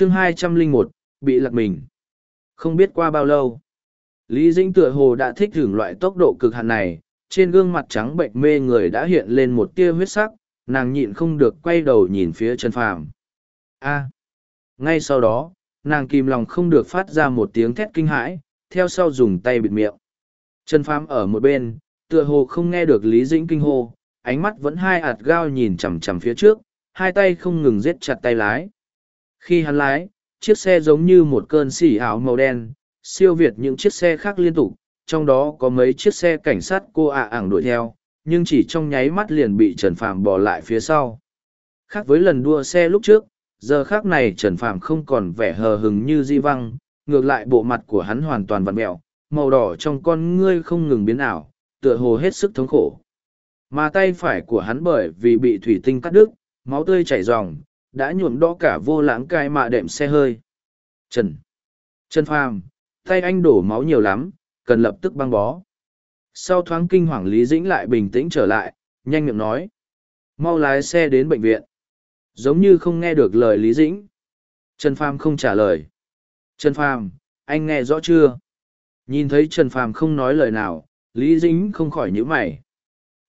chương hai trăm linh một, bị lật mình. Không biết qua bao lâu, lý dĩnh tựa hồ đã thích hưởng loại tốc độ cực hạn này. Trên gương mặt trắng bệnh mê người đã hiện lên một tia huyết sắc, nàng nhịn không được quay đầu nhìn phía trần phàm. A! Ngay sau đó, nàng kìm lòng không được phát ra một tiếng thét kinh hãi, theo sau dùng tay bịt miệng. Trần phàm ở một bên, tựa hồ không nghe được lý dĩnh kinh hô, ánh mắt vẫn hai ạt gao nhìn chằm chằm phía trước, hai tay không ngừng giết chặt tay lái khi hắn lái, chiếc xe giống như một cơn xỉ ảo màu đen, siêu việt những chiếc xe khác liên tục, trong đó có mấy chiếc xe cảnh sát cô ạ ảng đuổi theo, nhưng chỉ trong nháy mắt liền bị trần phàm bỏ lại phía sau. Khác với lần đua xe lúc trước, giờ khác này trần phàm không còn vẻ hờ hừng như di văng ngược lại bộ mặt của hắn hoàn toàn vặn mẹo màu đỏ trong con ngươi không ngừng biến ảo, tựa hồ hết sức thống khổ. Mà tay phải của hắn bởi vì bị thủy tinh cắt đứt, máu tươi chảy ròng đã nhuộm đỏ cả vô lãng cai mạ đệm xe hơi. Trần. Trần phàm, tay anh đổ máu nhiều lắm, cần lập tức băng bó. Sau thoáng kinh hoàng lý dĩnh lại bình tĩnh trở lại, nhanh miệng nói. Mau lái xe đến bệnh viện. Giống như không nghe được lời lý dĩnh. Trần phàm không trả lời. Trần phàm, anh nghe rõ chưa? Nhìn thấy trần phàm không nói lời nào, lý dĩnh không khỏi nhíu mày.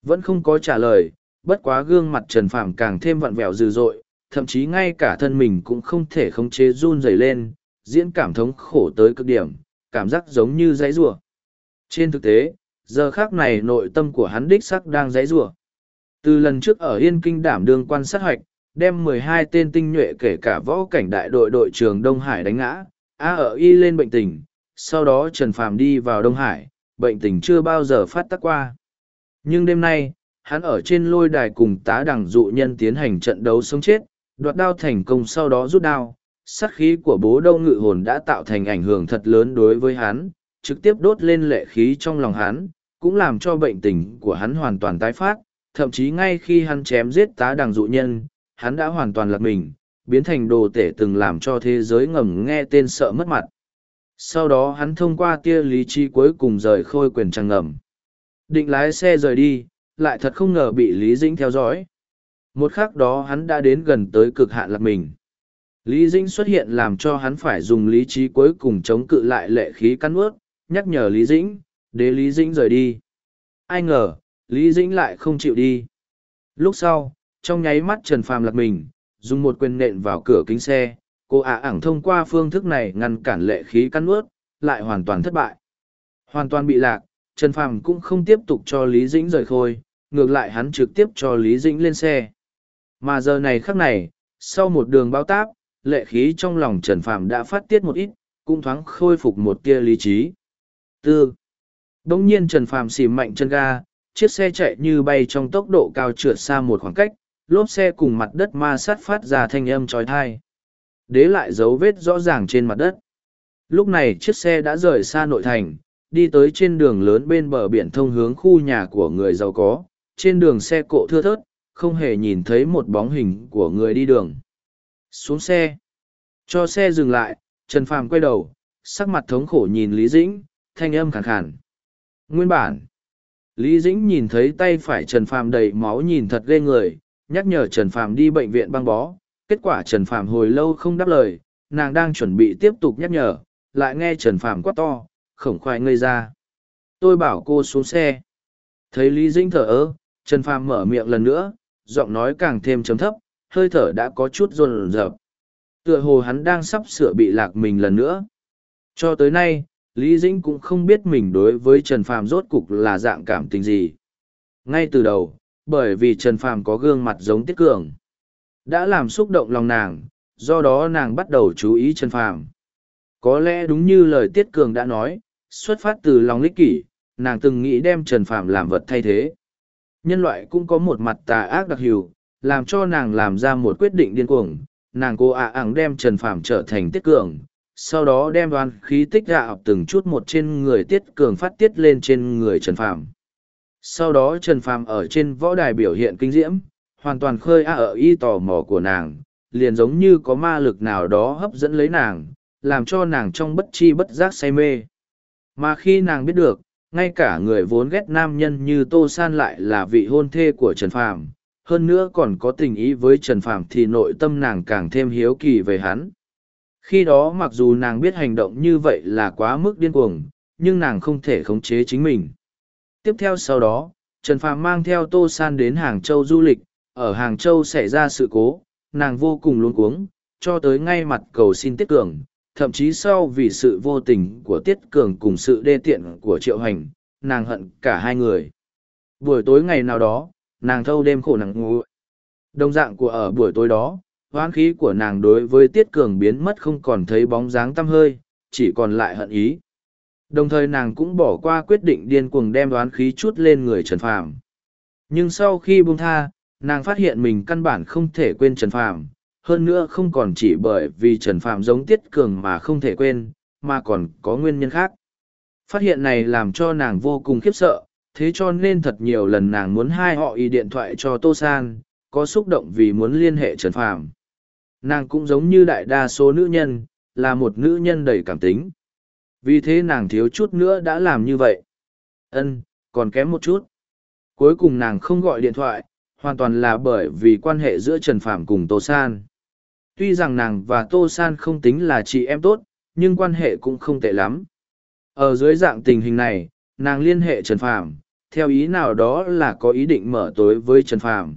Vẫn không có trả lời, bất quá gương mặt trần phàm càng thêm vặn vẹo dữ dội thậm chí ngay cả thân mình cũng không thể khống chế run rẩy lên, diễn cảm thống khổ tới cực điểm, cảm giác giống như dãy rủa. Trên thực tế, giờ khác này nội tâm của hắn đích sắc đang dãy rủa. Từ lần trước ở yên kinh đảm đương quan sát hoạch, đem mười hai tên tinh nhuệ kể cả võ cảnh đại đội đội trưởng đông hải đánh ngã, a ở y lên bệnh tình, sau đó trần phàm đi vào đông hải, bệnh tình chưa bao giờ phát tác qua. Nhưng đêm nay, hắn ở trên lôi đài cùng tá đẳng dụ nhân tiến hành trận đấu sống chết đoạt đao thành công sau đó rút đao, sát khí của bố đâu ngự hồn đã tạo thành ảnh hưởng thật lớn đối với hắn, trực tiếp đốt lên lệ khí trong lòng hắn, cũng làm cho bệnh tình của hắn hoàn toàn tái phát, thậm chí ngay khi hắn chém giết tá đằng dụ nhân, hắn đã hoàn toàn lật mình, biến thành đồ tể từng làm cho thế giới ngầm nghe tên sợ mất mặt. Sau đó hắn thông qua tia lý trí cuối cùng rời khôi quyền trăng ngầm. Định lái xe rời đi, lại thật không ngờ bị lý dĩnh theo dõi một k h ắ c đó hắn đã đến gần tới cực hạn lạc mình. Lý dĩnh xuất hiện làm cho hắn phải dùng lý trí cuối cùng chống cự lại lệ khí cắn ướt nhắc nhở lý dĩnh để lý dĩnh rời đi. Ai ngờ, lý dĩnh lại không chịu đi. Lúc sau, trong nháy mắt trần phàm lạc mình, dùng một quyền nện vào cửa kính xe, cô ả ảng thông qua phương thức này ngăn cản lệ khí cắn ướt lại hoàn toàn thất bại. Hoàn toàn bị lạc, trần phàm cũng không tiếp tục cho lý dĩnh rời khôi ngược lại hắn trực tiếp cho lý dĩnh lên xe mà giờ này khắc này, sau một đường bao táp, lệ khí trong lòng trần phàm đã phát tiết một ít, cũng thoáng khôi phục một tia lý trí. Tư. Đ ỗ n g nhiên trần phàm xìm mạnh chân ga, chiếc xe chạy như bay trong tốc độ cao trượt xa một khoảng cách, lốp xe cùng mặt đất ma sát phát ra thanh âm trói thai đế lại dấu vết rõ ràng trên mặt đất. Lúc này chiếc xe đã rời xa nội thành, đi tới trên đường lớn bên bờ biển thông hướng khu nhà của người giàu có, trên đường xe cộ thưa thớt không hề nhìn thấy một bóng hình của người đi đường. Xuống xe. Cho xe dừng lại trần phàm quay đầu sắc mặt thống khổ nhìn lý dĩnh thanh âm khàn khàn. Nguyên bản. Lý dĩnh nhìn thấy tay phải trần phàm đầy máu nhìn thật ghê người nhắc nhở Trần Phàm đi bệnh viện băng bó, kết quả Trần Phàm hồi lâu không đáp lời, nàng đang chuẩn bị tiếp tục nhắc nhở, lại nghe Trần Phàm quát to, khổng khoai ngây ra. Tôi bảo cô xuống xe. Thấy Lý Dĩnh thở ơ, Trần Phàm mở miệng lần nữa, giọng nói càng thêm chấm thấp, hơi thở đã có chút run rợp. Tựa hồ hắn đang sắp sửa bị lạc mình lần nữa. Cho tới nay, Lý Dĩnh cũng không biết mình đối với Trần Phàm rốt cục là dạng cảm tình gì. Ngay từ đầu, bởi vì Trần Phàm có gương mặt giống Tiết Cường. Đã làm xúc động lòng nàng, do đó nàng bắt đầu chú ý Trần Phàm. Có lẽ đúng như lời Tiết Cường đã nói, xuất phát từ lòng lích kỷ, nàng từng nghĩ đem Trần Phàm làm vật thay thế. Nhân loại cũng có một mặt tà ác đặc hữu, làm cho nàng làm ra một quyết định điên cuồng, nàng cô ạ ẳng đem Trần Phàm trở thành Tiết Cường, sau đó đem đoàn khí tích gạo từng chút một trên người Tiết Cường phát tiết lên trên người Trần Phàm. Sau đó Trần Phàm ở trên võ đài biểu hiện kinh diễm, hoàn toàn khơi a ở y tò mò của nàng, liền giống như có ma lực nào đó hấp dẫn lấy nàng, làm cho nàng trong bất chi bất giác say mê. Mà khi nàng biết được, ngay cả người vốn ghét nam nhân như Tô San lại là vị hôn thê của Trần Phàm, hơn nữa còn có tình ý với Trần Phàm thì nội tâm nàng càng thêm hiếu kỳ về hắn. khi đó mặc dù nàng biết hành động như vậy là quá mức điên cuồng nhưng nàng không thể khống chế chính mình. Tiếp theo sau đó trần phàm mang theo tô san đến hàng châu du lịch. Ở hàng châu xảy ra sự cố nàng vô cùng luống cuống cho tới ngay mặt cầu xin tiết cường thậm chí sau vì sự vô tình của tiết cường cùng sự đê tiện của triệu hành nàng hận cả hai người. Buổi tối ngày nào đó, nàng thâu đêm khổ nặng ngủ. Đồng dạng của ở buổi tối đó, hoán khí của nàng đối với tiết cường biến mất không còn thấy bóng dáng tăm hơi, chỉ còn lại hận ý. Đồng thời nàng cũng bỏ qua quyết định điên cuồng đem đoán khí chút lên người trần phàm. Nhưng sau khi buông tha, nàng phát hiện mình căn bản không thể quên trần phàm hơn nữa không còn chỉ bởi vì trần Phạm giống tiết cường mà không thể quên, mà còn có nguyên nhân khác. Phát hiện này làm cho nàng vô cùng khiếp sợ, thế cho nên thật nhiều lần nàng muốn hai họ y điện thoại cho tô san, có xúc động vì muốn liên hệ trần Phạm nàng cũng giống như đại đa số nữ nhân, là một nữ nhân đầy cảm tính. Vì thế nàng thiếu chút nữa đã làm như vậy. Ân, còn kém một chút. Cuối cùng nàng không gọi điện thoại, hoàn toàn là bởi vì quan hệ giữa trần Phạm cùng tô san tuy rằng nàng và tô san không tính là chị em tốt, nhưng quan hệ cũng không tệ lắm. Ở dưới dạng tình hình này, nàng liên hệ trần phàm, theo ý nào đó là có ý định mở tối với trần phàm.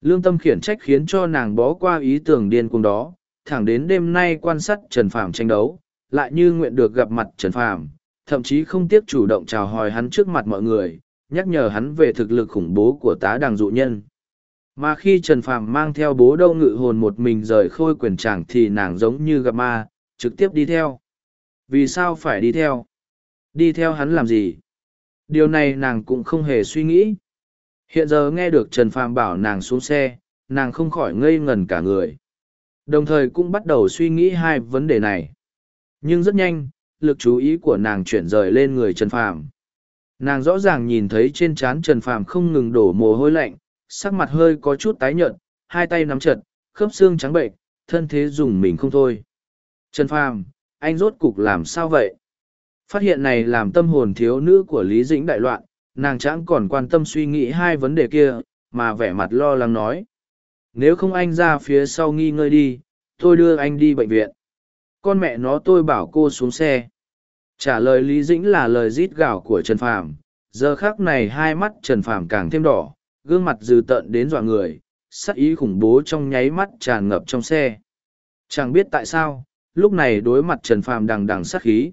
Lương tâm khiển trách khiến cho nàng bó qua ý tưởng điên cuồng đó, thẳng đến đêm nay quan sát trần phàm tranh đấu, lại như nguyện được gặp mặt trần phàm, thậm chí không tiếc chủ động chào hỏi hắn trước mặt mọi người, nhắc nhở hắn về thực lực khủng bố của tá đàng dụ nhân mà khi trần phàm mang theo bố đâu ngự hồn một mình rời khôi quyền tràng thì nàng giống như gặp ma, trực tiếp đi theo. Vì sao phải đi theo? Đi theo hắn làm gì? Điều này nàng cũng không hề suy nghĩ. Hiện giờ nghe được trần phàm bảo nàng xuống xe, nàng không khỏi ngây ngần cả người. Đồng thời cũng bắt đầu suy nghĩ hai vấn đề này. Nhưng rất nhanh, lực chú ý của nàng chuyển rời lên người trần phàm. Nàng rõ ràng nhìn thấy trên trán trần phàm không ngừng đổ mồ hôi lạnh sắc mặt hơi có chút tái nhợt, hai tay nắm chặt, khớp xương trắng bệnh, thân thế dùng mình không thôi. Trần phàm, anh rốt cục làm sao vậy? Phát hiện này làm tâm hồn thiếu nữ của lý dĩnh đại loạn, nàng chẳng còn quan tâm suy nghĩ hai vấn đề kia, mà vẻ mặt lo lắng nói. Nếu không anh ra phía sau nghi ngơi đi, tôi đưa anh đi bệnh viện. Con mẹ nó tôi bảo cô xuống xe. Trả lời lý dĩnh là lời rít gào của trần phàm. Giờ khác này hai mắt trần phàm càng thêm đỏ gương mặt dừ tợn đến dọa người, sắc ý khủng bố trong nháy mắt tràn ngập trong xe. Chẳng biết tại sao, lúc này đối mặt trần phàm đằng đằng sắc khí.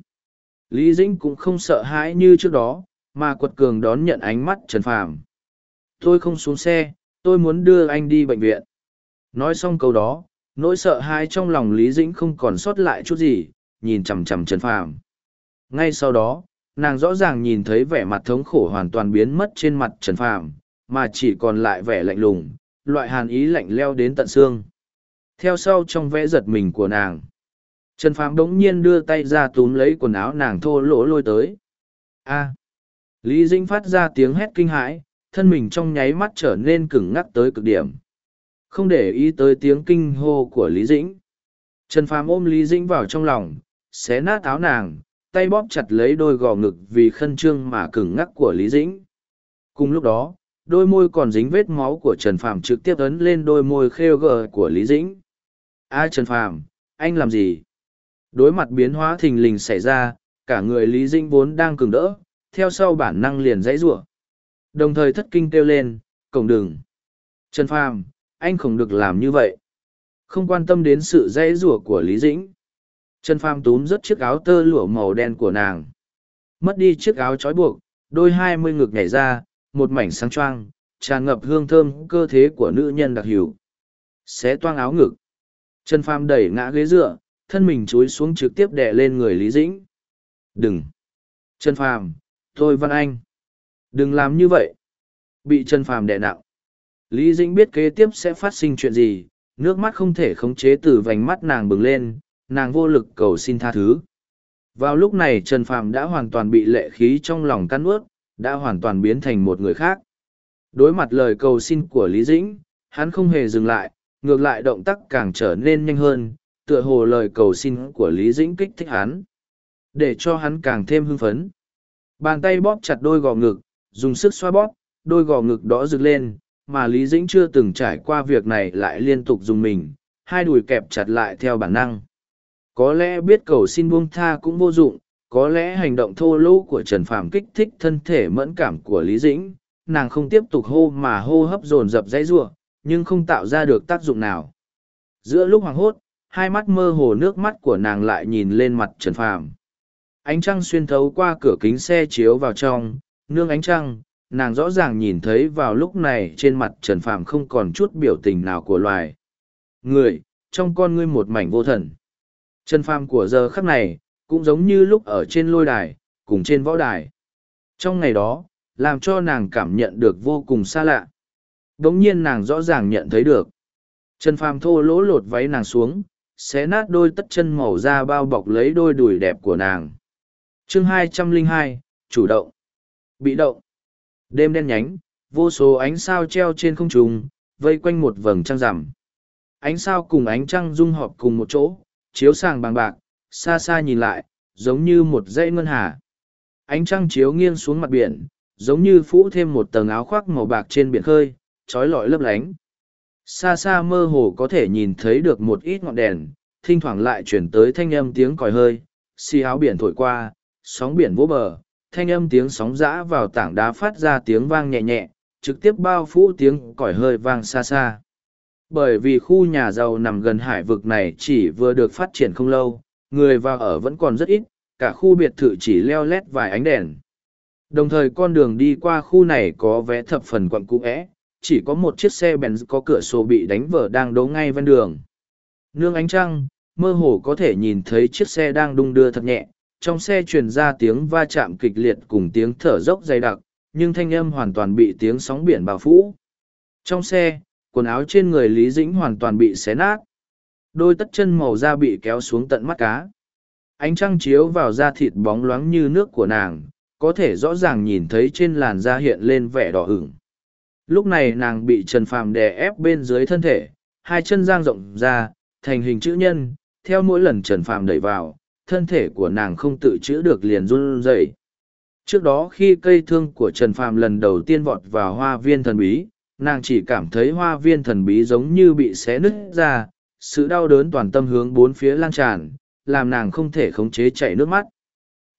Lý dĩnh cũng không sợ hãi như trước đó, mà quật cường đón nhận ánh mắt trần phàm. Tôi không xuống xe, tôi muốn đưa anh đi bệnh viện. Nói xong câu đó, nỗi sợ hãi trong lòng lý dĩnh không còn sót lại chút gì, nhìn chằm chằm trần phàm. Ngay sau đó, nàng rõ ràng nhìn thấy vẻ mặt thống khổ hoàn toàn biến mất trên mặt trần phàm mà chỉ còn lại vẻ lạnh lùng loại hàn ý lạnh leo đến tận xương. Theo sau trong vẽ giật mình của nàng. Trần phàm đống nhiên đưa tay ra túm lấy quần áo nàng thô lỗ lôi tới. A! Lý dĩnh phát ra tiếng hét kinh hãi thân mình trong nháy mắt trở nên cứng ngắc tới cực điểm. Không để ý tới tiếng kinh hô của Lý Dĩnh. Trần Phàm ôm Lý Dĩnh vào trong lòng, xé nát áo nàng, tay bóp chặt lấy đôi gò ngực vì khân trương mà cứng ngắc của Lý Dĩnh. Cùng lúc đó, đôi môi còn dính vết máu của Trần Phàm trực tiếp ấn lên đôi môi khêu gờ của Lý Dĩnh. A à, Trần Phàm, anh làm gì? Đối mặt biến hóa thình lình xảy ra, cả người Lý Dĩnh vốn đang cứng đỡ, theo sau bản năng liền dãy rủa. Đồng thời thất kinh kêu lên, cổng đừng. Trần Phàm, anh không được làm như vậy không quan tâm đến sự dãy rủa của lý dĩnh trần Phàm túm rất chiếc áo tơ lụa màu đen của nàng mất đi chiếc áo trói buộc đôi hai mươi ngực nhảy ra một mảnh sáng choang tràn ngập hương thơm cơ thế của nữ nhân đặc hữu. Xé toang áo ngực. Trần pham đẩy ngã ghế dựa thân mình chúi xuống trực tiếp đè lên người lý dĩnh. Đừng. Trần phàm tôi văn anh. Đừng làm như vậy. Bị trần phàm đè nặng. Lý Dĩnh biết kế tiếp sẽ phát sinh chuyện gì, nước mắt không thể khống chế từ vành mắt nàng bừng lên, nàng vô lực cầu xin tha thứ. Vào lúc này Trần Phàm đã hoàn toàn bị lệ khí trong lòng căn ướt, đã hoàn toàn biến thành một người khác. Đối mặt lời cầu xin của Lý Dĩnh, hắn không hề dừng lại, ngược lại động tác càng trở nên nhanh hơn, tựa hồ lời cầu xin của Lý Dĩnh kích thích hắn. Để cho hắn càng thêm hưng phấn. Bàn tay bóp chặt đôi gò ngực, dùng sức xoa bóp, đôi gò ngực đó rực lên, mà Lý Dĩnh chưa từng trải qua việc này lại liên tục dùng mình, hai đùi kẹp chặt lại theo bản năng. có lẽ biết cầu xin buông tha cũng vô dụng có lẽ hành động thô lỗ của trần phàm kích thích thân thể mẫn cảm của lý dĩnh, nàng không tiếp tục hô mà hô hấp dồn dập dãy giụa nhưng không tạo ra được tác dụng nào. Giữa lúc hoảng hốt, hai mắt mơ hồ nước mắt của nàng lại nhìn lên mặt trần phàm. Ánh trăng xuyên thấu qua cửa kính xe chiếu vào trong, nương ánh trăng, nàng rõ ràng nhìn thấy vào lúc này trên mặt trần phàm không còn chút biểu tình nào của loài. Người, trong con ngươi một mảnh vô thần. Trần phàm của giờ khắc này cũng giống như lúc ở trên lôi đài cùng trên võ đài. Trong ngày đó làm cho nàng cảm nhận được vô cùng xa lạ. Đống nhiên nàng rõ ràng nhận thấy được. Trần phàm thô lỗ lột váy nàng xuống xé nát đôi tất chân màu da bao bọc lấy đôi đùi đẹp của nàng. Chương hai trăm linh hai chủ động. Bị động. Đêm đen nhánh vô số ánh sao treo trên không trung, vây quanh một vầng trăng rằm. Ánh sao cùng ánh trăng dung họp cùng một chỗ chiếu sàng bằng bạc xa xa nhìn lại, giống như một dãy ngân hà. Ánh trăng chiếu nghiêng xuống mặt biển, giống như phủ thêm một tầng áo khoác màu bạc trên biển khơi, trói lọi lấp lánh. Xa xa mơ hồ có thể nhìn thấy được một ít ngọn đèn, thỉnh thoảng lại chuyển tới thanh âm tiếng còi hơi, xì áo biển thổi qua, sóng biển vỗ bờ, thanh âm tiếng sóng giã vào tảng đá phát ra tiếng vang nhẹ nhẹ, trực tiếp bao phủ tiếng còi hơi vang xa xa. Bởi vì khu nhà giàu nằm gần hải vực này chỉ vừa được phát triển không lâu người vào ở vẫn còn rất ít cả khu biệt thự chỉ leo lét vài ánh đèn. Đồng thời con đường đi qua khu này có vé thập phần quặng cũ é, chỉ có một chiếc xe bèn có cửa sổ bị đánh vỡ đang đỗ ngay ven đường. Nương ánh trăng mơ hồ có thể nhìn thấy chiếc xe đang đung đưa thật nhẹ trong xe truyền ra tiếng va chạm kịch liệt cùng tiếng thở dốc dày đặc nhưng thanh âm hoàn toàn bị tiếng sóng biển bao phủ. Trong xe quần áo trên người lý dĩnh hoàn toàn bị xé nát đôi tất chân màu da bị kéo xuống tận mắt cá. Ánh trăng chiếu vào da thịt bóng loáng như nước của nàng, có thể rõ ràng nhìn thấy trên làn da hiện lên vẻ đỏ ửng. Lúc này nàng bị trần phàm đè ép bên dưới thân thể, hai chân giang rộng ra, thành hình chữ nhân, theo mỗi lần trần phàm đẩy vào, thân thể của nàng không tự chữ được liền run rẩy. Trước đó khi cây thương của trần phàm lần đầu tiên vọt vào hoa viên thần bí, nàng chỉ cảm thấy hoa viên thần bí giống như bị xé nứt ra sự đau đớn toàn tâm hướng bốn phía lan tràn, làm nàng không thể khống chế chảy nước mắt.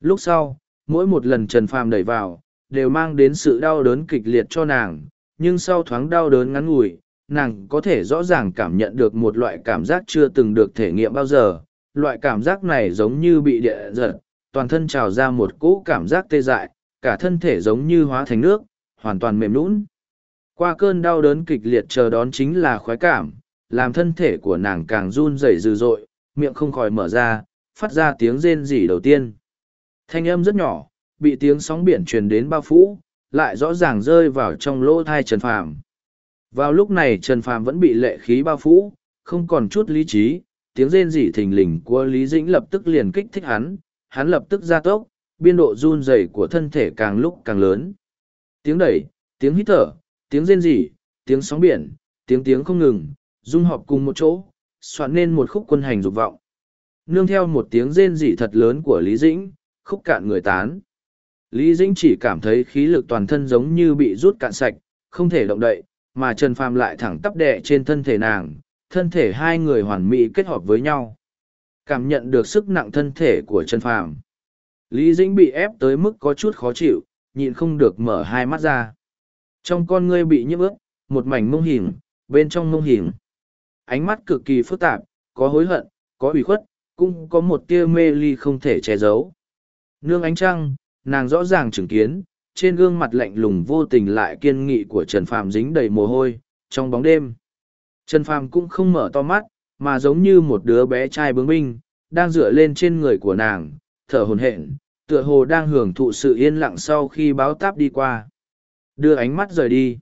Lúc sau, mỗi một lần trần phàm đẩy vào, đều mang đến sự đau đớn kịch liệt cho nàng, nhưng sau thoáng đau đớn ngắn ngủi, nàng có thể rõ ràng cảm nhận được một loại cảm giác chưa từng được thể nghiệm bao giờ. Loại cảm giác này giống như bị địa giật, toàn thân trào ra một cỗ cảm giác tê dại, cả thân thể giống như hóa thành nước, hoàn toàn mềm lún qua cơn đau đớn kịch liệt chờ đón chính là khoái cảm làm thân thể của nàng càng run rẩy dữ dội, miệng không khỏi mở ra, phát ra tiếng rên rỉ đầu tiên. Thanh âm rất nhỏ, bị tiếng sóng biển truyền đến bao phủ, lại rõ ràng rơi vào trong lỗ thai trần phàm. Vào lúc này trần phàm vẫn bị lệ khí bao phủ, không còn chút lý trí, tiếng rên rỉ thình lình của lý dĩnh lập tức liền kích thích hắn hắn lập tức gia tốc, biên độ run rẩy của thân thể càng lúc càng lớn. Tiếng đẩy, tiếng hít thở, tiếng rên rỉ, tiếng sóng biển, tiếng tiếng không ngừng dung họp cùng một chỗ, soạn nên một khúc quân hành dục vọng. Nương theo một tiếng rên rỉ thật lớn của Lý Dĩnh, khúc cạn người tán. Lý Dĩnh chỉ cảm thấy khí lực toàn thân giống như bị rút cạn sạch, không thể động đậy, mà Trần Phàm lại thẳng tắp đè trên thân thể nàng, thân thể hai người hoàn mỹ kết hợp với nhau. Cảm nhận được sức nặng thân thể của Trần Phàm. Lý Dĩnh bị ép tới mức có chút khó chịu, nhịn không được mở hai mắt ra. Trong con ngươi bị nhiễm ướt, một mảnh mông hình, bên trong mông hình ánh mắt cực kỳ phức tạp, có hối hận, có ủy khuất, cũng có một tia mê ly không thể che giấu. Nương ánh trăng, nàng rõ ràng chứng kiến, trên gương mặt lạnh lùng vô tình lại kiên nghị của Trần Phàm dính đầy mồ hôi, trong bóng đêm. Trần Phàm cũng không mở to mắt, mà giống như một đứa bé trai bướng binh, đang dựa lên trên người của nàng, thở hổn hển, tựa hồ đang hưởng thụ sự yên lặng sau khi báo táp đi qua. Đưa ánh mắt rời đi.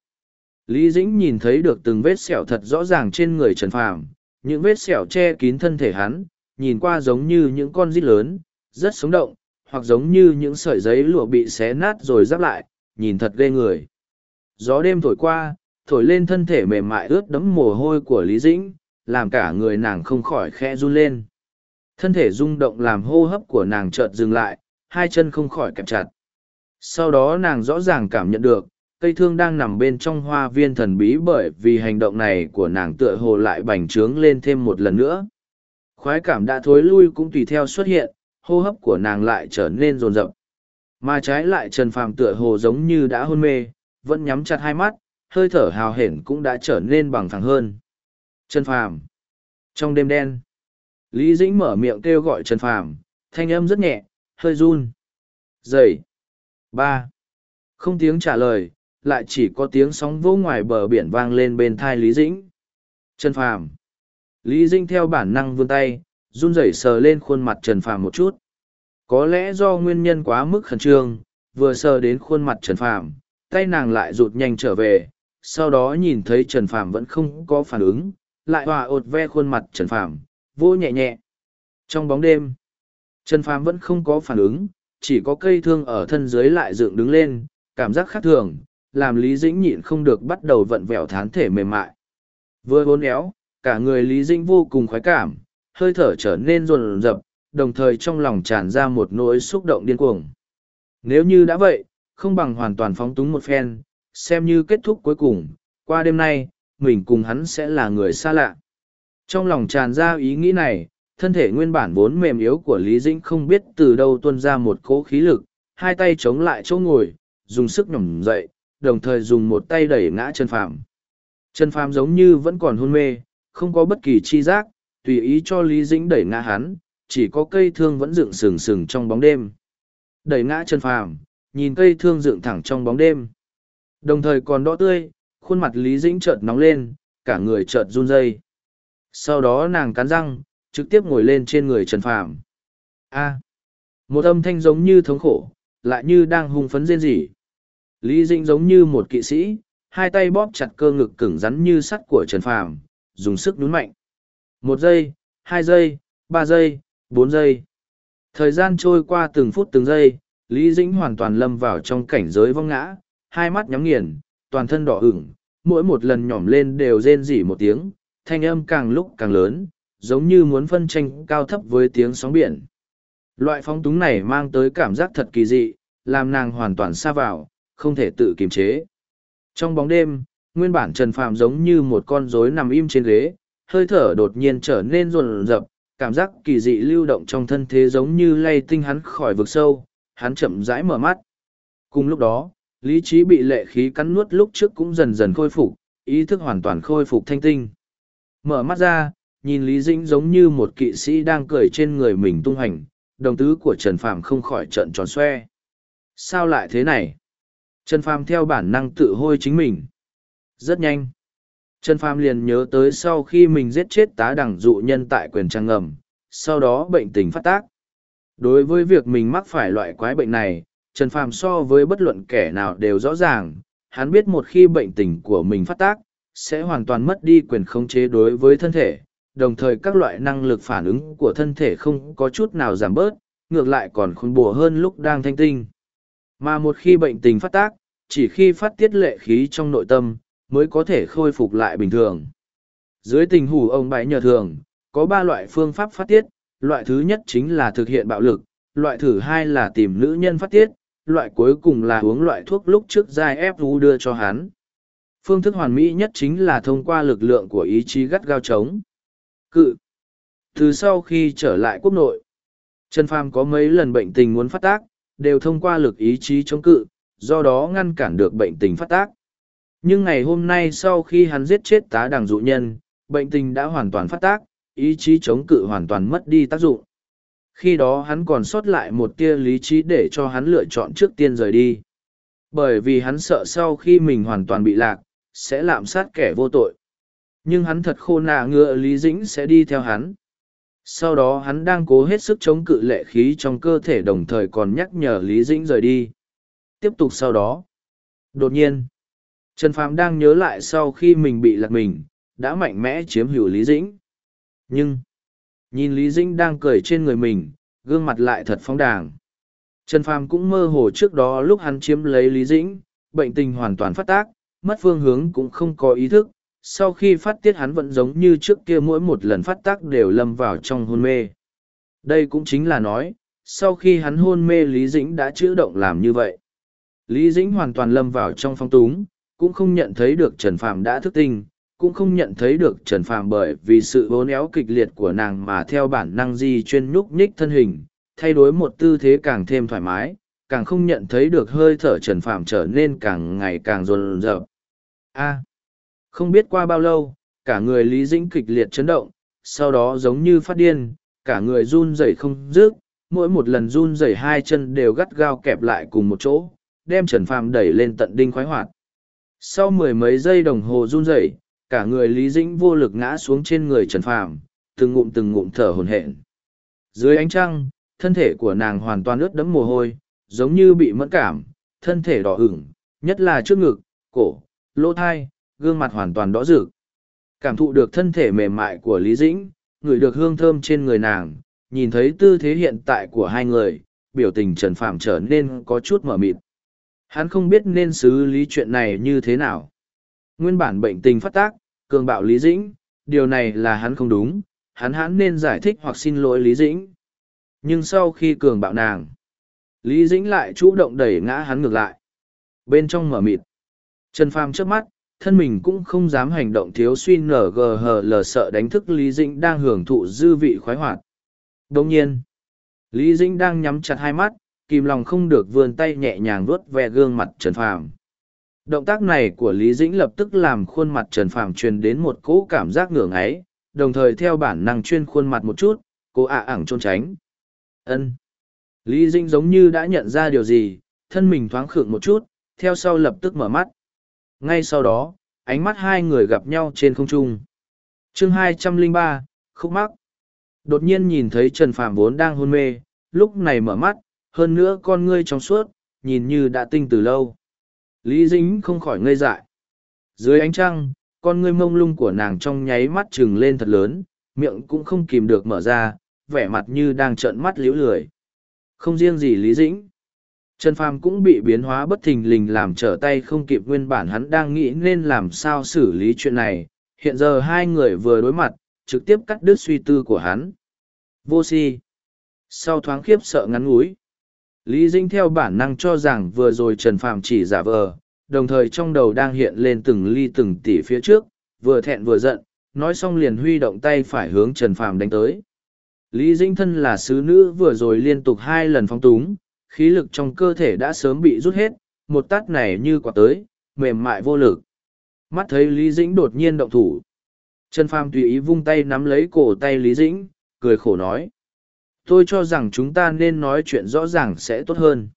Lý Dĩnh nhìn thấy được từng vết sẹo thật rõ ràng trên người Trần Phàm, những vết sẹo che kín thân thể hắn, nhìn qua giống như những con rít lớn, rất sống động, hoặc giống như những sợi giấy lụa bị xé nát rồi giáp lại, nhìn thật ghê người. Gió đêm thổi qua, thổi lên thân thể mềm mại ướt đẫm mồ hôi của Lý Dĩnh, làm cả người nàng không khỏi khẽ run lên. Thân thể rung động làm hô hấp của nàng chợt dừng lại, hai chân không khỏi kẹp chặt. Sau đó nàng rõ ràng cảm nhận được, cây thương đang nằm bên trong hoa viên thần bí bởi vì hành động này của nàng tựa hồ lại bành trướng lên thêm một lần nữa. Khoái cảm đã thối lui cũng tùy theo xuất hiện, hô hấp của nàng lại trở nên rồn rập. Mà trái lại trần phàm tựa hồ giống như đã hôn mê, vẫn nhắm chặt hai mắt, hơi thở hào hển cũng đã trở nên bằng thẳng hơn. Trần phàm. Trong đêm đen, lý dĩnh mở miệng kêu gọi trần phàm, thanh âm rất nhẹ, hơi run. Dậy. Ba. Không tiếng trả lời lại chỉ có tiếng sóng vỗ ngoài bờ biển vang lên bên thai lý dĩnh. Trần phàm. Lý dĩnh theo bản năng vươn tay, run rẩy sờ lên khuôn mặt trần phàm một chút. Có lẽ do nguyên nhân quá mức khẩn trương, vừa sờ đến khuôn mặt trần phàm, tay nàng lại rụt nhanh trở về, sau đó nhìn thấy trần phàm vẫn không có phản ứng, lại hòa ột ve khuôn mặt trần phàm vô nhẹ nhẹ. Trong bóng đêm, trần phàm vẫn không có phản ứng, chỉ có cây thương ở thân dưới lại dựng đứng lên, cảm giác khác thường làm lý dĩnh nhịn không được bắt đầu vận vẹo thán thể mềm mại. Vừa hôn éo, cả người lý dĩnh vô cùng khoái cảm, hơi thở trở nên rồn rập, đồng thời trong lòng tràn ra một nỗi xúc động điên cuồng. Nếu như đã vậy, không bằng hoàn toàn phóng túng một phen, xem như kết thúc cuối cùng, qua đêm nay, mình cùng hắn sẽ là người xa lạ. Trong lòng tràn ra ý nghĩ này, thân thể nguyên bản vốn mềm yếu của lý dĩnh không biết từ đâu tuân ra một cỗ khí lực, hai tay chống lại chỗ ngồi, dùng sức nhỏm dậy đồng thời dùng một tay đẩy ngã chân phàm. Chân phàm giống như vẫn còn hôn mê, không có bất kỳ chi giác, tùy ý cho lý dĩnh đẩy ngã hắn, chỉ có cây thương vẫn dựng sừng sừng trong bóng đêm. Đẩy ngã chân phàm, nhìn cây thương dựng thẳng trong bóng đêm. Đồng thời còn đỏ tươi, khuôn mặt lý dĩnh chợt nóng lên, cả người chợt run rẩy. sau đó nàng cắn răng, trực tiếp ngồi lên trên người trần phàm. A. Một âm thanh giống như thống khổ, lại như đang hung phấn rên rỉ lý dĩnh giống như một kỵ sĩ, hai tay bóp chặt cơ ngực cứng rắn như sắt của trần phàm, dùng sức nhún mạnh. Một giây, hai giây, ba giây, bốn giây. Thời gian trôi qua từng phút từng giây, lý dĩnh hoàn toàn lâm vào trong cảnh giới vong ngã, hai mắt nhắm nghiền, toàn thân đỏ ửng, mỗi một lần nhỏm lên đều rên rỉ một tiếng, thanh âm càng lúc càng lớn, giống như muốn phân tranh cao thấp với tiếng sóng biển. Loại phóng túng này mang tới cảm giác thật kỳ dị, làm nàng hoàn toàn xa vào không thể tự kiềm chế. Trong bóng đêm, nguyên bản trần phàm giống như một con rối nằm im trên ghế, hơi thở đột nhiên trở nên rồn rập, cảm giác kỳ dị lưu động trong thân thế giống như lay tinh hắn khỏi vực sâu, hắn chậm rãi mở mắt. Cùng lúc đó, lý trí bị lệ khí cắn nuốt lúc trước cũng dần dần khôi phục, ý thức hoàn toàn khôi phục thanh tinh. Mở mắt ra, nhìn lý dĩnh giống như một kỵ sĩ đang cười trên người mình tung hành đồng tứ của trần phàm không khỏi trợn tròn xoe. Sao lại thế này? Trần phàm theo bản năng tự hôi chính mình. Rất nhanh. Trần phàm liền nhớ tới sau khi mình giết chết tá đẳng dụ nhân tại quyền trang ngầm, sau đó bệnh tình phát tác. Đối với việc mình mắc phải loại quái bệnh này, trần phàm so với bất luận kẻ nào đều rõ ràng, hắn biết một khi bệnh tình của mình phát tác, sẽ hoàn toàn mất đi quyền khống chế đối với thân thể, đồng thời các loại năng lực phản ứng của thân thể không có chút nào giảm bớt, ngược lại còn khôn bùa hơn lúc đang thanh tinh mà một khi bệnh tình phát tác, chỉ khi phát tiết lệ khí trong nội tâm, mới có thể khôi phục lại bình thường. Dưới tình hủ ông bái nhờ thường, có ba loại phương pháp phát tiết, loại thứ nhất chính là thực hiện bạo lực, loại thứ hai là tìm nữ nhân phát tiết, loại cuối cùng là uống loại thuốc lúc trước giai ép vu đưa cho hắn. Phương thức hoàn mỹ nhất chính là thông qua lực lượng của ý chí gắt gao chống. Cự. Từ sau khi trở lại quốc nội, trần phàm có mấy lần bệnh tình muốn phát tác đều thông qua lực ý chí chống cự, do đó ngăn cản được bệnh tình phát tác. Nhưng ngày hôm nay sau khi hắn giết chết tá đằng dụ nhân, bệnh tình đã hoàn toàn phát tác, ý chí chống cự hoàn toàn mất đi tác dụng. Khi đó hắn còn sót lại một tia lý trí để cho hắn lựa chọn trước tiên rời đi. Bởi vì hắn sợ sau khi mình hoàn toàn bị lạc, sẽ lạm sát kẻ vô tội. Nhưng hắn thật khô nạ ngựa lý dĩnh sẽ đi theo hắn sau đó hắn đang cố hết sức chống cự lệ khí trong cơ thể đồng thời còn nhắc nhở lý dĩnh rời đi. Tiếp tục sau đó. Đột nhiên, trần phàm đang nhớ lại sau khi mình bị lạc mình, đã mạnh mẽ chiếm hữu lý dĩnh. Nhưng, nhìn lý dĩnh đang cười trên người mình, gương mặt lại thật phóng đàng. Trần phàm cũng mơ hồ trước đó lúc hắn chiếm lấy lý dĩnh, bệnh tình hoàn toàn phát tác, mất phương hướng cũng không có ý thức sau khi phát tiết hắn vẫn giống như trước kia mỗi một lần phát tác đều lâm vào trong hôn mê đây cũng chính là nói sau khi hắn hôn mê lý dĩnh đã chữ động làm như vậy lý dĩnh hoàn toàn lâm vào trong phong túng cũng không nhận thấy được trần phàm đã thức tinh cũng không nhận thấy được Trần Phàm bởi vì sự bố néo kịch liệt của nàng mà theo bản năng di chuyên nhúc nhích thân hình, thay đổi một tư thế càng thêm thoải mái, càng không nhận thấy được hơi thở Trần Phàm trở nên càng ngày càng rồn rợp. A không biết qua bao lâu, cả người Lý Dĩnh kịch liệt chấn động, sau đó giống như phát điên, cả người run rẩy không dứt, mỗi một lần run rẩy hai chân đều gắt gao kẹp lại cùng một chỗ, đem Trần Phàm đẩy lên tận đinh khoái hoạt. Sau mười mấy giây đồng hồ run rẩy, cả người Lý Dĩnh vô lực ngã xuống trên người Trần Phàm, từng ngụm từng ngụm thở hổn hển. Dưới ánh trăng, thân thể của nàng hoàn toàn ướt đẫm mồ hôi, giống như bị mẫn cảm, thân thể đỏ ửng, nhất là trước ngực, cổ, lỗ tai, gương mặt hoàn toàn đỏ rực. Cảm thụ được thân thể mềm mại của Lý Dĩnh, ngửi được hương thơm trên người nàng, nhìn thấy tư thế hiện tại của hai người, biểu tình Trần Phạm trở nên có chút mở mịt. Hắn không biết nên xử lý chuyện này như thế nào. Nguyên bản bệnh tình phát tác, cường bạo Lý Dĩnh, điều này là hắn không đúng, hắn hắn nên giải thích hoặc xin lỗi Lý Dĩnh. Nhưng sau khi cường bạo nàng, Lý Dĩnh lại chủ động đẩy ngã hắn ngược lại. Bên trong mở mịt, Trần Phàm trước mắt, thân mình cũng không dám hành động thiếu suy nở gờ hờ lờ sợ đánh thức Lý Dĩnh đang hưởng thụ dư vị khoái hoạt. Đồng nhiên, Lý Dĩnh đang nhắm chặt hai mắt, kìm lòng không được vươn tay nhẹ nhàng vuốt ve gương mặt Trần Phàm. Động tác này của Lý Dĩnh lập tức làm khuôn mặt Trần Phàm truyền đến một cỗ cảm giác ngưỡng ấy, đồng thời theo bản năng chuyên khuôn mặt một chút, cô ạ ẳng trôn tránh. Ân. Lý Dĩnh giống như đã nhận ra điều gì, thân mình thoáng khựng một chút, theo sau lập tức mở mắt. Ngay sau đó, ánh mắt hai người gặp nhau trên không trung. chương 203, khúc mắc. Đột nhiên nhìn thấy Trần Phàm vốn đang hôn mê, lúc này mở mắt, hơn nữa con ngươi trong suốt, nhìn như đã tinh từ lâu. Lý Dĩnh không khỏi ngây dại. Dưới ánh trăng, con ngươi mông lung của nàng trong nháy mắt trừng lên thật lớn, miệng cũng không kìm được mở ra, vẻ mặt như đang trợn mắt liễu lười. Không riêng gì Lý Dĩnh. Trần Phàm cũng bị biến hóa bất thình lình làm trở tay không kịp nguyên bản hắn đang nghĩ nên làm sao xử lý chuyện này. Hiện giờ hai người vừa đối mặt, trực tiếp cắt đứt suy tư của hắn. Vô si. Sau thoáng khiếp sợ ngắn ngúi. Lý Dinh theo bản năng cho rằng vừa rồi Trần Phàm chỉ giả vờ, đồng thời trong đầu đang hiện lên từng ly từng tỉ phía trước, vừa thẹn vừa giận, nói xong liền huy động tay phải hướng Trần Phàm đánh tới. Lý Dinh thân là sứ nữ vừa rồi liên tục hai lần phong túng, khí lực trong cơ thể đã sớm bị rút hết, một tát này như quả tới, mềm mại vô lực. Mắt thấy Lý Dĩnh đột nhiên động thủ. Trần Phàm tùy ý vung tay nắm lấy cổ tay Lý Dĩnh, cười khổ nói tôi cho rằng chúng ta nên nói chuyện rõ ràng sẽ tốt hơn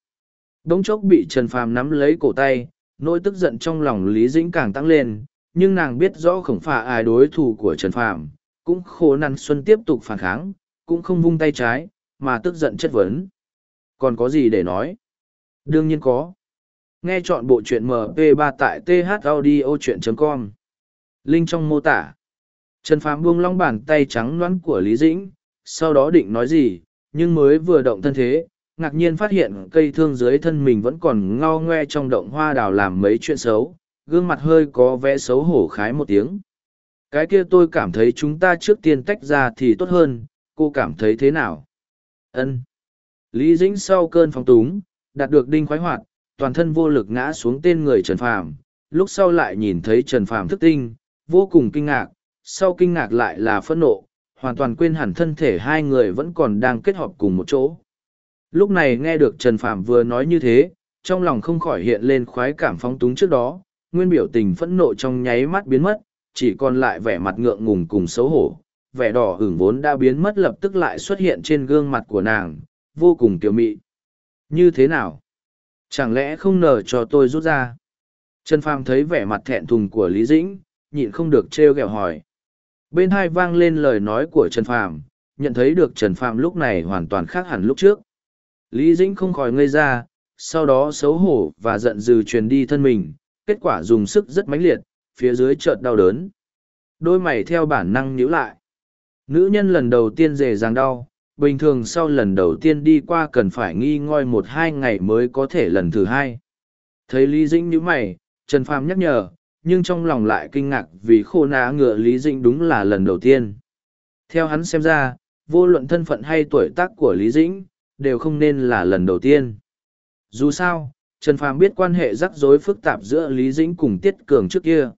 đống chốc bị trần phàm nắm lấy cổ tay nỗi tức giận trong lòng lý dĩnh càng tăng lên nhưng nàng biết rõ khổng phà ai đối thủ của trần phàm cũng khổ năn xuân tiếp tục phản kháng cũng không vung tay trái mà tức giận chất vấn còn có gì để nói đương nhiên có nghe chọn bộ truyện mp 3 tại thaudio chuyện com link trong mô tả trần phàm buông long bàn tay trắng loãng của lý dĩnh sau đó định nói gì, nhưng mới vừa động thân thế, ngạc nhiên phát hiện cây thương dưới thân mình vẫn còn ngao ngoe trong động hoa đào làm mấy chuyện xấu, gương mặt hơi có vẻ xấu hổ khái một tiếng. Cái kia tôi cảm thấy chúng ta trước tiên tách ra thì tốt hơn, cô cảm thấy thế nào? Ân. Lý Dĩnh sau cơn phong túng, đạt được đinh khoái hoạt, toàn thân vô lực ngã xuống tên người Trần Phàm, lúc sau lại nhìn thấy Trần Phàm thức tinh, vô cùng kinh ngạc, sau kinh ngạc lại là phẫn nộ, hoàn toàn quên hẳn thân thể hai người vẫn còn đang kết hợp cùng một chỗ. Lúc này nghe được Trần Phạm vừa nói như thế, trong lòng không khỏi hiện lên khoái cảm phóng túng trước đó, nguyên biểu tình phẫn nộ trong nháy mắt biến mất, chỉ còn lại vẻ mặt ngượng ngùng cùng xấu hổ, vẻ đỏ hửng vốn đã biến mất lập tức lại xuất hiện trên gương mặt của nàng, vô cùng kiều mị. Như thế nào? Chẳng lẽ không nở cho tôi rút ra? Trần Phàm thấy vẻ mặt thẹn thùng của Lý Dĩnh, nhịn không được trêu ghẹo hỏi bên hai vang lên lời nói của trần phàm nhận thấy được trần phàm lúc này hoàn toàn khác hẳn lúc trước lý dĩnh không khỏi ngây ra sau đó xấu hổ và giận dữ truyền đi thân mình kết quả dùng sức rất mãnh liệt phía dưới chợt đau đớn đôi mày theo bản năng nhíu lại nữ nhân lần đầu tiên dề dàng đau bình thường sau lần đầu tiên đi qua cần phải nghi ngoi một hai ngày mới có thể lần thứ hai thấy lý dĩnh nhíu mày trần phàm nhắc nhở nhưng trong lòng lại kinh ngạc vì khô ná ngựa Lý Dĩnh đúng là lần đầu tiên. Theo hắn xem ra, vô luận thân phận hay tuổi tác của Lý Dĩnh, đều không nên là lần đầu tiên. Dù sao, Trần Phàm biết quan hệ rắc rối phức tạp giữa Lý Dĩnh cùng Tiết Cường trước kia.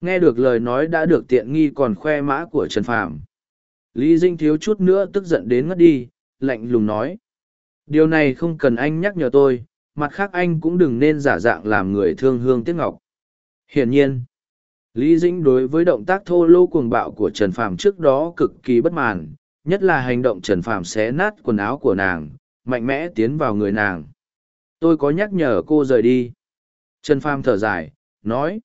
Nghe được lời nói đã được tiện nghi còn khoe mã của Trần Phàm. Lý Dĩnh thiếu chút nữa tức giận đến ngất đi, lạnh lùng nói. Điều này không cần anh nhắc nhở tôi, mặt khác anh cũng đừng nên giả dạng làm người thương hương tiếc ngọc. Hiển nhiên, Lý Dĩnh đối với động tác thô lô cuồng bạo của Trần Phàm trước đó cực kỳ bất mãn, nhất là hành động Trần Phàm xé nát quần áo của nàng, mạnh mẽ tiến vào người nàng. Tôi có nhắc nhở cô rời đi. Trần Phàm thở dài, nói.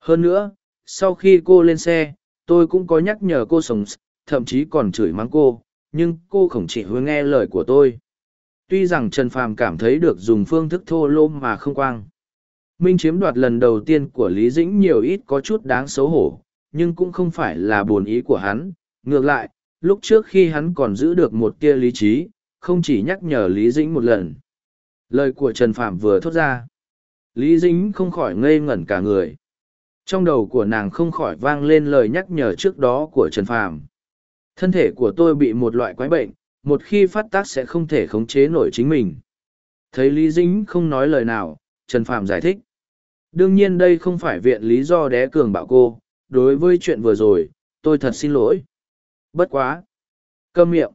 Hơn nữa, sau khi cô lên xe, tôi cũng có nhắc nhở cô sống, thậm chí còn chửi mắng cô, nhưng cô không chỉ hứa nghe lời của tôi. Tuy rằng Trần Phàm cảm thấy được dùng phương thức thô lỗ mà không quang. Minh chiếm đoạt lần đầu tiên của Lý Dĩnh nhiều ít có chút đáng xấu hổ, nhưng cũng không phải là buồn ý của hắn. Ngược lại, lúc trước khi hắn còn giữ được một tia lý trí, không chỉ nhắc nhở Lý Dĩnh một lần. Lời của Trần Phạm vừa thốt ra. Lý Dĩnh không khỏi ngây ngẩn cả người. Trong đầu của nàng không khỏi vang lên lời nhắc nhở trước đó của Trần Phạm. Thân thể của tôi bị một loại quái bệnh, một khi phát tác sẽ không thể khống chế nổi chính mình. Thấy Lý Dĩnh không nói lời nào, Trần Phạm giải thích. Đương nhiên đây không phải viện lý do đé cường bạo cô, đối với chuyện vừa rồi, tôi thật xin lỗi. Bất quá. Câm miệng.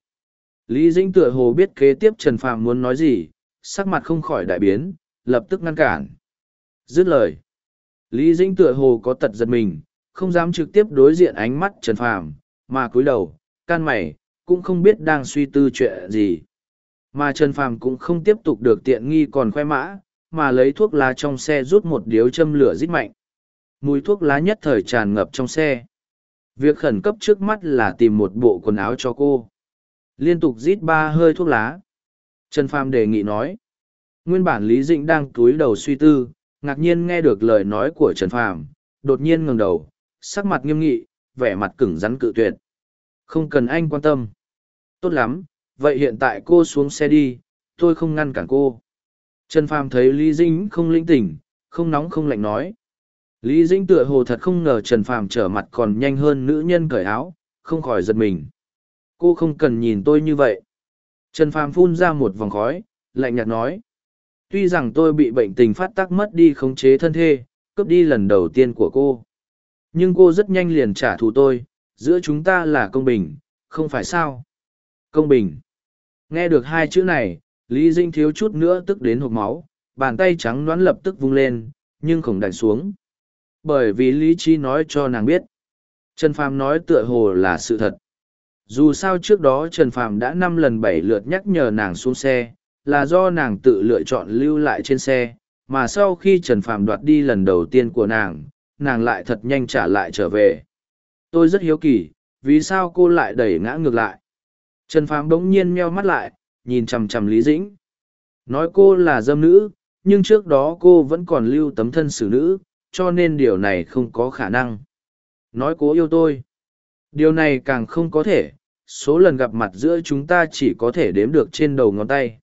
Lý Dĩnh tựa hồ biết kế tiếp Trần Phạm muốn nói gì, sắc mặt không khỏi đại biến, lập tức ngăn cản. Dứt lời. Lý Dĩnh tựa hồ có tật giật mình, không dám trực tiếp đối diện ánh mắt Trần Phạm, mà cúi đầu, can mày, cũng không biết đang suy tư chuyện gì. Mà Trần Phàm cũng không tiếp tục được tiện nghi còn khoe mã, mà lấy thuốc lá trong xe rút một điếu châm lửa rít mạnh. Mùi thuốc lá nhất thời tràn ngập trong xe. Việc khẩn cấp trước mắt là tìm một bộ quần áo cho cô. Liên tục rít ba hơi thuốc lá. Trần Phàm đề nghị nói. Nguyên bản Lý Dĩnh đang túi đầu suy tư, ngạc nhiên nghe được lời nói của Trần Phàm, đột nhiên ngẩng đầu, sắc mặt nghiêm nghị, vẻ mặt cứng rắn cự tuyệt. Không cần anh quan tâm. Tốt lắm, vậy hiện tại cô xuống xe đi, tôi không ngăn cản cô. Trần Phàm thấy Lý Dĩnh không linh tỉnh, không nóng không lạnh nói. Lý Dĩnh tựa hồ thật không ngờ Trần Phàm trở mặt còn nhanh hơn nữ nhân cởi áo, không khỏi giật mình. Cô không cần nhìn tôi như vậy. Trần Phàm phun ra một vòng khói, lạnh nhạt nói. Tuy rằng tôi bị bệnh tình phát tác mất đi khống chế thân thể, cướp đi lần đầu tiên của cô. Nhưng cô rất nhanh liền trả thù tôi, giữa chúng ta là công bình, không phải sao? Công bình. Nghe được hai chữ này, Lý Dinh thiếu chút nữa tức đến hộp máu, bàn tay trắng đoán lập tức vung lên, nhưng không đành xuống. Bởi vì Lý Chi nói cho nàng biết. Trần Phàm nói tựa hồ là sự thật. Dù sao trước đó Trần Phàm đã năm lần bảy lượt nhắc nhở nàng xuống xe, là do nàng tự lựa chọn lưu lại trên xe, mà sau khi Trần Phàm đoạt đi lần đầu tiên của nàng, nàng lại thật nhanh trả lại trở về. Tôi rất hiếu kỳ, vì sao cô lại đẩy ngã ngược lại? Trần Phàm bỗng nhiên meo mắt lại, nhìn chằm chằm Lý Dĩnh. Nói cô là dâm nữ, nhưng trước đó cô vẫn còn lưu tấm thân xử nữ, cho nên điều này không có khả năng. Nói cố yêu tôi. Điều này càng không có thể, số lần gặp mặt giữa chúng ta chỉ có thể đếm được trên đầu ngón tay.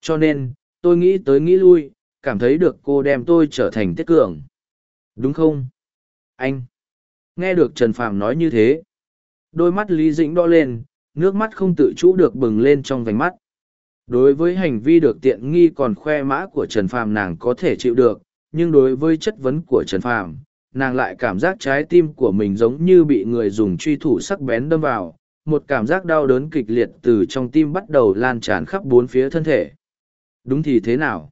Cho nên, tôi nghĩ tới nghĩ lui, cảm thấy được cô đem tôi trở thành tiết cường. Đúng không? Anh! Nghe được Trần Phàm nói như thế. Đôi mắt Lý Dĩnh đo lên, nước mắt không tự chủ được bừng lên trong vành mắt. Đối với hành vi được tiện nghi còn khoe mã của Trần Phàm nàng có thể chịu được, nhưng đối với chất vấn của Trần Phàm, nàng lại cảm giác trái tim của mình giống như bị người dùng truy thủ sắc bén đâm vào, một cảm giác đau đớn kịch liệt từ trong tim bắt đầu lan tràn khắp bốn phía thân thể. Đúng thì thế nào?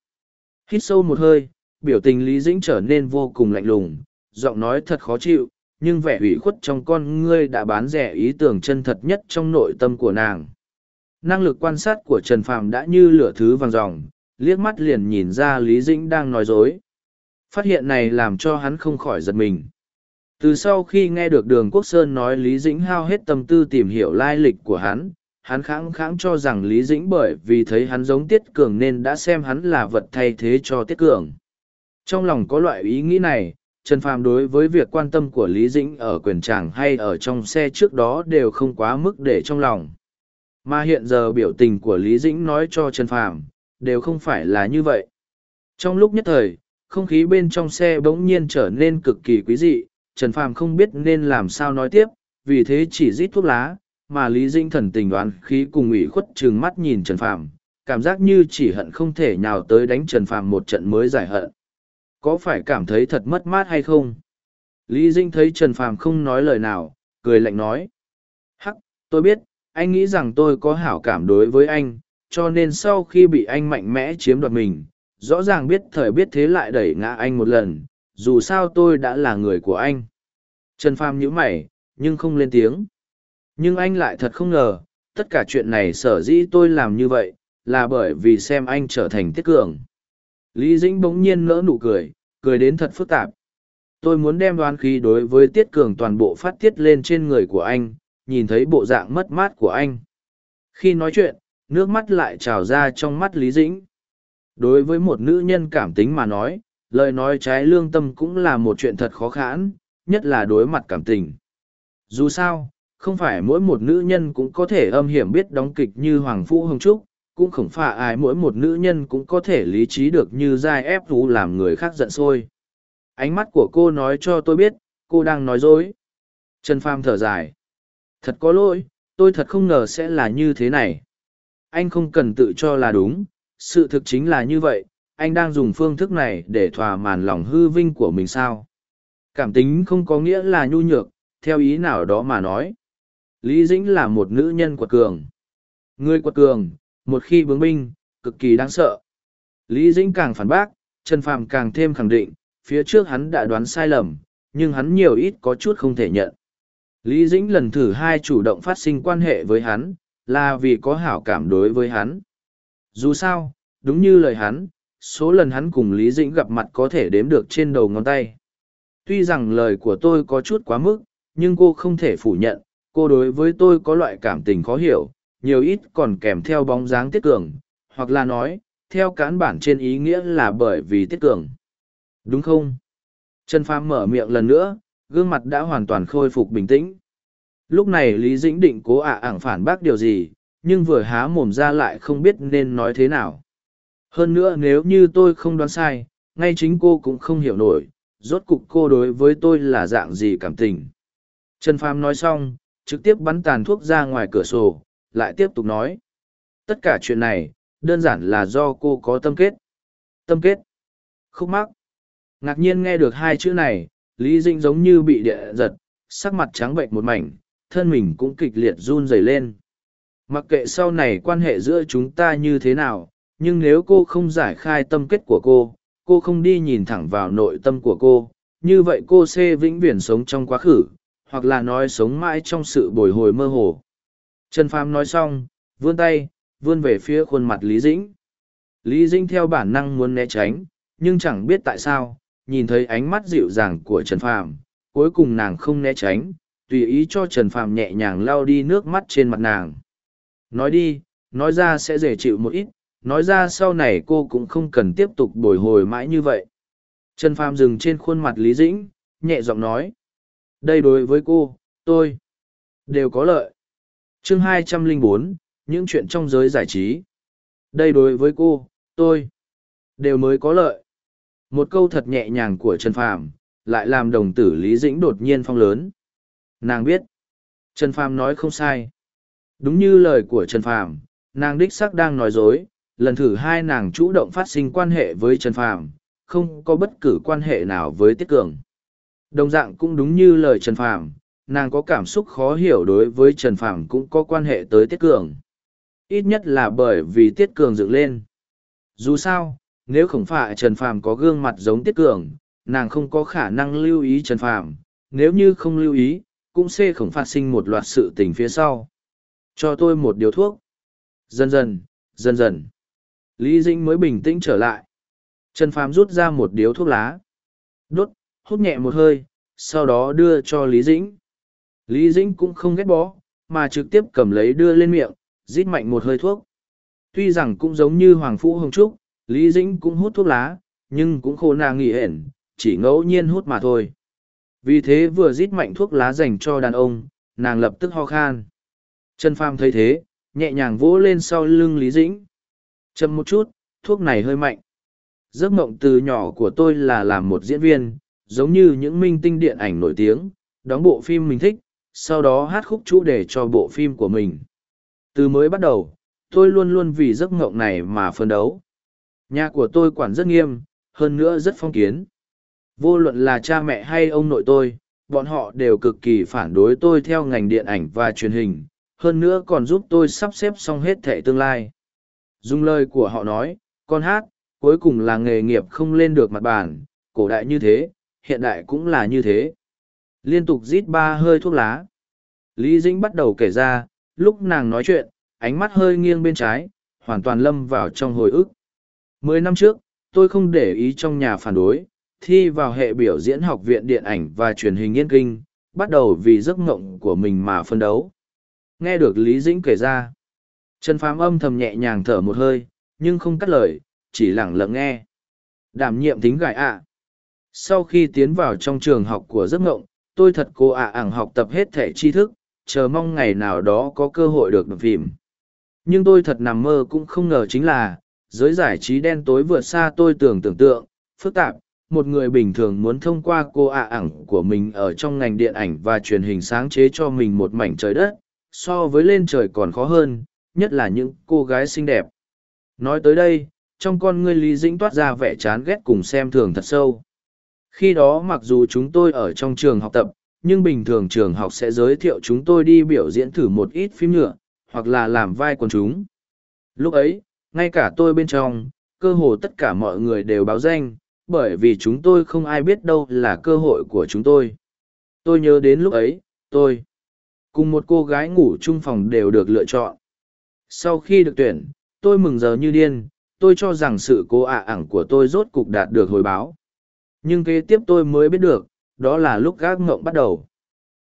Hít sâu một hơi, biểu tình Lý Dĩnh trở nên vô cùng lạnh lùng, giọng nói thật khó chịu, nhưng vẻ ủy khuất trong con ngươi đã bán rẻ ý tưởng chân thật nhất trong nội tâm của nàng năng lực quan sát của Trần Phàm đã như lửa thứ vàng ròng, liếc mắt liền nhìn ra Lý Dĩnh đang nói dối. Phát hiện này làm cho hắn không khỏi giật mình. Từ sau khi nghe được đường Quốc Sơn nói Lý Dĩnh hao hết tâm tư tìm hiểu lai lịch của hắn, hắn kháng kháng cho rằng Lý Dĩnh bởi vì thấy hắn giống Tiết Cường nên đã xem hắn là vật thay thế cho Tiết Cường. Trong lòng có loại ý nghĩ này, Trần Phàm đối với việc quan tâm của Lý Dĩnh ở quyền tràng hay ở trong xe trước đó đều không quá mức để trong lòng. Mà hiện giờ biểu tình của Lý Dĩnh nói cho Trần Phàm đều không phải là như vậy. Trong lúc nhất thời, không khí bên trong xe bỗng nhiên trở nên cực kỳ quý dị, Trần Phàm không biết nên làm sao nói tiếp, vì thế chỉ rít thuốc lá, mà Lý Dĩnh thần tình đoán khí cùng ủy khuất trừng mắt nhìn Trần Phàm, cảm giác như chỉ hận không thể nhào tới đánh Trần Phàm một trận mới giải hận. Có phải cảm thấy thật mất mát hay không? Lý Dinh thấy Trần Phàm không nói lời nào, cười lạnh nói. Hắc, tôi biết, anh nghĩ rằng tôi có hảo cảm đối với anh, cho nên sau khi bị anh mạnh mẽ chiếm đoạt mình, rõ ràng biết thời biết thế lại đẩy ngã anh một lần, dù sao tôi đã là người của anh. Trần Phàm nhíu mày, nhưng không lên tiếng. Nhưng anh lại thật không ngờ, tất cả chuyện này sở dĩ tôi làm như vậy, là bởi vì xem anh trở thành tiết cường. Lý Dĩnh bỗng nhiên nỡ nụ cười, cười đến thật phức tạp. Tôi muốn đem đoán khí đối với tiết cường toàn bộ phát tiết lên trên người của anh, nhìn thấy bộ dạng mất mát của anh. Khi nói chuyện, nước mắt lại trào ra trong mắt Lý Dĩnh. Đối với một nữ nhân cảm tính mà nói, lời nói trái lương tâm cũng là một chuyện thật khó khăn, nhất là đối mặt cảm tình. Dù sao, không phải mỗi một nữ nhân cũng có thể âm hiểm biết đóng kịch như Hoàng Phu Hồng Trúc, cũng không phải ai, mỗi một nữ nhân cũng có thể lý trí được như giai ép thú làm người khác giận sôi. Ánh mắt của cô nói cho tôi biết, cô đang nói dối. Trần pham thở dài. Thật có lỗi, tôi thật không ngờ sẽ là như thế này. Anh không cần tự cho là đúng, sự thực chính là như vậy, anh đang dùng phương thức này để thỏa màn lòng hư vinh của mình sao? Cảm tính không có nghĩa là nhu nhược, theo ý nào đó mà nói. Lý dĩnh là một nữ nhân quật cường. Người quật cường một khi bướng binh, cực kỳ đáng sợ. Lý Dĩnh càng phản bác, Trần Phàm càng thêm khẳng định, phía trước hắn đã đoán sai lầm, nhưng hắn nhiều ít có chút không thể nhận. Lý Dĩnh lần thử hai chủ động phát sinh quan hệ với hắn, là vì có hảo cảm đối với hắn. Dù sao, đúng như lời hắn, số lần hắn cùng Lý Dĩnh gặp mặt có thể đếm được trên đầu ngón tay. Tuy rằng lời của tôi có chút quá mức, nhưng cô không thể phủ nhận, cô đối với tôi có loại cảm tình khó hiểu, nhiều ít còn kèm theo bóng dáng tiết cường, hoặc là nói, theo cán bản trên ý nghĩa là bởi vì tiết cường. Đúng không? Trần Phàm mở miệng lần nữa, gương mặt đã hoàn toàn khôi phục bình tĩnh. Lúc này Lý Dĩnh định cố ạ ảng phản bác điều gì, nhưng vừa há mồm ra lại không biết nên nói thế nào. Hơn nữa nếu như tôi không đoán sai, ngay chính cô cũng không hiểu nổi, rốt cục cô đối với tôi là dạng gì cảm tình. Trần Phàm nói xong, trực tiếp bắn tàn thuốc ra ngoài cửa sổ, lại tiếp tục nói. Tất cả chuyện này, đơn giản là do cô có tâm kết. Tâm kết. Khúc mắc. Ngạc nhiên nghe được hai chữ này, Lý Dĩnh giống như bị địa giật, sắc mặt trắng bệnh một mảnh, thân mình cũng kịch liệt run rẩy lên. Mặc kệ sau này quan hệ giữa chúng ta như thế nào, nhưng nếu cô không giải khai tâm kết của cô, cô không đi nhìn thẳng vào nội tâm của cô, như vậy cô sẽ vĩnh viễn sống trong quá khứ, hoặc là nói sống mãi trong sự bồi hồi mơ hồ. Trần Phàm nói xong, vươn tay, vươn về phía khuôn mặt Lý Dĩnh. Lý Dĩnh theo bản năng muốn né tránh, nhưng chẳng biết tại sao, nhìn thấy ánh mắt dịu dàng của Trần Phàm, cuối cùng nàng không né tránh, tùy ý cho Trần Phàm nhẹ nhàng lau đi nước mắt trên mặt nàng. Nói đi, nói ra sẽ dễ chịu một ít, nói ra sau này cô cũng không cần tiếp tục bồi hồi mãi như vậy. Trần Phàm dừng trên khuôn mặt Lý Dĩnh, nhẹ giọng nói. Đây đối với cô, tôi, đều có lợi chương 204, những chuyện trong giới giải trí. Đây đối với cô, tôi, đều mới có lợi. Một câu thật nhẹ nhàng của Trần Phàm lại làm đồng tử Lý Dĩnh đột nhiên phong lớn. Nàng biết, Trần Phàm nói không sai. Đúng như lời của Trần Phàm, nàng đích xác đang nói dối, lần thử hai nàng chủ động phát sinh quan hệ với Trần Phàm, không có bất cứ quan hệ nào với Tiết Cường. Đồng dạng cũng đúng như lời Trần Phàm, nàng có cảm xúc khó hiểu đối với Trần Phàm cũng có quan hệ tới Tiết Cường. Ít nhất là bởi vì Tiết Cường dựng lên. Dù sao, nếu không phải Trần Phàm có gương mặt giống Tiết Cường, nàng không có khả năng lưu ý Trần Phàm, nếu như không lưu ý, cũng sẽ không phát sinh một loạt sự tình phía sau. Cho tôi một điều thuốc. Dần dần, dần dần. Lý Dĩnh mới bình tĩnh trở lại. Trần Phàm rút ra một điếu thuốc lá. Đốt, hút nhẹ một hơi, sau đó đưa cho Lý Dĩnh. Lý Dĩnh cũng không ghét bó, mà trực tiếp cầm lấy đưa lên miệng, rít mạnh một hơi thuốc. Tuy rằng cũng giống như Hoàng Phu Hồng Trúc, Lý Dĩnh cũng hút thuốc lá, nhưng cũng khô nàng nghỉ hển, chỉ ngẫu nhiên hút mà thôi. Vì thế vừa rít mạnh thuốc lá dành cho đàn ông, nàng lập tức ho khan. Trần Pham thấy thế, nhẹ nhàng vỗ lên sau lưng Lý Dĩnh. Châm một chút, thuốc này hơi mạnh. Giấc mộng từ nhỏ của tôi là làm một diễn viên, giống như những minh tinh điện ảnh nổi tiếng, đóng bộ phim mình thích, sau đó hát khúc chủ đề cho bộ phim của mình. Từ mới bắt đầu, tôi luôn luôn vì giấc ngộng này mà phân đấu. Nhà của tôi quản rất nghiêm, hơn nữa rất phong kiến. Vô luận là cha mẹ hay ông nội tôi, bọn họ đều cực kỳ phản đối tôi theo ngành điện ảnh và truyền hình, hơn nữa còn giúp tôi sắp xếp xong hết thẻ tương lai. Dùng lời của họ nói, con hát, cuối cùng là nghề nghiệp không lên được mặt bàn, cổ đại như thế, hiện đại cũng là như thế. Liên tục rít ba hơi thuốc lá. Lý Dĩnh bắt đầu kể ra, lúc nàng nói chuyện, ánh mắt hơi nghiêng bên trái, hoàn toàn lâm vào trong hồi ức. Mười năm trước, tôi không để ý trong nhà phản đối, thi vào hệ biểu diễn học viện điện ảnh và truyền hình yên kinh, bắt đầu vì giấc ngộng của mình mà phân đấu. Nghe được Lý Dĩnh kể ra, Trần Phàm âm thầm nhẹ nhàng thở một hơi, nhưng không cắt lời, chỉ lặng lặng nghe. Đảm nhiệm tính gại ạ. Sau khi tiến vào trong trường học của giấc ngộng tôi thật cô ạ ảng học tập hết thể tri thức, chờ mong ngày nào đó có cơ hội được đập phim. Nhưng tôi thật nằm mơ cũng không ngờ chính là, giới giải trí đen tối vượt xa tôi tưởng tưởng tượng, phức tạp, một người bình thường muốn thông qua cô ạ ảng của mình ở trong ngành điện ảnh và truyền hình sáng chế cho mình một mảnh trời đất, so với lên trời còn khó hơn, nhất là những cô gái xinh đẹp. Nói tới đây, trong con ngươi Lý Dĩnh toát ra vẻ chán ghét cùng xem thường thật sâu. Khi đó mặc dù chúng tôi ở trong trường học tập, nhưng bình thường trường học sẽ giới thiệu chúng tôi đi biểu diễn thử một ít phim nhựa, hoặc là làm vai quần chúng. Lúc ấy, ngay cả tôi bên trong, cơ hồ tất cả mọi người đều báo danh, bởi vì chúng tôi không ai biết đâu là cơ hội của chúng tôi. Tôi nhớ đến lúc ấy, tôi cùng một cô gái ngủ chung phòng đều được lựa chọn. Sau khi được tuyển, tôi mừng giờ như điên, tôi cho rằng sự cố ạ ẳng của tôi rốt cục đạt được hồi báo. Nhưng kế tiếp tôi mới biết được, đó là lúc gác ngộng bắt đầu.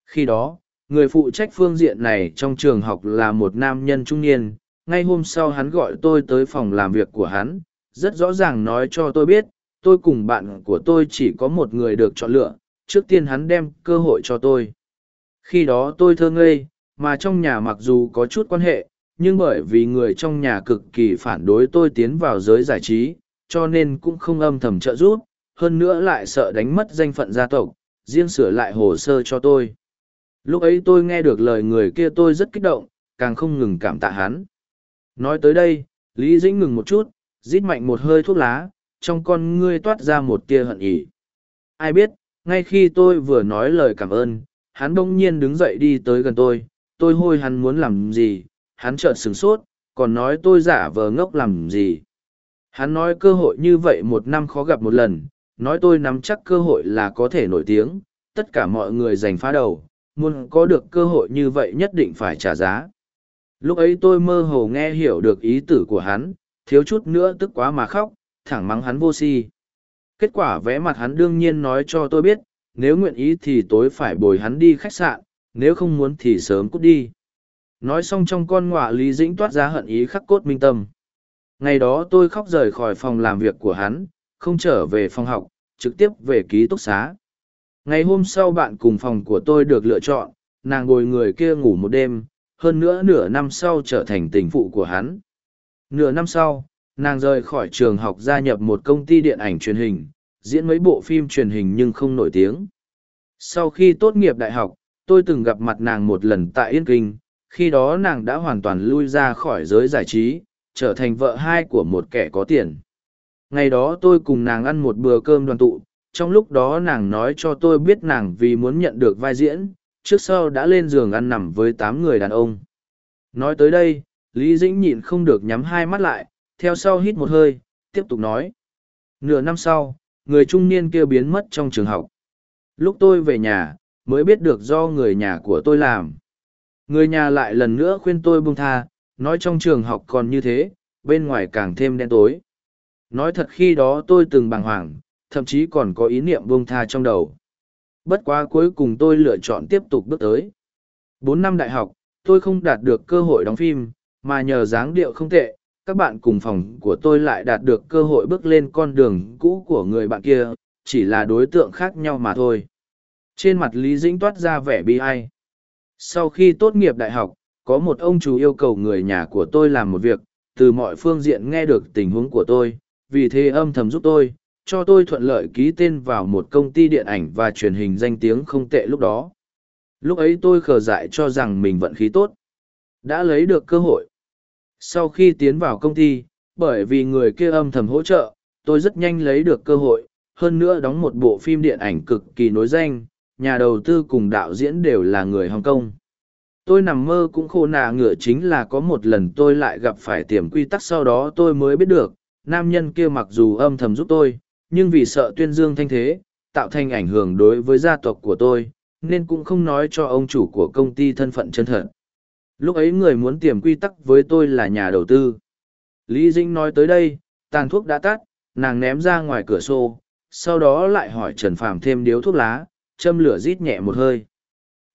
Khi đó, người phụ trách phương diện này trong trường học là một nam nhân trung niên, ngay hôm sau hắn gọi tôi tới phòng làm việc của hắn, rất rõ ràng nói cho tôi biết, tôi cùng bạn của tôi chỉ có một người được chọn lựa, trước tiên hắn đem cơ hội cho tôi. Khi đó tôi thơ ngây, mà trong nhà mặc dù có chút quan hệ, nhưng bởi vì người trong nhà cực kỳ phản đối tôi tiến vào giới giải trí, cho nên cũng không âm thầm trợ giúp, hơn nữa lại sợ đánh mất danh phận gia tộc, riêng sửa lại hồ sơ cho tôi. Lúc ấy tôi nghe được lời người kia tôi rất kích động, càng không ngừng cảm tạ hắn. Nói tới đây, Lý Dĩnh ngừng một chút, rít mạnh một hơi thuốc lá, trong con ngươi toát ra một tia hận ý. Ai biết, ngay khi tôi vừa nói lời cảm ơn, hắn bỗng nhiên đứng dậy đi tới gần tôi, tôi hôi hắn muốn làm gì, hắn chợt sửng sốt, còn nói tôi giả vờ ngốc làm gì. Hắn nói cơ hội như vậy một năm khó gặp một lần, nói tôi nắm chắc cơ hội là có thể nổi tiếng, tất cả mọi người giành phá đầu, muốn có được cơ hội như vậy nhất định phải trả giá. Lúc ấy tôi mơ hồ nghe hiểu được ý tử của hắn, thiếu chút nữa tức quá mà khóc, thẳng mắng hắn vô si. Kết quả vẽ mặt hắn đương nhiên nói cho tôi biết, nếu nguyện ý thì tối phải bồi hắn đi khách sạn, nếu không muốn thì sớm cút đi. Nói xong trong con ngọa Lý Dĩnh toát ra hận ý khắc cốt minh tâm. Ngày đó tôi khóc rời khỏi phòng làm việc của hắn, không trở về phòng học, trực tiếp về ký túc xá. Ngày hôm sau bạn cùng phòng của tôi được lựa chọn, nàng ngồi người kia ngủ một đêm, hơn nữa nửa năm sau trở thành tình phụ của hắn. Nửa năm sau, nàng rời khỏi trường học gia nhập một công ty điện ảnh truyền hình, diễn mấy bộ phim truyền hình nhưng không nổi tiếng. Sau khi tốt nghiệp đại học, tôi từng gặp mặt nàng một lần tại Yên Kinh, khi đó nàng đã hoàn toàn lui ra khỏi giới giải trí, trở thành vợ hai của một kẻ có tiền. Ngày đó tôi cùng nàng ăn một bữa cơm đoàn tụ, trong lúc đó nàng nói cho tôi biết nàng vì muốn nhận được vai diễn, trước sau đã lên giường ăn nằm với tám người đàn ông. Nói tới đây, Lý Dĩnh nhịn không được nhắm hai mắt lại, theo sau hít một hơi, tiếp tục nói. Nửa năm sau, người trung niên kia biến mất trong trường học. Lúc tôi về nhà, mới biết được do người nhà của tôi làm. Người nhà lại lần nữa khuyên tôi buông tha, nói trong trường học còn như thế, bên ngoài càng thêm đen tối. Nói thật khi đó tôi từng bàng hoàng, thậm chí còn có ý niệm buông tha trong đầu. Bất quá cuối cùng tôi lựa chọn tiếp tục bước tới. Bốn năm đại học, tôi không đạt được cơ hội đóng phim, mà nhờ dáng điệu không tệ, các bạn cùng phòng của tôi lại đạt được cơ hội bước lên con đường cũ của người bạn kia, chỉ là đối tượng khác nhau mà thôi. Trên mặt Lý Dĩnh toát ra vẻ bi ai. Sau khi tốt nghiệp đại học, có một ông chú yêu cầu người nhà của tôi làm một việc, từ mọi phương diện nghe được tình huống của tôi, vì thế âm thầm giúp tôi, cho tôi thuận lợi ký tên vào một công ty điện ảnh và truyền hình danh tiếng không tệ lúc đó. Lúc ấy tôi khờ dại cho rằng mình vận khí tốt, đã lấy được cơ hội. Sau khi tiến vào công ty, bởi vì người kia âm thầm hỗ trợ, tôi rất nhanh lấy được cơ hội, hơn nữa đóng một bộ phim điện ảnh cực kỳ nối danh, nhà đầu tư cùng đạo diễn đều là người Hồng Kông. Tôi nằm mơ cũng khô nà ngựa chính là có một lần tôi lại gặp phải tiềm quy tắc sau đó tôi mới biết được, nam nhân kia mặc dù âm thầm giúp tôi, nhưng vì sợ tuyên dương thanh thế, tạo thành ảnh hưởng đối với gia tộc của tôi, nên cũng không nói cho ông chủ của công ty thân phận chân thật. Lúc ấy người muốn tiềm quy tắc với tôi là nhà đầu tư. Lý Dĩnh nói tới đây, tàn thuốc đã tắt, nàng ném ra ngoài cửa sổ, sau đó lại hỏi Trần Phàm thêm điếu thuốc lá, châm lửa rít nhẹ một hơi.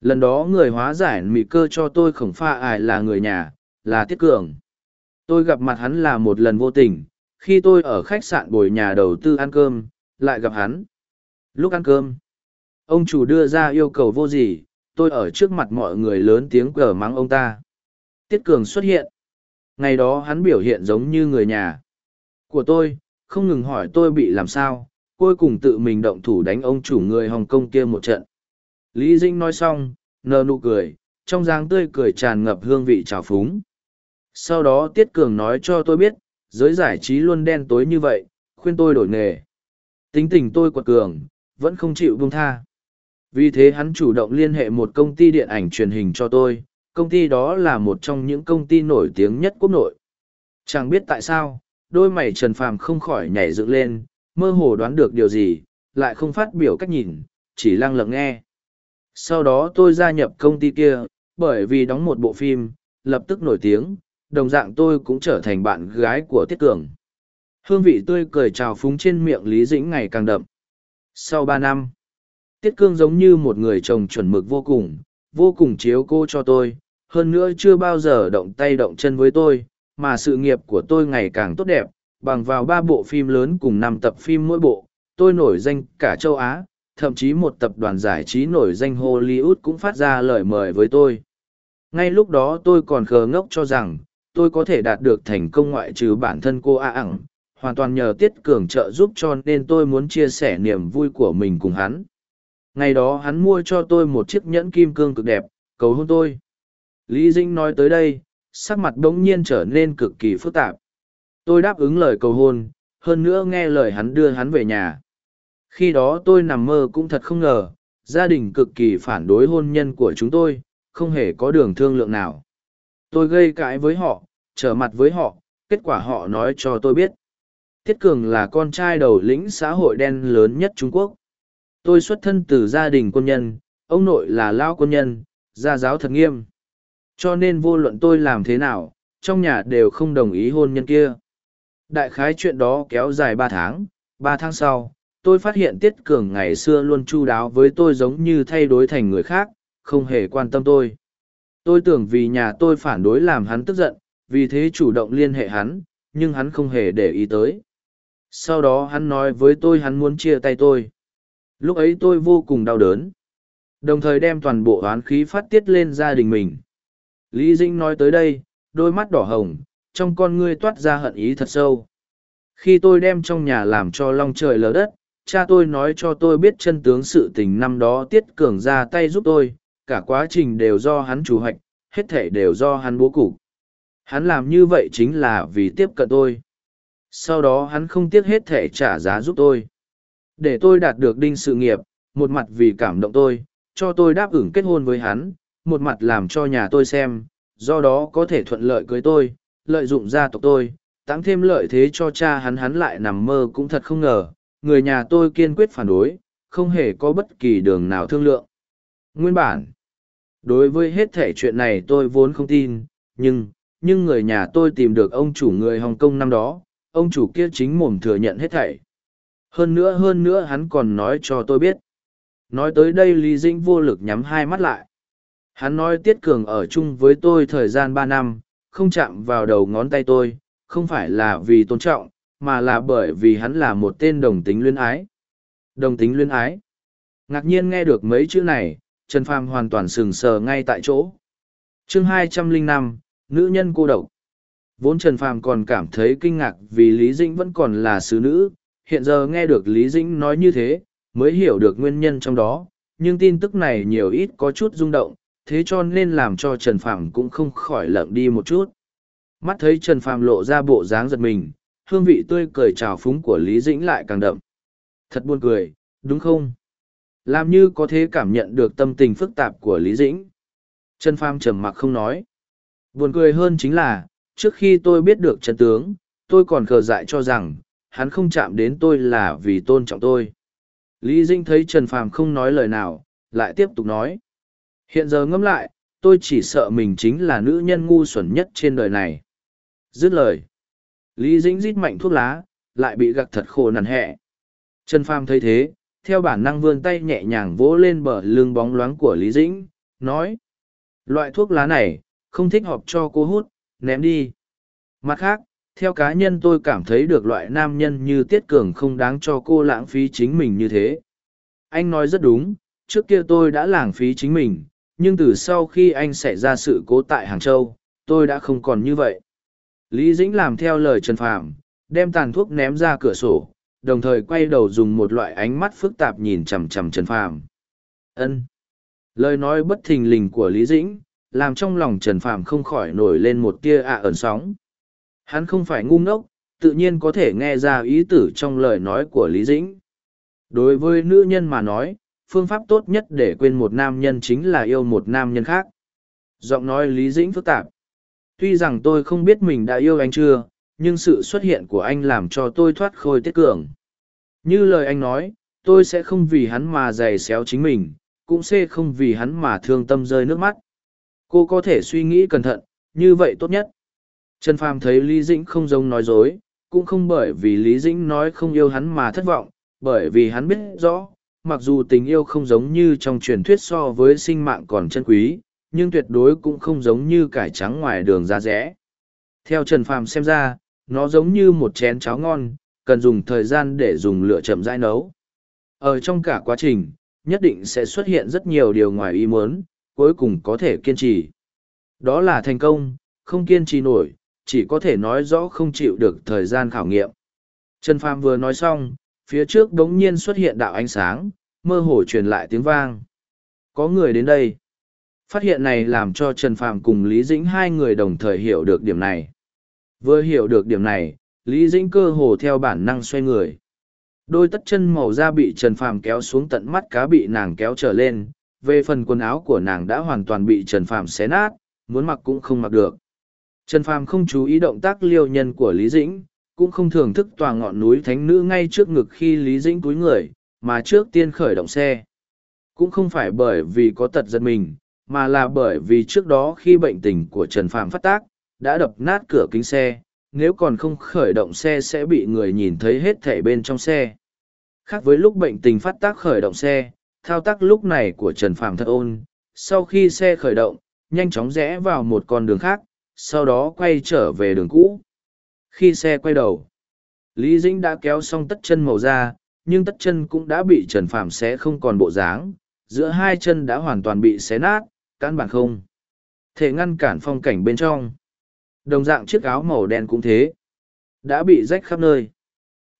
Lần đó người hóa giải mị cơ cho tôi khổng pha ải là người nhà, là Tiết Cường. Tôi gặp mặt hắn là một lần vô tình, khi tôi ở khách sạn bồi nhà đầu tư ăn cơm, lại gặp hắn. Lúc ăn cơm, ông chủ đưa ra yêu cầu vô gì, tôi ở trước mặt mọi người lớn tiếng cờ mắng ông ta. Tiết Cường xuất hiện. Ngày đó hắn biểu hiện giống như người nhà của tôi, không ngừng hỏi tôi bị làm sao, cuối cùng tự mình động thủ đánh ông chủ người Hồng Kông kia một trận. Lý Dinh nói xong, nở nụ cười, trong dáng tươi cười tràn ngập hương vị trào phúng. Sau đó Tiết Cường nói cho tôi biết, giới giải trí luôn đen tối như vậy, khuyên tôi đổi nghề. Tính tình tôi quật cường, vẫn không chịu buông tha. Vì thế hắn chủ động liên hệ một công ty điện ảnh truyền hình cho tôi, công ty đó là một trong những công ty nổi tiếng nhất quốc nội. Chẳng biết tại sao, đôi mày Trần Phàm không khỏi nhảy dựng lên, mơ hồ đoán được điều gì, lại không phát biểu cách nhìn, chỉ lăng lặng nghe. Sau đó tôi gia nhập công ty kia, bởi vì đóng một bộ phim, lập tức nổi tiếng, đồng dạng tôi cũng trở thành bạn gái của Tiết Cường. Hương vị tươi cười trào phúng trên miệng Lý Dĩnh ngày càng đậm. Sau ba năm, Tiết Cương giống như một người chồng chuẩn mực vô cùng, vô cùng chiếu cô cho tôi, hơn nữa chưa bao giờ động tay động chân với tôi, mà sự nghiệp của tôi ngày càng tốt đẹp, bằng vào ba bộ phim lớn cùng năm tập phim mỗi bộ, tôi nổi danh cả châu Á, thậm chí một tập đoàn giải trí nổi danh Hollywood cũng phát ra lời mời với tôi. Ngay lúc đó tôi còn khờ ngốc cho rằng, tôi có thể đạt được thành công ngoại trừ bản thân cô A ẳng, hoàn toàn nhờ Tiết Cường trợ giúp cho nên tôi muốn chia sẻ niềm vui của mình cùng hắn. Ngày đó hắn mua cho tôi một chiếc nhẫn kim cương cực đẹp, cầu hôn tôi. Lý dinh nói tới đây, sắc mặt đống nhiên trở nên cực kỳ phức tạp. Tôi đáp ứng lời cầu hôn, hơn nữa nghe lời hắn đưa hắn về nhà. Khi đó tôi nằm mơ cũng thật không ngờ, gia đình cực kỳ phản đối hôn nhân của chúng tôi, không hề có đường thương lượng nào. Tôi gây cãi với họ, trở mặt với họ, kết quả họ nói cho tôi biết. Tiết Cường là con trai đầu lĩnh xã hội đen lớn nhất Trung Quốc. Tôi xuất thân từ gia đình quân nhân, ông nội là lao quân nhân, gia giáo thật nghiêm. Cho nên vô luận tôi làm thế nào, trong nhà đều không đồng ý hôn nhân kia. Đại khái chuyện đó kéo dài ba tháng, ba tháng sau, tôi phát hiện Tiết Cường ngày xưa luôn chu đáo với tôi giống như thay đổi thành người khác, không hề quan tâm tôi. Tôi tưởng vì nhà tôi phản đối làm hắn tức giận, vì thế chủ động liên hệ hắn, nhưng hắn không hề để ý tới. Sau đó hắn nói với tôi hắn muốn chia tay tôi. Lúc ấy tôi vô cùng đau đớn. Đồng thời đem toàn bộ oán khí phát tiết lên gia đình mình. Lý Dĩnh nói tới đây, đôi mắt đỏ hồng, trong con ngươi toát ra hận ý thật sâu. Khi tôi đem trong nhà làm cho long trời lở đất, cha tôi nói cho tôi biết chân tướng sự tình năm đó Tiết Cường ra tay giúp tôi, cả quá trình đều do hắn chủ hoạch, hết thể đều do hắn bố cục. Hắn làm như vậy chính là vì tiếp cận tôi. Sau đó hắn không tiếc hết thể trả giá giúp tôi. Để tôi đạt được đinh sự nghiệp, một mặt vì cảm động tôi, cho tôi đáp ứng kết hôn với hắn, một mặt làm cho nhà tôi xem, do đó có thể thuận lợi cưới tôi, lợi dụng gia tộc tôi, tăng thêm lợi thế cho cha hắn hắn lại nằm mơ cũng thật không ngờ, người nhà tôi kiên quyết phản đối, không hề có bất kỳ đường nào thương lượng. Nguyên bản, đối với hết thể chuyện này tôi vốn không tin, nhưng, nhưng người nhà tôi tìm được ông chủ người Hồng Kông năm đó, ông chủ kia chính mồm thừa nhận hết thảy. Hơn nữa hơn nữa hắn còn nói cho tôi biết. Nói tới đây Lý Dĩnh vô lực nhắm hai mắt lại. Hắn nói Tiết Cường ở chung với tôi thời gian ba năm, không chạm vào đầu ngón tay tôi, không phải là vì tôn trọng, mà là bởi vì hắn là một tên đồng tính luyến ái. Đồng tính luyến ái. Ngạc nhiên nghe được mấy chữ này, Trần Phàm hoàn toàn sừng sờ ngay tại chỗ. Chương hai trăm linh năm, Nữ nhân cô độc. Vốn Trần Phàm còn cảm thấy kinh ngạc vì Lý Dĩnh vẫn còn là sứ nữ, hiện giờ nghe được Lý Dĩnh nói như thế, mới hiểu được nguyên nhân trong đó, nhưng tin tức này nhiều ít có chút rung động, thế cho nên làm cho Trần Phàm cũng không khỏi lợm đi một chút. Mắt thấy Trần Phàm lộ ra bộ dáng giật mình, hương vị tươi cười trào phúng của Lý Dĩnh lại càng đậm. Thật buồn cười, đúng không? Làm như có thể cảm nhận được tâm tình phức tạp của Lý Dĩnh. Trần Phàm trầm mặc không nói. Buồn cười hơn chính là, trước khi tôi biết được chân tướng, tôi còn khờ dại cho rằng, hắn không chạm đến tôi là vì tôn trọng tôi. Lý Dĩnh thấy Trần Phàm không nói lời nào, lại tiếp tục nói. Hiện giờ ngẫm lại, tôi chỉ sợ mình chính là nữ nhân ngu xuẩn nhất trên đời này. Dứt lời. Lý Dĩnh rít mạnh thuốc lá, lại bị gặc thật khổ nằn hẹ. Trần Phàm thấy thế, theo bản năng vươn tay nhẹ nhàng vỗ lên bờ lưng bóng loáng của Lý Dĩnh, nói. Loại thuốc lá này, không thích hợp cho cô hút, ném đi. Mặt khác, theo cá nhân tôi cảm thấy được loại nam nhân như Tiết Cường không đáng cho cô lãng phí chính mình như thế. Anh nói rất đúng, trước kia tôi đã lãng phí chính mình, nhưng từ sau khi anh xảy ra sự cố tại Hàng Châu, tôi đã không còn như vậy. Lý Dĩnh làm theo lời Trần Phạm, đem tàn thuốc ném ra cửa sổ, đồng thời quay đầu dùng một loại ánh mắt phức tạp nhìn chằm chằm Trần Phạm. Ân. Lời nói bất thình lình của Lý Dĩnh, làm trong lòng Trần Phạm không khỏi nổi lên một tia ạ ẩn sóng. Hắn không phải ngu ngốc, tự nhiên có thể nghe ra ý tử trong lời nói của Lý Dĩnh. Đối với nữ nhân mà nói, phương pháp tốt nhất để quên một nam nhân chính là yêu một nam nhân khác. Giọng nói Lý Dĩnh phức tạp. Tuy rằng tôi không biết mình đã yêu anh chưa, nhưng sự xuất hiện của anh làm cho tôi thoát khôi tiết cường. Như lời anh nói, tôi sẽ không vì hắn mà giày xéo chính mình, cũng sẽ không vì hắn mà thương tâm rơi nước mắt. Cô có thể suy nghĩ cẩn thận, như vậy tốt nhất. Trần Phàm thấy Lý Dĩnh không giống nói dối, cũng không bởi vì Lý Dĩnh nói không yêu hắn mà thất vọng, bởi vì hắn biết rõ, mặc dù tình yêu không giống như trong truyền thuyết so với sinh mạng còn chân quý, nhưng tuyệt đối cũng không giống như cải trắng ngoài đường ra rẽ. Theo Trần Phàm xem ra, nó giống như một chén cháo ngon, cần dùng thời gian để dùng lửa chậm rãi nấu. Ở trong cả quá trình, nhất định sẽ xuất hiện rất nhiều điều ngoài ý muốn, cuối cùng có thể kiên trì. Đó là thành công, không kiên trì nổi, chỉ có thể nói rõ không chịu được thời gian khảo nghiệm. Trần Phàm vừa nói xong, phía trước đống nhiên xuất hiện đạo ánh sáng, mơ hồ truyền lại tiếng vang. Có người đến đây. Phát hiện này làm cho Trần Phàm cùng Lý Dĩnh hai người đồng thời hiểu được điểm này. Vừa hiểu được điểm này, Lý Dĩnh cơ hồ theo bản năng xoay người. Đôi tất chân màu da bị Trần Phàm kéo xuống tận mắt cá bị nàng kéo trở lên, về phần quần áo của nàng đã hoàn toàn bị Trần Phàm xé nát, muốn mặc cũng không mặc được. Trần Phàm không chú ý động tác liêu nhân của Lý Dĩnh, cũng không thưởng thức tòa ngọn núi thánh nữ ngay trước ngực khi Lý Dĩnh cúi người, mà trước tiên khởi động xe. Cũng không phải bởi vì có tật giật mình, mà là bởi vì trước đó khi bệnh tình của Trần Phàm phát tác, đã đập nát cửa kính xe, nếu còn không khởi động xe sẽ bị người nhìn thấy hết thảy bên trong xe. Khác với lúc bệnh tình phát tác khởi động xe, thao tác lúc này của Trần Phàm thật ôn, sau khi xe khởi động, nhanh chóng rẽ vào một con đường khác, sau đó quay trở về đường cũ. Khi xe quay đầu, Lý Dĩnh đã kéo xong tất chân màu ra, nhưng tất chân cũng đã bị Trần Phàm xé không còn bộ dáng, giữa hai chân đã hoàn toàn bị xé nát, căn bản không. Thể ngăn cản phong cảnh bên trong. Đồng dạng chiếc áo màu đen cũng thế. Đã bị rách khắp nơi.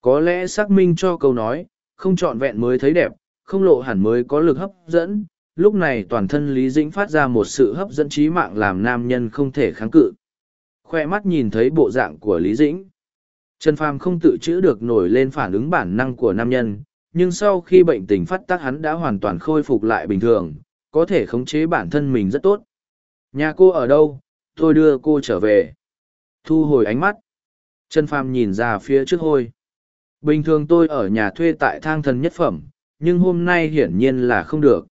Có lẽ xác minh cho câu nói, không trọn vẹn mới thấy đẹp, không lộ hẳn mới có lực hấp dẫn, lúc này toàn thân Lý Dĩnh phát ra một sự hấp dẫn trí mạng làm nam nhân không thể kháng cự. Khoe mắt nhìn thấy bộ dạng của Lý Dĩnh. Trần Phàm không tự chữ được nổi lên phản ứng bản năng của nam nhân, nhưng sau khi bệnh tình phát tác hắn đã hoàn toàn khôi phục lại bình thường, có thể khống chế bản thân mình rất tốt. Nhà cô ở đâu? Tôi đưa cô trở về. Thu hồi ánh mắt. Trần Phàm nhìn ra phía trước hôi. Bình thường tôi ở nhà thuê tại thang thần nhất phẩm, nhưng hôm nay hiển nhiên là không được.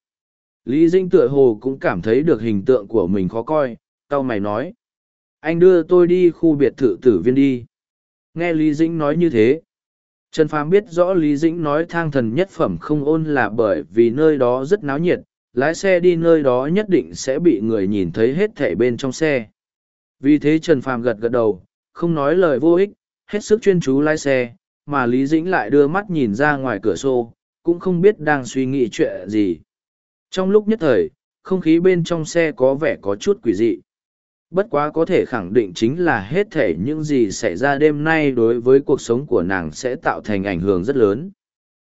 Lý Dĩnh tựa hồ cũng cảm thấy được hình tượng của mình khó coi, tao mày nói. Anh đưa tôi đi khu biệt thự tử viên đi. Nghe Lý Dĩnh nói như thế. Trần Phàm biết rõ Lý Dĩnh nói thang thần nhất phẩm không ôn là bởi vì nơi đó rất náo nhiệt, lái xe đi nơi đó nhất định sẽ bị người nhìn thấy hết thảy bên trong xe. Vì thế Trần Phàm gật gật đầu, không nói lời vô ích, hết sức chuyên chú lái xe, mà Lý Dĩnh lại đưa mắt nhìn ra ngoài cửa sổ, cũng không biết đang suy nghĩ chuyện gì. Trong lúc nhất thời, không khí bên trong xe có vẻ có chút quỷ dị. Bất quá có thể khẳng định chính là hết thể những gì xảy ra đêm nay đối với cuộc sống của nàng sẽ tạo thành ảnh hưởng rất lớn.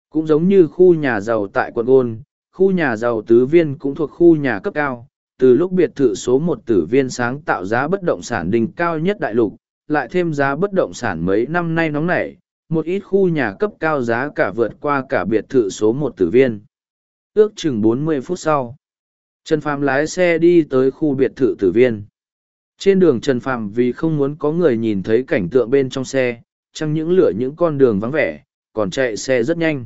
Cũng giống như khu nhà giàu tại quận Gôn, khu nhà giàu tứ viên cũng thuộc khu nhà cấp cao. Từ lúc biệt thự số một tử viên sáng tạo giá bất động sản đỉnh cao nhất đại lục, lại thêm giá bất động sản mấy năm nay nóng nảy, một ít khu nhà cấp cao giá cả vượt qua cả biệt thự số một tử viên. ước chừng bốn mươi phút sau, trần phàm lái xe đi tới khu biệt thự tử viên. Trên đường trần phàm vì không muốn có người nhìn thấy cảnh tượng bên trong xe trăng những lửa những con đường vắng vẻ, còn chạy xe rất nhanh.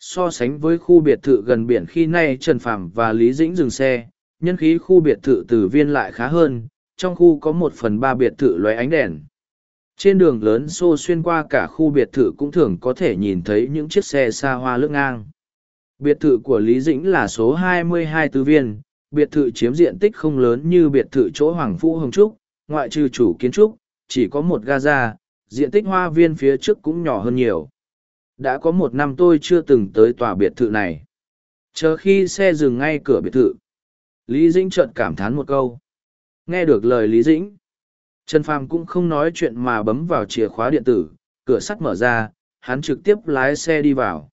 So sánh với khu biệt thự gần biển khi nay trần phàm và lý dĩnh dừng xe, nhân khí khu biệt thự tử viên lại khá hơn, trong khu có một phần ba biệt thự lóe ánh đèn trên đường lớn xô xuyên qua cả khu biệt thự cũng thường có thể nhìn thấy những chiếc xe xa hoa lướt ngang. Biệt thự của lý dĩnh là số 22 tư viên, biệt thự chiếm diện tích không lớn như biệt thự chỗ hoàng Phu hồng trúc, ngoại trừ chủ kiến trúc, chỉ có một gaza, diện tích hoa viên phía trước cũng nhỏ hơn nhiều. Đã có một năm tôi chưa từng tới tòa biệt thự này. Chờ khi xe dừng ngay cửa biệt thự, lý dĩnh chợt cảm thán một câu. Nghe được lời lý dĩnh trần phàm cũng không nói chuyện mà bấm vào chìa khóa điện tử, cửa sắt mở ra, hắn trực tiếp lái xe đi vào.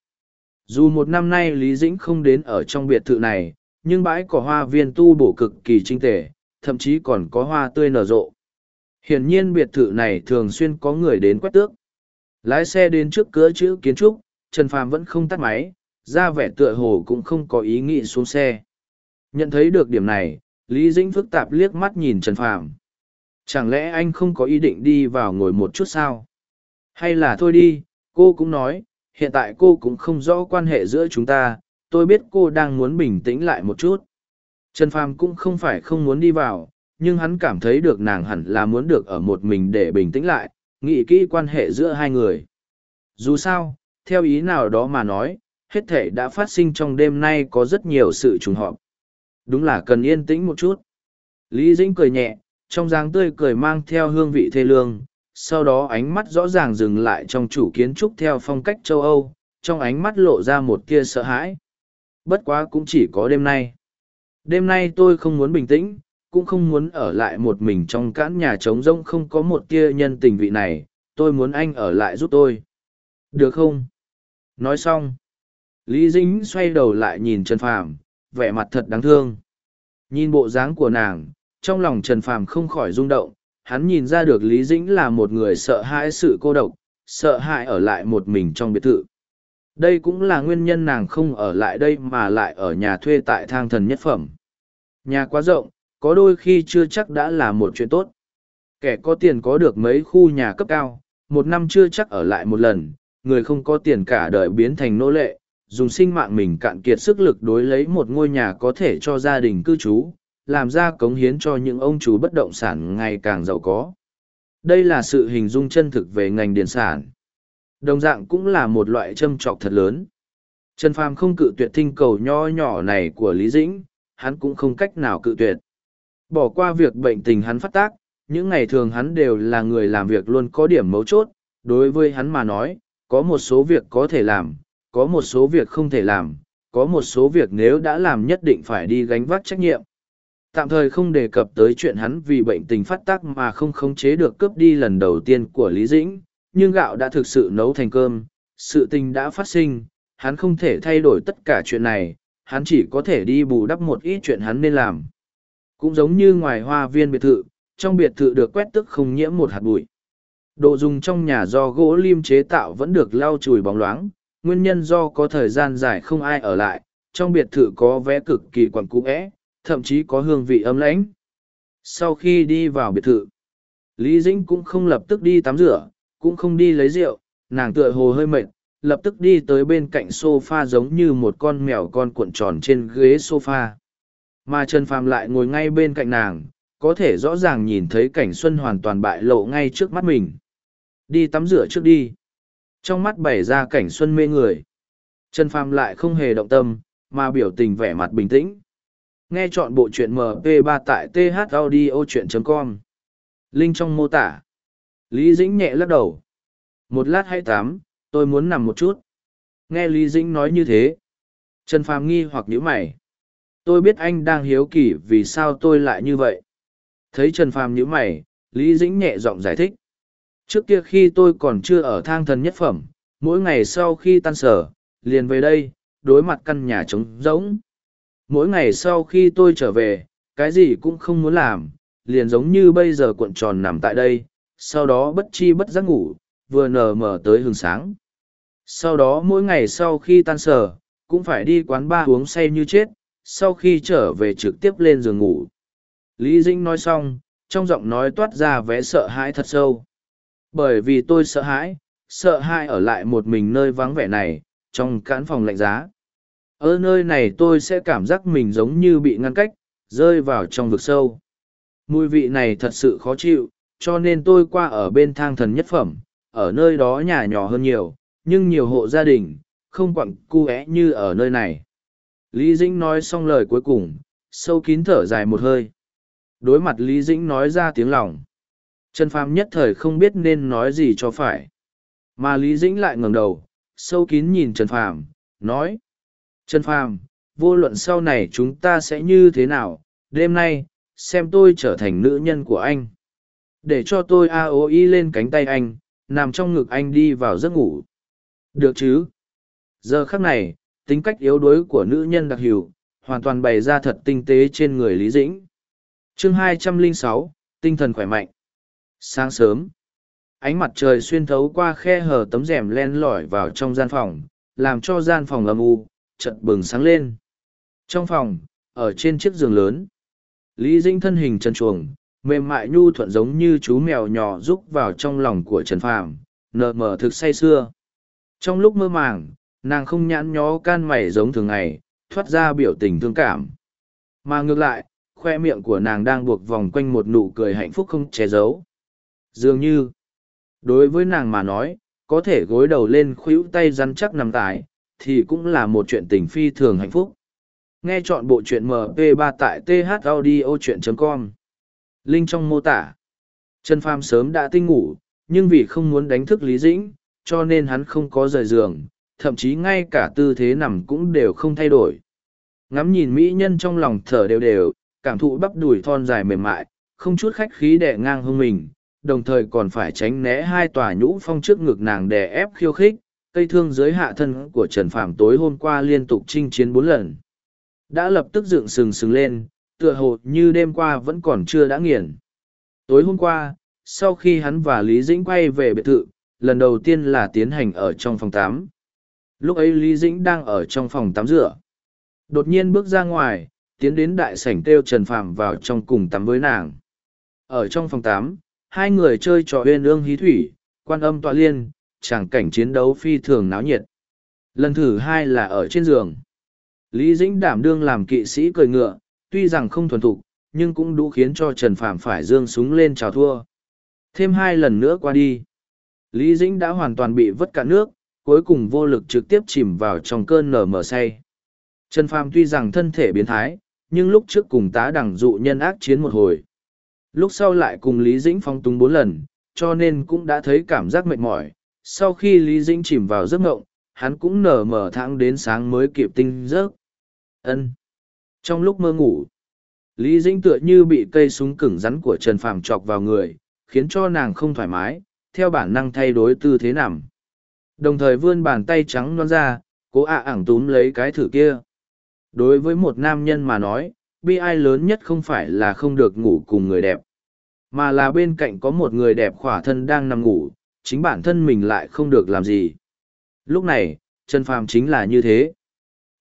Dù một năm nay lý dĩnh không đến ở trong biệt thự này, nhưng bãi cỏ hoa viên tu bổ cực kỳ trinh tề, thậm chí còn có hoa tươi nở rộ. Hiển nhiên biệt thự này thường xuyên có người đến quét tước. Lái xe đến trước cửa chữ kiến trúc, trần phàm vẫn không tắt máy, ra vẻ tựa hồ cũng không có ý nghĩ xuống xe. Nhận thấy được điểm này, lý dĩnh phức tạp liếc mắt nhìn trần phàm chẳng lẽ anh không có ý định đi vào ngồi một chút sao? Hay là thôi đi, cô cũng nói, hiện tại cô cũng không rõ quan hệ giữa chúng ta, tôi biết cô đang muốn bình tĩnh lại một chút. Trần phàm cũng không phải không muốn đi vào, nhưng hắn cảm thấy được nàng hẳn là muốn được ở một mình để bình tĩnh lại, nghĩ kỹ quan hệ giữa hai người. Dù sao, theo ý nào đó mà nói, hết thể đã phát sinh trong đêm nay có rất nhiều sự trùng hợp. Đúng là cần yên tĩnh một chút. Lý dĩnh cười nhẹ trong dáng tươi cười mang theo hương vị thê lương, sau đó ánh mắt rõ ràng dừng lại trong chủ kiến trúc theo phong cách châu âu, trong ánh mắt lộ ra một tia sợ hãi. Bất quá cũng chỉ có đêm nay. Đêm nay tôi không muốn bình tĩnh, cũng không muốn ở lại một mình trong cãn nhà trống rỗng không có một tia nhân tình vị này, tôi muốn anh ở lại giúp tôi. Được không? Nói xong, lý Dĩnh xoay đầu lại nhìn trần phàm, vẻ mặt thật đáng thương. Nhìn bộ dáng của nàng trong lòng trần phàm không khỏi rung động, hắn nhìn ra được lý dĩnh là một người sợ hãi sự cô độc, sợ hãi ở lại một mình trong biệt thự. Đây cũng là nguyên nhân nàng không ở lại đây mà lại ở nhà thuê tại thang thần nhất phẩm. Nhà quá rộng, có đôi khi chưa chắc đã là một chuyện tốt. Kẻ có tiền có được mấy khu nhà cấp cao, một năm chưa chắc ở lại một lần, người không có tiền cả đời biến thành nô lệ, dùng sinh mạng mình cạn kiệt sức lực đối lấy một ngôi nhà có thể cho gia đình cư trú làm ra cống hiến cho những ông chủ bất động sản ngày càng giàu có. Đây là sự hình dung chân thực về ngành điện sản. Đồng dạng cũng là một loại châm trọc thật lớn. Trần Phàm không cự tuyệt thinh cầu nho nhỏ này của Lý Dĩnh, hắn cũng không cách nào cự tuyệt. Bỏ qua việc bệnh tình hắn phát tác, những ngày thường hắn đều là người làm việc luôn có điểm mấu chốt, đối với hắn mà nói, có một số việc có thể làm, có một số việc không thể làm, có một số việc nếu đã làm nhất định phải đi gánh vác trách nhiệm. Tạm thời không đề cập tới chuyện hắn vì bệnh tình phát tác mà không khống chế được cướp đi lần đầu tiên của Lý Dĩnh, nhưng gạo đã thực sự nấu thành cơm, sự tình đã phát sinh, hắn không thể thay đổi tất cả chuyện này, hắn chỉ có thể đi bù đắp một ít chuyện hắn nên làm. Cũng giống như ngoài hoa viên biệt thự, trong biệt thự được quét tức không nhiễm một hạt bụi. Đồ dùng trong nhà do gỗ lim chế tạo vẫn được lau chùi bóng loáng, nguyên nhân do có thời gian dài không ai ở lại, trong biệt thự có vé cực kỳ quẩn cũ é thậm chí có hương vị ấm lãnh. Sau khi đi vào biệt thự, Lý Dĩnh cũng không lập tức đi tắm rửa, cũng không đi lấy rượu, nàng tựa hồ hơi mệt, lập tức đi tới bên cạnh sofa giống như một con mèo con cuộn tròn trên ghế sofa. Mà Trần Phàm lại ngồi ngay bên cạnh nàng, có thể rõ ràng nhìn thấy cảnh xuân hoàn toàn bại lộ ngay trước mắt mình. Đi tắm rửa trước đi. Trong mắt bày ra cảnh xuân mê người. Trần Phàm lại không hề động tâm, mà biểu tình vẻ mặt bình tĩnh. Nghe chọn bộ truyện MP3 tại thaudio.com. Link trong mô tả. Lý Dĩnh nhẹ lắc đầu. Một lát hay tám, tôi muốn nằm một chút. Nghe Lý Dĩnh nói như thế. Trần Phàm nghi hoặc nhíu mày. Tôi biết anh đang hiếu kỳ vì sao tôi lại như vậy. Thấy Trần Phàm nhíu mày, Lý Dĩnh nhẹ giọng giải thích. Trước kia khi tôi còn chưa ở thang thần nhất phẩm, mỗi ngày sau khi tan sở, liền về đây, đối mặt căn nhà trống rỗng mỗi ngày sau khi tôi trở về cái gì cũng không muốn làm liền giống như bây giờ cuộn tròn nằm tại đây sau đó bất chi bất giác ngủ vừa nờ mở tới hừng sáng sau đó mỗi ngày sau khi tan sở cũng phải đi quán ba uống say như chết, sau khi trở về trực tiếp lên giường ngủ. Lý Dĩnh nói xong, trong giọng nói toát ra vẻ sợ hãi thật sâu. Bởi vì tôi sợ hãi, sợ hãi ở lại một mình nơi vắng vẻ này, trong cán phòng lạnh giá. Ở nơi này tôi sẽ cảm giác mình giống như bị ngăn cách, rơi vào trong vực sâu. Mùi vị này thật sự khó chịu, cho nên tôi qua ở bên thang thần nhất phẩm, ở nơi đó nhà nhỏ hơn nhiều, nhưng nhiều hộ gia đình, không quặng cu é như ở nơi này. Lý Dĩnh nói xong lời cuối cùng, sâu kín thở dài một hơi. Đối mặt Lý Dĩnh nói ra tiếng lòng. Trần Phàm nhất thời không biết nên nói gì cho phải. Mà Lý Dĩnh lại ngẩng đầu, sâu kín nhìn Trần Phàm, nói. Trần Phàm, vô luận sau này chúng ta sẽ như thế nào, đêm nay, xem tôi trở thành nữ nhân của anh. Để cho tôi a o y lên cánh tay anh, nằm trong ngực anh đi vào giấc ngủ. Được chứ? Giờ khắc này, tính cách yếu đuối của nữ nhân đặc hữu, hoàn toàn bày ra thật tinh tế trên người Lý Dĩnh. chương 206, tinh thần khỏe mạnh. Sáng sớm, ánh mặt trời xuyên thấu qua khe hở tấm rèm len lỏi vào trong gian phòng, làm cho gian phòng âm u, chật bừng sáng lên. Trong phòng, ở trên chiếc giường lớn, Lý Dĩnh thân hình trần chuồng, mềm mại nhu thuận giống như chú mèo nhỏ rúc vào trong lòng của Trần Phàm, nợ mở thực say xưa. Trong lúc mơ màng, nàng không nhãn nhó can mày giống thường ngày, thoát ra biểu tình thương cảm. Mà ngược lại, khoe miệng của nàng đang buộc vòng quanh một nụ cười hạnh phúc không che giấu. Dường như, đối với nàng mà nói, có thể gối đầu lên khuỷu tay rắn chắc nằm tại, thì cũng là một chuyện tình phi thường hạnh phúc. Nghe chọn bộ truyện MP3 tại thaudio.com. Linh trong mô tả. Trần Phàm sớm đã tinh ngủ, nhưng vì không muốn đánh thức Lý Dĩnh, cho nên hắn không có rời giường, thậm chí ngay cả tư thế nằm cũng đều không thay đổi. Ngắm nhìn mỹ nhân trong lòng thở đều đều, cảm thụ bắp đùi thon dài mềm mại, không chút khách khí đè ngang hông mình, đồng thời còn phải tránh né hai tòa nhũ phong trước ngực nàng đè ép khiêu khích, cây thương dưới hạ thân của Trần Phàm tối hôm qua liên tục chinh chiến bốn lần. Đã lập tức dựng sừng sừng lên, tựa hồ như đêm qua vẫn còn chưa đã nghiền. Tối hôm qua, sau khi hắn và Lý Dĩnh quay về biệt thự, lần đầu tiên là tiến hành ở trong phòng tắm. Lúc ấy Lý Dĩnh đang ở trong phòng tắm rửa. Đột nhiên bước ra ngoài, tiến đến đại sảnh kêu Trần Phàm vào trong cùng tắm với nàng. Ở trong phòng tắm, hai người chơi trò huyên ương hí thủy, quan âm tọa liên, tràng cảnh chiến đấu phi thường náo nhiệt. Lần thứ hai là ở trên giường. Lý Dĩnh đảm đương làm kỵ sĩ cười ngựa, tuy rằng không thuần thục, nhưng cũng đủ khiến cho Trần Phạm phải dương súng lên chào thua. Thêm hai lần nữa qua đi. Lý Dĩnh đã hoàn toàn bị vứt cả nước, cuối cùng vô lực trực tiếp chìm vào trong cơn nở mở say. Trần Phàm tuy rằng thân thể biến thái, nhưng lúc trước cùng tá đẳng dụ nhân ác chiến một hồi. Lúc sau lại cùng Lý Dĩnh phong túng bốn lần, cho nên cũng đã thấy cảm giác mệt mỏi. Sau khi Lý Dĩnh chìm vào giấc ngộng, hắn cũng nở mở thẳng đến sáng mới kịp tinh giấc. Ân. Trong lúc mơ ngủ, Lý Dĩnh tựa như bị cây súng cứng rắn của Trần Phàm chọc vào người, khiến cho nàng không thoải mái, theo bản năng thay đổi tư thế nằm. Đồng thời vươn bàn tay trắng non ra, cố ạ ảng túm lấy cái thử kia. Đối với một nam nhân mà nói, bi ai lớn nhất không phải là không được ngủ cùng người đẹp, mà là bên cạnh có một người đẹp khỏa thân đang nằm ngủ, chính bản thân mình lại không được làm gì. Lúc này, Trần Phàm chính là như thế.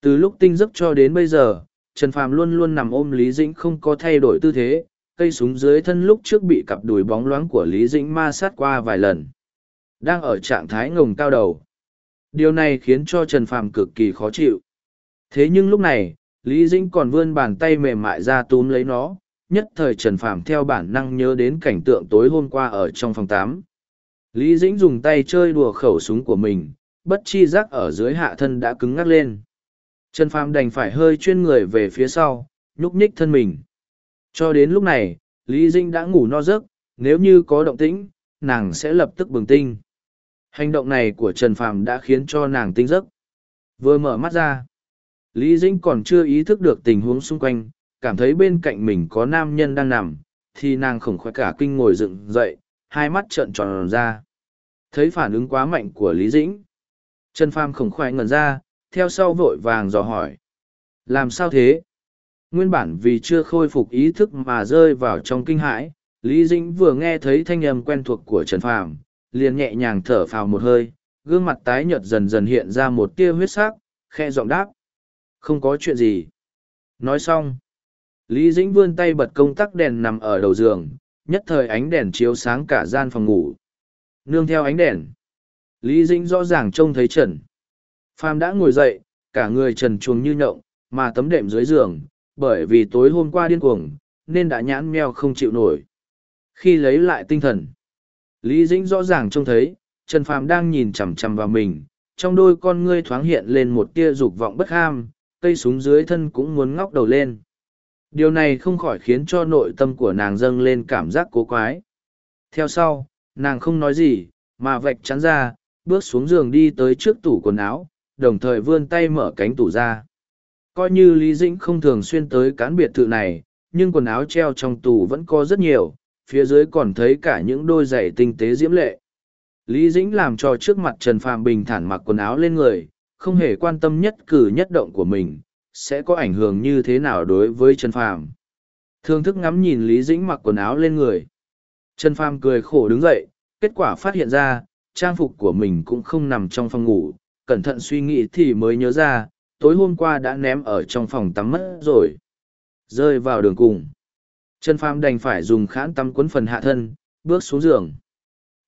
Từ lúc tinh giấc cho đến bây giờ, Trần Phàm luôn luôn nằm ôm Lý Dĩnh không có thay đổi tư thế, cây súng dưới thân lúc trước bị cặp đùi bóng loáng của Lý Dĩnh ma sát qua vài lần. Đang ở trạng thái ngồng cao đầu. Điều này khiến cho Trần Phàm cực kỳ khó chịu. Thế nhưng lúc này, Lý Dĩnh còn vươn bàn tay mềm mại ra túm lấy nó, nhất thời Trần Phàm theo bản năng nhớ đến cảnh tượng tối hôm qua ở trong phòng tám. Lý Dĩnh dùng tay chơi đùa khẩu súng của mình, bất chi giác ở dưới hạ thân đã cứng ngắc lên. Trần Phàm đành phải hơi chuyên người về phía sau, nhúc nhích thân mình. Cho đến lúc này, Lý Dĩnh đã ngủ no giấc, nếu như có động tĩnh, nàng sẽ lập tức bừng tinh. Hành động này của Trần Phàm đã khiến cho nàng tinh giấc. Vừa mở mắt ra, Lý Dĩnh còn chưa ý thức được tình huống xung quanh, cảm thấy bên cạnh mình có nam nhân đang nằm, thì nàng khổng khoái cả kinh ngồi dựng dậy, hai mắt trợn tròn ra. Thấy phản ứng quá mạnh của Lý Dĩnh. Trần Phàm khổng khoái ngẩn ra, theo sau vội vàng dò hỏi. Làm sao thế? Nguyên bản vì chưa khôi phục ý thức mà rơi vào trong kinh hãi, Lý Dĩnh vừa nghe thấy thanh âm quen thuộc của Trần Phàm, liền nhẹ nhàng thở phào một hơi, gương mặt tái nhợt dần dần hiện ra một tia huyết sắc, khe giọng đáp, Không có chuyện gì. Nói xong. Lý Dĩnh vươn tay bật công tắc đèn nằm ở đầu giường, nhất thời ánh đèn chiếu sáng cả gian phòng ngủ. Nương theo ánh đèn. Lý Dĩnh rõ ràng trông thấy Trần. Phàm đã ngồi dậy, cả người trần chuồng như nhộng, mà tấm đệm dưới giường, bởi vì tối hôm qua điên cuồng, nên đã nhãn meo không chịu nổi. Khi lấy lại tinh thần, Lý Dĩnh rõ ràng trông thấy, Trần Phàm đang nhìn chằm chằm vào mình, trong đôi con ngươi thoáng hiện lên một tia dục vọng bất ham, cây súng dưới thân cũng muốn ngóc đầu lên. Điều này không khỏi khiến cho nội tâm của nàng dâng lên cảm giác cố quái. Theo sau, nàng không nói gì, mà vạch chắn ra, bước xuống giường đi tới trước tủ quần áo, đồng thời vươn tay mở cánh tủ ra. Coi như Lý Dĩnh không thường xuyên tới cán biệt thự này, nhưng quần áo treo trong tủ vẫn có rất nhiều, phía dưới còn thấy cả những đôi giày tinh tế diễm lệ. Lý Dĩnh làm cho trước mặt Trần Phạm bình thản mặc quần áo lên người, không hề quan tâm nhất cử nhất động của mình, sẽ có ảnh hưởng như thế nào đối với Trần Phàm? Thương thức ngắm nhìn Lý Dĩnh mặc quần áo lên người. Trần Phàm cười khổ đứng dậy, kết quả phát hiện ra, trang phục của mình cũng không nằm trong phòng ngủ, cẩn thận suy nghĩ thì mới nhớ ra, tối hôm qua đã ném ở trong phòng tắm mất rồi. Rơi vào đường cùng. Trần Phàm đành phải dùng khãn tắm quấn phần hạ thân, bước xuống giường.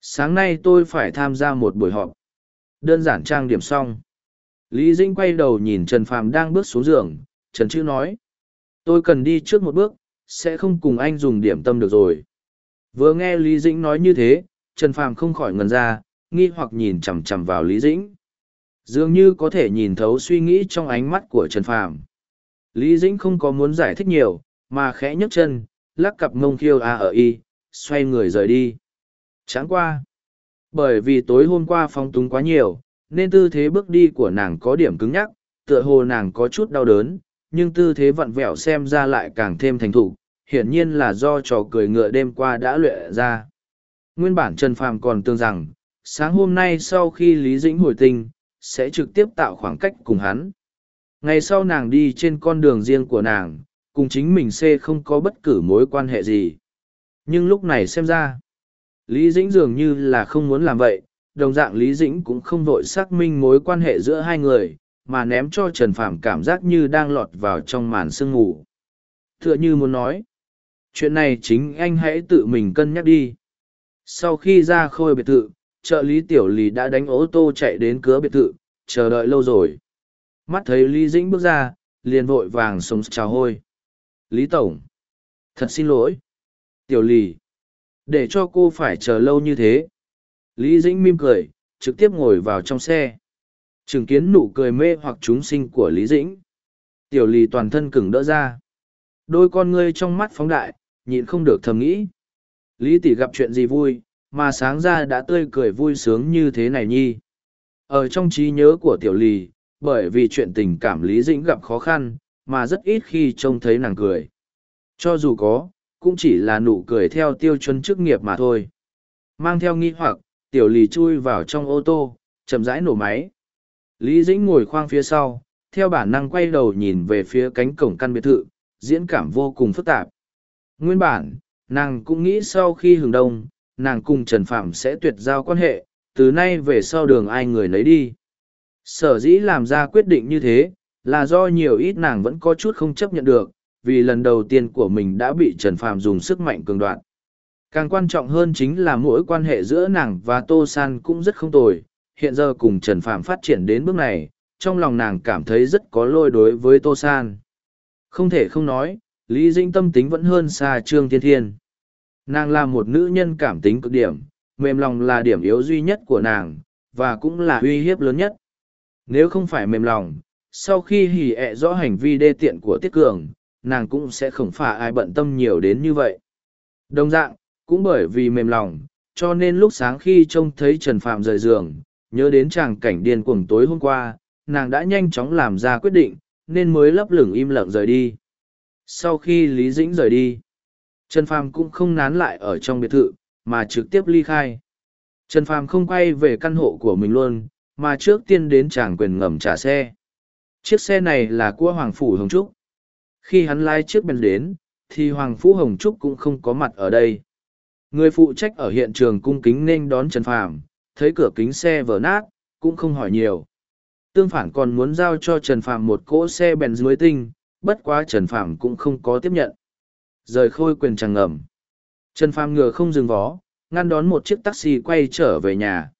Sáng nay tôi phải tham gia một buổi họp. Đơn giản trang điểm xong. Lý Dĩnh quay đầu nhìn Trần Phàm đang bước xuống giường, Trần Chữ nói. Tôi cần đi trước một bước, sẽ không cùng anh dùng điểm tâm được rồi. Vừa nghe Lý Dĩnh nói như thế, Trần Phàm không khỏi ngần ra, nghi hoặc nhìn chằm chằm vào Lý Dĩnh. Dường như có thể nhìn thấu suy nghĩ trong ánh mắt của Trần Phàm. Lý Dĩnh không có muốn giải thích nhiều, mà khẽ nhấc chân, lắc cặp mông khiêu a ở y, xoay người rời đi. Tráng qua. Bởi vì tối hôm qua phong túng quá nhiều, nên tư thế bước đi của nàng có điểm cứng nhắc, tựa hồ nàng có chút đau đớn, nhưng tư thế vặn vẹo xem ra lại càng thêm thành thục, hiển nhiên là do trò cười ngựa đêm qua đã luyện ra. Nguyên bản Trần Phàm còn tương rằng, sáng hôm nay sau khi Lý Dĩnh hồi tinh, sẽ trực tiếp tạo khoảng cách cùng hắn. Ngày sau nàng đi trên con đường riêng của nàng, cùng chính mình C không có bất cứ mối quan hệ gì. Nhưng lúc này xem ra, Lý Dĩnh dường như là không muốn làm vậy, đồng dạng Lý Dĩnh cũng không vội xác minh mối quan hệ giữa hai người, mà ném cho Trần Phạm cảm giác như đang lọt vào trong màn sương ngủ. Tựa như muốn nói, chuyện này chính anh hãy tự mình cân nhắc đi. Sau khi ra khôi biệt thự, trợ lý tiểu lý đã đánh ô tô chạy đến cửa biệt thự, chờ đợi lâu rồi. Mắt thấy Lý Dĩnh bước ra, liền vội vàng sống chào hôi. Lý Tổng. Thật xin lỗi. Tiểu lì. Để cho cô phải chờ lâu như thế. Lý Dĩnh mỉm cười, trực tiếp ngồi vào trong xe. Chứng kiến nụ cười mê hoặc chúng sinh của Lý Dĩnh. Tiểu lì toàn thân cứng đỡ ra. Đôi con ngươi trong mắt phóng đại, nhịn không được thầm nghĩ. Lý tỷ gặp chuyện gì vui, mà sáng ra đã tươi cười vui sướng như thế này nhi. Ở trong trí nhớ của tiểu lì, bởi vì chuyện tình cảm Lý Dĩnh gặp khó khăn, mà rất ít khi trông thấy nàng cười. Cho dù có, cũng chỉ là nụ cười theo tiêu chuẩn chức nghiệp mà thôi. Mang theo nghi hoặc, tiểu lì chui vào trong ô tô, chậm rãi nổ máy. Lý Dĩnh ngồi khoang phía sau, theo bản năng quay đầu nhìn về phía cánh cổng căn biệt thự, diễn cảm vô cùng phức tạp. Nguyên bản, nàng cũng nghĩ sau khi hừng đông, nàng cùng Trần Phạm sẽ tuyệt giao quan hệ, từ nay về sau đường ai người lấy đi. Sở dĩ làm ra quyết định như thế, là do nhiều ít nàng vẫn có chút không chấp nhận được, vì lần đầu tiên của mình đã bị Trần Phạm dùng sức mạnh cường đoạn. Càng quan trọng hơn chính là mỗi quan hệ giữa nàng và Tô San cũng rất không tồi, hiện giờ cùng Trần Phạm phát triển đến bước này, trong lòng nàng cảm thấy rất có lôi đối với Tô San. Không thể không nói, Lý Dĩnh tâm tính vẫn hơn xa Trương Thiên Thiên. Nàng là một nữ nhân cảm tính cực điểm, mềm lòng là điểm yếu duy nhất của nàng, và cũng là uy hiếp lớn nhất. Nếu không phải mềm lòng, sau khi hỉ ẹ rõ hành vi đê tiện của Tiết Cường, nàng cũng sẽ không phải ai bận tâm nhiều đến như vậy. Đồng dạng, cũng bởi vì mềm lòng, cho nên lúc sáng khi trông thấy Trần Phạm rời giường, nhớ đến chàng cảnh điên cuồng tối hôm qua, nàng đã nhanh chóng làm ra quyết định, nên mới lấp lửng im lặng rời đi. Sau khi Lý Dĩnh rời đi, Trần Phàm cũng không nán lại ở trong biệt thự, mà trực tiếp ly khai. Trần Phàm không quay về căn hộ của mình luôn, mà trước tiên đến tràng quyền ngầm trả xe. Chiếc xe này là của Hoàng Phủ Hồng Trúc. Khi hắn lái chiếc bên đến, thì Hoàng Phủ Hồng Trúc cũng không có mặt ở đây. Người phụ trách ở hiện trường cung kính nên đón Trần Phàm, thấy cửa kính xe vỡ nát, cũng không hỏi nhiều. Tương phản còn muốn giao cho Trần Phạm một cỗ xe bèn dưới tinh, bất quá Trần Phạm cũng không có tiếp nhận. Rời khôi quyền chẳng ngầm. Trần Phạm ngựa không dừng vó, ngăn đón một chiếc taxi quay trở về nhà.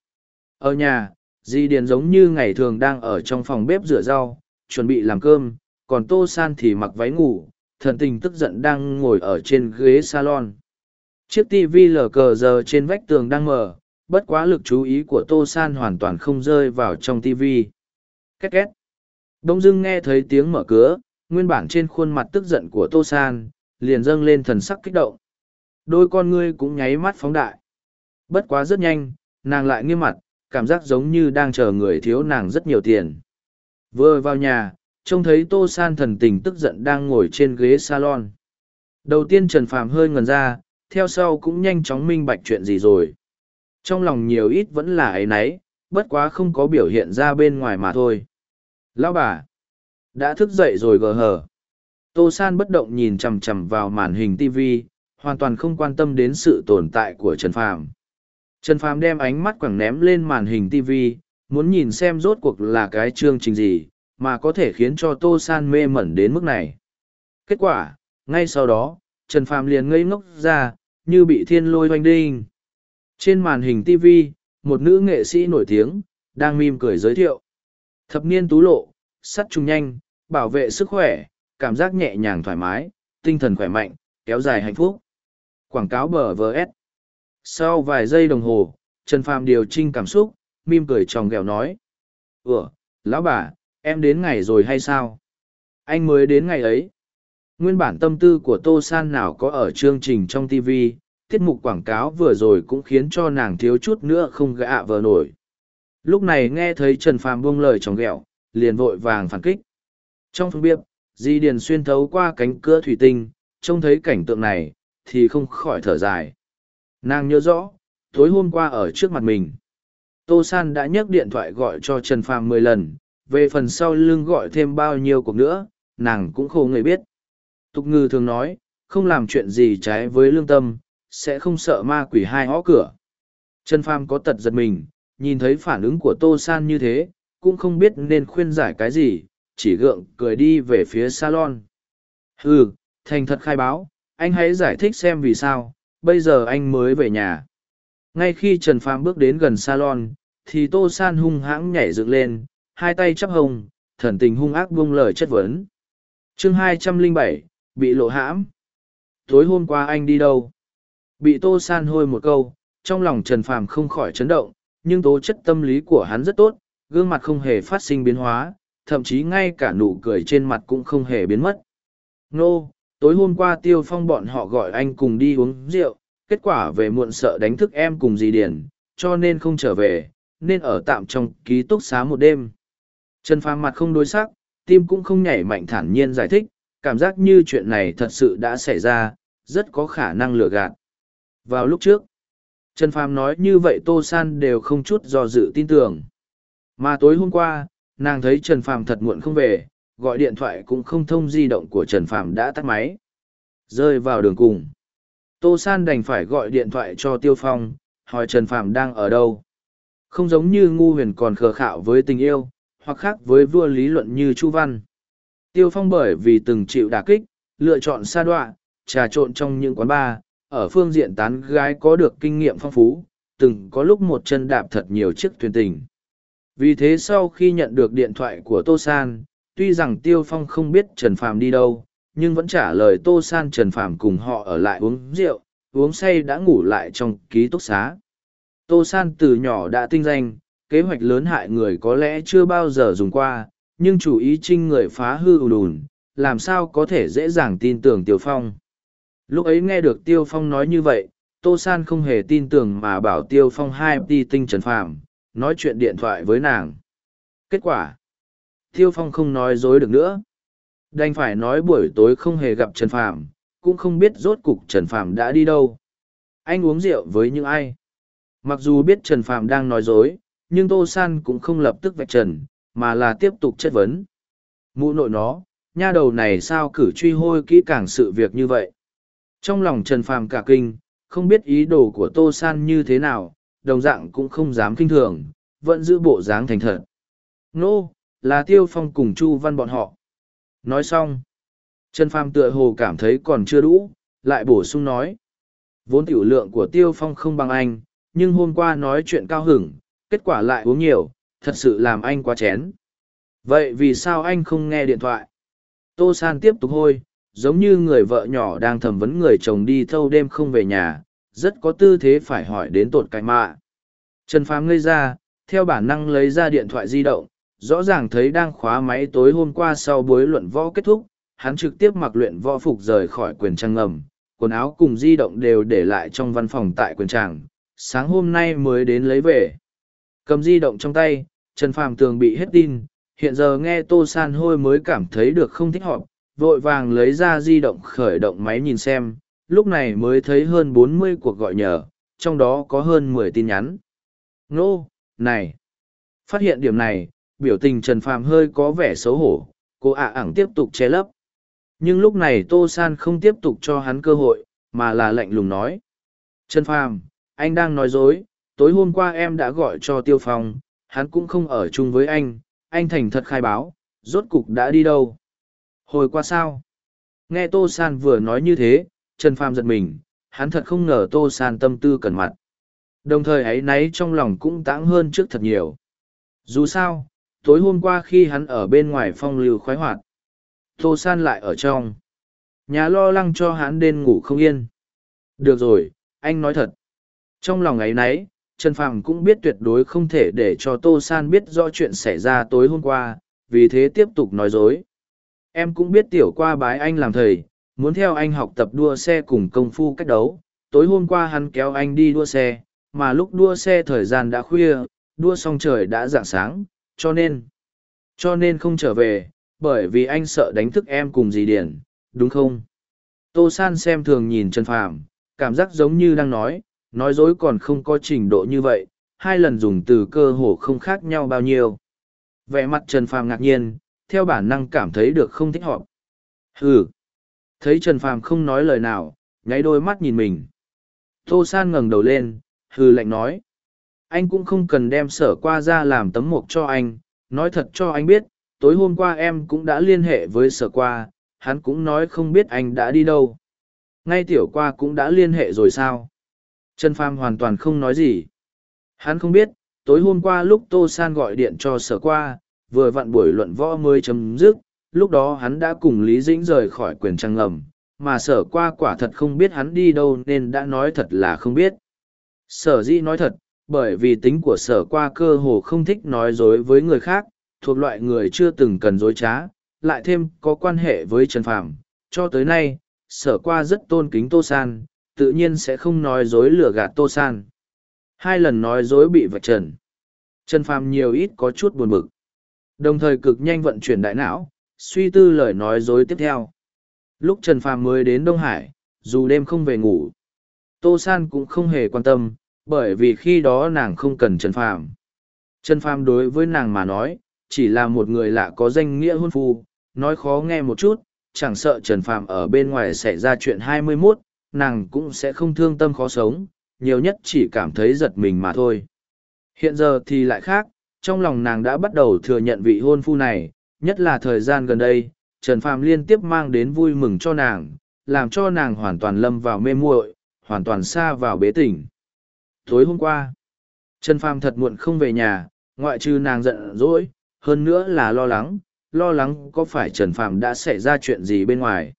Ở nhà, Di Điền giống như ngày thường đang ở trong phòng bếp rửa rau, chuẩn bị làm cơm, còn Tô San thì mặc váy ngủ, thần tình tức giận đang ngồi ở trên ghế salon. Chiếc TV lờ cờ giờ trên vách tường đang mở, bất quá lực chú ý của Tô San hoàn toàn không rơi vào trong TV. Két két. Đông dưng nghe thấy tiếng mở cửa, nguyên bản trên khuôn mặt tức giận của Tô San, liền dâng lên thần sắc kích động. Đôi con ngươi cũng nháy mắt phóng đại. Bất quá rất nhanh, nàng lại nghiêm mặt, cảm giác giống như đang chờ người thiếu nàng rất nhiều tiền. Vừa vào nhà, trông thấy Tô San thần tình tức giận đang ngồi trên ghế salon. Đầu tiên Trần Phàm hơi ngần ra, theo sau cũng nhanh chóng minh bạch chuyện gì rồi. Trong lòng nhiều ít vẫn là ấy nấy, bất quá không có biểu hiện ra bên ngoài mà thôi. Lão bà, đã thức dậy rồi gờ hờ. Tô San bất động nhìn chằm chằm vào màn hình TV, hoàn toàn không quan tâm đến sự tồn tại của Trần Phàm. Trần Phàm đem ánh mắt quẳng ném lên màn hình TV, muốn nhìn xem rốt cuộc là cái chương trình gì, mà có thể khiến cho Tô San mê mẩn đến mức này. Kết quả, ngay sau đó, Trần Phàm liền ngây ngốc ra, như bị thiên lôi oanh đinh. Trên màn hình TV, một nữ nghệ sĩ nổi tiếng, đang mỉm cười giới thiệu. Thập niên tú lộ, sắt trùng nhanh, bảo vệ sức khỏe, cảm giác nhẹ nhàng thoải mái, tinh thần khỏe mạnh, kéo dài hạnh phúc. Quảng cáo bờ VS. Sau vài giây đồng hồ, Trần Phàm điều chỉnh cảm xúc, mỉm cười tròng ghẹo nói. Ủa, lão bà, em đến ngày rồi hay sao? Anh mới đến ngày ấy. Nguyên bản tâm tư của Tô San nào có ở chương trình trong TV, tiết mục quảng cáo vừa rồi cũng khiến cho nàng thiếu chút nữa không gạ vờ nổi. Lúc này nghe thấy Trần Phàm buông lời tròng ghẹo, liền vội vàng phản kích. Trong phương biếp, Di Điền xuyên thấu qua cánh cửa thủy tinh, trông thấy cảnh tượng này, thì không khỏi thở dài. Nàng nhớ rõ, tối hôm qua ở trước mặt mình. Tô San đã nhấc điện thoại gọi cho Trần Phàm mười lần, về phần sau lưng gọi thêm bao nhiêu cuộc nữa, nàng cũng khổ người biết. Tục ngư thường nói, không làm chuyện gì trái với lương tâm, sẽ không sợ ma quỷ hai ngõ cửa. Trần pham có tật giật mình, nhìn thấy phản ứng của Tô San như thế, cũng không biết nên khuyên giải cái gì, chỉ gượng cười đi về phía salon. Ừ, thành thật khai báo, anh hãy giải thích xem vì sao, bây giờ anh mới về nhà. Ngay khi Trần Phàm bước đến gần salon, thì Tô San hung hãng nhảy dựng lên, hai tay chắp hông, thần tình hung ác buông lời chất vấn. chương 207, bị lộ hãm. Tối hôm qua anh đi đâu? Bị Tô San hôi một câu, trong lòng Trần Phàm không khỏi chấn động, nhưng tố chất tâm lý của hắn rất tốt, gương mặt không hề phát sinh biến hóa, thậm chí ngay cả nụ cười trên mặt cũng không hề biến mất. Nô, tối hôm qua Tiêu Phong bọn họ gọi anh cùng đi uống rượu, kết quả về muộn sợ đánh thức em cùng dì Điển, cho nên không trở về, nên ở tạm trong ký túc xá một đêm. Trần Phàm mặt không đối sắc, tim cũng không nhảy mạnh thản nhiên giải thích, cảm giác như chuyện này thật sự đã xảy ra, rất có khả năng lừa gạt. Vào lúc trước, Trần Phàm nói như vậy Tô San đều không chút do dự tin tưởng. Mà tối hôm qua, nàng thấy Trần Phàm thật muộn không về, gọi điện thoại cũng không thông di động của Trần Phàm đã tắt máy. Rơi vào đường cùng. Tô San đành phải gọi điện thoại cho Tiêu Phong, hỏi Trần Phàm đang ở đâu. Không giống như ngu huyền còn khờ khạo với tình yêu, hoặc khác với vua lý luận như Chu Văn. Tiêu Phong bởi vì từng chịu đả kích, lựa chọn xa đoạ, trà trộn trong những quán bar, ở phương diện tán gái có được kinh nghiệm phong phú, từng có lúc một chân đạp thật nhiều chiếc thuyền tình. Vì thế sau khi nhận được điện thoại của Tô San, tuy rằng Tiêu Phong không biết Trần Phàm đi đâu, nhưng vẫn trả lời Tô San Trần Phàm cùng họ ở lại uống rượu, uống say đã ngủ lại trong ký túc xá. Tô San từ nhỏ đã tinh danh, kế hoạch lớn hại người có lẽ chưa bao giờ dùng qua, nhưng chủ ý trinh người phá hư ù đùn, làm sao có thể dễ dàng tin tưởng Tiêu Phong. Lúc ấy nghe được Tiêu Phong nói như vậy, Tô San không hề tin tưởng mà bảo Tiêu Phong hai đi tinh Trần Phàm, nói chuyện điện thoại với nàng. Kết quả, Tiêu Phong không nói dối được nữa. Đành phải nói buổi tối không hề gặp Trần Phàm, cũng không biết rốt cục Trần Phàm đã đi đâu. Anh uống rượu với những ai? Mặc dù biết Trần Phàm đang nói dối, nhưng Tô San cũng không lập tức vạch trần, mà là tiếp tục chất vấn. Mụ nội nó, nha đầu này sao cử truy hôi kỹ càng sự việc như vậy? Trong lòng Trần Phàm cả kinh, không biết ý đồ của Tô San như thế nào, đồng dạng cũng không dám kinh thường, vẫn giữ bộ dáng thành thật. Nô, là Tiêu Phong cùng Chu Văn bọn họ. Nói xong, Trần Phàm tựa hồ cảm thấy còn chưa đủ, lại bổ sung nói. Vốn tiểu lượng của Tiêu Phong không bằng anh, nhưng hôm qua nói chuyện cao hứng, kết quả lại uống nhiều, thật sự làm anh quá chén. Vậy vì sao anh không nghe điện thoại? Tô San tiếp tục hôi, giống như người vợ nhỏ đang thẩm vấn người chồng đi thâu đêm không về nhà, rất có tư thế phải hỏi đến tột cạnh mạ. Trần Phàm ngây ra, theo bản năng lấy ra điện thoại di động, rõ ràng thấy đang khóa máy tối hôm qua sau buổi luận võ kết thúc, hắn trực tiếp mặc luyện võ phục rời khỏi quyền trang ngầm, quần áo cùng di động đều để lại trong văn phòng tại quyền tràng, sáng hôm nay mới đến lấy về. Cầm di động trong tay, Trần Phàm tường bị hết tin, hiện giờ nghe Tô San Hôi mới cảm thấy được không thích hợp, vội vàng lấy ra di động khởi động máy nhìn xem, lúc này mới thấy hơn bốn mươi cuộc gọi nhờ, trong đó có hơn mười tin nhắn. Nô, này! Phát hiện điểm này, biểu tình Trần Phàm hơi có vẻ xấu hổ, cô ạ ẳng tiếp tục che lấp. Nhưng lúc này Tô San không tiếp tục cho hắn cơ hội, mà là lạnh lùng nói. Trần Phàm, anh đang nói dối, tối hôm qua em đã gọi cho Tiêu Phong, hắn cũng không ở chung với anh, anh thành thật khai báo, rốt cục đã đi đâu. Hồi qua sao? Nghe Tô San vừa nói như thế, Trần Phàm giật mình, hắn thật không ngờ Tô San tâm tư cẩn mặt. Đồng thời ấy náy trong lòng cũng tãng hơn trước thật nhiều. Dù sao, tối hôm qua khi hắn ở bên ngoài phong lưu khoái hoạt, Tô San lại ở trong. Nhà lo lắng cho hắn đêm ngủ không yên. Được rồi, anh nói thật. Trong lòng ấy nấy, Trần Phàm cũng biết tuyệt đối không thể để cho Tô San biết rõ chuyện xảy ra tối hôm qua, vì thế tiếp tục nói dối. Em cũng biết tiểu qua bái anh làm thầy, muốn theo anh học tập đua xe cùng công phu cách đấu. Tối hôm qua hắn kéo anh đi đua xe, mà lúc đua xe thời gian đã khuya, đua xong trời đã rạng sáng, cho nên, cho nên không trở về, bởi vì anh sợ đánh thức em cùng dì Điển, đúng không? Tô San xem thường nhìn Trần Phàm, cảm giác giống như đang nói, nói dối còn không có trình độ như vậy, hai lần dùng từ cơ hồ không khác nhau bao nhiêu. Vẻ mặt Trần Phàm ngạc nhiên, theo bản năng cảm thấy được không thích họ. Hừ. Thấy Trần Phàm không nói lời nào, nháy đôi mắt nhìn mình. Tô San ngẩng đầu lên, hừ lạnh nói. Anh cũng không cần đem sở qua ra làm tấm mộc cho anh, nói thật cho anh biết, tối hôm qua em cũng đã liên hệ với sở qua, hắn cũng nói không biết anh đã đi đâu. Ngay tiểu qua cũng đã liên hệ rồi sao? Trần Phàm hoàn toàn không nói gì. Hắn không biết, tối hôm qua lúc Tô San gọi điện cho sở qua, vừa vặn buổi luận võ mới chấm dứt, lúc đó hắn đã cùng Lý Dĩnh rời khỏi quyền trang ngầm, mà sở qua quả thật không biết hắn đi đâu nên đã nói thật là không biết. Sở dĩ nói thật, bởi vì tính của sở qua cơ hồ không thích nói dối với người khác, thuộc loại người chưa từng cần dối trá, lại thêm có quan hệ với Trần Phàm cho tới nay, sở qua rất tôn kính Tô San, tự nhiên sẽ không nói dối lừa gạt Tô San. Hai lần nói dối bị vạch trần. Trần Phàm nhiều ít có chút buồn bực. Đồng thời cực nhanh vận chuyển đại não, suy tư lời nói dối tiếp theo. Lúc Trần Phàm mới đến Đông Hải, dù đêm không về ngủ, Tô San cũng không hề quan tâm, bởi vì khi đó nàng không cần Trần Phàm. Trần Phàm đối với nàng mà nói, chỉ là một người lạ có danh nghĩa hôn phu, nói khó nghe một chút, chẳng sợ Trần Phàm ở bên ngoài xảy ra chuyện hai mươi 21, nàng cũng sẽ không thương tâm khó sống, nhiều nhất chỉ cảm thấy giật mình mà thôi. Hiện giờ thì lại khác, trong lòng nàng đã bắt đầu thừa nhận vị hôn phu này, nhất là thời gian gần đây, Trần Phàm liên tiếp mang đến vui mừng cho nàng, làm cho nàng hoàn toàn lâm vào mê muội, hoàn toàn xa vào bế tỉnh. Tối hôm qua, Trần Phàm thật muộn không về nhà, ngoại trừ nàng giận dỗi, hơn nữa là lo lắng, lo lắng có phải Trần Phàm đã xảy ra chuyện gì bên ngoài.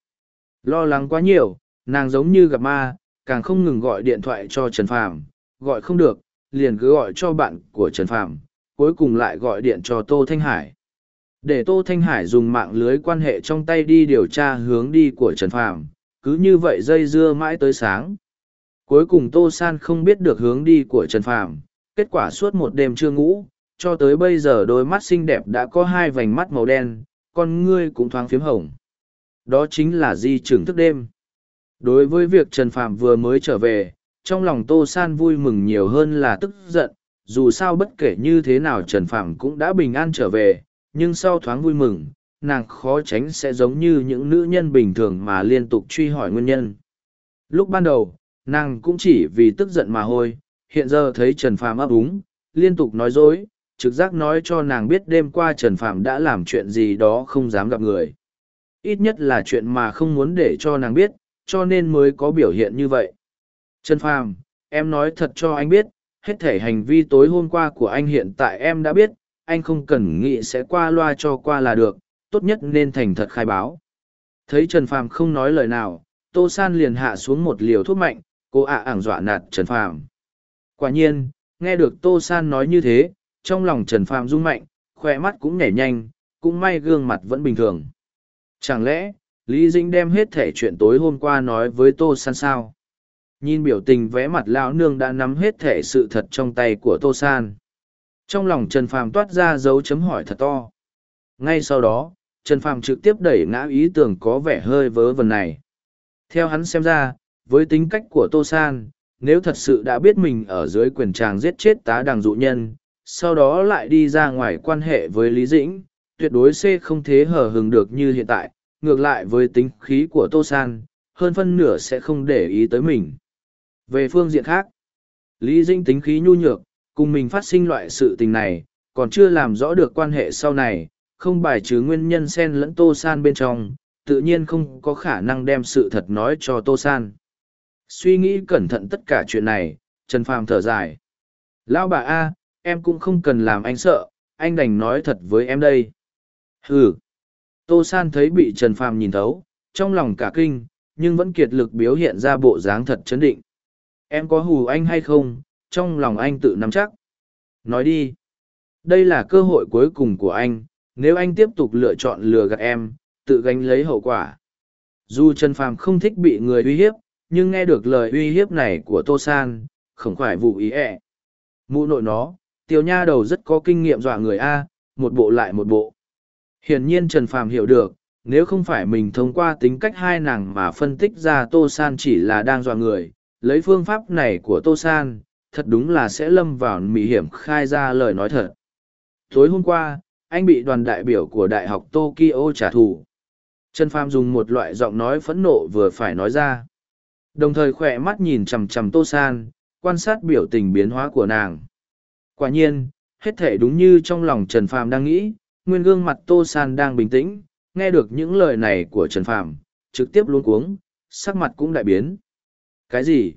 Lo lắng quá nhiều, nàng giống như gặp ma, càng không ngừng gọi điện thoại cho Trần Phàm, gọi không được, liền cứ gọi cho bạn của Trần Phàm, cuối cùng lại gọi điện cho Tô Thanh Hải. Để Tô Thanh Hải dùng mạng lưới quan hệ trong tay đi điều tra hướng đi của Trần Phàm, cứ như vậy dây dưa mãi tới sáng. Cuối cùng Tô San không biết được hướng đi của Trần Phàm, kết quả suốt một đêm chưa ngủ, cho tới bây giờ đôi mắt xinh đẹp đã có hai vành mắt màu đen, con ngươi cũng thoáng phiếm hồng. Đó chính là di trưởng thức đêm. Đối với việc Trần Phạm vừa mới trở về, trong lòng Tô San vui mừng nhiều hơn là tức giận, dù sao bất kể như thế nào Trần Phạm cũng đã bình an trở về, nhưng sau thoáng vui mừng, nàng khó tránh sẽ giống như những nữ nhân bình thường mà liên tục truy hỏi nguyên nhân. Lúc ban đầu, nàng cũng chỉ vì tức giận mà thôi, hiện giờ thấy Trần Phạm ấp úng, liên tục nói dối, trực giác nói cho nàng biết đêm qua Trần Phạm đã làm chuyện gì đó không dám gặp người. Ít nhất là chuyện mà không muốn để cho nàng biết, cho nên mới có biểu hiện như vậy. Trần Phàm, em nói thật cho anh biết, hết thể hành vi tối hôm qua của anh hiện tại em đã biết, anh không cần nghĩ sẽ qua loa cho qua là được, tốt nhất nên thành thật khai báo. Thấy Trần Phàm không nói lời nào, Tô San liền hạ xuống một liều thuốc mạnh, cô ạ ảng dọa nạt Trần Phàm. Quả nhiên, nghe được Tô San nói như thế, trong lòng Trần Phàm rung mạnh, khỏe mắt cũng nhảy nhanh, cũng may gương mặt vẫn bình thường. Chẳng lẽ, Lý Dĩnh đem hết thể chuyện tối hôm qua nói với Tô San sao? Nhìn biểu tình vẽ mặt lão nương đã nắm hết thể sự thật trong tay của Tô San. Trong lòng Trần Phàm toát ra dấu chấm hỏi thật to. Ngay sau đó, Trần Phàm trực tiếp đẩy ngã ý tưởng có vẻ hơi vớ vẩn này. Theo hắn xem ra, với tính cách của Tô San, nếu thật sự đã biết mình ở dưới quyền tràng giết chết tá đằng dụ nhân, sau đó lại đi ra ngoài quan hệ với Lý Dĩnh, tuyệt đối C không thế hở hừng được như hiện tại, ngược lại với tính khí của Tô San, hơn phân nửa sẽ không để ý tới mình. Về phương diện khác, Lý Dĩnh tính khí nhu nhược, cùng mình phát sinh loại sự tình này, còn chưa làm rõ được quan hệ sau này, không bài trừ nguyên nhân xen lẫn Tô San bên trong, tự nhiên không có khả năng đem sự thật nói cho Tô San. Suy nghĩ cẩn thận tất cả chuyện này, Trần Phàm thở dài. Lão bà A, em cũng không cần làm anh sợ, anh đành nói thật với em đây. Hừ. Tô San thấy bị Trần Phàm nhìn thấu, trong lòng cả kinh, nhưng vẫn kiệt lực biểu hiện ra bộ dáng thật chấn định. Em có hù anh hay không, trong lòng anh tự nắm chắc. Nói đi. Đây là cơ hội cuối cùng của anh, nếu anh tiếp tục lựa chọn lừa gạt em, tự gánh lấy hậu quả. Dù Trần Phàm không thích bị người uy hiếp, nhưng nghe được lời uy hiếp này của Tô San, không phải vụ ý ẹ. Mụ nội nó, tiểu nha đầu rất có kinh nghiệm dọa người A, một bộ lại một bộ. Hiển nhiên Trần Phàm hiểu được, nếu không phải mình thông qua tính cách hai nàng mà phân tích ra Tô San chỉ là đang dọa người, lấy phương pháp này của Tô San, thật đúng là sẽ lâm vào mỹ hiểm khai ra lời nói thật. Tối hôm qua, anh bị đoàn đại biểu của Đại học Tokyo trả thù. Trần Phàm dùng một loại giọng nói phẫn nộ vừa phải nói ra. Đồng thời khỏe mắt nhìn chằm chằm Tô San, quan sát biểu tình biến hóa của nàng. Quả nhiên, hết thể đúng như trong lòng Trần Phàm đang nghĩ, nguyên gương mặt Tô San đang bình tĩnh, nghe được những lời này của Trần Phàm, trực tiếp luống cuống, sắc mặt cũng đại biến. Cái gì?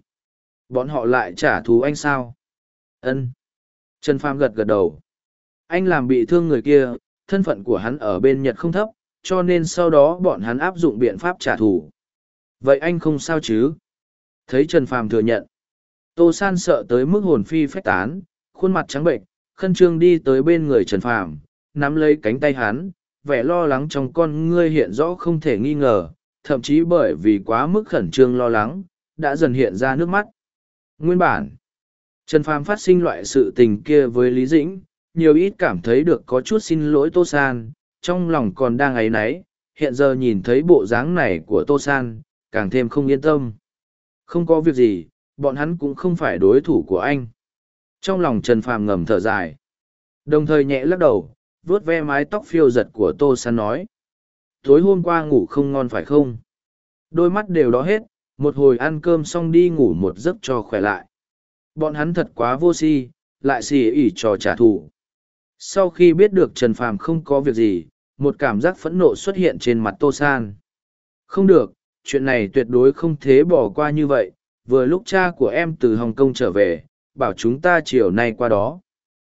Bọn họ lại trả thù anh sao? Ân. Trần Phàm gật gật đầu. Anh làm bị thương người kia, thân phận của hắn ở bên Nhật không thấp, cho nên sau đó bọn hắn áp dụng biện pháp trả thù. Vậy anh không sao chứ? Thấy Trần Phàm thừa nhận. Tô San sợ tới mức hồn phi phách tán, khuôn mặt trắng bệnh, khân trương đi tới bên người Trần Phàm, nắm lấy cánh tay hắn, vẻ lo lắng trong con ngươi hiện rõ không thể nghi ngờ, thậm chí bởi vì quá mức khẩn trương lo lắng, đã dần hiện ra nước mắt. Nguyên bản, Trần Phàm phát sinh loại sự tình kia với Lý Dĩnh, nhiều ít cảm thấy được có chút xin lỗi Tô San, trong lòng còn đang ấy náy, hiện giờ nhìn thấy bộ dáng này của Tô San, càng thêm không yên tâm. Không có việc gì, bọn hắn cũng không phải đối thủ của anh. Trong lòng Trần Phàm ngầm thở dài. Đồng thời nhẹ lắc đầu, vuốt ve mái tóc phiêu giật của tô san nói, tối hôm qua ngủ không ngon phải không? Đôi mắt đều đó hết, một hồi ăn cơm xong đi ngủ một giấc cho khỏe lại. Bọn hắn thật quá vô si, lại xì ỉ trò trả thù. Sau khi biết được trần phàm không có việc gì, một cảm giác phẫn nộ xuất hiện trên mặt tô san. Không được, chuyện này tuyệt đối không thế bỏ qua như vậy, vừa lúc cha của em từ hồng kông trở về, bảo chúng ta chiều nay qua đó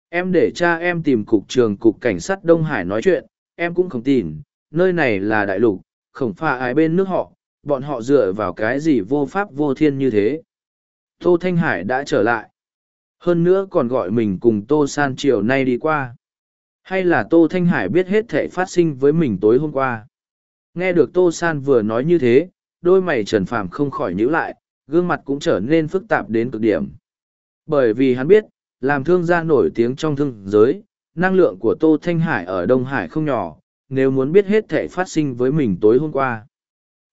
em để cha em tìm cục trường cục cảnh sát đông hải nói chuyện, em cũng không tin, nơi này là đại lục, không phải ai bên nước họ, bọn họ dựa vào cái gì vô pháp vô thiên như thế. Tô thanh hải đã trở lại. Hơn nữa còn gọi mình cùng tô san chiều nay đi qua. Hay là tô thanh hải biết hết thể phát sinh với mình tối hôm qua. Nghe được tô san vừa nói như thế, đôi mày trần phàm không khỏi nhíu lại, gương mặt cũng trở nên phức tạp đến cực điểm. Bởi vì hắn biết làm thương gia nổi tiếng trong thương giới, năng lượng của Tô Thanh Hải ở Đông Hải không nhỏ, nếu muốn biết hết thể phát sinh với mình tối hôm qua.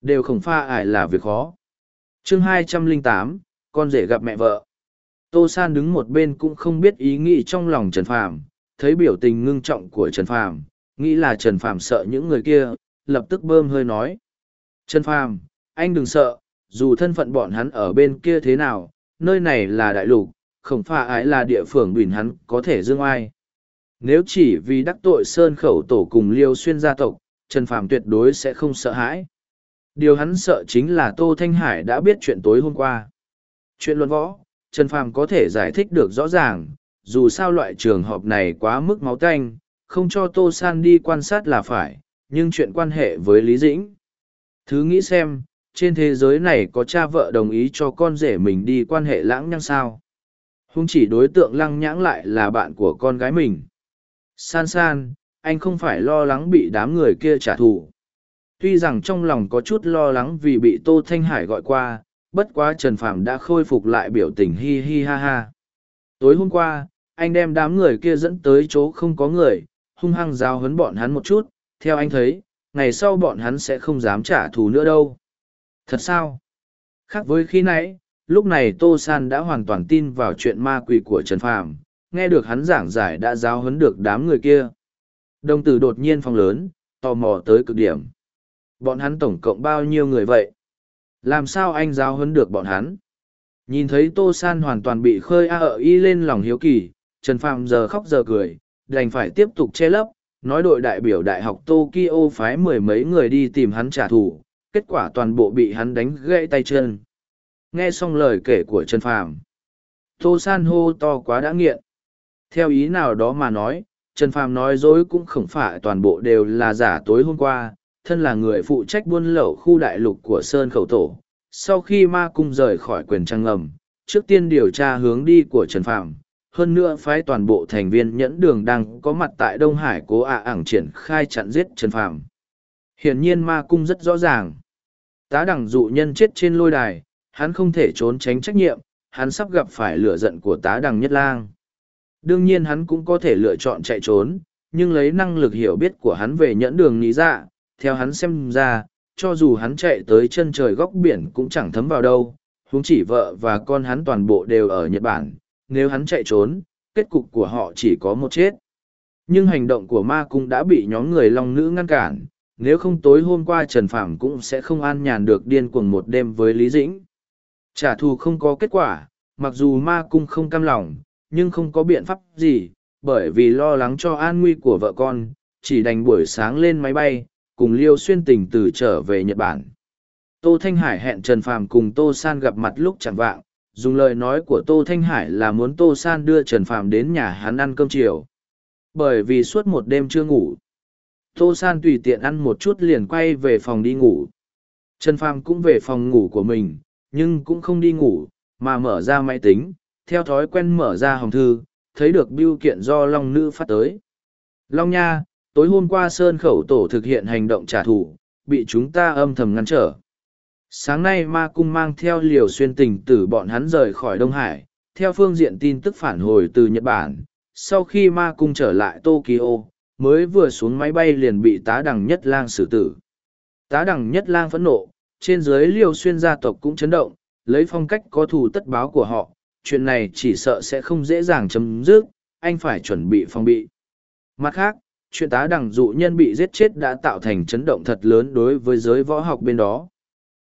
Đều không pha ải là việc khó. chương 208, con rể gặp mẹ vợ. Tô San đứng một bên cũng không biết ý nghĩ trong lòng Trần Phàm, thấy biểu tình ngưng trọng của Trần Phàm, nghĩ là Trần Phàm sợ những người kia, lập tức bơm hơi nói. Trần Phàm, anh đừng sợ, dù thân phận bọn hắn ở bên kia thế nào, nơi này là đại lục, không phải ái là địa phương bình hắn có thể dương ai. nếu chỉ vì đắc tội sơn khẩu tổ cùng liêu xuyên gia tộc, trần phàm tuyệt đối sẽ không sợ hãi. Điều hắn sợ chính là tô thanh hải đã biết chuyện tối hôm qua. Chuyện luận võ, trần phàm có thể giải thích được rõ ràng, dù sao loại trường hợp này quá mức máu tanh, không cho tô san đi quan sát là phải, nhưng chuyện quan hệ với lý dĩnh. Thứ nghĩ xem, trên thế giới này có cha vợ đồng ý cho con rể mình đi quan hệ lãng nhăng sao? Hung chỉ đối tượng lăng nhãng lại là bạn của con gái mình. San san, anh không phải lo lắng bị đám người kia trả thù. Tuy rằng trong lòng có chút lo lắng vì bị tô thanh hải gọi qua, bất quá trần phàm đã khôi phục lại biểu tình hi hi ha ha. Tối hôm qua, anh đem đám người kia dẫn tới chỗ không có người, hung hăng giao hấn bọn hắn một chút. Theo anh thấy, ngày sau bọn hắn sẽ không dám trả thù nữa đâu. Thật sao? Khác với khi nãy lúc này tô san đã hoàn toàn tin vào chuyện ma quỷ của trần phàm, nghe được hắn giảng giải đã giáo huấn được đám người kia. Đồng tử đột nhiên phong lớn, tò mò tới cực điểm. Bọn hắn tổng cộng bao nhiêu người vậy? Làm sao anh giáo huấn được bọn hắn? Nhìn thấy tô san hoàn toàn bị khơi a ở y lên lòng hiếu kỳ, trần phàm giờ khóc giờ cười, đành phải tiếp tục che lấp, nói đội đại biểu đại học tokyo phái mười mấy người đi tìm hắn trả thù, kết quả toàn bộ bị hắn đánh gãy tay chân nghe xong lời kể của trần phàm. Tô san hô to quá đã nghiện. Theo ý nào đó mà nói, trần phàm nói dối cũng không phải toàn bộ đều là giả tối hôm qua, thân là người phụ trách buôn lậu khu đại lục của sơn khẩu tổ. Sau khi ma cung rời khỏi quyền trang ngầm, trước tiên điều tra hướng đi của trần phàm, hơn nữa phái toàn bộ thành viên nhẫn đường đang có mặt tại đông hải cố ạ ảng triển khai chặn giết trần phàm. Hiển nhiên ma cung rất rõ ràng. Tá đẳng dụ nhân chết trên lôi đài hắn không thể trốn tránh trách nhiệm, hắn sắp gặp phải lửa giận của tá đằng nhất lang. Đương nhiên hắn cũng có thể lựa chọn chạy trốn, nhưng lấy năng lực hiểu biết của hắn về nhẫn đường lý dạ theo hắn xem ra, cho dù hắn chạy tới chân trời góc biển cũng chẳng thấm vào đâu, huống chỉ vợ và con hắn toàn bộ đều ở nhật bản, nếu hắn chạy trốn, kết cục của họ chỉ có một chết. Nhưng hành động của ma cung đã bị nhóm người long nữ ngăn cản, nếu không tối hôm qua trần Phạm cũng sẽ không an nhàn được điên cuồng một đêm với lý dĩnh trả thù không có kết quả, mặc dù ma cung không cam lòng, nhưng không có biện pháp gì, bởi vì lo lắng cho an nguy của vợ con, chỉ đành buổi sáng lên máy bay, cùng liêu xuyên tình từ trở về nhật bản. Tô thanh hải hẹn trần phàm cùng tô san gặp mặt lúc chẳng vạng, dùng lời nói của tô thanh hải là muốn tô san đưa trần phàm đến nhà hắn ăn cơm chiều. Bởi vì suốt một đêm chưa ngủ, tô san tùy tiện ăn một chút liền quay về phòng đi ngủ. Trần phàm cũng về phòng ngủ của mình nhưng cũng không đi ngủ, mà mở ra máy tính, theo thói quen mở ra hòm thư, thấy được biêu kiện do long nữ phát tới. Long nha, tối hôm qua sơn khẩu tổ thực hiện hành động trả thù, bị chúng ta âm thầm ngăn trở. Sáng nay ma cung mang theo liều xuyên tình từ bọn hắn rời khỏi đông hải, theo phương diện tin tức phản hồi từ nhật bản, sau khi ma cung trở lại tokyo, mới vừa xuống máy bay liền bị tá đằng nhất lang xử tử. Tá đằng nhất lang phẫn nộ trên dưới Liêu xuyên gia tộc cũng chấn động, lấy phong cách có thù tất báo của họ, chuyện này chỉ sợ sẽ không dễ dàng chấm dứt, anh phải chuẩn bị phòng bị. Mặt khác, chuyện tá đằng dụ nhân bị giết chết đã tạo thành chấn động thật lớn đối với giới võ học bên đó.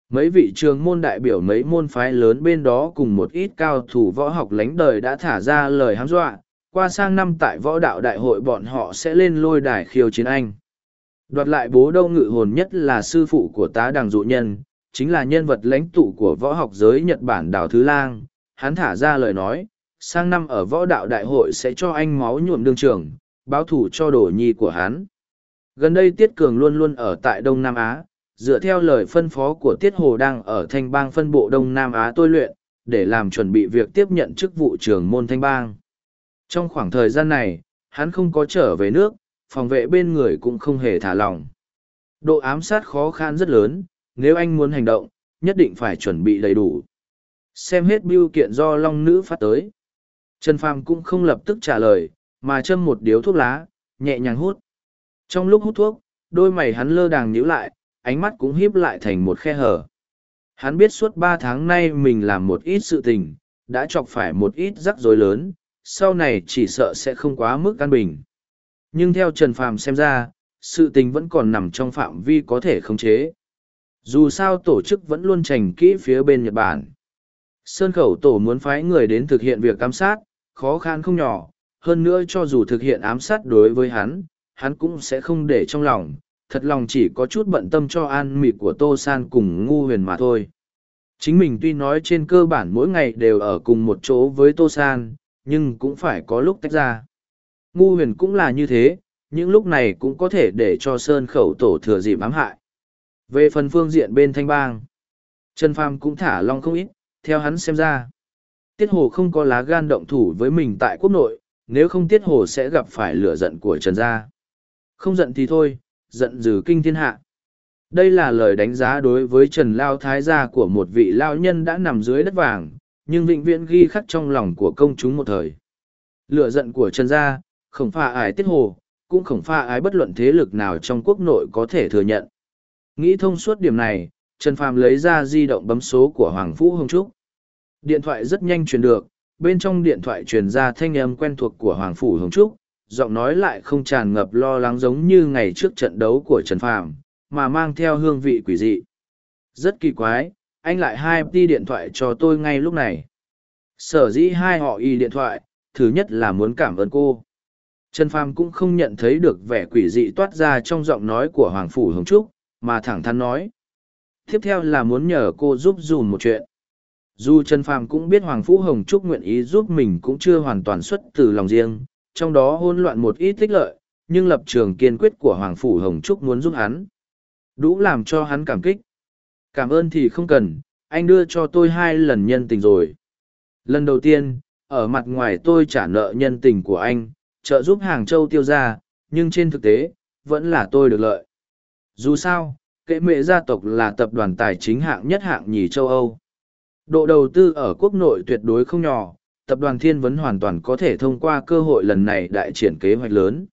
Mấy vị trường môn đại biểu mấy môn phái lớn bên đó cùng một ít cao thủ võ học lánh đời đã thả ra lời hám dọa, qua sang năm tại võ đạo đại hội bọn họ sẽ lên lôi đài khiêu chiến anh đoạt lại bố đâu ngự hồn nhất là sư phụ của tá đằng dụ nhân, chính là nhân vật lãnh tụ của võ học giới nhật bản đào thứ lang. Hắn thả ra lời nói, sang năm ở võ đạo đại hội sẽ cho anh máu nhuộm đương trường, báo thủ cho đổ nhi của hắn. Gần đây tiết cường luôn luôn ở tại đông nam á, dựa theo lời phân phó của tiết hồ đang ở thanh bang phân bộ đông nam á tôi luyện, để làm chuẩn bị việc tiếp nhận chức vụ trưởng môn thanh bang. Trong khoảng thời gian này, hắn không có trở về nước phòng vệ bên người cũng không hề thả lỏng. Độ ám sát khó khăn rất lớn, nếu anh muốn hành động, nhất định phải chuẩn bị đầy đủ. Xem hết biêu kiện do long nữ phát tới. Trần phàm cũng không lập tức trả lời, mà châm một điếu thuốc lá, nhẹ nhàng hút. Trong lúc hút thuốc, đôi mày hắn lơ đàng nhíu lại, ánh mắt cũng híp lại thành một khe hở. Hắn biết suốt ba tháng nay mình làm một ít sự tình, đã chọc phải một ít rắc rối lớn, sau này chỉ sợ sẽ không quá mức căn bình nhưng theo trần phàm xem ra sự tình vẫn còn nằm trong phạm vi có thể khống chế dù sao tổ chức vẫn luôn trành kỹ phía bên nhật bản sơn khẩu tổ muốn phái người đến thực hiện việc ám sát khó khăn không nhỏ hơn nữa cho dù thực hiện ám sát đối với hắn, hắn cũng sẽ không để trong lòng, thật lòng chỉ có chút bận tâm cho an mị của Tô San cùng ngu huyền mà thôi. Chính mình tuy nói trên cơ bản mỗi ngày đều ở cùng một chỗ với Tô San, nhưng cũng phải có lúc tách ra. Ngu huyền cũng là như thế, những lúc này cũng có thể để cho Sơn khẩu tổ thừa dịp ám hại. Về phần phương diện bên thanh bang, Trần Phàm cũng thả long không ít, theo hắn xem ra. Tiết Hồ không có lá gan động thủ với mình tại quốc nội, nếu không Tiết Hồ sẽ gặp phải lửa giận của Trần Gia. Không giận thì thôi, giận dữ kinh thiên hạ. Đây là lời đánh giá đối với Trần Lao Thái gia của một vị lao nhân đã nằm dưới đất vàng, nhưng vĩnh viễn ghi khắc trong lòng của công chúng một thời. Lửa giận của Trần Gia, không pha ái Tiết Hồ, cũng không pha ái bất luận thế lực nào trong quốc nội có thể thừa nhận. Nghĩ thông suốt điểm này, Trần Phàm lấy ra di động bấm số của Hoàng Phú Hồng Trúc. Điện thoại rất nhanh truyền được, bên trong điện thoại truyền ra thanh âm quen thuộc của Hoàng Phủ Hồng Trúc, giọng nói lại không tràn ngập lo lắng giống như ngày trước trận đấu của Trần Phàm, mà mang theo hương vị quỷ dị. Rất kỳ quái, anh lại hai đi điện thoại cho tôi ngay lúc này. Sở dĩ hai họ y điện thoại, thứ nhất là muốn cảm ơn cô. Trần Phàm cũng không nhận thấy được vẻ quỷ dị toát ra trong giọng nói của Hoàng Phủ Hồng Trúc, mà thẳng thắn nói. Tiếp theo là muốn nhờ cô giúp dùm một chuyện. Dù Trần Phàm cũng biết Hoàng Phủ Hồng Trúc nguyện ý giúp mình cũng chưa hoàn toàn xuất từ lòng riêng, trong đó hỗn loạn một ít tích lợi, nhưng lập trường kiên quyết của Hoàng Phủ Hồng Trúc muốn giúp hắn. Đủ làm cho hắn cảm kích. Cảm ơn thì không cần, anh đưa cho tôi hai lần nhân tình rồi. Lần đầu tiên, ở mặt ngoài tôi trả nợ nhân tình của anh, trợ giúp Hàng Châu tiêu ra, nhưng trên thực tế, vẫn là tôi được lợi. Dù sao, kệ mệ gia tộc là tập đoàn tài chính hạng nhất hạng nhì châu Âu. Độ đầu tư ở quốc nội tuyệt đối không nhỏ, tập đoàn Thiên Vấn hoàn toàn có thể thông qua cơ hội lần này đại triển kế hoạch lớn.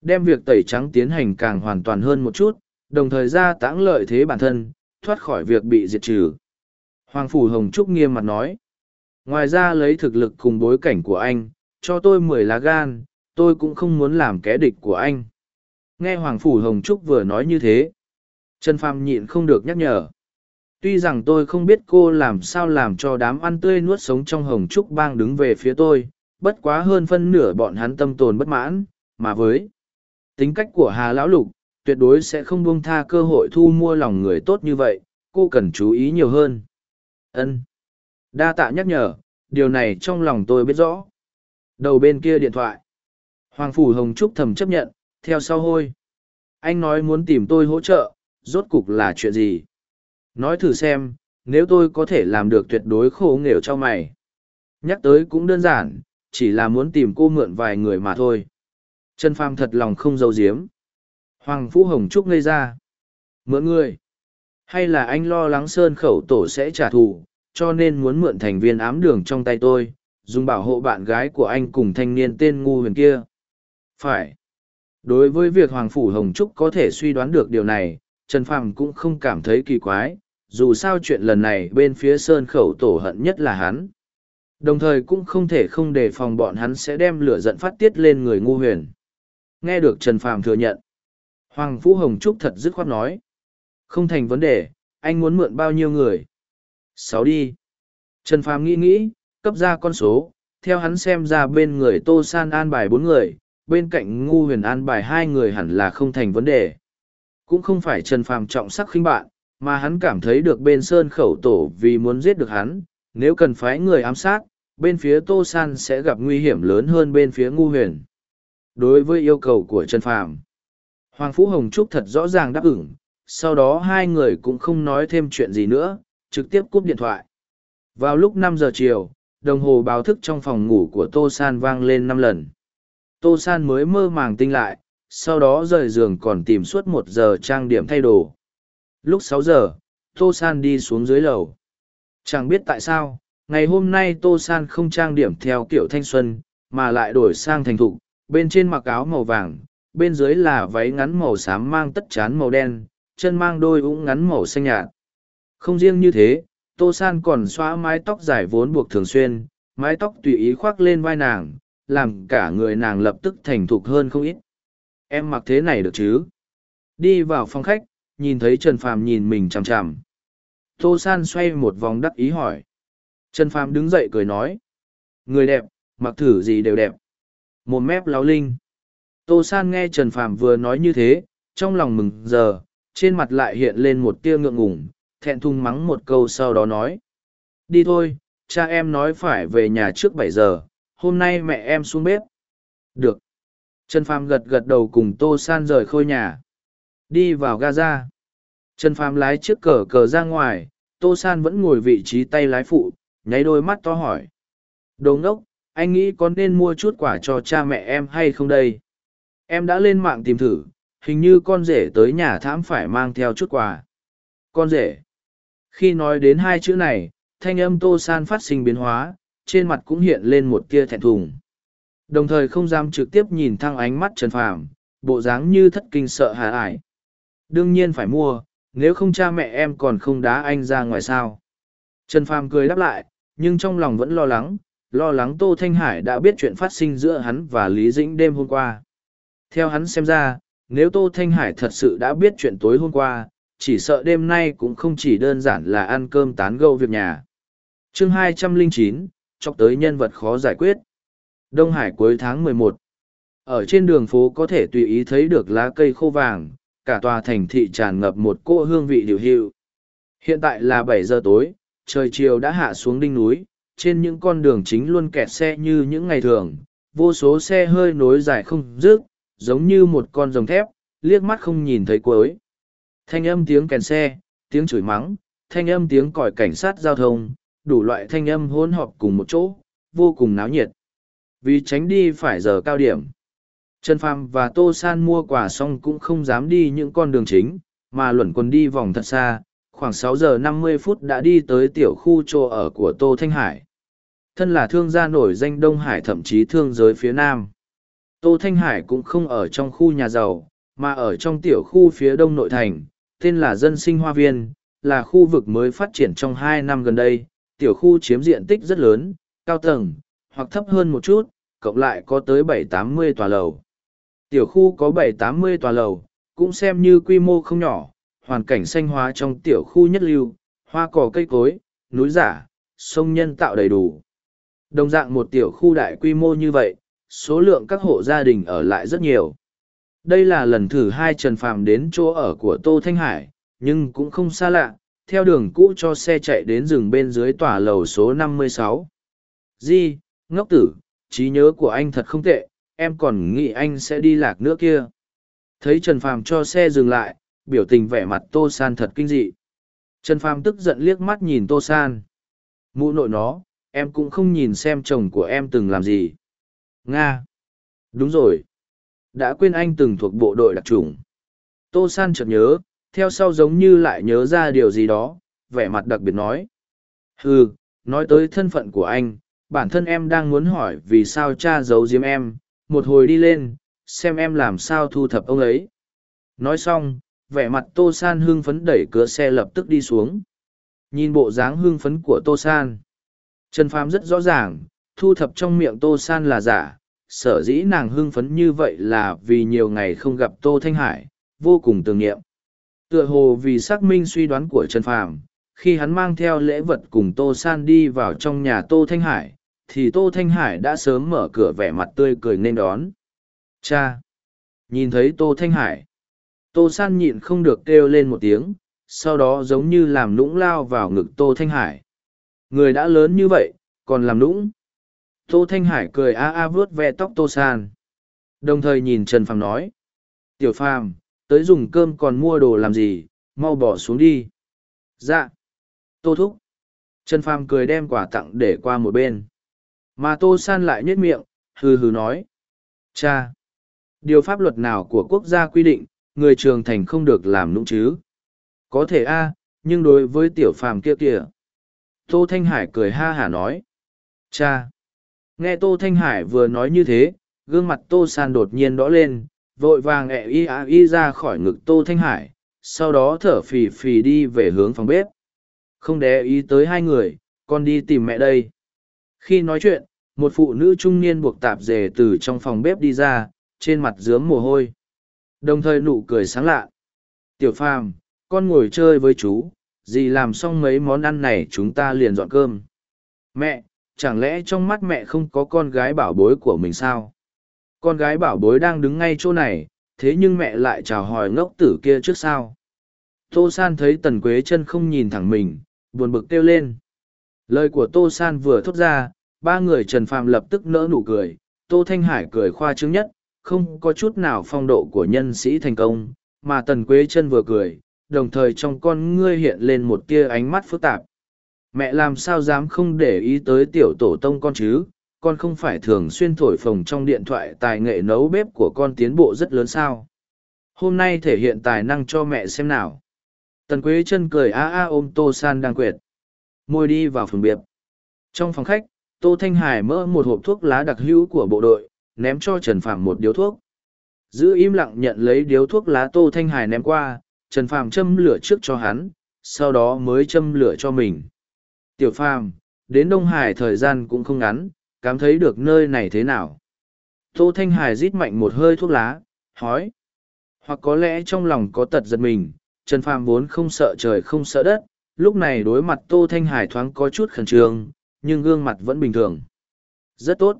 Đem việc tẩy trắng tiến hành càng hoàn toàn hơn một chút, đồng thời gia tãng lợi thế bản thân, thoát khỏi việc bị diệt trừ. Hoàng Phủ Hồng Trúc nghiêm mặt nói. Ngoài ra lấy thực lực cùng bối cảnh của anh, cho tôi mười lá gan, tôi cũng không muốn làm kẻ địch của anh. Nghe Hoàng Phủ Hồng Trúc vừa nói như thế. Trần Phàm nhịn không được nhắc nhở. Tuy rằng tôi không biết cô làm sao làm cho đám ăn tươi nuốt sống trong Hồng Trúc bang đứng về phía tôi, bất quá hơn phân nửa bọn hắn tâm tồn bất mãn, mà với tính cách của Hà Lão Lục, tuyệt đối sẽ không buông tha cơ hội thu mua lòng người tốt như vậy, cô cần chú ý nhiều hơn. Ân, Đa tạ nhắc nhở, điều này trong lòng tôi biết rõ. Đầu bên kia điện thoại. Hoàng Phủ Hồng Trúc thầm chấp nhận, theo sau hôi. Anh nói muốn tìm tôi hỗ trợ, rốt cục là chuyện gì? Nói thử xem, nếu tôi có thể làm được tuyệt đối khổ nghèo cho mày. Nhắc tới cũng đơn giản, chỉ là muốn tìm cô mượn vài người mà thôi. Trần Phàm thật lòng không giấu giếm. Hoàng Phú Hồng Trúc ngây ra. Mượn người. Hay là anh lo lắng sơn khẩu tổ sẽ trả thù, cho nên muốn mượn thành viên ám đường trong tay tôi, dùng bảo hộ bạn gái của anh cùng thanh niên tên ngu huyền kia. Phải. Đối với việc Hoàng Phủ Hồng Trúc có thể suy đoán được điều này, Trần Phàm cũng không cảm thấy kỳ quái, dù sao chuyện lần này bên phía Sơn Khẩu tổ hận nhất là hắn. Đồng thời cũng không thể không đề phòng bọn hắn sẽ đem lửa giận phát tiết lên người ngu huyền. Nghe được Trần Phàm thừa nhận. Hoàng phủ Hồng Trúc thật dứt khoát nói. Không thành vấn đề, anh muốn mượn bao nhiêu người? Sáu đi. Trần Phàm nghĩ nghĩ, cấp ra con số, theo hắn xem ra bên người Tô San an bài bốn người, bên cạnh ngu huyền an bài hai người hẳn là không thành vấn đề. Cũng không phải Trần Phàm trọng sắc khinh bạn, mà hắn cảm thấy được bên Sơn khẩu tổ vì muốn giết được hắn, nếu cần phái người ám sát, bên phía Tô San sẽ gặp nguy hiểm lớn hơn bên phía ngu huyền. Đối với yêu cầu của Trần Phàm, Hoàng Phú Hồng Trúc thật rõ ràng đáp ứng, sau đó hai người cũng không nói thêm chuyện gì nữa, trực tiếp cúp điện thoại. Vào lúc năm giờ chiều, đồng hồ báo thức trong phòng ngủ của Tô San vang lên năm lần. Tô San mới mơ màng tinh lại, sau đó rời giường còn tìm suốt một giờ trang điểm thay đồ. Lúc sáu giờ, Tô San đi xuống dưới lầu. Chẳng biết tại sao, ngày hôm nay Tô San không trang điểm theo kiểu thanh xuân, mà lại đổi sang thành thục, bên trên mặc áo màu vàng, bên dưới là váy ngắn màu xám mang tất chán màu đen, chân mang đôi ủng ngắn màu xanh nhạt. Không riêng như thế, Tô San còn xóa mái tóc dài vốn buộc thường xuyên, mái tóc tùy ý khoác lên vai nàng, làm cả người nàng lập tức thành thục hơn không ít. Em mặc thế này được chứ? Đi vào phòng khách, nhìn thấy Trần Phàm nhìn mình chằm chằm. Tô San xoay một vòng đắc ý hỏi. Trần Phàm đứng dậy cười nói. Người đẹp, mặc thử gì đều đẹp. một mép láo linh tô san nghe trần phàm vừa nói như thế trong lòng mừng giờ trên mặt lại hiện lên một tia ngượng ngủng thẹn thùng mắng một câu sau đó nói đi thôi cha em nói phải về nhà trước bảy giờ hôm nay mẹ em xuống bếp. Được. Trần phàm gật gật đầu cùng tô san rời khôi nhà. Đi vào gaza. Trần phàm lái chiếc cờ cờ ra ngoài, tô san vẫn ngồi vị trí tay lái phụ, nháy đôi mắt to hỏi. Đồ ngốc, anh nghĩ có nên mua chút quả cho cha mẹ em hay không đây? Em đã lên mạng tìm thử, hình như con rể tới nhà thám phải mang theo chút quà. Con rể. Khi nói đến hai chữ này, thanh âm tô san phát sinh biến hóa trên mặt cũng hiện lên một tia thẹn thùng. Đồng thời không dám trực tiếp nhìn thăng ánh mắt trần phàm bộ dáng như thất kinh sợ hà ải. Đương nhiên phải mua nếu không cha mẹ em còn không đá anh ra ngoài sao. Trần phàm cười đáp lại nhưng trong lòng vẫn lo lắng lo lắng tô thanh hải đã biết chuyện phát sinh giữa hắn và lý dĩnh đêm hôm qua. Theo hắn xem ra nếu tô thanh hải thật sự đã biết chuyện tối hôm qua chỉ sợ đêm nay cũng không chỉ đơn giản là ăn cơm tán gâu việc nhà. Chương 209, chọc tới nhân vật khó giải quyết. Đông hải cuối tháng 11. ở trên đường phố có thể tùy ý thấy được lá cây khô vàng, cả tòa thành thị tràn ngập một cỗ hương vị điều hiệu. Hiện tại là bảy giờ tối, trời chiều đã hạ xuống đinh núi, trên những con đường chính luôn kẹt xe như những ngày thường, vô số xe hơi nối dài không dứt, giống như một con rồng thép, liếc mắt không nhìn thấy cuối. Thanh âm tiếng kèn xe, tiếng chửi mắng, thanh âm tiếng còi cảnh sát giao thông đủ loại thanh âm hỗn họp cùng một chỗ, vô cùng náo nhiệt. Vì tránh đi phải giờ cao điểm, trần phàm và tô san mua quà xong cũng không dám đi những con đường chính, mà luẩn quần đi vòng thật xa, khoảng sáu giờ năm mươi phút đã đi tới tiểu khu chỗ ở của tô thanh hải. Thân là thương gia nổi danh đông hải thậm chí thương giới phía nam. Tô thanh hải cũng không ở trong khu nhà giàu, mà ở trong tiểu khu phía đông nội thành, tên là dân sinh hoa viên, là khu vực mới phát triển trong hai năm gần đây tiểu khu chiếm diện tích rất lớn, cao tầng, hoặc thấp hơn một chút, cộng lại có tới bảy tám mươi tòa lầu. Tiểu khu có bảy tám mươi tòa lầu, cũng xem như quy mô không nhỏ, hoàn cảnh xanh hóa trong tiểu khu nhất lưu, hoa cỏ cây cối, núi giả, sông nhân tạo đầy đủ. Đồng dạng một tiểu khu đại quy mô như vậy, số lượng các hộ gia đình ở lại rất nhiều. Đây là lần thứ hai trần phàm đến chỗ ở của tô thanh hải, nhưng cũng không xa lạ theo đường cũ cho xe chạy đến rừng bên dưới tòa lầu số 56. di, ngốc tử, trí nhớ của anh thật không tệ, em còn nghĩ anh sẽ đi lạc nữa kia. Thấy trần phàm cho xe dừng lại, biểu tình vẻ mặt tô san thật kinh dị. Trần phàm tức giận liếc mắt nhìn tô san. Mụ nội nó, em cũng không nhìn xem chồng của em từng làm gì. Nga. Đúng rồi. Đã quên anh từng thuộc bộ đội đặc trùng. Tô san chợt nhớ theo sau giống như lại nhớ ra điều gì đó, vẻ mặt đặc biệt nói. Ừ nói tới thân phận của anh, bản thân em đang muốn hỏi vì sao cha giấu giếm em, một hồi đi lên, xem em làm sao thu thập ông ấy. Nói xong, vẻ mặt tô san hưng phấn đẩy cửa xe lập tức đi xuống. Nhìn bộ dáng hưng phấn của tô san. Trần phàm rất rõ ràng, thu thập trong miệng tô san là giả, sở dĩ nàng hưng phấn như vậy là vì nhiều ngày không gặp tô thanh hải, vô cùng tưởng niệm tựa hồ vì xác minh suy đoán của trần phàm, khi hắn mang theo lễ vật cùng tô san đi vào trong nhà tô thanh hải, thì tô thanh hải đã sớm mở cửa vẻ mặt tươi cười nên đón. Cha! Nhìn thấy tô thanh hải, tô san nhịn không được kêu lên một tiếng, sau đó giống như làm nũng lao vào ngực tô thanh hải. Người đã lớn như vậy, còn làm nũng? Tô thanh hải cười a a vuốt ve tóc tô san. Đồng thời nhìn trần phàm nói, tiểu phàm tới dùng cơm còn mua đồ làm gì, mau bỏ xuống đi. Dạ. Tô thúc. Trần phàm cười đem quả tặng để qua một bên. Mà tô san lại nhếch miệng, hừ hừ nói. Cha. Điều pháp luật nào của quốc gia quy định, người trường thành không được làm nũng chứ? Có thể a, nhưng đối với tiểu phàm kia kìa. Tô thanh hải cười ha hả nói. Cha. Nghe tô thanh hải vừa nói như thế, gương mặt tô san đột nhiên đỏ lên vội vàng ẹ y a y ra khỏi ngực tô thanh hải, sau đó thở phì phì đi về hướng phòng bếp. Không để ý tới hai người, con đi tìm mẹ đây. Khi nói chuyện, một phụ nữ trung niên buộc tạp dề từ trong phòng bếp đi ra, trên mặt dướng mồ hôi. Đồng thời nụ cười sáng lạ. Tiểu phàm, con ngồi chơi với chú, dì làm xong mấy món ăn này chúng ta liền dọn cơm. Mẹ, chẳng lẽ trong mắt mẹ không có con gái bảo bối của mình sao? Con gái bảo bối đang đứng ngay chỗ này, thế nhưng mẹ lại chào hỏi ngốc tử kia trước sao. Tô San thấy Tần Quế chân không nhìn thẳng mình, buồn bực kêu lên. Lời của Tô San vừa thốt ra, ba người Trần Phàm lập tức nỡ nụ cười, Tô Thanh Hải cười khoa trương nhất, không có chút nào phong độ của nhân sĩ thành công, mà Tần Quế chân vừa cười, đồng thời trong con ngươi hiện lên một tia ánh mắt phức tạp. Mẹ làm sao dám không để ý tới tiểu tổ tông con chứ, con không phải thường xuyên thổi phồng trong điện thoại tài nghệ nấu bếp của con tiến bộ rất lớn sao. Hôm nay thể hiện tài năng cho mẹ xem nào. Tần Quế chân cười a a ôm Tô San đang quyệt. Môi đi vào phòng biệp. Trong phòng khách, Tô Thanh Hải mỡ một hộp thuốc lá đặc hữu của bộ đội, ném cho Trần Phạm một điếu thuốc. Giữ im lặng nhận lấy điếu thuốc lá Tô Thanh Hải ném qua, Trần Phạm châm lửa trước cho hắn, sau đó mới châm lửa cho mình. Tiểu Phàm đến Đông Hải thời gian cũng không ngắn, cảm thấy được nơi này thế nào. Tô Thanh Hải rít mạnh một hơi thuốc lá, hói. Hoặc có lẽ trong lòng có tật giật mình, Trần Phàm vốn không sợ trời không sợ đất, lúc này đối mặt Tô Thanh Hải thoáng có chút khẩn trương, nhưng gương mặt vẫn bình thường. Rất tốt.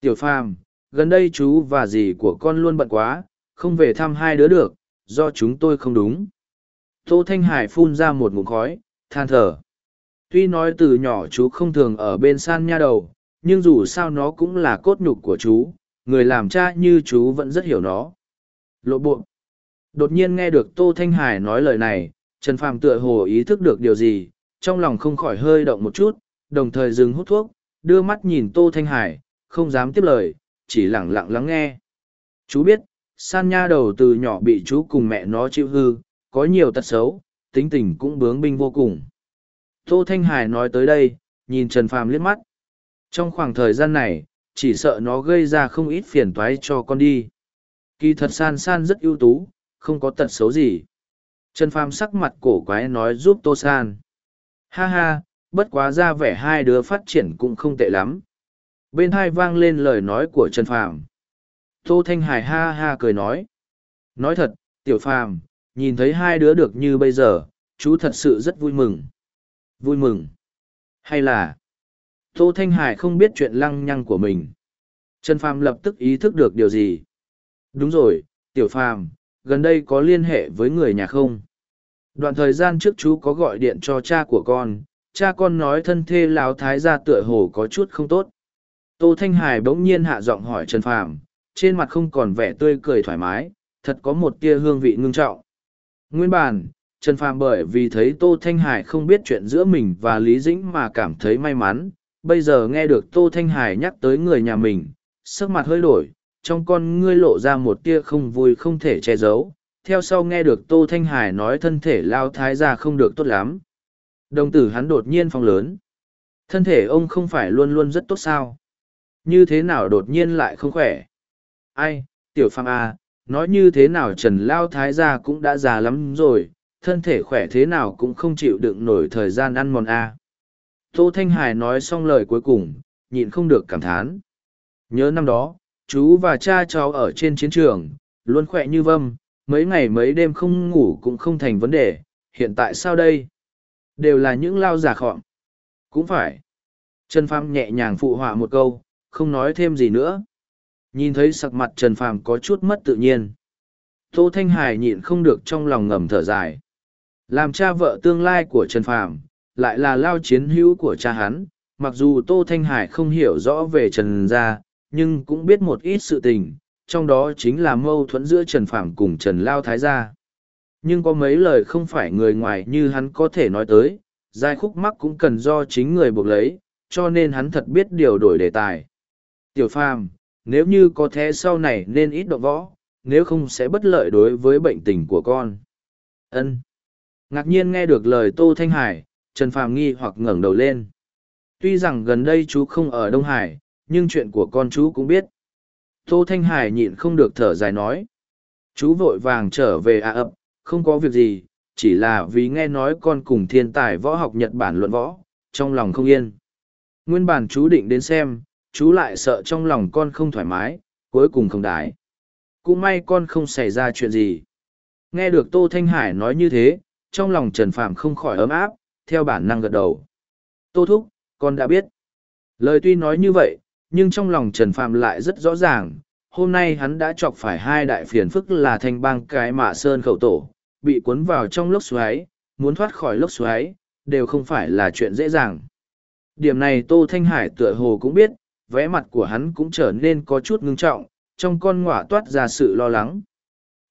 Tiểu Phàm, gần đây chú và dì của con luôn bận quá, không về thăm hai đứa được, do chúng tôi không đúng. Tô Thanh Hải phun ra một ngụm khói, than thở. Tuy nói từ nhỏ chú không thường ở bên san nha đầu, nhưng dù sao nó cũng là cốt nhục của chú, người làm cha như chú vẫn rất hiểu nó. Lộ bộ. Đột nhiên nghe được Tô Thanh Hải nói lời này, Trần Phàm tựa hồ ý thức được điều gì, trong lòng không khỏi hơi động một chút, đồng thời dừng hút thuốc, đưa mắt nhìn Tô Thanh Hải, không dám tiếp lời, chỉ lặng lặng lắng nghe. Chú biết, san nha đầu từ nhỏ bị chú cùng mẹ nó chịu hư, có nhiều tật xấu, tính tình cũng bướng binh vô cùng. Tô Thanh Hải nói tới đây, nhìn Trần Phàm liếc mắt. Trong khoảng thời gian này, chỉ sợ nó gây ra không ít phiền toái cho con đi. Kỳ thật san san rất ưu tú, không có tật xấu gì. Trần Phàm sắc mặt cổ quái nói giúp Tô San. Ha ha, bất quá ra vẻ hai đứa phát triển cũng không tệ lắm. Bên hai vang lên lời nói của Trần Phàm. Tô Thanh Hải ha ha cười nói. Nói thật, Tiểu Phàm, nhìn thấy hai đứa được như bây giờ, chú thật sự rất vui mừng. Vui mừng. Hay là... Tô Thanh Hải không biết chuyện lăng nhăng của mình. Trần Phàm lập tức ý thức được điều gì. Đúng rồi, Tiểu Phàm, gần đây có liên hệ với người nhà không? Đoạn thời gian trước chú có gọi điện cho cha của con, cha con nói thân thê lão thái gia tựa hồ có chút không tốt. Tô Thanh Hải bỗng nhiên hạ giọng hỏi Trần Phàm, trên mặt không còn vẻ tươi cười thoải mái, thật có một tia hương vị ngưng trọng. Nguyên bản, Trần Phàm bởi vì thấy Tô Thanh Hải không biết chuyện giữa mình và Lý Dĩnh mà cảm thấy may mắn, bây giờ nghe được Tô Thanh Hải nhắc tới người nhà mình, sắc mặt hơi đổi, trong con ngươi lộ ra một tia không vui không thể che giấu. Theo sau nghe được Tô Thanh Hải nói thân thể lao thái ra không được tốt lắm. Đồng tử hắn đột nhiên phong lớn. Thân thể ông không phải luôn luôn rất tốt sao? Như thế nào đột nhiên lại không khỏe? Ai, tiểu phàm à, nói như thế nào Trần Lao Thái gia cũng đã già lắm rồi, thân thể khỏe thế nào cũng không chịu đựng nổi thời gian ăn mòn a. À. Tô Thanh Hải nói xong lời cuối cùng, nhịn không được cảm thán. Nhớ năm đó, chú và cha cháu ở trên chiến trường, luôn khỏe như vâm, mấy ngày mấy đêm không ngủ cũng không thành vấn đề, hiện tại sao đây? Đều là những lao giả khọm. Cũng phải. Trần Phàm nhẹ nhàng phụ họa một câu, không nói thêm gì nữa. Nhìn thấy sặc mặt Trần Phàm có chút mất tự nhiên. Tô Thanh Hải nhịn không được trong lòng ngầm thở dài. Làm cha vợ tương lai của Trần Phàm, lại là lao chiến hữu của cha hắn, mặc dù Tô Thanh Hải không hiểu rõ về Trần gia, nhưng cũng biết một ít sự tình, trong đó chính là mâu thuẫn giữa Trần Phạm cùng Trần Lao Thái gia. Nhưng có mấy lời không phải người ngoài như hắn có thể nói tới, giai khúc mắc cũng cần do chính người buộc lấy, cho nên hắn thật biết điều đổi đề tài. Tiểu Phàm, nếu như có thế sau này nên ít động võ, nếu không sẽ bất lợi đối với bệnh tình của con. Ân. Ngạc nhiên nghe được lời Tô Thanh Hải, Trần Phàm nghi hoặc ngẩng đầu lên. Tuy rằng gần đây chú không ở Đông Hải, nhưng chuyện của con chú cũng biết. Tô Thanh Hải nhịn không được thở dài nói. Chú vội vàng trở về à ập, không có việc gì, chỉ là vì nghe nói con cùng thiên tài võ học Nhật Bản luận võ, trong lòng không yên. Nguyên bản chú định đến xem, chú lại sợ trong lòng con không thoải mái, cuối cùng không đái. Cũng may con không xảy ra chuyện gì. Nghe được Tô Thanh Hải nói như thế, trong lòng Trần Phạm không khỏi ấm áp, theo bản năng gật đầu. Tô Thúc, con đã biết. Lời tuy nói như vậy, nhưng trong lòng Trần Phạm lại rất rõ ràng, hôm nay hắn đã chọc phải hai đại phiền phức là thanh bang cái mạ sơn khẩu tổ, bị cuốn vào trong lốc xoáy, muốn thoát khỏi lốc xoáy, đều không phải là chuyện dễ dàng. Điểm này Tô Thanh Hải tựa hồ cũng biết, vẽ mặt của hắn cũng trở nên có chút ngưng trọng, trong con ngỏa toát ra sự lo lắng.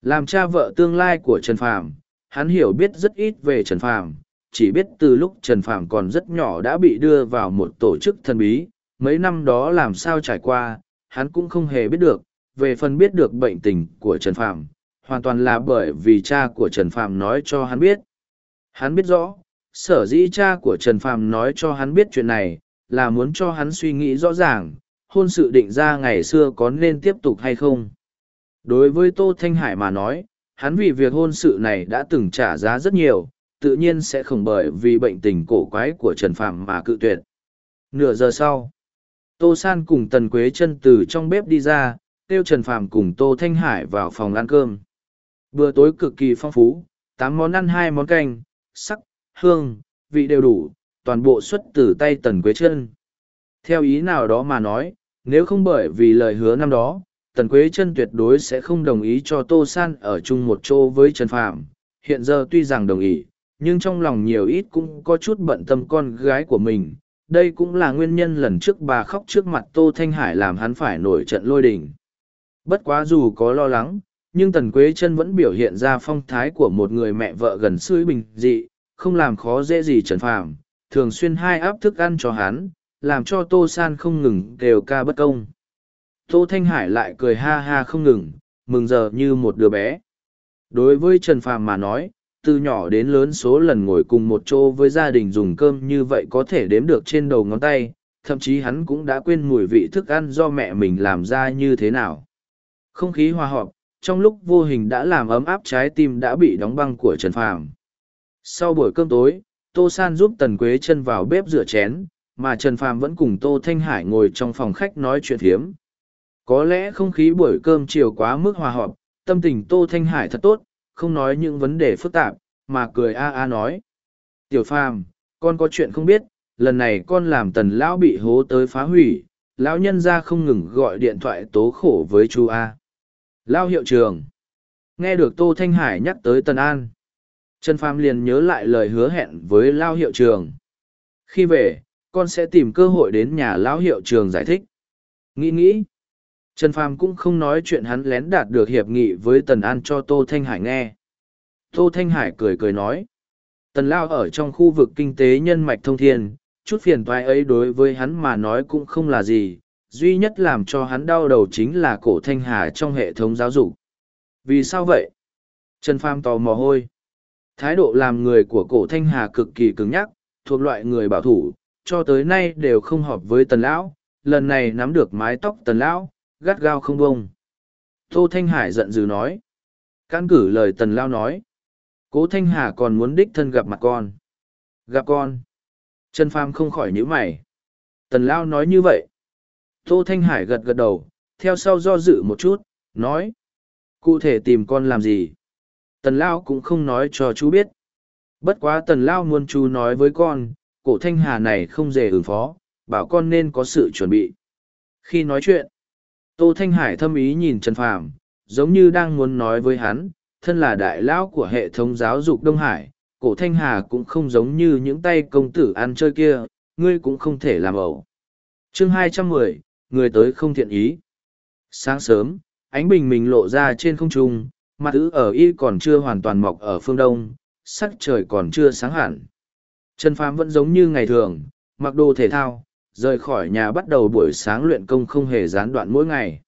Làm cha vợ tương lai của Trần Phàm, hắn hiểu biết rất ít về Trần Phàm, chỉ biết từ lúc Trần Phàm còn rất nhỏ đã bị đưa vào một tổ chức thần bí, mấy năm đó làm sao trải qua, hắn cũng không hề biết được, về phần biết được bệnh tình của Trần Phàm, hoàn toàn là bởi vì cha của Trần Phàm nói cho hắn biết. Hắn biết rõ, sở dĩ cha của Trần Phàm nói cho hắn biết chuyện này, là muốn cho hắn suy nghĩ rõ ràng, hôn sự định ra ngày xưa có nên tiếp tục hay không. Đối với Tô Thanh Hải mà nói, hắn vì việc hôn sự này đã từng trả giá rất nhiều, tự nhiên sẽ không bởi vì bệnh tình cổ quái của Trần Phàm mà cự tuyệt. Nửa giờ sau, Tô San cùng Tần Quế chân từ trong bếp đi ra, kêu Trần Phàm cùng Tô Thanh Hải vào phòng ăn cơm. Bữa tối cực kỳ phong phú, tám món ăn hai món canh, sắc, hương, vị đều đủ, toàn bộ xuất từ tay Tần Quế chân. Theo ý nào đó mà nói, nếu không bởi vì lời hứa năm đó, Tần Quế chân tuyệt đối sẽ không đồng ý cho Tô San ở chung một chỗ với Trần Phàm. Hiện giờ tuy rằng đồng ý, nhưng trong lòng nhiều ít cũng có chút bận tâm con gái của mình. Đây cũng là nguyên nhân lần trước bà khóc trước mặt Tô Thanh Hải làm hắn phải nổi trận lôi đình. Bất quá dù có lo lắng, nhưng Tần Quế chân vẫn biểu hiện ra phong thái của một người mẹ vợ gần xươi bình dị, không làm khó dễ gì Trần Phàm, thường xuyên hai áp thức ăn cho hắn, làm cho Tô San không ngừng đều ca bất công. Tô Thanh Hải lại cười ha ha không ngừng, mừng giờ như một đứa bé. Đối với Trần Phàm mà nói, từ nhỏ đến lớn số lần ngồi cùng một chỗ với gia đình dùng cơm như vậy có thể đếm được trên đầu ngón tay, thậm chí hắn cũng đã quên mùi vị thức ăn do mẹ mình làm ra như thế nào. Không khí hòa họp, trong lúc vô hình đã làm ấm áp trái tim đã bị đóng băng của Trần Phàm. Sau buổi cơm tối, Tô San giúp Tần Quế chân vào bếp rửa chén, mà Trần Phàm vẫn cùng Tô Thanh Hải ngồi trong phòng khách nói chuyện thiếm. Có lẽ không khí buổi cơm chiều quá mức hòa họp, tâm tình Tô Thanh Hải thật tốt, không nói những vấn đề phức tạp, mà cười a a nói. Tiểu Phàm, con có chuyện không biết, lần này con làm tần lão bị hố tới phá hủy, lão nhân ra không ngừng gọi điện thoại tố khổ với chú A. lao hiệu trường. Nghe được Tô Thanh Hải nhắc tới Tần An. Trần Phàm liền nhớ lại lời hứa hẹn với Lao hiệu trường. Khi về, con sẽ tìm cơ hội đến nhà Lão hiệu trường giải thích. Nghĩ nghĩ. Trần Phàm cũng không nói chuyện hắn lén đạt được hiệp nghị với Tần An cho Tô Thanh Hải nghe. Tô Thanh Hải cười cười nói. Tần Lao ở trong khu vực kinh tế nhân mạch thông thiên, chút phiền toái ấy đối với hắn mà nói cũng không là gì, duy nhất làm cho hắn đau đầu chính là cổ Thanh Hà trong hệ thống giáo dục. Vì sao vậy? Trần Phàm tò mò hôi. Thái độ làm người của cổ Thanh Hà cực kỳ cứng nhắc, thuộc loại người bảo thủ, cho tới nay đều không hợp với Tần Lão, lần này nắm được mái tóc Tần Lão, gắt gao không bông. Tô Thanh Hải giận dữ nói. Cán cử lời Tần Lao nói. Cố Thanh Hà còn muốn đích thân gặp mặt con. Gặp con. Trần Phàm không khỏi nhíu mày. Tần Lao nói như vậy. Tô Thanh Hải gật gật đầu, theo sau do dự một chút, nói. Cụ thể tìm con làm gì? Tần Lao cũng không nói cho chú biết. Bất quá Tần Lao muốn chú nói với con, cổ Thanh Hà này không dễ ứng phó, bảo con nên có sự chuẩn bị. Khi nói chuyện, Tô Thanh Hải thâm ý nhìn Trần Phàm, giống như đang muốn nói với hắn, thân là đại lão của hệ thống giáo dục Đông Hải, cổ Thanh Hà cũng không giống như những tay công tử ăn chơi kia, ngươi cũng không thể làm ẩu. Chương 210, người tới không thiện ý. Sáng sớm, ánh bình mình lộ ra trên không trung, mặt ứ ở y còn chưa hoàn toàn mọc ở phương đông, sắc trời còn chưa sáng hẳn. Trần Phàm vẫn giống như ngày thường, mặc đồ thể thao, rời khỏi nhà bắt đầu buổi sáng luyện công không hề gián đoạn mỗi ngày.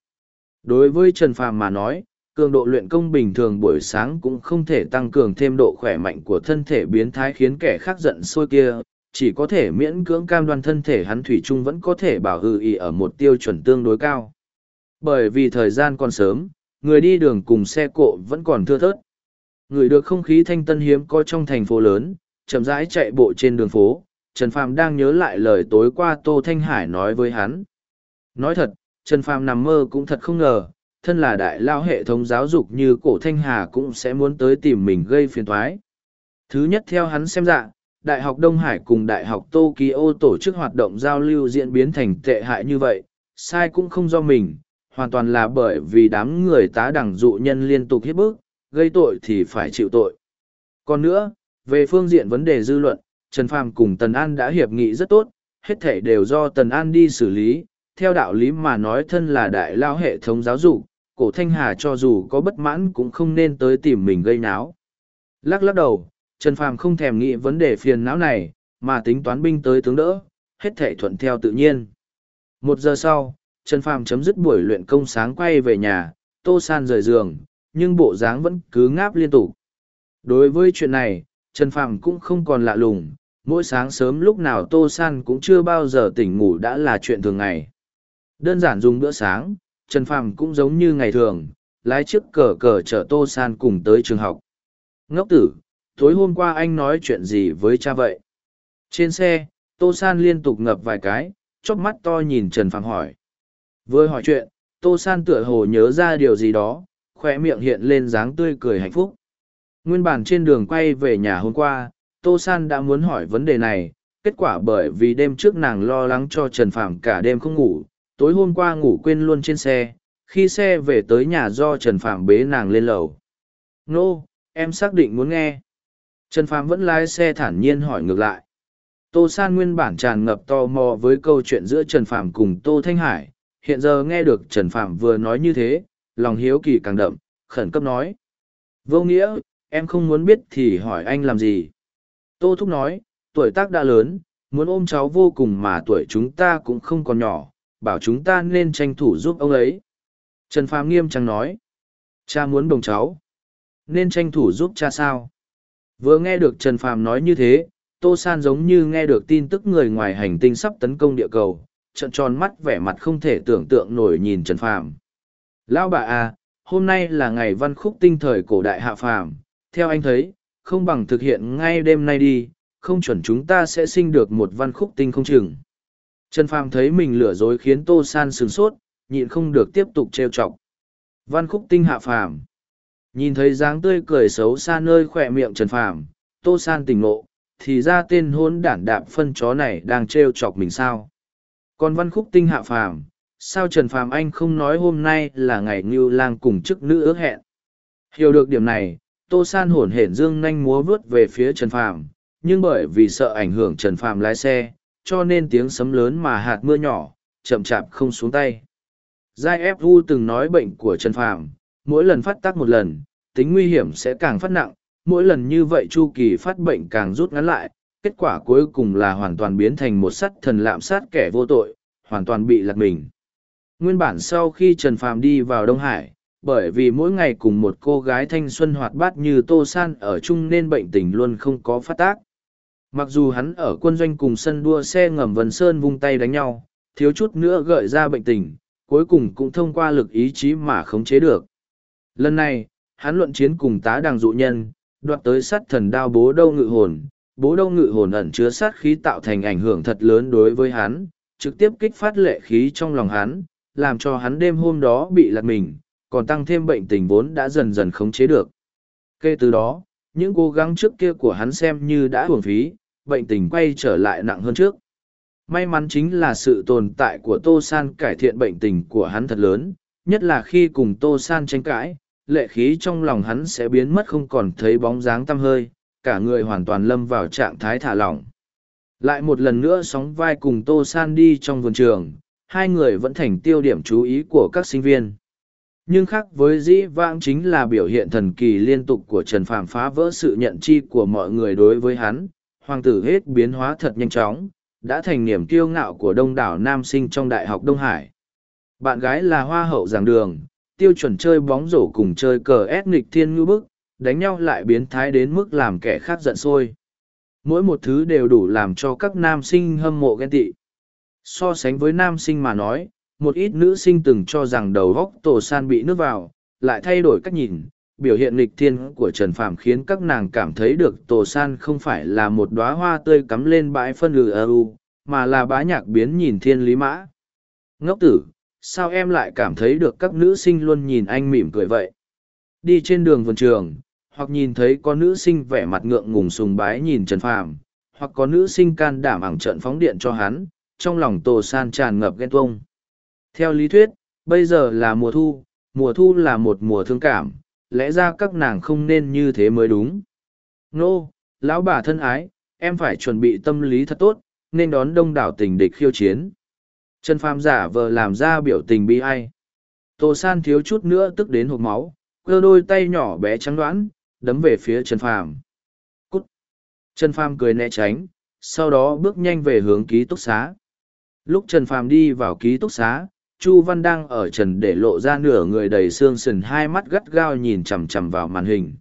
Đối với Trần Phàm mà nói, cường độ luyện công bình thường buổi sáng cũng không thể tăng cường thêm độ khỏe mạnh của thân thể biến thái khiến kẻ khác giận sôi kia, chỉ có thể miễn cưỡng cam đoan thân thể hắn thủy chung vẫn có thể bảo hư ý ở một tiêu chuẩn tương đối cao. Bởi vì thời gian còn sớm, người đi đường cùng xe cộ vẫn còn thưa thớt. Người được không khí thanh tân hiếm có trong thành phố lớn, chậm rãi chạy bộ trên đường phố, Trần Phàm đang nhớ lại lời tối qua Tô Thanh Hải nói với hắn. Nói thật, Trần Phàm nằm mơ cũng thật không ngờ, thân là đại lao hệ thống giáo dục như cổ Thanh Hà cũng sẽ muốn tới tìm mình gây phiền toái. Thứ nhất theo hắn xem dạng, Đại học Đông Hải cùng Đại học Tokyo tổ chức hoạt động giao lưu diễn biến thành tệ hại như vậy, sai cũng không do mình, hoàn toàn là bởi vì đám người tá đẳng dụ nhân liên tục hiếp bức, gây tội thì phải chịu tội. Còn nữa, về phương diện vấn đề dư luận, Trần Phàm cùng Tần An đã hiệp nghị rất tốt, hết thể đều do Tần An đi xử lý, theo đạo lý mà nói thân là đại lao hệ thống giáo dục, cổ Thanh Hà cho dù có bất mãn cũng không nên tới tìm mình gây náo. Lắc lắc đầu, Trần Phàm không thèm nghĩ vấn đề phiền não này, mà tính toán binh tới tướng đỡ, hết thể thuận theo tự nhiên. Một giờ sau, Trần Phàm chấm dứt buổi luyện công sáng quay về nhà, Tô San rời giường, nhưng bộ dáng vẫn cứ ngáp liên tục. Đối với chuyện này, Trần Phàm cũng không còn lạ lùng, mỗi sáng sớm lúc nào Tô San cũng chưa bao giờ tỉnh ngủ đã là chuyện thường ngày. Đơn giản dùng bữa sáng, Trần Phàm cũng giống như ngày thường, lái chiếc cờ cờ chở Tô San cùng tới trường học. Ngốc tử, tối hôm qua anh nói chuyện gì với cha vậy? Trên xe, Tô San liên tục ngập vài cái, chóp mắt to nhìn Trần Phàm hỏi. Vừa hỏi chuyện, Tô San tựa hồ nhớ ra điều gì đó, khoe miệng hiện lên dáng tươi cười hạnh phúc. Nguyên bản trên đường quay về nhà hôm qua, Tô San đã muốn hỏi vấn đề này, kết quả bởi vì đêm trước nàng lo lắng cho Trần Phàm cả đêm không ngủ, tối hôm qua ngủ quên luôn trên xe, khi xe về tới nhà do Trần Phàm bế nàng lên lầu. Nô, em xác định muốn nghe. Trần Phàm vẫn lái xe thản nhiên hỏi ngược lại. Tô San nguyên bản tràn ngập tò mò với câu chuyện giữa Trần Phàm cùng Tô Thanh Hải, hiện giờ nghe được Trần Phàm vừa nói như thế, lòng hiếu kỳ càng đậm, khẩn cấp nói. Vô nghĩa, em không muốn biết thì hỏi anh làm gì. Tô Thúc nói, tuổi tác đã lớn, muốn ôm cháu vô cùng mà tuổi chúng ta cũng không còn nhỏ, bảo chúng ta nên tranh thủ giúp ông ấy. Trần Phàm nghiêm trang nói, cha muốn đồng cháu, nên tranh thủ giúp cha sao. Vừa nghe được Trần Phàm nói như thế, Tô San giống như nghe được tin tức người ngoài hành tinh sắp tấn công địa cầu, trận tròn mắt vẻ mặt không thể tưởng tượng nổi nhìn Trần Phàm. Lão bà à, hôm nay là ngày văn khúc tinh thời cổ đại hạ phàm, theo anh thấy, không bằng thực hiện ngay đêm nay đi, không chuẩn chúng ta sẽ sinh được một văn khúc tinh không chừng. Trần Phàm thấy mình lừa dối khiến Tô San sừng sốt, nhịn không được tiếp tục trêu chọc. Văn khúc tinh hạ phàm. Nhìn thấy dáng tươi cười xấu xa nơi khỏe miệng Trần Phàm, Tô San tỉnh ngộ, thì ra tên hôn đản đạp phân chó này đang trêu chọc mình sao. Còn văn khúc tinh hạ phàm, sao Trần Phàm Anh không nói hôm nay là ngày Ngưu Lang cùng chức nữ ước hẹn. Hiểu được điểm này, Tô San hổn hển dương nhanh múa vớt về phía Trần Phàm, nhưng bởi vì sợ ảnh hưởng Trần Phàm lái xe, cho nên tiếng sấm lớn mà hạt mưa nhỏ, chậm chạp không xuống tay. Giai Fu từng nói bệnh của Trần Phàm, mỗi lần phát tác một lần, tính nguy hiểm sẽ càng phát nặng, mỗi lần như vậy chu kỳ phát bệnh càng rút ngắn lại, kết quả cuối cùng là hoàn toàn biến thành một sắt thần lạm sát kẻ vô tội, hoàn toàn bị lạc mình. Nguyên bản sau khi Trần Phàm đi vào Đông Hải, bởi vì mỗi ngày cùng một cô gái thanh xuân hoạt bát như Tô San ở chung nên bệnh tình luôn không có phát tác. Mặc dù hắn ở quân doanh cùng sân đua xe ngầm vần Sơn vung tay đánh nhau, thiếu chút nữa gợi ra bệnh tình, cuối cùng cũng thông qua lực ý chí mà khống chế được. Lần này, hắn luận chiến cùng tá đàng dụ nhân, đoạt tới sát thần đao bố đâu ngự hồn, bố đâu ngự hồn ẩn chứa sát khí tạo thành ảnh hưởng thật lớn đối với hắn, trực tiếp kích phát lệ khí trong lòng hắn, làm cho hắn đêm hôm đó bị lật mình, còn tăng thêm bệnh tình vốn đã dần dần khống chế được. Kể từ đó, những cố gắng trước kia của hắn xem như đã hưởng phí, bệnh tình quay trở lại nặng hơn trước. May mắn chính là sự tồn tại của Tô San cải thiện bệnh tình của hắn thật lớn, nhất là khi cùng Tô San tranh cãi, lệ khí trong lòng hắn sẽ biến mất không còn thấy bóng dáng tăm hơi, cả người hoàn toàn lâm vào trạng thái thả lỏng. Lại một lần nữa sóng vai cùng Tô San đi trong vườn trường, hai người vẫn thành tiêu điểm chú ý của các sinh viên. Nhưng khác với dĩ vãng chính là biểu hiện thần kỳ liên tục của Trần Phàm phá vỡ sự nhận chi của mọi người đối với hắn, hoàng tử hết biến hóa thật nhanh chóng, đã thành niềm kiêu ngạo của đông đảo nam sinh trong Đại học Đông Hải. Bạn gái là hoa hậu giảng đường, tiêu chuẩn chơi bóng rổ cùng chơi cờ ép nghịch thiên ngưu bức, đánh nhau lại biến thái đến mức làm kẻ khác giận sôi mỗi một thứ đều đủ làm cho các nam sinh hâm mộ ghen tị so sánh với nam sinh mà nói một ít nữ sinh từng cho rằng đầu góc tổ san bị nước vào lại thay đổi cách nhìn biểu hiện lịch thiên của trần Phạm khiến các nàng cảm thấy được tổ san không phải là một đóa hoa tươi cắm lên bãi phân lừ ơ mà là bá nhạc biến nhìn thiên lý mã ngốc tử sao em lại cảm thấy được các nữ sinh luôn nhìn anh mỉm cười vậy đi trên đường vườn trường hoặc nhìn thấy có nữ sinh vẻ mặt ngượng ngùng sùng bái nhìn Trần Phàm, hoặc có nữ sinh can đảm ẳng trận phóng điện cho hắn, trong lòng Tô San tràn ngập ghen tuông. Theo lý thuyết, Bây giờ là mùa thu, mùa thu là một mùa thương cảm, lẽ ra các nàng không nên như thế mới đúng. Nô, lão bà thân ái, em phải chuẩn bị tâm lý thật tốt, nên đón đông đảo tình địch khiêu chiến. Trần Phàm giả vờ làm ra biểu tình bi ai. Tô San thiếu chút nữa tức đến hộp máu, cơ đôi tay nhỏ bé trắng đoán, đấm về phía Trần Phàm. Cút! Trần Phàm cười né tránh, sau đó bước nhanh về hướng ký túc xá. Lúc Trần Phàm đi vào ký túc xá, Chu Văn đang ở trần để lộ ra nửa người đầy xương sườn hai mắt gắt gao nhìn chằm chằm vào màn hình.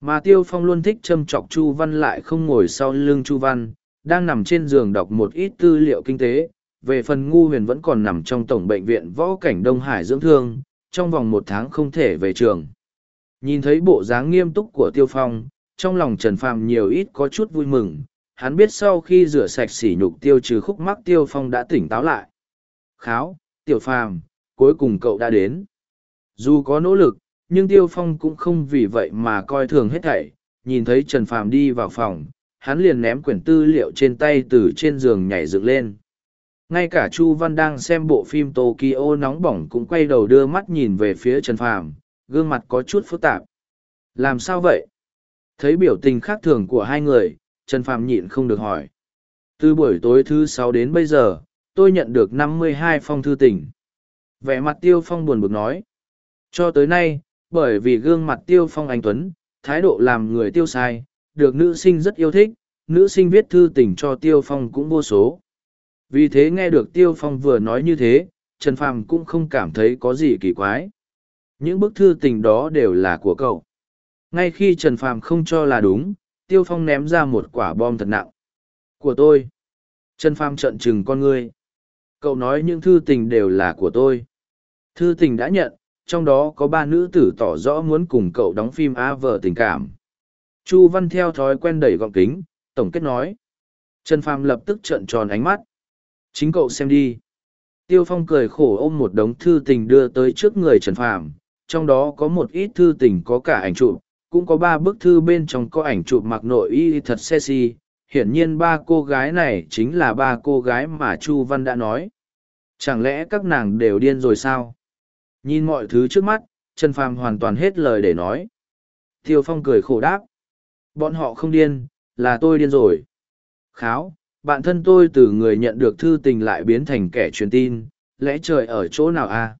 Mà Tiêu Phong luôn thích châm chọc Chu Văn lại không ngồi sau lưng Chu Văn, đang nằm trên giường đọc một ít tư liệu kinh tế. Về phần ngu huyền vẫn còn nằm trong tổng bệnh viện võ cảnh Đông Hải dưỡng thương, trong vòng một tháng không thể về trường. Nhìn thấy bộ dáng nghiêm túc của Tiêu Phong, trong lòng Trần Phàm nhiều ít có chút vui mừng, hắn biết sau khi rửa sạch sỉ nhục tiêu trừ khúc mắc Tiêu Phong đã tỉnh táo lại. Kháo, Tiểu Phàm, cuối cùng cậu đã đến. Dù có nỗ lực, nhưng Tiêu Phong cũng không vì vậy mà coi thường hết thảy, nhìn thấy Trần Phàm đi vào phòng, hắn liền ném quyển tư liệu trên tay từ trên giường nhảy dựng lên. Ngay cả Chu Văn đang xem bộ phim Tokyo nóng bỏng cũng quay đầu đưa mắt nhìn về phía Trần Phàm, gương mặt có chút phức tạp. Làm sao vậy? Thấy biểu tình khác thường của hai người, Trần Phàm nhịn không được hỏi. Từ buổi tối thứ sáu đến bây giờ, tôi nhận được năm mươi hai phong thư tình. Vẻ mặt Tiêu Phong buồn bực nói. Cho tới nay, bởi vì gương mặt Tiêu Phong anh Tuấn, thái độ làm người tiêu sai, được nữ sinh rất yêu thích, nữ sinh viết thư tình cho Tiêu Phong cũng vô số. Vì thế nghe được Tiêu Phong vừa nói như thế, Trần Phàm cũng không cảm thấy có gì kỳ quái. Những bức thư tình đó đều là của cậu. Ngay khi Trần Phàm không cho là đúng, Tiêu Phong ném ra một quả bom thật nặng. Của tôi. Trần Phàm trợn trừng con ngươi. Cậu nói những thư tình đều là của tôi. Thư tình đã nhận, trong đó có ba nữ tử tỏ rõ muốn cùng cậu đóng phim A vợ tình cảm. Chu Văn theo thói quen đẩy gọng kính, tổng kết nói. Trần Phàm lập tức trợn tròn ánh mắt. Chính cậu xem đi. Tiêu Phong cười khổ ôm một đống thư tình đưa tới trước người Trần Phàm, trong đó có một ít thư tình có cả ảnh chụp, cũng có ba bức thư bên trong có ảnh chụp mặc nội y thật sexy. Hiển nhiên ba cô gái này chính là ba cô gái mà Chu Văn đã nói. Chẳng lẽ các nàng đều điên rồi sao? Nhìn mọi thứ trước mắt, Trần Phàm hoàn toàn hết lời để nói. Tiêu Phong cười khổ đáp. Bọn họ không điên, là tôi điên rồi. Kháo, bạn thân tôi từ người nhận được thư tình lại biến thành kẻ truyền tin, lẽ trời ở chỗ nào a? À?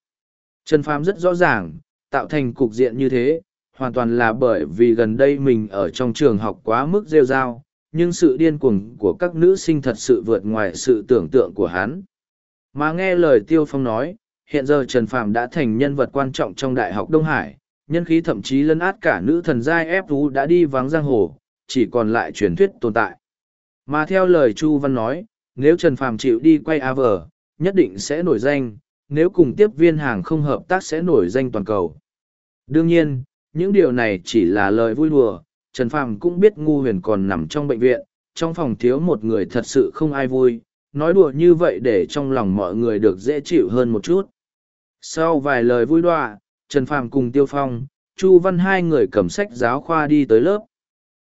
Trần Phàm rất rõ ràng, tạo thành cục diện như thế, hoàn toàn là bởi vì gần đây mình ở trong trường học quá mức rêu rao, nhưng sự điên cuồng của các nữ sinh thật sự vượt ngoài sự tưởng tượng của hắn. Mà nghe lời Tiêu Phong nói, hiện giờ Trần Phàm đã thành nhân vật quan trọng trong Đại học Đông Hải, nhân khí thậm chí lấn át cả nữ thần giai ép thú đã đi vắng giang hồ, chỉ còn lại truyền thuyết tồn tại. Mà theo lời Chu Văn nói, nếu Trần Phàm chịu đi quay AV, nhất định sẽ nổi danh, nếu cùng tiếp viên hàng không hợp tác sẽ nổi danh toàn cầu. Đương nhiên, những điều này chỉ là lời vui đùa, Trần Phàm cũng biết ngu huyền còn nằm trong bệnh viện, trong phòng thiếu một người thật sự không ai vui, nói đùa như vậy để trong lòng mọi người được dễ chịu hơn một chút. Sau vài lời vui đọa, Trần Phàm cùng Tiêu Phong, Chu Văn hai người cầm sách giáo khoa đi tới lớp.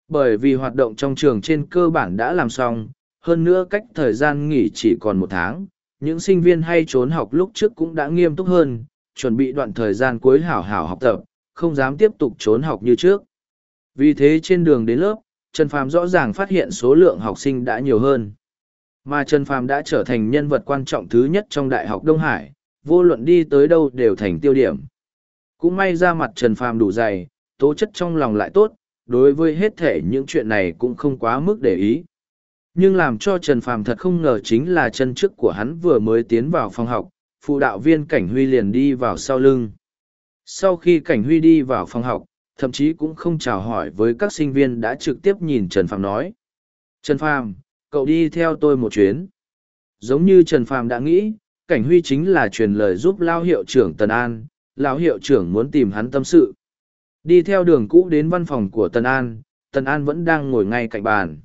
Bởi vì hoạt động trong trường trên cơ bản đã làm xong, hơn nữa cách thời gian nghỉ chỉ còn một tháng, những sinh viên hay trốn học lúc trước cũng đã nghiêm túc hơn, chuẩn bị đoạn thời gian cuối hảo hảo học tập, không dám tiếp tục trốn học như trước. Vì thế trên đường đến lớp, Trần Phàm rõ ràng phát hiện số lượng học sinh đã nhiều hơn. Mà Trần Phàm đã trở thành nhân vật quan trọng thứ nhất trong Đại học Đông Hải, vô luận đi tới đâu đều thành tiêu điểm. Cũng may ra mặt Trần Phàm đủ dày, tố chất trong lòng lại tốt, đối với hết thể những chuyện này cũng không quá mức để ý. Nhưng làm cho Trần Phàm thật không ngờ chính là chân trước của hắn vừa mới tiến vào phòng học, phụ đạo viên Cảnh Huy liền đi vào sau lưng. Sau khi Cảnh Huy đi vào phòng học, thậm chí cũng không chào hỏi với các sinh viên đã trực tiếp nhìn Trần Phàm nói. Trần Phàm, cậu đi theo tôi một chuyến. Giống như Trần Phàm đã nghĩ, Cảnh Huy chính là truyền lời giúp Lao hiệu trưởng Tần An, Lão hiệu trưởng muốn tìm hắn tâm sự. Đi theo đường cũ đến văn phòng của Tần An, Tần An vẫn đang ngồi ngay cạnh bàn.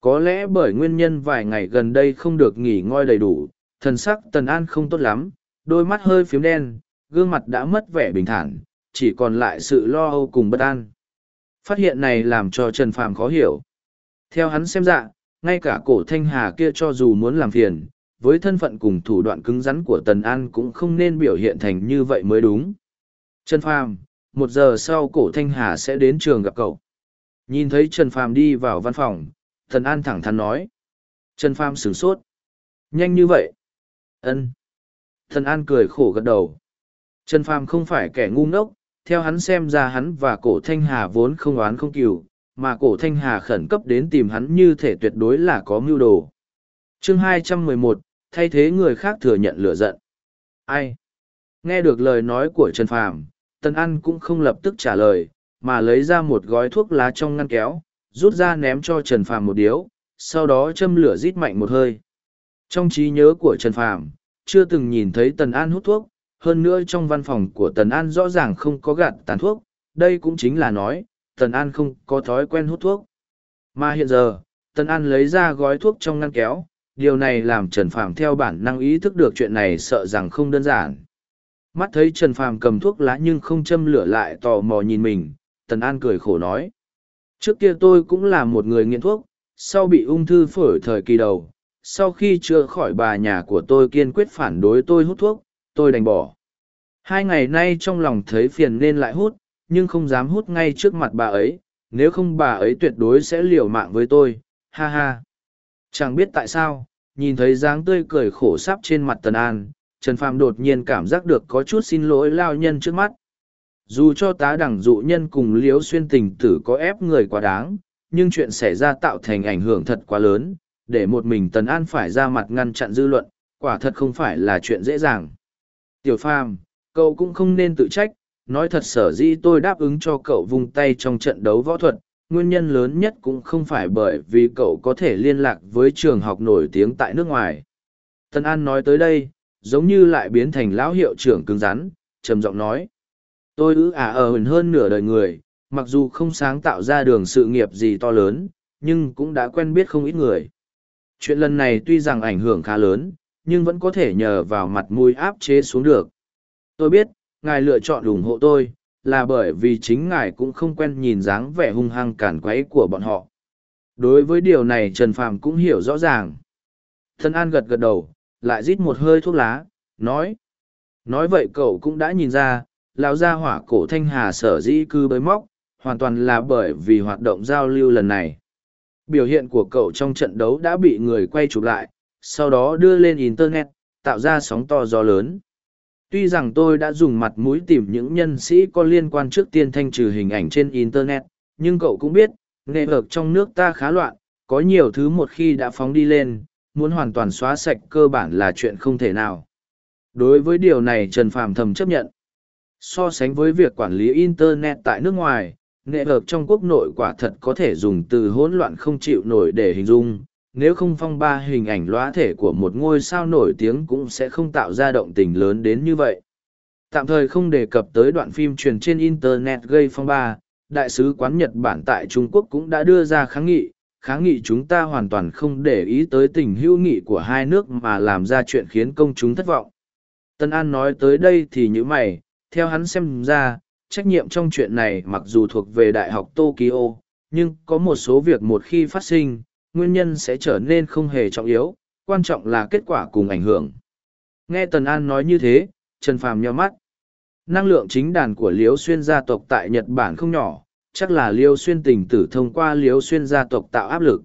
Có lẽ bởi nguyên nhân vài ngày gần đây không được nghỉ ngơi đầy đủ, thần sắc Tần An không tốt lắm, đôi mắt hơi phiếm đen, gương mặt đã mất vẻ bình thản, chỉ còn lại sự lo âu cùng bất an. Phát hiện này làm cho Trần Phàm khó hiểu. Theo hắn xem dạ, ngay cả cổ thanh hà kia cho dù muốn làm phiền, với thân phận cùng thủ đoạn cứng rắn của Tần An cũng không nên biểu hiện thành như vậy mới đúng. Trần Phàm, một giờ sau cổ Thanh Hà sẽ đến trường gặp cậu. Nhìn thấy Trần Phàm đi vào văn phòng, Tần An thẳng thắn nói. Trần Phàm sửng sốt. Nhanh như vậy. Ân. Tần An cười khổ gật đầu. Trần Phàm không phải kẻ ngu ngốc, theo hắn xem ra hắn và cổ Thanh Hà vốn không oán không cừu, mà cổ Thanh Hà khẩn cấp đến tìm hắn như thể tuyệt đối là có mưu đồ. Chương 211, thay thế người khác thừa nhận lửa giận. Ai? Nghe được lời nói của Trần Phàm, Tần An cũng không lập tức trả lời, mà lấy ra một gói thuốc lá trong ngăn kéo, rút ra ném cho Trần Phàm một điếu, sau đó châm lửa rít mạnh một hơi. Trong trí nhớ của Trần Phàm, chưa từng nhìn thấy Tần An hút thuốc, hơn nữa trong văn phòng của Tần An rõ ràng không có gạt tàn thuốc, đây cũng chính là nói, Tần An không có thói quen hút thuốc. Mà hiện giờ, Tần An lấy ra gói thuốc trong ngăn kéo, điều này làm Trần Phàm theo bản năng ý thức được chuyện này sợ rằng không đơn giản. Mắt thấy Trần Phàm cầm thuốc lá nhưng không châm lửa lại tò mò nhìn mình, Tần An cười khổ nói. Trước kia tôi cũng là một người nghiện thuốc, sau bị ung thư phổi thời kỳ đầu, sau khi chữa khỏi bà nhà của tôi kiên quyết phản đối tôi hút thuốc, tôi đành bỏ. Hai ngày nay trong lòng thấy phiền nên lại hút, nhưng không dám hút ngay trước mặt bà ấy, nếu không bà ấy tuyệt đối sẽ liều mạng với tôi, ha ha. Chẳng biết tại sao, nhìn thấy dáng tươi cười khổ sắp trên mặt Tần An, Trần Phàm đột nhiên cảm giác được có chút xin lỗi lao nhân trước mắt. Dù cho tá đẳng dụ nhân cùng liếu xuyên tình tử có ép người quá đáng, nhưng chuyện xảy ra tạo thành ảnh hưởng thật quá lớn, để một mình Tần An phải ra mặt ngăn chặn dư luận, quả thật không phải là chuyện dễ dàng. Tiểu Phàm, cậu cũng không nên tự trách, nói thật sở dĩ tôi đáp ứng cho cậu vung tay trong trận đấu võ thuật, nguyên nhân lớn nhất cũng không phải bởi vì cậu có thể liên lạc với trường học nổi tiếng tại nước ngoài. Tân An nói tới đây, giống như lại biến thành lão hiệu trưởng cứng rắn, trầm giọng nói. Tôi ư à ờ ả ở hơn nửa đời người, mặc dù không sáng tạo ra đường sự nghiệp gì to lớn, nhưng cũng đã quen biết không ít người. Chuyện lần này tuy rằng ảnh hưởng khá lớn, nhưng vẫn có thể nhờ vào mặt mũi áp chế xuống được. Tôi biết, ngài lựa chọn ủng hộ tôi, là bởi vì chính ngài cũng không quen nhìn dáng vẻ hung hăng cản quấy của bọn họ. Đối với điều này Trần Phàm cũng hiểu rõ ràng. Thân An gật gật đầu, lại rít một hơi thuốc lá, nói. Nói vậy cậu cũng đã nhìn ra, lão gia hỏa cổ thanh hà sở dĩ cư bới móc, hoàn toàn là bởi vì hoạt động giao lưu lần này. Biểu hiện của cậu trong trận đấu đã bị người quay chụp lại, sau đó đưa lên Internet, tạo ra sóng to gió lớn. Tuy rằng tôi đã dùng mặt mũi tìm những nhân sĩ có liên quan trước tiên thanh trừ hình ảnh trên Internet, nhưng cậu cũng biết, nghệ vực trong nước ta khá loạn, có nhiều thứ một khi đã phóng đi lên, muốn hoàn toàn xóa sạch cơ bản là chuyện không thể nào. Đối với điều này Trần Phàm thầm chấp nhận. So sánh với việc quản lý Internet tại nước ngoài, nghệ vực trong quốc nội quả thật có thể dùng từ hỗn loạn không chịu nổi để hình dung, nếu không phong ba hình ảnh lóa thể của một ngôi sao nổi tiếng cũng sẽ không tạo ra động tình lớn đến như vậy. Tạm thời không đề cập tới đoạn phim truyền trên Internet gây phong ba, Đại sứ quán Nhật Bản tại Trung Quốc cũng đã đưa ra kháng nghị, kháng nghị chúng ta hoàn toàn không để ý tới tình hữu nghị của hai nước mà làm ra chuyện khiến công chúng thất vọng. Tân An nói tới đây thì như mày, theo hắn xem ra, trách nhiệm trong chuyện này mặc dù thuộc về Đại học Tokyo, nhưng có một số việc một khi phát sinh, nguyên nhân sẽ trở nên không hề trọng yếu, quan trọng là kết quả cùng ảnh hưởng. Nghe Tần An nói như thế, Trần Phàm nhíu mắt. Năng lượng chính đàn của Liễu Xuyên gia tộc tại Nhật Bản không nhỏ, chắc là Liễu Xuyên tình tử thông qua Liễu Xuyên gia tộc tạo áp lực.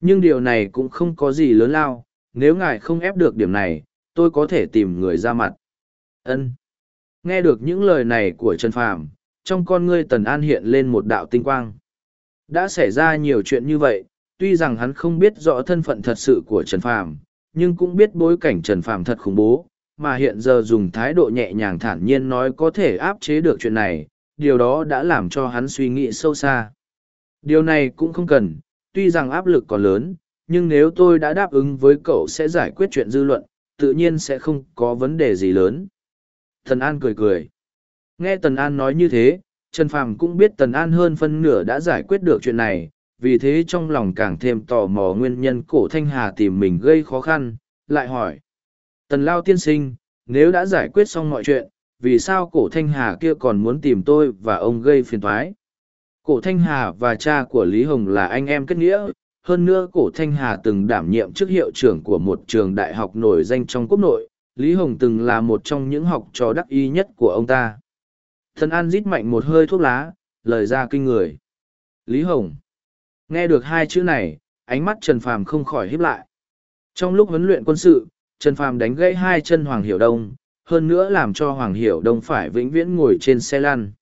Nhưng điều này cũng không có gì lớn lao, nếu ngài không ép được điểm này, tôi có thể tìm người ra mặt. Ân. Nghe được những lời này của Trần Phàm, trong con ngươi Tần An hiện lên một đạo tinh quang. Đã xảy ra nhiều chuyện như vậy, tuy rằng hắn không biết rõ thân phận thật sự của Trần Phàm, nhưng cũng biết bối cảnh Trần Phàm thật khủng bố, mà hiện giờ dùng thái độ nhẹ nhàng thản nhiên nói có thể áp chế được chuyện này, điều đó đã làm cho hắn suy nghĩ sâu xa. Điều này cũng không cần, tuy rằng áp lực còn lớn, nhưng nếu tôi đã đáp ứng với cậu sẽ giải quyết chuyện dư luận, tự nhiên sẽ không có vấn đề gì lớn. Tần An cười cười. Nghe Tần An nói như thế, Trần Phàm cũng biết Tần An hơn phân nửa đã giải quyết được chuyện này, vì thế trong lòng càng thêm tò mò nguyên nhân cổ thanh hà tìm mình gây khó khăn lại hỏi tần lao tiên sinh nếu đã giải quyết xong mọi chuyện vì sao cổ thanh hà kia còn muốn tìm tôi và ông gây phiền thoái cổ thanh hà và cha của lý hồng là anh em kết nghĩa hơn nữa cổ Thanh Hà từng đảm nhiệm chức hiệu trưởng của một trường đại học nổi danh trong quốc nội, Lý Hồng từng là một trong những học trò đắc y nhất của ông ta. Thần An rít mạnh một hơi thuốc lá, lời ra kinh người. Lý Hồng. Nghe được hai chữ này, ánh mắt Trần Phàm không khỏi híp lại. Trong lúc huấn luyện quân sự, Trần Phàm đánh gãy hai chân Hoàng Hiểu Đông, hơn nữa làm cho Hoàng Hiểu Đông phải vĩnh viễn ngồi trên xe lăn.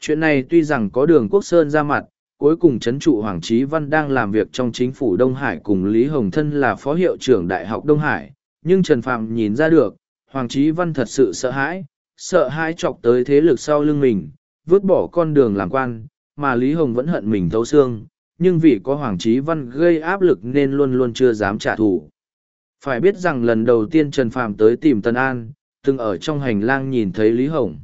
Chuyện này tuy rằng có đường Quốc Sơn ra mặt, cuối cùng chấn trụ Hoàng Chí Văn đang làm việc trong chính phủ Đông Hải cùng Lý Hồng Thân là phó hiệu trưởng Đại học Đông Hải, nhưng Trần Phàm nhìn ra được, Hoàng Chí Văn thật sự sợ hãi, sợ hãi chọc tới thế lực sau lưng mình, vứt bỏ con đường làm quan, mà Lý Hồng vẫn hận mình thấu xương, nhưng vì có Hoàng chí Văn gây áp lực nên luôn luôn chưa dám trả thù. Phải biết rằng lần đầu tiên Trần Phàm tới tìm Tân An, từng ở trong hành lang nhìn thấy Lý Hồng.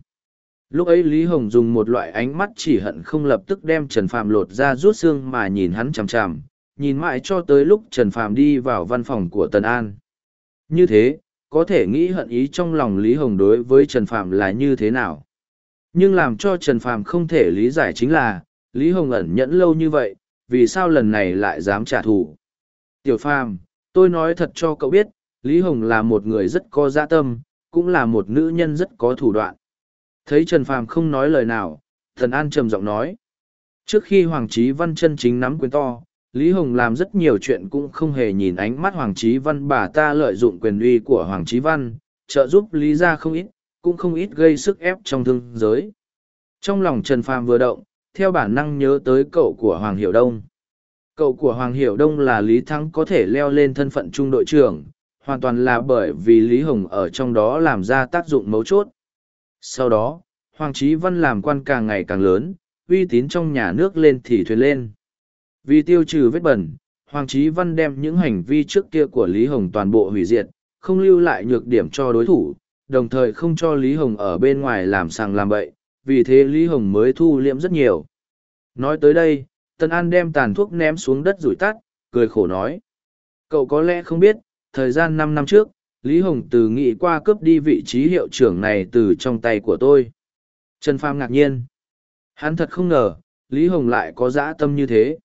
Lúc ấy Lý Hồng dùng một loại ánh mắt chỉ hận không lập tức đem Trần Phàm lột ra rút xương mà nhìn hắn chằm chằm, nhìn mãi cho tới lúc Trần Phàm đi vào văn phòng của Tân An. Như thế, có thể nghĩ hận ý trong lòng Lý Hồng đối với Trần Phàm là như thế nào. Nhưng làm cho Trần Phàm không thể lý giải chính là, Lý Hồng ẩn nhẫn lâu như vậy, vì sao lần này lại dám trả thù. Tiểu Phàm, tôi nói thật cho cậu biết, Lý Hồng là một người rất có dạ tâm, cũng là một nữ nhân rất có thủ đoạn. Thấy Trần Phàm không nói lời nào, Thần An trầm giọng nói. Trước khi Hoàng Chí Văn chân chính nắm quyền to, Lý Hồng làm rất nhiều chuyện cũng không hề nhìn ánh mắt Hoàng Chí Văn bà ta lợi dụng quyền uy của Hoàng Chí Văn, trợ giúp Lý gia không ít, cũng không ít gây sức ép trong thương giới. Trong lòng Trần Phàm vừa động, theo bản năng nhớ tới cậu của Hoàng Hiểu Đông. Cậu của Hoàng Hiểu Đông là Lý Thắng có thể leo lên thân phận trung đội trưởng, hoàn toàn là bởi vì Lý Hồng ở trong đó làm ra tác dụng mấu chốt. Sau đó, Hoàng Chí Văn làm quan càng ngày càng lớn, uy tín trong nhà nước lên thì thuyền lên. Vì tiêu trừ vết bẩn, Hoàng Chí Văn đem những hành vi trước kia của Lý Hồng toàn bộ hủy diệt, không lưu lại nhược điểm cho đối thủ, đồng thời không cho Lý Hồng ở bên ngoài làm sàng làm bậy, vì thế Lý Hồng mới thu liễm rất nhiều. Nói tới đây, Tân An đem tàn thuốc ném xuống đất rủi tắt, cười khổ nói. Cậu có lẽ không biết, thời gian năm năm trước, Lý Hồng từ nghị qua cướp đi vị trí hiệu trưởng này từ trong tay của tôi. Trần Pham ngạc nhiên. Hắn thật không ngờ, Lý Hồng lại có dã tâm như thế.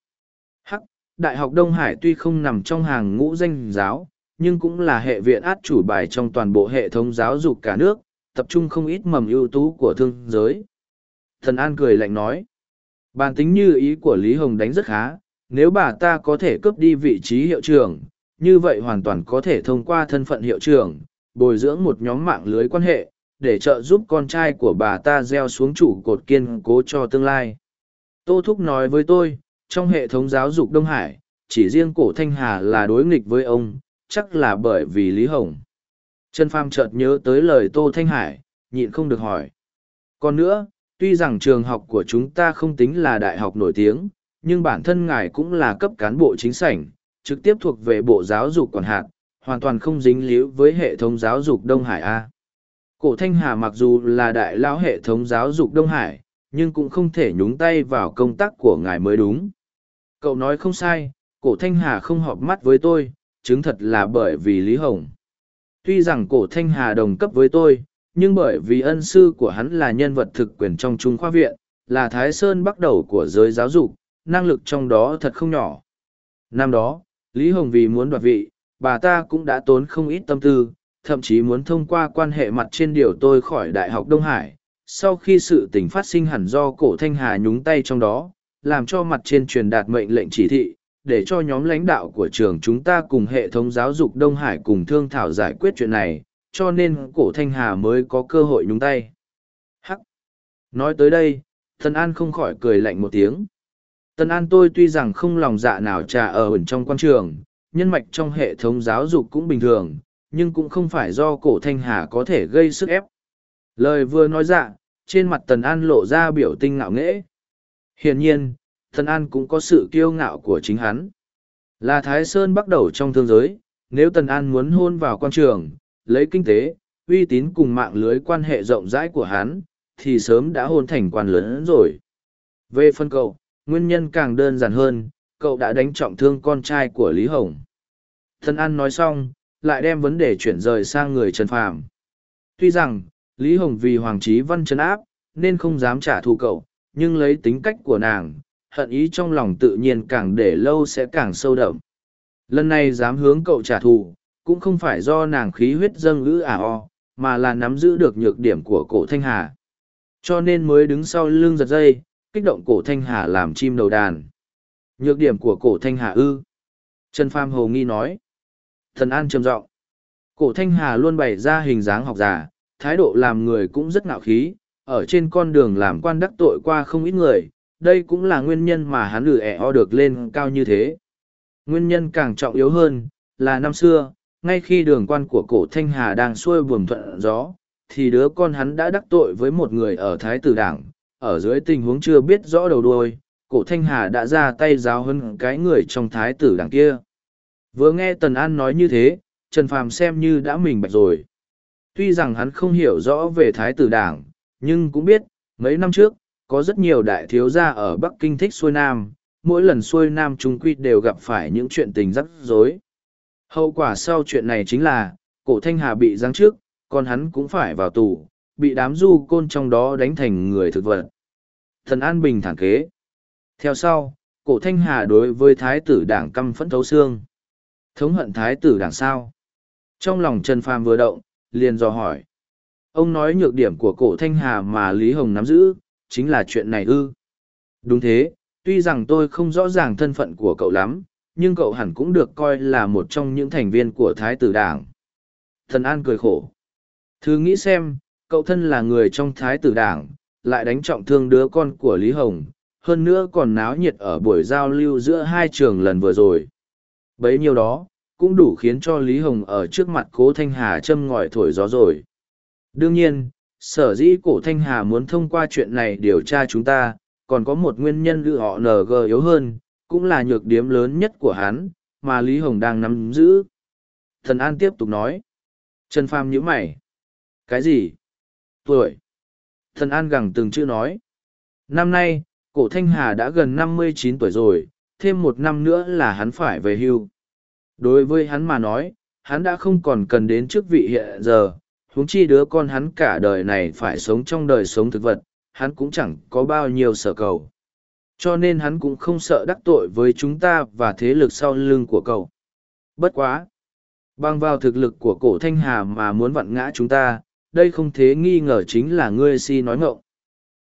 Hắc, Đại học Đông Hải tuy không nằm trong hàng ngũ danh giáo, nhưng cũng là hệ viện át chủ bài trong toàn bộ hệ thống giáo dục cả nước, tập trung không ít mầm ưu tú của thương giới. Thần An cười lạnh nói. Bàn tính như ý của Lý Hồng đánh rất khá, nếu bà ta có thể cướp đi vị trí hiệu trưởng, như vậy hoàn toàn có thể thông qua thân phận hiệu trưởng, bồi dưỡng một nhóm mạng lưới quan hệ, để trợ giúp con trai của bà ta gieo xuống trụ cột kiên cố cho tương lai. Tô Thúc nói với tôi, trong hệ thống giáo dục Đông Hải, chỉ riêng cổ Thanh Hà là đối nghịch với ông, chắc là bởi vì Lý Hồng. Trần Pham chợt nhớ tới lời Tô Thanh Hải, nhịn không được hỏi. Còn nữa, tuy rằng trường học của chúng ta không tính là đại học nổi tiếng, nhưng bản thân ngài cũng là cấp cán bộ chính sảnh, trực tiếp thuộc về Bộ Giáo dục quản hạt, hoàn toàn không dính líu với hệ thống giáo dục Đông Hải A. Cổ Thanh Hà mặc dù là đại lão hệ thống giáo dục Đông Hải, nhưng cũng không thể nhúng tay vào công tác của ngài mới đúng. Cậu nói không sai, cổ Thanh Hà không họp mắt với tôi, chứng thật là bởi vì Lý Hồng. Tuy rằng cổ Thanh Hà đồng cấp với tôi, nhưng bởi vì ân sư của hắn là nhân vật thực quyền trong Trung khoa viện, là Thái Sơn bắt đầu của giới giáo dục, năng lực trong đó thật không nhỏ. Năm đó, Lý Hồng vì muốn đoạt vị, bà ta cũng đã tốn không ít tâm tư, thậm chí muốn thông qua quan hệ mặt trên điều tôi khỏi Đại học Đông Hải. Sau khi sự tình phát sinh hẳn do cổ Thanh Hà nhúng tay trong đó, làm cho mặt trên truyền đạt mệnh lệnh chỉ thị, để cho nhóm lãnh đạo của trường chúng ta cùng hệ thống giáo dục Đông Hải cùng thương thảo giải quyết chuyện này, cho nên cổ Thanh Hà mới có cơ hội nhúng tay. Hắc! Nói tới đây, Tân An không khỏi cười lạnh một tiếng. Tân An tôi tuy rằng không lòng dạ nào trà ở ẩn trong quan trường, nhân mạch trong hệ thống giáo dục cũng bình thường, nhưng cũng không phải do cổ Thanh Hà có thể gây sức ép. Lời vừa nói dạ, trên mặt Tần An lộ ra biểu tinh ngạo nghễ. Hiển nhiên, Tần An cũng có sự kiêu ngạo của chính hắn. Là Thái Sơn bắt đầu trong thương giới, nếu Tần An muốn hôn vào quan trường, lấy kinh tế, uy tín cùng mạng lưới quan hệ rộng rãi của hắn, thì sớm đã hôn thành quan lớn rồi. Về phân cậu, nguyên nhân càng đơn giản hơn, cậu đã đánh trọng thương con trai của Lý Hồng. thân An nói xong, lại đem vấn đề chuyển rời sang người Trần Phàm. Tuy rằng, Lý Hồng vì Hoàng Chí Văn trấn áp, nên không dám trả thù cậu, nhưng lấy tính cách của nàng, hận ý trong lòng tự nhiên càng để lâu sẽ càng sâu đậm. Lần này dám hướng cậu trả thù, cũng không phải do nàng khí huyết dâng ngữ ả o, mà là nắm giữ được nhược điểm của cổ thanh hà. Cho nên mới đứng sau lưng giật dây, kích động cổ thanh hà làm chim đầu đàn. Nhược điểm của cổ thanh hà ư. Trần Pham Hồ Nghi nói. Thần An trầm giọng Cổ thanh hà luôn bày ra hình dáng học giả, thái độ làm người cũng rất ngạo khí, ở trên con đường làm quan đắc tội qua không ít người, đây cũng là nguyên nhân mà hắn lử ẻ o được lên cao như thế. Nguyên nhân càng trọng yếu hơn, là năm xưa, ngay khi đường quan của cổ Thanh Hà đang xuôi buồm thuận gió, thì đứa con hắn đã đắc tội với một người ở Thái Tử Đảng, ở dưới tình huống chưa biết rõ đầu đuôi, cổ Thanh Hà đã ra tay giáo hơn cái người trong Thái Tử Đảng kia. Vừa nghe Tần An nói như thế, Trần Phàm xem như đã mình bạch rồi. Tuy rằng hắn không hiểu rõ về Thái Tử Đảng, nhưng cũng biết, mấy năm trước, có rất nhiều đại thiếu gia ở Bắc Kinh thích xuôi Nam, mỗi lần xuôi Nam chúng quy đều gặp phải những chuyện tình rắc rối. Hậu quả sau chuyện này chính là, cổ thanh hà bị giáng trước, còn hắn cũng phải vào tù, bị đám du côn trong đó đánh thành người thực vật. Thần An Bình thẳng kế. Theo sau, cổ thanh hà đối với thái tử đảng căm phẫn thấu xương. Thống hận thái tử đảng sao? Trong lòng Trần Phàm vừa động, liền dò hỏi. Ông nói nhược điểm của cổ thanh hà mà Lý Hồng nắm giữ, chính là chuyện này ư. Đúng thế, tuy rằng tôi không rõ ràng thân phận của cậu lắm, nhưng cậu hẳn cũng được coi là một trong những thành viên của Thái tử Đảng. Thần An cười khổ. Thứ nghĩ xem, cậu thân là người trong Thái tử Đảng, lại đánh trọng thương đứa con của Lý Hồng, hơn nữa còn náo nhiệt ở buổi giao lưu giữa hai trường lần vừa rồi. Bấy nhiêu đó, cũng đủ khiến cho Lý Hồng ở trước mặt cố Thanh Hà châm ngòi thổi gió rồi. Đương nhiên, sở dĩ cổ Thanh Hà muốn thông qua chuyện này điều tra chúng ta, còn có một nguyên nhân lựa họ NG yếu hơn, cũng là nhược điểm lớn nhất của hắn, mà Lý Hồng đang nắm giữ. Thần An tiếp tục nói. Trần Phàm nhíu mày. Cái gì? Tuổi. Thần An gẳng từng chữ nói. Năm nay, cổ Thanh Hà đã gần năm mươi chín tuổi rồi, thêm một năm nữa là hắn phải về hưu. Đối với hắn mà nói, hắn đã không còn cần đến chức vị hiện giờ, huống chi đứa con hắn cả đời này phải sống trong đời sống thực vật, hắn cũng chẳng có bao nhiêu sở cầu. Cho nên hắn cũng không sợ đắc tội với chúng ta và thế lực sau lưng của cậu. Bất quá! Bằng vào thực lực của cổ thanh hà mà muốn vặn ngã chúng ta, đây không thế nghi ngờ chính là ngươi si nói ngộng.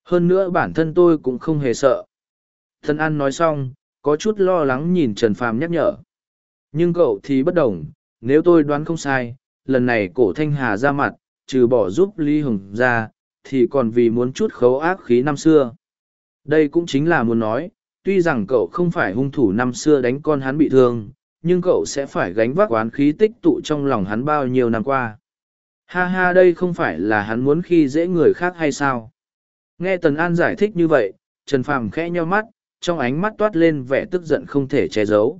Hơn nữa bản thân tôi cũng không hề sợ. Thân An nói xong, có chút lo lắng nhìn Trần Phàm nhắc nhở. Nhưng cậu thì bất đồng, nếu tôi đoán không sai, lần này cổ thanh hà ra mặt, trừ bỏ giúp Lý Hồng ra, thì còn vì muốn chút khấu ác khí năm xưa. Đây cũng chính là muốn nói, tuy rằng cậu không phải hung thủ năm xưa đánh con hắn bị thương, nhưng cậu sẽ phải gánh vác oán khí tích tụ trong lòng hắn bao nhiêu năm qua. Ha ha đây không phải là hắn muốn khi dễ người khác hay sao? Nghe Tần An giải thích như vậy, Trần Phàm khẽ nheo mắt, trong ánh mắt toát lên vẻ tức giận không thể che giấu.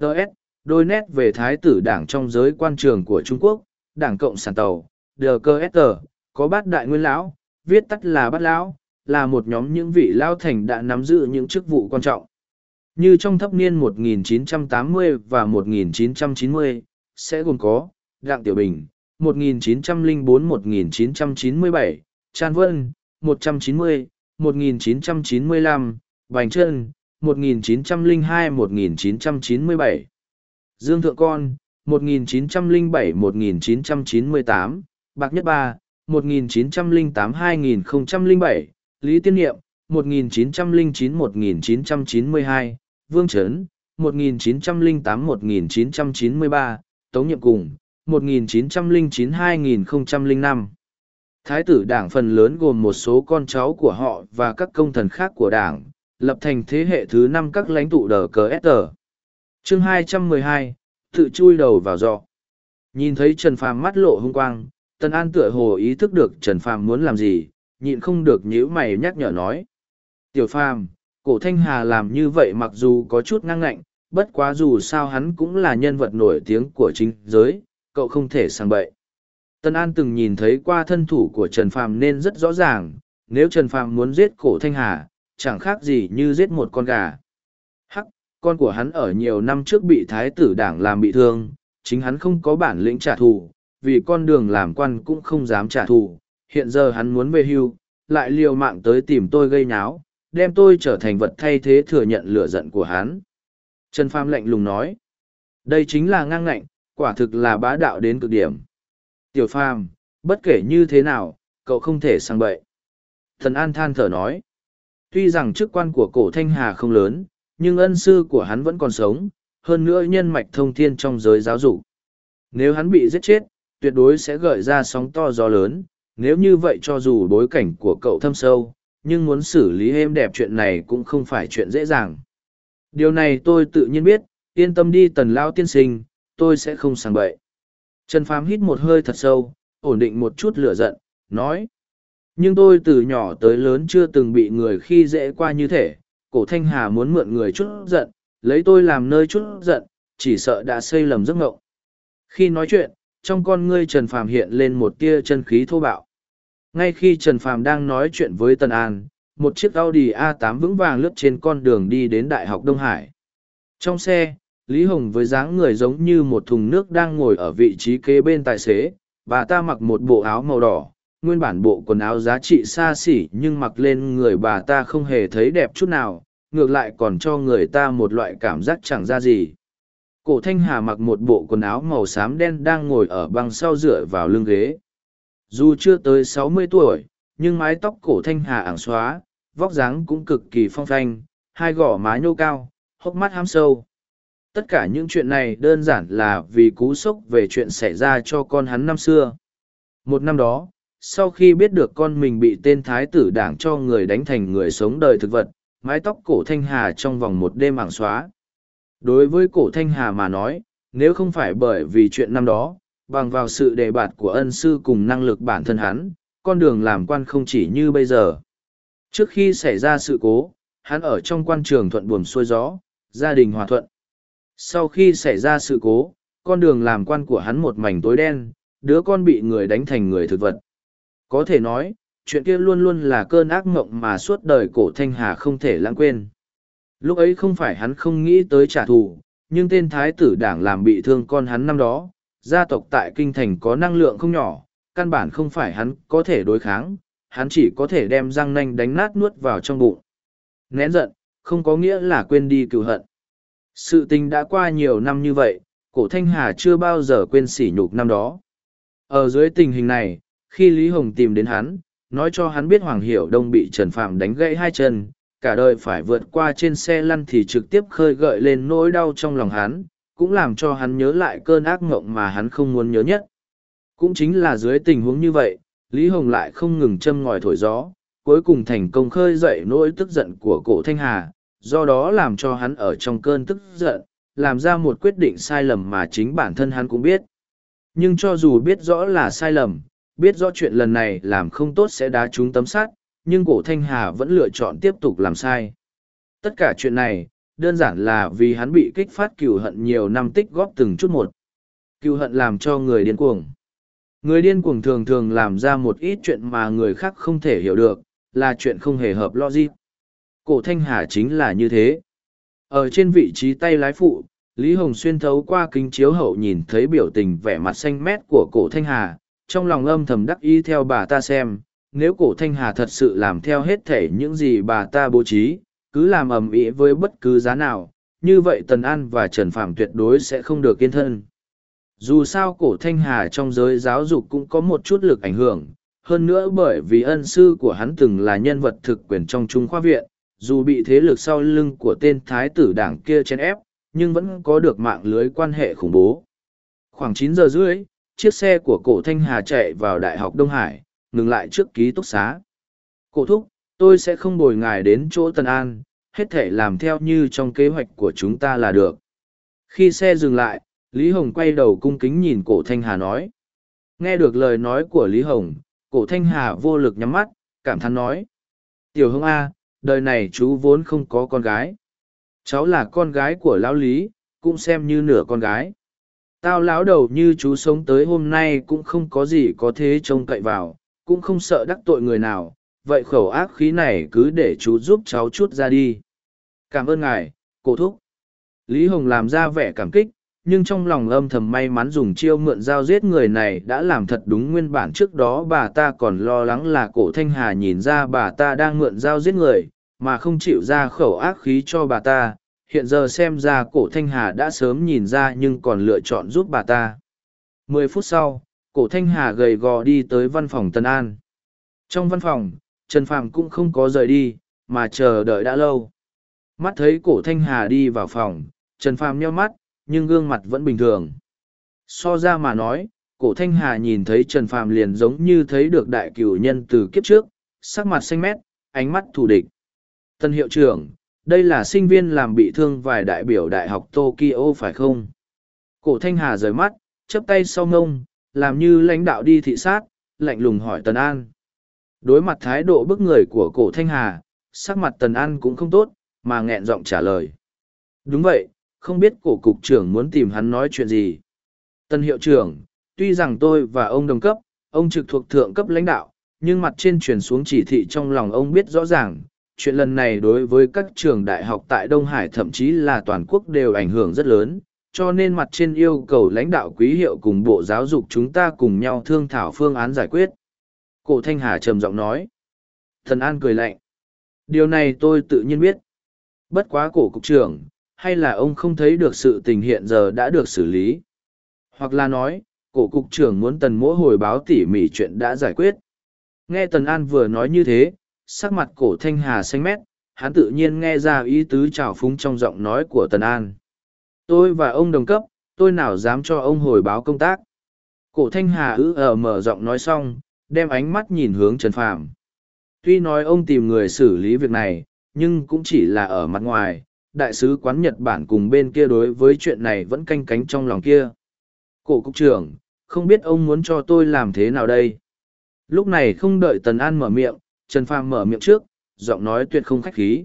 Đợt, đôi nét về thái tử đảng trong giới quan trường của Trung Quốc, đảng Cộng sản Tàu, DKST, có bát đại nguyên lão, viết tắt là bát lão, là một nhóm những vị lao thành đã nắm giữ những chức vụ quan trọng. Như trong thập niên 1980 và 1990, sẽ gồm có đặng Tiểu Bình, 1904-1997, Tràn Vân, 190, 1995, Bành Trân, 1902-1997, Dương Thượng Con, 1907-1998, Bạc Nhất Ba, 1908-2007, Lý Tiên Niệm, 1909-1992, Vương Trấn, 1908-1993, Tống Nhiệm Cùng, 1909-2005. Thái tử đảng phần lớn gồm một số con cháu của họ và các công thần khác của đảng, lập thành thế hệ thứ năm các lãnh tụ đờ cờ S. Chương 212, tự chui đầu vào giọ. Nhìn thấy Trần Phàm mắt lộ hung quang, Tân An tựa hồ ý thức được Trần Phàm muốn làm gì, nhịn không được nhíu mày nhắc nhở nói. Tiểu Phàm, cổ Thanh Hà làm như vậy mặc dù có chút ngang ngạnh, bất quá dù sao hắn cũng là nhân vật nổi tiếng của chính giới, cậu không thể sang bậy. Tân An từng nhìn thấy qua thân thủ của Trần Phàm nên rất rõ ràng, nếu Trần Phàm muốn giết cổ Thanh Hà, chẳng khác gì như giết một con gà. Hắc, con của hắn ở nhiều năm trước bị thái tử đảng làm bị thương, chính hắn không có bản lĩnh trả thù, vì con đường làm quan cũng không dám trả thù, hiện giờ hắn muốn về hưu, lại liều mạng tới tìm tôi gây nháo, đem tôi trở thành vật thay thế thừa nhận lửa giận của hắn. Trần Pham lạnh lùng nói. Đây chính là ngang ngạnh, quả thực là bá đạo đến cực điểm. Tiểu Phàm, bất kể như thế nào, cậu không thể sang bậy. Thần An than thở nói. Tuy rằng chức quan của cổ Thanh Hà không lớn, nhưng ân sư của hắn vẫn còn sống, hơn nữa nhân mạch thông thiên trong giới giáo dục. Nếu hắn bị giết chết, tuyệt đối sẽ gợi ra sóng to gió lớn, nếu như vậy cho dù bối cảnh của cậu thâm sâu, nhưng muốn xử lý êm đẹp chuyện này cũng không phải chuyện dễ dàng. Điều này tôi tự nhiên biết, yên tâm đi tần lao tiên sinh, tôi sẽ không sàng bậy. Trần Phàm hít một hơi thật sâu, ổn định một chút lửa giận, nói. Nhưng tôi từ nhỏ tới lớn chưa từng bị người khi dễ qua như thể cổ thanh hà muốn mượn người chút giận, lấy tôi làm nơi chút giận, chỉ sợ đã xây lầm giấc ngộng. Khi nói chuyện, trong con ngươi Trần Phàm hiện lên một tia chân khí thô bạo. Ngay khi Trần Phàm đang nói chuyện với Tân An, một chiếc Audi A8 vững vàng lướt trên con đường đi đến Đại học Đông Hải. Trong xe, Lý Hồng với dáng người giống như một thùng nước đang ngồi ở vị trí kế bên tài xế, bà ta mặc một bộ áo màu đỏ, nguyên bản bộ quần áo giá trị xa xỉ nhưng mặc lên người bà ta không hề thấy đẹp chút nào, ngược lại còn cho người ta một loại cảm giác chẳng ra gì. Cổ Thanh Hà mặc một bộ quần áo màu xám đen đang ngồi ở băng sau dựa vào lưng ghế. Dù chưa tới sáu mươi tuổi, nhưng mái tóc cổ Thanh Hà ảng xóa, vóc dáng cũng cực kỳ phong phanh, hai gò má nhô cao, hốc mắt ham sâu. Tất cả những chuyện này đơn giản là vì cú sốc về chuyện xảy ra cho con hắn năm xưa. Một năm đó, sau khi biết được con mình bị tên thái tử đảng cho người đánh thành người sống đời thực vật, mái tóc cổ Thanh Hà trong vòng một đêm ảng xóa. Đối với cổ Thanh Hà mà nói, nếu không phải bởi vì chuyện năm đó, bằng vào sự đề bạt của ân sư cùng năng lực bản thân hắn, con đường làm quan không chỉ như bây giờ. Trước khi xảy ra sự cố, hắn ở trong quan trường thuận buồm xuôi gió, gia đình hòa thuận. Sau khi xảy ra sự cố, con đường làm quan của hắn một mảnh tối đen, đứa con bị người đánh thành người thực vật. Có thể nói, chuyện kia luôn luôn là cơn ác mộng mà suốt đời cổ thanh hà không thể lãng quên. Lúc ấy không phải hắn không nghĩ tới trả thù, nhưng tên thái tử đảng làm bị thương con hắn năm đó, gia tộc tại kinh thành có năng lượng không nhỏ, căn bản không phải hắn có thể đối kháng, hắn chỉ có thể đem răng nanh đánh nát nuốt vào trong bụng. Nén giận, không có nghĩa là quên đi cựu hận. Sự tình đã qua nhiều năm như vậy, cổ thanh hà chưa bao giờ quên sỉ nhục năm đó. Ở dưới tình hình này, khi Lý Hồng tìm đến hắn, nói cho hắn biết Hoàng Hiểu Đông bị Trần Phạm đánh gãy hai chân, cả đời phải vượt qua trên xe lăn thì trực tiếp khơi gợi lên nỗi đau trong lòng hắn, cũng làm cho hắn nhớ lại cơn ác mộng mà hắn không muốn nhớ nhất. Cũng chính là dưới tình huống như vậy, Lý Hồng lại không ngừng châm ngòi thổi gió, cuối cùng thành công khơi dậy nỗi tức giận của cổ Thanh Hà, do đó làm cho hắn ở trong cơn tức giận, làm ra một quyết định sai lầm mà chính bản thân hắn cũng biết. Nhưng cho dù biết rõ là sai lầm, biết rõ chuyện lần này làm không tốt sẽ đá trúng tấm sát, nhưng cổ Thanh Hà vẫn lựa chọn tiếp tục làm sai. Tất cả chuyện này, đơn giản là vì hắn bị kích phát cựu hận nhiều năm tích góp từng chút một. cựu hận làm cho người điên cuồng. Người điên cuồng thường thường làm ra một ít chuyện mà người khác không thể hiểu được, là chuyện không hề hợp logic. Cổ Thanh Hà chính là như thế. Ở trên vị trí tay lái phụ, Lý Hồng xuyên thấu qua kính chiếu hậu nhìn thấy biểu tình vẻ mặt xanh mét của cổ Thanh Hà, trong lòng âm thầm đắc ý theo bà ta xem, nếu cổ Thanh Hà thật sự làm theo hết thể những gì bà ta bố trí, cứ làm ầm ĩ với bất cứ giá nào, như vậy Tần An và Trần Phạm tuyệt đối sẽ không được kiên thân. Dù sao cổ Thanh Hà trong giới giáo dục cũng có một chút lực ảnh hưởng, hơn nữa bởi vì ân sư của hắn từng là nhân vật thực quyền trong Trung khoa viện, dù bị thế lực sau lưng của tên thái tử đảng kia chen ép, nhưng vẫn có được mạng lưới quan hệ khủng bố. Khoảng chín giờ rưỡi, chiếc xe của cổ Thanh Hà chạy vào Đại học Đông Hải, ngừng lại trước ký túc xá. Cổ thúc, tôi sẽ không bồi ngài đến chỗ Tân An, hết thể làm theo như trong kế hoạch của chúng ta là được. Khi xe dừng lại, Lý Hồng quay đầu cung kính nhìn cổ Thanh Hà nói. Nghe được lời nói của Lý Hồng, cổ Thanh Hà vô lực nhắm mắt, cảm thán nói. Tiểu hưng A, đời này chú vốn không có con gái. Cháu là con gái của lão Lý, cũng xem như nửa con gái. Tao lão đầu như chú sống tới hôm nay cũng không có gì có thế trông cậy vào, cũng không sợ đắc tội người nào, vậy khẩu ác khí này cứ để chú giúp cháu chút ra đi. Cảm ơn ngài, cổ thúc. Lý Hồng làm ra vẻ cảm kích, nhưng trong lòng âm thầm may mắn dùng chiêu mượn dao giết người này đã làm thật đúng nguyên bản trước đó bà ta còn lo lắng là cổ thanh hà nhìn ra bà ta đang mượn dao giết người mà không chịu ra khẩu ác khí cho bà ta hiện giờ xem ra cổ thanh hà đã sớm nhìn ra nhưng còn lựa chọn giúp bà ta mười phút sau cổ thanh hà gầy gò đi tới văn phòng tân an trong văn phòng trần phàm cũng không có rời đi, mà chờ đợi đã lâu. Mắt thấy cổ thanh hà đi vào phòng, trần phàm nheo mắt, nhưng gương mặt vẫn bình thường. So ra mà nói, cổ thanh hà nhìn thấy trần phàm liền giống như thấy được đại cửu nhân từ kiếp trước, sắc mặt xanh mét, ánh mắt thù địch. Tân hiệu trưởng, đây là sinh viên làm bị thương vài đại biểu đại học tokyo phải không? Cổ thanh hà rời mắt, chắp tay sau ngông, làm như lãnh đạo đi thị sát, lạnh lùng hỏi tần an đối mặt thái độ bức người của cổ thanh hà sắc mặt tần an cũng không tốt mà nghẹn giọng trả lời đúng vậy không biết cổ cục trưởng muốn tìm hắn nói chuyện gì tân hiệu trưởng tuy rằng tôi và ông đồng cấp ông trực thuộc thượng cấp lãnh đạo nhưng mặt trên truyền xuống chỉ thị trong lòng ông biết rõ ràng chuyện lần này đối với các trường đại học tại Đông Hải thậm chí là toàn quốc đều ảnh hưởng rất lớn, cho nên mặt trên yêu cầu lãnh đạo quý hiệu cùng Bộ Giáo dục chúng ta cùng nhau thương thảo phương án giải quyết. Cổ Thanh Hà trầm giọng nói. Thần An cười lạnh. Điều này tôi tự nhiên biết. Bất quá cổ cục trưởng, hay là ông không thấy được sự tình hiện giờ đã được xử lý. Hoặc là nói, cổ cục trưởng muốn tần mỗi hồi báo tỉ mỉ chuyện đã giải quyết. Nghe Tần An vừa nói như thế, sắc mặt cổ thanh hà xanh mét, hắn tự nhiên nghe ra ý tứ trào phúng trong giọng nói của Tần An. Tôi và ông đồng cấp, tôi nào dám cho ông hồi báo công tác. Cổ thanh hà ư ở ờ mở giọng nói xong, đem ánh mắt nhìn hướng Trần Phàm. Tuy nói ông tìm người xử lý việc này, nhưng cũng chỉ là ở mặt ngoài, đại sứ quán Nhật Bản cùng bên kia đối với chuyện này vẫn canh cánh trong lòng kia. Cổ cục trưởng, không biết ông muốn cho tôi làm thế nào đây? Lúc này không đợi Tần An mở miệng, Trần Phàm mở miệng trước, giọng nói tuyệt không khách khí.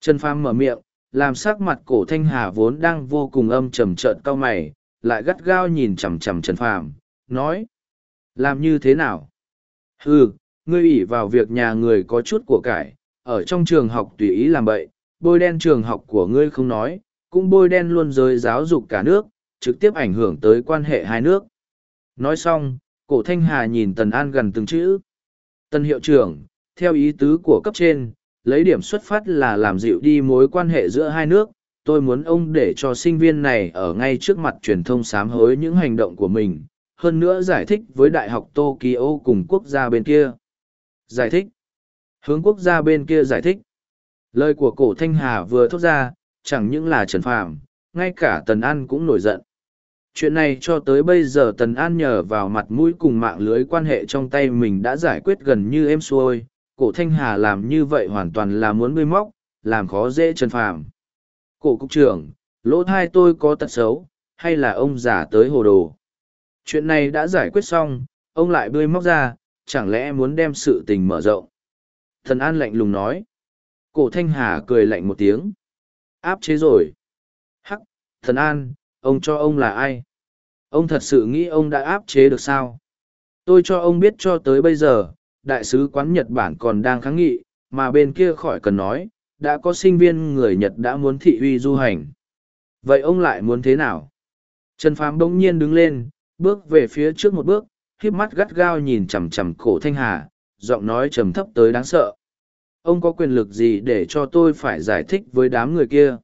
Trần Phàm mở miệng, làm sắc mặt cổ thanh hà vốn đang vô cùng âm trầm trợn cao mày, lại gắt gao nhìn chằm chằm Trần Phàm, nói. Làm như thế nào? Hừ, ngươi ủy vào việc nhà người có chút của cải, ở trong trường học tùy ý làm bậy, bôi đen trường học của ngươi không nói, cũng bôi đen luôn giới giáo dục cả nước, trực tiếp ảnh hưởng tới quan hệ hai nước. Nói xong, cổ thanh hà nhìn Tần An gần từng chữ. Tần hiệu trưởng, theo ý tứ của cấp trên, lấy điểm xuất phát là làm dịu đi mối quan hệ giữa hai nước. Tôi muốn ông để cho sinh viên này ở ngay trước mặt truyền thông sám hối những hành động của mình, hơn nữa giải thích với Đại học Tokyo cùng quốc gia bên kia. Giải thích. Hướng quốc gia bên kia giải thích. Lời của cổ Thanh Hà vừa thốt ra, chẳng những là Trần Phàm, ngay cả Tần An cũng nổi giận. Chuyện này cho tới bây giờ Tần An nhờ vào mặt mũi cùng mạng lưới quan hệ trong tay mình đã giải quyết gần như êm xuôi, cổ thanh hà làm như vậy hoàn toàn là muốn bươi móc làm khó dễ trần phàm cổ cục trưởng lỗ thai tôi có tật xấu hay là ông giả tới hồ đồ chuyện này đã giải quyết xong ông lại bươi móc ra chẳng lẽ muốn đem sự tình mở rộng? Thần an lạnh lùng nói. Cổ thanh hà cười lạnh một tiếng. Áp chế rồi. Hắc thần an ông cho ông là ai? Ông thật sự nghĩ ông đã áp chế được sao? Tôi cho ông biết cho tới bây giờ đại sứ quán Nhật Bản còn đang kháng nghị, mà bên kia khỏi cần nói, đã có sinh viên người Nhật đã muốn thị uy du hành. Vậy ông lại muốn thế nào? Trần Phàm bỗng nhiên đứng lên, bước về phía trước một bước, khiếp mắt gắt gao nhìn chằm chằm cổ thanh hà, giọng nói trầm thấp tới đáng sợ. Ông có quyền lực gì để cho tôi phải giải thích với đám người kia?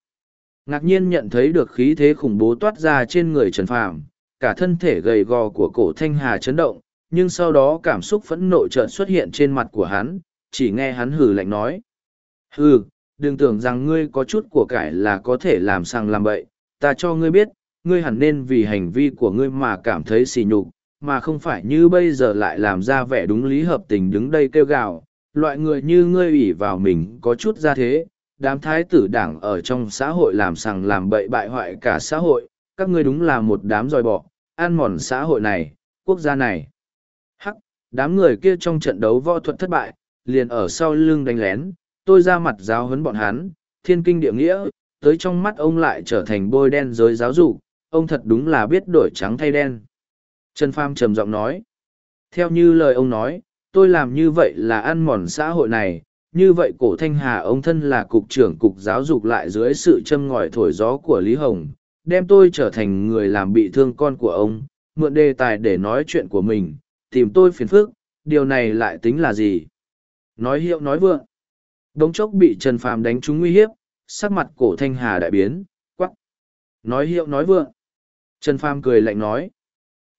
Ngạc nhiên nhận thấy được khí thế khủng bố toát ra trên người Trần Phàm, cả thân thể gầy gò của cổ thanh hà chấn động, nhưng sau đó cảm xúc phẫn nộ chợt xuất hiện trên mặt của hắn, chỉ nghe hắn hừ lạnh nói. Hừ, đừng tưởng rằng ngươi có chút của cải là có thể làm sang làm bậy, ta cho ngươi biết, ngươi hẳn nên vì hành vi của ngươi mà cảm thấy xỉ nhục, mà không phải như bây giờ lại làm ra vẻ đúng lý hợp tình đứng đây kêu gào. Loại người như ngươi ủy vào mình có chút ra thế, đám thái tử đảng ở trong xã hội làm sằng làm bậy bại hoại cả xã hội, các ngươi đúng là một đám dòi bọ, ăn mòn xã hội này, quốc gia này Hắc, đám người kia trong trận đấu võ thuật thất bại, liền ở sau lưng đánh lén, tôi ra mặt giáo huấn bọn hắn, thiên kinh địa nghĩa, tới trong mắt ông lại trở thành bôi đen giới giáo dục, ông thật đúng là biết đổi trắng thay đen. Trần Pham trầm giọng nói, theo như lời ông nói, tôi làm như vậy là ăn mòn xã hội này, như vậy cổ thanh hà ông thân là cục trưởng cục giáo dục lại dưới sự châm ngòi thổi gió của Lý Hồng, đem tôi trở thành người làm bị thương con của ông, mượn đề tài để nói chuyện của mình, tìm tôi phiền phức, điều này lại tính là gì? Nói hiệu nói vượng. Đống chốc bị Trần Phàm đánh trúng nguy hiếp, sắc mặt cổ thanh hà đại biến, quắc. Nói hiệu nói vượng. Trần Phàm cười lạnh nói.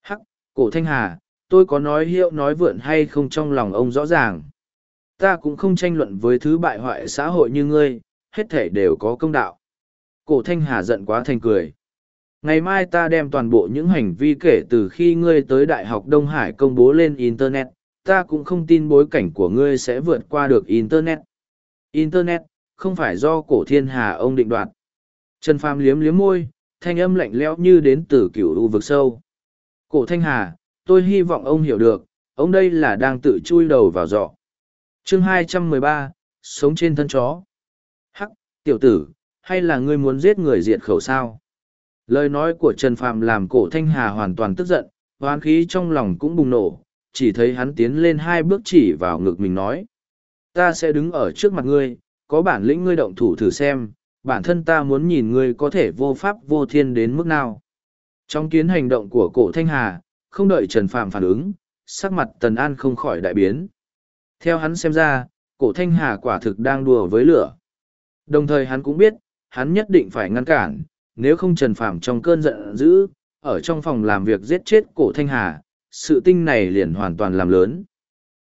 Hắc, cổ thanh hà, tôi có nói hiệu nói vượn hay không trong lòng ông rõ ràng. Ta cũng không tranh luận với thứ bại hoại xã hội như ngươi, hết thể đều có công đạo. Cổ thanh hà giận quá thành cười. Ngày mai ta đem toàn bộ những hành vi kể từ khi ngươi tới Đại học Đông Hải công bố lên Internet, ta cũng không tin bối cảnh của ngươi sẽ vượt qua được Internet. Internet, không phải do cổ thiên hà ông định đoạt. Trần Phàm liếm liếm môi, thanh âm lạnh lẽo như đến từ cửu u vực sâu. Cổ thanh hà, tôi hy vọng ông hiểu được, ông đây là đang tự chui đầu vào giọ. Chương 213, sống trên thân chó. Hắc, tiểu tử, hay là ngươi muốn giết người diệt khẩu sao? Lời nói của Trần Phạm làm cổ thanh hà hoàn toàn tức giận, hoán khí trong lòng cũng bùng nổ, chỉ thấy hắn tiến lên hai bước chỉ vào ngực mình nói. Ta sẽ đứng ở trước mặt ngươi, có bản lĩnh ngươi động thủ thử xem, bản thân ta muốn nhìn ngươi có thể vô pháp vô thiên đến mức nào. Trong kiến hành động của cổ thanh hà, không đợi Trần phạm phản ứng, sắc mặt Tần An không khỏi đại biến. Theo hắn xem ra, cổ thanh hà quả thực đang đùa với lửa. Đồng thời hắn cũng biết, hắn nhất định phải ngăn cản, nếu không Trần phạm trong cơn giận dữ, ở trong phòng làm việc giết chết cổ thanh hà, sự tinh này liền hoàn toàn làm lớn.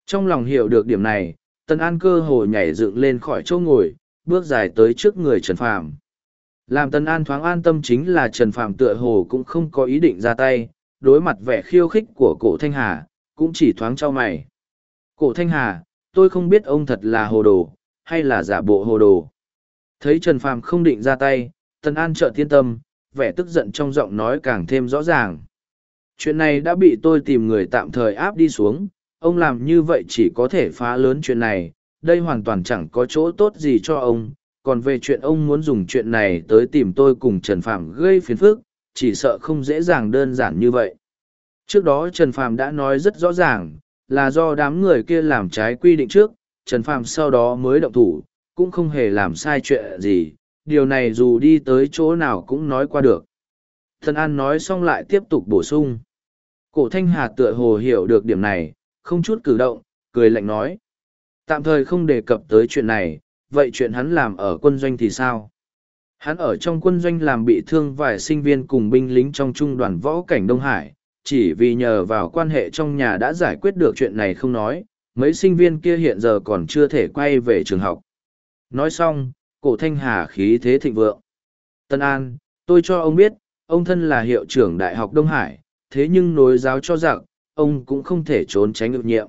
Trong lòng hiểu được điểm này, Tần An cơ hồ nhảy dựng lên khỏi chỗ ngồi, bước dài tới trước người Trần Phàm. Làm Tần An thoáng an tâm chính là Trần Phàm tựa hồ cũng không có ý định ra tay, đối mặt vẻ khiêu khích của cổ Thanh Hà, cũng chỉ thoáng trao mày. Cổ Thanh Hà, tôi không biết ông thật là hồ đồ, hay là giả bộ hồ đồ. Thấy Trần Phàm không định ra tay, Tần An trợ thiên tâm, vẻ tức giận trong giọng nói càng thêm rõ ràng. Chuyện này đã bị tôi tìm người tạm thời áp đi xuống, ông làm như vậy chỉ có thể phá lớn chuyện này, đây hoàn toàn chẳng có chỗ tốt gì cho ông. Còn về chuyện ông muốn dùng chuyện này tới tìm tôi cùng Trần Phạm gây phiền phức, chỉ sợ không dễ dàng đơn giản như vậy. Trước đó Trần Phạm đã nói rất rõ ràng, là do đám người kia làm trái quy định trước, Trần Phạm sau đó mới động thủ, cũng không hề làm sai chuyện gì, điều này dù đi tới chỗ nào cũng nói qua được. Thần An nói xong lại tiếp tục bổ sung. Cổ Thanh Hà tựa hồ hiểu được điểm này, không chút cử động, cười lạnh nói. Tạm thời không đề cập tới chuyện này, vậy chuyện hắn làm ở quân doanh thì sao? Hắn ở trong quân doanh làm bị thương vài sinh viên cùng binh lính trong trung đoàn võ cảnh Đông Hải, chỉ vì nhờ vào quan hệ trong nhà đã giải quyết được chuyện này không nói, mấy sinh viên kia hiện giờ còn chưa thể quay về trường học. Nói xong, cổ thanh hà khí thế thịnh vượng. Tân An, tôi cho ông biết, ông thân là hiệu trưởng Đại học Đông Hải, thế nhưng nối giáo cho rằng, ông cũng không thể trốn tránh được nhiệm.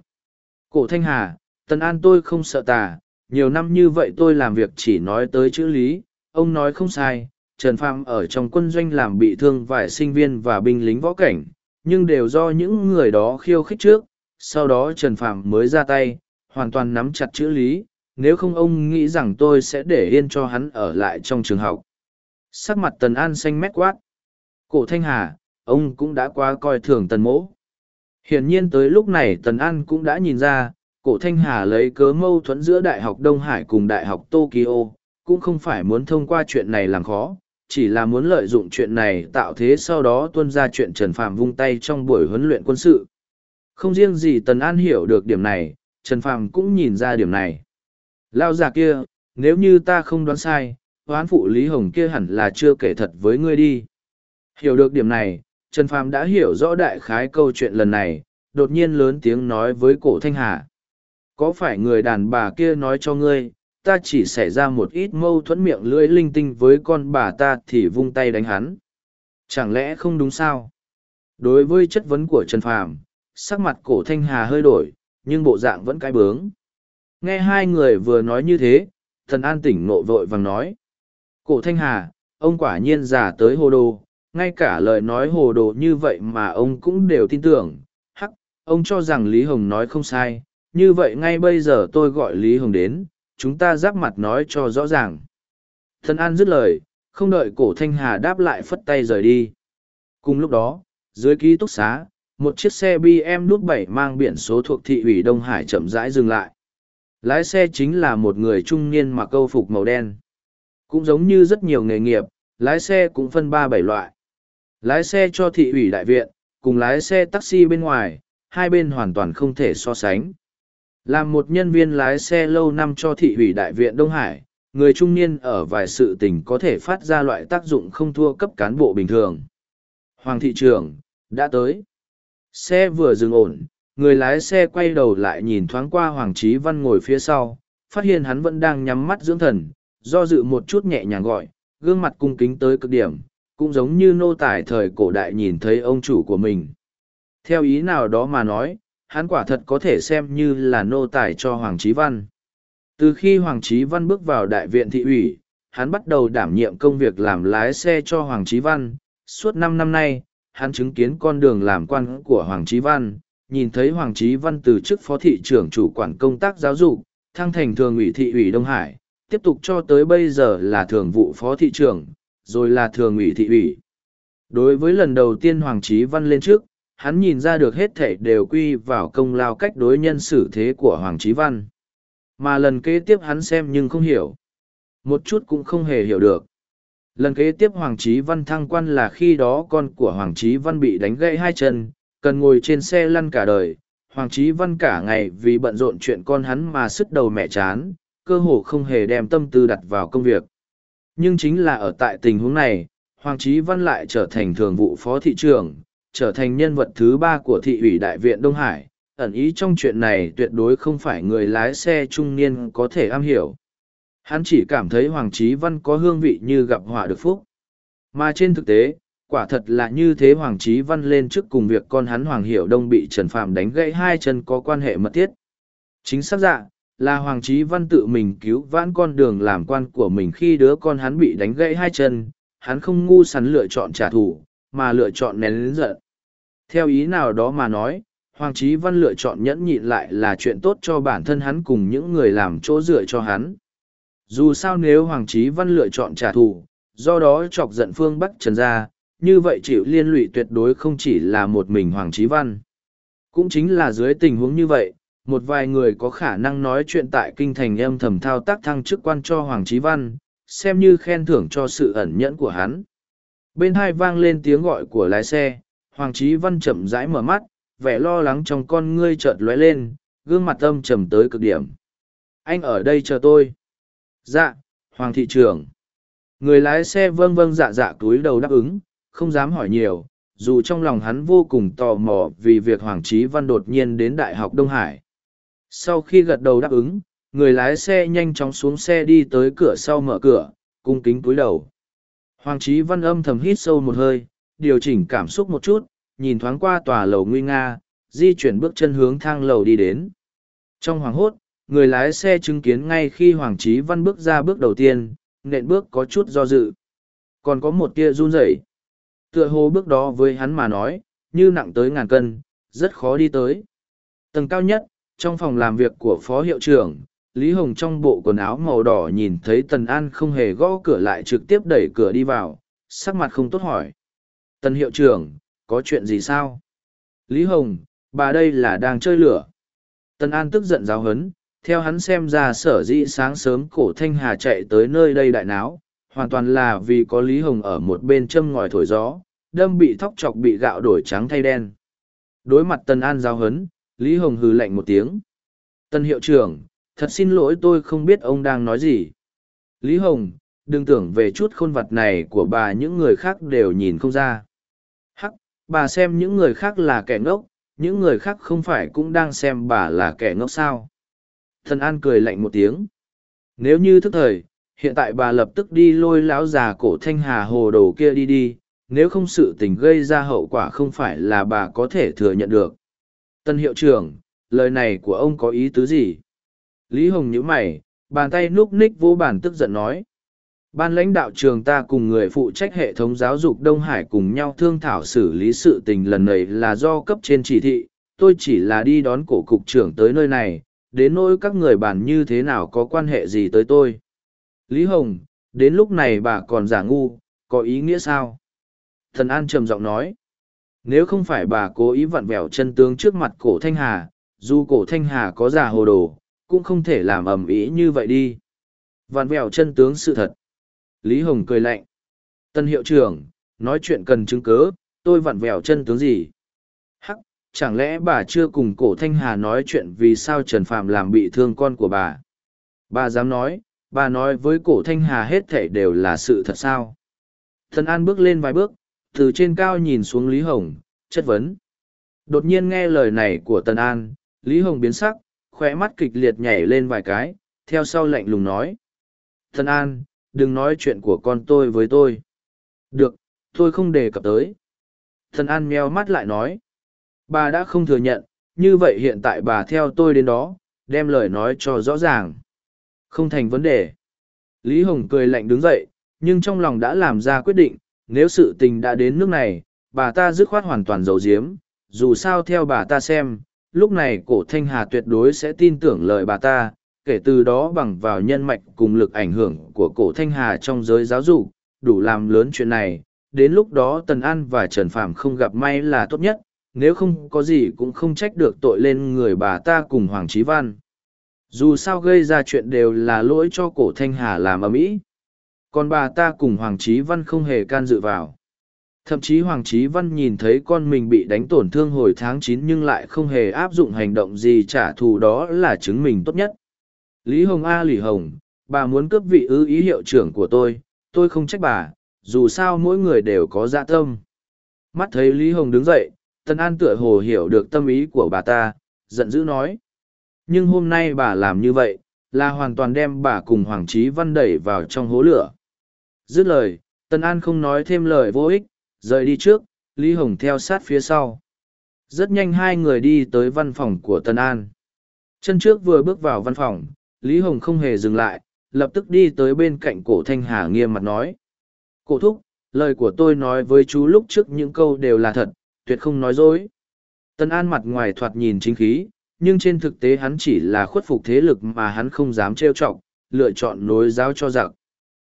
Cổ Thanh Hà, Tân An tôi không sợ tà, nhiều năm như vậy tôi làm việc chỉ nói tới chữ lý, ông nói không sai, Trần Phàm ở trong quân doanh làm bị thương vài sinh viên và binh lính võ cảnh, nhưng đều do những người đó khiêu khích trước, sau đó Trần Phàm mới ra tay, hoàn toàn nắm chặt chữ lý, nếu không ông nghĩ rằng tôi sẽ để yên cho hắn ở lại trong trường học. Sắc mặt Tần An xanh mét quát. Cổ Thanh Hà, ông cũng đã quá coi thường Tần Mỗ. Hiển nhiên tới lúc này Tần An cũng đã nhìn ra, cổ Thanh Hà lấy cớ mâu thuẫn giữa Đại học Đông Hải cùng Đại học Tokyo, cũng không phải muốn thông qua chuyện này làm khó, chỉ là muốn lợi dụng chuyện này tạo thế sau đó tuân ra chuyện Trần Phạm vung tay trong buổi huấn luyện quân sự. Không riêng gì Tần An hiểu được điểm này, Trần Phạm cũng nhìn ra điểm này. Lao già kia, nếu như ta không đoán sai, oán phụ Lý Hồng kia hẳn là chưa kể thật với ngươi đi. Hiểu được điểm này, Trần Phàm đã hiểu rõ đại khái câu chuyện lần này, đột nhiên lớn tiếng nói với cổ thanh hà. Có phải người đàn bà kia nói cho ngươi, ta chỉ xảy ra một ít mâu thuẫn miệng lưỡi linh tinh với con bà ta thì vung tay đánh hắn. Chẳng lẽ không đúng sao? Đối với chất vấn của Trần Phàm, sắc mặt cổ thanh hà hơi đổi, nhưng bộ dạng vẫn cái bướng. Nghe hai người vừa nói như thế, thần an tỉnh nộ vội vàng nói. Cổ thanh hà, ông quả nhiên giả tới hồ đồ, ngay cả lời nói hồ đồ như vậy mà ông cũng đều tin tưởng hắc ông cho rằng lý hồng nói không sai như vậy ngay bây giờ tôi gọi lý hồng đến chúng ta giáp mặt nói cho rõ ràng. Thân an dứt lời không đợi cổ thanh hà đáp lại phất tay rời đi. Cùng lúc đó dưới ký túc xá một chiếc xe bm nút bảy mang biển số thuộc thị ủy đông hải chậm rãi dừng lại. Lái xe chính là một người trung niên mặc câu phục màu đen. Cũng giống như rất nhiều nghề nghiệp lái xe cũng phân ba bảy loại. Lái xe cho thị ủy đại viện, cùng lái xe taxi bên ngoài, hai bên hoàn toàn không thể so sánh. Làm một nhân viên lái xe lâu năm cho thị ủy đại viện Đông Hải, người trung niên ở vài sự tình có thể phát ra loại tác dụng không thua cấp cán bộ bình thường. Hoàng thị trưởng, đã tới. Xe vừa dừng ổn, người lái xe quay đầu lại nhìn thoáng qua Hoàng Trí Văn ngồi phía sau, phát hiện hắn vẫn đang nhắm mắt dưỡng thần, do dự một chút nhẹ nhàng gọi, gương mặt cung kính tới cực điểm, cũng giống như nô tài thời cổ đại nhìn thấy ông chủ của mình. Theo ý nào đó mà nói, hắn quả thật có thể xem như là nô tài cho Hoàng Chí Văn. Từ khi Hoàng Chí Văn bước vào đại viện thị ủy, hắn bắt đầu đảm nhiệm công việc làm lái xe cho Hoàng Chí Văn. Suốt năm năm nay, hắn chứng kiến con đường làm quan của Hoàng Chí Văn, nhìn thấy Hoàng Chí Văn từ chức phó thị trưởng chủ quản công tác giáo dục, thăng thành thường ủy thị ủy Đông Hải, tiếp tục cho tới bây giờ là thường vụ phó thị trưởng, rồi là thường ủy thị ủy. Đối với lần đầu tiên Hoàng Chí Văn lên trước, hắn nhìn ra được hết thể đều quy vào công lao cách đối nhân xử thế của Hoàng Chí Văn. Mà lần kế tiếp hắn xem nhưng không hiểu. Một chút cũng không hề hiểu được. Lần kế tiếp Hoàng Chí Văn thăng quan là khi đó con của Hoàng Chí Văn bị đánh gãy hai chân, cần ngồi trên xe lăn cả đời. Hoàng Chí Văn cả ngày vì bận rộn chuyện con hắn mà sức đầu mẹ chán, cơ hồ không hề đem tâm tư đặt vào công việc. Nhưng chính là ở tại tình huống này, Hoàng Chí Văn lại trở thành thường vụ phó thị trưởng, trở thành nhân vật thứ ba của thị ủy đại viện Đông Hải, ẩn ý trong chuyện này tuyệt đối không phải người lái xe trung niên có thể am hiểu. Hắn chỉ cảm thấy Hoàng Trí Văn có hương vị như gặp họa được phúc. Mà trên thực tế, quả thật là như thế Hoàng Trí Văn lên trước cùng việc con hắn Hoàng Hiểu Đông bị Trần Phạm đánh gãy hai chân có quan hệ mật thiết. Chính xác dạ, là Hoàng Trí Văn tự mình cứu vãn con đường làm quan của mình khi đứa con hắn bị đánh gãy hai chân, hắn không ngu sắn lựa chọn trả thù, mà lựa chọn nén lĩnh giận. Theo ý nào đó mà nói, Hoàng Chí Văn lựa chọn nhẫn nhịn lại là chuyện tốt cho bản thân hắn cùng những người làm chỗ dựa cho hắn. Dù sao nếu Hoàng Chí Văn lựa chọn trả thù, do đó chọc giận Phương Bắc Trần ra, như vậy chịu liên lụy tuyệt đối không chỉ là một mình Hoàng Chí Văn. Cũng chính là dưới tình huống như vậy, một vài người có khả năng nói chuyện tại kinh thành âm thầm thao tác thăng chức quan cho Hoàng Chí Văn, xem như khen thưởng cho sự ẩn nhẫn của hắn. Bên hai vang lên tiếng gọi của lái xe, Hoàng Chí Văn chậm rãi mở mắt, vẻ lo lắng trong con ngươi chợt lóe lên, gương mặt âm trầm tới cực điểm. Anh ở đây chờ tôi. Dạ, Hoàng thị trưởng. Người lái xe vâng vâng dạ dạ túi đầu đáp ứng, không dám hỏi nhiều, dù trong lòng hắn vô cùng tò mò vì việc Hoàng Chí Văn đột nhiên đến Đại học Đông Hải. Sau khi gật đầu đáp ứng, người lái xe nhanh chóng xuống xe đi tới cửa sau mở cửa, cung kính túi đầu. Hoàng Chí Văn âm thầm hít sâu một hơi, điều chỉnh cảm xúc một chút, nhìn thoáng qua tòa lầu nguy nga, di chuyển bước chân hướng thang lầu đi đến. Trong hoàng hốt, người lái xe chứng kiến ngay khi Hoàng Chí Văn bước ra bước đầu tiên, nện bước có chút do dự. Còn có một tia run rẩy. Tựa hồ bước đó với hắn mà nói, như nặng tới ngàn cân, rất khó đi tới. Tầng cao nhất, trong phòng làm việc của phó hiệu trưởng, Lý Hồng trong bộ quần áo màu đỏ nhìn thấy Tần An không hề gõ cửa lại trực tiếp đẩy cửa đi vào, sắc mặt không tốt hỏi. Tần hiệu trưởng, có chuyện gì sao? Lý Hồng, bà đây là đang chơi lửa. Tần An tức giận giáo hấn, theo hắn xem ra sở dĩ sáng sớm cổ thanh hà chạy tới nơi đây đại náo, hoàn toàn là vì có Lý Hồng ở một bên châm ngòi thổi gió, đâm bị thóc chọc bị gạo đổi trắng thay đen. Đối mặt Tần An giáo hấn, Lý Hồng hừ lạnh một tiếng. Tần hiệu trưởng, thật xin lỗi tôi không biết ông đang nói gì. Lý Hồng, đừng tưởng về chút khôn vật này của bà những người khác đều nhìn không ra. Hắc, bà xem những người khác là kẻ ngốc, những người khác không phải cũng đang xem bà là kẻ ngốc sao. Thần An cười lạnh một tiếng. Nếu như thức thời, hiện tại bà lập tức đi lôi lão già cổ thanh hà hồ đồ kia đi đi, nếu không sự tình gây ra hậu quả không phải là bà có thể thừa nhận được. Tân hiệu trưởng, lời này của ông có ý tứ gì? Lý Hồng nhíu mày, bàn tay núp ních vô bản tức giận nói. Ban lãnh đạo trường ta cùng người phụ trách hệ thống giáo dục Đông Hải cùng nhau thương thảo xử lý sự tình lần này là do cấp trên chỉ thị, tôi chỉ là đi đón cổ cục trưởng tới nơi này, đến nỗi các người bàn như thế nào có quan hệ gì tới tôi. Lý Hồng, đến lúc này bà còn giả ngu, có ý nghĩa sao? Thần An trầm giọng nói, nếu không phải bà cố ý vặn vẹo chân tướng trước mặt cổ Thanh Hà, dù cổ Thanh Hà có giả hồ đồ, cũng không thể làm ầm ĩ như vậy đi. Vặn vẹo chân tướng sự thật. Lý Hồng cười lạnh. Tân hiệu trưởng, nói chuyện cần chứng cớ, tôi vặn vẹo chân tướng gì? Hắc, chẳng lẽ bà chưa cùng cổ thanh hà nói chuyện vì sao trần phạm làm bị thương con của bà bà dám nói bà nói với cổ thanh hà hết thảy đều là sự thật sao thần an bước lên vài bước từ trên cao nhìn xuống lý hồng chất vấn đột nhiên nghe lời này của tần an lý hồng biến sắc khoe mắt kịch liệt nhảy lên vài cái theo sau lạnh lùng nói thần an đừng nói chuyện của con tôi với tôi. Được, tôi không đề cập tới. Thần an meo mắt lại nói. Bà đã không thừa nhận, như vậy hiện tại bà theo tôi đến đó, đem lời nói cho rõ ràng. Không thành vấn đề. Lý hồng cười lạnh đứng dậy, nhưng trong lòng đã làm ra quyết định, nếu sự tình đã đến nước này, bà ta dứt khoát hoàn toàn giấu giếm. Dù sao theo bà ta xem, lúc này cổ thanh hà tuyệt đối sẽ tin tưởng lời bà ta kể từ đó bằng vào nhân mạch cùng lực ảnh hưởng của cổ thanh hà trong giới giáo dục, đủ làm lớn chuyện này. Đến lúc đó tần an và trần phàm không gặp may là tốt nhất, nếu không có gì cũng không trách được tội lên người bà ta cùng hoàng trí văn. Dù sao gây ra chuyện đều là lỗi cho cổ thanh hà làm ở mỹ còn bà ta cùng hoàng trí văn không hề can dự vào. Thậm chí hoàng trí văn nhìn thấy con mình bị đánh tổn thương hồi tháng chín nhưng lại không hề áp dụng hành động gì trả thù đó là chứng minh tốt nhất lý hồng a lì hồng, bà muốn cướp vị ư ý hiệu trưởng của tôi tôi không trách bà, dù sao mỗi người đều có dạ tâm. Mắt thấy lý hồng đứng dậy, tân an tựa hồ hiểu được tâm ý của bà ta, giận dữ nói. Nhưng hôm nay bà làm như vậy, là hoàn toàn đem bà cùng hoàng Chí văn đẩy vào trong hố lửa. Dứt lời, tân an không nói thêm lời vô ích, rời đi trước, lý hồng theo sát phía sau. Rất nhanh hai người đi tới văn phòng của tân an. Chân trước vừa bước vào văn phòng lý hồng không hề dừng lại, lập tức đi tới bên cạnh cổ thanh hà nghiêm mặt nói. Cổ thúc, lời của tôi nói với chú lúc trước những câu đều là thật, tuyệt không nói dối. Tân an mặt ngoài thoạt nhìn chính khí, nhưng trên thực tế hắn chỉ là khuất phục thế lực mà hắn không dám trêu chọc, lựa chọn nối giáo cho giặc.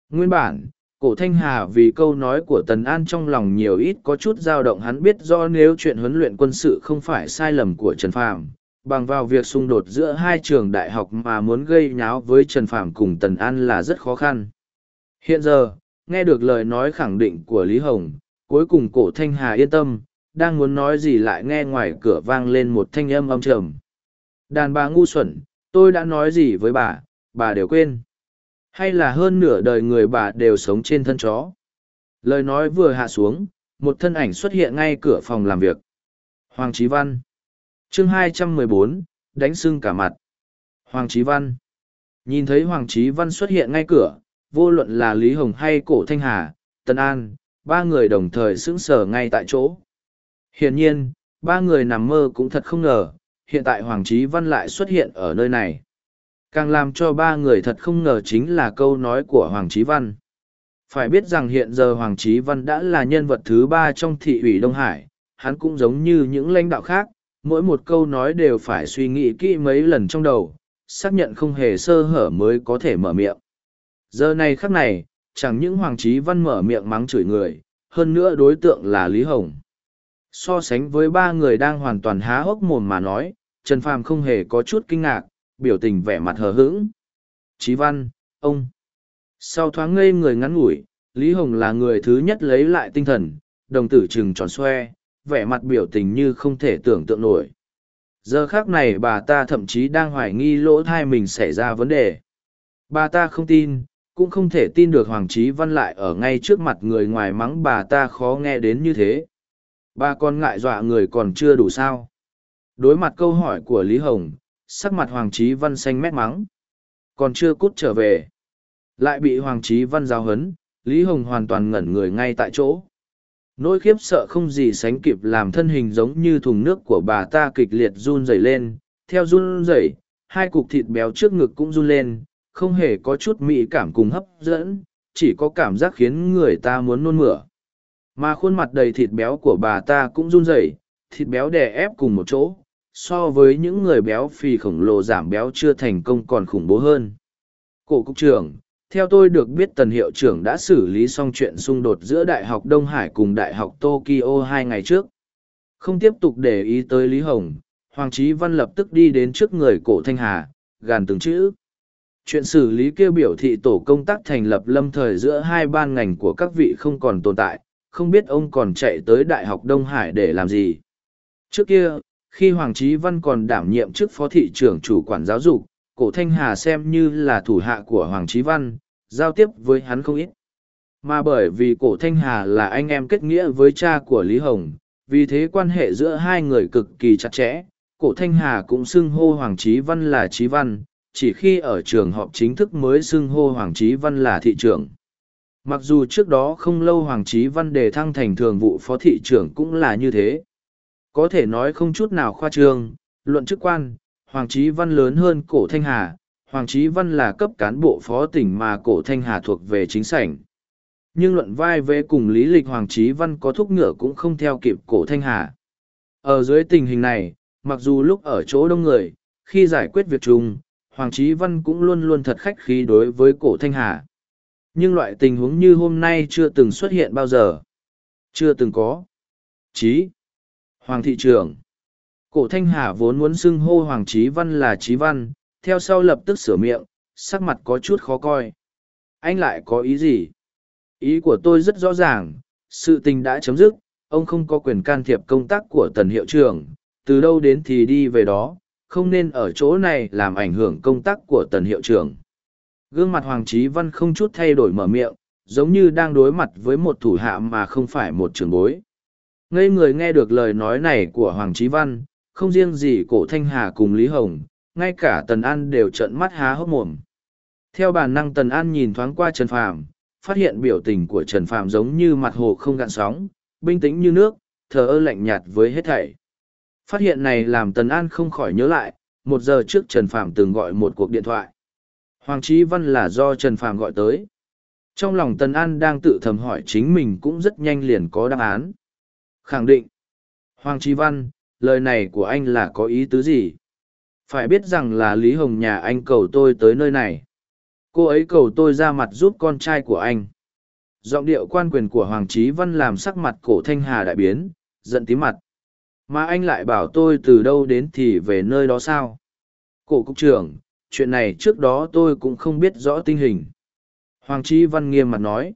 Nguyên bản, cổ thanh hà vì câu nói của tần an trong lòng nhiều ít có chút dao động hắn biết do nếu chuyện huấn luyện quân sự không phải sai lầm của trần phàm bằng vào việc xung đột giữa hai trường đại học mà muốn gây nháo với trần Phạm cùng tần an là rất khó khăn. Hiện giờ, nghe được lời nói khẳng định của lý hồng, cuối cùng cổ thanh hà yên tâm, đang muốn nói gì lại nghe ngoài cửa vang lên một thanh âm âm trầm. Đàn bà ngu xuẩn, tôi đã nói gì với bà bà đều quên. Hay là hơn nửa đời người bà đều sống trên thân chó. Lời nói vừa hạ xuống, một thân ảnh xuất hiện ngay cửa phòng làm việc. Hoàng Chí văn chương 214, đánh sưng cả mặt. Hoàng trí văn. Nhìn thấy hoàng trí văn xuất hiện ngay cửa vô luận là lý hồng hay cổ thanh hà tân an ba người đồng thời sững sờ ngay tại chỗ. Hiển nhiên ba người nằm mơ cũng thật không ngờ hiện tại hoàng trí văn lại xuất hiện ở nơi này. Càng làm cho ba người thật không ngờ chính là câu nói của hoàng trí văn. Phải biết rằng hiện giờ hoàng trí văn đã là nhân vật thứ ba trong thị ủy đông hải hắn cũng giống như những lãnh đạo khác mỗi một câu nói đều phải suy nghĩ kỹ mấy lần trong đầu xác nhận không hề sơ hở mới có thể mở miệng giờ này khắc này chẳng những hoàng trí văn mở miệng mắng chửi người hơn nữa đối tượng là lý hồng so sánh với ba người đang hoàn toàn há hốc mồm mà nói trần phàm không hề có chút kinh ngạc biểu tình vẻ mặt hờ hững. Chí văn, ông. Sau thoáng ngây người ngắn ngủi, Lý Hồng là người thứ nhất lấy lại tinh thần, đồng tử trừng tròn xoe, vẻ mặt biểu tình như không thể tưởng tượng nổi. Giờ khác này bà ta thậm chí đang hoài nghi lỗ thai mình xảy ra vấn đề. Bà ta không tin, cũng không thể tin được Hoàng Chí Văn lại ở ngay trước mặt người ngoài mắng bà ta khó nghe đến như thế. Bà con ngại dọa người còn chưa đủ sao. Đối mặt câu hỏi của Lý Hồng, sắc mặt Hoàng Trí Văn xanh mét mắng. Còn chưa cút trở về. Lại bị Hoàng Trí Văn giao hấn, Lý Hồng hoàn toàn ngẩn người ngay tại chỗ. Nỗi khiếp sợ không gì sánh kịp làm thân hình giống như thùng nước của bà ta kịch liệt run rẩy lên. Theo run rẩy, hai cục thịt béo trước ngực cũng run lên, không hề có chút mỹ cảm cùng hấp dẫn, chỉ có cảm giác khiến người ta muốn nôn mửa. Mà khuôn mặt đầy thịt béo của bà ta cũng run rẩy, thịt béo đè ép cùng một chỗ, so với những người béo phì khổng lồ giảm béo chưa thành công còn khủng bố hơn. Cổ cục trưởng, theo tôi được biết tần hiệu trưởng đã xử lý xong chuyện xung đột giữa Đại học Đông Hải cùng Đại học Tokyo hai ngày trước. Không tiếp tục để ý tới Lý Hồng, Hoàng Trí Văn lập tức đi đến trước người cổ Thanh Hà, gàn từng chữ. Chuyện xử lý kêu biểu thị tổ công tác thành lập lâm thời giữa hai ban ngành của các vị không còn tồn tại, không biết ông còn chạy tới Đại học Đông Hải để làm gì. Trước kia, Khi Hoàng Trí Văn còn đảm nhiệm chức phó thị trưởng chủ quản giáo dục, cổ Thanh Hà xem như là thủ hạ của Hoàng Trí Văn, giao tiếp với hắn không ít. Mà bởi vì cổ Thanh Hà là anh em kết nghĩa với cha của Lý Hồng, vì thế quan hệ giữa hai người cực kỳ chặt chẽ, cổ Thanh Hà cũng xưng hô Hoàng Trí Văn là Trí Văn, chỉ khi ở trường họp chính thức mới xưng hô Hoàng Trí Văn là thị trưởng. Mặc dù trước đó không lâu Hoàng Trí Văn đề thăng thành thường vụ phó thị trưởng cũng là như thế. Có thể nói không chút nào khoa trương, luận chức quan, Hoàng Trí Văn lớn hơn cổ Thanh Hà, Hoàng Chí Văn là cấp cán bộ phó tỉnh mà cổ Thanh Hà thuộc về chính sảnh. Nhưng luận vai vế cùng lý lịch Hoàng Chí Văn có thúc ngựa cũng không theo kịp cổ Thanh Hà. Ở dưới tình hình này, mặc dù lúc ở chỗ đông người, khi giải quyết việc chung, Hoàng Chí Văn cũng luôn luôn thật khách khí đối với cổ Thanh Hà. Nhưng loại tình huống như hôm nay chưa từng xuất hiện bao giờ. Chưa từng có. Chí. Hoàng thị trưởng. Cổ Thanh Hà vốn muốn xưng hô Hoàng Chí Văn là Chí Văn, theo sau lập tức sửa miệng, sắc mặt có chút khó coi. Anh lại có ý gì? Ý của tôi rất rõ ràng, sự tình đã chấm dứt, ông không có quyền can thiệp công tác của tần hiệu trưởng, từ đâu đến thì đi về đó, không nên ở chỗ này làm ảnh hưởng công tác của tần hiệu trưởng. Gương mặt Hoàng Chí Văn không chút thay đổi mở miệng, giống như đang đối mặt với một thủ hạ mà không phải một trưởng bối. Ngây người nghe được lời nói này của Hoàng Chí Văn, không riêng gì cổ Thanh Hà cùng Lý Hồng, ngay cả Tần An đều trợn mắt há hốc mồm. Theo bản năng Tần An nhìn thoáng qua Trần Phàm, phát hiện biểu tình của Trần Phàm giống như mặt hồ không gạn sóng, bình tĩnh như nước, thờ ơ lạnh nhạt với hết thảy. Phát hiện này làm Tần An không khỏi nhớ lại, một giờ trước Trần Phàm từng gọi một cuộc điện thoại. Hoàng Trí Văn là do Trần Phàm gọi tới. Trong lòng Tần An đang tự thầm hỏi chính mình cũng rất nhanh liền có đáp án. Khẳng định. Hoàng Trí Văn, lời này của anh là có ý tứ gì? Phải biết rằng là Lý Hồng nhà anh cầu tôi tới nơi này. Cô ấy cầu tôi ra mặt giúp con trai của anh. Giọng điệu quan quyền của Hoàng Trí Văn làm sắc mặt cổ thanh hà đại biến, giận tí mặt. Mà anh lại bảo tôi từ đâu đến thì về nơi đó sao? Cổ cục trưởng, chuyện này trước đó tôi cũng không biết rõ tình hình. Hoàng Trí Văn nghiêm mặt nói.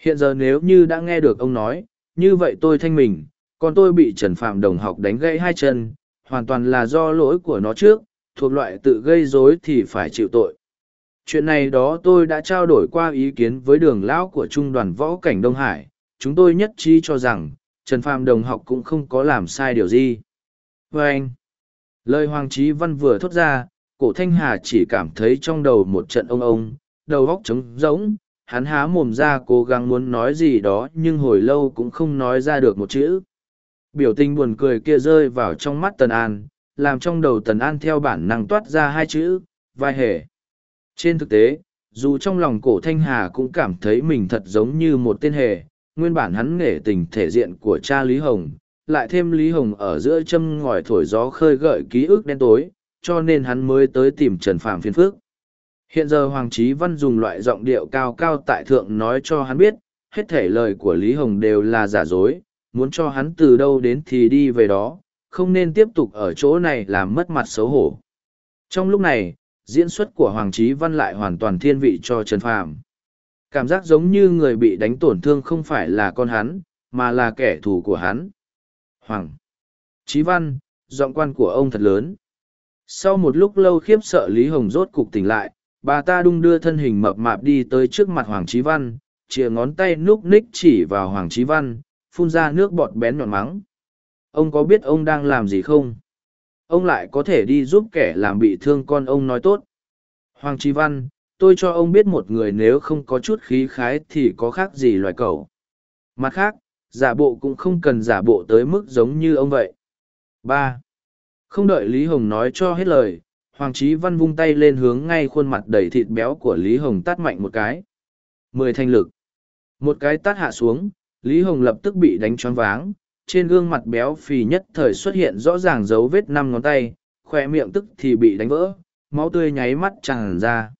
Hiện giờ nếu như đã nghe được ông nói, như vậy tôi thanh mình, còn tôi bị Trần Phạm đồng học đánh gãy hai chân, hoàn toàn là do lỗi của nó trước, thuộc loại tự gây rối thì phải chịu tội. Chuyện này đó tôi đã trao đổi qua ý kiến với đường lão của Trung đoàn Võ Cảnh Đông Hải, chúng tôi nhất trí cho rằng, Trần Phạm đồng học cũng không có làm sai điều gì. vê anh, lời Hoàng Trí Văn vừa thốt ra, cổ Thanh Hà chỉ cảm thấy trong đầu một trận ông ông, đầu óc trống rỗng, hắn há mồm ra cố gắng muốn nói gì đó nhưng hồi lâu cũng không nói ra được một chữ. Biểu tình buồn cười kia rơi vào trong mắt Tần An, làm trong đầu Tần An theo bản năng toát ra hai chữ, vai hề. Trên thực tế, dù trong lòng cổ Thanh Hà cũng cảm thấy mình thật giống như một tên hề, nguyên bản hắn nể tình thể diện của cha Lý Hồng, lại thêm Lý Hồng ở giữa châm ngòi thổi gió khơi gợi ký ức đen tối, cho nên hắn mới tới tìm Trần Phạm phiền phước. Hiện giờ Hoàng Trí Văn dùng loại giọng điệu cao cao tại thượng nói cho hắn biết, hết thể lời của Lý Hồng đều là giả dối, muốn cho hắn từ đâu đến thì đi về đó, không nên tiếp tục ở chỗ này làm mất mặt xấu hổ. Trong lúc này, diễn xuất của Hoàng Trí Văn lại hoàn toàn thiên vị cho Trần Phàm. Cảm giác giống như người bị đánh tổn thương không phải là con hắn, mà là kẻ thù của hắn. Hoàng Trí Văn, giọng quan của ông thật lớn. Sau một lúc lâu khiếp sợ Lý Hồng rốt cục tỉnh lại, bà ta đung đưa thân hình mập mạp đi tới trước mặt Hoàng Trí Văn, chìa ngón tay núp ních chỉ vào Hoàng Trí Văn, phun ra nước bọt bén nhọn mắng. Ông có biết ông đang làm gì không? Ông lại có thể đi giúp kẻ làm bị thương con ông nói tốt. Hoàng Trí Văn, tôi cho ông biết một người nếu không có chút khí khái thì có khác gì loài cẩu. Mặt khác, giả bộ cũng không cần giả bộ tới mức giống như ông vậy. ba Không đợi Lý Hồng nói cho hết lời, Hoàng Chí Văn vung tay lên hướng ngay khuôn mặt đầy thịt béo của Lý Hồng tát mạnh một cái. Mười thanh lực. Một cái tát hạ xuống, Lý Hồng lập tức bị đánh choáng váng, trên gương mặt béo phì nhất thời xuất hiện rõ ràng dấu vết năm ngón tay, khỏe miệng tức thì bị đánh vỡ, máu tươi nháy mắt tràn ra.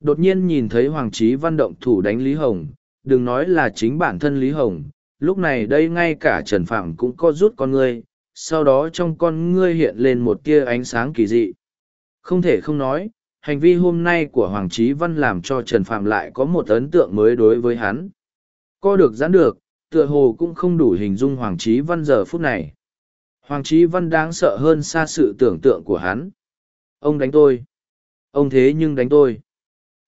Đột nhiên nhìn thấy Hoàng Chí Văn động thủ đánh Lý Hồng, đừng nói là chính bản thân Lý Hồng, lúc này đây ngay cả Trần Phạm cũng có rút con ngươi, sau đó trong con ngươi hiện lên một tia ánh sáng kỳ dị. Không thể không nói, hành vi hôm nay của Hoàng Chí Văn làm cho Trần Phạm lại có một ấn tượng mới đối với hắn. Co được giãn được, tựa hồ cũng không đủ hình dung Hoàng Trí Văn giờ phút này. Hoàng Chí Văn đáng sợ hơn xa sự tưởng tượng của hắn. Ông đánh tôi. Ông thế nhưng đánh tôi.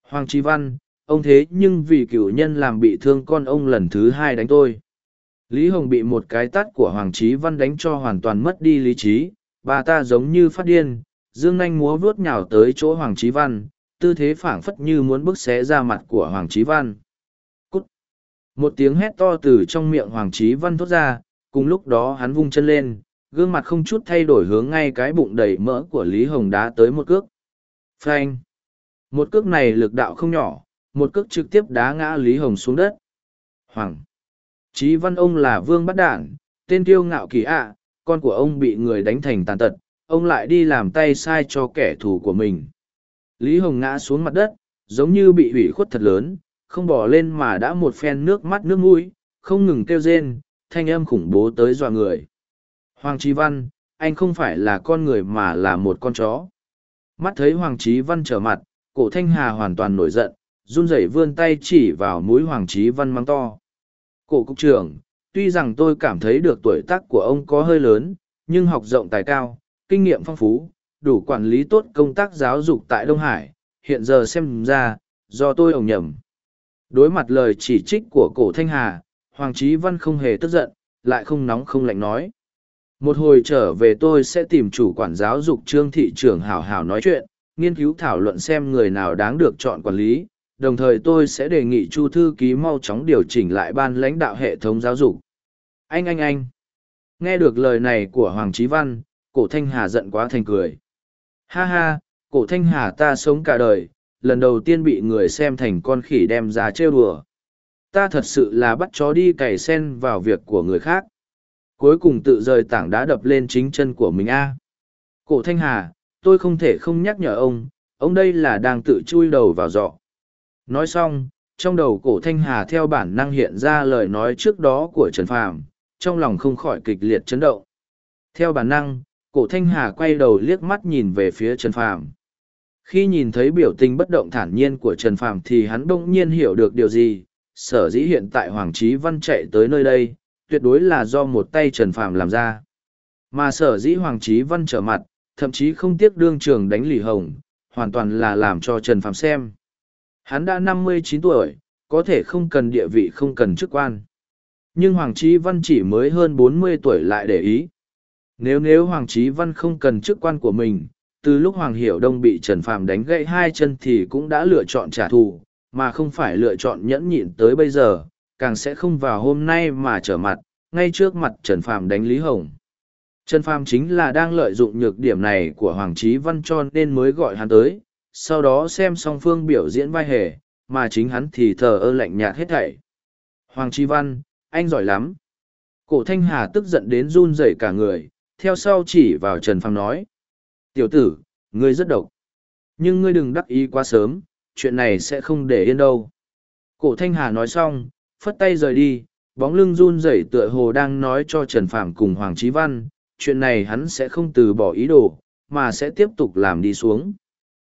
Hoàng Chí Văn, ông thế nhưng vì cựu nhân làm bị thương con ông lần thứ hai đánh tôi. Lý Hồng bị một cái tát của Hoàng Chí Văn đánh cho hoàn toàn mất đi lý trí, bà ta giống như phát điên, dương nanh múa vuốt nhào tới chỗ Hoàng Chí Văn, tư thế phảng phất như muốn bức xé ra mặt của Hoàng Chí Văn. Một tiếng hét to từ trong miệng Hoàng Chí Văn thốt ra, cùng lúc đó hắn vung chân lên, gương mặt không chút thay đổi hướng ngay cái bụng đầy mỡ của Lý Hồng đá tới một cước. Phanh! Một cước này lực đạo không nhỏ, một cước trực tiếp đá ngã Lý Hồng xuống đất. Hoàng! Chí Văn ông là vương bắt đản, tên tiêu ngạo kỳ ạ, con của ông bị người đánh thành tàn tật, ông lại đi làm tay sai cho kẻ thù của mình. Lý Hồng ngã xuống mặt đất, giống như bị hủy khuất thật lớn, không bỏ lên mà đã một phen nước mắt nước mũi, không ngừng kêu rên, thanh âm khủng bố tới dọa người. Hoàng Trí Văn, anh không phải là con người mà là một con chó. Mắt thấy Hoàng Trí Văn trở mặt, cổ thanh hà hoàn toàn nổi giận, run rẩy vươn tay chỉ vào mũi Hoàng Trí Văn mắng to. Cổ cục trưởng, tuy rằng tôi cảm thấy được tuổi tác của ông có hơi lớn, nhưng học rộng tài cao, kinh nghiệm phong phú, đủ quản lý tốt công tác giáo dục tại Đông Hải, hiện giờ xem ra, do tôi ổng nhầm. Đối mặt lời chỉ trích của cổ Thanh Hà, Hoàng Chí Văn không hề tức giận, lại không nóng không lạnh nói. Một hồi trở về tôi sẽ tìm chủ quản giáo dục trương thị trưởng hảo hảo nói chuyện, nghiên cứu thảo luận xem người nào đáng được chọn quản lý, đồng thời tôi sẽ đề nghị chu thư ký mau chóng điều chỉnh lại ban lãnh đạo hệ thống giáo dục. Anh anh anh! Nghe được lời này của Hoàng Chí Văn, cổ Thanh Hà giận quá thành cười. Ha ha, cổ thanh hà ta sống cả đời, lần đầu tiên bị người xem thành con khỉ đem ra trêu đùa. Ta thật sự là bắt chó đi cày sen vào việc của người khác. Cuối cùng tự rời tảng đá đập lên chính chân của mình a. Cổ thanh hà, tôi không thể không nhắc nhở ông, ông đây là đang tự chui đầu vào giọ. Nói xong, trong đầu cổ thanh hà theo bản năng hiện ra lời nói trước đó của Trần Phàm, trong lòng không khỏi kịch liệt chấn động. Theo bản năng, cổ thanh hà quay đầu liếc mắt nhìn về phía trần phàm khi nhìn thấy biểu tình bất động thản nhiên của trần phàm thì hắn bỗng nhiên hiểu được điều gì. Sở dĩ hiện tại hoàng trí văn chạy tới nơi đây tuyệt đối là do một tay trần phàm làm ra. Mà sở dĩ hoàng trí văn trở mặt thậm chí không tiếc đương trường đánh lì hồng hoàn toàn là làm cho trần phàm xem. Hắn đã năm mươi chín tuổi có thể không cần địa vị không cần chức quan. Nhưng hoàng trí văn chỉ mới hơn bốn mươi tuổi lại để ý. Nếu nếu Hoàng Chí Văn không cần chức quan của mình, từ lúc Hoàng Hiểu Đông bị Trần Phàm đánh gãy hai chân thì cũng đã lựa chọn trả thù, mà không phải lựa chọn nhẫn nhịn tới bây giờ, càng sẽ không vào hôm nay mà trở mặt, ngay trước mặt Trần Phàm đánh Lý Hồng. Trần Phàm chính là đang lợi dụng nhược điểm này của Hoàng Chí Văn cho nên mới gọi hắn tới, sau đó xem song phương biểu diễn vai hề, mà chính hắn thì thờ ơ lạnh nhạt hết thảy. Hoàng Chí Văn, anh giỏi lắm. Cổ Thanh Hà tức giận đến run rẩy cả người, theo sau chỉ vào Trần Phàm nói. Tiểu tử, ngươi rất độc. Nhưng ngươi đừng đắc ý quá sớm, chuyện này sẽ không để yên đâu. Cổ Thanh Hà nói xong, phất tay rời đi, bóng lưng run rẩy tựa hồ đang nói cho Trần Phạm cùng Hoàng Chí Văn, chuyện này hắn sẽ không từ bỏ ý đồ, mà sẽ tiếp tục làm đi xuống.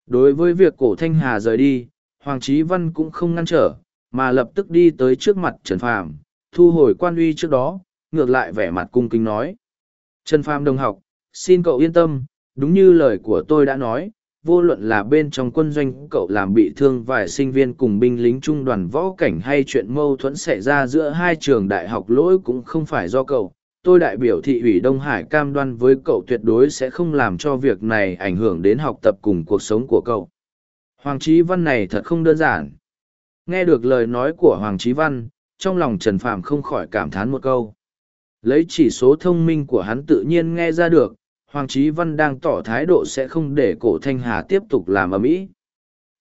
Đối với việc cổ Thanh Hà rời đi, Hoàng Chí Văn cũng không ngăn trở, mà lập tức đi tới trước mặt Trần Phàm, thu hồi quan uy trước đó, ngược lại vẻ mặt cung kính nói. Trần Phàm đồng học, xin cậu yên tâm, đúng như lời của tôi đã nói, vô luận là bên trong quân doanh cậu làm bị thương vài sinh viên cùng binh lính trung đoàn võ cảnh hay chuyện mâu thuẫn xảy ra giữa hai trường đại học lỗi cũng không phải do cậu. Tôi đại biểu thị ủy Đông Hải cam đoan với cậu tuyệt đối sẽ không làm cho việc này ảnh hưởng đến học tập cùng cuộc sống của cậu. Hoàng Chí Văn này thật không đơn giản. Nghe được lời nói của Hoàng Chí Văn, trong lòng Trần Phàm không khỏi cảm thán một câu. Lấy chỉ số thông minh của hắn tự nhiên nghe ra được, Hoàng Chí Văn đang tỏ thái độ sẽ không để cổ Thanh Hà tiếp tục làm ở mỹ.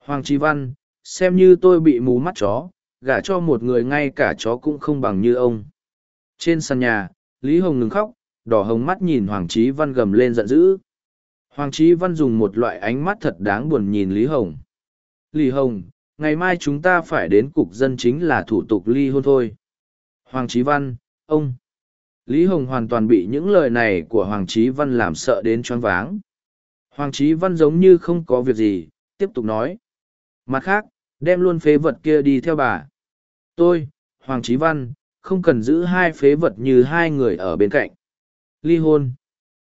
Hoàng Chí Văn, xem như tôi bị mù mắt chó, gả cho một người ngay cả chó cũng không bằng như ông. Trên sàn nhà, Lý Hồng ngừng khóc, đỏ hồng mắt nhìn Hoàng Chí Văn gầm lên giận dữ. Hoàng Chí Văn dùng một loại ánh mắt thật đáng buồn nhìn Lý Hồng. Lý Hồng, ngày mai chúng ta phải đến cục dân chính là thủ tục ly hôn thôi. Hoàng Chí Văn, ông. Lý Hồng hoàn toàn bị những lời này của Hoàng Chí Văn làm sợ đến choáng váng. Hoàng Chí Văn giống như không có việc gì, tiếp tục nói. Mặt khác, đem luôn phế vật kia đi theo bà. Tôi, Hoàng Chí Văn, không cần giữ hai phế vật như hai người ở bên cạnh. Ly hôn.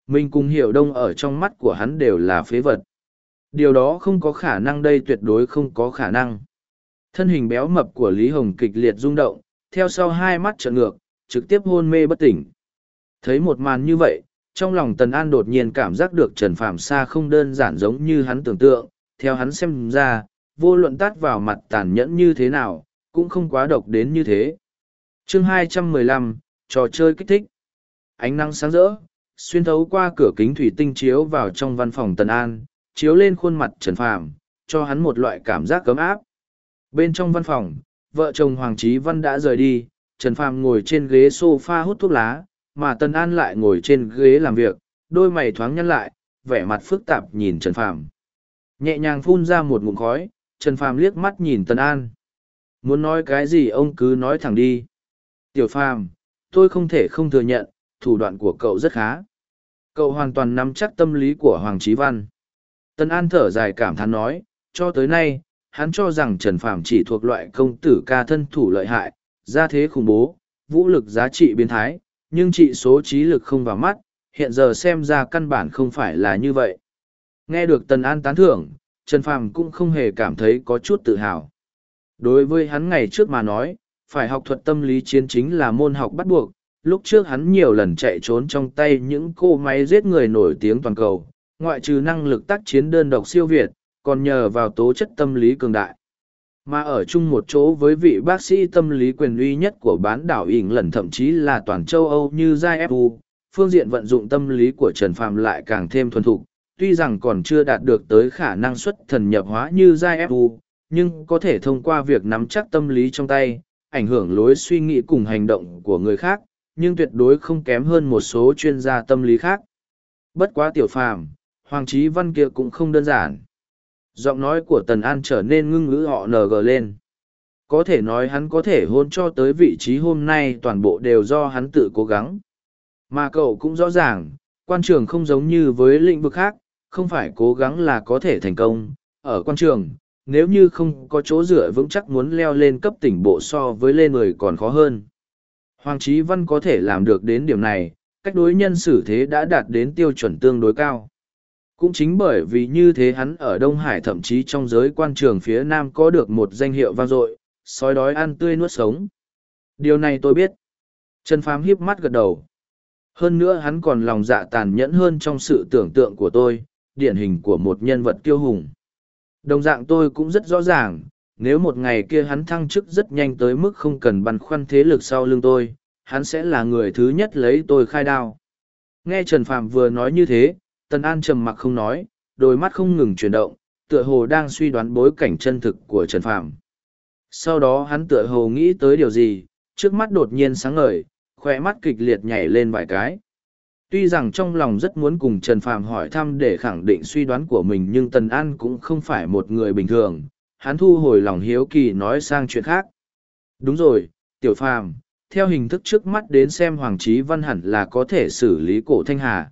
Mình cùng hiểu đông ở trong mắt của hắn đều là phế vật. Điều đó không có khả năng đây tuyệt đối không có khả năng. Thân hình béo mập của Lý Hồng kịch liệt rung động, theo sau hai mắt trợn ngược, trực tiếp hôn mê bất tỉnh. Thấy một màn như vậy, trong lòng Tần An đột nhiên cảm giác được Trần Phạm Sa không đơn giản giống như hắn tưởng tượng, theo hắn xem ra, vô luận tát vào mặt tàn nhẫn như thế nào, cũng không quá độc đến như thế. chương 215, trò chơi kích thích. Ánh nắng sáng rỡ, xuyên thấu qua cửa kính thủy tinh chiếu vào trong văn phòng Tần An, chiếu lên khuôn mặt Trần Phạm, cho hắn một loại cảm giác cấm áp. Bên trong văn phòng, vợ chồng Hoàng Trí Văn đã rời đi, Trần Phàm ngồi trên ghế sofa hút thuốc lá, mà Tần An lại ngồi trên ghế làm việc, đôi mày thoáng nhăn lại, vẻ mặt phức tạp nhìn Trần Phàm. Nhẹ nhàng phun ra một ngụm khói, Trần Phàm liếc mắt nhìn Tần An. Muốn nói cái gì ông cứ nói thẳng đi. Tiểu Phàm, tôi không thể không thừa nhận, thủ đoạn của cậu rất khá. Cậu hoàn toàn nắm chắc tâm lý của Hoàng Chí Văn. Tần An thở dài cảm thán nói, cho tới nay, hắn cho rằng Trần Phàm chỉ thuộc loại công tử ca thân thủ lợi hại, gia thế khủng bố, vũ lực giá trị biến thái, nhưng trị số trí lực không vào mắt, hiện giờ xem ra căn bản không phải là như vậy. Nghe được Tần An tán thưởng, Trần Phàm cũng không hề cảm thấy có chút tự hào. Đối với hắn ngày trước mà nói, phải học thuật tâm lý chiến chính là môn học bắt buộc, lúc trước hắn nhiều lần chạy trốn trong tay những cô máy giết người nổi tiếng toàn cầu, ngoại trừ năng lực tác chiến đơn độc siêu việt, còn nhờ vào tố chất tâm lý cường đại. Mà ở chung một chỗ với vị bác sĩ tâm lý quyền uy nhất của bán đảo ỉn lần thậm chí là toàn châu Âu như Giai Fu, phương diện vận dụng tâm lý của Trần Phàm lại càng thêm thuần thục, tuy rằng còn chưa đạt được tới khả năng xuất thần nhập hóa như Giai Fu, nhưng có thể thông qua việc nắm chắc tâm lý trong tay, ảnh hưởng lối suy nghĩ cùng hành động của người khác, nhưng tuyệt đối không kém hơn một số chuyên gia tâm lý khác. Bất quá tiểu phàm, Hoàng Trí Văn kia cũng không đơn giản. Giọng nói của Tần An trở nên ngưng ngữ họ NG lên. Có thể nói hắn có thể hôn cho tới vị trí hôm nay toàn bộ đều do hắn tự cố gắng. Mà cậu cũng rõ ràng, quan trường không giống như với lĩnh vực khác, không phải cố gắng là có thể thành công. Ở quan trường, nếu như không có chỗ dựa vững chắc muốn leo lên cấp tỉnh bộ so với lên người còn khó hơn. Hoàng Chí Văn có thể làm được đến điểm này, cách đối nhân xử thế đã đạt đến tiêu chuẩn tương đối cao. Cũng chính bởi vì như thế hắn ở Đông Hải thậm chí trong giới quan trường phía Nam có được một danh hiệu vang dội, sói đói ăn tươi nuốt sống. Điều này tôi biết. Trần Phàm hiếp mắt gật đầu. Hơn nữa hắn còn lòng dạ tàn nhẫn hơn trong sự tưởng tượng của tôi, điển hình của một nhân vật kiêu hùng. Đồng dạng tôi cũng rất rõ ràng, nếu một ngày kia hắn thăng chức rất nhanh tới mức không cần băn khoăn thế lực sau lưng tôi, hắn sẽ là người thứ nhất lấy tôi khai đao. Nghe Trần Phạm vừa nói như thế, Tần An trầm mặc không nói, đôi mắt không ngừng chuyển động, tựa hồ đang suy đoán bối cảnh chân thực của Trần Phạm. Sau đó hắn tựa hồ nghĩ tới điều gì, trước mắt đột nhiên sáng ngời, khỏe mắt kịch liệt nhảy lên vài cái. Tuy rằng trong lòng rất muốn cùng Trần Phạm hỏi thăm để khẳng định suy đoán của mình nhưng Tần An cũng không phải một người bình thường, hắn thu hồi lòng hiếu kỳ nói sang chuyện khác. Đúng rồi, Tiểu Phàm, theo hình thức trước mắt đến xem Hoàng Chí Văn hẳn là có thể xử lý cổ Thanh Hà.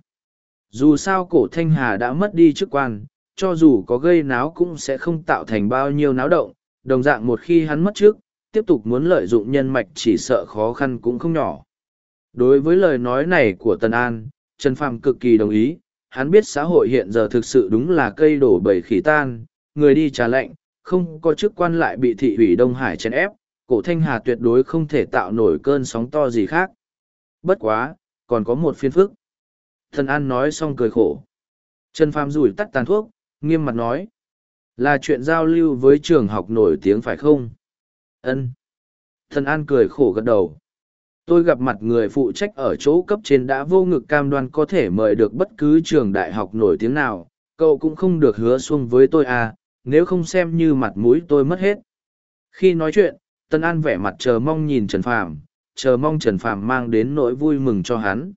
Dù sao cổ Thanh Hà đã mất đi chức quan, cho dù có gây náo cũng sẽ không tạo thành bao nhiêu náo động, đồng dạng một khi hắn mất trước, tiếp tục muốn lợi dụng nhân mạch chỉ sợ khó khăn cũng không nhỏ. Đối với lời nói này của Tần An, Trần Phàm cực kỳ đồng ý, hắn biết xã hội hiện giờ thực sự đúng là cây đổ bầy khỉ tan, người đi trà lệnh, không có chức quan lại bị thị ủy Đông Hải chèn ép, cổ Thanh Hà tuyệt đối không thể tạo nổi cơn sóng to gì khác. Bất quá, còn có một phiên phức. Thần An nói xong cười khổ. Trần Phàm rủi tắt tàn thuốc, nghiêm mặt nói. Là chuyện giao lưu với trường học nổi tiếng phải không? Ân. Thần An cười khổ gật đầu. Tôi gặp mặt người phụ trách ở chỗ cấp trên đã vô ngực cam đoan có thể mời được bất cứ trường đại học nổi tiếng nào. Cậu cũng không được hứa xuông với tôi à, nếu không xem như mặt mũi tôi mất hết. Khi nói chuyện, Tân An vẻ mặt chờ mong nhìn Trần Phàm, chờ mong Trần Phàm mang đến nỗi vui mừng cho hắn.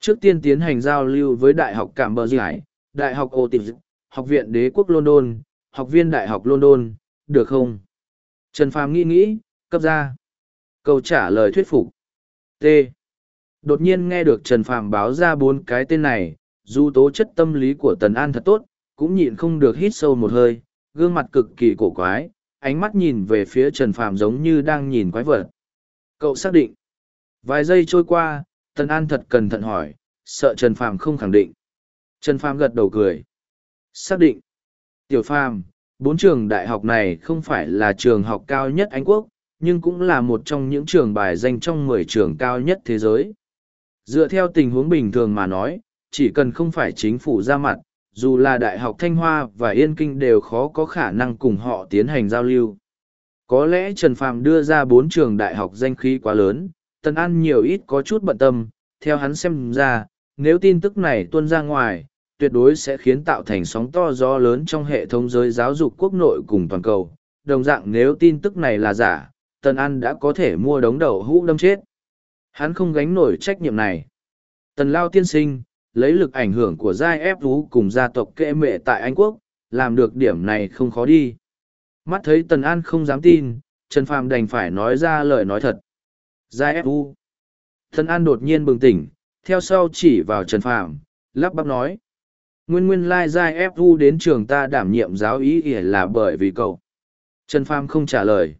Trước tiên tiến hành giao lưu với Đại học Cảm Bờ Giải, Đại học Ô Tịp, Học viện Đế quốc London, Học viên Đại học London, được không? Trần Phàm nghĩ nghĩ, cấp ra. Câu trả lời thuyết phục. T. Đột nhiên nghe được Trần Phàm báo ra bốn cái tên này, dù tố chất tâm lý của Tần An thật tốt, cũng nhịn không được hít sâu một hơi, gương mặt cực kỳ cổ quái, ánh mắt nhìn về phía Trần Phàm giống như đang nhìn quái vật. Cậu xác định. Vài giây trôi qua, Tần An thật cẩn thận hỏi, sợ Trần Phàm không khẳng định. Trần Phàm gật đầu cười. Xác định. Tiểu Phàm, bốn trường đại học này không phải là trường học cao nhất Anh Quốc, nhưng cũng là một trong những trường bài danh trong mười trường cao nhất thế giới. Dựa theo tình huống bình thường mà nói, chỉ cần không phải chính phủ ra mặt, dù là Đại học Thanh Hoa và Yên Kinh đều khó có khả năng cùng họ tiến hành giao lưu. Có lẽ Trần Phàm đưa ra bốn trường đại học danh khí quá lớn, Tần An nhiều ít có chút bận tâm, theo hắn xem ra, nếu tin tức này tuôn ra ngoài, tuyệt đối sẽ khiến tạo thành sóng to gió lớn trong hệ thống giới giáo dục quốc nội cùng toàn cầu. Đồng dạng nếu tin tức này là giả, Tần An đã có thể mua đống đầu hũ đâm chết. Hắn không gánh nổi trách nhiệm này. Tần Lao tiên sinh, lấy lực ảnh hưởng của giai ép vũ cùng gia tộc kệ mệ tại Anh Quốc, làm được điểm này không khó đi. Mắt thấy Tần An không dám tin, Trần Phàm đành phải nói ra lời nói thật. Giai F.U. Tần An đột nhiên bừng tỉnh, theo sau chỉ vào Trần Phàm, lắp bắp nói. Nguyên nguyên lai giai F.U. đến trường ta đảm nhiệm giáo ý ỉa là bởi vì cậu. Trần Phàm không trả lời.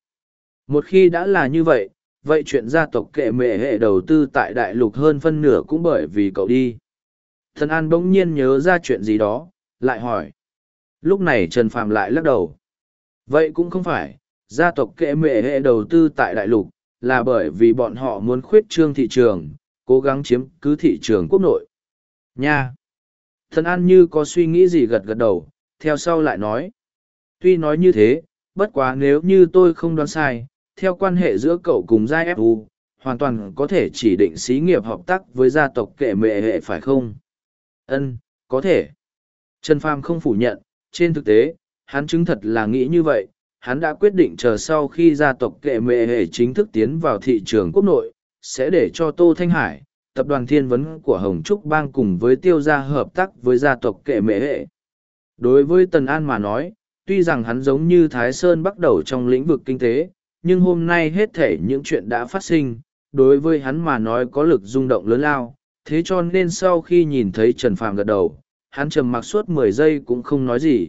Một khi đã là như vậy, vậy chuyện gia tộc kệ mệ hệ đầu tư tại đại lục hơn phân nửa cũng bởi vì cậu đi. Thần An bỗng nhiên nhớ ra chuyện gì đó, lại hỏi. Lúc này Trần Phạm lại lắc đầu. Vậy cũng không phải, gia tộc kệ mệ hệ đầu tư tại đại lục, là bởi vì bọn họ muốn khuyết trương thị trường, cố gắng chiếm cứ thị trường quốc nội. Nha! Thần An như có suy nghĩ gì gật gật đầu, theo sau lại nói. Tuy nói như thế, bất quá nếu như tôi không đoán sai, theo quan hệ giữa cậu cùng gia fu hoàn toàn có thể chỉ định xí nghiệp hợp tác với gia tộc kệ mệ hệ phải không ân có thể trần Phàm không phủ nhận trên thực tế hắn chứng thật là nghĩ như vậy hắn đã quyết định chờ sau khi gia tộc kệ mệ hệ chính thức tiến vào thị trường quốc nội sẽ để cho tô thanh hải tập đoàn thiên vấn của hồng trúc bang cùng với tiêu gia hợp tác với gia tộc kệ mệ hệ đối với tần an mà nói tuy rằng hắn giống như thái sơn bắt đầu trong lĩnh vực kinh tế nhưng hôm nay hết thể những chuyện đã phát sinh, đối với hắn mà nói có lực rung động lớn lao, thế cho nên sau khi nhìn thấy Trần Phàm gật đầu, hắn trầm mặc suốt mười giây cũng không nói gì.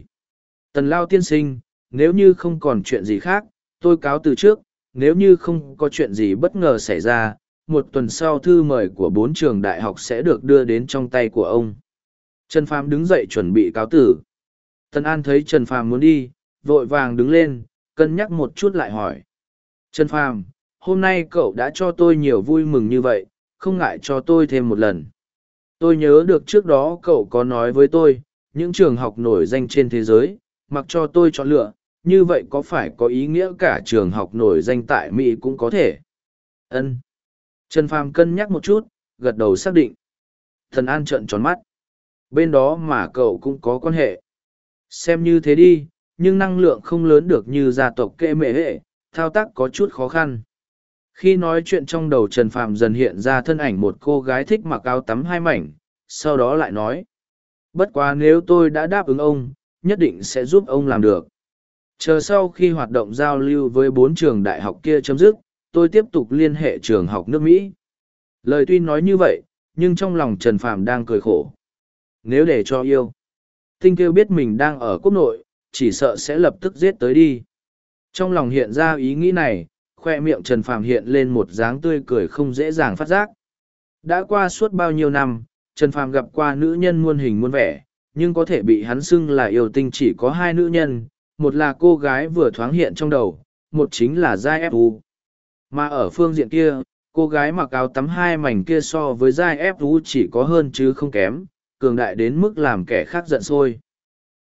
Tần Lao tiên sinh, nếu như không còn chuyện gì khác, tôi cáo từ trước, nếu như không có chuyện gì bất ngờ xảy ra, một tuần sau thư mời của bốn trường đại học sẽ được đưa đến trong tay của ông. Trần Phàm đứng dậy chuẩn bị cáo tử. Tân An thấy Trần Phàm muốn đi, vội vàng đứng lên, cân nhắc một chút lại hỏi. Trần Phàm, hôm nay cậu đã cho tôi nhiều vui mừng như vậy, không ngại cho tôi thêm một lần. Tôi nhớ được trước đó cậu có nói với tôi, những trường học nổi danh trên thế giới, mặc cho tôi chọn lựa, như vậy có phải có ý nghĩa cả trường học nổi danh tại Mỹ cũng có thể? Ân. Trần Phàm cân nhắc một chút, gật đầu xác định. Thần An trợn tròn mắt. Bên đó mà cậu cũng có quan hệ. Xem như thế đi, nhưng năng lượng không lớn được như gia tộc kệ mệ hệ, thao tác có chút khó khăn. Khi nói chuyện trong đầu Trần Phàm dần hiện ra thân ảnh một cô gái thích mặc áo tắm hai mảnh, sau đó lại nói. Bất quá nếu tôi đã đáp ứng ông, nhất định sẽ giúp ông làm được. Chờ sau khi hoạt động giao lưu với bốn trường đại học kia chấm dứt, tôi tiếp tục liên hệ trường học nước Mỹ. Lời tuy nói như vậy, nhưng trong lòng Trần Phàm đang cười khổ. Nếu để cho yêu, Tinh kêu biết mình đang ở quốc nội, chỉ sợ sẽ lập tức giết tới đi. Trong lòng hiện ra ý nghĩ này, khoe miệng Trần Phàm hiện lên một dáng tươi cười không dễ dàng phát giác. Đã qua suốt bao nhiêu năm, Trần Phàm gặp qua nữ nhân muôn hình muôn vẻ, nhưng có thể bị hắn xưng là yêu tinh chỉ có hai nữ nhân, một là cô gái vừa thoáng hiện trong đầu, một chính là Giai Fu. Mà ở phương diện kia, cô gái mặc áo tắm hai mảnh kia so với Giai Fu chỉ có hơn chứ không kém, cường đại đến mức làm kẻ khác giận sôi.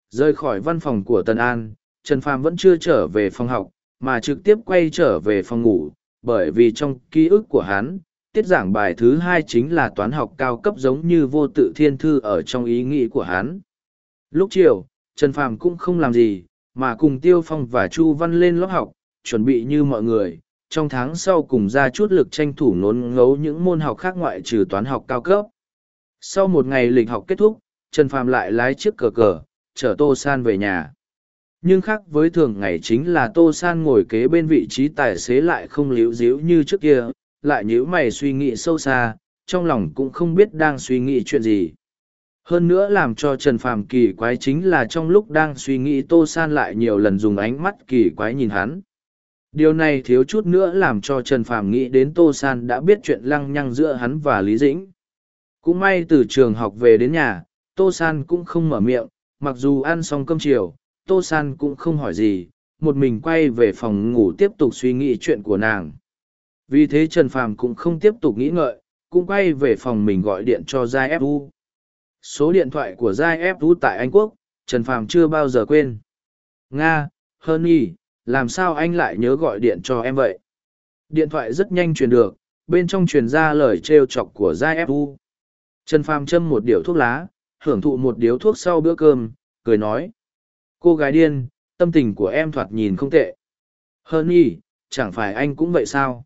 Rời khỏi văn phòng của Tần An, Trần Phàm vẫn chưa trở về phòng học, mà trực tiếp quay trở về phòng ngủ, bởi vì trong ký ức của hắn, tiết giảng bài thứ hai chính là toán học cao cấp giống như vô tự thiên thư ở trong ý nghĩ của hắn. Lúc chiều, Trần Phàm cũng không làm gì, mà cùng Tiêu Phong và Chu Văn lên lớp học, chuẩn bị như mọi người, trong tháng sau cùng ra chút lực tranh thủ nốn ngấu những môn học khác ngoại trừ toán học cao cấp. Sau một ngày lịch học kết thúc, Trần Phàm lại lái chiếc cờ cờ, chở Tô San về nhà. Nhưng khác với thường ngày chính là tô san ngồi kế bên vị trí tài xế lại không liễu díu như trước kia lại nhíu mày suy nghĩ sâu xa trong lòng cũng không biết đang suy nghĩ chuyện gì hơn nữa làm cho trần phàm kỳ quái chính là trong lúc đang suy nghĩ tô san lại nhiều lần dùng ánh mắt kỳ quái nhìn hắn. Điều này thiếu chút nữa làm cho trần phàm nghĩ đến tô san đã biết chuyện lăng nhăng giữa hắn và lý dĩnh. Cũng may từ trường học về đến nhà, tô san cũng không mở miệng, mặc dù ăn xong cơm chiều, tô san cũng không hỏi gì, một mình quay về phòng ngủ tiếp tục suy nghĩ chuyện của nàng. Vì thế trần phàm cũng không tiếp tục nghĩ ngợi, cũng quay về phòng mình gọi điện cho giai fu số điện thoại của giai fu tại anh quốc, trần phàm chưa bao giờ quên. Nga hơn y làm sao anh lại nhớ gọi điện cho em vậy? Điện thoại rất nhanh truyền được, bên trong truyền ra lời trêu chọc của giai fu trần phàm châm một điếu thuốc lá, hưởng thụ một điếu thuốc sau bữa cơm, cười nói. Cô gái điên, tâm tình của em thoạt nhìn không tệ. Hơn y chẳng phải anh cũng vậy sao?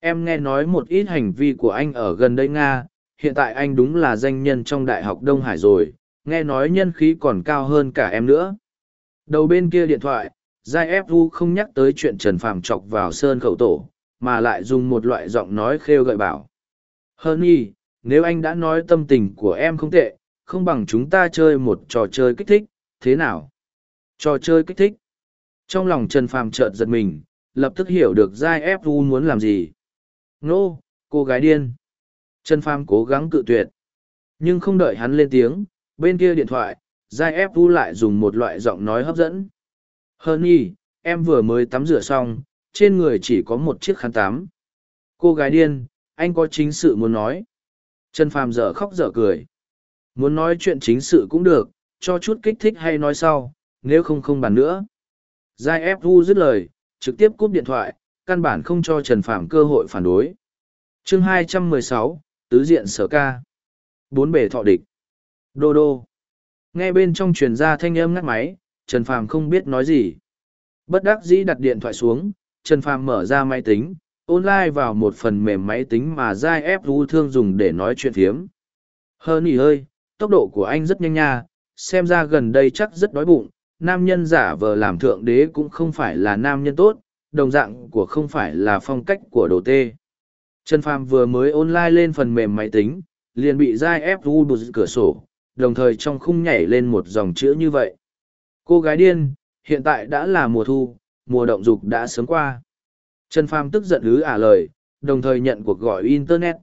Em nghe nói một ít hành vi của anh ở gần đây nga hiện tại anh đúng là danh nhân trong đại học đông hải rồi, nghe nói nhân khí còn cao hơn cả em nữa. Đầu bên kia điện thoại, giai ép không nhắc tới chuyện trần phàm chọc vào sơn khẩu tổ, mà lại dùng một loại giọng nói khêu gợi bảo. Hơn y, nếu anh đã nói tâm tình của em không tệ, không bằng chúng ta chơi một trò chơi kích thích, thế nào? Trò chơi kích thích. Trong lòng trần phàm chợt giật mình, lập tức hiểu được giai ép muốn làm gì. Nô, cô gái điên trần phàm cố gắng cự tuyệt. Nhưng không đợi hắn lên tiếng bên kia điện thoại giai ép vu lại dùng một loại giọng nói hấp dẫn. Hơn y em vừa mới tắm rửa xong trên người chỉ có một chiếc khăn tắm. Cô gái điên anh có chính sự muốn nói. Trần phàm dở khóc dở cười. Muốn nói chuyện chính sự cũng được cho chút kích thích hay nói sau nếu không không bàn nữa. Giai ép vu dứt lời trực tiếp cúp điện thoại căn bản không cho trần phàm cơ hội phản đối. Chương 216, tứ diện sở ca. Bốn bể thọ địch. Đô đô. Nghe bên trong truyền ra thanh âm ngắt máy, trần phàm không biết nói gì. Bất đắc dĩ đặt điện thoại xuống, trần phàm mở ra máy tính, online vào một phần mềm máy tính mà giai ép u thương dùng để nói chuyện phiếm. Hơn ý ơi, tốc độ của anh rất nhanh nha, xem ra gần đây chắc rất đói bụng, nam nhân giả vờ làm thượng đế cũng không phải là nam nhân tốt, đồng dạng của không phải là phong cách của đồ tê trần phàm vừa mới online lên phần mềm máy tính, liền bị dai ép vu bụt cửa sổ, đồng thời trong khung nhảy lên một dòng chữ như vậy. Cô gái điên, hiện tại đã là mùa thu, mùa động dục đã sớm qua. Trần phàm tức giận hứ ả lời, đồng thời nhận cuộc gọi internet.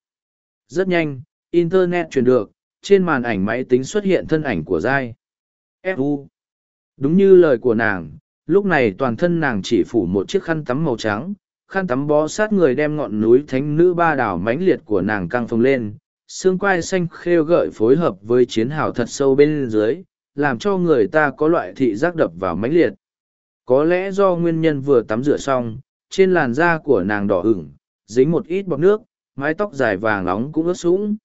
Rất nhanh, internet truyền được, trên màn ảnh máy tính xuất hiện thân ảnh của giai fu đúng như lời của nàng, lúc này toàn thân nàng chỉ phủ một chiếc khăn tắm màu trắng khăn tắm bó sát người đem ngọn núi thánh nữ ba đảo mãnh liệt của nàng căng phồng lên, xương quai xanh khêu gợi phối hợp với chiến hào thật sâu bên dưới, làm cho người ta có loại thị giác đập vào mãnh liệt. Có lẽ do nguyên nhân vừa tắm rửa xong, trên làn da của nàng đỏ ửng, dính một ít bọc nước, mái tóc dài vàng nóng cũng ướt sũng.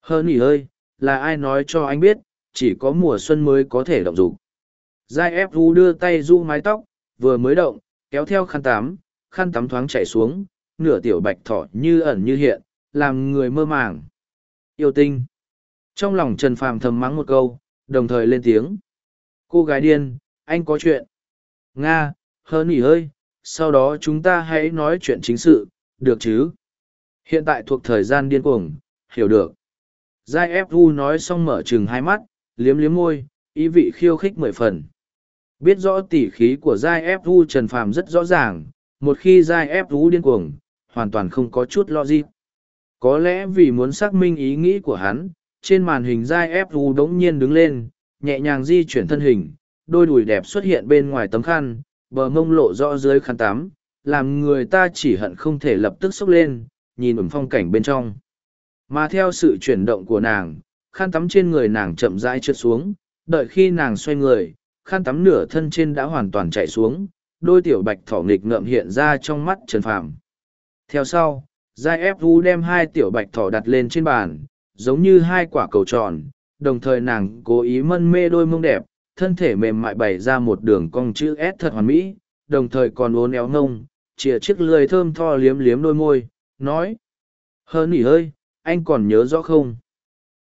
Hơn nghỉ ơi, là ai nói cho anh biết, chỉ có mùa xuân mới có thể động dục. Giai ép u đưa tay du mái tóc, vừa mới động, kéo theo khăn tắm khăn tắm thoáng chảy xuống, nửa tiểu bạch thỏ như ẩn như hiện, làm người mơ màng. Yêu tinh. Trong lòng trần phàm thầm mắng một câu, đồng thời lên tiếng. Cô gái điên, anh có chuyện. Nga hơn nghỉ hơi. sau đó chúng ta hãy nói chuyện chính sự, được chứ? Hiện tại thuộc thời gian điên cuồng, hiểu được. Giai ép vu nói xong mở chừng hai mắt, liếm liếm môi, ý vị khiêu khích mười phần. Biết rõ tỉ khí của giai ép vu trần phàm rất rõ ràng một khi giai ép vũ điên cuồng hoàn toàn không có chút lo gì có lẽ vì muốn xác minh ý nghĩ của hắn trên màn hình giai ép vũ đống nhiên đứng lên nhẹ nhàng di chuyển thân hình đôi đùi đẹp xuất hiện bên ngoài tấm khăn bờ mông lộ rõ dưới khăn tắm làm người ta chỉ hận không thể lập tức xốc lên nhìn ẩm phong cảnh bên trong. Mà theo sự chuyển động của nàng, khăn tắm trên người nàng chậm rãi trượt xuống, đợi khi nàng xoay người, khăn tắm nửa thân trên đã hoàn toàn chạy xuống, đôi tiểu bạch thỏ nghịch ngợm hiện ra trong mắt Trần Phàm. Theo sau, Giai ép vu đem hai tiểu bạch thỏ đặt lên trên bàn, giống như hai quả cầu tròn, đồng thời nàng cố ý mân mê đôi mông đẹp, thân thể mềm mại bày ra một đường cong chữ S thật hoàn mỹ, đồng thời còn uốn éo ngông, chìa chiếc lười thơm tho liếm liếm đôi môi, nói. Hơn nỉ ơi, anh còn nhớ rõ không?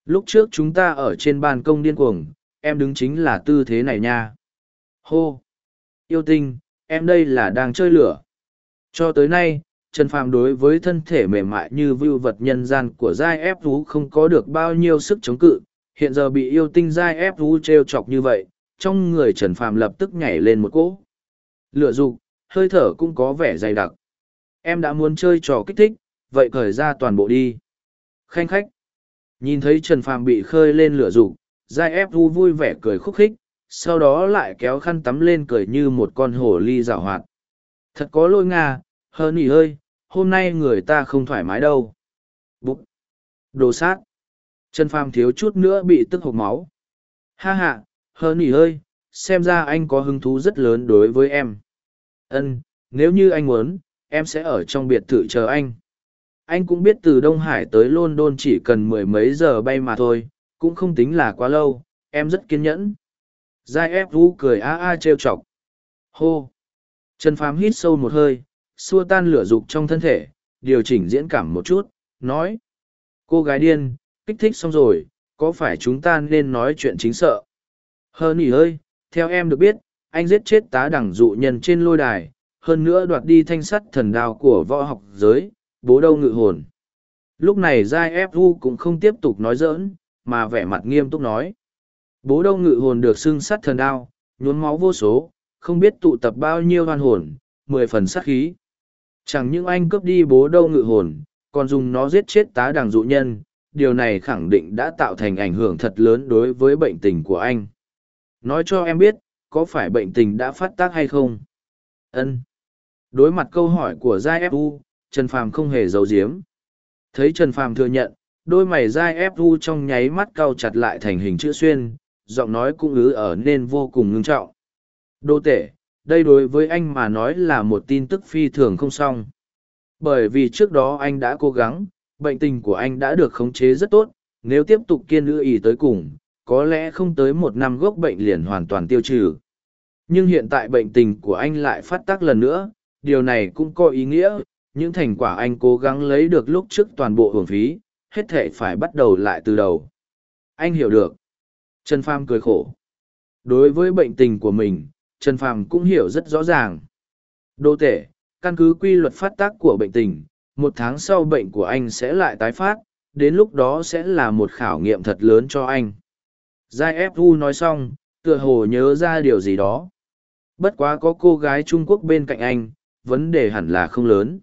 Lúc trước chúng ta ở trên ban công điên cuồng, em đứng chính là tư thế này nha. Hô! Yêu tinh, em đây là đang chơi lửa. Cho tới nay, Trần Phàm đối với thân thể mềm mại như vưu vật nhân gian của giai ép thú không có được bao nhiêu sức chống cự, hiện giờ bị yêu tinh giai ép thú treo chọc như vậy, trong người Trần Phàm lập tức nhảy lên một cỗ. Lửa dục, hơi thở cũng có vẻ dày đặc. Em đã muốn chơi trò kích thích, vậy cởi ra toàn bộ đi. Khanh khách. Nhìn thấy Trần Phàm bị khơi lên lửa dục, Giai ép thú vui vẻ cười khúc khích, sau đó lại kéo khăn tắm lên cười như một con hổ ly rảo hoạt. Thật có lỗi Nga, hơ nỉ ơi, hôm nay người ta không thoải mái đâu. Bụng! Đồ sát! Trần Phàm thiếu chút nữa bị tức hộc máu. Ha ha, hơ nỉ ơi, xem ra anh có hứng thú rất lớn đối với em. Ân, nếu như anh muốn, em sẽ ở trong biệt thự chờ anh. Anh cũng biết từ Đông Hải tới London chỉ cần mười mấy giờ bay mà thôi, cũng không tính là quá lâu, em rất kiên nhẫn. Giai ép vũ cười a a trêu chọc. Hô! Trần Phàm hít sâu một hơi, xua tan lửa dục trong thân thể, điều chỉnh diễn cảm một chút, nói. Cô gái điên, kích thích xong rồi, có phải chúng ta nên nói chuyện chính sợ? Hơ nhỉ ơi, theo em được biết, anh giết chết tá đẳng dụ nhân trên lôi đài, hơn nữa đoạt đi thanh sắt thần đao của võ học giới, bố đâu ngự hồn. Lúc này Giai Ép Vu cũng không tiếp tục nói giỡn, mà vẻ mặt nghiêm túc nói. Bố đâu ngự hồn được xưng sắt thần đao, nhuốm máu vô số, không biết tụ tập bao nhiêu hoan hồn, mười phần sát khí. Chẳng những anh cướp đi bố đâu ngự hồn, còn dùng nó giết chết tá đàng dụ nhân, điều này khẳng định đã tạo thành ảnh hưởng thật lớn đối với bệnh tình của anh. Nói cho em biết, có phải bệnh tình đã phát tác hay không? Ân. Đối mặt câu hỏi của Giai Fu, Trần Phàm không hề giấu giếm. Thấy Trần Phàm thừa nhận, đôi mày Giai Fu trong nháy mắt cau chặt lại thành hình chữ xuyên, giọng nói cũng ứ ở nên vô cùng ngưng trọng. Đô tể, đây đối với anh mà nói là một tin tức phi thường không xong. Bởi vì trước đó anh đã cố gắng, bệnh tình của anh đã được khống chế rất tốt, nếu tiếp tục kiên lữ ý tới cùng, có lẽ không tới một năm gốc bệnh liền hoàn toàn tiêu trừ. Nhưng hiện tại bệnh tình của anh lại phát tác lần nữa, điều này cũng có ý nghĩa, những thành quả anh cố gắng lấy được lúc trước toàn bộ hưởng phí, hết thể phải bắt đầu lại từ đầu. Anh hiểu được. Trần Phàm cười khổ. Đối với bệnh tình của mình, Trần Phàm cũng hiểu rất rõ ràng. Đô tể, căn cứ quy luật phát tác của bệnh tình, một tháng sau bệnh của anh sẽ lại tái phát, đến lúc đó sẽ là một khảo nghiệm thật lớn cho anh. Giai Fu nói xong, tựa hồ nhớ ra điều gì đó. Bất quá có cô gái Trung Quốc bên cạnh anh, vấn đề hẳn là không lớn.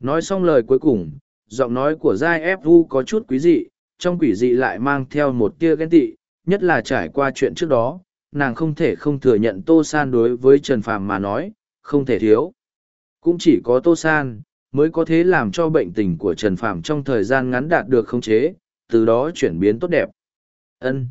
Nói xong lời cuối cùng, giọng nói của Giai Fu có chút quý dị, trong quỷ dị lại mang theo một tia ghen tị, nhất là trải qua chuyện trước đó, nàng không thể không thừa nhận Tô San đối với Trần Phàm mà nói, không thể thiếu. Cũng chỉ có Tô San, mới có thế làm cho bệnh tình của Trần Phàm trong thời gian ngắn đạt được khống chế, từ đó chuyển biến tốt đẹp. Ân.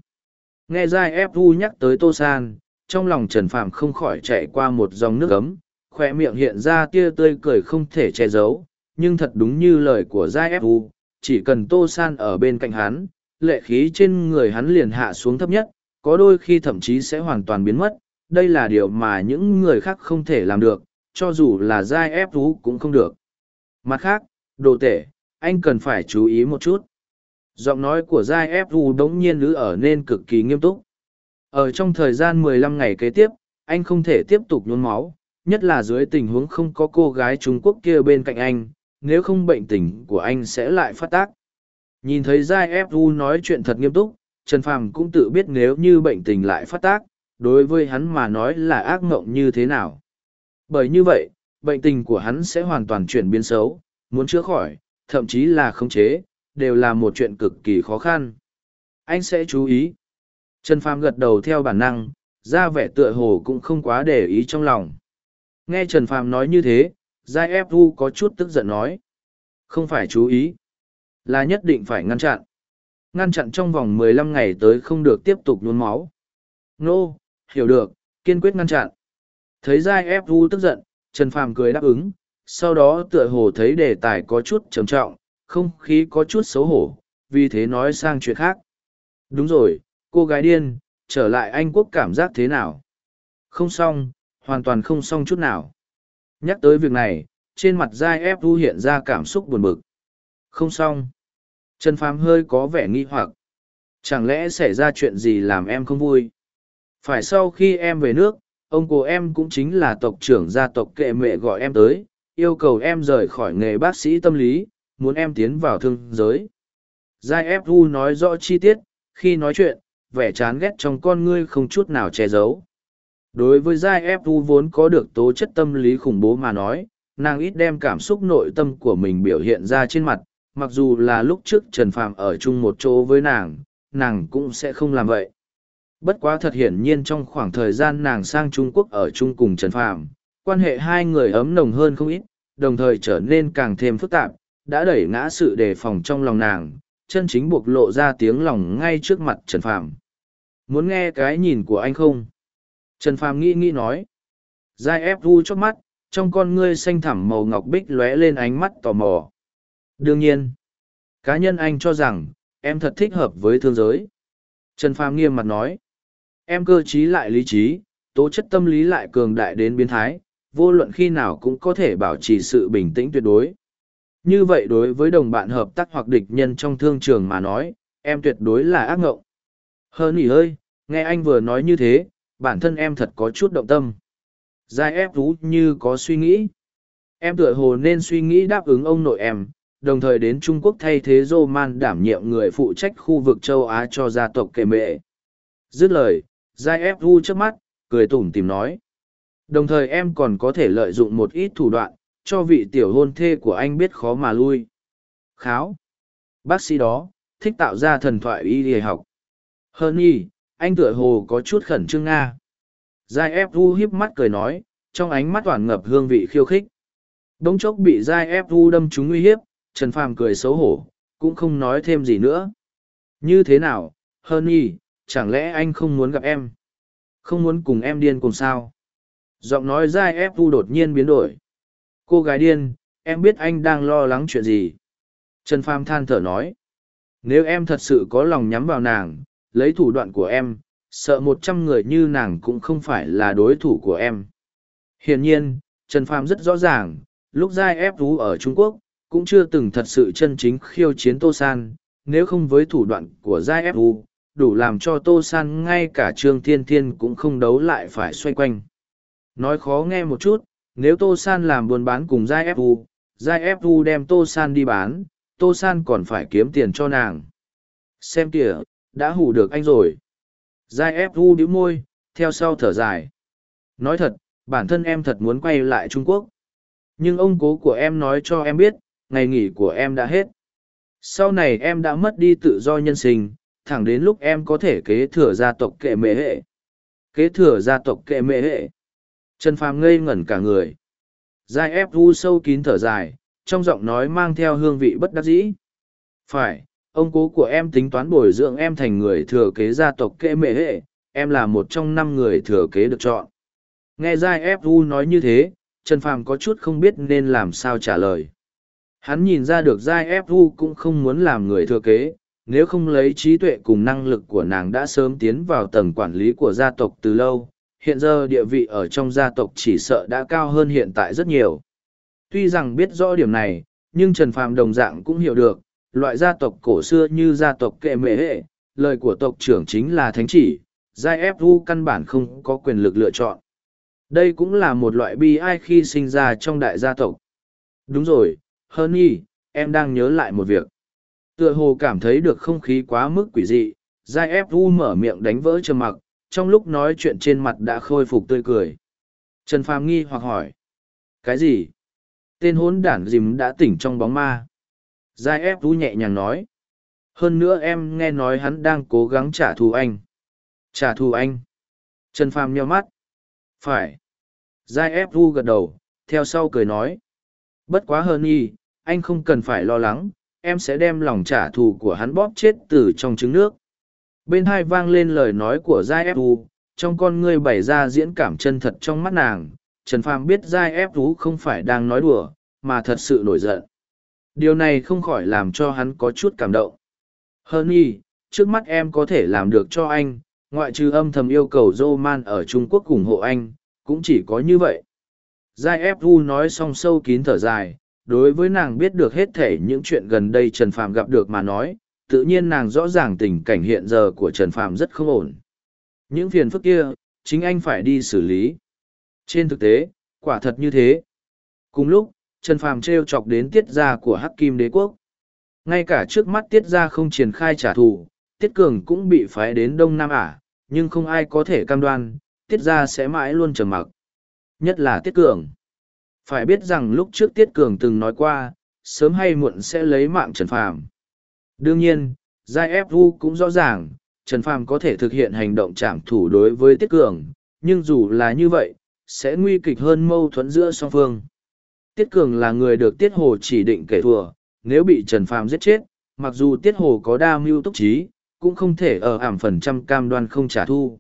Nghe Giai ép u nhắc tới Tô San, trong lòng Trần Phàm không khỏi chạy qua một dòng nước ấm, khoe miệng hiện ra tia tươi cười không thể che giấu, nhưng thật đúng như lời của Giai ép u, chỉ cần Tô San ở bên cạnh hắn, lệ khí trên người hắn liền hạ xuống thấp nhất, có đôi khi thậm chí sẽ hoàn toàn biến mất, đây là điều mà những người khác không thể làm được, cho dù là giai ép thú cũng không được. Mặt khác, đồ tể, anh cần phải chú ý một chút. Giọng nói của giai ép thú đống nhiên lứ ở nên cực kỳ nghiêm túc. Ở trong thời gian 15 ngày kế tiếp, anh không thể tiếp tục nhuôn máu, nhất là dưới tình huống không có cô gái Trung Quốc kia bên cạnh anh, nếu không bệnh tình của anh sẽ lại phát tác. Nhìn thấy Giai ép u nói chuyện thật nghiêm túc, Trần Phàm cũng tự biết nếu như bệnh tình lại phát tác, đối với hắn mà nói là ác mộng như thế nào. Bởi như vậy, bệnh tình của hắn sẽ hoàn toàn chuyển biến xấu, muốn chữa khỏi, thậm chí là khống chế, đều là một chuyện cực kỳ khó khăn. Anh sẽ chú ý. Trần Phàm gật đầu theo bản năng, ra vẻ tựa hồ cũng không quá để ý trong lòng. Nghe Trần Phàm nói như thế, Giai ép u có chút tức giận nói. Không phải chú ý, là nhất định phải ngăn chặn ngăn chặn trong vòng 15 ngày tới không được tiếp tục nhuốm máu. Nô, hiểu được, kiên quyết ngăn chặn. Thấy Giai ép u tức giận, Trần Phàm cười đáp ứng, sau đó tựa hồ thấy đề tài có chút trầm trọng, không khí có chút xấu hổ, vì thế nói sang chuyện khác. Đúng rồi, cô gái điên, trở lại Anh Quốc cảm giác thế nào? Không xong, hoàn toàn không xong chút nào. Nhắc tới việc này, trên mặt Giai ép u hiện ra cảm xúc buồn bực. Không xong. Trần Phàm hơi có vẻ nghi hoặc. Chẳng lẽ xảy ra chuyện gì làm em không vui? Phải sau khi em về nước, ông cô em cũng chính là tộc trưởng gia tộc kệ mẹ gọi em tới, yêu cầu em rời khỏi nghề bác sĩ tâm lý, muốn em tiến vào thương giới. Giai ép vu nói rõ chi tiết, khi nói chuyện, vẻ chán ghét trong con ngươi không chút nào che giấu. Đối với Giai ép vu vốn có được tố chất tâm lý khủng bố mà nói, nàng ít đem cảm xúc nội tâm của mình biểu hiện ra trên mặt, mặc dù là lúc trước Trần Phàm ở chung một chỗ với nàng, nàng cũng sẽ không làm vậy. Bất quá thật hiển nhiên trong khoảng thời gian nàng sang Trung Quốc ở chung cùng Trần Phàm, quan hệ hai người ấm nồng hơn không ít, đồng thời trở nên càng thêm phức tạp, đã đẩy ngã sự đề phòng trong lòng nàng, chân chính buộc lộ ra tiếng lòng ngay trước mặt Trần Phàm. Muốn nghe cái nhìn của anh không? Trần Phàm nghĩ nghĩ nói. Giai ép vu chót mắt, trong con ngươi xanh thẳm màu ngọc bích lóe lên ánh mắt tò mò. Đương nhiên, cá nhân anh cho rằng, em thật thích hợp với thương giới. Trần Phàm nghiêm mặt nói. Em cơ trí lại lý trí, tố chất tâm lý lại cường đại đến biến thái, vô luận khi nào cũng có thể bảo trì sự bình tĩnh tuyệt đối. Như vậy đối với đồng bạn hợp tác hoặc địch nhân trong thương trường mà nói, em tuyệt đối là ác ngộng. Hơn nỉ ơi, nghe anh vừa nói như thế, bản thân em thật có chút động tâm. Giai ép rú như có suy nghĩ. Em tựa hồ nên suy nghĩ đáp ứng ông nội em, đồng thời đến Trung Quốc thay thế Roman đảm nhiệm người phụ trách khu vực châu Á cho gia tộc kề mệ. Dứt lời, Giai ép rú trước mắt, cười tủm tìm nói. Đồng thời em còn có thể lợi dụng một ít thủ đoạn, cho vị tiểu hôn thê của anh biết khó mà lui. Kháo. Bác sĩ đó, thích tạo ra thần thoại y y học. Hơn y, anh tựa hồ có chút khẩn trương Nga. Giai ép u hiếp mắt cười nói, trong ánh mắt toàn ngập hương vị khiêu khích. Đống chốc bị Giai ép u đâm trúng uy hiếp, Trần Phàm cười xấu hổ, cũng không nói thêm gì nữa. Như thế nào, hơn Nhi, chẳng lẽ anh không muốn gặp em? Không muốn cùng em điên cùng sao? Giọng nói dai ép vu đột nhiên biến đổi. Cô gái điên, em biết anh đang lo lắng chuyện gì. Trần Phàm than thở nói. Nếu em thật sự có lòng nhắm vào nàng, lấy thủ đoạn của em, sợ một trăm người như nàng cũng không phải là đối thủ của em. Hiển nhiên, Trần Phàm rất rõ ràng, lúc Giai ép vu ở Trung Quốc, cũng chưa từng thật sự chân chính khiêu chiến Tô San, nếu không với thủ đoạn của Giai ép đủ làm cho Tô San ngay cả Trương Thiên Thiên cũng không đấu lại phải xoay quanh. Nói khó nghe một chút, nếu Tô San làm buôn bán cùng Giai ép Vũ, Giai ép đem Tô San đi bán, Tô San còn phải kiếm tiền cho nàng. Xem kìa, đã hủ được anh rồi giai ép u đĩu môi theo sau thở dài nói thật bản thân em thật muốn quay lại trung quốc nhưng ông cố của em nói cho em biết ngày nghỉ của em đã hết. Sau này em đã mất đi tự do nhân sinh, thẳng đến lúc em có thể kế thừa gia tộc kệ mệ hệ. Kế thừa gia tộc kệ mệ hệ. Trần phàm ngây ngẩn cả người. Giai ép u sâu kín thở dài, trong giọng nói mang theo hương vị bất đắc dĩ. Phải, ông cố của em tính toán bồi dưỡng em thành người thừa kế gia tộc kệ mệ hệ. Em là một trong năm người thừa kế được chọn. Nghe giai ép u nói như thế, trần phàm có chút không biết nên làm sao trả lời hắn nhìn ra được giai ép u cũng không muốn làm người thừa kế nếu không lấy trí tuệ cùng năng lực của nàng đã sớm tiến vào tầng quản lý của gia tộc từ lâu hiện giờ địa vị ở trong gia tộc chỉ sợ đã cao hơn hiện tại rất nhiều tuy rằng biết rõ điểm này nhưng trần phàm đồng dạng cũng hiểu được loại gia tộc cổ xưa như gia tộc kệ mệ hệ, lời của tộc trưởng chính là thánh chỉ, giai ép vu căn bản không có quyền lực lựa chọn. Đây cũng là một loại bi ai khi sinh ra trong đại gia tộc. Đúng rồi, hơn nhi, em đang nhớ lại một việc. Tựa hồ cảm thấy được không khí quá mức quỷ dị, giai ép u mở miệng đánh vỡ trầm mặc, trong lúc nói chuyện trên mặt đã khôi phục tươi cười. Trần Phàm nghi hoặc hỏi. Cái gì? Tên hốn đản dìm đã tỉnh trong bóng ma. Giai ép u nhẹ nhàng nói. Hơn nữa em nghe nói hắn đang cố gắng trả thù anh. Trả thù anh. Trần Phàm nheo mắt. Phải. Giai ép u gật đầu, theo sau cười nói. Bất quá hơn y, anh không cần phải lo lắng, em sẽ đem lòng trả thù của hắn bóp chết từ trong trứng nước. Bên hai vang lên lời nói của Giai ép Thú, trong con ngươi bày ra diễn cảm chân thật trong mắt nàng. Trần Phàm biết Giai ép Thú không phải đang nói đùa, mà thật sự nổi giận điều này không khỏi làm cho hắn có chút cảm động hơn y trước mắt em có thể làm được cho anh ngoại trừ âm thầm yêu cầu Roman man ở trung quốc ủng hộ anh cũng chỉ có như vậy giai ép u nói xong sâu kín thở dài đối với nàng biết được hết thể những chuyện gần đây trần phàm gặp được mà nói tự nhiên nàng rõ ràng tình cảnh hiện giờ của trần phàm rất không ổn những phiền phức kia chính anh phải đi xử lý trên thực tế quả thật như thế cùng lúc Trần Phàm trêu chọc đến tiết gia của Hắc Kim Đế quốc. Ngay cả trước mắt tiết gia không triển khai trả thù, tiết cường cũng bị phái đến Đông Nam Ả, nhưng không ai có thể cam đoan, tiết gia sẽ mãi luôn trầm mặc. Nhất là tiết cường. Phải biết rằng lúc trước tiết cường từng nói qua, sớm hay muộn sẽ lấy mạng Trần Phàm. Đương nhiên, Giai u cũng rõ ràng, Trần Phàm có thể thực hiện hành động trảm thủ đối với Tiết Cường, nhưng dù là như vậy, sẽ nguy kịch hơn mâu thuẫn giữa song phương. Tiết Cường là người được Tiết Hồ chỉ định kẻ thừa nếu bị Trần Phàm giết chết, mặc dù Tiết Hồ có đa mưu túc trí, cũng không thể ở ảm phần trăm cam đoan không trả thu.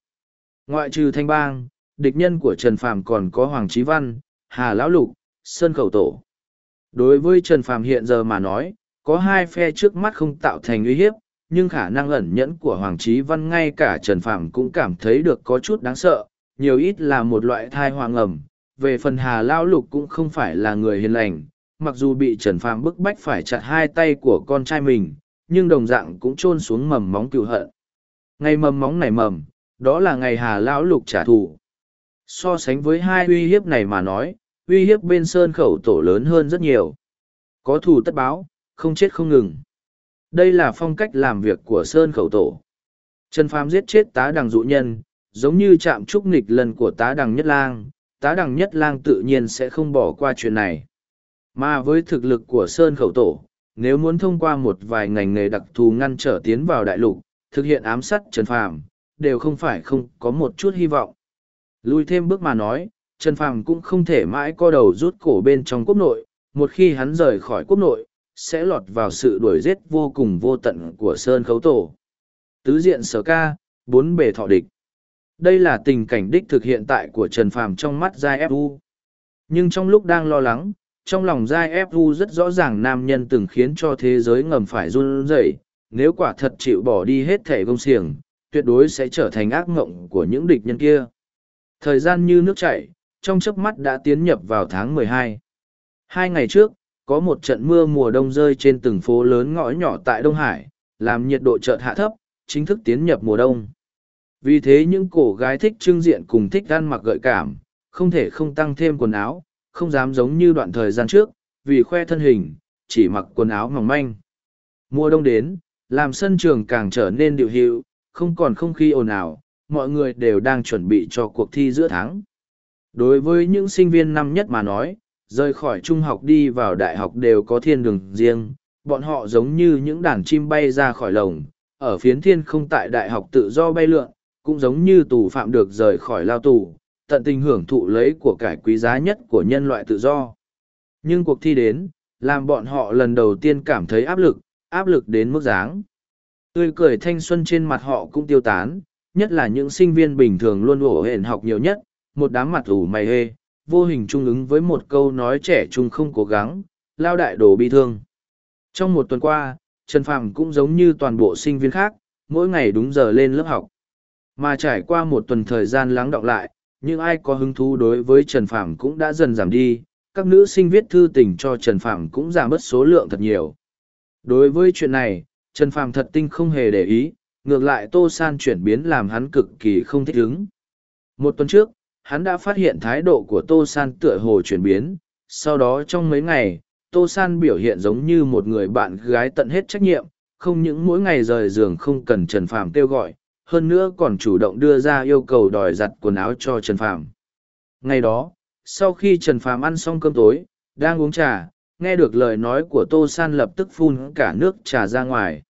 Ngoại trừ thanh bang, địch nhân của Trần Phàm còn có Hoàng Chí Văn, Hà Lão Lục, Sơn Khẩu Tổ. Đối với Trần Phàm hiện giờ mà nói, có hai phe trước mắt không tạo thành uy hiếp, nhưng khả năng ẩn nhẫn của Hoàng Chí Văn ngay cả Trần Phàm cũng cảm thấy được có chút đáng sợ, nhiều ít là một loại thai hoàng ẩm. Về phần Hà Lão Lục cũng không phải là người hiền lành, mặc dù bị Trần Phàm bức bách phải chặt hai tay của con trai mình, nhưng đồng dạng cũng chôn xuống mầm móng cựu hận. Ngày mầm móng này mầm, đó là ngày Hà Lão Lục trả thù. So sánh với hai uy hiếp này mà nói, uy hiếp bên sơn khẩu tổ lớn hơn rất nhiều. Có thù tất báo, không chết không ngừng. Đây là phong cách làm việc của sơn khẩu tổ. Trần Phàm giết chết tá đằng dụ nhân, giống như chạm trúc nghịch lần của tá đằng nhất lang, tá đằng nhất lang tự nhiên sẽ không bỏ qua chuyện này. Mà với thực lực của sơn khẩu tổ, nếu muốn thông qua một vài ngành nghề đặc thù ngăn trở tiến vào đại lục, thực hiện ám sát Trần Phàm, đều không phải không có một chút hy vọng. Lùi thêm bước mà nói, Trần Phàm cũng không thể mãi co đầu rút cổ bên trong quốc nội, một khi hắn rời khỏi quốc nội, sẽ lọt vào sự đuổi giết vô cùng vô tận của Sơn Khấu Tổ. Tứ diện sở ca, bốn bề thọ địch. Đây là tình cảnh đích thực hiện tại của Trần Phàm trong mắt Giai Fu. Nhưng trong lúc đang lo lắng, trong lòng Giai Fu rất rõ ràng nam nhân từng khiến cho thế giới ngầm phải run rẩy. nếu quả thật chịu bỏ đi hết thể công xiềng, tuyệt đối sẽ trở thành ác ngộng của những địch nhân kia. Thời gian như nước chảy, trong chớp mắt đã tiến nhập vào tháng 12. Hai ngày trước, có một trận mưa mùa đông rơi trên từng phố lớn ngõ nhỏ tại Đông Hải, làm nhiệt độ chợt hạ thấp, chính thức tiến nhập mùa đông. Vì thế những cổ gái thích trưng diện cùng thích ăn mặc gợi cảm, không thể không tăng thêm quần áo, không dám giống như đoạn thời gian trước, vì khoe thân hình, chỉ mặc quần áo mỏng manh. Mùa đông đến, làm sân trường càng trở nên điệu hiệu, không còn không khí ồn ào, mọi người đều đang chuẩn bị cho cuộc thi giữa tháng. Đối với những sinh viên năm nhất mà nói, rời khỏi trung học đi vào đại học đều có thiên đường riêng, bọn họ giống như những đàn chim bay ra khỏi lồng, ở phiến thiên không tại đại học tự do bay lượn, cũng giống như tù phạm được rời khỏi lao tù, tận tình hưởng thụ lấy của cải quý giá nhất của nhân loại tự do. Nhưng cuộc thi đến, làm bọn họ lần đầu tiên cảm thấy áp lực, áp lực đến mức dáng. Tươi cười thanh xuân trên mặt họ cũng tiêu tán, nhất là những sinh viên bình thường luôn ổ hển học nhiều nhất, một đám mặt ủ mày hê, vô hình trung ứng với một câu nói trẻ trung không cố gắng, lao đại đồ bi thương. Trong một tuần qua, Trần Phàm cũng giống như toàn bộ sinh viên khác, mỗi ngày đúng giờ lên lớp học. Mà trải qua một tuần thời gian lắng đọng lại, nhưng ai có hứng thú đối với Trần Phàm cũng đã dần giảm đi, các nữ sinh viết thư tình cho Trần Phàm cũng giảm bớt số lượng thật nhiều. Đối với chuyện này, Trần Phàm thật tinh không hề để ý, ngược lại Tô San chuyển biến làm hắn cực kỳ không thích ứng. Một tuần trước, hắn đã phát hiện thái độ của Tô San tựa hồ chuyển biến, sau đó trong mấy ngày, Tô San biểu hiện giống như một người bạn gái tận hết trách nhiệm, không những mỗi ngày rời giường không cần Trần Phàm kêu gọi, hơn nữa còn chủ động đưa ra yêu cầu đòi giặt quần áo cho Trần Phàm. Ngày đó, sau khi Trần Phàm ăn xong cơm tối, đang uống trà, nghe được lời nói của Tô San lập tức phun cả nước trà ra ngoài.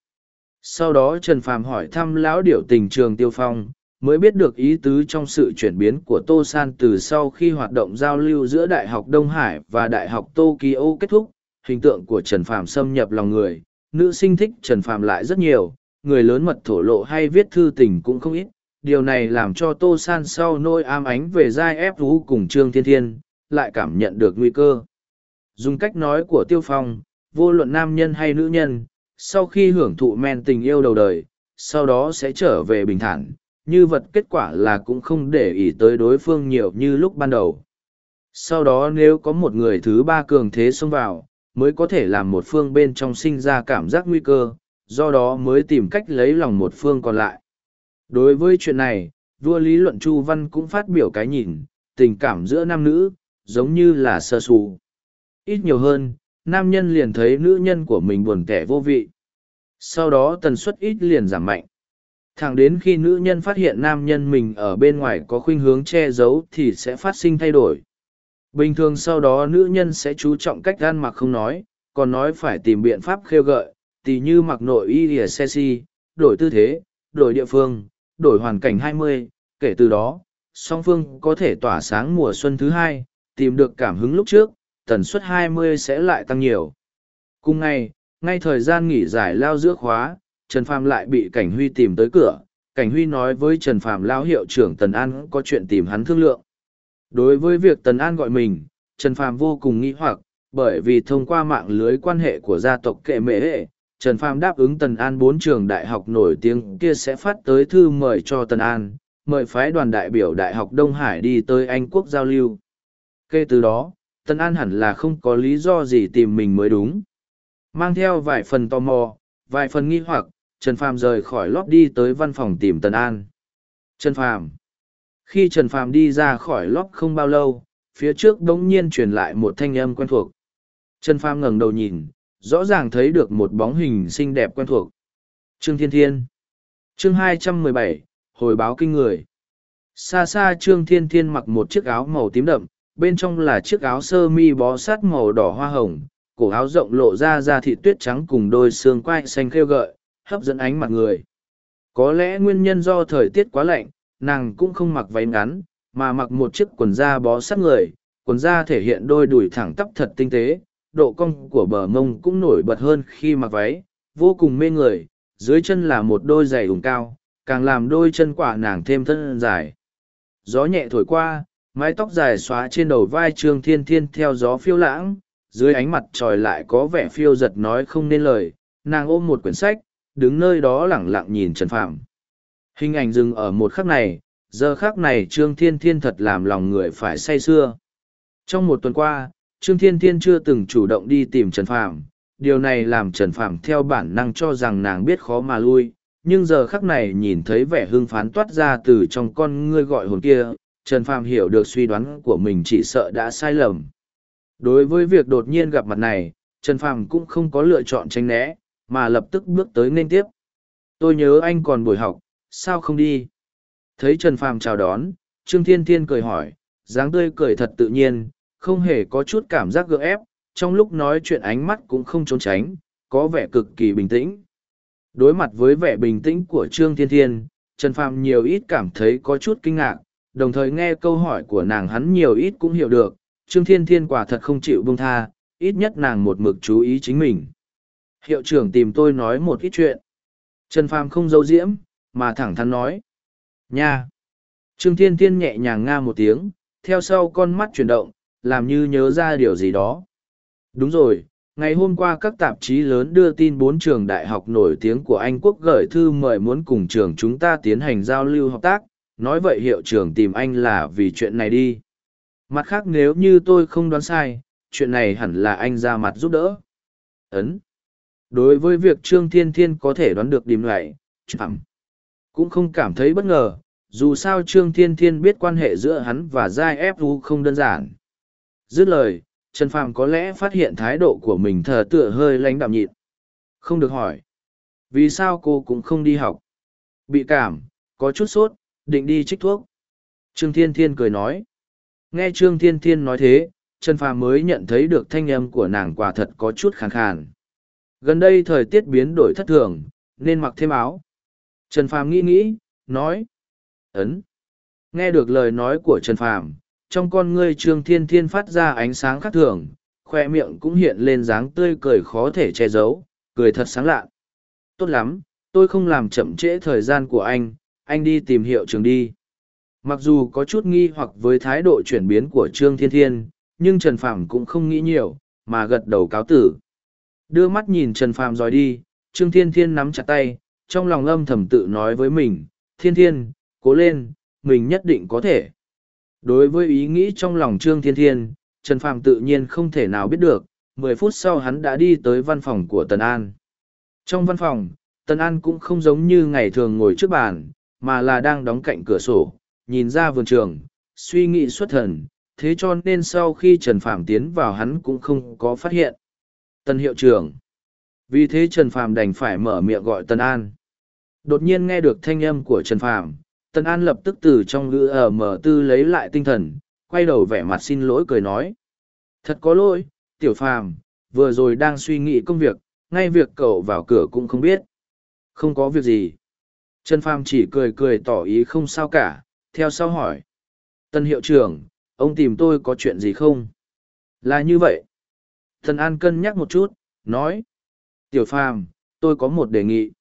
Sau đó Trần Phàm hỏi thăm lão điểu tình trường Tiêu Phong, mới biết được ý tứ trong sự chuyển biến của Tô San từ sau khi hoạt động giao lưu giữa Đại học Đông Hải và Đại học Tokyo kết thúc, hình tượng của Trần Phàm xâm nhập lòng người, nữ sinh thích Trần Phàm lại rất nhiều, người lớn mật thổ lộ hay viết thư tình cũng không ít. Điều này làm cho Tô San sau nôi am ánh về giai ép vũ cùng Trương Thiên Thiên, lại cảm nhận được nguy cơ. Dùng cách nói của Tiêu Phong, vô luận nam nhân hay nữ nhân, sau khi hưởng thụ men tình yêu đầu đời, sau đó sẽ trở về bình thản, như vật kết quả là cũng không để ý tới đối phương nhiều như lúc ban đầu. Sau đó nếu có một người thứ ba cường thế xông vào, mới có thể làm một phương bên trong sinh ra cảm giác nguy cơ, do đó mới tìm cách lấy lòng một phương còn lại. Đối với chuyện này, vua lý luận Chu Văn cũng phát biểu cái nhìn, tình cảm giữa nam nữ, giống như là sơ sù. Ít nhiều hơn, nam nhân liền thấy nữ nhân của mình buồn kẻ vô vị. Sau đó tần suất ít liền giảm mạnh. Thẳng đến khi nữ nhân phát hiện nam nhân mình ở bên ngoài có khuynh hướng che giấu thì sẽ phát sinh thay đổi. Bình thường sau đó nữ nhân sẽ chú trọng cách gan mặc không nói, còn nói phải tìm biện pháp khêu gợi, tì như mặc nội y ỉa xe si, đổi tư thế, đổi địa phương, đổi hoàn cảnh 20, kể từ đó, song phương có thể tỏa sáng mùa xuân thứ hai, tìm được cảm hứng lúc trước, tần suất 20 sẽ lại tăng nhiều. Cùng ngày, ngay thời gian nghỉ giải lao giữa khóa, Trần Phàm lại bị Cảnh Huy tìm tới cửa. Cảnh Huy nói với Trần Phàm lao hiệu trưởng Tần An có chuyện tìm hắn thương lượng. Đối với việc Tần An gọi mình, Trần Phàm vô cùng nghi hoặc, bởi vì thông qua mạng lưới quan hệ của gia tộc kệ mệ hệ, Trần Phàm đáp ứng Tần An bốn trường đại học nổi tiếng kia sẽ phát tới thư mời cho Tần An, mời phái đoàn đại biểu Đại học Đông Hải đi tới Anh quốc giao lưu. Kể từ đó, Tần An hẳn là không có lý do gì tìm mình mới đúng. Mang theo vài phần tò mò, vài phần nghi hoặc, Trần Phàm rời khỏi lót đi tới văn phòng tìm Tần An. Trần Phàm Khi Trần Phàm đi ra khỏi lót không bao lâu, phía trước đống nhiên truyền lại một thanh âm quen thuộc. Trần Phàm ngẩng đầu nhìn, rõ ràng thấy được một bóng hình xinh đẹp quen thuộc. Trương Thiên Thiên Chương 217, Hồi báo kinh người Xa xa Trương Thiên Thiên mặc một chiếc áo màu tím đậm, bên trong là chiếc áo sơ mi bó sát màu đỏ hoa hồng, cổ áo rộng lộ ra da thịt tuyết trắng cùng đôi xương quai xanh khêu gợi, hấp dẫn ánh mặt người. Có lẽ nguyên nhân do thời tiết quá lạnh, nàng cũng không mặc váy ngắn, mà mặc một chiếc quần da bó sát người, quần da thể hiện đôi đùi thẳng tắp thật tinh tế, độ cong của bờ mông cũng nổi bật hơn khi mặc váy, vô cùng mê người, dưới chân là một đôi giày ủng cao, càng làm đôi chân quả nàng thêm thân dài. Gió nhẹ thổi qua, mái tóc dài xóa trên đầu vai trương thiên thiên theo gió phiêu lãng, dưới ánh mặt trời lại có vẻ phiêu giật nói không nên lời, nàng ôm một quyển sách, đứng nơi đó lẳng lặng nhìn Trần Phạm. Hình ảnh dừng ở một khắc này, giờ khắc này Trương Thiên Thiên thật làm lòng người phải say sưa. Trong một tuần qua, Trương Thiên Thiên chưa từng chủ động đi tìm Trần Phạm, điều này làm Trần Phạm theo bản năng cho rằng nàng biết khó mà lui, nhưng giờ khắc này nhìn thấy vẻ hưng phán toát ra từ trong con ngươi gọi hồn kia, Trần Phạm hiểu được suy đoán của mình chỉ sợ đã sai lầm. Đối với việc đột nhiên gặp mặt này, Trần Phạm cũng không có lựa chọn tránh né, mà lập tức bước tới nên tiếp. Tôi nhớ anh còn buổi học, sao không đi? Thấy Trần Phạm chào đón, Trương Thiên Thiên cười hỏi, dáng tươi cười thật tự nhiên, không hề có chút cảm giác gượng ép, trong lúc nói chuyện ánh mắt cũng không trốn tránh, có vẻ cực kỳ bình tĩnh. Đối mặt với vẻ bình tĩnh của Trương Thiên Thiên, Trần Phạm nhiều ít cảm thấy có chút kinh ngạc, đồng thời nghe câu hỏi của nàng hắn nhiều ít cũng hiểu được, Trương Thiên Thiên quả thật không chịu buông tha, ít nhất nàng một mực chú ý chính mình. Hiệu trưởng tìm tôi nói một ít chuyện. Trần Phàm không giấu diễm, mà thẳng thắn nói. Nha! Trương Thiên Thiên nhẹ nhàng nga một tiếng, theo sau con mắt chuyển động, làm như nhớ ra điều gì đó. Đúng rồi, ngày hôm qua các tạp chí lớn đưa tin bốn trường đại học nổi tiếng của Anh Quốc gửi thư mời muốn cùng trường chúng ta tiến hành giao lưu hợp tác, nói vậy hiệu trưởng tìm anh là vì chuyện này đi. Mặt khác nếu như tôi không đoán sai, chuyện này hẳn là anh ra mặt giúp đỡ. Ấn. Đối với việc Trương Thiên Thiên có thể đoán được điểm lại, chẳng cũng không cảm thấy bất ngờ, dù sao Trương Thiên Thiên biết quan hệ giữa hắn và Giai ép u không đơn giản. Dứt lời, Trần Phàm có lẽ phát hiện thái độ của mình thờ tựa hơi lánh đạm nhịn. Không được hỏi. Vì sao cô cũng không đi học? Bị cảm, có chút sốt, định đi trích thuốc. Trương Thiên Thiên cười nói. Nghe Trương Thiên Thiên nói thế, Trần Phàm mới nhận thấy được thanh âm của nàng quả thật có chút khàn khàn. Gần đây thời tiết biến đổi thất thường, nên mặc thêm áo. Trần Phàm nghĩ nghĩ, nói. Ấn. Nghe được lời nói của Trần Phàm, trong con ngươi Trương Thiên Thiên phát ra ánh sáng khác thường, khoe miệng cũng hiện lên dáng tươi cười khó thể che giấu, cười thật sáng lạ. Tốt lắm, tôi không làm chậm trễ thời gian của anh, anh đi tìm hiệu trường đi. Mặc dù có chút nghi hoặc với thái độ chuyển biến của Trương Thiên Thiên, nhưng Trần Phàm cũng không nghĩ nhiều, mà gật đầu cáo tử. Đưa mắt nhìn Trần Phàm rồi đi, Trương Thiên Thiên nắm chặt tay, trong lòng âm thầm tự nói với mình, Thiên Thiên, cố lên, mình nhất định có thể. Đối với ý nghĩ trong lòng Trương Thiên Thiên, Trần Phàm tự nhiên không thể nào biết được, mười phút sau hắn đã đi tới văn phòng của Tần An. Trong văn phòng, Tần An cũng không giống như ngày thường ngồi trước bàn, mà là đang đóng cạnh cửa sổ, nhìn ra vườn trường, suy nghĩ xuất thần, thế cho nên sau khi Trần Phàm tiến vào hắn cũng không có phát hiện. Tân hiệu trưởng. Vì thế Trần Phàm đành phải mở miệng gọi Tân An. Đột nhiên nghe được thanh âm của Trần Phàm, Tân An lập tức từ trong ngữ ờ ở mở tư lấy lại tinh thần, quay đầu vẻ mặt xin lỗi cười nói. Thật có lỗi, tiểu phàm, vừa rồi đang suy nghĩ công việc, ngay việc cậu vào cửa cũng không biết. Không có việc gì. Trần Phàm chỉ cười cười tỏ ý không sao cả, theo sau hỏi. Tân hiệu trưởng, ông tìm tôi có chuyện gì không? Là như vậy. Thần An cân nhắc một chút, nói. Tiểu Phàm, tôi có một đề nghị.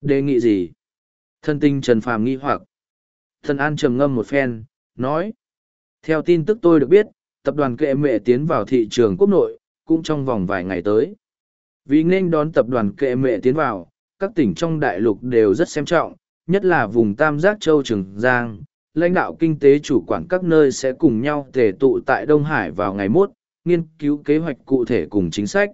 Đề nghị gì? Thân tinh Trần Phàm nghi hoặc. Thần An trầm ngâm một phen, nói. Theo tin tức tôi được biết, tập đoàn kệ mệ tiến vào thị trường quốc nội, cũng trong vòng vài ngày tới. Vì nên đón tập đoàn kệ mệ tiến vào, các tỉnh trong đại lục đều rất xem trọng, nhất là vùng Tam Giác Châu Trường Giang. Lãnh đạo kinh tế chủ quản các nơi sẽ cùng nhau tề tụ tại Đông Hải vào ngày mốt, nghiên cứu kế hoạch cụ thể cùng chính sách.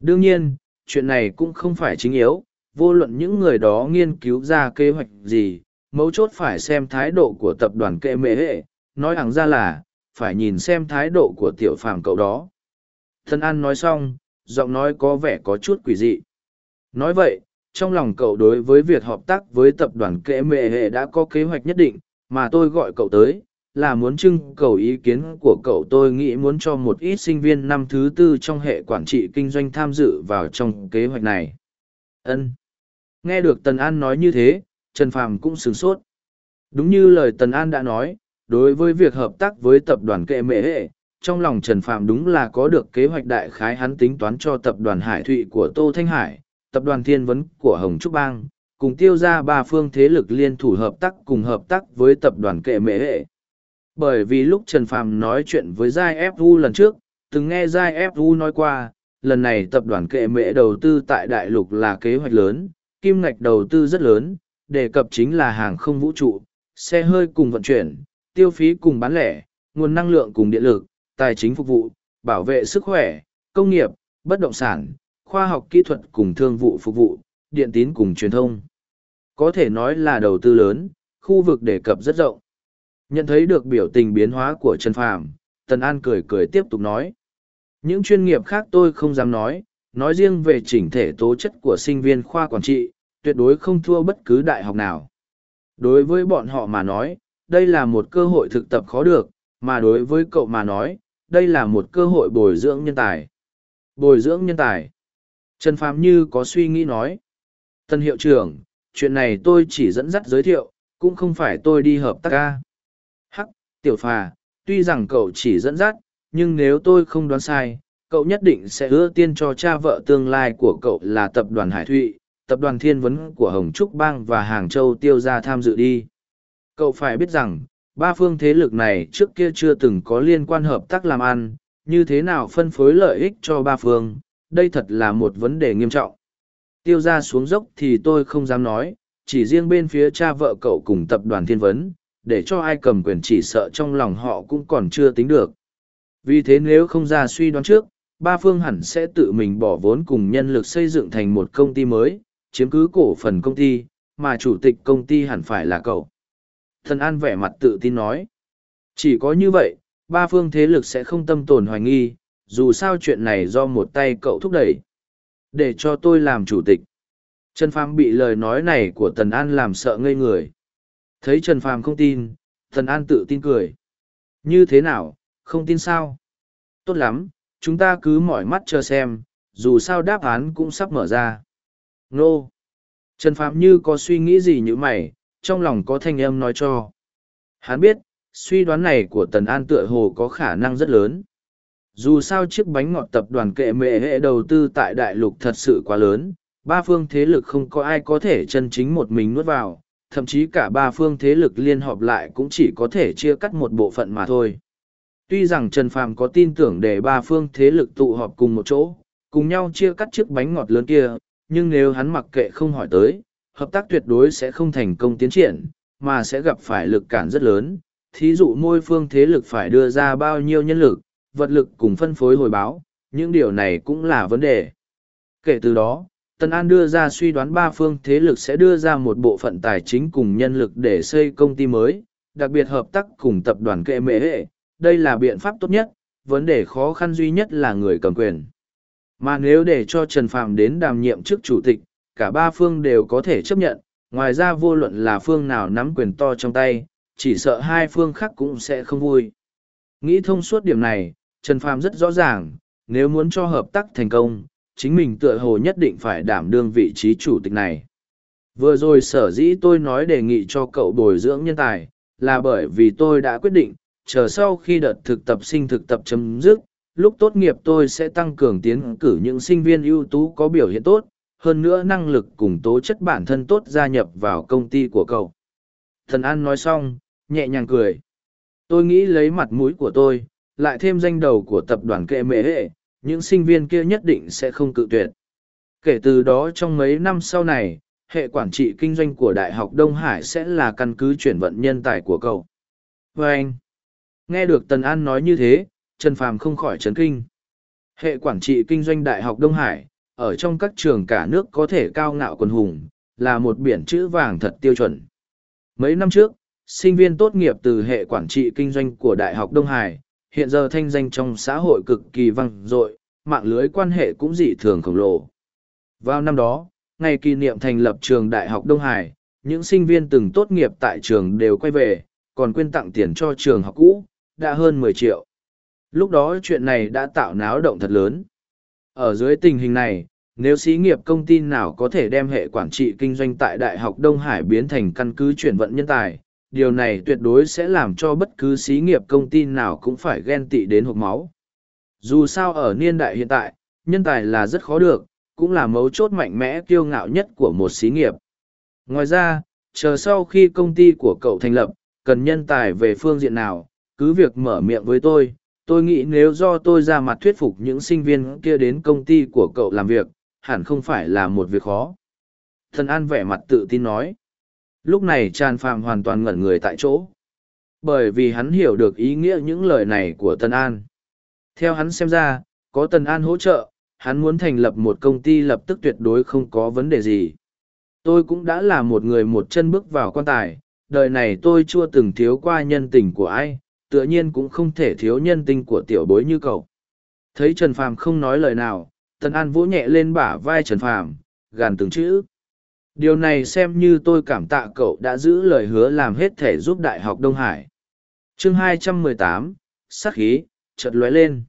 Đương nhiên, chuyện này cũng không phải chính yếu, vô luận những người đó nghiên cứu ra kế hoạch gì, mấu chốt phải xem thái độ của tập đoàn kệ mệ hệ, nói hẳn ra là, phải nhìn xem thái độ của tiểu phàm cậu đó. Thân An nói xong, giọng nói có vẻ có chút quỷ dị. Nói vậy, trong lòng cậu đối với việc hợp tác với tập đoàn kệ mệ hệ đã có kế hoạch nhất định, mà tôi gọi cậu tới, là muốn trưng cầu ý kiến của cậu tôi nghĩ muốn cho một ít sinh viên năm thứ tư trong hệ quản trị kinh doanh tham dự vào trong kế hoạch này. Ân. Nghe được Tần An nói như thế, Trần Phàm cũng sửng sốt. Đúng như lời Tần An đã nói, đối với việc hợp tác với tập đoàn kệ mệ hệ, trong lòng Trần Phạm đúng là có được kế hoạch đại khái hắn tính toán cho tập đoàn Hải Thụy của Tô Thanh Hải, tập đoàn Thiên Vấn của Hồng Trúc Bang, cùng tiêu ra ba phương thế lực liên thủ hợp tác cùng hợp tác với tập đoàn kệ mệ hệ. Bởi vì lúc Trần Phạm nói chuyện với Giai Fu lần trước, từng nghe Giai Fu nói qua, lần này tập đoàn kệ mệ đầu tư tại Đại Lục là kế hoạch lớn, kim ngạch đầu tư rất lớn, đề cập chính là hàng không vũ trụ, xe hơi cùng vận chuyển, tiêu phí cùng bán lẻ, nguồn năng lượng cùng điện lực, tài chính phục vụ, bảo vệ sức khỏe, công nghiệp, bất động sản, khoa học kỹ thuật cùng thương vụ phục vụ, điện tín cùng truyền thông. Có thể nói là đầu tư lớn, khu vực đề cập rất rộng. Nhận thấy được biểu tình biến hóa của Trần Phàm, Tần An cười cười tiếp tục nói. Những chuyên nghiệp khác tôi không dám nói, nói riêng về chỉnh thể tố chất của sinh viên khoa quản trị, tuyệt đối không thua bất cứ đại học nào. Đối với bọn họ mà nói, đây là một cơ hội thực tập khó được, mà đối với cậu mà nói, đây là một cơ hội bồi dưỡng nhân tài. Bồi dưỡng nhân tài. Trần Phạm Như có suy nghĩ nói. Tân hiệu trưởng, chuyện này tôi chỉ dẫn dắt giới thiệu, cũng không phải tôi đi hợp tác ca. Hắc, tiểu phà, tuy rằng cậu chỉ dẫn dắt, nhưng nếu tôi không đoán sai, cậu nhất định sẽ ưa tiên cho cha vợ tương lai của cậu là tập đoàn Hải Thụy, tập đoàn Thiên Vấn của Hồng Trúc Bang và Hàng Châu Tiêu ra tham dự đi. Cậu phải biết rằng, ba phương thế lực này trước kia chưa từng có liên quan hợp tác làm ăn, như thế nào phân phối lợi ích cho ba phương, đây thật là một vấn đề nghiêm trọng. Tiêu ra xuống dốc thì tôi không dám nói, chỉ riêng bên phía cha vợ cậu cùng tập đoàn thiên vấn, để cho ai cầm quyền chỉ sợ trong lòng họ cũng còn chưa tính được. Vì thế nếu không ra suy đoán trước, ba phương hẳn sẽ tự mình bỏ vốn cùng nhân lực xây dựng thành một công ty mới, chiếm cứ cổ phần công ty, mà chủ tịch công ty hẳn phải là cậu. Thần An vẻ mặt tự tin nói. Chỉ có như vậy, ba phương thế lực sẽ không tâm tồn hoài nghi, dù sao chuyện này do một tay cậu thúc đẩy. Để cho tôi làm chủ tịch. Trần Phàm bị lời nói này của Tần An làm sợ ngây người. Thấy Trần Phàm không tin, Tần An tự tin cười. Như thế nào, không tin sao? Tốt lắm, chúng ta cứ mỏi mắt chờ xem, dù sao đáp án cũng sắp mở ra. Nô! Trần Phàm như có suy nghĩ gì như mày, trong lòng có thanh âm nói cho. Hắn biết, suy đoán này của Tần An tựa hồ có khả năng rất lớn. Dù sao chiếc bánh ngọt tập đoàn kệ mệ hệ đầu tư tại đại lục thật sự quá lớn, ba phương thế lực không có ai có thể chân chính một mình nuốt vào, thậm chí cả ba phương thế lực liên hợp lại cũng chỉ có thể chia cắt một bộ phận mà thôi. Tuy rằng Trần Phàm có tin tưởng để ba phương thế lực tụ họp cùng một chỗ, cùng nhau chia cắt chiếc bánh ngọt lớn kia, nhưng nếu hắn mặc kệ không hỏi tới, hợp tác tuyệt đối sẽ không thành công tiến triển, mà sẽ gặp phải lực cản rất lớn. Thí dụ môi phương thế lực phải đưa ra bao nhiêu nhân lực, vật lực cùng phân phối hồi báo, những điều này cũng là vấn đề. Kể từ đó, Tân An đưa ra suy đoán ba phương thế lực sẽ đưa ra một bộ phận tài chính cùng nhân lực để xây công ty mới, đặc biệt hợp tác cùng tập đoàn kệ mệ hệ. Đây là biện pháp tốt nhất, vấn đề khó khăn duy nhất là người cầm quyền. Mà nếu để cho Trần Phạm đến đảm nhiệm chức chủ tịch, cả ba phương đều có thể chấp nhận, ngoài ra vô luận là phương nào nắm quyền to trong tay, chỉ sợ hai phương khác cũng sẽ không vui. Nghĩ thông suốt điểm này, Trần Phàm rất rõ ràng, nếu muốn cho hợp tác thành công, chính mình tựa hồ nhất định phải đảm đương vị trí chủ tịch này. Vừa rồi sở dĩ tôi nói đề nghị cho cậu bồi dưỡng nhân tài, là bởi vì tôi đã quyết định, chờ sau khi đợt thực tập sinh thực tập chấm dứt, lúc tốt nghiệp tôi sẽ tăng cường tiến cử những sinh viên ưu tú có biểu hiện tốt, hơn nữa năng lực cùng tố chất bản thân tốt gia nhập vào công ty của cậu. Thần An nói xong, nhẹ nhàng cười. Tôi nghĩ lấy mặt mũi của tôi, lại thêm danh đầu của tập đoàn kệ mễ hệ, những sinh viên kia nhất định sẽ không cự tuyệt. Kể từ đó trong mấy năm sau này, hệ quản trị kinh doanh của Đại học Đông Hải sẽ là căn cứ chuyển vận nhân tài của cậu. vê anh, nghe được Tần An nói như thế, Trần Phàm không khỏi chấn kinh. Hệ quản trị kinh doanh Đại học Đông Hải, ở trong các trường cả nước có thể cao ngạo quần hùng, là một biển chữ vàng thật tiêu chuẩn. Mấy năm trước, sinh viên tốt nghiệp từ hệ quản trị kinh doanh của Đại học Đông Hải, hiện giờ thanh danh trong xã hội cực kỳ vang dội, mạng lưới quan hệ cũng dị thường khổng lồ. Vào năm đó, ngày kỷ niệm thành lập trường Đại học Đông Hải, những sinh viên từng tốt nghiệp tại trường đều quay về, còn quyên tặng tiền cho trường học cũ, đã hơn mười triệu. Lúc đó chuyện này đã tạo náo động thật lớn. Ở dưới tình hình này, nếu xí nghiệp công ty nào có thể đem hệ quản trị kinh doanh tại Đại học Đông Hải biến thành căn cứ chuyển vận nhân tài, điều này tuyệt đối sẽ làm cho bất cứ xí nghiệp công ty nào cũng phải ghen tị đến hộp máu. Dù sao ở niên đại hiện tại, nhân tài là rất khó được, cũng là mấu chốt mạnh mẽ kiêu ngạo nhất của một xí nghiệp. Ngoài ra, chờ sau khi công ty của cậu thành lập, cần nhân tài về phương diện nào, cứ việc mở miệng với tôi, tôi nghĩ nếu do tôi ra mặt thuyết phục những sinh viên kia đến công ty của cậu làm việc, hẳn không phải là một việc khó. Thần An vẻ mặt tự tin nói. Lúc này Tràn Phàm hoàn toàn ngẩn người tại chỗ. Bởi vì hắn hiểu được ý nghĩa những lời này của Tân An. Theo hắn xem ra, có Tân An hỗ trợ, hắn muốn thành lập một công ty lập tức tuyệt đối không có vấn đề gì. Tôi cũng đã là một người một chân bước vào quan tài, đời này tôi chưa từng thiếu qua nhân tình của ai, tựa nhiên cũng không thể thiếu nhân tình của tiểu bối như cậu. Thấy Trần Phàm không nói lời nào, Tân An vỗ nhẹ lên bả vai Trần Phàm, gàn từng chữ. Điều này xem như tôi cảm tạ cậu đã giữ lời hứa làm hết thể giúp Đại học Đông Hải. chương 218, sắc khí, chợt lóe lên.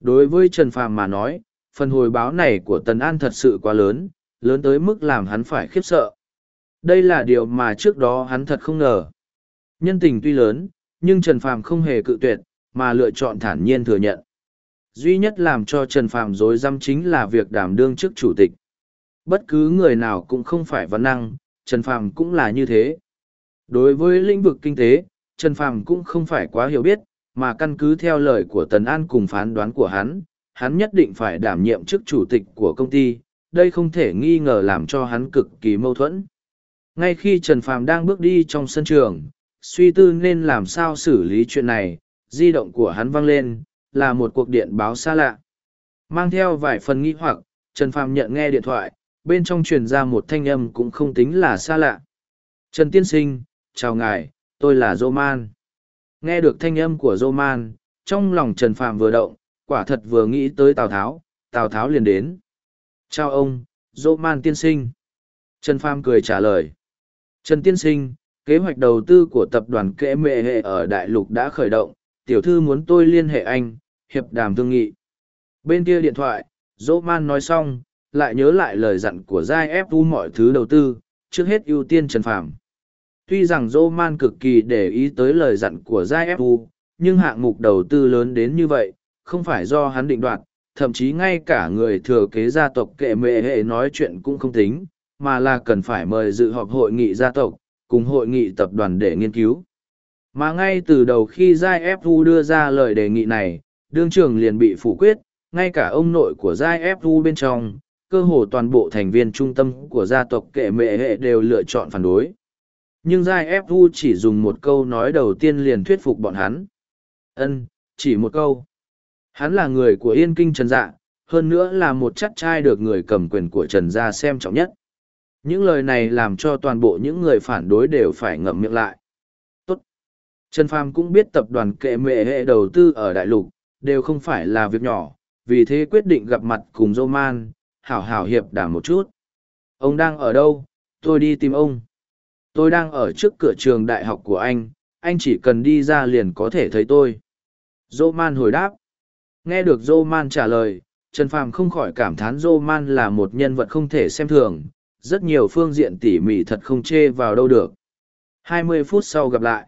Đối với Trần Phàm mà nói, phần hồi báo này của Tần An thật sự quá lớn, lớn tới mức làm hắn phải khiếp sợ. Đây là điều mà trước đó hắn thật không ngờ. Nhân tình tuy lớn, nhưng Trần Phàm không hề cự tuyệt, mà lựa chọn thản nhiên thừa nhận. Duy nhất làm cho Trần Phàm rối rắm chính là việc đảm đương chức chủ tịch. Bất cứ người nào cũng không phải văn năng, Trần Phàm cũng là như thế. Đối với lĩnh vực kinh tế, Trần Phàm cũng không phải quá hiểu biết, mà căn cứ theo lời của Tần An cùng phán đoán của hắn, hắn nhất định phải đảm nhiệm chức chủ tịch của công ty, đây không thể nghi ngờ làm cho hắn cực kỳ mâu thuẫn. Ngay khi Trần Phàm đang bước đi trong sân trường, suy tư nên làm sao xử lý chuyện này, di động của hắn vang lên, là một cuộc điện báo xa lạ. Mang theo vài phần nghi hoặc, Trần Phàm nhận nghe điện thoại, bên trong truyền ra một thanh âm cũng không tính là xa lạ. Trần Tiên Sinh, chào ngài, tôi là Roman. Man. Nghe được thanh âm của Roman, Man, trong lòng Trần Phạm vừa động, quả thật vừa nghĩ tới Tào Tháo, Tào Tháo liền đến. Chào ông, Roman Man Tiên Sinh. Trần Phạm cười trả lời. Trần Tiên Sinh, kế hoạch đầu tư của tập đoàn kẽ mệ hệ ở Đại Lục đã khởi động, tiểu thư muốn tôi liên hệ anh, hiệp đàm thương nghị. Bên kia điện thoại, Roman Man nói xong, lại nhớ lại lời dặn của giai ép u mọi thứ đầu tư, trước hết ưu tiên Trần Phàm. Tuy rằng Dô Man cực kỳ để ý tới lời dặn của giai ép u nhưng hạng mục đầu tư lớn đến như vậy, không phải do hắn định đoạt, thậm chí ngay cả người thừa kế gia tộc kệ mệ hệ nói chuyện cũng không tính, mà là cần phải mời dự họp hội nghị gia tộc, cùng hội nghị tập đoàn để nghiên cứu. Mà ngay từ đầu khi Giai Fu đưa ra lời đề nghị này, đương trường liền bị phủ quyết, ngay cả ông nội của Giai Fu bên trong, cơ hồ toàn bộ thành viên trung tâm của gia tộc kệ mệ hệ đều lựa chọn phản đối. Nhưng Giai ép u chỉ dùng một câu nói đầu tiên liền thuyết phục bọn hắn. Ân, chỉ một câu. Hắn là người của Yên Kinh Trần Dạ, hơn nữa là một chắc trai được người cầm quyền của Trần Gia xem trọng nhất. Những lời này làm cho toàn bộ những người phản đối đều phải ngậm miệng lại. Tốt. Trần Phàm cũng biết tập đoàn kệ mệ hệ đầu tư ở Đại Lục, đều không phải là việc nhỏ, vì thế quyết định gặp mặt cùng Roman, hảo hảo hiệp đàm một chút. Ông đang ở đâu? Tôi đi tìm ông. Tôi đang ở trước cửa trường đại học của anh, anh chỉ cần đi ra liền có thể thấy tôi. Roman hồi đáp. Nghe được Dô Man trả lời, Trần Phàm không khỏi cảm thán Dô Man là một nhân vật không thể xem thường, rất nhiều phương diện tỉ mỉ thật không chê vào đâu được. 20 phút sau gặp lại.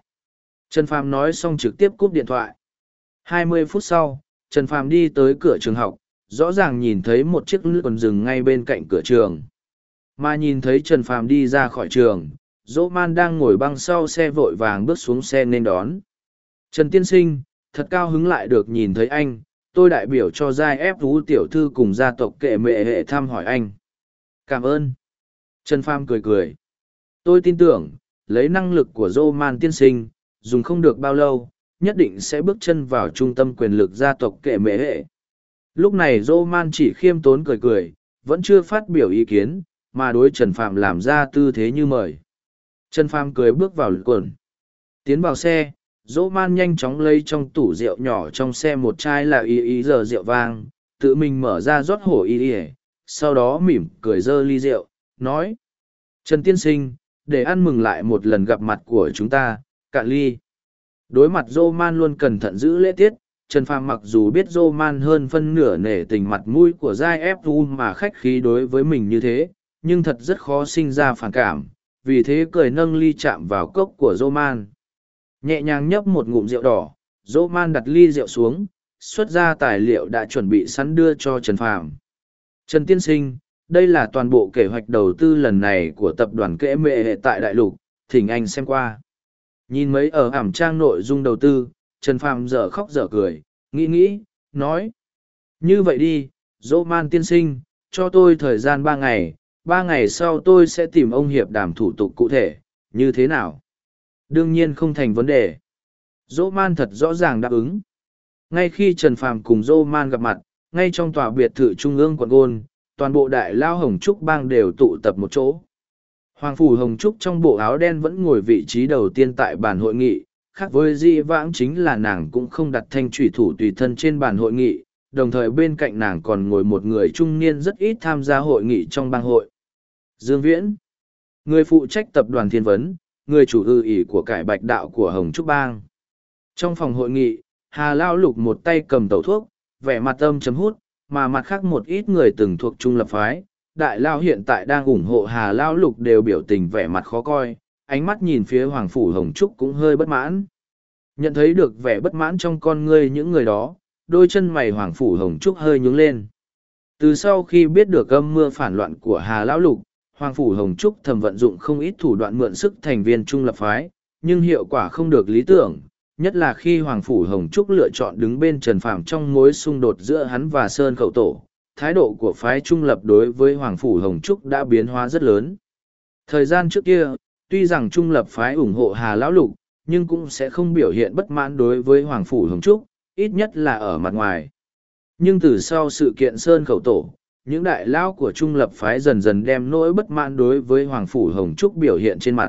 Trần Phàm nói xong trực tiếp cúp điện thoại. 20 phút sau, Trần Phàm đi tới cửa trường học, rõ ràng nhìn thấy một chiếc lữ còn dừng ngay bên cạnh cửa trường. Mà nhìn thấy Trần Phàm đi ra khỏi trường, Dỗ Man đang ngồi băng sau xe vội vàng bước xuống xe nên đón. Trần Tiên Sinh, thật cao hứng lại được nhìn thấy anh, tôi đại biểu cho giai ép vũ tiểu thư cùng gia tộc kệ mệ hệ thăm hỏi anh. Cảm ơn. Trần Pham cười cười. Tôi tin tưởng, lấy năng lực của Dô Man Tiên Sinh, dùng không được bao lâu, nhất định sẽ bước chân vào trung tâm quyền lực gia tộc kệ mệ hệ. Lúc này Dô Man chỉ khiêm tốn cười cười, vẫn chưa phát biểu ý kiến, mà đối Trần Phạm làm ra tư thế như mời. Trần Phạm cười bước vào quần. Tiến vào xe, dô man nhanh chóng lấy trong tủ rượu nhỏ trong xe một chai là y y giờ rượu vang, tự mình mở ra rót hổ y y, sau đó mỉm cười dơ ly rượu, nói. Trần Tiên Sinh, để ăn mừng lại một lần gặp mặt của chúng ta, cạn ly. Đối mặt dô man luôn cẩn thận giữ lễ tiết, Trần Phàm mặc dù biết dô man hơn phân nửa nể tình mặt mũi của giai ép mà khách khí đối với mình như thế, nhưng thật rất khó sinh ra phản cảm vì thế cười nâng ly chạm vào cốc của dô man nhẹ nhàng nhấp một ngụm rượu đỏ dô man đặt ly rượu xuống xuất ra tài liệu đã chuẩn bị sẵn đưa cho trần phàm. Trần tiên sinh đây là toàn bộ kế hoạch đầu tư lần này của tập đoàn kễ mệ tại đại lục thỉnh anh xem qua. Nhìn mấy ở ảm trang nội dung đầu tư trần phàm dở khóc dở cười, nghĩ nghĩ, nói, như vậy đi, Dỗ man tiên sinh, cho tôi thời gian ba ngày ba ngày sau tôi sẽ tìm ông hiệp đàm thủ tục cụ thể, như thế nào? Đương nhiên không thành vấn đề. Dỗ man thật rõ ràng đáp ứng. Ngay khi trần phàm cùng dỗ man gặp mặt, ngay trong tòa biệt thự trung ương quận gôn, toàn bộ đại lao hồng trúc bang đều tụ tập một chỗ. Hoàng phủ hồng trúc trong bộ áo đen vẫn ngồi vị trí đầu tiên tại bàn hội nghị khác với di vãng chính là nàng cũng không đặt thanh thủy thủ tùy thân trên bàn hội nghị đồng thời bên cạnh nàng còn ngồi một người trung niên rất ít tham gia hội nghị trong bang hội Dương Viễn, người phụ trách tập đoàn thiên vấn, người chủ ư ỷ của cải bạch đạo của Hồng Trúc Bang. Trong phòng hội nghị, Hà Lao Lục một tay cầm tẩu thuốc, vẻ mặt âm chấm hút, mà mặt khác một ít người từng thuộc trung lập phái. Đại Lao hiện tại đang ủng hộ Hà Lao Lục đều biểu tình vẻ mặt khó coi, ánh mắt nhìn phía Hoàng Phủ Hồng Trúc cũng hơi bất mãn. Nhận thấy được vẻ bất mãn trong con ngươi những người đó, đôi chân mày Hoàng Phủ Hồng Trúc hơi nhướng lên. Từ sau khi biết được âm mưa phản loạn của Hà Lão Lục, Hoàng Phủ Hồng Trúc thầm vận dụng không ít thủ đoạn mượn sức thành viên trung lập phái, nhưng hiệu quả không được lý tưởng, nhất là khi Hoàng Phủ Hồng Trúc lựa chọn đứng bên Trần Phạm trong mối xung đột giữa hắn và Sơn Khẩu Tổ. Thái độ của phái trung lập đối với Hoàng Phủ Hồng Trúc đã biến hóa rất lớn. Thời gian trước kia, tuy rằng trung lập phái ủng hộ Hà Lão Lục, nhưng cũng sẽ không biểu hiện bất mãn đối với Hoàng Phủ Hồng Trúc, ít nhất là ở mặt ngoài. Nhưng từ sau sự kiện Sơn Khẩu Tổ, những đại lao của trung lập phái dần dần đem nỗi bất mãn đối với Hoàng Phủ Hồng Trúc biểu hiện trên mặt.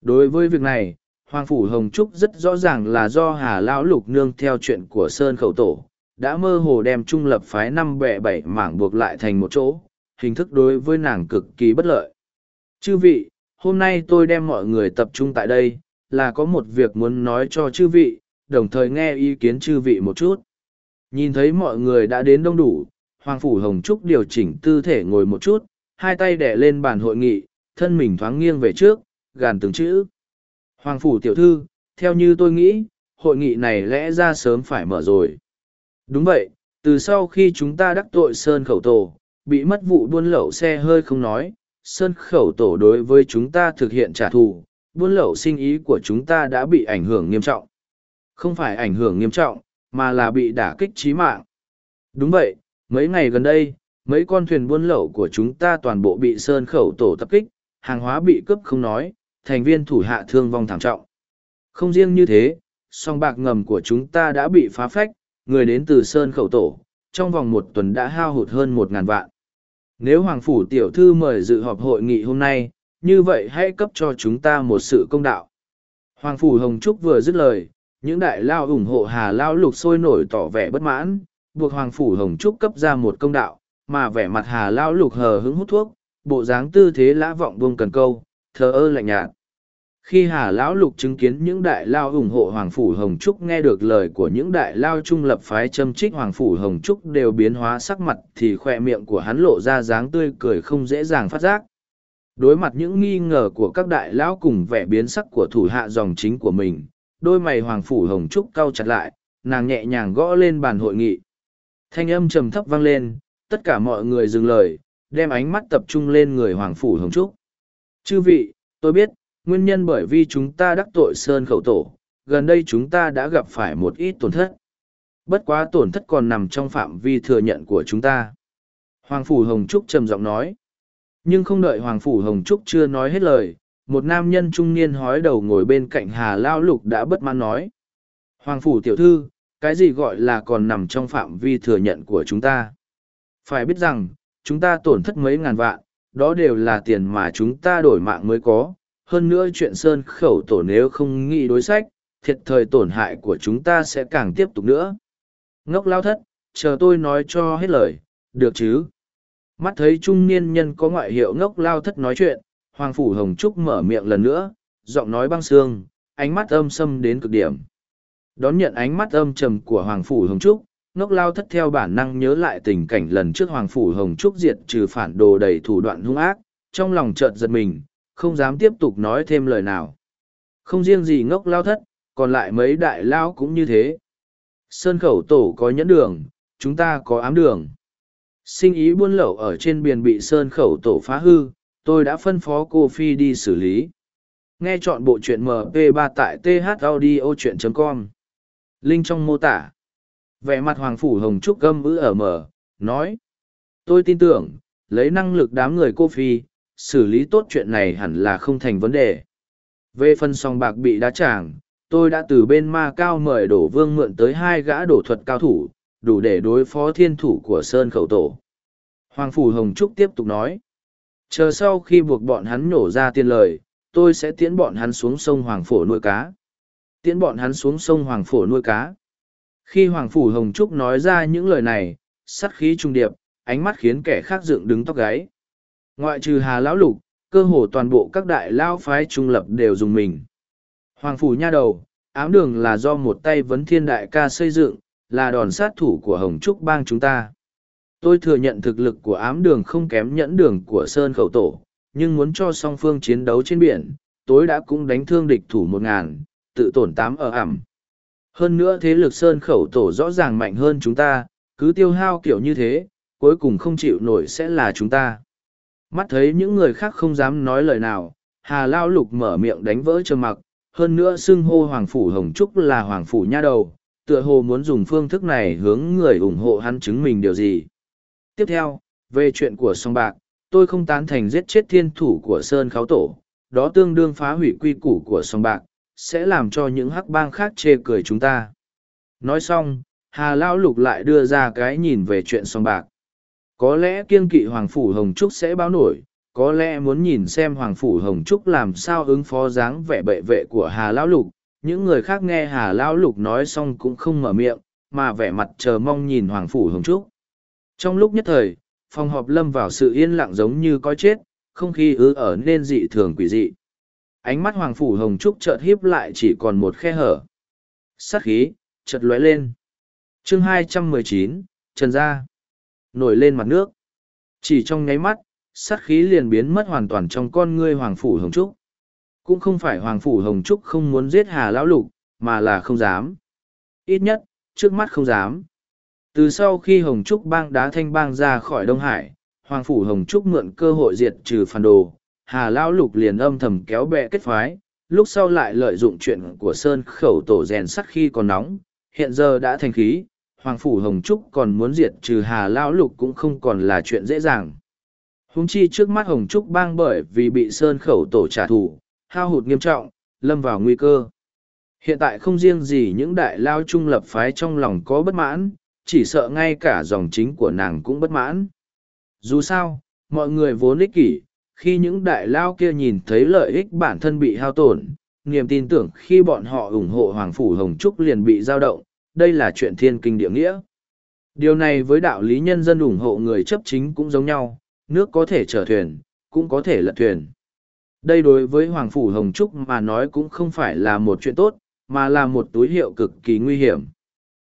Đối với việc này, Hoàng Phủ Hồng Trúc rất rõ ràng là do Hà Lão Lục nương theo chuyện của Sơn Khẩu Tổ, đã mơ hồ đem trung lập phái năm bẻ bảy mảng buộc lại thành một chỗ, hình thức đối với nàng cực kỳ bất lợi. Chư vị, hôm nay tôi đem mọi người tập trung tại đây, là có một việc muốn nói cho chư vị, đồng thời nghe ý kiến chư vị một chút. Nhìn thấy mọi người đã đến đông đủ, Hoàng Phủ Hồng Trúc điều chỉnh tư thể ngồi một chút, hai tay đẻ lên bàn hội nghị, thân mình thoáng nghiêng về trước, gàn từng chữ. Hoàng Phủ Tiểu Thư, theo như tôi nghĩ, hội nghị này lẽ ra sớm phải mở rồi. Đúng vậy, từ sau khi chúng ta đắc tội Sơn Khẩu Tổ, bị mất vụ buôn lậu xe hơi không nói, Sơn Khẩu Tổ đối với chúng ta thực hiện trả thù, buôn lậu sinh ý của chúng ta đã bị ảnh hưởng nghiêm trọng. Không phải ảnh hưởng nghiêm trọng, mà là bị đả kích trí mạng. Đúng vậy, Mấy ngày gần đây, mấy con thuyền buôn lậu của chúng ta toàn bộ bị sơn khẩu tổ tập kích, hàng hóa bị cướp không nói, thành viên thủ hạ thương vong thảm trọng. Không riêng như thế, song bạc ngầm của chúng ta đã bị phá phách, người đến từ sơn khẩu tổ, trong vòng một tuần đã hao hụt hơn một ngàn vạn. Nếu Hoàng Phủ Tiểu Thư mời dự họp hội nghị hôm nay, như vậy hãy cấp cho chúng ta một sự công đạo. Hoàng Phủ Hồng Trúc vừa dứt lời, những đại lao ủng hộ Hà Lao lục sôi nổi tỏ vẻ bất mãn, buộc Hoàng Phủ Hồng Trúc cấp ra một công đạo, mà vẻ mặt Hà Lao lục hờ hứng hút thuốc, bộ dáng tư thế lã vọng buông cần câu, thờ ơ lạnh nhạt khi hà lão lục chứng kiến những đại lao ủng hộ hoàng phủ hồng trúc nghe được lời của những đại lao trung lập phái châm trích hoàng phủ hồng trúc đều biến hóa sắc mặt thì khoe miệng của hắn lộ ra dáng tươi cười không dễ dàng phát giác. Đối mặt những nghi ngờ của các đại lão cùng vẻ biến sắc của thủ hạ dòng chính của mình, đôi mày hoàng phủ hồng trúc cau chặt lại, nàng nhẹ nhàng gõ lên bàn hội nghị. Thanh âm trầm thấp vang lên, tất cả mọi người dừng lời, đem ánh mắt tập trung lên người hoàng phủ hồng trúc. Chư vị, tôi biết nguyên nhân bởi vì chúng ta đắc tội sơn khẩu tổ, gần đây chúng ta đã gặp phải một ít tổn thất. Bất quá tổn thất còn nằm trong phạm vi thừa nhận của chúng ta. Hoàng phủ hồng trúc trầm giọng nói. Nhưng không đợi hoàng phủ hồng trúc chưa nói hết lời, một nam nhân trung niên hói đầu ngồi bên cạnh hà lao lục đã bất mãn nói. Hoàng phủ tiểu thư, cái gì gọi là còn nằm trong phạm vi thừa nhận của chúng ta? Phải biết rằng, chúng ta tổn thất mấy ngàn vạn, đó đều là tiền mà chúng ta đổi mạng mới có hơn nữa chuyện sơn khẩu tổ nếu không nghĩ đối sách, thiệt thời tổn hại của chúng ta sẽ càng tiếp tục nữa. Ngốc lao thất, chờ tôi nói cho hết lời, được chứ? Mắt thấy trung niên nhân có ngoại hiệu ngốc lao thất nói chuyện, hoàng phủ hồng trúc mở miệng lần nữa, giọng nói băng xương ánh mắt âm xâm đến cực điểm. Đón nhận ánh mắt âm trầm của hoàng phủ hồng trúc, ngốc lao thất theo bản năng nhớ lại tình cảnh lần trước hoàng phủ hồng trúc diệt trừ phản đồ đầy thủ đoạn hung ác, trong lòng chợt giật mình không dám tiếp tục nói thêm lời nào. Không riêng gì ngốc lao thất, còn lại mấy đại lao cũng như thế. Sơn khẩu tổ có nhẫn đường, chúng ta có ám đường. Sinh ý buôn lậu ở trên biển bị sơn khẩu tổ phá hư, tôi đã phân phó cô phi đi xử lý. Nghe chọn bộ truyện mp 3 tại th audio chuyện com. Linh trong mô tả. Vẻ mặt hoàng phủ hồng trúc gâm ư ở mở, nói. Tôi tin tưởng, lấy năng lực đám người cô phi xử lý tốt chuyện này hẳn là không thành vấn đề. Về phần song bạc bị đá tràng, tôi đã từ bên ma cao mời đổ vương mượn tới hai gã đổ thuật cao thủ, đủ để đối phó thiên thủ của sơn khẩu tổ. Hoàng phủ hồng trúc tiếp tục nói, chờ sau khi buộc bọn hắn nổ ra tiền lời, tôi sẽ tiễn bọn hắn xuống sông hoàng phổ nuôi cá. Tiễn bọn hắn xuống sông hoàng phổ nuôi cá. Khi hoàng phủ hồng trúc nói ra những lời này sắt khí trung điệp, ánh mắt khiến kẻ khác dựng đứng tóc gáy ngoại trừ hà lão lục, cơ hồ toàn bộ các đại lao phái trung lập đều dùng mình. Hoàng phủ nha đầu, ám đường là do một tay vấn thiên đại ca xây dựng, là đòn sát thủ của hồng trúc bang chúng ta. Tôi thừa nhận thực lực của ám đường không kém nhẫn đường của sơn khẩu tổ, nhưng muốn cho song phương chiến đấu trên biển, tối đã cũng đánh thương địch thủ một ngàn, tự tổn tám ở ẩm. Hơn nữa thế lực sơn khẩu tổ rõ ràng mạnh hơn chúng ta, cứ tiêu hao kiểu như thế, cuối cùng không chịu nổi sẽ là chúng ta mắt thấy những người khác không dám nói lời nào, hà lao lục mở miệng đánh vỡ trơ mặc, hơn nữa xưng hô hoàng phủ hồng trúc là hoàng phủ nha đầu, tựa hồ muốn dùng phương thức này hướng người ủng hộ hắn chứng minh điều gì. Tiếp theo, về chuyện của song bạc, tôi không tán thành giết chết thiên thủ của sơn kháo tổ, đó tương đương phá hủy quy củ của song bạc, sẽ làm cho những hắc bang khác chê cười chúng ta. Nói xong, hà lao lục lại đưa ra cái nhìn về chuyện song bạc có lẽ kiên kỵ hoàng phủ hồng trúc sẽ báo nổi có lẽ muốn nhìn xem hoàng phủ hồng trúc làm sao ứng phó dáng vẻ bệ vệ của hà lão lục. Những người khác nghe hà lão lục nói xong cũng không mở miệng mà vẻ mặt chờ mong nhìn hoàng phủ hồng trúc. Trong lúc nhất thời phòng họp lâm vào sự yên lặng giống như có chết không khí ứ ở nên dị thường quỷ dị. Ánh mắt hoàng phủ hồng trúc chợt híp lại chỉ còn một khe hở. Sát khí chợt lóe lên. Chương 219, trần gia nổi lên mặt nước. Chỉ trong nháy mắt, sát khí liền biến mất hoàn toàn trong con ngươi hoàng phủ hồng trúc. Cũng không phải hoàng phủ hồng trúc không muốn giết hà lão lục, mà là không dám. Ít nhất, trước mắt không dám. Từ sau khi hồng trúc bang đá thanh bang ra khỏi đông hải, hoàng phủ hồng trúc mượn cơ hội diệt trừ phản đồ. Hà lão lục liền âm thầm kéo bè kết phái, lúc sau lại lợi dụng chuyện của sơn khẩu tổ rèn sắt khi còn nóng, hiện giờ đã thành khí hoàng phủ hồng trúc còn muốn diệt trừ hà lão lục cũng không còn là chuyện dễ dàng. Húng chi trước mắt hồng trúc bang bởi vì bị sơn khẩu tổ trả thù, hao hụt nghiêm trọng, lâm vào nguy cơ. Hiện tại không riêng gì những đại lao trung lập phái trong lòng có bất mãn, chỉ sợ ngay cả dòng chính của nàng cũng bất mãn. Dù sao, mọi người vốn ích kỷ, khi những đại lao kia nhìn thấy lợi ích bản thân bị hao tổn, niềm tin tưởng khi bọn họ ủng hộ hoàng phủ hồng trúc liền bị dao động đây là chuyện thiên kinh địa nghĩa. Điều này với đạo lý nhân dân ủng hộ người chấp chính cũng giống nhau nước có thể chở thuyền cũng có thể lật thuyền. Đây đối với Hoàng Phủ Hồng Trúc mà nói cũng không phải là một chuyện tốt, mà là một túi hiệu cực kỳ nguy hiểm.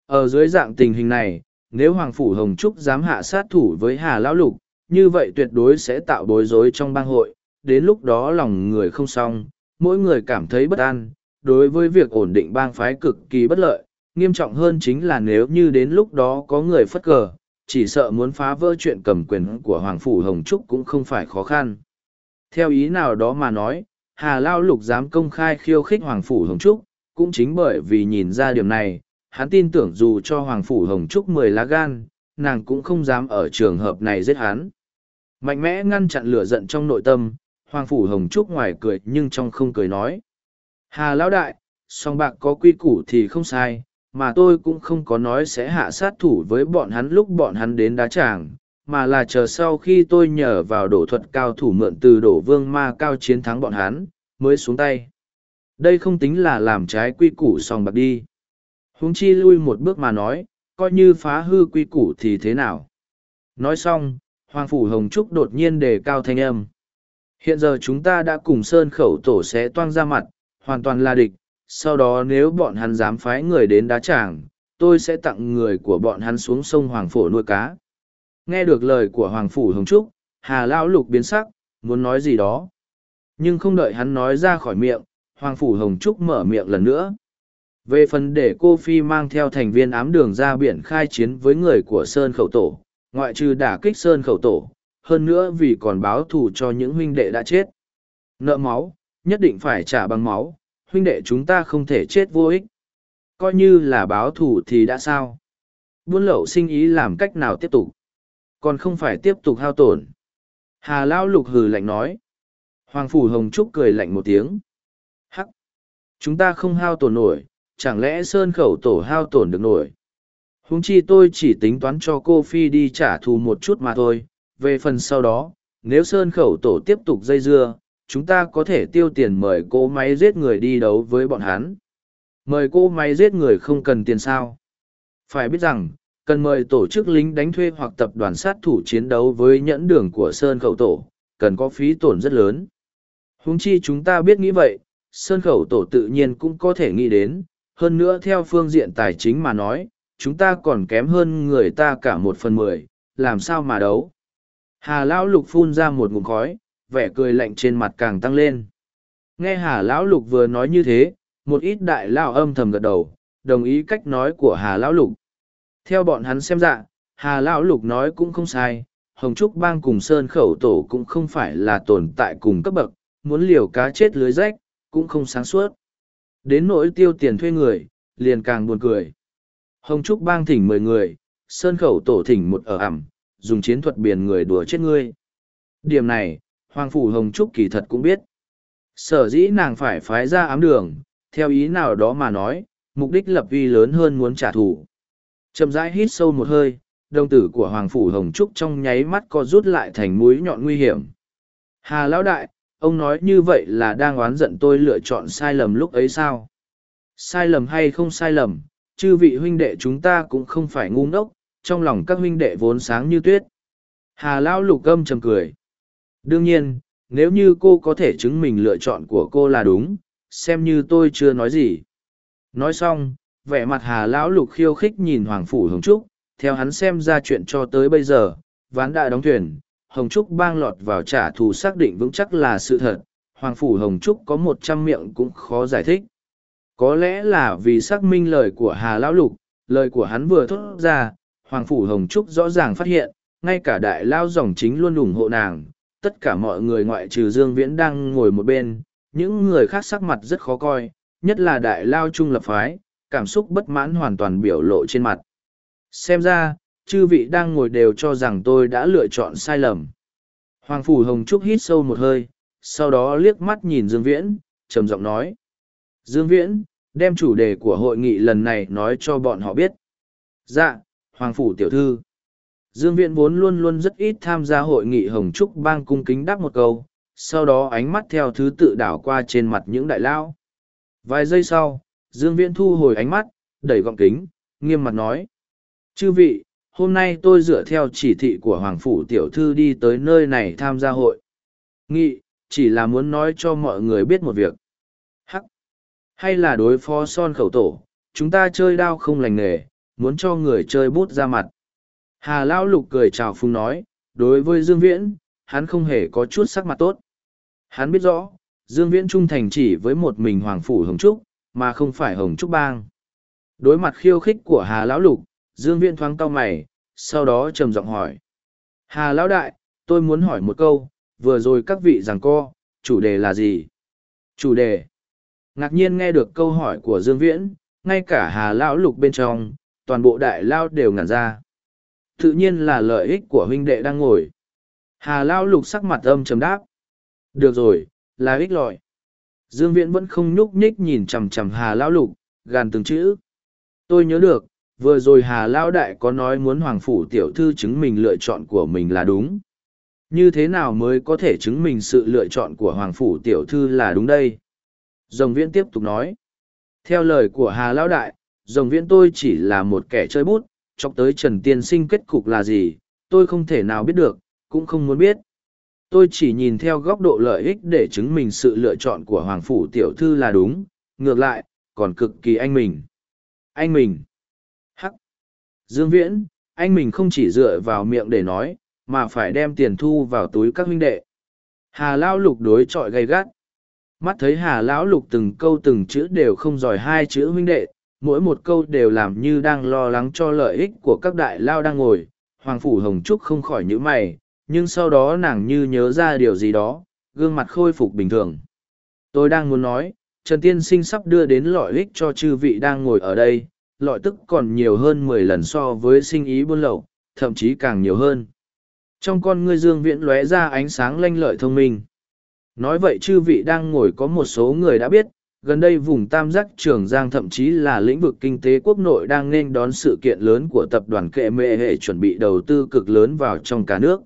Ở dưới dạng tình hình này, nếu Hoàng Phủ Hồng Trúc dám hạ sát thủ với Hà Lão Lục, như vậy tuyệt đối sẽ tạo bối rối trong bang hội, đến lúc đó lòng người không xong, mỗi người cảm thấy bất an, đối với việc ổn định bang phái cực kỳ bất lợi, nghiêm trọng hơn chính là nếu như đến lúc đó có người phất cờ, chỉ sợ muốn phá vỡ chuyện cầm quyền của Hoàng Phủ Hồng Trúc cũng không phải khó khăn. Theo ý nào đó mà nói, Hà Lao Lục dám công khai khiêu khích Hoàng Phủ Hồng Trúc, cũng chính bởi vì nhìn ra điểm này, hắn tin tưởng dù cho Hoàng Phủ Hồng Trúc mười lá gan, nàng cũng không dám ở trường hợp này giết hắn. Mạnh mẽ ngăn chặn lửa giận trong nội tâm, Hoàng Phủ Hồng Trúc ngoài cười nhưng trong không cười nói. Hà Lão Đại, song bạc có quy củ thì không sai, mà tôi cũng không có nói sẽ hạ sát thủ với bọn hắn lúc bọn hắn đến đá tràng, mà là chờ sau khi tôi nhờ vào đổ thuật cao thủ mượn từ đổ vương ma cao chiến thắng bọn hắn, mới xuống tay. Đây không tính là làm trái quy củ sòng bạc đi. huống chi lui một bước mà nói, coi như phá hư quy củ thì thế nào. Nói xong, Hoàng Phủ Hồng Trúc đột nhiên đề cao thanh âm. Hiện giờ chúng ta đã cùng Sơn Khẩu Tổ sẽ toang ra mặt, hoàn toàn là địch, sau đó nếu bọn hắn dám phái người đến đá tràng, tôi sẽ tặng người của bọn hắn xuống sông Hoàng Phổ nuôi cá. Nghe được lời của Hoàng Phủ Hồng Trúc, Hà Lão Lục biến sắc, muốn nói gì đó. Nhưng không đợi hắn nói ra khỏi miệng, Hoàng Phủ Hồng Trúc mở miệng lần nữa. Về phần để cô Phi mang theo thành viên ám đường ra biển khai chiến với người của Sơn Khẩu Tổ, ngoại trừ đả kích Sơn Khẩu Tổ, hơn nữa vì còn báo thù cho những huynh đệ đã chết. Nợ máu, nhất định phải trả bằng máu, huynh đệ chúng ta không thể chết vô ích. Coi như là báo thù thì đã sao? Buôn lậu sinh ý làm cách nào tiếp tục? Còn không phải tiếp tục hao tổn. Hà Lao Lục hừ lạnh nói. Hoàng Phủ Hồng Trúc cười lạnh một tiếng. Hắc! Chúng ta không hao tổn nổi, chẳng lẽ Sơn Khẩu Tổ hao tổn được nổi? Húng chi tôi chỉ tính toán cho cô Phi đi trả thù một chút mà thôi. Về phần sau đó, nếu Sơn Khẩu Tổ tiếp tục dây dưa, chúng ta có thể tiêu tiền mời cô máy giết người đi đấu với bọn hắn. Mời cô máy giết người không cần tiền sao. Phải biết rằng, cần mời tổ chức lính đánh thuê hoặc tập đoàn sát thủ chiến đấu với nhẫn đường của Sơn Khẩu Tổ, cần có phí tổn rất lớn. Húng chi chúng ta biết nghĩ vậy, Sơn Khẩu Tổ tự nhiên cũng có thể nghĩ đến, hơn nữa theo phương diện tài chính mà nói, chúng ta còn kém hơn người ta cả một phần mười, làm sao mà đấu. Hà Lão Lục phun ra một ngụm khói, vẻ cười lạnh trên mặt càng tăng lên. Nghe Hà Lão Lục vừa nói như thế, một ít đại lao âm thầm gật đầu, đồng ý cách nói của Hà Lão Lục. Theo bọn hắn xem dạ, Hà Lão Lục nói cũng không sai, Hồng Trúc Bang cùng Sơn Khẩu Tổ cũng không phải là tồn tại cùng cấp bậc, muốn liều cá chết lưới rách, cũng không sáng suốt. Đến nỗi tiêu tiền thuê người, liền càng buồn cười. Hồng Trúc Bang thỉnh mười người, Sơn Khẩu Tổ thỉnh một ở ẩm, dùng chiến thuật biển người đùa chết ngươi. Điểm này, Hoàng Phủ Hồng Trúc kỳ thật cũng biết. Sở dĩ nàng phải phái ra ám đường, theo ý nào đó mà nói, mục đích lập vi lớn hơn muốn trả thù. Chậm rãi hít sâu một hơi, đồng tử của Hoàng Phủ Hồng Trúc trong nháy mắt co rút lại thành mũi nhọn nguy hiểm. Hà Lão Đại, ông nói như vậy là đang oán giận tôi lựa chọn sai lầm lúc ấy sao? Sai lầm hay không sai lầm, chư vị huynh đệ chúng ta cũng không phải ngu ngốc, trong lòng các huynh đệ vốn sáng như tuyết. Hà Lão lục âm trầm cười. Đương nhiên, nếu như cô có thể chứng minh lựa chọn của cô là đúng, xem như tôi chưa nói gì. Nói xong, vẻ mặt Hà Lão lục khiêu khích nhìn Hoàng Phủ Hồng Trúc, theo hắn xem ra chuyện cho tới bây giờ, ván đã đóng thuyền, Hồng Trúc bang lọt vào trả thù xác định vững chắc là sự thật, Hoàng Phủ Hồng Trúc có một trăm miệng cũng khó giải thích. Có lẽ là vì xác minh lời của Hà Lão Lục, lời của hắn vừa thốt ra, Hoàng Phủ Hồng Trúc rõ ràng phát hiện, ngay cả đại lao dòng chính luôn ủng hộ nàng, tất cả mọi người ngoại trừ Dương Viễn đang ngồi một bên, những người khác sắc mặt rất khó coi, nhất là đại lao trung lập phái, cảm xúc bất mãn hoàn toàn biểu lộ trên mặt. Xem ra, chư vị đang ngồi đều cho rằng tôi đã lựa chọn sai lầm. Hoàng Phủ Hồng Trúc hít sâu một hơi, sau đó liếc mắt nhìn Dương Viễn, trầm giọng nói. Dương Viễn, đem chủ đề của hội nghị lần này nói cho bọn họ biết. Dạ, Hoàng Phủ Tiểu Thư. Dương Viễn vốn luôn luôn rất ít tham gia hội nghị Hồng Trúc bang cung kính đáp một câu, sau đó ánh mắt theo thứ tự đảo qua trên mặt những đại lão. Vài giây sau, Dương Viễn thu hồi ánh mắt, đẩy gọng kính, nghiêm mặt nói. Chư vị, hôm nay tôi dựa theo chỉ thị của Hoàng Phủ Tiểu Thư đi tới nơi này tham gia hội. Nghị, chỉ là muốn nói cho mọi người biết một việc. Hắc! Hay là đối phó son khẩu tổ, chúng ta chơi đao không lành nghề, muốn cho người chơi bút ra mặt. Hà Lão Lục cười chào phung nói, đối với Dương Viễn, hắn không hề có chút sắc mặt tốt. Hắn biết rõ, Dương Viễn trung thành chỉ với một mình Hoàng Phủ Hồng Trúc, mà không phải Hồng Trúc Bang. Đối mặt khiêu khích của Hà Lão Lục, Dương Viễn thoáng cau mày, sau đó trầm giọng hỏi. Hà Lão Đại, tôi muốn hỏi một câu, vừa rồi các vị rằng co, chủ đề là gì? Chủ đề. Ngạc nhiên nghe được câu hỏi của Dương Viễn, ngay cả Hà Lão Lục bên trong, toàn bộ đại lao đều ngẩn ra. Tự nhiên là lợi ích của huynh đệ đang ngồi. Hà Lão Lục sắc mặt âm trầm đáp. Được rồi, là ích lợi. Dương Viễn vẫn không nhúc nhích nhìn chằm chằm Hà Lão Lục, gàn từng chữ. Tôi nhớ được, vừa rồi Hà Lão Đại có nói muốn Hoàng Phủ Tiểu Thư chứng minh lựa chọn của mình là đúng. Như thế nào mới có thể chứng minh sự lựa chọn của Hoàng Phủ Tiểu Thư là đúng đây? Dòng Viễn tiếp tục nói. Theo lời của Hà Lão Đại, Dòng Viễn tôi chỉ là một kẻ chơi bút, chọc tới Trần Tiên Sinh kết cục là gì, tôi không thể nào biết được, cũng không muốn biết. Tôi chỉ nhìn theo góc độ lợi ích để chứng minh sự lựa chọn của hoàng phủ tiểu thư là đúng ngược lại còn cực kỳ anh mình. Anh mình. Hắc. Dương viễn anh mình không chỉ dựa vào miệng để nói mà phải đem tiền thu vào túi các huynh đệ. Hà lão lục đối chọi gay gắt. Mắt thấy hà lão lục từng câu từng chữ đều không giỏi hai chữ huynh đệ mỗi một câu đều làm như đang lo lắng cho lợi ích của các đại lao đang ngồi. Hoàng phủ hồng trúc không khỏi nhữ mày, nhưng sau đó nàng như nhớ ra điều gì đó, gương mặt khôi phục bình thường. Tôi đang muốn nói, trần tiên sinh sắp đưa đến lọi ích cho chư vị đang ngồi ở đây, lọi tức còn nhiều hơn mười lần so với sinh ý buôn lậu, thậm chí càng nhiều hơn. Trong con ngươi dương viễn lóe ra ánh sáng lanh lợi thông minh. Nói vậy chư vị đang ngồi có một số người đã biết gần đây vùng tam giác trường giang thậm chí là lĩnh vực kinh tế quốc nội đang nên đón sự kiện lớn của tập đoàn kệ mệ hệ chuẩn bị đầu tư cực lớn vào trong cả nước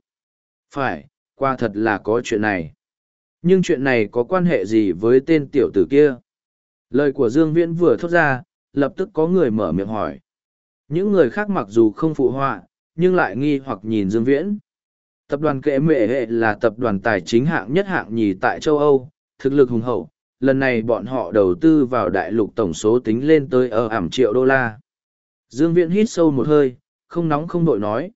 phải, qua thật là có chuyện này. Nhưng chuyện này có quan hệ gì với tên tiểu tử kia? Lời của Dương Viễn vừa thốt ra, lập tức có người mở miệng hỏi. Những người khác mặc dù không phụ họa, nhưng lại nghi hoặc nhìn Dương Viễn. Tập đoàn kệ mệ hệ là tập đoàn tài chính hạng nhất hạng nhì tại châu Âu, thực lực hùng hậu. Lần này bọn họ đầu tư vào đại lục tổng số tính lên tới ở ảm triệu đô la. Dương Viễn hít sâu một hơi, không nóng không đội nói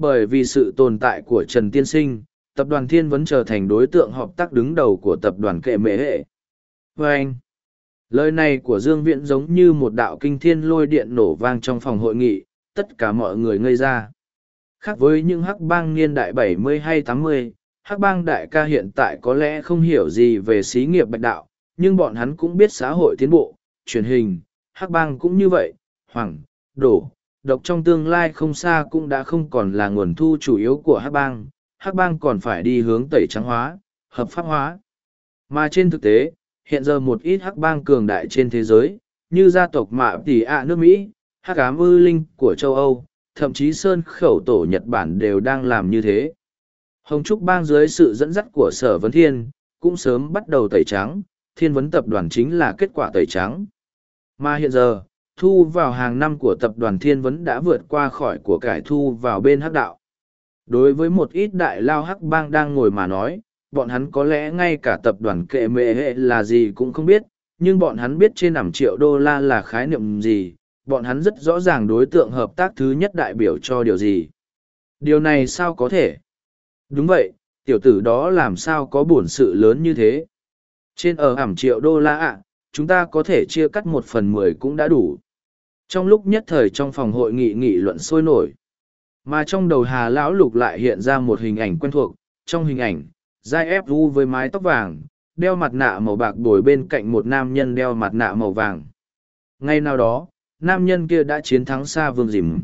bởi vì sự tồn tại của Trần Tiên Sinh, tập đoàn Thiên vẫn trở thành đối tượng hợp tác đứng đầu của tập đoàn kệ mệ hệ. Vâng! anh, lời này của Dương Viễn giống như một đạo kinh thiên lôi điện nổ vang trong phòng hội nghị, tất cả mọi người ngây ra. Khác với những hắc bang niên đại 70 hay 80, hắc bang đại ca hiện tại có lẽ không hiểu gì về xí nghiệp bạch đạo, nhưng bọn hắn cũng biết xã hội tiến bộ, truyền hình, hắc bang cũng như vậy, hoảng, đổ, độc trong tương lai không xa cũng đã không còn là nguồn thu chủ yếu của hắc bang hắc bang còn phải đi hướng tẩy trắng hóa hợp pháp hóa. Mà trên thực tế hiện giờ một ít hắc bang cường đại trên thế giới như gia tộc mạ tỷ ạ nước mỹ hắc ám ư linh của châu âu thậm chí sơn khẩu tổ nhật bản đều đang làm như thế. Hồng trúc bang dưới sự dẫn dắt của sở vấn thiên cũng sớm bắt đầu tẩy trắng thiên vấn tập đoàn chính là kết quả tẩy trắng mà hiện giờ thu vào hàng năm của tập đoàn thiên vấn đã vượt qua khỏi của cải thu vào bên hắc đạo. Đối với một ít đại lao hắc bang đang ngồi mà nói, bọn hắn có lẽ ngay cả tập đoàn kệ mệ hệ là gì cũng không biết, nhưng bọn hắn biết trên năm triệu đô la là khái niệm gì, bọn hắn rất rõ ràng đối tượng hợp tác thứ nhất đại biểu cho điều gì. Điều này sao có thể? Đúng vậy, tiểu tử đó làm sao có bổn sự lớn như thế? Trên ở ảm triệu đô la ạ, chúng ta có thể chia cắt một phần mười cũng đã đủ. Trong lúc nhất thời trong phòng hội nghị nghị luận sôi nổi, mà trong đầu hà lão lục lại hiện ra một hình ảnh quen thuộc, trong hình ảnh, dai ép vu với mái tóc vàng, đeo mặt nạ màu bạc bồi bên cạnh một nam nhân đeo mặt nạ màu vàng. Ngay nào đó, nam nhân kia đã chiến thắng xa vương dìm.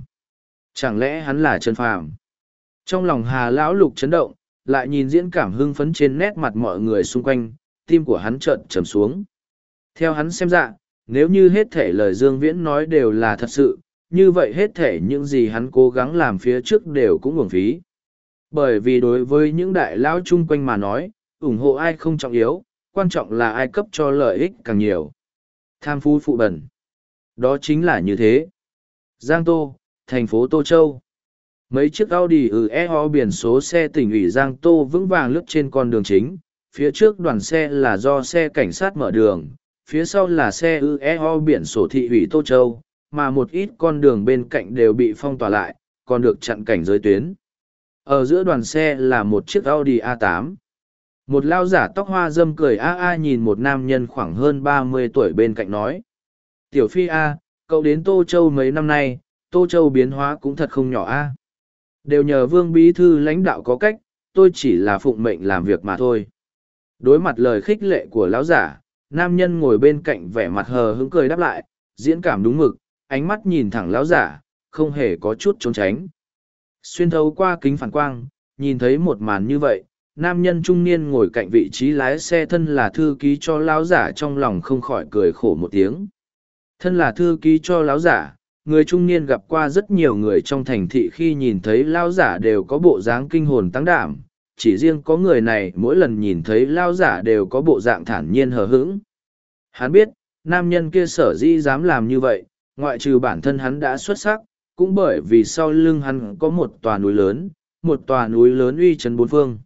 Chẳng lẽ hắn là Trần phàm? Trong lòng hà lão lục chấn động, lại nhìn diễn cảm hưng phấn trên nét mặt mọi người xung quanh, tim của hắn trợn trầm xuống. Theo hắn xem dạ, nếu như hết thể lời Dương Viễn nói đều là thật sự, như vậy hết thể những gì hắn cố gắng làm phía trước đều cũng uổng phí. Bởi vì đối với những đại lão chung quanh mà nói, ủng hộ ai không trọng yếu, quan trọng là ai cấp cho lợi ích càng nhiều. Tham phú phụ bẩn. Đó chính là như thế. Giang Tô, thành phố Tô Châu. Mấy chiếc Audi ư e ho biển số xe tỉnh ủy Giang Tô vững vàng lướt trên con đường chính, phía trước đoàn xe là do xe cảnh sát mở đường, phía sau là xe UEO biển sổ thị ủy Tô Châu, mà một ít con đường bên cạnh đều bị phong tỏa lại, còn được chặn cảnh giới tuyến. Ở giữa đoàn xe là một chiếc Audi A8. Một lao giả tóc hoa dâm cười a a nhìn một nam nhân khoảng hơn ba mươi tuổi bên cạnh nói. Tiểu Phi A, cậu đến Tô Châu mấy năm nay, Tô Châu biến hóa cũng thật không nhỏ A. Đều nhờ Vương Bí Thư lãnh đạo có cách, tôi chỉ là phụng mệnh làm việc mà thôi. Đối mặt lời khích lệ của lão giả, nam nhân ngồi bên cạnh vẻ mặt hờ hững cười đáp lại, diễn cảm đúng mực, ánh mắt nhìn thẳng lão giả, không hề có chút trốn tránh. Xuyên thấu qua kính phản quang, nhìn thấy một màn như vậy, nam nhân trung niên ngồi cạnh vị trí lái xe thân là thư ký cho lão giả trong lòng không khỏi cười khổ một tiếng. Thân là thư ký cho lão giả, người trung niên gặp qua rất nhiều người trong thành thị khi nhìn thấy lão giả đều có bộ dáng kinh hồn tăng đảm, chỉ riêng có người này mỗi lần nhìn thấy lão giả đều có bộ dạng thản nhiên hờ hững. Hắn biết, nam nhân kia sở dĩ dám làm như vậy, ngoại trừ bản thân hắn đã xuất sắc, cũng bởi vì sau lưng hắn có một tòa núi lớn, một tòa núi lớn uy trấn bốn phương.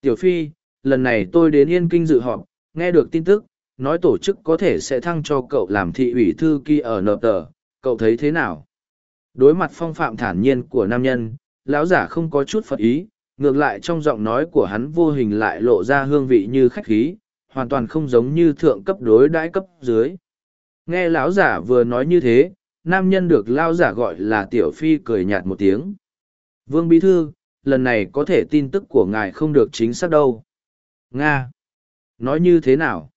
Tiểu Phi, lần này tôi đến Yên Kinh dự họp, nghe được tin tức, nói tổ chức có thể sẽ thăng cho cậu làm thị ủy thư ký ở nợ tờ, cậu thấy thế nào? Đối mặt phong phạm thản nhiên của nam nhân, lão giả không có chút phật ý, ngược lại trong giọng nói của hắn vô hình lại lộ ra hương vị như khách khí, hoàn toàn không giống như thượng cấp đối đãi cấp dưới. Nghe lão giả vừa nói như thế, nam nhân được lão giả gọi là tiểu phi cười nhạt một tiếng. Vương Bí Thư, lần này có thể tin tức của ngài không được chính xác đâu. Nga! Nói như thế nào?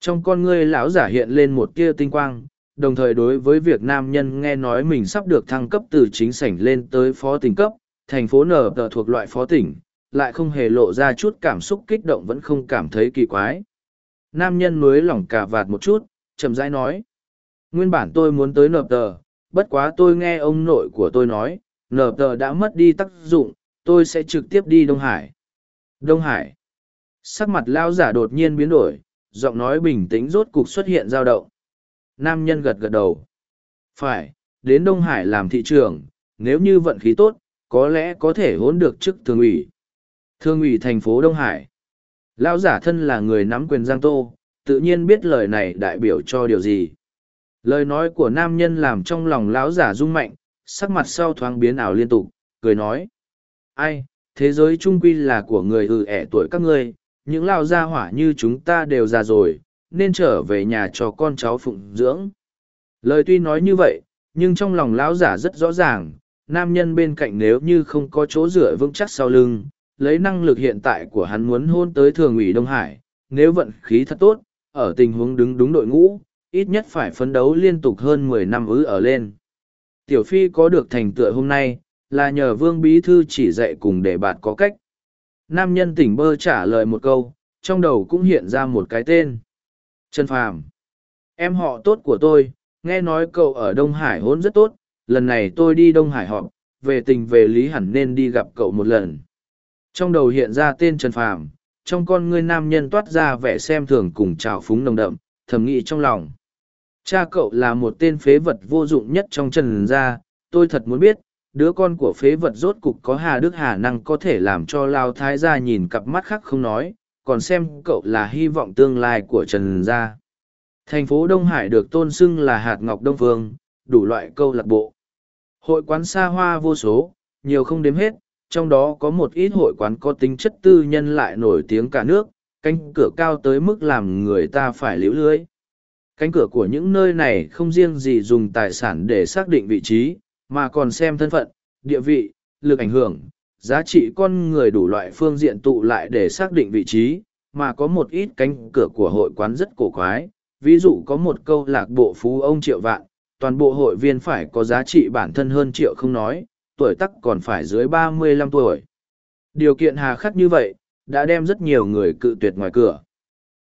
Trong con ngươi lão giả hiện lên một tia tinh quang, đồng thời đối với việc nam nhân nghe nói mình sắp được thăng cấp từ chính sảnh lên tới phó tỉnh cấp, thành phố nở tờ thuộc loại phó tỉnh, lại không hề lộ ra chút cảm xúc kích động vẫn không cảm thấy kỳ quái. Nam nhân mới lỏng cả vạt một chút, chậm rãi nói. Nguyên bản tôi muốn tới nợ tờ, bất quá tôi nghe ông nội của tôi nói, nợ tờ đã mất đi tác dụng, tôi sẽ trực tiếp đi Đông Hải. Đông Hải. Sắc mặt lao giả đột nhiên biến đổi, giọng nói bình tĩnh rốt cục xuất hiện dao động. Nam nhân gật gật đầu. Phải, đến Đông Hải làm thị trường, nếu như vận khí tốt, có lẽ có thể hốn được chức thường ủy. thường ủy thành phố Đông Hải. Lão giả thân là người nắm quyền Giang Tô, tự nhiên biết lời này đại biểu cho điều gì. Lời nói của nam nhân làm trong lòng lão giả rung mạnh, sắc mặt sau thoáng biến ảo liên tục, cười nói. Ai, thế giới trung quy là của người ư ẻ tuổi các ngươi, những lao gia hỏa như chúng ta đều già rồi, nên trở về nhà cho con cháu phụng dưỡng. Lời tuy nói như vậy, nhưng trong lòng lão giả rất rõ ràng, nam nhân bên cạnh nếu như không có chỗ dựa vững chắc sau lưng, lấy năng lực hiện tại của hắn muốn hôn tới thường ủy Đông Hải, nếu vận khí thật tốt, ở tình huống đứng đúng đội ngũ, ít nhất phải phấn đấu liên tục hơn mười năm ứ ở lên. Tiểu Phi có được thành tựa hôm nay, là nhờ Vương Bí Thư chỉ dạy cùng để bạn có cách. Nam nhân tỉnh bơ trả lời một câu, trong đầu cũng hiện ra một cái tên. Trần Phàm Em họ tốt của tôi, nghe nói cậu ở Đông Hải hôn rất tốt, lần này tôi đi Đông Hải họp, về tình về lý hẳn nên đi gặp cậu một lần. Trong đầu hiện ra tên Trần Phàm, trong con ngươi nam nhân toát ra vẻ xem thường cùng trào phúng nồng đậm, thầm nghĩ trong lòng. Cha cậu là một tên phế vật vô dụng nhất trong trần gia, tôi thật muốn biết, đứa con của phế vật rốt cục có hà đức hà năng có thể làm cho lao thái gia nhìn cặp mắt khác không nói, còn xem cậu là hy vọng tương lai của trần gia. Thành phố Đông Hải được tôn xưng là hạt ngọc Đông Phương, đủ loại câu lạc bộ. Hội quán xa hoa vô số, nhiều không đếm hết, trong đó có một ít hội quán có tính chất tư nhân lại nổi tiếng cả nước, cánh cửa cao tới mức làm người ta phải liễu lưới. Cánh cửa của những nơi này không riêng gì dùng tài sản để xác định vị trí, mà còn xem thân phận, địa vị, lực ảnh hưởng, giá trị con người đủ loại phương diện tụ lại để xác định vị trí, mà có một ít cánh cửa của hội quán rất cổ quái. Ví dụ có một câu lạc bộ phú ông triệu vạn, toàn bộ hội viên phải có giá trị bản thân hơn triệu không nói, tuổi tắc còn phải dưới ba mươi lăm tuổi. Điều kiện hà khắc như vậy, đã đem rất nhiều người cự tuyệt ngoài cửa.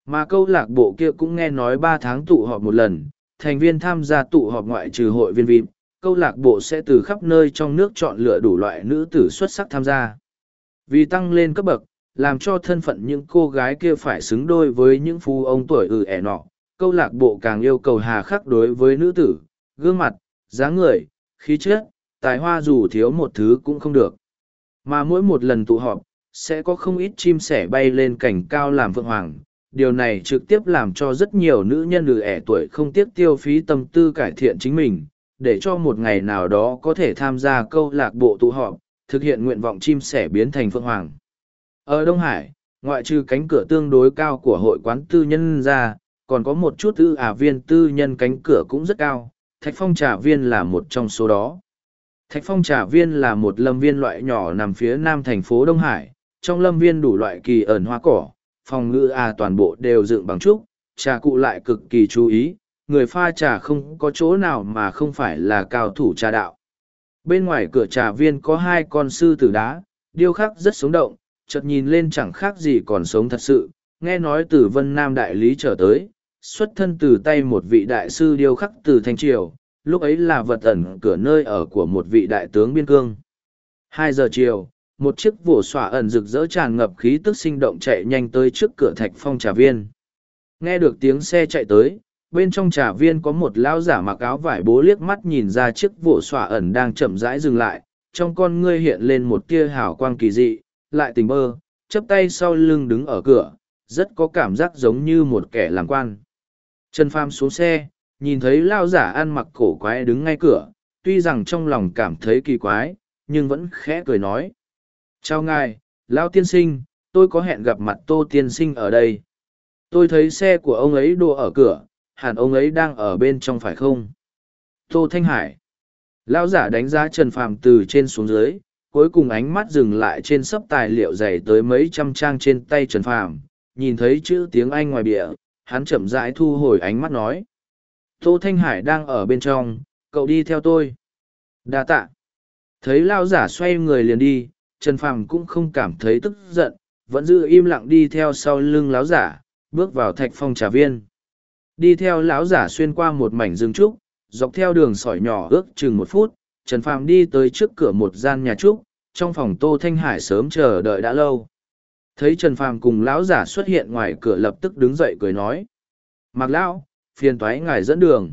Mà câu lạc bộ kia cũng nghe nói ba tháng tụ họp một lần, thành viên tham gia tụ họp ngoại trừ hội viên VIP, câu lạc bộ sẽ từ khắp nơi trong nước chọn lựa đủ loại nữ tử xuất sắc tham gia. Vì tăng lên cấp bậc, làm cho thân phận những cô gái kia phải xứng đôi với những phu ông tuổi ừ ẻ nọ, câu lạc bộ càng yêu cầu hà khắc đối với nữ tử, gương mặt, dáng người, khí chất, tài hoa dù thiếu một thứ cũng không được. Mà mỗi một lần tụ họp, sẽ có không ít chim sẻ bay lên cảnh cao làm vượng hoàng. Điều này trực tiếp làm cho rất nhiều nữ nhân lừa ẻ tuổi không tiếc tiêu phí tâm tư cải thiện chính mình, để cho một ngày nào đó có thể tham gia câu lạc bộ tụ họp, thực hiện nguyện vọng chim sẻ biến thành phượng hoàng. Ở Đông Hải, ngoại trừ cánh cửa tương đối cao của hội quán tư nhân ra, còn có một chút tư ả à viên tư nhân cánh cửa cũng rất cao, Thạch Phong Trà Viên là một trong số đó. Thạch Phong Trà Viên là một lâm viên loại nhỏ nằm phía nam thành phố Đông Hải, trong lâm viên đủ loại kỳ ẩn hoa cỏ, phòng ngự à toàn bộ đều dựng bằng trúc, trà cụ lại cực kỳ chú ý, người pha trà không có chỗ nào mà không phải là cao thủ trà đạo. Bên ngoài cửa trà viên có hai con sư tử đá, điêu khắc rất sống động, chợt nhìn lên chẳng khác gì còn sống thật sự, nghe nói từ Vân Nam Đại Lý trở tới, xuất thân từ tay một vị đại sư điêu khắc từ Thanh Triều, lúc ấy là vật ẩn cửa nơi ở của một vị đại tướng biên cương. Hai giờ chiều, một chiếc vổ xỏa ẩn rực rỡ tràn ngập khí tức sinh động chạy nhanh tới trước cửa thạch phong trà viên. Nghe được tiếng xe chạy tới, bên trong trà viên có một lão giả mặc áo vải bố liếc mắt nhìn ra chiếc vổ xỏa ẩn đang chậm rãi dừng lại, trong con ngươi hiện lên một tia hào quang kỳ dị, lại tình bơ, chấp tay sau lưng đứng ở cửa, rất có cảm giác giống như một kẻ làm quan. Trần Phàm xuống xe, nhìn thấy lao giả ăn mặc cổ quái đứng ngay cửa, tuy rằng trong lòng cảm thấy kỳ quái, nhưng vẫn khẽ cười nói. Chào ngài, Lao tiên sinh, tôi có hẹn gặp mặt Tô tiên sinh ở đây. Tôi thấy xe của ông ấy đổ ở cửa, hẳn ông ấy đang ở bên trong phải không? Tô Thanh Hải. Lão giả đánh giá Trần Phàm từ trên xuống dưới, cuối cùng ánh mắt dừng lại trên sấp tài liệu dày tới mấy trăm trang trên tay Trần Phàm, nhìn thấy chữ tiếng Anh ngoài bìa, hắn chậm rãi thu hồi ánh mắt nói. Tô Thanh Hải đang ở bên trong, cậu đi theo tôi. Đa tạ. Thấy lao giả xoay người liền đi, Trần Phàm cũng không cảm thấy tức giận, vẫn giữ im lặng đi theo sau lưng lão giả, bước vào thạch phong trà viên. Đi theo lão giả xuyên qua một mảnh rừng trúc, dọc theo đường sỏi nhỏ ước chừng một phút, Trần Phàm đi tới trước cửa một gian nhà trúc, trong phòng Tô Thanh Hải sớm chờ đợi đã lâu. Thấy Trần Phàm cùng lão giả xuất hiện ngoài cửa lập tức đứng dậy cười nói. Mạc lão, phiền toái ngài dẫn đường.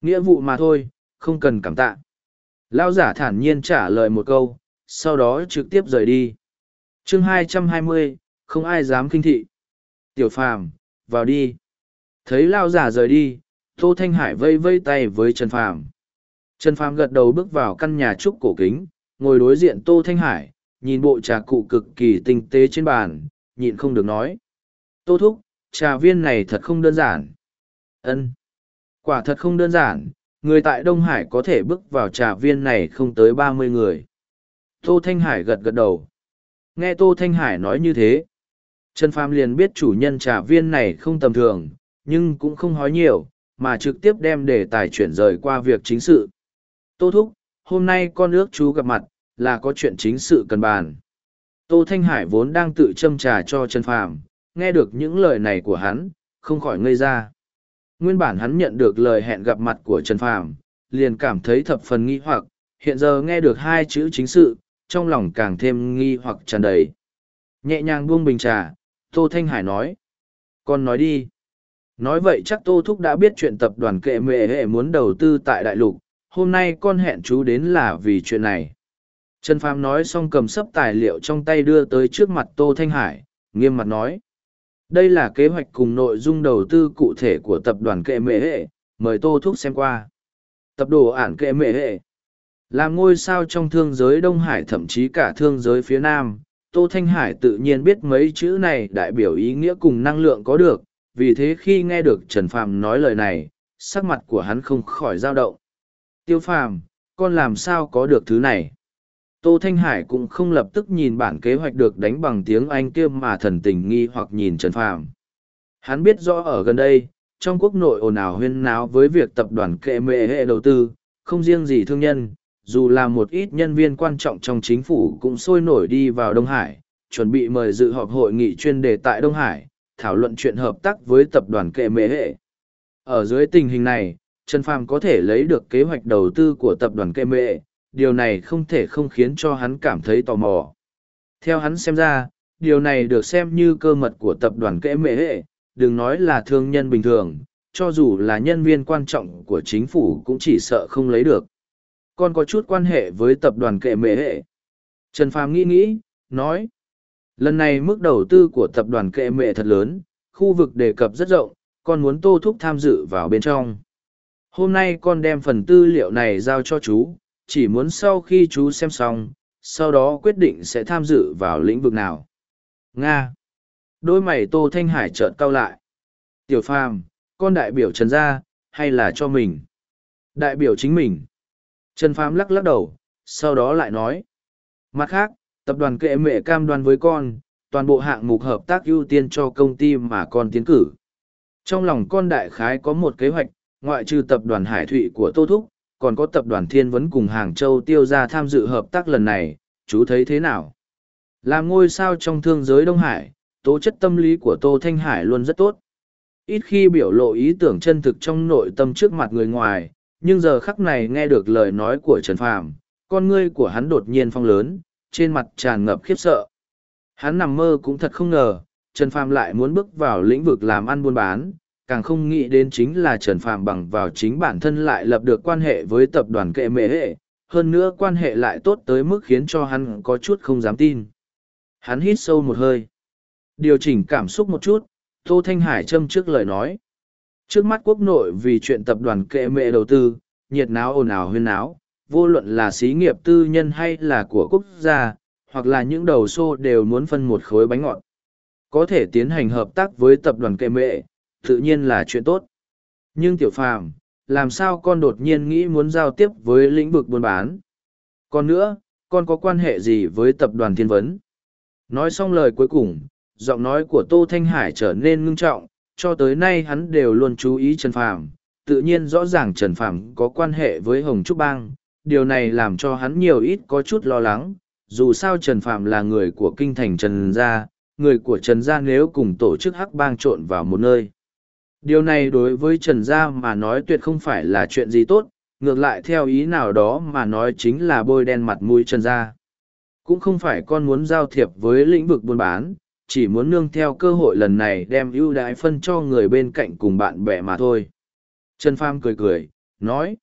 Nghĩa vụ mà thôi, không cần cảm tạ. Lão giả thản nhiên trả lời một câu, sau đó trực tiếp rời đi. chương hai trăm hai mươi, không ai dám kinh thị. Tiểu Phàm, vào đi. Thấy Lão giả rời đi, Tô Thanh Hải vây vây tay với Trần Phàm. Trần Phàm gật đầu bước vào căn nhà trúc cổ kính, ngồi đối diện Tô Thanh Hải, nhìn bộ trà cụ cực kỳ tinh tế trên bàn, nhịn không được nói. Tô Thúc, trà viên này thật không đơn giản. Ân, Quả thật không đơn giản, người tại Đông Hải có thể bước vào trà viên này không tới ba mươi người. Tô Thanh Hải gật gật đầu. Nghe Tô Thanh Hải nói như thế. Trần Phàm liền biết chủ nhân trà viên này không tầm thường, nhưng cũng không hói nhiều, mà trực tiếp đem đề tài chuyển rời qua việc chính sự. Tô Thúc, hôm nay con ước chú gặp mặt, là có chuyện chính sự cần bàn. Tô Thanh Hải vốn đang tự châm trà cho Trần Phàm, nghe được những lời này của hắn, không khỏi ngây ra. Nguyên bản hắn nhận được lời hẹn gặp mặt của Trần Phàm, liền cảm thấy thập phần nghi hoặc, hiện giờ nghe được hai chữ chính sự, trong lòng càng thêm nghi hoặc tràn đầy. Nhẹ nhàng buông bình trà, Tô Thanh Hải nói. Con nói đi. Nói vậy chắc Tô Thúc đã biết chuyện tập đoàn kệ mệ hệ muốn đầu tư tại Đại Lục, hôm nay con hẹn chú đến là vì chuyện này. Trần Phàm nói xong cầm sấp tài liệu trong tay đưa tới trước mặt Tô Thanh Hải, nghiêm mặt nói. Đây là kế hoạch cùng nội dung đầu tư cụ thể của tập đoàn kệ mệ hệ, mời Tô Thúc xem qua. Tập đồ ản kệ mệ hệ. là ngôi sao trong thương giới Đông Hải thậm chí cả thương giới phía Nam, Tô Thanh Hải tự nhiên biết mấy chữ này đại biểu ý nghĩa cùng năng lượng có được, vì thế khi nghe được Trần Phàm nói lời này, sắc mặt của hắn không khỏi dao động. Tiêu Phàm, con làm sao có được thứ này? Tô Thanh Hải cũng không lập tức nhìn bản kế hoạch được đánh bằng tiếng Anh kia mà thần tình nghi hoặc nhìn Trần Phàm. Hắn biết rõ ở gần đây, trong quốc nội ồn ào huyên náo với việc tập đoàn kệ mệ hệ đầu tư, không riêng gì thương nhân, dù là một ít nhân viên quan trọng trong chính phủ cũng sôi nổi đi vào Đông Hải, chuẩn bị mời dự họp hội nghị chuyên đề tại Đông Hải, thảo luận chuyện hợp tác với tập đoàn kệ mệ hệ. Ở dưới tình hình này, Trần Phàm có thể lấy được kế hoạch đầu tư của tập đoàn kệ mệ, điều này không thể không khiến cho hắn cảm thấy tò mò. Theo hắn xem ra, điều này được xem như cơ mật của tập đoàn kẽ mệ hệ, đừng nói là thương nhân bình thường, cho dù là nhân viên quan trọng của chính phủ cũng chỉ sợ không lấy được. Còn có chút quan hệ với tập đoàn kệ mệ hệ. Trần Phàm nghĩ nghĩ, nói. Lần này mức đầu tư của tập đoàn kệ mệ thật lớn, khu vực đề cập rất rộng, con muốn Tô Thúc tham dự vào bên trong. Hôm nay con đem phần tư liệu này giao cho chú, chỉ muốn sau khi chú xem xong, sau đó quyết định sẽ tham dự vào lĩnh vực nào. Nga. Đôi mày Tô Thanh Hải trợn cau lại. Tiểu Phàm, con đại biểu Trần gia, hay là cho mình? Đại biểu chính mình. Trần Phàm lắc lắc đầu, sau đó lại nói. Mặt khác, tập đoàn kệ mệ cam đoan với con, toàn bộ hạng mục hợp tác ưu tiên cho công ty mà con tiến cử. Trong lòng con đại khái có một kế hoạch, ngoại trừ tập đoàn Hải Thụy của Tô Thúc, còn có tập đoàn Thiên Vấn cùng Hàng Châu tiêu ra tham dự hợp tác lần này, chú thấy thế nào? Làm ngôi sao trong thương giới Đông Hải, tố chất tâm lý của Tô Thanh Hải luôn rất tốt. Ít khi biểu lộ ý tưởng chân thực trong nội tâm trước mặt người ngoài, nhưng giờ khắc này nghe được lời nói của Trần Phàm, con ngươi của hắn đột nhiên phong lớn, trên mặt tràn ngập khiếp sợ. Hắn nằm mơ cũng thật không ngờ, Trần Phàm lại muốn bước vào lĩnh vực làm ăn buôn bán, càng không nghĩ đến chính là Trần Phàm bằng vào chính bản thân lại lập được quan hệ với tập đoàn kệ mệ hệ, hơn nữa quan hệ lại tốt tới mức khiến cho hắn có chút không dám tin. Hắn hít sâu một hơi, điều chỉnh cảm xúc một chút, Tô Thanh Hải châm trước lời nói. Trước mắt quốc nội vì chuyện tập đoàn kệ mệ đầu tư, nhiệt náo ồn ào huyên náo, vô luận là xí nghiệp tư nhân hay là của quốc gia, hoặc là những đầu xô đều muốn phân một khối bánh ngọt. Có thể tiến hành hợp tác với tập đoàn kệ mệ, tự nhiên là chuyện tốt. Nhưng tiểu phàm, làm sao con đột nhiên nghĩ muốn giao tiếp với lĩnh vực buôn bán? Còn nữa, con có quan hệ gì với tập đoàn thiên vấn? Nói xong lời cuối cùng, giọng nói của Tô Thanh Hải trở nên ngưng trọng, cho tới nay hắn đều luôn chú ý Trần Phàm, tự nhiên rõ ràng Trần Phàm có quan hệ với Hồng Trúc Bang, điều này làm cho hắn nhiều ít có chút lo lắng, dù sao Trần Phàm là người của kinh thành Trần Gia, người của Trần Gia nếu cùng tổ chức hắc bang trộn vào một nơi. Điều này đối với Trần Gia mà nói tuyệt không phải là chuyện gì tốt, ngược lại theo ý nào đó mà nói chính là bôi đen mặt mũi Trần Gia. Cũng không phải con muốn giao thiệp với lĩnh vực buôn bán, chỉ muốn nương theo cơ hội lần này đem ưu đãi phân cho người bên cạnh cùng bạn bè mà thôi. Trần Pham cười cười, nói.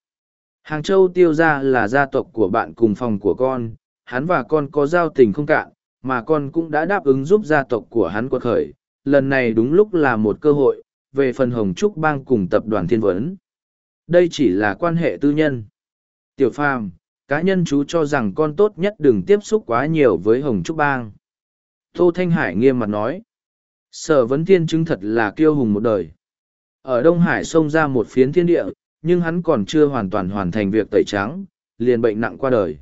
Hàng Châu tiêu gia là gia tộc của bạn cùng phòng của con, hắn và con có giao tình không cạn, mà con cũng đã đáp ứng giúp gia tộc của hắn quật khởi. Lần này đúng lúc là một cơ hội, về phần Hồng Trúc Bang cùng tập đoàn Thiên Vấn. Đây chỉ là quan hệ tư nhân. Tiểu Phàm, cá nhân chú cho rằng con tốt nhất đừng tiếp xúc quá nhiều với Hồng Trúc Bang. Tô Thanh Hải nghiêm mặt nói. Sở vấn thiên chứng thật là kiêu hùng một đời. Ở Đông Hải xông ra một phiến thiên địa, nhưng hắn còn chưa hoàn toàn hoàn thành việc tẩy trắng, liền bệnh nặng qua đời.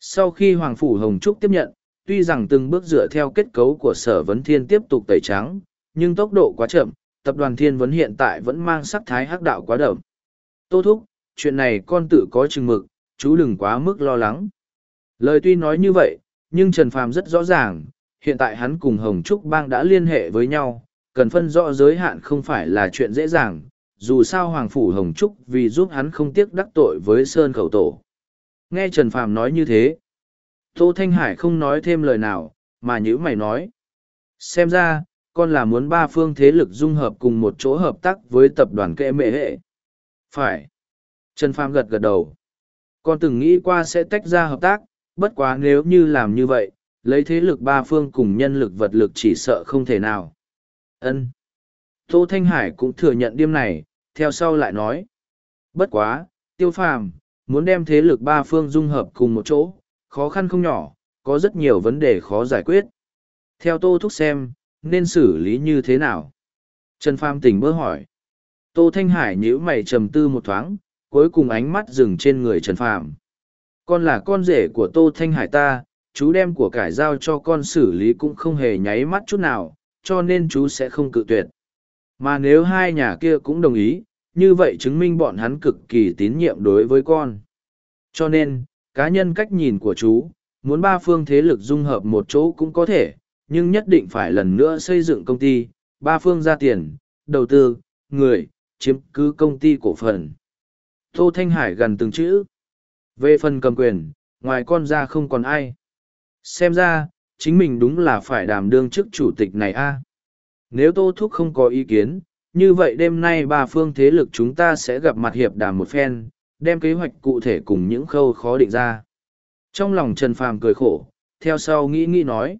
Sau khi Hoàng Phủ Hồng Trúc tiếp nhận, tuy rằng từng bước dựa theo kết cấu của sở vấn thiên tiếp tục tẩy trắng, nhưng tốc độ quá chậm, tập đoàn thiên vấn hiện tại vẫn mang sắc thái hắc đạo quá đậm. Tô Thúc, chuyện này con tự có chừng mực, chú đừng quá mức lo lắng. Lời tuy nói như vậy, nhưng Trần Phàm rất rõ ràng, hiện tại hắn cùng Hồng Trúc Bang đã liên hệ với nhau, cần phân rõ giới hạn không phải là chuyện dễ dàng, dù sao Hoàng Phủ Hồng Trúc vì giúp hắn không tiếc đắc tội với Sơn Khẩu Tổ. Nghe Trần Phàm nói như thế, Tô Thanh Hải không nói thêm lời nào, mà nhữ mày nói. Xem ra, con là muốn ba phương thế lực dung hợp cùng một chỗ hợp tác với tập đoàn kệ mệ hệ. Phải. Trần Phàm gật gật đầu. Con từng nghĩ qua sẽ tách ra hợp tác, bất quá nếu như làm như vậy, lấy thế lực ba phương cùng nhân lực vật lực chỉ sợ không thể nào. Ân. Tô Thanh Hải cũng thừa nhận điểm này, theo sau lại nói. Bất quá, tiêu phàm, muốn đem thế lực ba phương dung hợp cùng một chỗ, khó khăn không nhỏ, có rất nhiều vấn đề khó giải quyết. Theo Tô Thúc xem, nên xử lý như thế nào? Trần Phàm tỉnh bơ hỏi. Tô Thanh Hải nhíu mày trầm tư một thoáng, cuối cùng ánh mắt dừng trên người Trần Phàm. Con là con rể của Tô Thanh Hải ta, chú đem của cải giao cho con xử lý cũng không hề nháy mắt chút nào, cho nên chú sẽ không cự tuyệt. Mà nếu hai nhà kia cũng đồng ý, như vậy chứng minh bọn hắn cực kỳ tín nhiệm đối với con. Cho nên, cá nhân cách nhìn của chú, muốn ba phương thế lực dung hợp một chỗ cũng có thể, nhưng nhất định phải lần nữa xây dựng công ty, ba phương ra tiền, đầu tư, người, chiếm cứ công ty cổ phần. Tô Thanh Hải gần từng chữ. Về phần cầm quyền, ngoài con ra không còn ai. Xem ra, chính mình đúng là phải đảm đương chức chủ tịch này a. Nếu Tô Thúc không có ý kiến, như vậy đêm nay ba phương thế lực chúng ta sẽ gặp mặt hiệp đàm một phen, đem kế hoạch cụ thể cùng những khâu khó định ra. Trong lòng Trần Phàm cười khổ, theo sau nghĩ nghĩ nói.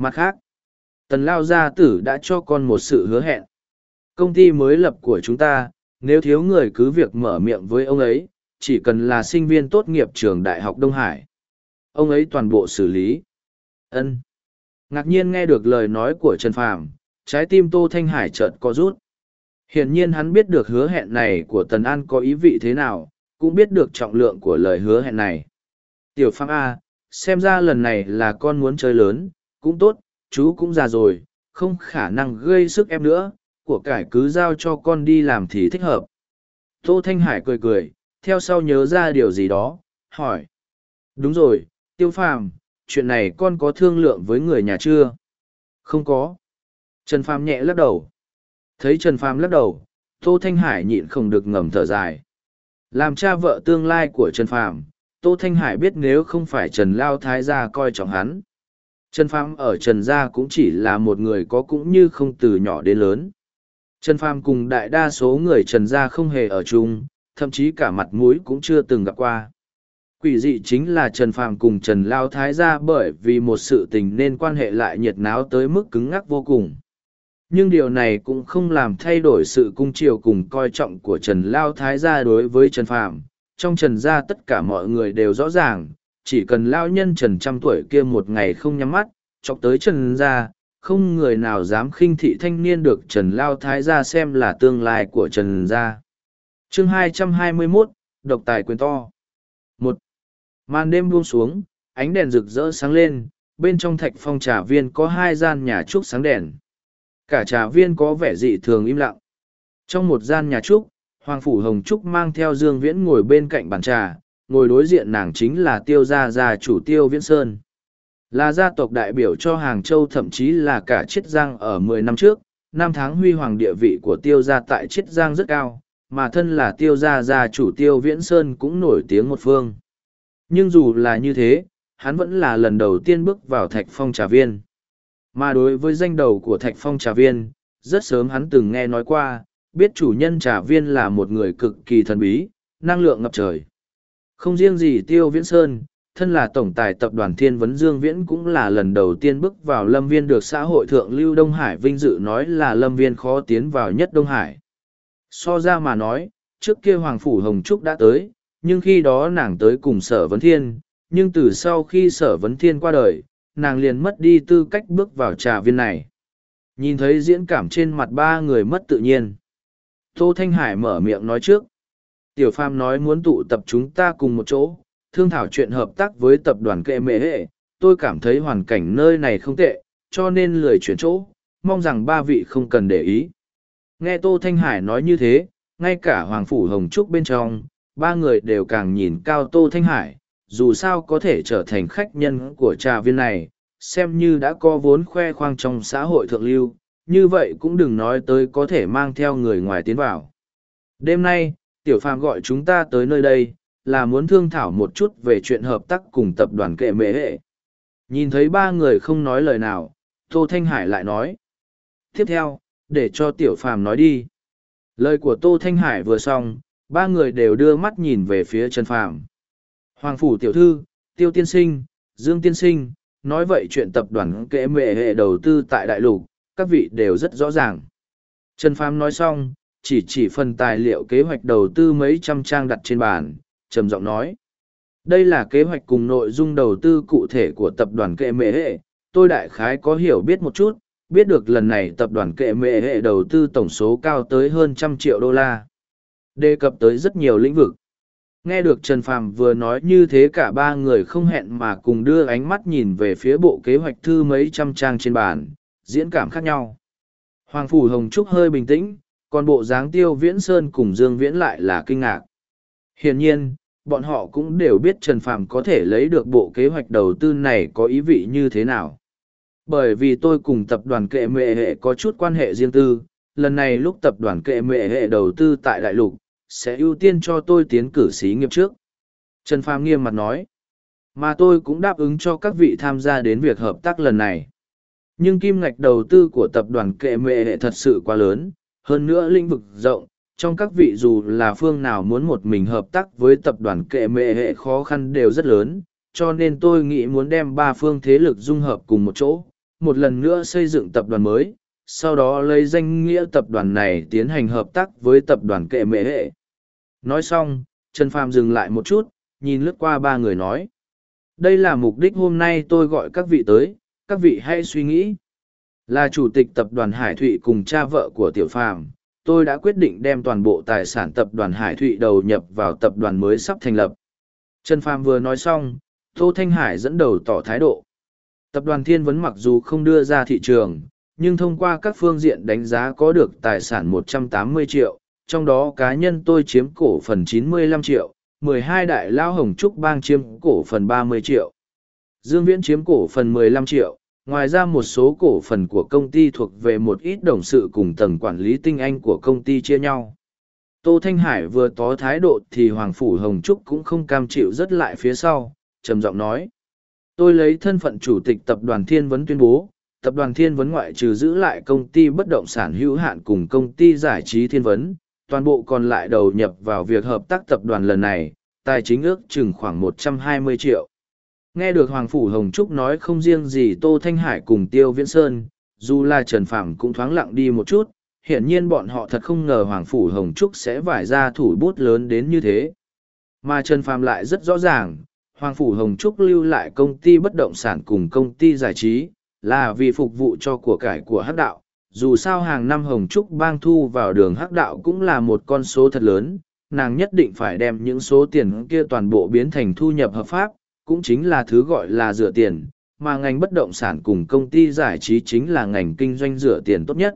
Mặt khác, tần lao gia tử đã cho con một sự hứa hẹn. Công ty mới lập của chúng ta, nếu thiếu người cứ việc mở miệng với ông ấy, chỉ cần là sinh viên tốt nghiệp trường Đại học Đông Hải. Ông ấy toàn bộ xử lý. ân Ngạc nhiên nghe được lời nói của Trần Phàm, trái tim Tô Thanh Hải chợt co rút. Hiển nhiên hắn biết được hứa hẹn này của Tần An có ý vị thế nào, cũng biết được trọng lượng của lời hứa hẹn này. Tiểu Phàm A, xem ra lần này là con muốn chơi lớn, cũng tốt, chú cũng già rồi, không khả năng gây sức ép nữa, của cải cứ giao cho con đi làm thì thích hợp. Tô Thanh Hải cười cười, theo sau nhớ ra điều gì đó, hỏi. Đúng rồi, Tiêu Phàm, chuyện này con có thương lượng với người nhà chưa? Không có. Trần Phàm nhẹ lắc đầu. Thấy Trần Phàm lắc đầu, Tô Thanh Hải nhịn không được ngầm thở dài. Làm cha vợ tương lai của Trần Phàm, Tô Thanh Hải biết nếu không phải Trần Lao Thái gia coi trọng hắn. Trần Phàm ở Trần gia cũng chỉ là một người có cũng như không từ nhỏ đến lớn. Trần Phàm cùng đại đa số người Trần gia không hề ở chung, thậm chí cả mặt mũi cũng chưa từng gặp qua. Quỷ dị chính là Trần Phàm cùng Trần Lao Thái gia bởi vì một sự tình nên quan hệ lại nhiệt náo tới mức cứng ngắc vô cùng. Nhưng điều này cũng không làm thay đổi sự cung triều cùng coi trọng của Trần Lao Thái gia đối với Trần Phàm. Trong Trần gia tất cả mọi người đều rõ ràng, chỉ cần Lao nhân Trần trăm tuổi kia một ngày không nhắm mắt, chọc tới Trần gia, không người nào dám khinh thị thanh niên được Trần Lao Thái gia xem là tương lai của Trần gia. Chương 221, Độc tài quyền to. một Màn đêm buông xuống, ánh đèn rực rỡ sáng lên, bên trong thạch phong trà viên có hai gian nhà trúc sáng đèn. Cả trà viên có vẻ dị thường im lặng. Trong một gian nhà trúc, Hoàng Phủ Hồng Trúc mang theo Dương Viễn ngồi bên cạnh bàn trà, ngồi đối diện nàng chính là tiêu gia gia chủ tiêu Viễn Sơn. Là gia tộc đại biểu cho Hàng Châu thậm chí là cả Chiết Giang ở mười năm trước, năm tháng huy hoàng địa vị của tiêu gia tại Chiết Giang rất cao, mà thân là tiêu gia gia chủ tiêu Viễn Sơn cũng nổi tiếng một phương. Nhưng dù là như thế, hắn vẫn là lần đầu tiên bước vào thạch phong trà viên. Mà đối với danh đầu của thạch phong trà viên, rất sớm hắn từng nghe nói qua, biết chủ nhân trà viên là một người cực kỳ thần bí, năng lượng ngập trời. Không riêng gì Tiêu Viễn Sơn, thân là tổng tài tập đoàn Thiên Vấn Dương Viễn cũng là lần đầu tiên bước vào lâm viên được xã hội thượng lưu Đông Hải vinh dự nói là lâm viên khó tiến vào nhất Đông Hải. So ra mà nói, trước kia Hoàng Phủ Hồng Trúc đã tới, nhưng khi đó nàng tới cùng sở vấn thiên, nhưng từ sau khi sở vấn thiên qua đời, nàng liền mất đi tư cách bước vào trà viên này. Nhìn thấy diễn cảm trên mặt ba người mất tự nhiên. Tô Thanh Hải mở miệng nói trước. Tiểu Phàm nói muốn tụ tập chúng ta cùng một chỗ, thương thảo chuyện hợp tác với tập đoàn kệ mệ hệ. Tôi cảm thấy hoàn cảnh nơi này không tệ, cho nên lười chuyển chỗ, mong rằng ba vị không cần để ý. Nghe Tô Thanh Hải nói như thế, ngay cả Hoàng Phủ Hồng Trúc bên trong, ba người đều càng nhìn cao Tô Thanh Hải, dù sao có thể trở thành khách nhân của trà viên này, xem như đã có vốn khoe khoang trong xã hội thượng lưu, như vậy cũng đừng nói tới có thể mang theo người ngoài tiến vào. Đêm nay, Tiểu Phàm gọi chúng ta tới nơi đây, là muốn thương thảo một chút về chuyện hợp tác cùng tập đoàn kệ Mễ hệ. Nhìn thấy ba người không nói lời nào, Tô Thanh Hải lại nói. Tiếp theo, để cho Tiểu Phàm nói đi. Lời của Tô Thanh Hải vừa xong, ba người đều đưa mắt nhìn về phía Trần Phàm. Hoàng Phủ Tiểu Thư, Tiêu Tiên Sinh, Dương Tiên Sinh, nói vậy chuyện tập đoàn kệ mệ hệ đầu tư tại Đại Lục, các vị đều rất rõ ràng. Trần Phàm nói xong, chỉ chỉ phần tài liệu kế hoạch đầu tư mấy trăm trang đặt trên bàn, trầm giọng nói. Đây là kế hoạch cùng nội dung đầu tư cụ thể của tập đoàn kệ mệ hệ, tôi đại khái có hiểu biết một chút, biết được lần này tập đoàn kệ mệ hệ đầu tư tổng số cao tới hơn trăm triệu đô la. Đề cập tới rất nhiều lĩnh vực. Nghe được Trần Phàm vừa nói như thế cả ba người không hẹn mà cùng đưa ánh mắt nhìn về phía bộ kế hoạch thư mấy trăm trang trên bàn, diễn cảm khác nhau. Hoàng Phủ Hồng Trúc hơi bình tĩnh, còn bộ dáng tiêu viễn sơn cùng Dương Viễn lại là kinh ngạc. Hiển nhiên, bọn họ cũng đều biết Trần Phàm có thể lấy được bộ kế hoạch đầu tư này có ý vị như thế nào. Bởi vì tôi cùng tập đoàn kệ mệ hệ có chút quan hệ riêng tư, lần này lúc tập đoàn kệ mệ hệ đầu tư tại Đại Lục, sẽ ưu tiên cho tôi tiến cử xí nghiệp trước. Trần Phàm nghiêm mặt nói, mà tôi cũng đáp ứng cho các vị tham gia đến việc hợp tác lần này. Nhưng kim ngạch đầu tư của tập đoàn kệ mệ hệ thật sự quá lớn, hơn nữa lĩnh vực rộng, trong các vị dù là phương nào muốn một mình hợp tác với tập đoàn kệ mệ hệ khó khăn đều rất lớn, cho nên tôi nghĩ muốn đem ba phương thế lực dung hợp cùng một chỗ, một lần nữa xây dựng tập đoàn mới, sau đó lấy danh nghĩa tập đoàn này tiến hành hợp tác với tập đoàn kệ mệ hệ. Nói xong, Trần Phàm dừng lại một chút, nhìn lướt qua ba người nói. Đây là mục đích hôm nay tôi gọi các vị tới, các vị hãy suy nghĩ. Là chủ tịch tập đoàn Hải Thụy cùng cha vợ của Tiểu Phàm, tôi đã quyết định đem toàn bộ tài sản tập đoàn Hải Thụy đầu nhập vào tập đoàn mới sắp thành lập. Trần Phàm vừa nói xong, Tô Thanh Hải dẫn đầu tỏ thái độ. Tập đoàn Thiên Vấn mặc dù không đưa ra thị trường, nhưng thông qua các phương diện đánh giá có được tài sản 180 triệu, trong đó cá nhân tôi chiếm cổ phần 95 triệu, 12 đại lao hồng trúc bang chiếm cổ phần 30 triệu. Dương Viễn chiếm cổ phần 15 triệu, ngoài ra một số cổ phần của công ty thuộc về một ít đồng sự cùng tầng quản lý tinh anh của công ty chia nhau. Tô Thanh Hải vừa tó thái độ thì Hoàng Phủ Hồng Trúc cũng không cam chịu rất lại phía sau, trầm giọng nói. Tôi lấy thân phận chủ tịch tập đoàn Thiên Vấn tuyên bố, tập đoàn Thiên Vấn ngoại trừ giữ lại công ty bất động sản hữu hạn cùng công ty giải trí Thiên Vấn, toàn bộ còn lại đầu nhập vào việc hợp tác tập đoàn lần này, tài chính ước chừng khoảng 120 triệu. Nghe được Hoàng Phủ Hồng Trúc nói không riêng gì Tô Thanh Hải cùng Tiêu Viễn Sơn, dù là Trần Phạm cũng thoáng lặng đi một chút, hiển nhiên bọn họ thật không ngờ Hoàng Phủ Hồng Trúc sẽ vải ra thủ bút lớn đến như thế. Mà Trần Phạm lại rất rõ ràng, Hoàng Phủ Hồng Trúc lưu lại công ty bất động sản cùng công ty giải trí, là vì phục vụ cho của cải của hắc đạo. Dù sao hàng năm Hồng Trúc bang thu vào đường hắc đạo cũng là một con số thật lớn, nàng nhất định phải đem những số tiền kia toàn bộ biến thành thu nhập hợp pháp, cũng chính là thứ gọi là rửa tiền, mà ngành bất động sản cùng công ty giải trí chính là ngành kinh doanh rửa tiền tốt nhất.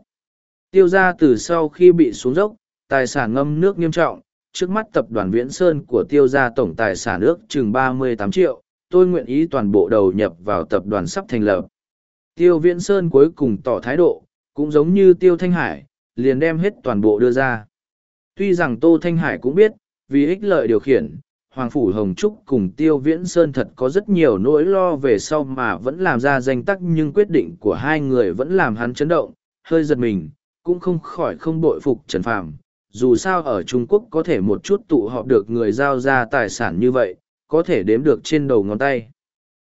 Tiêu ra từ sau khi bị xuống dốc, tài sản ngâm nước nghiêm trọng, trước mắt tập đoàn Viễn Sơn của tiêu gia tổng tài sản ước chừng 38 triệu, tôi nguyện ý toàn bộ đầu nhập vào tập đoàn sắp thành lập. Tiêu Viễn Sơn cuối cùng tỏ thái độ, cũng giống như Tiêu Thanh Hải, liền đem hết toàn bộ đưa ra. Tuy rằng Tô Thanh Hải cũng biết, vì ích lợi điều khiển, Hoàng Phủ Hồng Trúc cùng Tiêu Viễn Sơn thật có rất nhiều nỗi lo về sau mà vẫn làm ra danh tắc nhưng quyết định của hai người vẫn làm hắn chấn động, hơi giật mình, cũng không khỏi không bội phục Trần Phàm. Dù sao ở Trung Quốc có thể một chút tụ họp được người giao ra tài sản như vậy, có thể đếm được trên đầu ngón tay.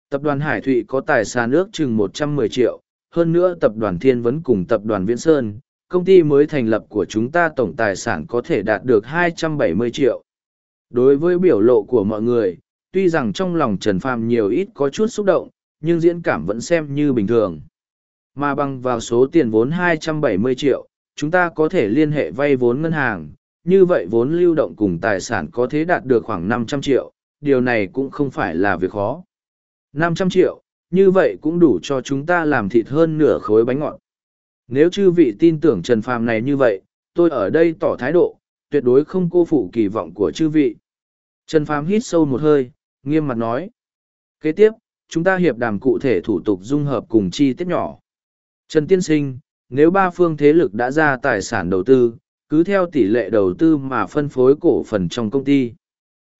Tập đoàn Hải Thụy có tài sản ước chừng 110 triệu, hơn nữa tập đoàn Thiên Vấn cùng tập đoàn Viễn Sơn, công ty mới thành lập của chúng ta tổng tài sản có thể đạt được 270 triệu. Đối với biểu lộ của mọi người, tuy rằng trong lòng Trần Phàm nhiều ít có chút xúc động, nhưng diễn cảm vẫn xem như bình thường. Mà bằng vào số tiền vốn 270 triệu, chúng ta có thể liên hệ vay vốn ngân hàng, như vậy vốn lưu động cùng tài sản có thể đạt được khoảng 500 triệu, điều này cũng không phải là việc khó. 500 triệu, như vậy cũng đủ cho chúng ta làm thịt hơn nửa khối bánh ngọt. Nếu chư vị tin tưởng Trần Phàm này như vậy, tôi ở đây tỏ thái độ, tuyệt đối không cô phụ kỳ vọng của chư vị. Trần Phàm hít sâu một hơi, nghiêm mặt nói. Kế tiếp, chúng ta hiệp đàm cụ thể thủ tục dung hợp cùng chi tiết nhỏ. Trần Tiên Sinh, nếu ba phương thế lực đã ra tài sản đầu tư, cứ theo tỷ lệ đầu tư mà phân phối cổ phần trong công ty.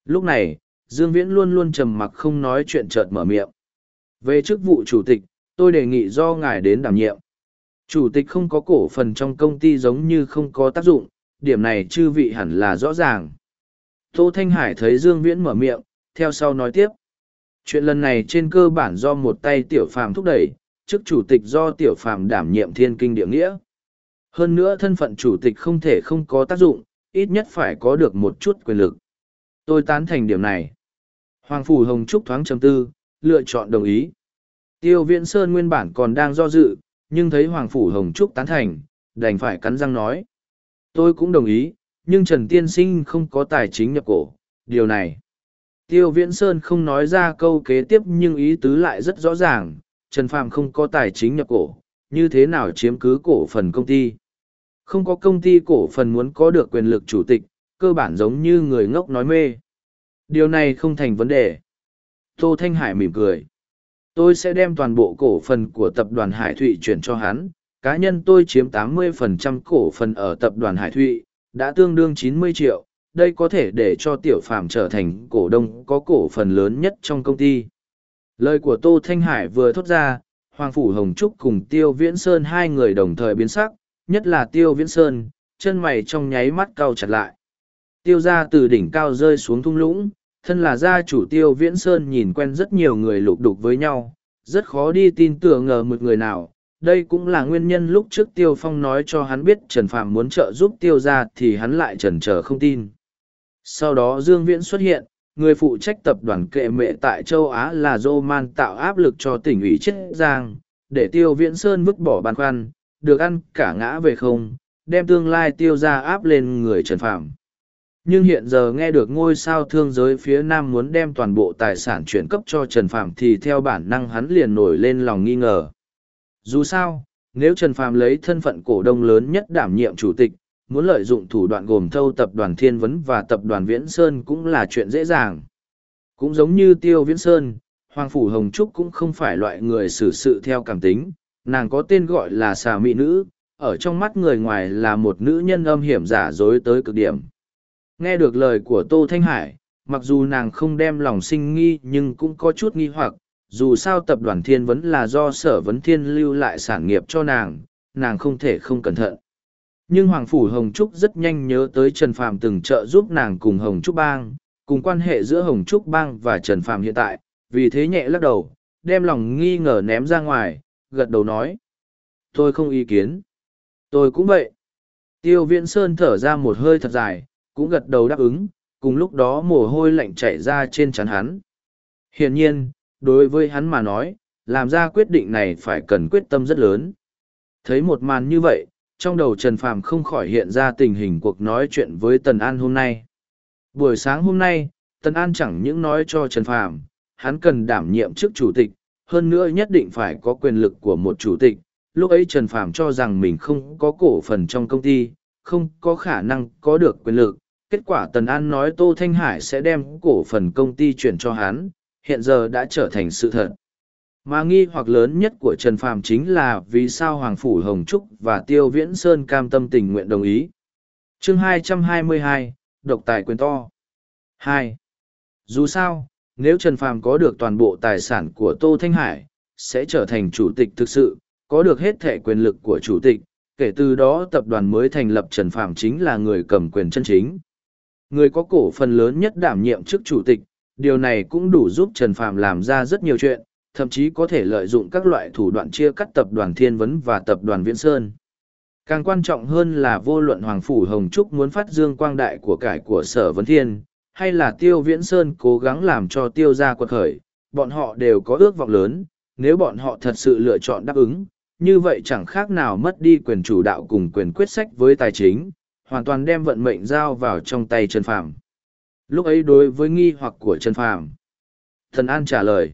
Lúc này, Dương Viễn luôn luôn trầm mặc không nói chuyện chợt mở miệng. Về chức vụ chủ tịch, tôi đề nghị do ngài đến đảm nhiệm. Chủ tịch không có cổ phần trong công ty giống như không có tác dụng, điểm này chư vị hẳn là rõ ràng. Tô Thanh Hải thấy Dương Viễn mở miệng, theo sau nói tiếp. Chuyện lần này trên cơ bản do một tay tiểu phàm thúc đẩy, chức chủ tịch do tiểu phàm đảm nhiệm thiên kinh địa nghĩa. Hơn nữa thân phận chủ tịch không thể không có tác dụng, ít nhất phải có được một chút quyền lực. Tôi tán thành điểm này. Hoàng Phủ Hồng Trúc thoáng chấm tư, lựa chọn đồng ý. Tiêu Viễn Sơn nguyên bản còn đang do dự, nhưng thấy Hoàng Phủ Hồng Trúc tán thành, đành phải cắn răng nói. Tôi cũng đồng ý, nhưng Trần Tiên Sinh không có tài chính nhập cổ, điều này. Tiêu Viễn Sơn không nói ra câu kế tiếp nhưng ý tứ lại rất rõ ràng, Trần Phàm không có tài chính nhập cổ, như thế nào chiếm cứ cổ phần công ty. Không có công ty cổ phần muốn có được quyền lực chủ tịch, cơ bản giống như người ngốc nói mê. Điều này không thành vấn đề. Tô Thanh Hải mỉm cười. Tôi sẽ đem toàn bộ cổ phần của tập đoàn Hải Thụy chuyển cho hắn. Cá nhân tôi chiếm 80% cổ phần ở tập đoàn Hải Thụy, đã tương đương 90 triệu. Đây có thể để cho Tiểu Phạm trở thành cổ đông có cổ phần lớn nhất trong công ty. Lời của Tô Thanh Hải vừa thốt ra, Hoàng Phủ Hồng Trúc cùng Tiêu Viễn Sơn hai người đồng thời biến sắc, nhất là Tiêu Viễn Sơn, chân mày trong nháy mắt cau chặt lại. Tiêu ra từ đỉnh cao rơi xuống thung lũng, thân là gia chủ Tiêu Viễn Sơn nhìn quen rất nhiều người lục đục với nhau, rất khó đi tin tưởng ngờ một người nào. Đây cũng là nguyên nhân lúc trước Tiêu Phong nói cho hắn biết Trần Phạm muốn trợ giúp Tiêu ra thì hắn lại chần chờ không tin. Sau đó Dương Viễn xuất hiện, người phụ trách tập đoàn kệ mệ tại châu Á là Man tạo áp lực cho tỉnh ủy Chiết Giang, để Tiêu Viễn Sơn vứt bỏ băn khoăn, được ăn cả ngã về không, đem tương lai tiêu ra áp lên người Trần Phạm. Nhưng hiện giờ nghe được ngôi sao thương giới phía Nam muốn đem toàn bộ tài sản chuyển cấp cho Trần Phạm thì theo bản năng hắn liền nổi lên lòng nghi ngờ. Dù sao, nếu Trần Phạm lấy thân phận cổ đông lớn nhất đảm nhiệm chủ tịch, muốn lợi dụng thủ đoạn gồm thâu tập đoàn Thiên Vấn và tập đoàn Viễn Sơn cũng là chuyện dễ dàng. Cũng giống như Tiêu Viễn Sơn, Hoàng Phủ Hồng Trúc cũng không phải loại người xử sự theo cảm tính, nàng có tên gọi là xà mỹ nữ, ở trong mắt người ngoài là một nữ nhân âm hiểm giả dối tới cực điểm. Nghe được lời của Tô Thanh Hải, mặc dù nàng không đem lòng sinh nghi nhưng cũng có chút nghi hoặc, dù sao tập đoàn thiên vấn là do sở vấn thiên lưu lại sản nghiệp cho nàng, nàng không thể không cẩn thận. Nhưng Hoàng Phủ Hồng Trúc rất nhanh nhớ tới Trần Phàm từng trợ giúp nàng cùng Hồng Trúc Bang, cùng quan hệ giữa Hồng Trúc Bang và Trần Phàm hiện tại, vì thế nhẹ lắc đầu, đem lòng nghi ngờ ném ra ngoài, gật đầu nói. Tôi không ý kiến. Tôi cũng vậy. Tiêu Viễn Sơn thở ra một hơi thật dài, cũng gật đầu đáp ứng, cùng lúc đó mồ hôi lạnh chảy ra trên trán hắn. Hiển nhiên, đối với hắn mà nói, làm ra quyết định này phải cần quyết tâm rất lớn. Thấy một màn như vậy, trong đầu Trần Phàm không khỏi hiện ra tình hình cuộc nói chuyện với Tần An hôm nay. Buổi sáng hôm nay, Tần An chẳng những nói cho Trần Phàm, hắn cần đảm nhiệm chức chủ tịch, hơn nữa nhất định phải có quyền lực của một chủ tịch. Lúc ấy Trần Phàm cho rằng mình không có cổ phần trong công ty, không có khả năng có được quyền lực. Kết quả Tần An nói Tô Thanh Hải sẽ đem cổ phần công ty chuyển cho hắn, hiện giờ đã trở thành sự thật. Mà nghi hoặc lớn nhất của Trần Phàm chính là vì sao Hoàng Phủ Hồng Trúc và Tiêu Viễn Sơn cam tâm tình nguyện đồng ý. chương 222, Độc tài quyền to. 2. Dù sao, nếu Trần Phàm có được toàn bộ tài sản của Tô Thanh Hải, sẽ trở thành chủ tịch thực sự, có được hết thể quyền lực của chủ tịch, kể từ đó tập đoàn mới thành lập Trần Phàm chính là người cầm quyền chân chính. Người có cổ phần lớn nhất đảm nhiệm chức chủ tịch, điều này cũng đủ giúp Trần Phàm làm ra rất nhiều chuyện, thậm chí có thể lợi dụng các loại thủ đoạn chia cắt tập đoàn Thiên Vấn và tập đoàn Viễn Sơn. Càng quan trọng hơn là vô luận Hoàng Phủ Hồng Trúc muốn phát dương quang đại của cải của Sở Vấn Thiên, hay là Tiêu Viễn Sơn cố gắng làm cho Tiêu gia quật khởi, bọn họ đều có ước vọng lớn, nếu bọn họ thật sự lựa chọn đáp ứng, như vậy chẳng khác nào mất đi quyền chủ đạo cùng quyền quyết sách với tài chính, hoàn toàn đem vận mệnh giao vào trong tay Trần Phàm. Lúc ấy đối với nghi hoặc của Trần Phàm, Thần An trả lời: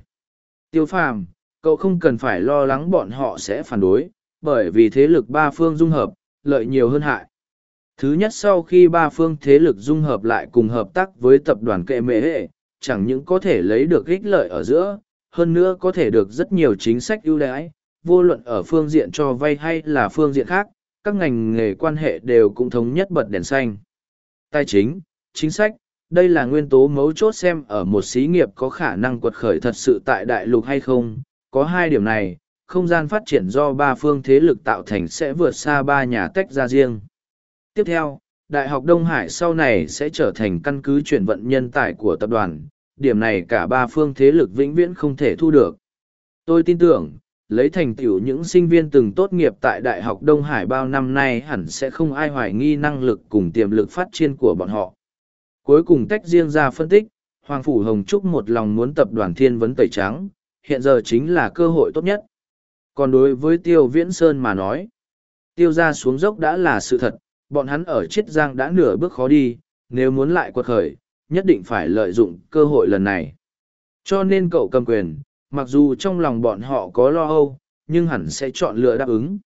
Tiêu Phàm, cậu không cần phải lo lắng bọn họ sẽ phản đối, bởi vì thế lực ba phương dung hợp, lợi nhiều hơn hại. Thứ nhất sau khi ba phương thế lực dung hợp lại cùng hợp tác với tập đoàn kệ mệ hệ, chẳng những có thể lấy được ích lợi ở giữa, hơn nữa có thể được rất nhiều chính sách ưu đãi, vô luận ở phương diện cho vay hay là phương diện khác, các ngành nghề quan hệ đều cũng thống nhất bật đèn xanh. Tài chính, chính sách, đây là nguyên tố mấu chốt xem ở một xí nghiệp có khả năng quật khởi thật sự tại đại lục hay không. Có hai điểm này, không gian phát triển do ba phương thế lực tạo thành sẽ vượt xa ba nhà tách ra riêng. Tiếp theo, Đại học Đông Hải sau này sẽ trở thành căn cứ chuyển vận nhân tài của tập đoàn, điểm này cả ba phương thế lực vĩnh viễn không thể thu được. Tôi tin tưởng, lấy thành tựu những sinh viên từng tốt nghiệp tại Đại học Đông Hải bao năm nay hẳn sẽ không ai hoài nghi năng lực cùng tiềm lực phát triển của bọn họ. Cuối cùng tách riêng ra phân tích, Hoàng Phủ Hồng Trúc một lòng muốn tập đoàn thiên vấn tẩy trắng, hiện giờ chính là cơ hội tốt nhất. Còn đối với Tiêu Viễn Sơn mà nói, tiêu ra xuống dốc đã là sự thật, bọn hắn ở Chiết Giang đã nửa bước khó đi, nếu muốn lại quật khởi, nhất định phải lợi dụng cơ hội lần này. Cho nên cậu cầm quyền, mặc dù trong lòng bọn họ có lo âu, nhưng hẳn sẽ chọn lựa đáp ứng.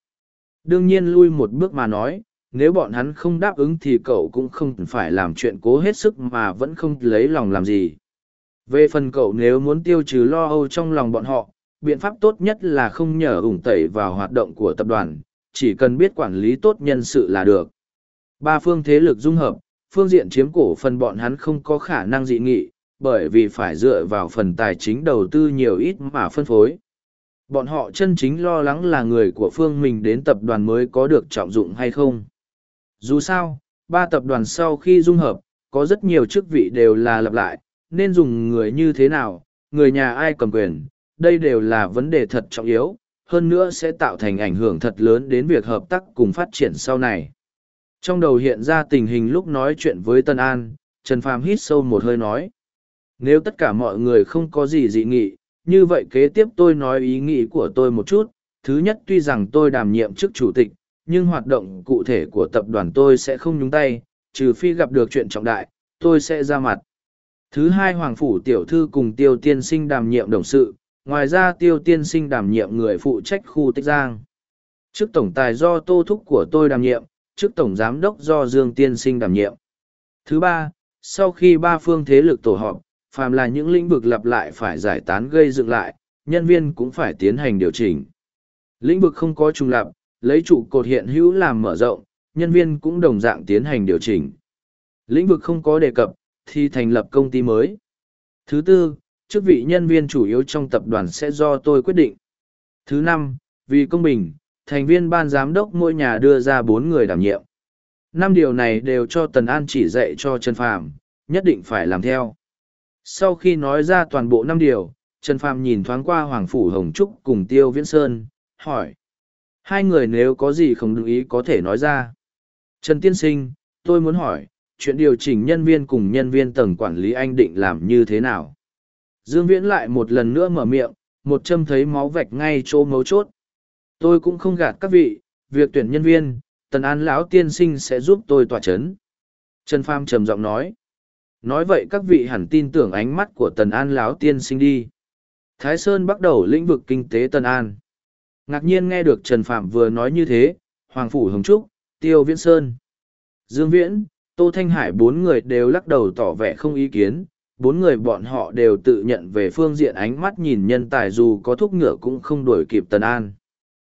Đương nhiên lui một bước mà nói, nếu bọn hắn không đáp ứng thì cậu cũng không phải làm chuyện cố hết sức mà vẫn không lấy lòng làm gì. Về phần cậu nếu muốn tiêu trừ lo âu trong lòng bọn họ, biện pháp tốt nhất là không nhờ ủng tẩy vào hoạt động của tập đoàn, chỉ cần biết quản lý tốt nhân sự là được. Ba phương thế lực dung hợp, phương diện chiếm cổ phần bọn hắn không có khả năng dị nghị, bởi vì phải dựa vào phần tài chính đầu tư nhiều ít mà phân phối. Bọn họ chân chính lo lắng là người của phương mình đến tập đoàn mới có được trọng dụng hay không. Dù sao, ba tập đoàn sau khi dung hợp, có rất nhiều chức vị đều là lặp lại, nên dùng người như thế nào, người nhà ai cầm quyền, đây đều là vấn đề thật trọng yếu, hơn nữa sẽ tạo thành ảnh hưởng thật lớn đến việc hợp tác cùng phát triển sau này. Trong đầu hiện ra tình hình lúc nói chuyện với Tân An, Trần Phàm hít sâu một hơi nói. Nếu tất cả mọi người không có gì dị nghị, như vậy kế tiếp tôi nói ý nghĩ của tôi một chút. Thứ nhất tuy rằng tôi đảm nhiệm chức chủ tịch, nhưng hoạt động cụ thể của tập đoàn tôi sẽ không nhúng tay, trừ phi gặp được chuyện trọng đại, tôi sẽ ra mặt. Thứ hai Hoàng Phủ Tiểu Thư cùng Tiêu Tiên Sinh đảm nhiệm đồng sự, ngoài ra Tiêu Tiên Sinh đảm nhiệm người phụ trách khu Tích Giang. Chức tổng tài do tô thúc của tôi đảm nhiệm, chức tổng giám đốc do Dương Tiên Sinh đảm nhiệm. Thứ ba, sau khi ba phương thế lực tổ họp, phàm là những lĩnh vực lặp lại phải giải tán gây dựng lại, nhân viên cũng phải tiến hành điều chỉnh. Lĩnh vực không có trùng lập, lấy trụ cột hiện hữu làm mở rộng, nhân viên cũng đồng dạng tiến hành điều chỉnh. Lĩnh vực không có đề cập, thì thành lập công ty mới. Thứ tư, chức vị nhân viên chủ yếu trong tập đoàn sẽ do tôi quyết định. Thứ năm, vì công bình, thành viên ban giám đốc mỗi nhà đưa ra bốn người đảm nhiệm. Năm điều này đều cho Tần An chỉ dạy cho Trần Phàm, nhất định phải làm theo. Sau khi nói ra toàn bộ năm điều, Trần Phàm nhìn thoáng qua Hoàng Phủ Hồng Trúc cùng Tiêu Viễn Sơn, hỏi. Hai người nếu có gì không đồng ý có thể nói ra. Trần Tiên Sinh, tôi muốn hỏi, chuyện điều chỉnh nhân viên cùng nhân viên tầng quản lý anh định làm như thế nào? Dương Viễn lại một lần nữa mở miệng, một châm thấy máu vạch ngay chỗ mấu chốt. Tôi cũng không gạt các vị, việc tuyển nhân viên, Tần An lão tiên sinh sẽ giúp tôi tỏa chấn. Trần Pham trầm giọng nói. Nói vậy các vị hẳn tin tưởng ánh mắt của Tần An lão tiên sinh đi. Thái Sơn bắt đầu lĩnh vực kinh tế Tần An. Ngạc nhiên nghe được Trần Phạm vừa nói như thế, Hoàng Phủ Hồng Trúc, Tiêu Viễn Sơn. Dương Viễn, Tô Thanh Hải bốn người đều lắc đầu tỏ vẻ không ý kiến, bốn người bọn họ đều tự nhận về phương diện ánh mắt nhìn nhân tài dù có thúc ngựa cũng không đuổi kịp Tần An.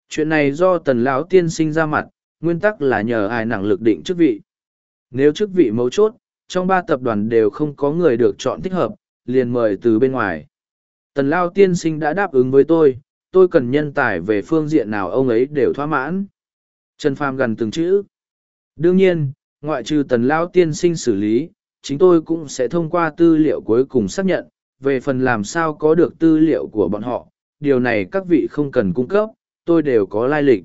Chuyện này do Tần Lão tiên sinh ra mặt, nguyên tắc là nhờ ai năng lực định chức vị. Nếu chức vị mấu chốt, trong ba tập đoàn đều không có người được chọn thích hợp, liền mời từ bên ngoài. Tần Lao tiên sinh đã đáp ứng với tôi, tôi cần nhân tài về phương diện nào ông ấy đều thỏa mãn. Trần Phàm gần từng chữ. Đương nhiên, ngoại trừ tần Lao tiên sinh xử lý, chính tôi cũng sẽ thông qua tư liệu cuối cùng xác nhận, về phần làm sao có được tư liệu của bọn họ, điều này các vị không cần cung cấp, tôi đều có lai lịch.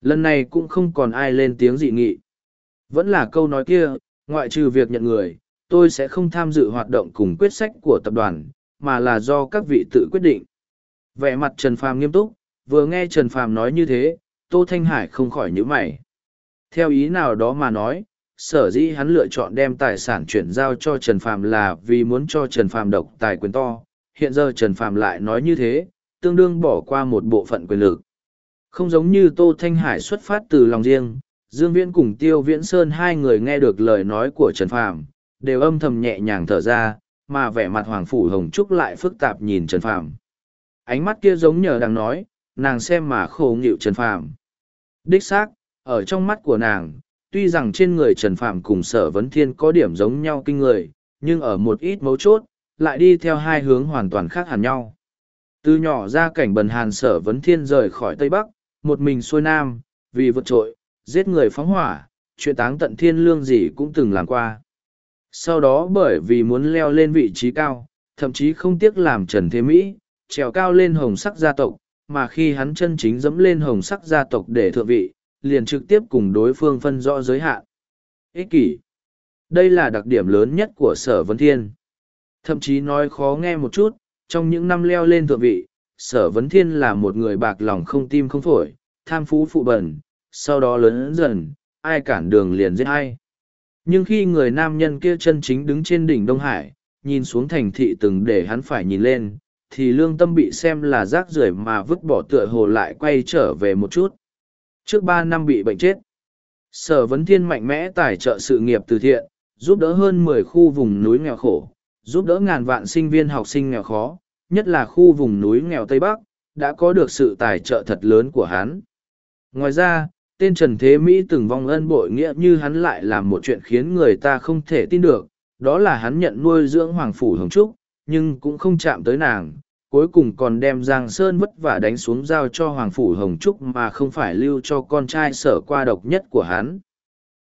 Lần này cũng không còn ai lên tiếng dị nghị. Vẫn là câu nói kia, ngoại trừ việc nhận người, tôi sẽ không tham dự hoạt động cùng quyết sách của tập đoàn, mà là do các vị tự quyết định. Vẻ mặt Trần Phàm nghiêm túc, vừa nghe Trần Phàm nói như thế, Tô Thanh Hải không khỏi nhíu mày. Theo ý nào đó mà nói, sở dĩ hắn lựa chọn đem tài sản chuyển giao cho Trần Phàm là vì muốn cho Trần Phàm độc tài quyền to. Hiện giờ Trần Phàm lại nói như thế, tương đương bỏ qua một bộ phận quyền lực. Không giống như Tô Thanh Hải xuất phát từ lòng riêng, Dương Viễn cùng Tiêu Viễn Sơn hai người nghe được lời nói của Trần Phàm, đều âm thầm nhẹ nhàng thở ra, mà vẻ mặt Hoàng Phủ Hồng Trúc lại phức tạp nhìn Trần Phàm. Ánh mắt kia giống nhờ đang nói, nàng xem mà khổ nghịu Trần Phàm. Đích xác, ở trong mắt của nàng, tuy rằng trên người Trần Phàm cùng Sở Vấn Thiên có điểm giống nhau kinh người, nhưng ở một ít mấu chốt, lại đi theo hai hướng hoàn toàn khác hẳn nhau. Từ nhỏ ra cảnh bần hàn Sở Vấn Thiên rời khỏi Tây Bắc, một mình xuôi Nam, vì vượt trội, giết người phóng hỏa, chuyện táng tận thiên lương gì cũng từng làm qua. Sau đó bởi vì muốn leo lên vị trí cao, thậm chí không tiếc làm Trần Thế Mỹ, trèo cao lên hồng sắc gia tộc, mà khi hắn chân chính dẫm lên hồng sắc gia tộc để thượng vị, liền trực tiếp cùng đối phương phân rõ giới hạn. Ích kỷ. Đây là đặc điểm lớn nhất của sở vấn thiên. Thậm chí nói khó nghe một chút, trong những năm leo lên thượng vị, sở vấn thiên là một người bạc lòng không tim không phổi, tham phú phụ bẩn, sau đó lớn dần, ai cản đường liền giết ai. Nhưng khi người nam nhân kia chân chính đứng trên đỉnh Đông Hải, nhìn xuống thành thị từng để hắn phải nhìn lên, thì lương tâm bị xem là rác rưởi mà vứt bỏ tựa hồ lại quay trở về một chút. Trước ba năm bị bệnh chết, Sở Vấn Thiên mạnh mẽ tài trợ sự nghiệp từ thiện, giúp đỡ hơn mười khu vùng núi nghèo khổ, giúp đỡ ngàn vạn sinh viên học sinh nghèo khó, nhất là khu vùng núi nghèo Tây Bắc, đã có được sự tài trợ thật lớn của hắn. Ngoài ra, tên Trần Thế Mỹ từng vong ân bội nghĩa như hắn lại làm một chuyện khiến người ta không thể tin được, đó là hắn nhận nuôi dưỡng Hoàng Phủ Hồng Trúc, nhưng cũng không chạm tới nàng, cuối cùng còn đem Giang Sơn vất vả đánh xuống giao cho Hoàng Phủ Hồng Trúc mà không phải lưu cho con trai sở qua độc nhất của hắn.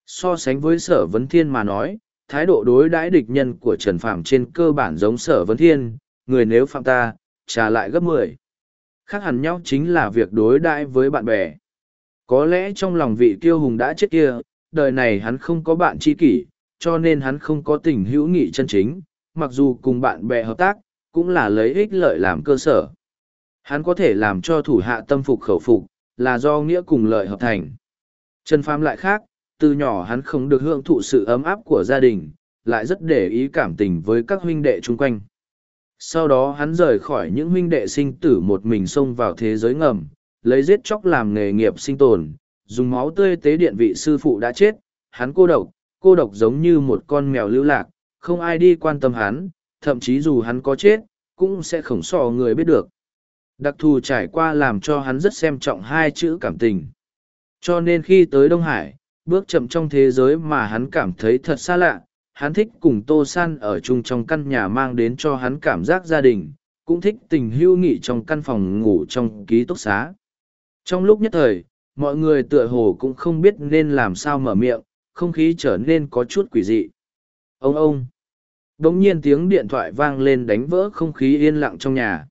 So sánh với sở vấn thiên mà nói, thái độ đối đãi địch nhân của Trần Phạm trên cơ bản giống sở vấn thiên, người nếu phạm ta, trả lại gấp mười. Khác hẳn nhau chính là việc đối đãi với bạn bè. Có lẽ trong lòng vị kiêu hùng đã chết kia đời này hắn không có bạn tri kỷ cho nên hắn không có tình hữu nghị chân chính mặc dù cùng bạn bè hợp tác, cũng là lấy ích lợi làm cơ sở. Hắn có thể làm cho thủ hạ tâm phục khẩu phục, là do nghĩa cùng lợi hợp thành. Trần phàm lại khác, từ nhỏ hắn không được hưởng thụ sự ấm áp của gia đình, lại rất để ý cảm tình với các huynh đệ chung quanh. Sau đó hắn rời khỏi những huynh đệ sinh tử một mình xông vào thế giới ngầm, lấy giết chóc làm nghề nghiệp sinh tồn, dùng máu tươi tế điện vị sư phụ đã chết, hắn cô độc cô độc giống như một con mèo lưu lạc không ai đi quan tâm hắn, thậm chí dù hắn có chết, cũng sẽ khổng sò người biết được. Đặc thù trải qua làm cho hắn rất xem trọng hai chữ cảm tình. Cho nên khi tới đông hải, bước chậm trong thế giới mà hắn cảm thấy thật xa lạ, hắn thích cùng tô san ở chung trong căn nhà mang đến cho hắn cảm giác gia đình, cũng thích tình hưu nghị trong căn phòng ngủ trong ký túc xá. Trong lúc nhất thời, mọi người tựa hồ cũng không biết nên làm sao mở miệng, không khí trở nên có chút quỷ dị. Ông ông! Bỗng nhiên tiếng điện thoại vang lên đánh vỡ không khí yên lặng trong nhà.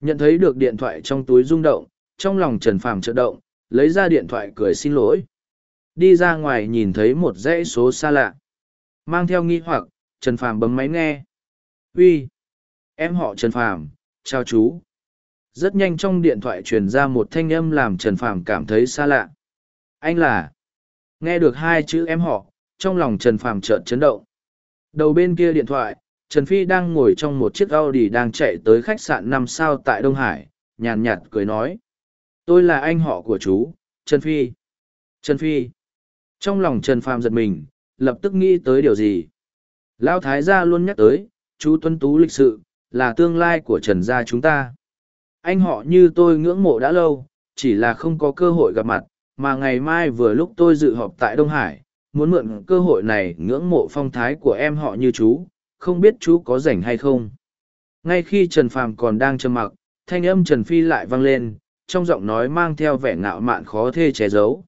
Nhận thấy được điện thoại trong túi rung động, trong lòng trần phàm trợ động, lấy ra điện thoại cười xin lỗi. Đi ra ngoài nhìn thấy một dãy số xa lạ. Mang theo nghi hoặc, trần phàm bấm máy nghe. Uy, em họ trần phàm, chào chú. Rất nhanh trong điện thoại truyền ra một thanh âm làm trần phàm cảm thấy xa lạ. Anh là, nghe được hai chữ em họ, trong lòng trần phàm chợt chấn động đầu bên kia điện thoại trần phi đang ngồi trong một chiếc audi đang chạy tới khách sạn năm sao tại đông hải nhàn nhạt cười nói tôi là anh họ của chú trần phi trần phi trong lòng trần phàm giật mình lập tức nghĩ tới điều gì. Lão Thái gia luôn nhắc tới, chú Tuân Tú lịch sự, là tương lai của Trần gia chúng ta. Anh họ như tôi ngưỡng mộ đã lâu, chỉ là không có cơ hội gặp mặt, mà ngày mai vừa lúc tôi dự họp tại Đông Hải, muốn mượn cơ hội này ngưỡng mộ phong thái của em họ như chú, không biết chú có rảnh hay không. Ngay khi Trần Phàm còn đang trầm mặc, thanh âm Trần Phi lại vang lên, trong giọng nói mang theo vẻ ngạo mạn khó thê che giấu.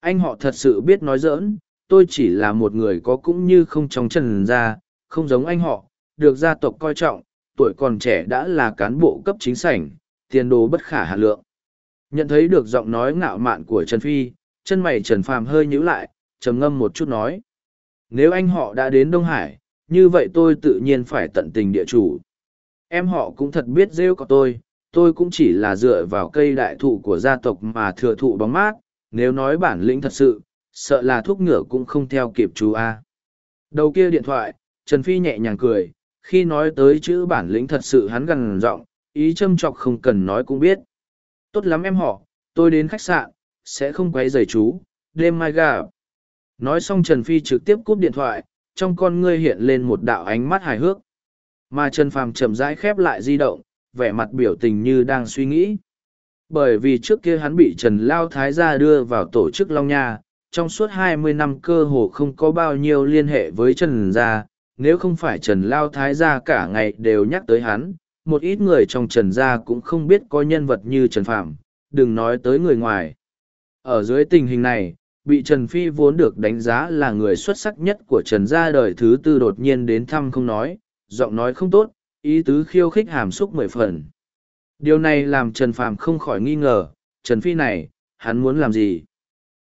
Anh họ thật sự biết nói giỡn, tôi chỉ là một người có cũng như không trong trần gia, không giống anh họ, được gia tộc coi trọng, tuổi còn trẻ đã là cán bộ cấp chính sảnh, tiền đồ bất khả hạ lượng. Nhận thấy được giọng nói ngạo mạn của Trần Phi, chân mày Trần Phàm hơi nhíu lại, trầm ngâm một chút nói. Nếu anh họ đã đến Đông Hải, như vậy tôi tự nhiên phải tận tình địa chủ. Em họ cũng thật biết rêu có tôi, tôi cũng chỉ là dựa vào cây đại thụ của gia tộc mà thừa thụ bóng mát, nếu nói bản lĩnh thật sự, sợ là thuốc ngựa cũng không theo kịp chú A. Đầu kia điện thoại, Trần Phi nhẹ nhàng cười, khi nói tới chữ bản lĩnh thật sự hắn gần giọng ý châm chọc không cần nói cũng biết. Tốt lắm em họ, tôi đến khách sạn, sẽ không quấy rầy chú, đêm mai gặp. Nói xong Trần Phi trực tiếp cúp điện thoại, trong con ngươi hiện lên một đạo ánh mắt hài hước. Mà Trần Phàm chậm rãi khép lại di động, vẻ mặt biểu tình như đang suy nghĩ. Bởi vì trước kia hắn bị Trần Lao Thái gia đưa vào tổ chức Long Nha, trong suốt hai mươi năm cơ hồ không có bao nhiêu liên hệ với Trần Gia, nếu không phải Trần Lao Thái Gia cả ngày đều nhắc tới hắn, một ít người trong Trần Gia cũng không biết có nhân vật như Trần Phàm, đừng nói tới người ngoài. Ở dưới tình hình này, bị Trần Phi vốn được đánh giá là người xuất sắc nhất của Trần Gia đời thứ tư đột nhiên đến thăm không nói, giọng nói không tốt, ý tứ khiêu khích hàm xúc mười phần. Điều này làm Trần Phạm không khỏi nghi ngờ, Trần Phi này, hắn muốn làm gì?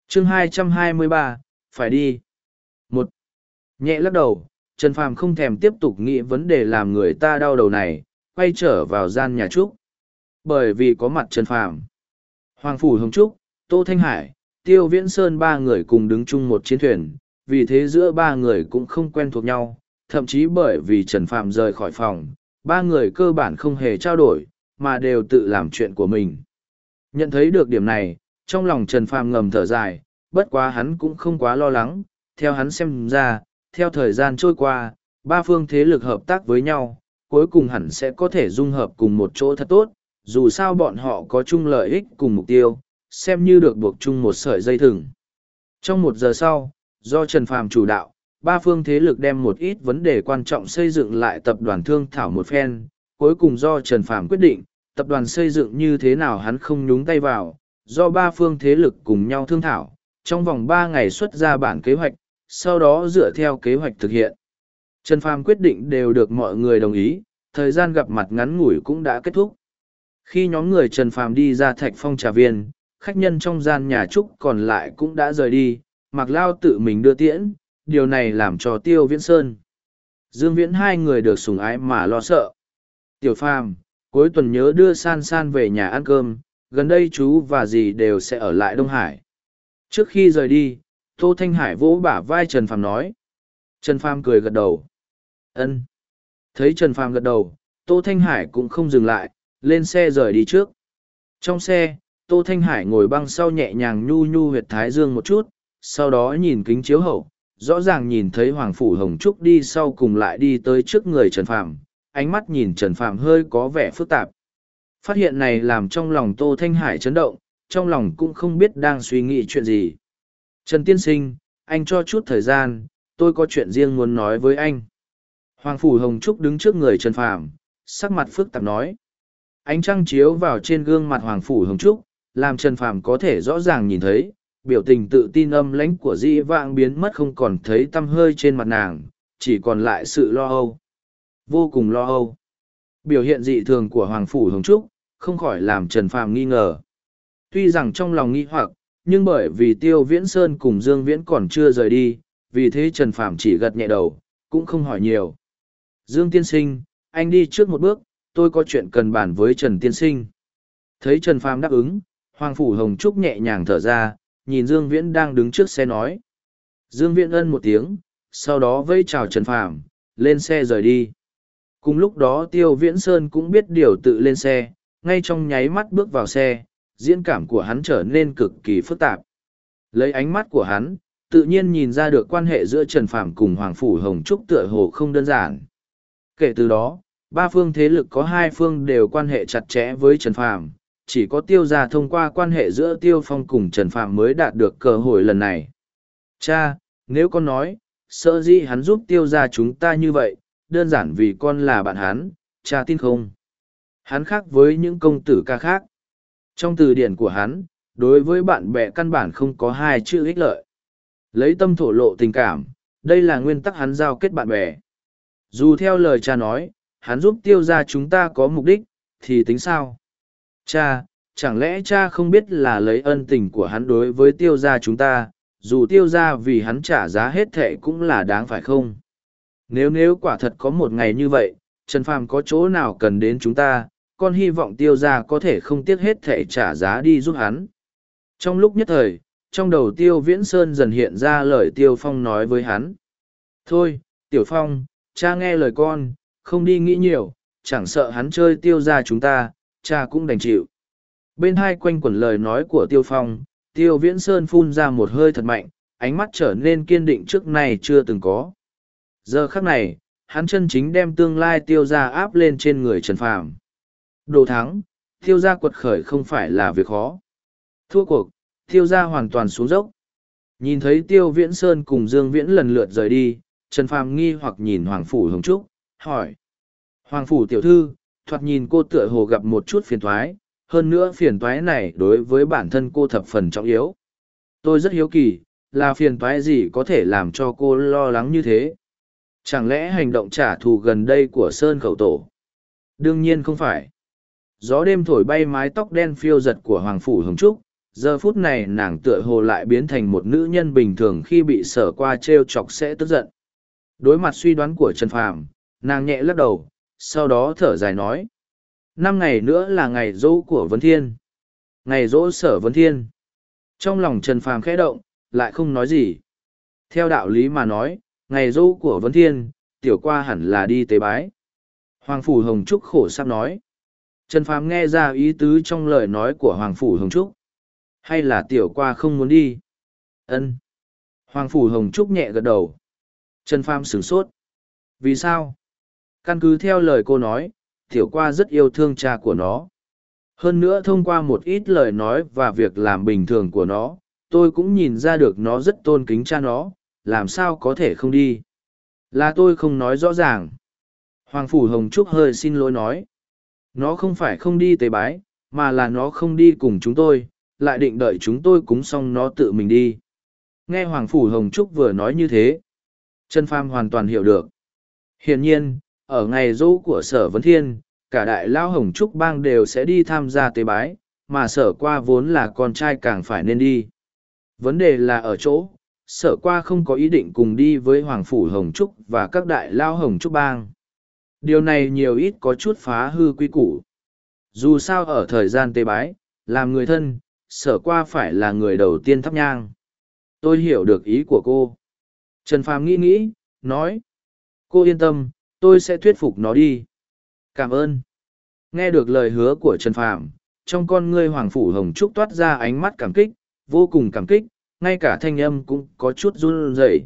chương 223, phải đi. một Nhẹ lắc đầu, Trần Phàm không thèm tiếp tục nghĩ vấn đề làm người ta đau đầu này, quay trở vào gian nhà Trúc. Bởi vì có mặt Trần Phàm Hoàng Phủ Hồng Trúc, Tô Thanh Hải, Tiêu Viễn Sơn ba người cùng đứng chung một chiến thuyền, vì thế giữa ba người cũng không quen thuộc nhau, thậm chí bởi vì Trần Phạm rời khỏi phòng, ba người cơ bản không hề trao đổi, mà đều tự làm chuyện của mình. Nhận thấy được điểm này, trong lòng Trần Phạm ngầm thở dài, bất quá hắn cũng không quá lo lắng, theo hắn xem ra, theo thời gian trôi qua, ba phương thế lực hợp tác với nhau, cuối cùng hẳn sẽ có thể dung hợp cùng một chỗ thật tốt, dù sao bọn họ có chung lợi ích cùng mục tiêu, xem như được buộc chung một sợi dây thừng. Trong một giờ sau, do Trần Phàm chủ đạo, ba phương thế lực đem một ít vấn đề quan trọng xây dựng lại tập đoàn thương thảo một phen, cuối cùng do Trần Phàm quyết định, tập đoàn xây dựng như thế nào hắn không nhúng tay vào, do ba phương thế lực cùng nhau thương thảo, trong vòng ba ngày xuất ra bản kế hoạch, sau đó dựa theo kế hoạch thực hiện. Trần Phàm quyết định đều được mọi người đồng ý, thời gian gặp mặt ngắn ngủi cũng đã kết thúc. Khi nhóm người Trần Phàm đi ra thạch phong trà viên, khách nhân trong gian nhà trúc còn lại cũng đã rời đi, mặc Lao tự mình đưa tiễn, điều này làm cho Tiêu Viễn Sơn. Dương Viễn hai người được sủng ái mà lo sợ. Tiểu Phàm, cuối tuần nhớ đưa San San về nhà ăn cơm, gần đây chú và dì đều sẽ ở lại Đông Hải. Trước khi rời đi, Tô Thanh Hải vỗ bả vai Trần Phàm nói. Trần Phàm cười gật đầu. Ân. Thấy Trần Phàm gật đầu, Tô Thanh Hải cũng không dừng lại, lên xe rời đi trước. Trong xe, Tô Thanh Hải ngồi băng sau nhẹ nhàng nhu nhu huyệt thái dương một chút, sau đó nhìn kính chiếu hậu, rõ ràng nhìn thấy Hoàng Phủ Hồng Trúc đi sau cùng lại đi tới trước người Trần Phàm, ánh mắt nhìn Trần Phàm hơi có vẻ phức tạp. Phát hiện này làm trong lòng Tô Thanh Hải chấn động, trong lòng cũng không biết đang suy nghĩ chuyện gì. Trần Tiên Sinh, anh cho chút thời gian, tôi có chuyện riêng muốn nói với anh. Hoàng Phủ Hồng Trúc đứng trước người Trần Phàm, sắc mặt phức tạp nói. Ánh trăng chiếu vào trên gương mặt Hoàng Phủ Hồng Trúc, làm Trần Phàm có thể rõ ràng nhìn thấy, biểu tình tự tin âm lãnh của dĩ vãng biến mất không còn thấy tăm hơi trên mặt nàng, chỉ còn lại sự lo âu. Vô cùng lo âu. Biểu hiện dị thường của Hoàng Phủ Hồng Trúc, không khỏi làm Trần Phàm nghi ngờ. Tuy rằng trong lòng nghi hoặc, nhưng bởi vì Tiêu Viễn Sơn cùng Dương Viễn còn chưa rời đi, vì thế Trần Phàm chỉ gật nhẹ đầu, cũng không hỏi nhiều. Dương Tiên Sinh, anh đi trước một bước, tôi có chuyện cần bàn với Trần Tiên Sinh. Thấy Trần Phàm đáp ứng, Hoàng Phủ Hồng Trúc nhẹ nhàng thở ra, nhìn Dương Viễn đang đứng trước xe nói. Dương Viễn ân một tiếng, sau đó vẫy chào Trần Phàm, lên xe rời đi. Cùng lúc đó Tiêu Viễn Sơn cũng biết điều tự lên xe, ngay trong nháy mắt bước vào xe, diễn cảm của hắn trở nên cực kỳ phức tạp. Lấy ánh mắt của hắn, tự nhiên nhìn ra được quan hệ giữa Trần Phàm cùng Hoàng Phủ Hồng Trúc tựa hồ không đơn giản. Kể từ đó, ba phương thế lực có hai phương đều quan hệ chặt chẽ với Trần Phàm, chỉ có tiêu gia thông qua quan hệ giữa tiêu phong cùng Trần phạm mới đạt được cơ hội lần này. Cha, nếu con nói, sợ gì hắn giúp tiêu gia chúng ta như vậy, đơn giản vì con là bạn hắn, cha tin không? Hắn khác với những công tử ca khác. Trong từ điển của hắn, đối với bạn bè căn bản không có hai chữ ích lợi. Lấy tâm thổ lộ tình cảm, đây là nguyên tắc hắn giao kết bạn bè. Dù theo lời cha nói, hắn giúp tiêu ra chúng ta có mục đích, thì tính sao? Cha, chẳng lẽ cha không biết là lấy ân tình của hắn đối với tiêu gia chúng ta, dù tiêu gia vì hắn trả giá hết thệ cũng là đáng phải không? Nếu nếu quả thật có một ngày như vậy, Trần Phàm có chỗ nào cần đến chúng ta, con hy vọng tiêu gia có thể không tiếc hết thệ trả giá đi giúp hắn. Trong lúc nhất thời, trong đầu tiêu viễn sơn dần hiện ra lời tiêu phong nói với hắn. Thôi, tiểu phong, cha nghe lời con, không đi nghĩ nhiều, chẳng sợ hắn chơi tiêu gia chúng ta, cha cũng đành chịu. Bên hai quanh quẩn lời nói của tiêu phong, tiêu viễn sơn phun ra một hơi thật mạnh, ánh mắt trở nên kiên định trước nay chưa từng có. Giờ khắc này, hắn chân chính đem tương lai tiêu ra áp lên trên người Trần Phàm. Đồ thắng, tiêu ra quật khởi không phải là việc khó. Thua cuộc, tiêu ra hoàn toàn xuống dốc. Nhìn thấy tiêu viễn sơn cùng Dương Viễn lần lượt rời đi, Trần Phàm nghi hoặc nhìn Hoàng Phủ Hồng Trúc, hỏi. Hoàng Phủ tiểu thư, thoạt nhìn cô tựa hồ gặp một chút phiền thoái, hơn nữa phiền toái này đối với bản thân cô thập phần trọng yếu. Tôi rất hiếu kỳ, là phiền toái gì có thể làm cho cô lo lắng như thế? Chẳng lẽ hành động trả thù gần đây của Sơn Khẩu Tổ? Đương nhiên không phải. Gió đêm thổi bay mái tóc đen phiêu giật của Hoàng Phủ Hồng Trúc, giờ phút này nàng tựa hồ lại biến thành một nữ nhân bình thường khi bị sở qua t r e o chọc sẽ tức giận đối mặt suy đoán của trần phàm nàng nhẹ lắc đầu sau đó thở dài nói, năm ngày nữa là ngày dỗ của vấn thiên. Ngày dỗ sở vấn thiên. Trong lòng trần phàm khẽ động, lại không nói gì. Theo đạo lý mà nói, ngày dỗ của vấn thiên, tiểu qua hẳn là đi tế bái. Hoàng phủ hồng trúc khổ sắp nói. Trần phàm nghe ra ý tứ trong lời nói của hoàng phủ hồng trúc. Hay là tiểu qua không muốn đi? Ân. Hoàng phủ hồng trúc nhẹ gật đầu. Trần phàm sửng sốt. Vì sao? Căn cứ theo lời cô nói tiểu qua rất yêu thương cha của nó hơn nữa thông qua một ít lời nói và việc làm bình thường của nó tôi cũng nhìn ra được nó rất tôn kính cha nó làm sao có thể không đi là tôi không nói rõ ràng hoàng phủ hồng trúc hơi xin lỗi nói nó không phải không đi tế bái mà là nó không đi cùng chúng tôi lại định đợi chúng tôi cúng xong nó tự mình đi. Nghe Hoàng Phủ Hồng Trúc vừa nói như thế, Trần Pham hoàn toàn hiểu được. Hiển nhiên, ở ngày dỗ của sở vấn thiên, cả đại lao hồng trúc bang đều sẽ đi tham gia tế bái, mà sở qua vốn là con trai càng phải nên đi. Vấn đề là ở chỗ, sở qua không có ý định cùng đi với hoàng phủ hồng trúc và các đại lao hồng trúc bang. Điều này nhiều ít có chút phá hư quy củ. Dù sao ở thời gian tế bái, làm người thân, sở qua phải là người đầu tiên thắp nhang. Tôi hiểu được ý của cô. Trần phàm nghĩ nghĩ, nói, cô yên tâm tôi sẽ thuyết phục nó đi. Cảm ơn. Nghe được lời hứa của trần phàm, trong con ngươi hoàng phủ hồng trúc toát ra ánh mắt cảm kích, vô cùng cảm kích, ngay cả thanh âm cũng có chút run rẩy.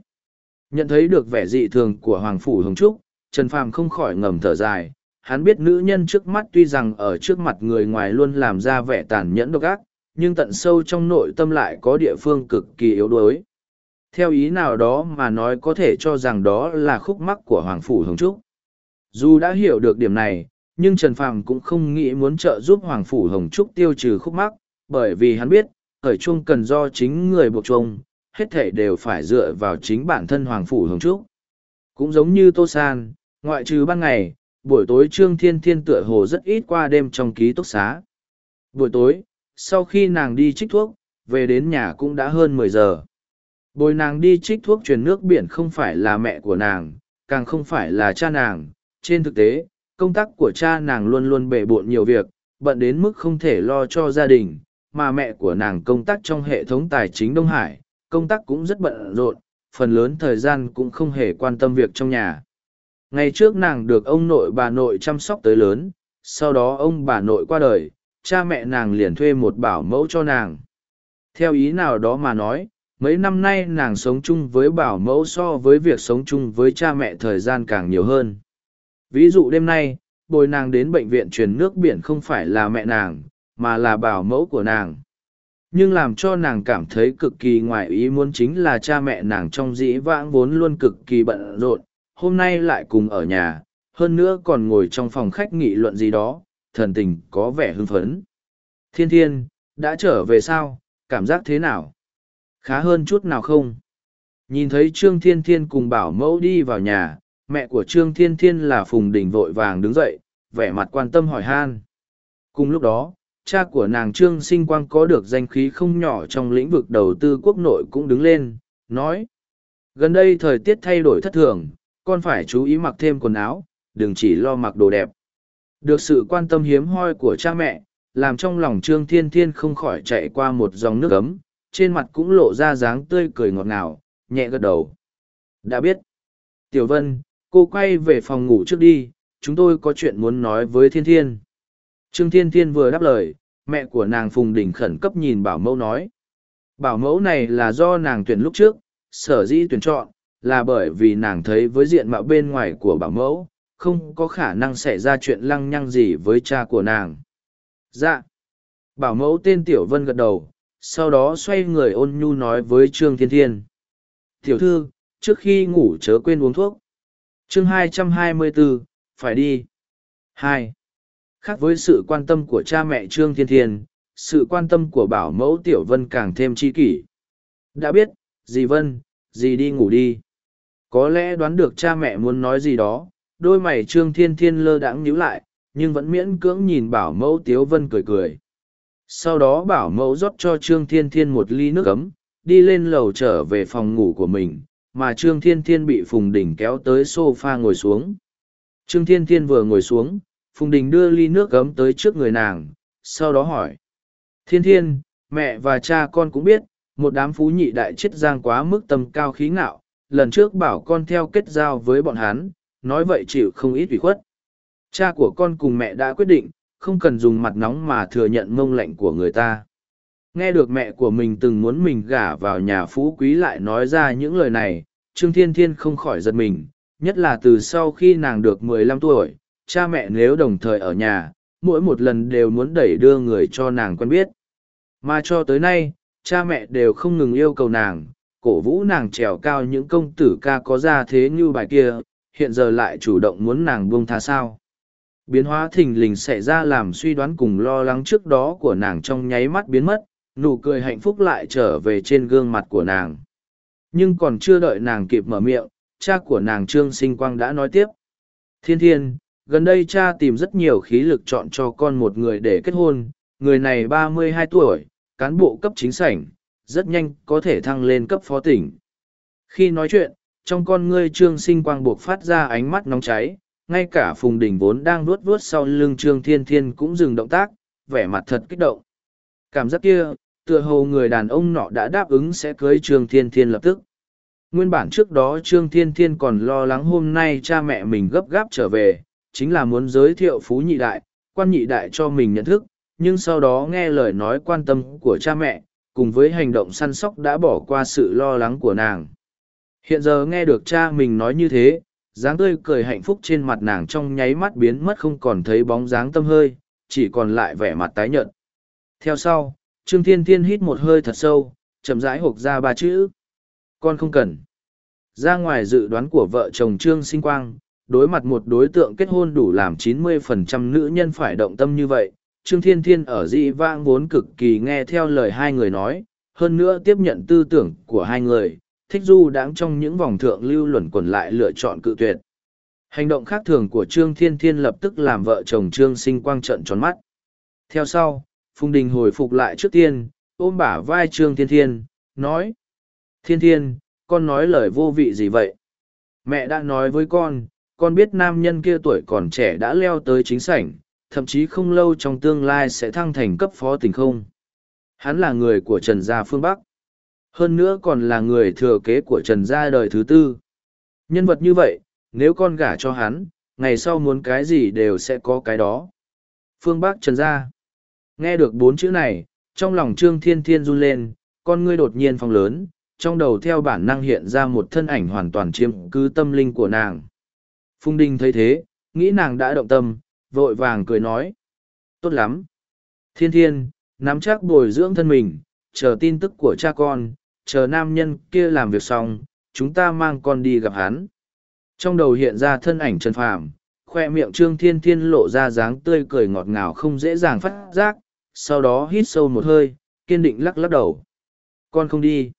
Nhận thấy được vẻ dị thường của hoàng phủ hồng trúc, trần phàm không khỏi ngầm thở dài. Hắn biết nữ nhân trước mắt tuy rằng ở trước mặt người ngoài luôn làm ra vẻ tàn nhẫn độc ác, nhưng tận sâu trong nội tâm lại có địa phương cực kỳ yếu đuối. Theo ý nào đó mà nói có thể cho rằng đó là khúc mắc của hoàng phủ hồng trúc dù đã hiểu được điểm này, nhưng trần phàm cũng không nghĩ muốn trợ giúp hoàng phủ hồng trúc tiêu trừ khúc mắc, bởi vì hắn biết, khởi chuông cần do chính người buộc chuông, hết thể đều phải dựa vào chính bản thân hoàng phủ hồng trúc. Cũng giống như tô san, ngoại trừ ban ngày, buổi tối trương thiên thiên tựa hồ rất ít qua đêm trong ký túc xá. Buổi tối, sau khi nàng đi trích thuốc, về đến nhà cũng đã hơn mười giờ. Bồi nàng đi trích thuốc truyền nước biển không phải là mẹ của nàng, càng không phải là cha nàng trên thực tế, công tác của cha nàng luôn luôn bể bộn nhiều việc, bận đến mức không thể lo cho gia đình, mà mẹ của nàng công tác trong hệ thống tài chính đông hải, công tác cũng rất bận rộn, phần lớn thời gian cũng không hề quan tâm việc trong nhà. Ngày trước nàng được ông nội bà nội chăm sóc tới lớn, sau đó ông bà nội qua đời, cha mẹ nàng liền thuê một bảo mẫu cho nàng. Theo ý nào đó mà nói, mấy năm nay nàng sống chung với bảo mẫu so với việc sống chung với cha mẹ thời gian càng nhiều hơn ví dụ đêm nay, bồi nàng đến bệnh viện truyền nước biển không phải là mẹ nàng, mà là bảo mẫu của nàng. Nhưng làm cho nàng cảm thấy cực kỳ ngoài ý muốn chính là cha mẹ nàng trong dĩ vãng vốn luôn cực kỳ bận rộn, hôm nay lại cùng ở nhà, hơn nữa còn ngồi trong phòng khách nghị luận gì đó, thần tình có vẻ hưng phấn. Thiên thiên, đã trở về sao? Cảm giác thế nào? Khá hơn chút nào không? Nhìn thấy trương thiên thiên cùng bảo mẫu đi vào nhà mẹ của trương thiên thiên là phùng đình vội vàng đứng dậy, vẻ mặt quan tâm hỏi han. Cùng lúc đó, cha của nàng trương sinh quang có được danh khí không nhỏ trong lĩnh vực đầu tư quốc nội cũng đứng lên, nói, gần đây thời tiết thay đổi thất thường, con phải chú ý mặc thêm quần áo, đừng chỉ lo mặc đồ đẹp. Được sự quan tâm hiếm hoi của cha mẹ, làm trong lòng trương thiên thiên không khỏi chạy qua một dòng nước ấm, trên mặt cũng lộ ra dáng tươi cười ngọt ngào, nhẹ gật đầu. Đã biết. Tiểu vân cô quay về phòng ngủ trước đi, chúng tôi có chuyện muốn nói với thiên thiên. Trương thiên thiên vừa đáp lời, mẹ của nàng phùng đình khẩn cấp nhìn bảo mẫu nói. Bảo mẫu này là do nàng tuyển lúc trước, sở dĩ tuyển chọn, là bởi vì nàng thấy với diện mạo bên ngoài của bảo mẫu, không có khả năng xảy ra chuyện lăng nhăng gì với cha của nàng. Dạ. Bảo mẫu tên tiểu vân gật đầu, sau đó xoay người ôn nhu nói với trương thiên thiên. Tiểu thư, trước khi ngủ chớ quên uống thuốc chương 224, phải đi. Hai. Khác với sự quan tâm của cha mẹ trương thiên thiên sự quan tâm của bảo mẫu tiểu vân càng thêm chi kỷ. Đã biết dì vân dì đi ngủ đi. Có lẽ đoán được cha mẹ muốn nói gì đó đôi mày trương thiên thiên lơ đãng nhíu lại nhưng vẫn miễn cưỡng nhìn bảo mẫu tiếu vân cười cười. Sau đó bảo mẫu rót cho trương thiên thiên một ly nước ấm đi lên lầu trở về phòng ngủ của mình mà trương thiên thiên bị phùng đình kéo tới sofa ngồi xuống. Trương thiên thiên vừa ngồi xuống, phùng đình đưa ly nước ấm tới trước người nàng, sau đó hỏi. Thiên thiên, mẹ và cha con cũng biết, một đám phú nhị đại chết giang quá mức tầm cao khí ngạo, lần trước bảo con theo kết giao với bọn hắn, nói vậy chịu không ít ủy khuất. Cha của con cùng mẹ đã quyết định, không cần dùng mặt nóng mà thừa nhận mông lạnh của người ta nghe được mẹ của mình từng muốn mình gả vào nhà phú quý lại nói ra những lời này, trương thiên thiên không khỏi giật mình, nhất là từ sau khi nàng được mười lăm tuổi, cha mẹ nếu đồng thời ở nhà, mỗi một lần đều muốn đẩy đưa người cho nàng quen biết. Mà cho tới nay, cha mẹ đều không ngừng yêu cầu nàng, cổ vũ nàng trèo cao những công tử ca có ra thế như bài kia, hiện giờ lại chủ động muốn nàng buông tha sao. Biến hóa thình lình xảy ra làm suy đoán cùng lo lắng trước đó của nàng trong nháy mắt biến mất nụ cười hạnh phúc lại trở về trên gương mặt của nàng nhưng còn chưa đợi nàng kịp mở miệng cha của nàng trương sinh quang đã nói tiếp Thiên thiên, gần đây cha tìm rất nhiều khí lực chọn cho con một người để kết hôn, người này ba mươi hai tuổi, cán bộ cấp chính sảnh, rất nhanh có thể thăng lên cấp phó tỉnh. Khi nói chuyện, trong con ngươi trương sinh quang buộc phát ra ánh mắt nóng cháy, ngay cả phùng đình vốn đang nuốt vuốt sau lưng trương thiên thiên cũng dừng động tác, vẻ mặt thật kích động. Cảm giác kia, tựa hồ người đàn ông nọ đã đáp ứng sẽ cưới trương thiên thiên lập tức. Nguyên bản trước đó Trương Thiên Thiên còn lo lắng hôm nay cha mẹ mình gấp gáp trở về, chính là muốn giới thiệu Phú Nhị Đại, quan nhị đại cho mình nhận thức, nhưng sau đó nghe lời nói quan tâm của cha mẹ, cùng với hành động săn sóc đã bỏ qua sự lo lắng của nàng. Hiện giờ nghe được cha mình nói như thế, dáng tươi cười hạnh phúc trên mặt nàng trong nháy mắt biến mất không còn thấy bóng dáng tâm hơi, chỉ còn lại vẻ mặt tái nhợt. Theo sau, Trương Thiên Thiên hít một hơi thật sâu, chậm rãi hộp ra ba chữ. Con không cần. Ra ngoài dự đoán của vợ chồng Trương Sinh Quang, đối mặt một đối tượng kết hôn đủ làm 90% nữ nhân phải động tâm như vậy. Trương Thiên Thiên ở dị vãng vốn cực kỳ nghe theo lời hai người nói, hơn nữa tiếp nhận tư tưởng của hai người, thích du đáng trong những vòng thượng lưu luẩn quẩn lại lựa chọn cự tuyệt. Hành động khác thường của Trương Thiên Thiên lập tức làm vợ chồng Trương Sinh Quang trận tròn mắt. Theo sau, Phùng Đình hồi phục lại trước tiên, ôm bả vai Trương Thiên Thiên, nói. Thiên Thiên, con nói lời vô vị gì vậy? Mẹ đã nói với con, con biết nam nhân kia tuổi còn trẻ đã leo tới chính sảnh, thậm chí không lâu trong tương lai sẽ thăng thành cấp phó tỉnh không. Hắn là người của Trần Gia phương Bắc. Hơn nữa còn là người thừa kế của Trần Gia đời thứ tư. Nhân vật như vậy, nếu con gả cho hắn, ngày sau muốn cái gì đều sẽ có cái đó. Phương Bắc Trần Gia. Nghe được bốn chữ này, trong lòng Trương Thiên Thiên run lên, con ngươi đột nhiên phong lớn, trong đầu theo bản năng hiện ra một thân ảnh hoàn toàn chiếm cứ tâm linh của nàng. Phung Đinh thấy thế, nghĩ nàng đã động tâm, vội vàng cười nói. Tốt lắm. Thiên thiên, nắm chắc bồi dưỡng thân mình, chờ tin tức của cha con, chờ nam nhân kia làm việc xong, chúng ta mang con đi gặp hắn. Trong đầu hiện ra thân ảnh Trần Phàm, khoe miệng Trương Thiên Thiên lộ ra dáng tươi cười ngọt ngào không dễ dàng phát giác, sau đó hít sâu một hơi, kiên định lắc lắc đầu. Con không đi.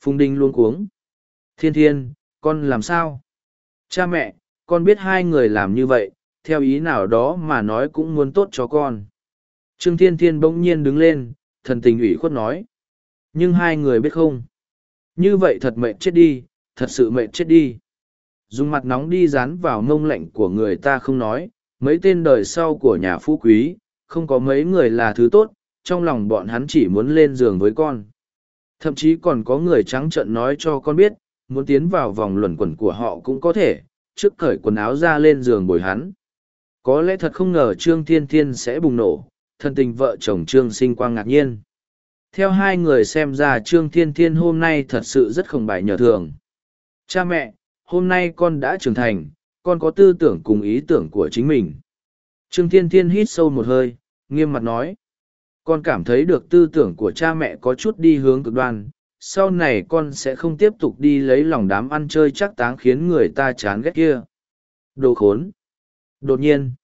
Phùng Đinh luôn cuống. Thiên Thiên, con làm sao? Cha mẹ, con biết hai người làm như vậy, theo ý nào đó mà nói cũng muốn tốt cho con. Trương Thiên Thiên bỗng nhiên đứng lên, thần tình ủy khuất nói. Nhưng hai người biết không? Như vậy thật mệt chết đi, thật sự mệt chết đi. Dùng mặt nóng đi dán vào mông lạnh của người ta không nói, mấy tên đời sau của nhà phú quý, không có mấy người là thứ tốt, trong lòng bọn hắn chỉ muốn lên giường với con. Thậm chí còn có người trắng trợn nói cho con biết, muốn tiến vào vòng luẩn quẩn của họ cũng có thể, trước cởi quần áo ra lên giường bồi hắn. Có lẽ thật không ngờ Trương Thiên Thiên sẽ bùng nổ, thân tình vợ chồng Trương sinh quang ngạc nhiên. Theo hai người xem ra Trương Thiên Thiên hôm nay thật sự rất không bài nhờ thường. Cha mẹ, hôm nay con đã trưởng thành, con có tư tưởng cùng ý tưởng của chính mình. Trương Thiên Thiên hít sâu một hơi, nghiêm mặt nói. Con cảm thấy được tư tưởng của cha mẹ có chút đi hướng cực đoan, sau này con sẽ không tiếp tục đi lấy lòng đám ăn chơi chắc táng khiến người ta chán ghét kia. Đồ khốn! Đột nhiên,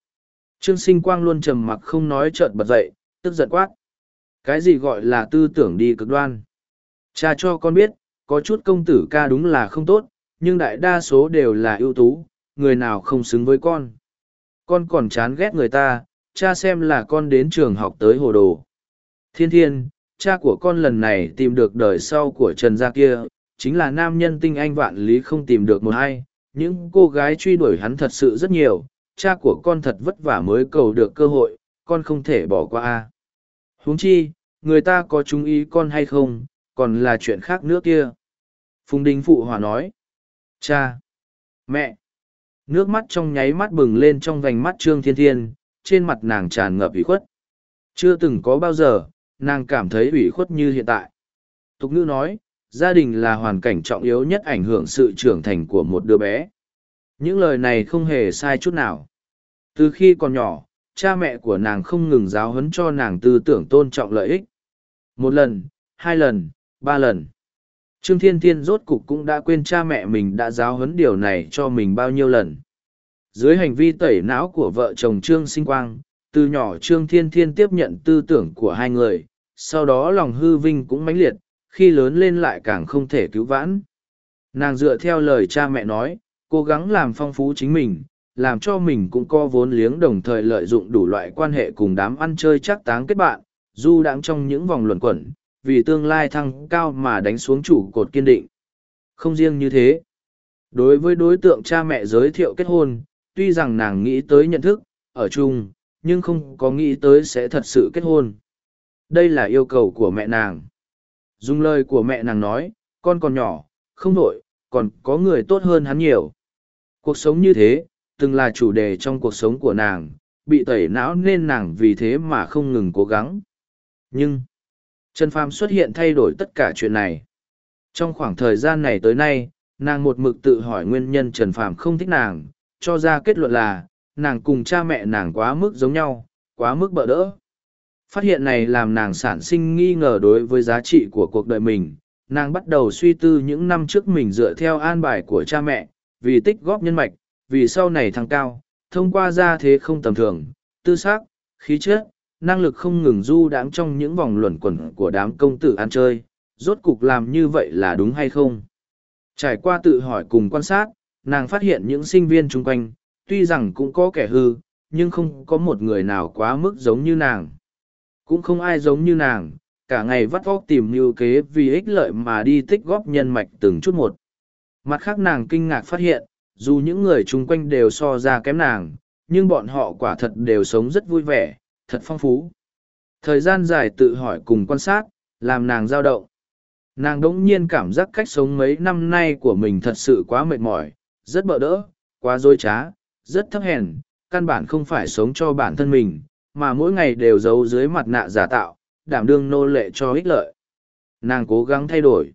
Trương Sinh Quang luôn trầm mặc không nói trợn bật dậy, tức giận quát. Cái gì gọi là tư tưởng đi cực đoan? Cha cho con biết, có chút công tử ca đúng là không tốt, nhưng đại đa số đều là ưu tú, người nào không xứng với con. Con còn chán ghét người ta, cha xem là con đến trường học tới hồ đồ. Thiên thiên, cha của con lần này tìm được đời sau của Trần Gia kia, chính là nam nhân tinh anh vạn lý không tìm được một hai. Những cô gái truy đuổi hắn thật sự rất nhiều, cha của con thật vất vả mới cầu được cơ hội, con không thể bỏ qua. a. huống chi, người ta có chú ý con hay không, còn là chuyện khác nữa kia. Phùng Đình Phụ Hòa nói. Cha! Mẹ! Nước mắt trong nháy mắt bừng lên trong vành mắt Trương Thiên Thiên, trên mặt nàng tràn ngập ủy khuất. Chưa từng có bao giờ, nàng cảm thấy ủy khuất như hiện tại. Tục ngữ nói, gia đình là hoàn cảnh trọng yếu nhất ảnh hưởng sự trưởng thành của một đứa bé. Những lời này không hề sai chút nào. Từ khi còn nhỏ, cha mẹ của nàng không ngừng giáo huấn cho nàng tư tưởng tôn trọng lợi ích. Một lần, hai lần, ba lần. Trương Thiên Thiên rốt cục cũng đã quên cha mẹ mình đã giáo huấn điều này cho mình bao nhiêu lần. Dưới hành vi tẩy não của vợ chồng Trương Sinh Quang, từ nhỏ Trương Thiên Thiên tiếp nhận tư tưởng của hai người, sau đó lòng hư vinh cũng mãnh liệt, khi lớn lên lại càng không thể cứu vãn. Nàng dựa theo lời cha mẹ nói, cố gắng làm phong phú chính mình, làm cho mình cũng có vốn liếng đồng thời lợi dụng đủ loại quan hệ cùng đám ăn chơi chắc táng kết bạn, du đãng trong những vòng luẩn quẩn, vì tương lai thăng cao mà đánh xuống chủ cột kiên định. Không riêng như thế. Đối với đối tượng cha mẹ giới thiệu kết hôn, tuy rằng nàng nghĩ tới nhận thức, ở chung, nhưng không có nghĩ tới sẽ thật sự kết hôn. Đây là yêu cầu của mẹ nàng. Dùng lời của mẹ nàng nói, con còn nhỏ, không đổi, còn có người tốt hơn hắn nhiều. Cuộc sống như thế, từng là chủ đề trong cuộc sống của nàng, bị tẩy não nên nàng vì thế mà không ngừng cố gắng. Nhưng, Trần Phàm xuất hiện thay đổi tất cả chuyện này. Trong khoảng thời gian này tới nay, nàng một mực tự hỏi nguyên nhân Trần Phàm không thích nàng, cho ra kết luận là, nàng cùng cha mẹ nàng quá mức giống nhau, quá mức bỡ đỡ. Phát hiện này làm nàng sản sinh nghi ngờ đối với giá trị của cuộc đời mình, nàng bắt đầu suy tư những năm trước mình dựa theo an bài của cha mẹ, vì tích góp nhân mạch, vì sau này thăng cao, thông qua gia thế không tầm thường, tư xác, khí chất, năng lực không ngừng du đãng trong những vòng luẩn quẩn của đám công tử ăn chơi, rốt cục làm như vậy là đúng hay không? Trải qua tự hỏi cùng quan sát, nàng phát hiện những sinh viên chung quanh, tuy rằng cũng có kẻ hư, nhưng không có một người nào quá mức giống như nàng. Cũng không ai giống như nàng, cả ngày vắt óc tìm mưu kế vì ích lợi mà đi tích góp nhân mạch từng chút một. Mặt khác nàng kinh ngạc phát hiện, dù những người chung quanh đều so ra kém nàng, nhưng bọn họ quả thật đều sống rất vui vẻ, thật phong phú. Thời gian dài tự hỏi cùng quan sát, làm nàng dao động. Nàng đỗng nhiên cảm giác cách sống mấy năm nay của mình thật sự quá mệt mỏi, rất bỡ đỡ, quá dối trá, rất thấp hèn, căn bản không phải sống cho bản thân mình, mà mỗi ngày đều giấu dưới mặt nạ giả tạo, đảm đương nô lệ cho ích lợi. Nàng cố gắng thay đổi.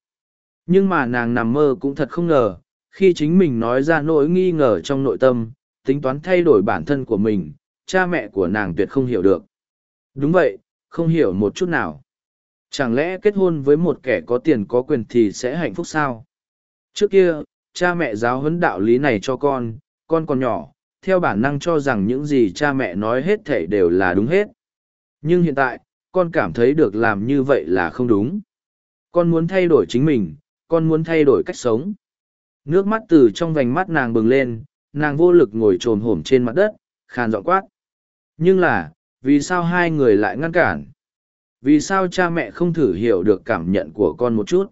Nhưng mà nàng nằm mơ cũng thật không ngờ, khi chính mình nói ra nỗi nghi ngờ trong nội tâm, tính toán thay đổi bản thân của mình, cha mẹ của nàng tuyệt không hiểu được. Đúng vậy, không hiểu một chút nào. Chẳng lẽ kết hôn với một kẻ có tiền có quyền thì sẽ hạnh phúc sao? Trước kia, cha mẹ giáo huấn đạo lý này cho con, con còn nhỏ, theo bản năng cho rằng những gì cha mẹ nói hết thể đều là đúng hết. Nhưng hiện tại, con cảm thấy được làm như vậy là không đúng. Con muốn thay đổi chính mình, con muốn thay đổi cách sống. Nước mắt từ trong vành mắt nàng bừng lên, nàng vô lực ngồi trồm hổm trên mặt đất, khàn giọng quát. Nhưng là, vì sao hai người lại ngăn cản? Vì sao cha mẹ không thử hiểu được cảm nhận của con một chút?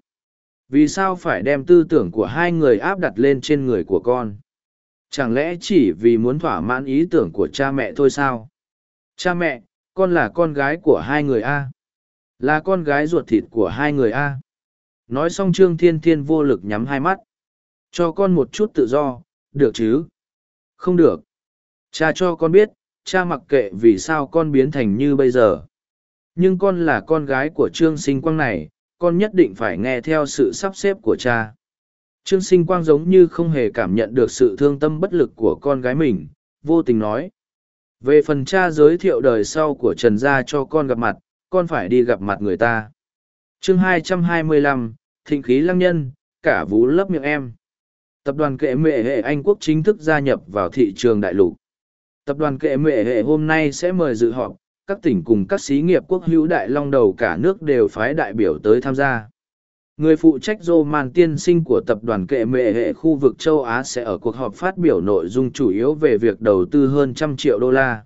Vì sao phải đem tư tưởng của hai người áp đặt lên trên người của con? Chẳng lẽ chỉ vì muốn thỏa mãn ý tưởng của cha mẹ thôi sao? Cha mẹ, con là con gái của hai người A. Là con gái ruột thịt của hai người A. Nói xong Trương Thiên Thiên vô lực nhắm hai mắt. Cho con một chút tự do, được chứ? Không được. Cha cho con biết, cha mặc kệ vì sao con biến thành như bây giờ. Nhưng con là con gái của Trương Sinh Quang này, con nhất định phải nghe theo sự sắp xếp của cha. Trương Sinh Quang giống như không hề cảm nhận được sự thương tâm bất lực của con gái mình, vô tình nói. Về phần cha giới thiệu đời sau của Trần Gia cho con gặp mặt, con phải đi gặp mặt người ta. chương 225, Thịnh khí lăng nhân, cả vũ lấp miệng em. Tập đoàn kệ mệ hệ Anh Quốc chính thức gia nhập vào thị trường đại lục. Tập đoàn kệ mệ hệ hôm nay sẽ mời dự họp, các tỉnh cùng các xí nghiệp quốc hữu đại long đầu cả nước đều phái đại biểu tới tham gia. Người phụ trách Roman tiên sinh của tập đoàn kệ mệ hệ khu vực châu Á sẽ ở cuộc họp phát biểu nội dung chủ yếu về việc đầu tư hơn trăm triệu đô la.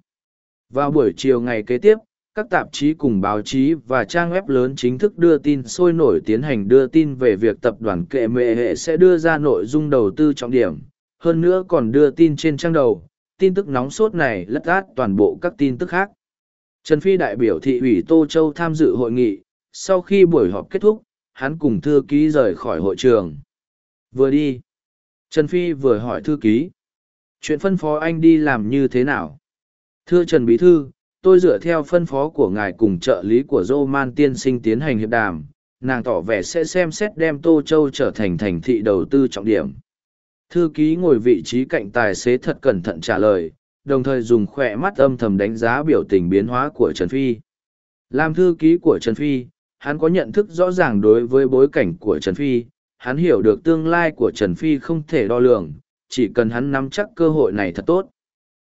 Vào buổi chiều ngày kế tiếp, các tạp chí cùng báo chí và trang web lớn chính thức đưa tin sôi nổi tiến hành đưa tin về việc tập đoàn kệ mệ hệ sẽ đưa ra nội dung đầu tư trọng điểm. Hơn nữa còn đưa tin trên trang đầu, tin tức nóng sốt này lất át toàn bộ các tin tức khác. Trần Phi đại biểu thị ủy Tô Châu tham dự hội nghị, sau khi buổi họp kết thúc, hắn cùng thư ký rời khỏi hội trường. Vừa đi, Trần Phi vừa hỏi thư ký. Chuyện phân phó anh đi làm như thế nào? Thưa Trần Bí Thư, tôi dựa theo phân phó của ngài cùng trợ lý của dô man tiên sinh tiến hành hiệp đàm nàng tỏ vẻ sẽ xem xét đem tô châu trở thành thành thị đầu tư trọng điểm thư ký ngồi vị trí cạnh tài xế thật cẩn thận trả lời đồng thời dùng khỏe mắt âm thầm đánh giá biểu tình biến hóa của trần phi làm thư ký của trần phi hắn có nhận thức rõ ràng đối với bối cảnh của trần phi hắn hiểu được tương lai của trần phi không thể đo lường chỉ cần hắn nắm chắc cơ hội này thật tốt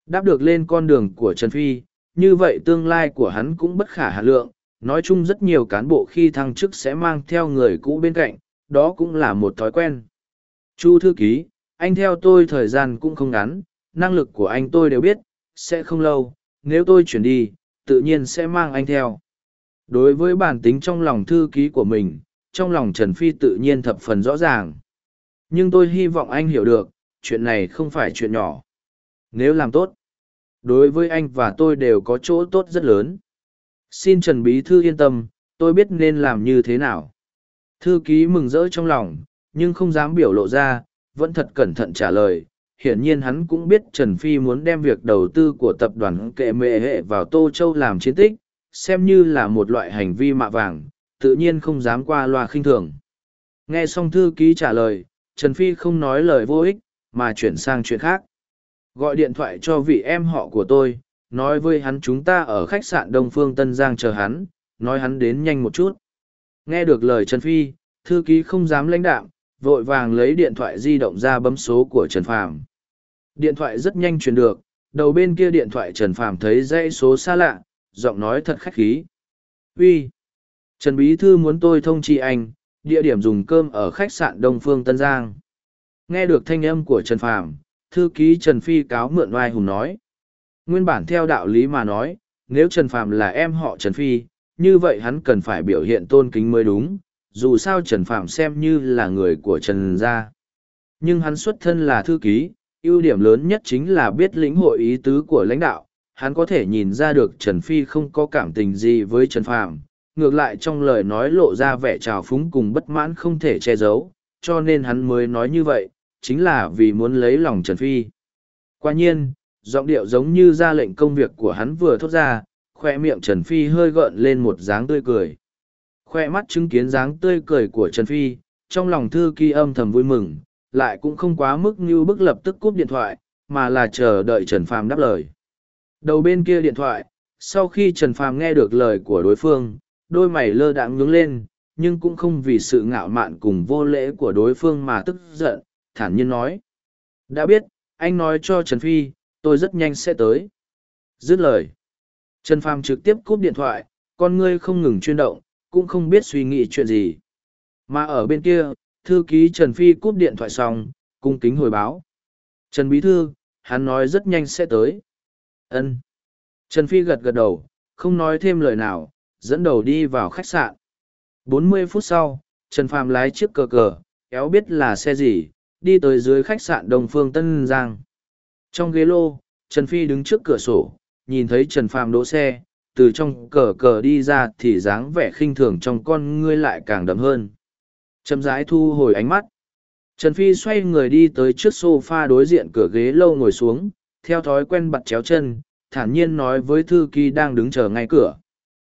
đáp được lên con đường của trần phi như vậy tương lai của hắn cũng bất khả hà lượng, nói chung rất nhiều cán bộ khi thăng chức sẽ mang theo người cũ bên cạnh, đó cũng là một thói quen. Chu thư ký, anh theo tôi thời gian cũng không ngắn, năng lực của anh tôi đều biết, sẽ không lâu, nếu tôi chuyển đi, tự nhiên sẽ mang anh theo. Đối với bản tính trong lòng thư ký của mình, trong lòng Trần Phi tự nhiên thập phần rõ ràng. Nhưng tôi hy vọng anh hiểu được, chuyện này không phải chuyện nhỏ. Nếu làm tốt, đối với anh và tôi đều có chỗ tốt rất lớn. Xin Trần Bí Thư yên tâm, tôi biết nên làm như thế nào. Thư ký mừng rỡ trong lòng, nhưng không dám biểu lộ ra, vẫn thật cẩn thận trả lời. Hiển nhiên hắn cũng biết Trần Phi muốn đem việc đầu tư của tập đoàn kệ mệ hệ vào Tô Châu làm chiến tích, xem như là một loại hành vi mạ vàng, tự nhiên không dám qua loa khinh thường. Nghe xong thư ký trả lời, Trần Phi không nói lời vô ích, mà chuyển sang chuyện khác. Gọi điện thoại cho vị em họ của tôi, nói với hắn chúng ta ở khách sạn Đông Phương Tân Giang chờ hắn, nói hắn đến nhanh một chút. Nghe được lời Trần Phi, thư ký không dám lãnh đạm, vội vàng lấy điện thoại di động ra bấm số của Trần Phàm. Điện thoại rất nhanh truyền được, đầu bên kia điện thoại Trần Phàm thấy dãy số xa lạ, giọng nói thật khách khí. Uy, Trần Bí Thư muốn tôi thông chi anh, địa điểm dùng cơm ở khách sạn Đông Phương Tân Giang. Nghe được thanh âm của Trần Phàm, thư ký Trần Phi cáo mượn oai hùng nói. Nguyên bản theo đạo lý mà nói, nếu Trần Phàm là em họ Trần Phi, như vậy hắn cần phải biểu hiện tôn kính mới đúng, dù sao Trần Phàm xem như là người của Trần gia. Nhưng hắn xuất thân là thư ký, ưu điểm lớn nhất chính là biết lĩnh hội ý tứ của lãnh đạo, hắn có thể nhìn ra được Trần Phi không có cảm tình gì với Trần Phàm, ngược lại trong lời nói lộ ra vẻ trào phúng cùng bất mãn không thể che giấu, cho nên hắn mới nói như vậy, chính là vì muốn lấy lòng Trần Phi. Quả nhiên, giọng điệu giống như ra lệnh công việc của hắn vừa thốt ra, khoe miệng Trần Phi hơi gợn lên một dáng tươi cười. Khoe mắt chứng kiến dáng tươi cười của Trần Phi, trong lòng thư ký âm thầm vui mừng, lại cũng không quá mức như bức lập tức cúp điện thoại, mà là chờ đợi Trần Phàm đáp lời. Đầu bên kia điện thoại, sau khi Trần Phàm nghe được lời của đối phương, đôi mày lơ đãng nhướng lên, nhưng cũng không vì sự ngạo mạn cùng vô lễ của đối phương mà tức giận, thản nhiên nói. Đã biết, anh nói cho Trần Phi, tôi rất nhanh sẽ tới. Dứt lời. Trần Phàm trực tiếp cúp điện thoại, con ngươi không ngừng chuyên động, cũng không biết suy nghĩ chuyện gì. Mà ở bên kia, thư ký Trần Phi cúp điện thoại xong, cung kính hồi báo. Trần Bí Thư, hắn nói rất nhanh sẽ tới. ân Trần Phi gật gật đầu, không nói thêm lời nào, dẫn đầu đi vào khách sạn. 40 phút sau, Trần Phàm lái chiếc cờ cờ, kéo biết là xe gì, đi tới dưới khách sạn Đông Phương Tân Giang. Trong ghế lô, Trần Phi đứng trước cửa sổ, nhìn thấy Trần Phàm đỗ xe, từ trong cờ cờ đi ra thì dáng vẻ khinh thường trong con ngươi lại càng đậm hơn. Chậm rãi thu hồi ánh mắt. Trần Phi xoay người đi tới trước sofa đối diện cửa ghế lâu ngồi xuống, theo thói quen bặt chéo chân, thản nhiên nói với thư ký đang đứng chờ ngay cửa.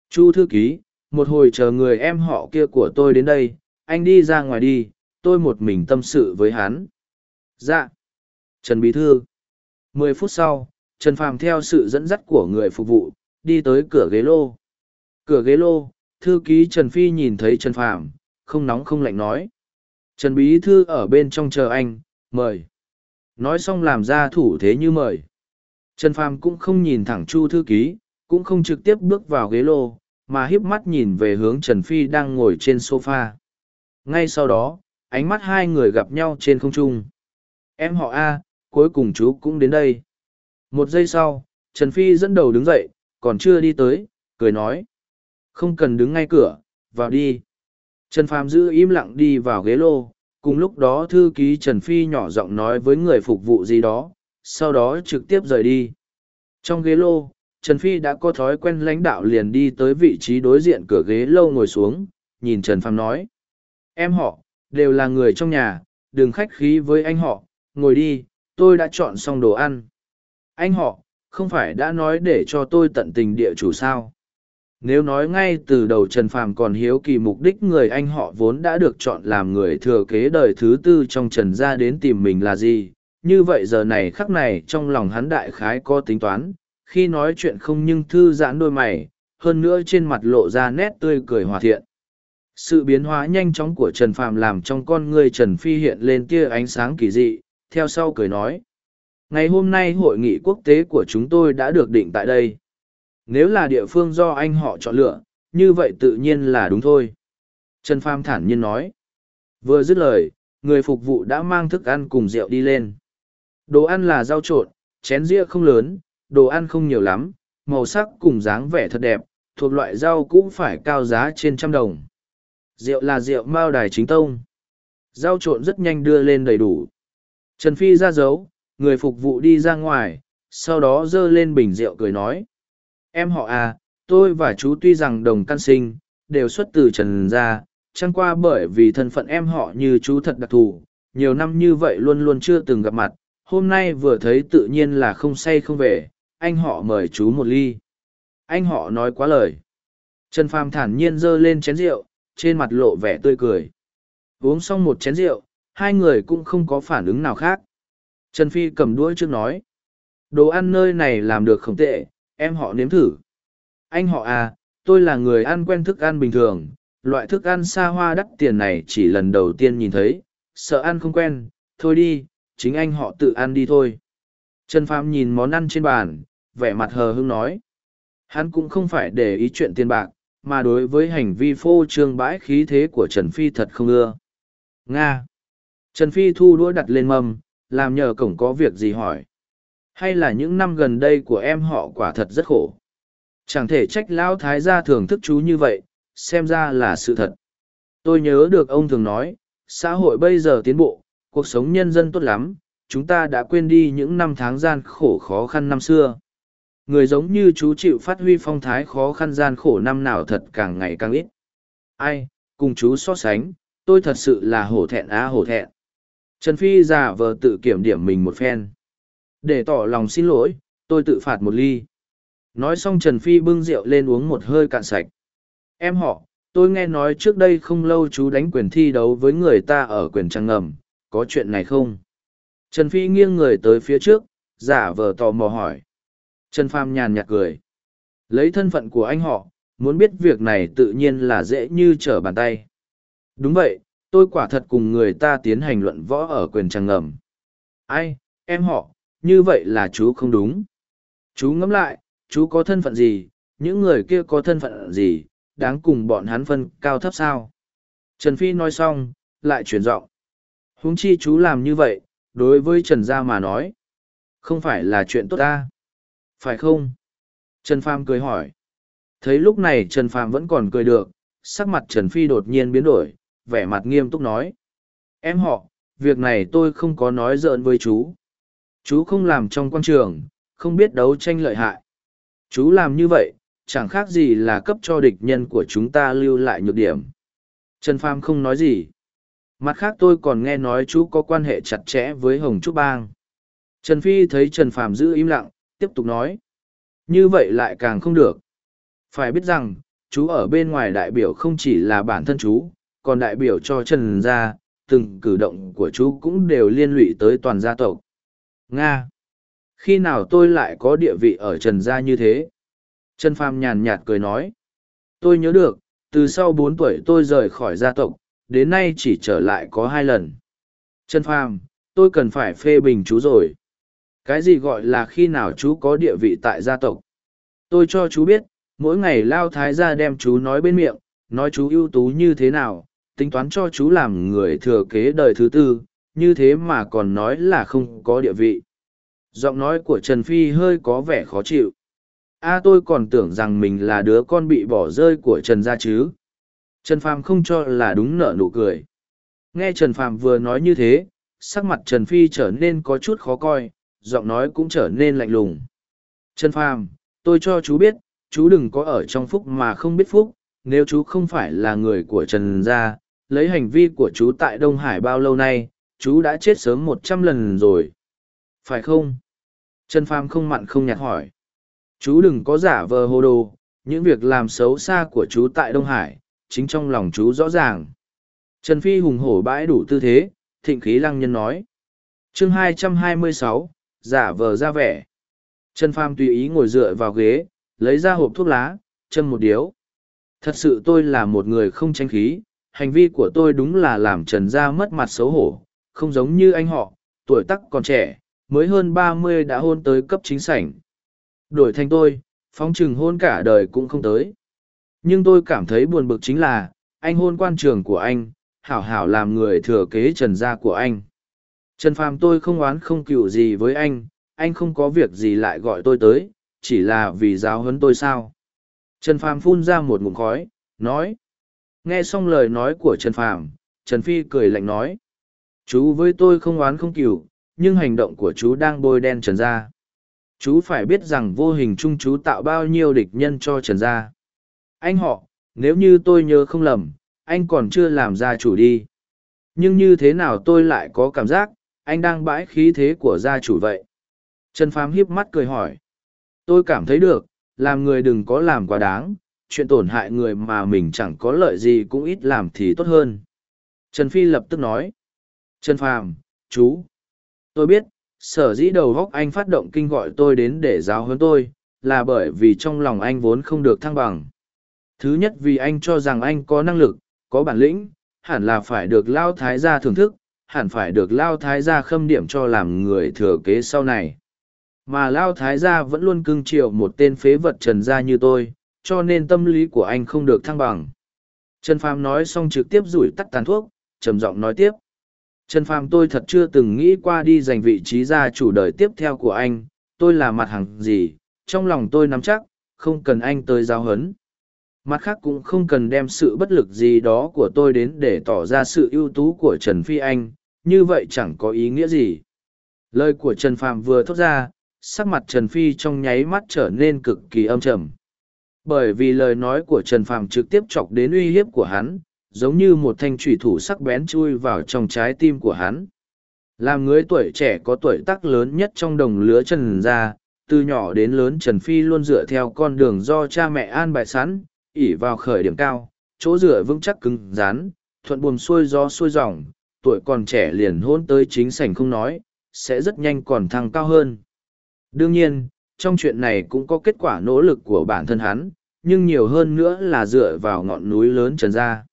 Chu thư ký, một hồi chờ người em họ kia của tôi đến đây, anh đi ra ngoài đi, tôi một mình tâm sự với hắn. Dạ. Trần Bí Thư. Mười phút sau, Trần Phàm theo sự dẫn dắt của người phục vụ, đi tới cửa ghế lô. Cửa ghế lô, thư ký Trần Phi nhìn thấy Trần Phàm, không nóng không lạnh nói. Trần Bí Thư ở bên trong chờ anh, mời. Nói xong làm ra thủ thế như mời. Trần Phàm cũng không nhìn thẳng Chu thư ký, cũng không trực tiếp bước vào ghế lô, mà híp mắt nhìn về hướng Trần Phi đang ngồi trên sofa. Ngay sau đó, ánh mắt hai người gặp nhau trên không trung. Em họ A, cuối cùng chú cũng đến đây. Một giây sau, Trần Phi dẫn đầu đứng dậy, còn chưa đi tới, cười nói. Không cần đứng ngay cửa, vào đi. Trần Phàm giữ im lặng đi vào ghế lô, cùng lúc đó thư ký Trần Phi nhỏ giọng nói với người phục vụ gì đó, sau đó trực tiếp rời đi. Trong ghế lô, Trần Phi đã có thói quen lãnh đạo liền đi tới vị trí đối diện cửa ghế lâu ngồi xuống, nhìn Trần Phàm nói. Em họ, đều là người trong nhà, đừng khách khí với anh họ, ngồi đi, tôi đã chọn xong đồ ăn. Anh họ, không phải đã nói để cho tôi tận tình địa chủ sao? Nếu nói ngay từ đầu Trần Phàm còn hiếu kỳ mục đích người anh họ vốn đã được chọn làm người thừa kế đời thứ tư trong Trần gia đến tìm mình là gì, như vậy giờ này khắc này trong lòng hắn đại khái có tính toán, khi nói chuyện không nhưng thư giãn đôi mày, hơn nữa trên mặt lộ ra nét tươi cười hòa thiện. Sự biến hóa nhanh chóng của Trần Phàm làm trong con người Trần Phi hiện lên tia ánh sáng kỳ dị, theo sau cười nói. Ngày hôm nay hội nghị quốc tế của chúng tôi đã được định tại đây. Nếu là địa phương do anh họ chọn lựa, như vậy tự nhiên là đúng thôi. Trần Pham thản nhiên nói. Vừa dứt lời, người phục vụ đã mang thức ăn cùng rượu đi lên. Đồ ăn là rau trộn, chén rĩa không lớn, đồ ăn không nhiều lắm, màu sắc cùng dáng vẻ thật đẹp, thuộc loại rau cũng phải cao giá trên trăm đồng. Rượu là rượu mao đài chính tông. Rau trộn rất nhanh đưa lên đầy đủ. Trần Phi ra dấu, người phục vụ đi ra ngoài, sau đó dơ lên bình rượu cười nói. Em họ à, tôi và chú tuy rằng đồng căn sinh, đều xuất từ Trần gia, chẳng qua bởi vì thân phận em họ như chú thật đặc thù, nhiều năm như vậy luôn luôn chưa từng gặp mặt, hôm nay vừa thấy tự nhiên là không say không về, anh họ mời chú một ly. Anh họ nói quá lời. Trần Phàm thản nhiên dơ lên chén rượu, trên mặt lộ vẻ tươi cười. Uống xong một chén rượu, hai người cũng không có phản ứng nào khác. Trần Phi cầm đuôi trước nói. Đồ ăn nơi này làm được không tệ, em họ nếm thử. Anh họ à, tôi là người ăn quen thức ăn bình thường, loại thức ăn xa hoa đắt tiền này chỉ lần đầu tiên nhìn thấy, sợ ăn không quen, thôi đi, chính anh họ tự ăn đi thôi. Trần Phàm nhìn món ăn trên bàn, vẻ mặt hờ hững nói. Hắn cũng không phải để ý chuyện tiền bạc, mà đối với hành vi phô trương bãi khí thế của Trần Phi thật không ưa. Nga. Trần Phi thu đũa đặt lên mâm, làm nhờ cổng có việc gì hỏi. Hay là những năm gần đây của em họ quả thật rất khổ. Chẳng thể trách lão thái gia thường thức chú như vậy, xem ra là sự thật. Tôi nhớ được ông thường nói, xã hội bây giờ tiến bộ, cuộc sống nhân dân tốt lắm, chúng ta đã quên đi những năm tháng gian khổ khó khăn năm xưa. Người giống như chú chịu phát huy phong thái khó khăn gian khổ năm nào thật càng ngày càng ít. Ai, cùng chú so sánh, tôi thật sự là hổ thẹn á hổ thẹn. Trần Phi giả vờ tự kiểm điểm mình một phen. Để tỏ lòng xin lỗi, tôi tự phạt một ly. Nói xong Trần Phi bưng rượu lên uống một hơi cạn sạch. Em họ, tôi nghe nói trước đây không lâu chú đánh quyền thi đấu với người ta ở quyền trăng ngầm, có chuyện này không? Trần Phi nghiêng người tới phía trước, giả vờ tò mò hỏi. Trần Pham nhàn nhạt cười. Lấy thân phận của anh họ, muốn biết việc này tự nhiên là dễ như trở bàn tay. Đúng vậy, tôi quả thật cùng người ta tiến hành luận võ ở quyền trăng ngầm. Ai, em họ, như vậy là chú không đúng. Chú ngẫm lại, chú có thân phận gì, những người kia có thân phận gì, đáng cùng bọn hắn phân cao thấp sao. Trần Phi nói xong, lại chuyển giọng. Huống chi chú làm như vậy, đối với Trần Gia mà nói. Không phải là chuyện tốt ta. Phải không? Trần Phàm cười hỏi. Thấy lúc này Trần Phàm vẫn còn cười được, sắc mặt Trần Phi đột nhiên biến đổi, vẻ mặt nghiêm túc nói. Em họ, việc này tôi không có nói giỡn với chú. Chú không làm trong quan trường, không biết đấu tranh lợi hại. Chú làm như vậy, chẳng khác gì là cấp cho địch nhân của chúng ta lưu lại nhược điểm. Trần Phàm không nói gì. Mặt khác tôi còn nghe nói chú có quan hệ chặt chẽ với Hồng Trúc Bang. Trần Phi thấy Trần Phàm giữ im lặng, tiếp tục nói. Như vậy lại càng không được. Phải biết rằng, chú ở bên ngoài đại biểu không chỉ là bản thân chú, còn đại biểu cho Trần gia, từng cử động của chú cũng đều liên lụy tới toàn gia tộc. Nga! Khi nào tôi lại có địa vị ở Trần gia như thế? Trần Phàm nhàn nhạt cười nói. Tôi nhớ được, từ sau bốn tuổi tôi rời khỏi gia tộc, đến nay chỉ trở lại có hai lần. Trần Phàm, tôi cần phải phê bình chú rồi. Cái gì gọi là khi nào chú có địa vị tại gia tộc? Tôi cho chú biết, mỗi ngày lao thái gia đem chú nói bên miệng, nói chú ưu tú như thế nào, tính toán cho chú làm người thừa kế đời thứ tư, như thế mà còn nói là không có địa vị. Giọng nói của Trần Phi hơi có vẻ khó chịu. A tôi còn tưởng rằng mình là đứa con bị bỏ rơi của Trần gia chứ. Trần Phàm không cho là đúng nở nụ cười. Nghe Trần Phàm vừa nói như thế, sắc mặt Trần Phi trở nên có chút khó coi, giọng nói cũng trở nên lạnh lùng. Trần Phàm, tôi cho chú biết, chú đừng có ở trong phúc mà không biết phúc, nếu chú không phải là người của Trần gia, lấy hành vi của chú tại Đông Hải bao lâu nay, chú đã chết sớm một trăm lần rồi. Phải không? Trần Phàm không mặn không nhạt hỏi. Chú đừng có giả vờ hồ đồ, những việc làm xấu xa của chú tại Đông Hải, chính trong lòng chú rõ ràng. Trần Phi hùng hổ bãi đủ tư thế, thịnh khí lăng nhân nói. chương 226, giả vờ ra vẻ. Trần Phàm tùy ý ngồi dựa vào ghế, lấy ra hộp thuốc lá, châm một điếu. Thật sự tôi là một người không tranh khí, hành vi của tôi đúng là làm Trần Gia mất mặt xấu hổ, không giống như anh họ, tuổi tắc còn trẻ, mới hơn ba mươi đã hôn tới cấp chính sảnh. Đổi thành tôi, phóng chừng hôn cả đời cũng không tới. Nhưng tôi cảm thấy buồn bực chính là, anh hôn quan trường của anh, hảo hảo làm người thừa kế trần gia của anh. Trần Phàm tôi không oán không cựu gì với anh, anh không có việc gì lại gọi tôi tới, chỉ là vì giáo huấn tôi sao. Trần Phàm phun ra một ngụm khói, nói. Nghe xong lời nói của Trần Phàm, Trần Phi cười lạnh nói. Chú với tôi không oán không cừu, nhưng hành động của chú đang bôi đen Trần Gia. Chú phải biết rằng vô hình chung chú tạo bao nhiêu địch nhân cho Trần Gia. Anh họ, nếu như tôi nhớ không lầm, anh còn chưa làm gia chủ đi. Nhưng như thế nào tôi lại có cảm giác, anh đang bãi khí thế của gia chủ vậy? Trần phám hiếp mắt cười hỏi. Tôi cảm thấy được, làm người đừng có làm quá đáng, chuyện tổn hại người mà mình chẳng có lợi gì cũng ít làm thì tốt hơn. Trần Phi lập tức nói. Trần Phàm, chú. Tôi biết, sở dĩ đầu góc anh phát động kinh gọi tôi đến để giáo huấn tôi, là bởi vì trong lòng anh vốn không được thăng bằng. Thứ nhất vì anh cho rằng anh có năng lực, có bản lĩnh, hẳn là phải được Lao Thái gia thưởng thức, hẳn phải được Lao Thái gia khâm điểm cho làm người thừa kế sau này. Mà Lao Thái gia vẫn luôn cưng chiều một tên phế vật trần gia như tôi, cho nên tâm lý của anh không được thăng bằng. Trần Phàm nói xong trực tiếp rủi tắt tàn thuốc, trầm giọng nói tiếp. Trần Phàm tôi thật chưa từng nghĩ qua đi giành vị trí gia chủ đời tiếp theo của anh, tôi là mặt hàng gì, trong lòng tôi nắm chắc, không cần anh tới giáo hấn, Mặt khác cũng không cần đem sự bất lực gì đó của tôi đến để tỏ ra sự ưu tú của Trần Phi Anh, như vậy chẳng có ý nghĩa gì. Lời của Trần Phàm vừa thốt ra, sắc mặt Trần Phi trong nháy mắt trở nên cực kỳ âm trầm. Bởi vì lời nói của Trần Phàm trực tiếp chọc đến uy hiếp của hắn, giống như một thanh thủy thủ sắc bén chui vào trong trái tim của hắn. Làm người tuổi trẻ có tuổi tác lớn nhất trong đồng lứa Trần gia, từ nhỏ đến lớn Trần Phi luôn dựa theo con đường do cha mẹ an bài sẵn, ỉ vào khởi điểm cao, chỗ dựa vững chắc cứng rắn, thuận buồm xuôi gió xuôi dòng, tuổi còn trẻ liền hôn tới chính sảnh không nói, sẽ rất nhanh còn thăng cao hơn. Đương nhiên, trong chuyện này cũng có kết quả nỗ lực của bản thân hắn, nhưng nhiều hơn nữa là dựa vào ngọn núi lớn Trần Gia.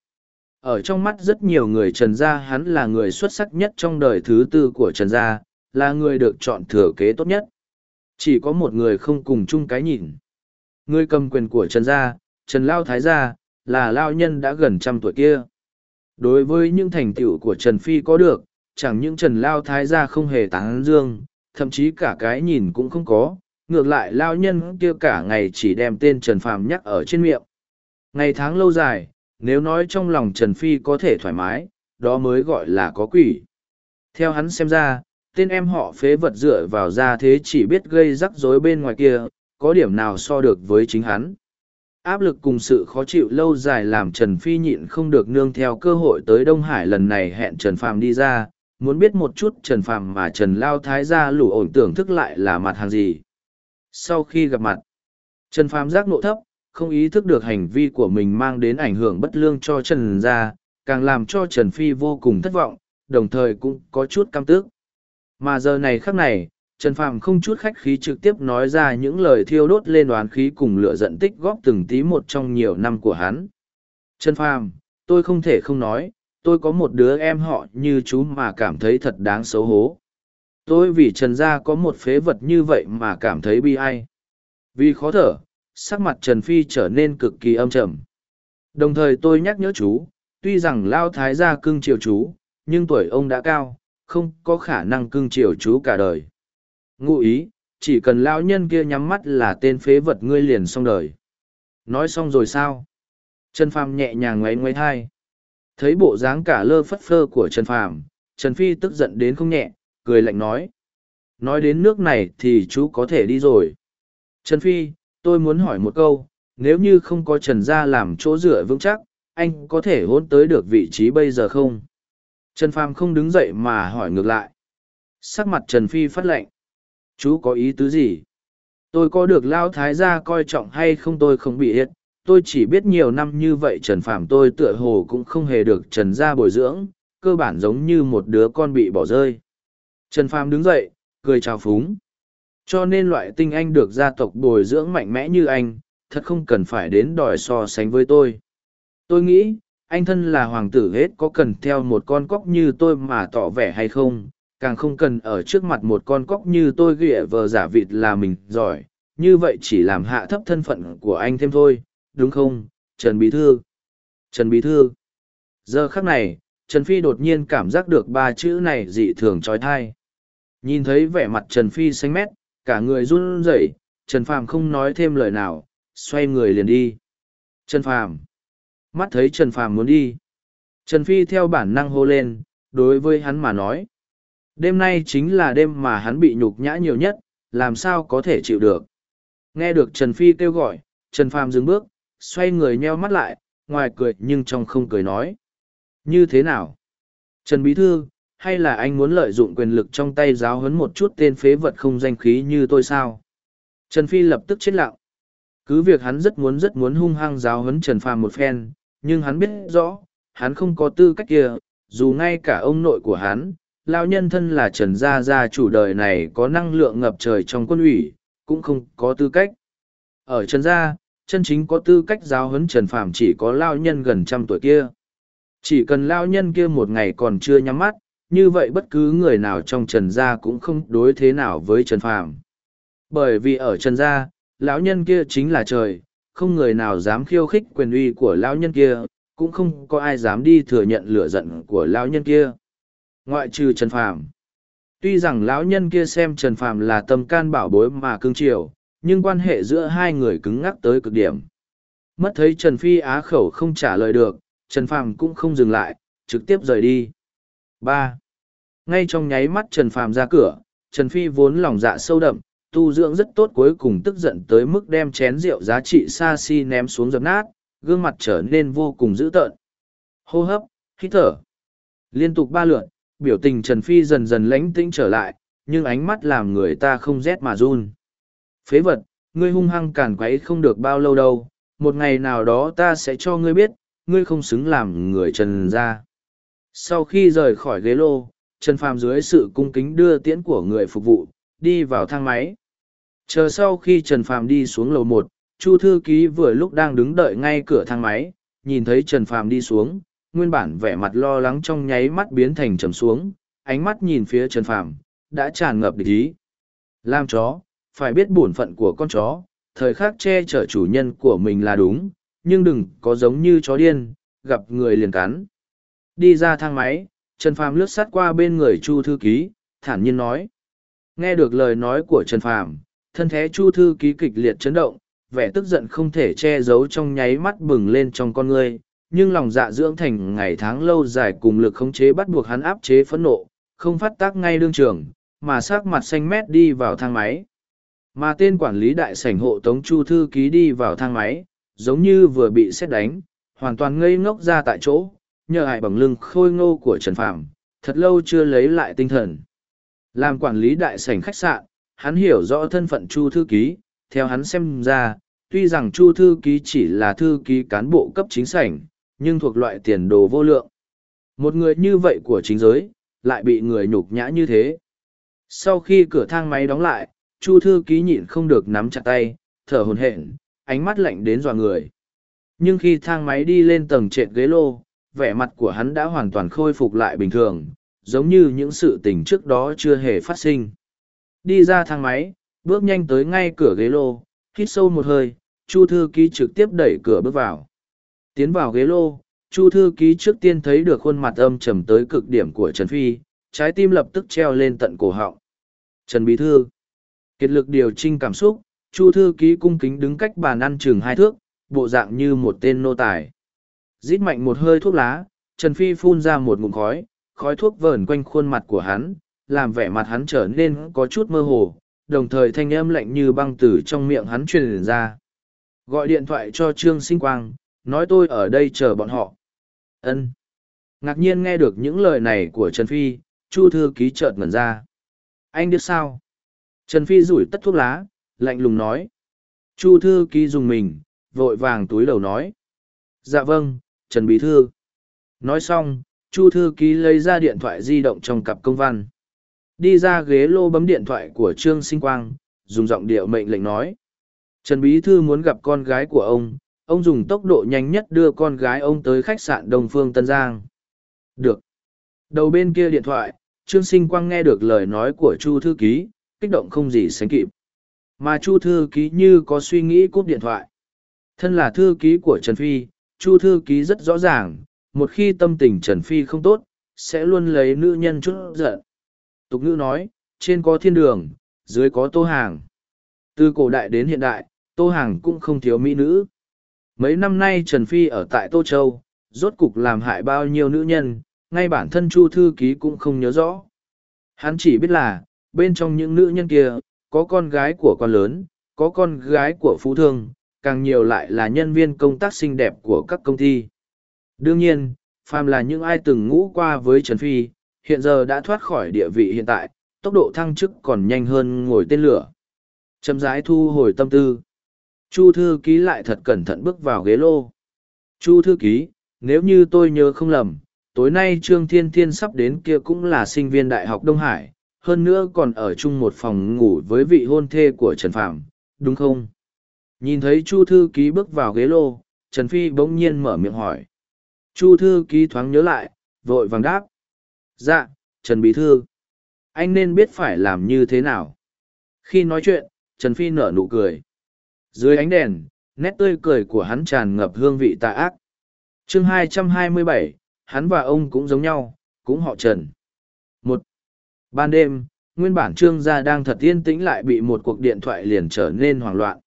Ở trong mắt rất nhiều người Trần Gia hắn là người xuất sắc nhất trong đời thứ tư của Trần Gia, là người được chọn thừa kế tốt nhất. Chỉ có một người không cùng chung cái nhìn. Người cầm quyền của Trần Gia, Trần Lao Thái Gia, là Lao Nhân đã gần trăm tuổi kia. Đối với những thành tựu của Trần Phi có được, chẳng những Trần Lao Thái Gia không hề tán dương, thậm chí cả cái nhìn cũng không có, ngược lại Lao Nhân kia cả ngày chỉ đem tên Trần Phàm nhắc ở trên miệng. Ngày tháng lâu dài, nếu nói trong lòng Trần Phi có thể thoải mái, đó mới gọi là có quỷ. Theo hắn xem ra, tên em họ phế vật dựa vào ra thế chỉ biết gây rắc rối bên ngoài kia, có điểm nào so được với chính hắn. Áp lực cùng sự khó chịu lâu dài làm Trần Phi nhịn không được nương theo cơ hội tới Đông Hải lần này hẹn Trần Phàm đi ra, muốn biết một chút Trần Phàm mà Trần Lao Thái ra lủ ổn tưởng thức lại là mặt hàng gì. Sau khi gặp mặt, Trần Phàm giác nộ thấp, không ý thức được hành vi của mình mang đến ảnh hưởng bất lương cho Trần gia, càng làm cho Trần Phi vô cùng thất vọng, đồng thời cũng có chút căm tức. Mà giờ này khắc này, Trần Phàm không chút khách khí trực tiếp nói ra những lời thiêu đốt lên oán khí cùng lửa giận tích góp từng tí một trong nhiều năm của hắn. Trần Phàm, tôi không thể không nói, tôi có một đứa em họ như chú mà cảm thấy thật đáng xấu hổ. Tôi vì Trần gia có một phế vật như vậy mà cảm thấy bi ai. Vì khó thở, sắc mặt Trần Phi trở nên cực kỳ âm trầm. Đồng thời tôi nhắc nhớ chú, tuy rằng Lao Thái gia cưng chiều chú, nhưng tuổi ông đã cao, không có khả năng cưng chiều chú cả đời. Ngụ ý, chỉ cần lão nhân kia nhắm mắt là tên phế vật ngươi liền xong đời. Nói xong rồi sao? Trần Phàm nhẹ nhàng ngoáy ngoáy thai. Thấy bộ dáng cả lơ phất phơ của Trần Phàm, Trần Phi tức giận đến không nhẹ, cười lạnh nói. Nói đến nước này thì chú có thể đi rồi. Trần Phi, tôi muốn hỏi một câu, nếu như không có Trần Gia làm chỗ dựa vững chắc, anh có thể hôn tới được vị trí bây giờ không? Trần Phàm không đứng dậy mà hỏi ngược lại. Sắc mặt Trần Phi phát lệnh chú có ý tứ gì? Tôi có được lao thái gia coi trọng hay không tôi không bị hiệt tôi chỉ biết nhiều năm như vậy trần Phàm tôi tựa hồ cũng không hề được trần gia bồi dưỡng cơ bản giống như một đứa con bị bỏ rơi. Trần Phàm đứng dậy cười chào phúng cho nên loại tinh anh được gia tộc bồi dưỡng mạnh mẽ như anh thật không cần phải đến đòi so sánh với tôi. Tôi nghĩ anh thân là hoàng tử hết có cần theo một con cóc như tôi mà tỏ vẻ hay không càng không cần ở trước mặt một con cóc như tôi ghịa vờ giả vịt là mình giỏi. Như vậy chỉ làm hạ thấp thân phận của anh thêm thôi đúng không trần bí thư? Trần bí thư. Giờ khắc này trần phi đột nhiên cảm giác được ba chữ này dị thường trói thai. Nhìn thấy vẻ mặt Trần Phi xanh mét, cả người run rẩy, Trần Phàm không nói thêm lời nào, xoay người liền đi. Trần Phàm Mắt thấy Trần Phàm muốn đi. Trần Phi theo bản năng hô lên, đối với hắn mà nói. Đêm nay chính là đêm mà hắn bị nhục nhã nhiều nhất, làm sao có thể chịu được. Nghe được Trần Phi kêu gọi, Trần Phàm dừng bước, xoay người nheo mắt lại, ngoài cười nhưng trong không cười nói. Như thế nào? Trần Bí Thư, hay là anh muốn lợi dụng quyền lực trong tay giáo huấn một chút tên phế vật không danh khí như tôi sao? Trần Phi lập tức chết lặng. Cứ việc hắn rất muốn rất muốn hung hăng giáo huấn Trần Phàm một phen, nhưng hắn biết rõ, hắn không có tư cách kia, dù ngay cả ông nội của hắn, lao nhân thân là Trần Gia Gia chủ đời này có năng lượng ngập trời trong quân ủy, cũng không có tư cách. Ở Trần Gia, chân chính có tư cách giáo huấn Trần Phàm chỉ có lao nhân gần trăm tuổi kia. Chỉ cần lao nhân kia một ngày còn chưa nhắm mắt, như vậy bất cứ người nào trong Trần Gia cũng không đối thế nào với Trần Phàm. Bởi vì ở Trần Gia, lão nhân kia chính là trời, không người nào dám khiêu khích quyền uy của lão nhân kia, cũng không có ai dám đi thừa nhận lửa giận của lão nhân kia. Ngoại trừ Trần Phàm. Tuy rằng lão nhân kia xem Trần Phàm là tâm can bảo bối mà cương triều, nhưng quan hệ giữa hai người cứng ngắc tới cực điểm. Mất thấy Trần Phi á khẩu không trả lời được, Trần Phàm cũng không dừng lại, trực tiếp rời đi ba Ngay trong nháy mắt Trần Phàm ra cửa, Trần Phi vốn lòng dạ sâu đậm, tu dưỡng rất tốt cuối cùng tức giận tới mức đem chén rượu giá trị xa xi ném xuống dập nát, gương mặt trở nên vô cùng dữ tợn. Hô hấp, hít thở. Liên tục ba lượt, biểu tình Trần Phi dần dần lánh tĩnh trở lại, nhưng ánh mắt làm người ta không rét mà run. Phế vật, ngươi hung hăng càn quấy không được bao lâu đâu, một ngày nào đó ta sẽ cho ngươi biết, ngươi không xứng làm người Trần ra. Sau khi rời khỏi ghế lô, Trần Phàm dưới sự cung kính đưa tiễn của người phục vụ, đi vào thang máy. Chờ sau khi Trần Phàm đi xuống lầu một, Chu thư ký vừa lúc đang đứng đợi ngay cửa thang máy, nhìn thấy Trần Phàm đi xuống, nguyên bản vẻ mặt lo lắng trong nháy mắt biến thành trầm xuống, ánh mắt nhìn phía Trần Phàm, đã tràn ngập địch ý. Làm chó, phải biết bổn phận của con chó, thời khắc che chở chủ nhân của mình là đúng, nhưng đừng có giống như chó điên, gặp người liền cắn. Đi ra thang máy, Trần Phàm lướt sát qua bên người Chu thư ký, thản nhiên nói. Nghe được lời nói của Trần Phàm, thân thế Chu thư ký kịch liệt chấn động, vẻ tức giận không thể che giấu trong nháy mắt bừng lên trong con ngươi, nhưng lòng dạ dưỡng thành ngày tháng lâu dài cùng lực khống chế bắt buộc hắn áp chế phẫn nộ, không phát tác ngay đương trường, mà sắc mặt xanh mét đi vào thang máy. Mà tên quản lý đại sảnh hộ tống Chu thư ký đi vào thang máy, giống như vừa bị xét đánh, hoàn toàn ngây ngốc ra tại chỗ, nhờ hại bằng lưng khôi ngô của Trần Phạm, thật lâu chưa lấy lại tinh thần. Làm quản lý đại sảnh khách sạn, hắn hiểu rõ thân phận Chu thư ký, theo hắn xem ra, tuy rằng Chu thư ký chỉ là thư ký cán bộ cấp chính sảnh, nhưng thuộc loại tiền đồ vô lượng. Một người như vậy của chính giới, lại bị người nhục nhã như thế. Sau khi cửa thang máy đóng lại, Chu thư ký nhịn không được nắm chặt tay, thở hồn hển, ánh mắt lạnh đến dọa người. Nhưng khi thang máy đi lên tầng trệt ghế lô, vẻ mặt của hắn đã hoàn toàn khôi phục lại bình thường, giống như những sự tình trước đó chưa hề phát sinh. Đi ra thang máy, bước nhanh tới ngay cửa ghế lô, hít sâu một hơi, Chu thư ký trực tiếp đẩy cửa bước vào. Tiến vào ghế lô, Chu thư ký trước tiên thấy được khuôn mặt âm trầm tới cực điểm của Trần Phi, trái tim lập tức treo lên tận cổ họng. Trần Bí Thư Kiệt lực điều chỉnh cảm xúc, Chu thư ký cung kính đứng cách bàn ăn chừng hai thước, bộ dạng như một tên nô tài. Rít mạnh một hơi thuốc lá, Trần Phi phun ra một ngụm khói, khói thuốc vờn quanh khuôn mặt của hắn, làm vẻ mặt hắn trở nên có chút mơ hồ, đồng thời thanh âm lạnh như băng tử trong miệng hắn truyền ra. Gọi điện thoại cho Trương Sinh Quang, nói tôi ở đây chờ bọn họ. Ân. Ngạc nhiên nghe được những lời này của Trần Phi, Chu thư ký chợt ngẩn ra. Anh biết sao? Trần Phi rủi tất thuốc lá, lạnh lùng nói. Chu thư ký dùng mình, vội vàng túi đầu nói. Dạ vâng, Trần Bí Thư. Nói xong, Chu thư ký lấy ra điện thoại di động trong cặp công văn. Đi ra ghế lô bấm điện thoại của Trương Sinh Quang, dùng giọng điệu mệnh lệnh nói. Trần Bí Thư muốn gặp con gái của ông, ông dùng tốc độ nhanh nhất đưa con gái ông tới khách sạn Đông Phương Tân Giang. Được. Đầu bên kia điện thoại, Trương Sinh Quang nghe được lời nói của Chu Thư Ký, kích động không gì sánh kịp. Mà Chu Thư Ký như có suy nghĩ cúp điện thoại. Thân là thư ký của Trần Phi, Chu Thư Ký rất rõ ràng, một khi tâm tình Trần Phi không tốt, sẽ luôn lấy nữ nhân chút giận. Tục ngữ nói, trên có thiên đường, dưới có tô hàng. Từ cổ đại đến hiện đại, tô hàng cũng không thiếu mỹ nữ. Mấy năm nay Trần Phi ở tại Tô Châu, rốt cục làm hại bao nhiêu nữ nhân, ngay bản thân Chu Thư Ký cũng không nhớ rõ. Hắn chỉ biết là, bên trong những nữ nhân kia, có con gái của con lớn, có con gái của phú thương, càng nhiều lại là nhân viên công tác xinh đẹp của các công ty. Đương nhiên, phàm là những ai từng ngũ qua với Trần Phi, hiện giờ đã thoát khỏi địa vị hiện tại, tốc độ thăng chức còn nhanh hơn ngồi tên lửa. Châm rãi thu hồi tâm tư. Chu thư ký lại thật cẩn thận bước vào ghế lô. Chu thư ký, nếu như tôi nhớ không lầm, tối nay Trương Thiên Thiên sắp đến kia cũng là sinh viên Đại học Đông Hải, hơn nữa còn ở chung một phòng ngủ với vị hôn thê của Trần Phạm, đúng không? Nhìn thấy Chu thư ký bước vào ghế lô, Trần Phi bỗng nhiên mở miệng hỏi. Chu thư ký thoáng nhớ lại, vội vàng đáp. Dạ, Trần Bí Thư. Anh nên biết phải làm như thế nào. Khi nói chuyện, Trần Phi nở nụ cười. Dưới ánh đèn, nét tươi cười của hắn tràn ngập hương vị tà ác. chương 227, hắn và ông cũng giống nhau, cũng họ Trần. Một. Ban đêm, nguyên bản trương gia đang thật yên tĩnh lại bị một cuộc điện thoại liền trở nên hoảng loạn.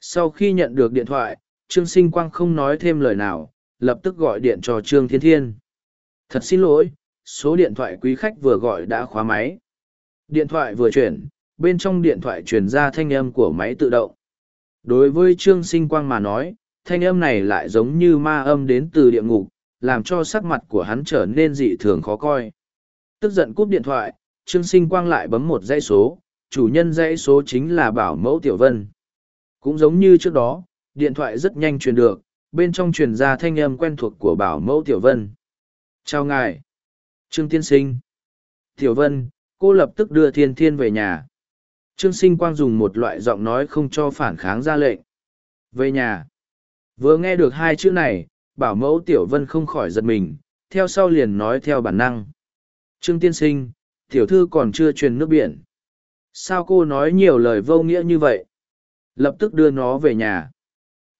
Sau khi nhận được điện thoại, Trương Sinh Quang không nói thêm lời nào, lập tức gọi điện cho Trương Thiên Thiên. Thật xin lỗi, số điện thoại quý khách vừa gọi đã khóa máy. Điện thoại vừa chuyển, bên trong điện thoại truyền ra thanh âm của máy tự động. Đối với Trương Sinh Quang mà nói, thanh âm này lại giống như ma âm đến từ địa ngục, làm cho sắc mặt của hắn trở nên dị thường khó coi. Tức giận cúp điện thoại, Trương Sinh Quang lại bấm một dãy số, chủ nhân dãy số chính là Bảo Mẫu Tiểu Vân. Cũng giống như trước đó, điện thoại rất nhanh truyền được, bên trong truyền ra thanh âm quen thuộc của Bảo Mẫu Tiểu Vân. Chào ngài. Trương Tiên Sinh. Tiểu Vân, cô lập tức đưa Thiên Thiên về nhà. Trương Sinh Quang dùng một loại giọng nói không cho phản kháng ra lệnh. Về nhà. Vừa nghe được hai chữ này, bảo mẫu Tiểu Vân không khỏi giật mình, theo sau liền nói theo bản năng. Trương Tiên Sinh, Tiểu Thư còn chưa truyền nước biển. Sao cô nói nhiều lời vô nghĩa như vậy? Lập tức đưa nó về nhà.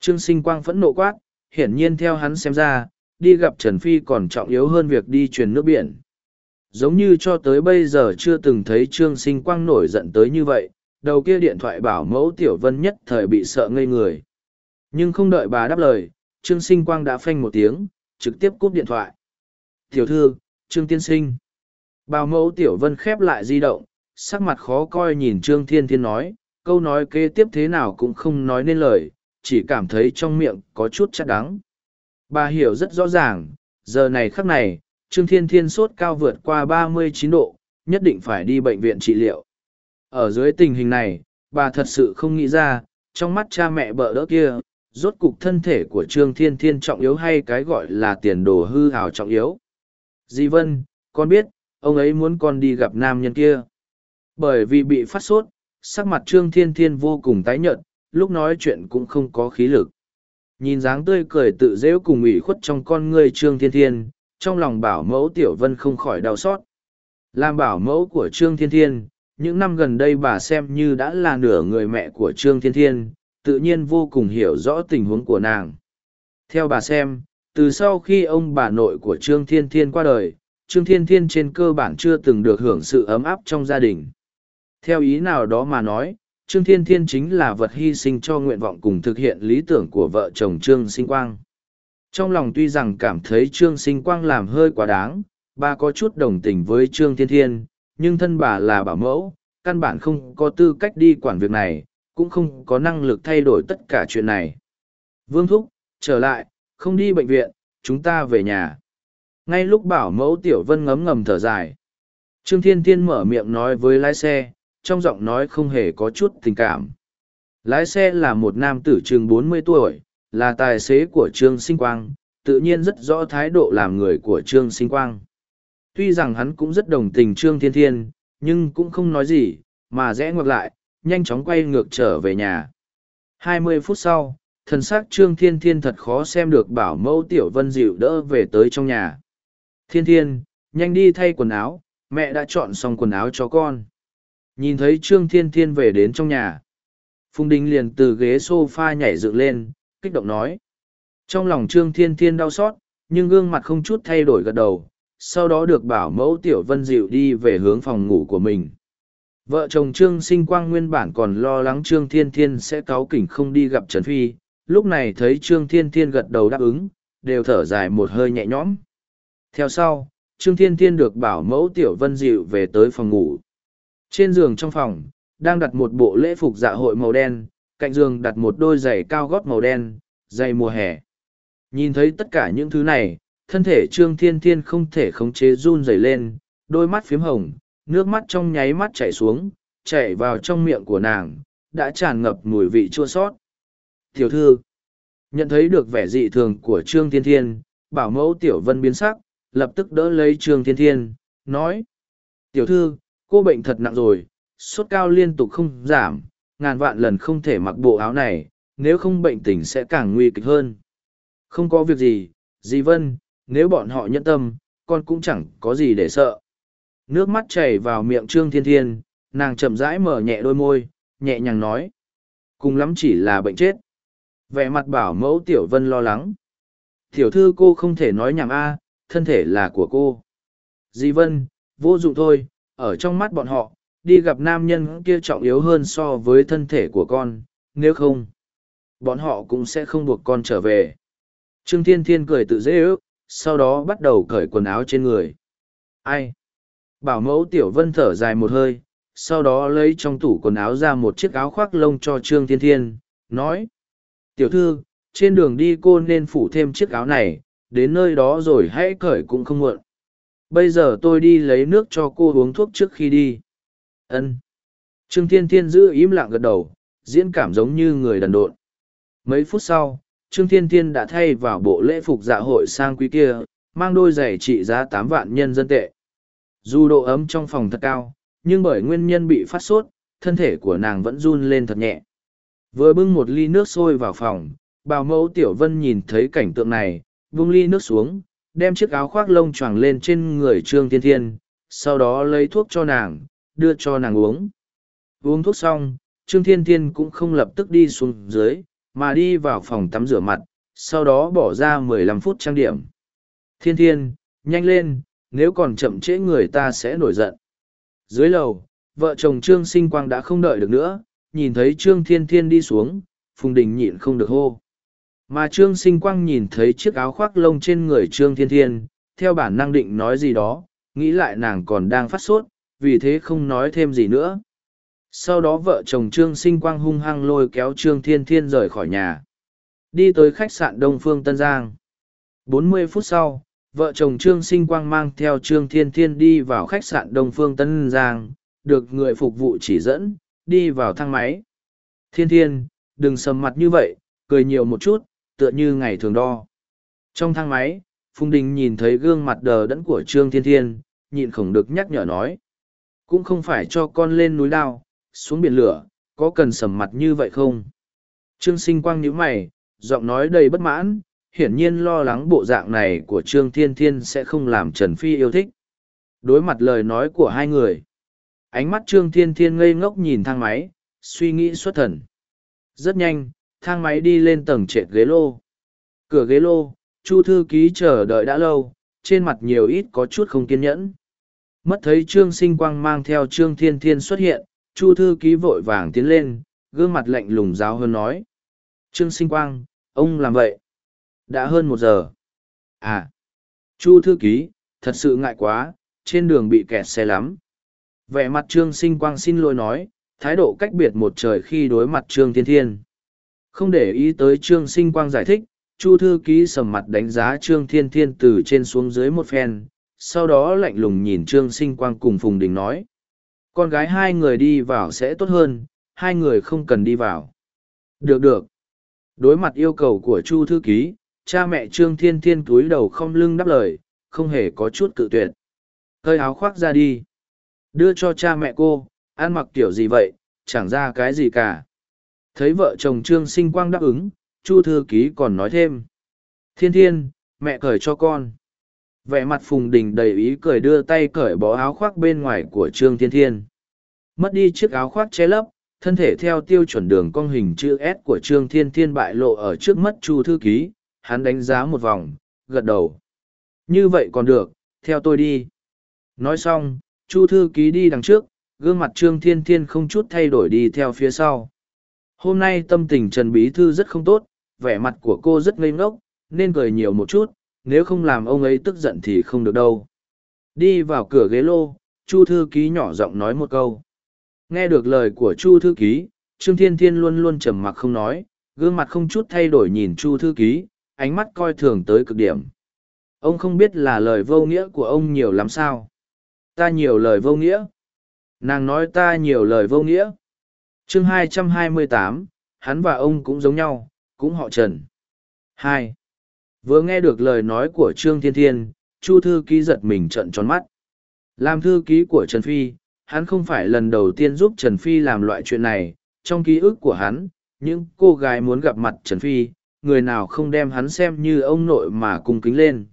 Trương Sinh Quang phẫn nộ quát, hiển nhiên theo hắn xem ra, đi gặp Trần Phi còn trọng yếu hơn việc đi truyền nước biển. Giống như cho tới bây giờ chưa từng thấy Trương Sinh Quang nổi giận tới như vậy, đầu kia điện thoại bảo mẫu Tiểu Vân nhất thời bị sợ ngây người. Nhưng không đợi bà đáp lời, Trương Sinh Quang đã phanh một tiếng, trực tiếp cúp điện thoại. Tiểu thư, Trương Tiên Sinh. Bảo mẫu Tiểu Vân khép lại di động, sắc mặt khó coi nhìn Trương Thiên Thiên nói, câu nói kế tiếp thế nào cũng không nói nên lời, chỉ cảm thấy trong miệng có chút chắc đắng. Bà hiểu rất rõ ràng, giờ này khắc này, Trương Thiên Thiên sốt cao vượt qua 39 độ, nhất định phải đi bệnh viện trị liệu. Ở dưới tình hình này, bà thật sự không nghĩ ra, trong mắt cha mẹ bợ đỡ kia, rốt cục thân thể của Trương Thiên Thiên trọng yếu hay cái gọi là tiền đồ hư hào trọng yếu. Di Vân, con biết, ông ấy muốn con đi gặp nam nhân kia. Bởi vì bị phát sốt, sắc mặt Trương Thiên Thiên vô cùng tái nhợt, lúc nói chuyện cũng không có khí lực. Nhìn dáng tươi cười tự dễu cùng ủy khuất trong con ngươi Trương Thiên Thiên, trong lòng bảo mẫu Tiểu Vân không khỏi đau xót. Làm bảo mẫu của Trương Thiên Thiên, những năm gần đây bà xem như đã là nửa người mẹ của Trương Thiên Thiên, tự nhiên vô cùng hiểu rõ tình huống của nàng. Theo bà xem, từ sau khi ông bà nội của Trương Thiên Thiên qua đời, Trương Thiên Thiên trên cơ bản chưa từng được hưởng sự ấm áp trong gia đình. Theo ý nào đó mà nói, Trương Thiên Thiên chính là vật hy sinh cho nguyện vọng cùng thực hiện lý tưởng của vợ chồng Trương Sinh Quang. Trong lòng tuy rằng cảm thấy Trương Sinh Quang làm hơi quá đáng, bà có chút đồng tình với Trương Thiên Thiên, nhưng thân bà là bảo mẫu, căn bản không có tư cách đi quản việc này, cũng không có năng lực thay đổi tất cả chuyện này. Vương Thúc, trở lại, không đi bệnh viện, chúng ta về nhà. Ngay lúc bảo mẫu Tiểu Vân ngấm ngầm thở dài, Trương Thiên Thiên mở miệng nói với lái xe, trong giọng nói không hề có chút tình cảm. Lái xe là một nam tử trường bốn mươi tuổi, là tài xế của Trương Sinh Quang, tự nhiên rất rõ thái độ làm người của Trương Sinh Quang. Tuy rằng hắn cũng rất đồng tình Trương Thiên Thiên, nhưng cũng không nói gì, mà rẽ ngược lại, nhanh chóng quay ngược trở về nhà. Hai mươi phút sau, thần xác Trương Thiên Thiên thật khó xem được bảo mẫu Tiểu Vân dịu đỡ về tới trong nhà. Thiên Thiên, nhanh đi thay quần áo, mẹ đã chọn xong quần áo cho con. Nhìn thấy Trương Thiên Thiên về đến trong nhà. Phùng Đình liền từ ghế sofa nhảy dựng lên, kích động nói. Trong lòng Trương Thiên Thiên đau xót, nhưng gương mặt không chút thay đổi gật đầu, sau đó được bảo mẫu Tiểu Vân dịu đi về hướng phòng ngủ của mình. Vợ chồng Trương Sinh Quang nguyên bản còn lo lắng Trương Thiên Thiên sẽ cáu kỉnh không đi gặp Trần Phi, lúc này thấy Trương Thiên Thiên gật đầu đáp ứng, đều thở dài một hơi nhẹ nhõm. Theo sau, Trương Thiên Thiên được bảo mẫu Tiểu Vân dịu về tới phòng ngủ. Trên giường trong phòng, đang đặt một bộ lễ phục dạ hội màu đen, cạnh giường đặt một đôi giày cao gót màu đen, giày mùa hè. Nhìn thấy tất cả những thứ này, thân thể Trương Thiên Thiên không thể khống chế run rẩy lên, đôi mắt phiếm hồng, nước mắt trong nháy mắt chảy xuống, chảy vào trong miệng của nàng, đã tràn ngập mùi vị chua sót. Tiểu thư, nhận thấy được vẻ dị thường của Trương Thiên Thiên, bảo mẫu Tiểu Vân biến sắc, lập tức đỡ lấy Trương Thiên Thiên, nói. Tiểu thư, cô bệnh thật nặng rồi, sốt cao liên tục không giảm, ngàn vạn lần không thể mặc bộ áo này, nếu không bệnh tình sẽ càng nguy kịch hơn. Không có việc gì, Di Vân, nếu bọn họ nhẫn tâm, con cũng chẳng có gì để sợ. Nước mắt chảy vào miệng Trương Thiên Thiên, nàng chậm rãi mở nhẹ đôi môi, nhẹ nhàng nói. Cùng lắm chỉ là bệnh chết. Vẻ mặt bảo mẫu Tiểu Vân lo lắng. Tiểu thư cô không thể nói nhảm a, thân thể là của cô. Di Vân, vô dụng thôi, ở trong mắt bọn họ, đi gặp nam nhân kia trọng yếu hơn so với thân thể của con, nếu không, bọn họ cũng sẽ không buộc con trở về. Trương Thiên Thiên cười tự dễ ước, sau đó bắt đầu cởi quần áo trên người. Ai? Bảo mẫu Tiểu Vân thở dài một hơi, sau đó lấy trong tủ quần áo ra một chiếc áo khoác lông cho Trương Thiên Thiên, nói. Tiểu thư, trên đường đi cô nên phủ thêm chiếc áo này, đến nơi đó rồi hãy cởi cũng không muộn. Bây giờ tôi đi lấy nước cho cô uống thuốc trước khi đi. Ân. Trương Thiên Thiên giữ im lặng gật đầu, diễn cảm giống như người đần độn. Mấy phút sau, Trương Thiên Thiên đã thay vào bộ lễ phục dạ hội sang quý kia, mang đôi giày trị giá tám vạn nhân dân tệ. Dù độ ấm trong phòng thật cao, nhưng bởi nguyên nhân bị phát sốt, thân thể của nàng vẫn run lên thật nhẹ. Vừa bưng một ly nước sôi vào phòng, bào mẫu Tiểu Vân nhìn thấy cảnh tượng này, vung ly nước xuống, đem chiếc áo khoác lông choàng lên trên người Trương Thiên Thiên, sau đó lấy thuốc cho nàng, đưa cho nàng uống. Uống thuốc xong, Trương Thiên Thiên cũng không lập tức đi xuống dưới, mà đi vào phòng tắm rửa mặt, sau đó bỏ ra mười lăm phút trang điểm. Thiên Thiên, nhanh lên, nếu còn chậm trễ người ta sẽ nổi giận. Dưới lầu, vợ chồng Trương Sinh Quang đã không đợi được nữa, nhìn thấy Trương Thiên Thiên đi xuống, Phùng Đình nhịn không được hô. Mà Trương Sinh Quang nhìn thấy chiếc áo khoác lông trên người Trương Thiên Thiên, theo bản năng định nói gì đó, nghĩ lại nàng còn đang phát sốt, vì thế không nói thêm gì nữa. Sau đó vợ chồng Trương Sinh Quang hung hăng lôi kéo Trương Thiên Thiên rời khỏi nhà. Đi tới khách sạn Đông Phương Tân Giang. 40 phút sau, vợ chồng Trương Sinh Quang mang theo Trương Thiên Thiên đi vào khách sạn Đông Phương Tân Giang, được người phục vụ chỉ dẫn, đi vào thang máy. Thiên Thiên, đừng sầm mặt như vậy, cười nhiều một chút, tựa như ngày thường đo. Trong thang máy, Phùng Đình nhìn thấy gương mặt đờ đẫn của Trương Thiên Thiên, nhịn khổng được nhắc nhở nói. Cũng không phải cho con lên núi đao, xuống biển lửa, có cần sầm mặt như vậy không? Trương sinh quang nhíu mày, giọng nói đầy bất mãn, hiển nhiên lo lắng bộ dạng này của Trương Thiên Thiên sẽ không làm Trần Phi yêu thích. Đối mặt lời nói của hai người, ánh mắt Trương Thiên Thiên ngây ngốc nhìn thang máy, suy nghĩ xuất thần. Rất nhanh, thang máy đi lên tầng trệt ghế lô. Cửa ghế lô, Chu thư ký chờ đợi đã lâu, trên mặt nhiều ít có chút không kiên nhẫn. Mất thấy Trương Sinh Quang mang theo Trương Thiên Thiên xuất hiện, Chu thư ký vội vàng tiến lên, gương mặt lạnh lùng giáo hơn nói. Trương Sinh Quang, ông làm vậy. Đã hơn một giờ. À, Chu thư ký, thật sự ngại quá, trên đường bị kẹt xe lắm. Vẻ mặt Trương Sinh Quang xin lỗi nói, thái độ cách biệt một trời khi đối mặt Trương Thiên Thiên. Không để ý tới Trương Sinh Quang giải thích, Chu thư ký sầm mặt đánh giá Trương Thiên Thiên từ trên xuống dưới một phen, sau đó lạnh lùng nhìn Trương Sinh Quang cùng Phùng Đình nói. Con gái hai người đi vào sẽ tốt hơn, hai người không cần đi vào. Được được. Đối mặt yêu cầu của Chu thư ký, cha mẹ Trương Thiên Thiên cúi đầu không lưng đáp lời, không hề có chút cự tuyệt. Hơi áo khoác ra đi. Đưa cho cha mẹ cô, ăn mặc kiểu gì vậy, chẳng ra cái gì cả. Thấy vợ chồng Trương Sinh Quang đáp ứng, Chu thư ký còn nói thêm. Thiên Thiên, mẹ cởi cho con. Vẻ mặt Phùng Đình đầy ý cười đưa tay cởi bó áo khoác bên ngoài của Trương Thiên Thiên. Mất đi chiếc áo khoác che lấp, thân thể theo tiêu chuẩn đường cong hình chữ S của Trương Thiên Thiên bại lộ ở trước mắt Chu thư ký, hắn đánh giá một vòng, gật đầu. Như vậy còn được, theo tôi đi. Nói xong, Chu thư ký đi đằng trước, gương mặt Trương Thiên Thiên không chút thay đổi đi theo phía sau. Hôm nay tâm tình Trần Bí Thư rất không tốt, vẻ mặt của cô rất ngây ngốc, nên cười nhiều một chút, nếu không làm ông ấy tức giận thì không được đâu. Đi vào cửa ghế lô, Chu Thư Ký nhỏ giọng nói một câu. Nghe được lời của Chu Thư Ký, Trương Thiên Thiên luôn luôn trầm mặc không nói, gương mặt không chút thay đổi nhìn Chu Thư Ký, ánh mắt coi thường tới cực điểm. Ông không biết là lời vô nghĩa của ông nhiều lắm sao. Ta nhiều lời vô nghĩa. Nàng nói ta nhiều lời vô nghĩa chương 228, hắn và ông cũng giống nhau, cũng họ Trần. Hai. Vừa nghe được lời nói của Trương Thiên Thiên, Chu Thư Ký giật mình trận tròn mắt. Làm thư ký của Trần Phi, hắn không phải lần đầu tiên giúp Trần Phi làm loại chuyện này. Trong ký ức của hắn, những cô gái muốn gặp mặt Trần Phi, người nào không đem hắn xem như ông nội mà cung kính lên.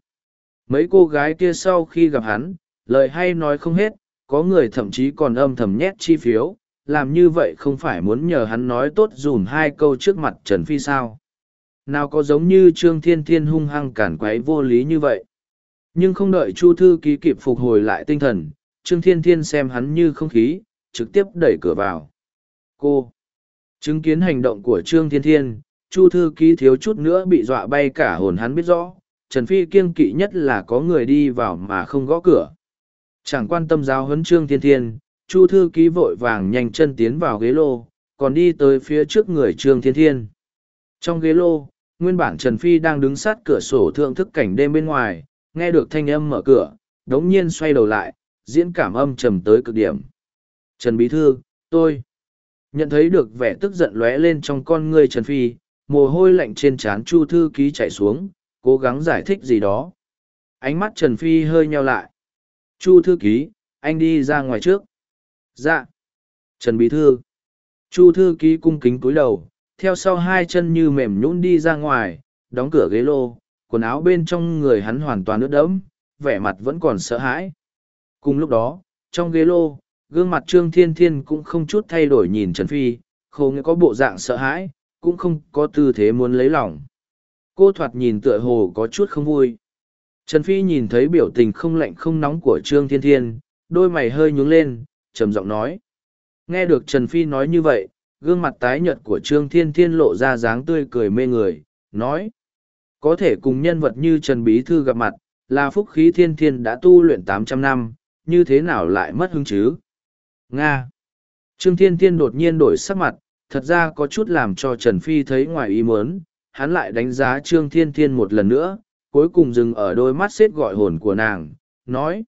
Mấy cô gái kia sau khi gặp hắn, lời hay nói không hết, có người thậm chí còn âm thầm nhét chi phiếu, làm như vậy không phải muốn nhờ hắn nói tốt dùm hai câu trước mặt Trần Phi sao. Nào có giống như Trương Thiên Thiên hung hăng cản quấy vô lý như vậy. Nhưng không đợi Chu Thư ký kịp phục hồi lại tinh thần, Trương Thiên Thiên xem hắn như không khí, trực tiếp đẩy cửa vào. Cô! Chứng kiến hành động của Trương Thiên Thiên, Chu Thư ký thiếu chút nữa bị dọa bay cả hồn hắn biết rõ, Trần Phi kiêng kỵ nhất là có người đi vào mà không gõ cửa. Chẳng quan tâm giáo huấn Trương Thiên Thiên, Chu Thư ký vội vàng nhanh chân tiến vào ghế lô, còn đi tới phía trước người Trương Thiên Thiên. Trong ghế lô, nguyên bản Trần Phi đang đứng sát cửa sổ thượng thức cảnh đêm bên ngoài, nghe được thanh âm mở cửa, đống nhiên xoay đầu lại, diễn cảm âm trầm tới cực điểm. Trần Bí Thư, tôi nhận thấy được vẻ tức giận lóe lên trong con ngươi Trần Phi, mồ hôi lạnh trên trán Chu Thư Ký chảy xuống, cố gắng giải thích gì đó. Ánh mắt Trần Phi hơi nheo lại. Chu Thư Ký, anh đi ra ngoài trước. Dạ. Trần Bí Thư. Chu Thư Ký cung kính cúi đầu, theo sau hai chân như mềm nhũn đi ra ngoài, đóng cửa ghế lô, quần áo bên trong người hắn hoàn toàn ướt đẫm, vẻ mặt vẫn còn sợ hãi. Cùng lúc đó, trong ghế lô, gương mặt Trương Thiên Thiên cũng không chút thay đổi nhìn Trần Phi, không có bộ dạng sợ hãi, cũng không có tư thế muốn lấy lòng. Cô thoạt nhìn tựa hồ có chút không vui. Trần Phi nhìn thấy biểu tình không lạnh không nóng của Trương Thiên Thiên, đôi mày hơi nhướng lên, trầm giọng nói. Nghe được Trần Phi nói như vậy, gương mặt tái nhợt của Trương Thiên Thiên lộ ra dáng tươi cười mê người, nói. Có thể cùng nhân vật như Trần Bí Thư gặp mặt, là phúc khí thiên thiên đã tu luyện tám trăm năm, như thế nào lại mất hứng chứ? Nga. Trương Thiên Thiên đột nhiên đổi sắc mặt, thật ra có chút làm cho Trần Phi thấy ngoài ý muốn, hắn lại đánh giá Trương Thiên Thiên một lần nữa, cuối cùng dừng ở đôi mắt xếp gọi hồn của nàng, nói.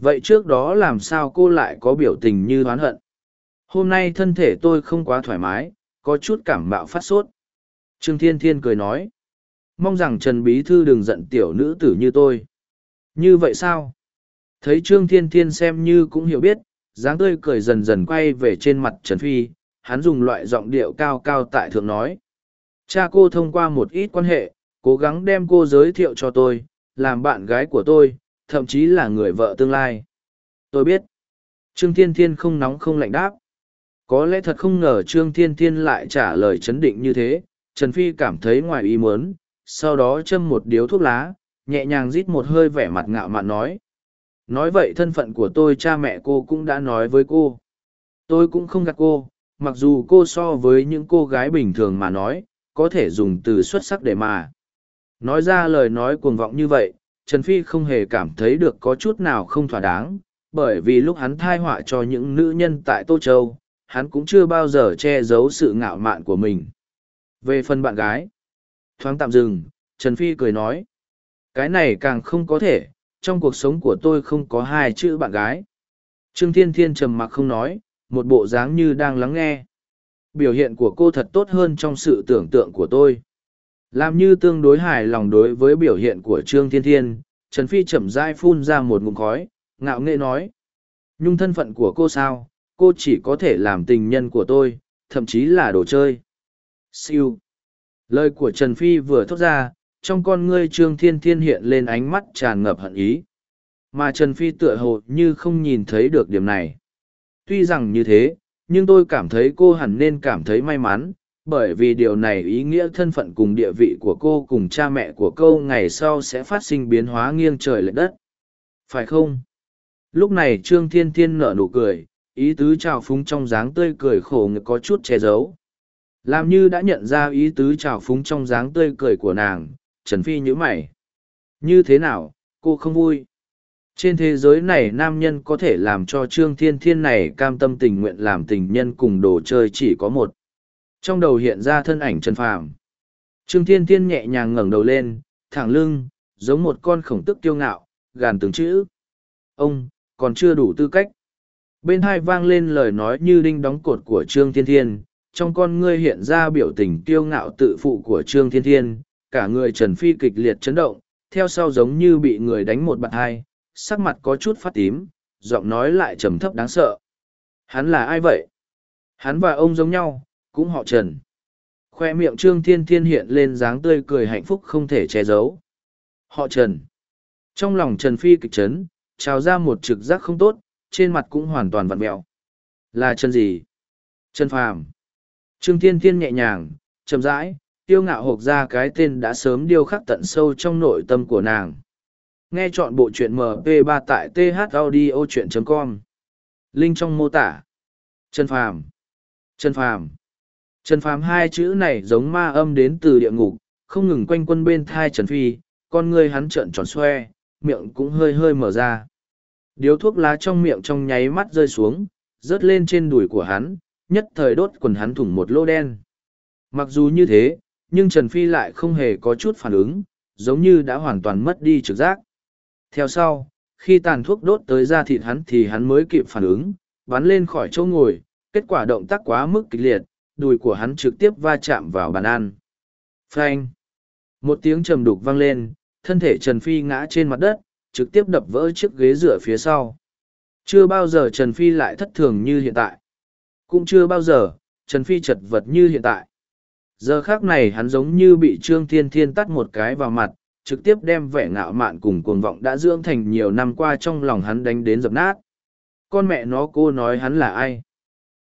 Vậy trước đó làm sao cô lại có biểu tình như oán hận? Hôm nay thân thể tôi không quá thoải mái, có chút cảm bạo phát sốt. Trương Thiên Thiên cười nói. Mong rằng Trần Bí Thư đừng giận tiểu nữ tử như tôi. Như vậy sao? Thấy Trương Thiên Thiên xem như cũng hiểu biết, dáng tươi cười dần dần quay về trên mặt Trần Phi, hắn dùng loại giọng điệu cao cao tại thượng nói. Cha cô thông qua một ít quan hệ, cố gắng đem cô giới thiệu cho tôi, làm bạn gái của tôi, thậm chí là người vợ tương lai. Tôi biết. Trương Thiên Thiên không nóng không lạnh đáp. Có lẽ thật không ngờ Trương Thiên Thiên lại trả lời chấn định như thế, Trần Phi cảm thấy ngoài ý muốn, sau đó châm một điếu thuốc lá, nhẹ nhàng rít một hơi vẻ mặt ngạo mạn nói. Nói vậy thân phận của tôi cha mẹ cô cũng đã nói với cô. Tôi cũng không gạt cô, mặc dù cô so với những cô gái bình thường mà nói, có thể dùng từ xuất sắc để mà. Nói ra lời nói cuồng vọng như vậy, Trần Phi không hề cảm thấy được có chút nào không thỏa đáng, bởi vì lúc hắn thai họa cho những nữ nhân tại Tô Châu, hắn cũng chưa bao giờ che giấu sự ngạo mạn của mình. Về phần bạn gái, thoáng tạm dừng, Trần Phi cười nói, cái này càng không có thể, trong cuộc sống của tôi không có hai chữ bạn gái. Trương Thiên Thiên trầm mặc không nói, một bộ dáng như đang lắng nghe. Biểu hiện của cô thật tốt hơn trong sự tưởng tượng của tôi. Làm như tương đối hài lòng đối với biểu hiện của Trương Thiên Thiên, Trần Phi chậm rãi phun ra một ngụm khói, ngạo nghệ nói. Nhung thân phận của cô sao, cô chỉ có thể làm tình nhân của tôi, thậm chí là đồ chơi. Siêu. Lời của Trần Phi vừa thốt ra, trong con ngươi Trương Thiên Thiên hiện lên ánh mắt tràn ngập hận ý. Mà Trần Phi tựa hồ như không nhìn thấy được điểm này. Tuy rằng như thế, nhưng tôi cảm thấy cô hẳn nên cảm thấy may mắn, bởi vì điều này ý nghĩa thân phận cùng địa vị của cô cùng cha mẹ của cô ngày sau sẽ phát sinh biến hóa nghiêng trời lệch đất. Phải không? Lúc này Trương Thiên Thiên nở nụ cười, ý tứ trào phúng trong dáng tươi cười khổ có chút che giấu. Làm như đã nhận ra ý tứ trào phúng trong dáng tươi cười của nàng, Trần Phi nhữ mày. Như thế nào, cô không vui? Trên thế giới này nam nhân có thể làm cho Trương Thiên Thiên này cam tâm tình nguyện làm tình nhân cùng đồ chơi chỉ có một. Trong đầu hiện ra thân ảnh Trần Phàm. Trương Thiên Thiên nhẹ nhàng ngẩng đầu lên, thẳng lưng, giống một con khổng tức kiêu ngạo, gàn từng chữ. Ông, còn chưa đủ tư cách. Bên hai vang lên lời nói như đinh đóng cột của Trương Thiên Thiên, trong con ngươi hiện ra biểu tình kiêu ngạo tự phụ của Trương Thiên Thiên, cả người Trần Phi kịch liệt chấn động, theo sau giống như bị người đánh một bạn hai, sắc mặt có chút phát tím, giọng nói lại trầm thấp đáng sợ. Hắn là ai vậy? Hắn và ông giống nhau, cũng họ Trần. Khoe miệng Trương Thiên Thiên hiện lên dáng tươi cười hạnh phúc không thể che giấu. Họ Trần. Trong lòng Trần Phi kịch trấn trào ra một trực giác không tốt, trên mặt cũng hoàn toàn vặn mẹo. Là Trần gì? Trần Phàm. Trương Thiên Thiên nhẹ nhàng, chậm rãi, tiêu ngạo hộp ra cái tên đã sớm điêu khắc tận sâu trong nội tâm của nàng. Nghe chọn bộ truyện MP3 tại thaudio.com. Link trong mô tả. Trần Phàm. Trần Phàm. Trần Phàm hai chữ này giống ma âm đến từ địa ngục, không ngừng quanh quân bên thai Trần Phi, con ngươi hắn trợn tròn xoe, miệng cũng hơi hơi mở ra. Điếu thuốc lá trong miệng trong nháy mắt rơi xuống, rớt lên trên đùi của hắn, nhất thời đốt quần hắn thủng một lỗ đen. Mặc dù như thế, nhưng Trần Phi lại không hề có chút phản ứng, giống như đã hoàn toàn mất đi trực giác. Theo sau, khi tàn thuốc đốt tới da thịt hắn thì hắn mới kịp phản ứng, bắn lên khỏi chỗ ngồi, kết quả động tác quá mức kịch liệt, đùi của hắn trực tiếp va chạm vào bàn ăn. Phanh! Một tiếng trầm đục vang lên, thân thể Trần Phi ngã trên mặt đất, trực tiếp đập vỡ chiếc ghế dựa phía sau. Chưa bao giờ Trần Phi lại thất thường như hiện tại. Cũng chưa bao giờ, Trần Phi chật vật như hiện tại. Giờ khác này hắn giống như bị Trương Thiên Thiên tắt một cái vào mặt, trực tiếp đem vẻ ngạo mạn cùng cuồng vọng đã dưỡng thành nhiều năm qua trong lòng hắn đánh đến dập nát. Con mẹ nó cô nói hắn là ai?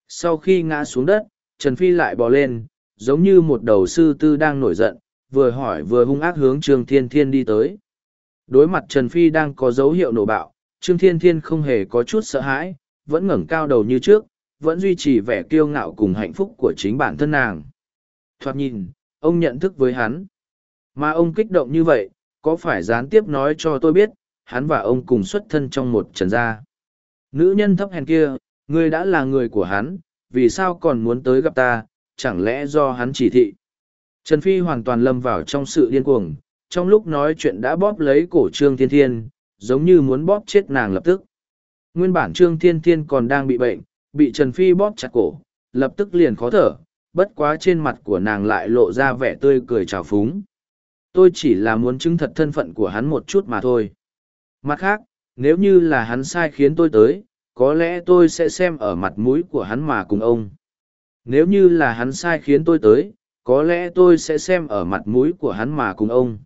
Sau khi ngã xuống đất, Trần Phi lại bò lên, giống như một đầu sư tư đang nổi giận, vừa hỏi vừa hung ác hướng Trương Thiên Thiên đi tới. Đối mặt Trần Phi đang có dấu hiệu nổ bạo, Trương Thiên Thiên không hề có chút sợ hãi, vẫn ngẩng cao đầu như trước, vẫn duy trì vẻ kiêu ngạo cùng hạnh phúc của chính bản thân nàng. Thoạt nhìn, ông nhận thức với hắn. Mà ông kích động như vậy, có phải gián tiếp nói cho tôi biết, hắn và ông cùng xuất thân trong một trần gia. Nữ nhân thấp hèn kia, ngươi đã là người của hắn, vì sao còn muốn tới gặp ta, chẳng lẽ do hắn chỉ thị. Trần Phi hoàn toàn lâm vào trong sự điên cuồng, trong lúc nói chuyện đã bóp lấy cổ Trương Thiên Thiên, giống như muốn bóp chết nàng lập tức. Nguyên bản Trương Thiên Thiên còn đang bị bệnh, bị Trần Phi bóp chặt cổ, lập tức liền khó thở, bất quá trên mặt của nàng lại lộ ra vẻ tươi cười trào phúng. Tôi chỉ là muốn chứng thật thân phận của hắn một chút mà thôi. Mặt khác, nếu như là hắn sai khiến tôi tới, có lẽ tôi sẽ xem ở mặt mũi của hắn mà cùng ông. Nếu như là hắn sai khiến tôi tới, có lẽ tôi sẽ xem ở mặt mũi của hắn mà cùng ông.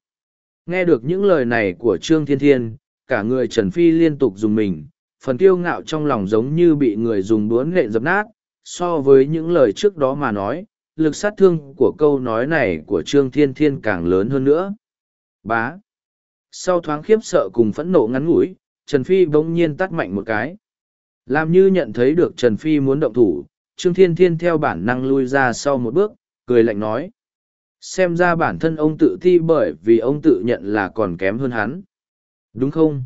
Nghe được những lời này của Trương Thiên Thiên, cả người Trần Phi liên tục dùng mình, phần kiêu ngạo trong lòng giống như bị người dùng đuốn nện dập nát, so với những lời trước đó mà nói, lực sát thương của câu nói này của Trương Thiên Thiên càng lớn hơn nữa. Bá. Sau thoáng khiếp sợ cùng phẫn nộ ngắn ngủi, Trần Phi bỗng nhiên tắt mạnh một cái. Làm như nhận thấy được Trần Phi muốn động thủ, Trương Thiên Thiên theo bản năng lui ra sau một bước, cười lạnh nói. Xem ra bản thân ông tự thi bởi vì ông tự nhận là còn kém hơn hắn. Đúng không?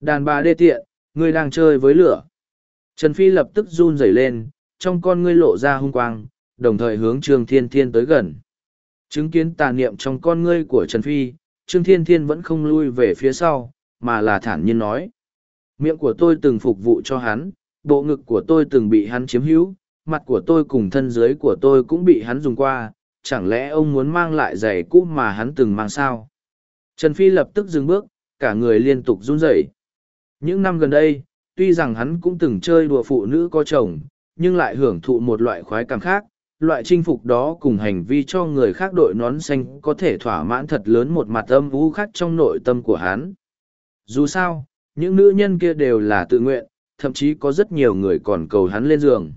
Đàn bà đê tiện, ngươi đang chơi với lửa. Trần Phi lập tức run rẩy lên, trong con ngươi lộ ra hung quang, đồng thời hướng Trương Thiên Thiên tới gần. Chứng kiến tà niệm trong con ngươi của Trần Phi, Trương Thiên Thiên vẫn không lui về phía sau, mà là thản nhiên nói. Miệng của tôi từng phục vụ cho hắn, bộ ngực của tôi từng bị hắn chiếm hữu, mặt của tôi cùng thân dưới của tôi cũng bị hắn dùng qua, chẳng lẽ ông muốn mang lại giày cũ mà hắn từng mang sao? Trần Phi lập tức dừng bước, cả người liên tục run rẩy. Những năm gần đây, tuy rằng hắn cũng từng chơi đùa phụ nữ có chồng, nhưng lại hưởng thụ một loại khoái cảm khác, loại chinh phục đó cùng hành vi cho người khác đội nón xanh có thể thỏa mãn thật lớn một mặt âm vũ khác trong nội tâm của hắn. Dù sao, những nữ nhân kia đều là tự nguyện, thậm chí có rất nhiều người còn cầu hắn lên giường.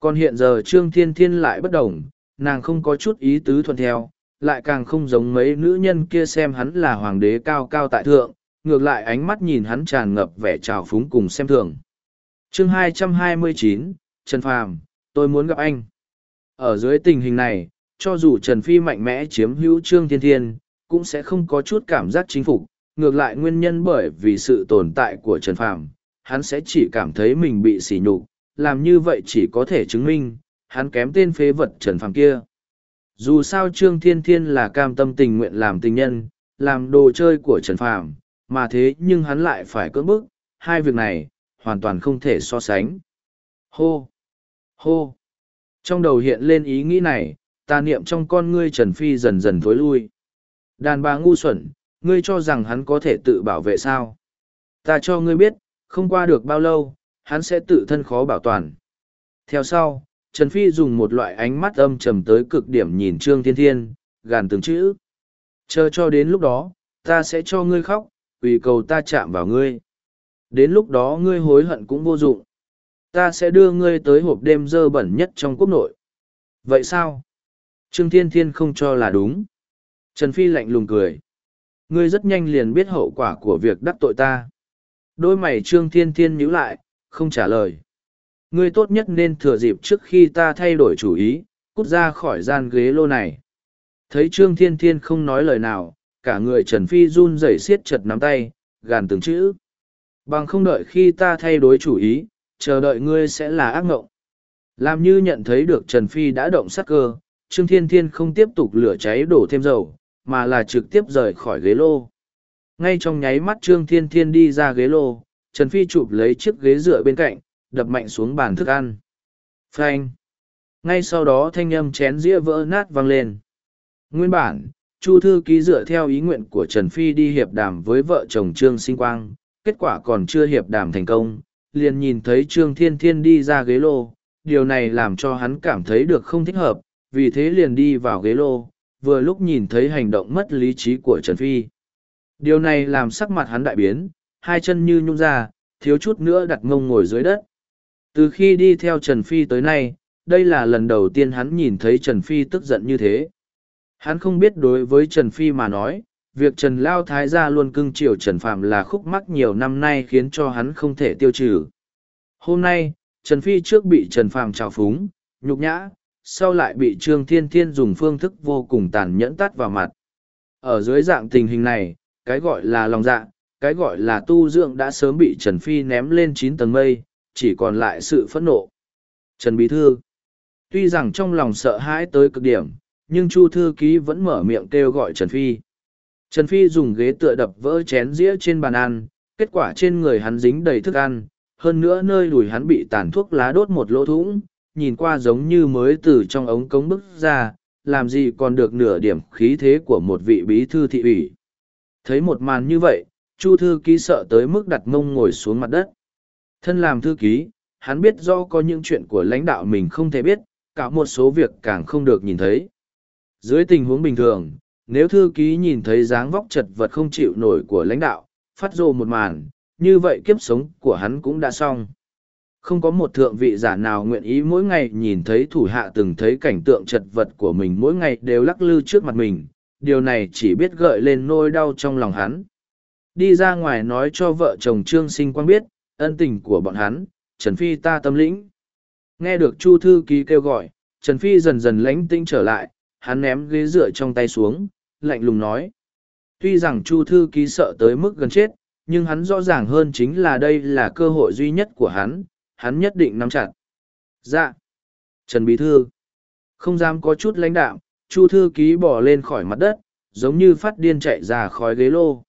Còn hiện giờ Trương Thiên Thiên lại bất đồng, nàng không có chút ý tứ thuận theo, lại càng không giống mấy nữ nhân kia xem hắn là hoàng đế cao cao tại thượng, ngược lại ánh mắt nhìn hắn tràn ngập vẻ trào phúng cùng xem thường. chương 229, Trần Phàm, tôi muốn gặp anh. Ở dưới tình hình này, cho dù Trần Phi mạnh mẽ chiếm hữu Trương Thiên Thiên, cũng sẽ không có chút cảm giác chính phục. Ngược lại nguyên nhân bởi vì sự tồn tại của Trần Phàm, hắn sẽ chỉ cảm thấy mình bị sỉ nhục, làm như vậy chỉ có thể chứng minh, hắn kém tên phế vật Trần Phàm kia. Dù sao Trương Thiên Thiên là cam tâm tình nguyện làm tình nhân, làm đồ chơi của Trần Phàm, mà thế nhưng hắn lại phải cưỡng bức, hai việc này, hoàn toàn không thể so sánh. Hô! Hô! Trong đầu hiện lên ý nghĩ này, tà niệm trong con ngươi Trần Phi dần dần thối lui. Đàn bà ngu xuẩn, ngươi cho rằng hắn có thể tự bảo vệ sao? Ta cho ngươi biết, không qua được bao lâu, hắn sẽ tự thân khó bảo toàn. Theo sau, Trần Phi dùng một loại ánh mắt âm trầm tới cực điểm nhìn Trương Thiên Thiên, gàn từng chữ. Chờ cho đến lúc đó, ta sẽ cho ngươi khóc, vì cầu ta chạm vào ngươi. Đến lúc đó ngươi hối hận cũng vô dụng. Ta sẽ đưa ngươi tới hộp đêm dơ bẩn nhất trong quốc nội. Vậy sao? Trương Thiên Thiên không cho là đúng. Trần Phi lạnh lùng cười. Ngươi rất nhanh liền biết hậu quả của việc đắc tội ta. Đôi mày Trương Thiên Thiên nhíu lại, không trả lời. Ngươi tốt nhất nên thừa dịp trước khi ta thay đổi chủ ý, cút ra khỏi gian ghế lô này. Thấy Trương Thiên Thiên không nói lời nào, cả người Trần Phi run rẩy siết chặt nắm tay, gàn từng chữ. Bằng không đợi khi ta thay đổi chủ ý, chờ đợi ngươi sẽ là ác ngộng. Làm như nhận thấy được Trần Phi đã động sát cơ, Trương Thiên Thiên không tiếp tục lửa cháy đổ thêm dầu, mà là trực tiếp rời khỏi ghế lô. Ngay trong nháy mắt Trương Thiên Thiên đi ra ghế lô, Trần Phi chụp lấy chiếc ghế dựa bên cạnh, đập mạnh xuống bàn thức ăn. Phanh! Ngay sau đó thanh âm chén dĩa vỡ nát vang lên. Nguyên bản, Chu Thư Ký dựa theo ý nguyện của Trần Phi đi hiệp đàm với vợ chồng Trương Sinh Quang, kết quả còn chưa hiệp đàm thành công, liền nhìn thấy Trương Thiên Thiên đi ra ghế lô, điều này làm cho hắn cảm thấy được không thích hợp, vì thế liền đi vào ghế lô, vừa lúc nhìn thấy hành động mất lý trí của Trần Phi. Điều này làm sắc mặt hắn đại biến, hai chân như nhung ra, thiếu chút nữa đặt ngông ngồi dưới đất. Từ khi đi theo Trần Phi tới nay, đây là lần đầu tiên hắn nhìn thấy Trần Phi tức giận như thế. Hắn không biết đối với Trần Phi mà nói, việc Trần Lao Thái gia luôn cưng chiều Trần Phạm là khúc mắc nhiều năm nay khiến cho hắn không thể tiêu trừ. Hôm nay, Trần Phi trước bị Trần Phạm trào phúng, nhục nhã, sau lại bị Trương Thiên Thiên dùng phương thức vô cùng tàn nhẫn tắt vào mặt. Ở dưới dạng tình hình này, cái gọi là lòng dạ, cái gọi là tu dưỡng đã sớm bị Trần Phi ném lên chín tầng mây, chỉ còn lại sự phẫn nộ. Trần Bí Thư Tuy rằng trong lòng sợ hãi tới cực điểm, nhưng Chu Thư Ký vẫn mở miệng kêu gọi Trần Phi. Trần Phi dùng ghế tựa đập vỡ chén dĩa trên bàn ăn, kết quả trên người hắn dính đầy thức ăn, hơn nữa nơi đùi hắn bị tàn thuốc lá đốt một lỗ thủng, nhìn qua giống như mới từ trong ống cống bức ra, làm gì còn được nửa điểm khí thế của một vị bí thư thị ủy. Thấy một màn như vậy, Chu thư ký sợ tới mức đặt mông ngồi xuống mặt đất. Thân làm thư ký, hắn biết do có những chuyện của lãnh đạo mình không thể biết, cả một số việc càng không được nhìn thấy. Dưới tình huống bình thường, nếu thư ký nhìn thấy dáng vóc chật vật không chịu nổi của lãnh đạo, phát rồ một màn, như vậy kiếp sống của hắn cũng đã xong. Không có một thượng vị giả nào nguyện ý mỗi ngày nhìn thấy thủ hạ từng thấy cảnh tượng chật vật của mình mỗi ngày đều lắc lư trước mặt mình, điều này chỉ biết gợi lên nỗi đau trong lòng hắn. Đi ra ngoài nói cho vợ chồng Trương Sinh Quang biết, ân tình của bọn hắn, Trần Phi ta tâm lĩnh. Nghe được Chu Thư Ký kêu gọi, Trần Phi dần dần lánh tĩnh trở lại, hắn ném ghế dựa trong tay xuống, lạnh lùng nói. Tuy rằng Chu Thư Ký sợ tới mức gần chết, nhưng hắn rõ ràng hơn chính là đây là cơ hội duy nhất của hắn, hắn nhất định nắm chặt. Dạ. Trần Bí Thư. Không dám có chút lãnh đạo, Chu Thư Ký bỏ lên khỏi mặt đất, giống như phát điên chạy ra khỏi ghế lô.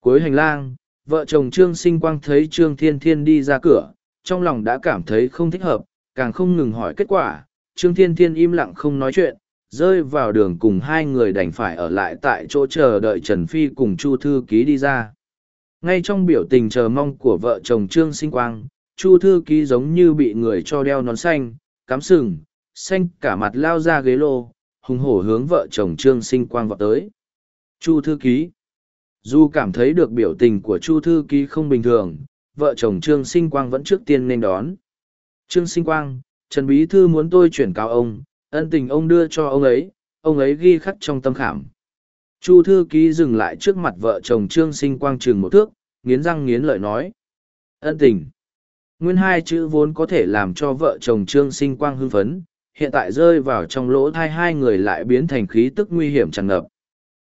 Cuối hành lang, vợ chồng Trương Sinh Quang thấy Trương Thiên Thiên đi ra cửa, trong lòng đã cảm thấy không thích hợp, càng không ngừng hỏi kết quả. Trương Thiên Thiên im lặng không nói chuyện, rơi vào đường cùng hai người đành phải ở lại tại chỗ chờ đợi Trần Phi cùng Chu Thư Ký đi ra. Ngay trong biểu tình chờ mong của vợ chồng Trương Sinh Quang, Chu Thư Ký giống như bị người cho đeo nón xanh, cắm sừng, xanh cả mặt lao ra ghế lô, hùng hổ hướng vợ chồng Trương Sinh Quang vào tới. Chu Thư Ký Dù cảm thấy được biểu tình của Chu Thư Ký không bình thường, vợ chồng Trương Sinh Quang vẫn trước tiên nên đón. Trương Sinh Quang, Trần Bí Thư muốn tôi chuyển cáo ông, ân tình ông đưa cho ông ấy, ông ấy ghi khắc trong tâm khảm. Chu Thư Ký dừng lại trước mặt vợ chồng Trương Sinh Quang trường một thước, nghiến răng nghiến lợi nói. Ân tình. Nguyên hai chữ vốn có thể làm cho vợ chồng Trương Sinh Quang hưng phấn, hiện tại rơi vào trong lỗ thai hai người lại biến thành khí tức nguy hiểm tràn ngập.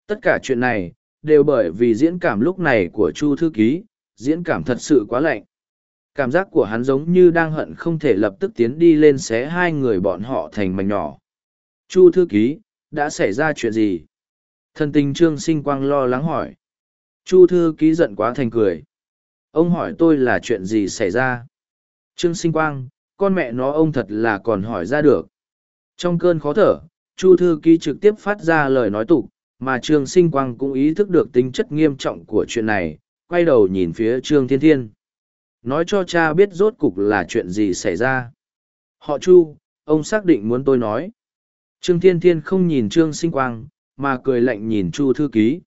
Tất cả chuyện này, đều bởi vì diễn cảm lúc này của Chu Thư Ký, diễn cảm thật sự quá lạnh. Cảm giác của hắn giống như đang hận không thể lập tức tiến đi lên xé hai người bọn họ thành mảnh nhỏ. Chu Thư Ký, đã xảy ra chuyện gì? Thần tình Trương Sinh Quang lo lắng hỏi. Chu Thư Ký giận quá thành cười. Ông hỏi tôi là chuyện gì xảy ra? Trương Sinh Quang, con mẹ nó ông thật là còn hỏi ra được. Trong cơn khó thở, Chu Thư Ký trực tiếp phát ra lời nói tục, mà Trương Sinh Quang cũng ý thức được tính chất nghiêm trọng của chuyện này, quay đầu nhìn phía Trương Thiên Thiên. Nói cho cha biết rốt cục là chuyện gì xảy ra. Họ Chu, ông xác định muốn tôi nói. Trương Thiên Thiên không nhìn Trương Sinh Quang, mà cười lạnh nhìn Chu Thư Ký.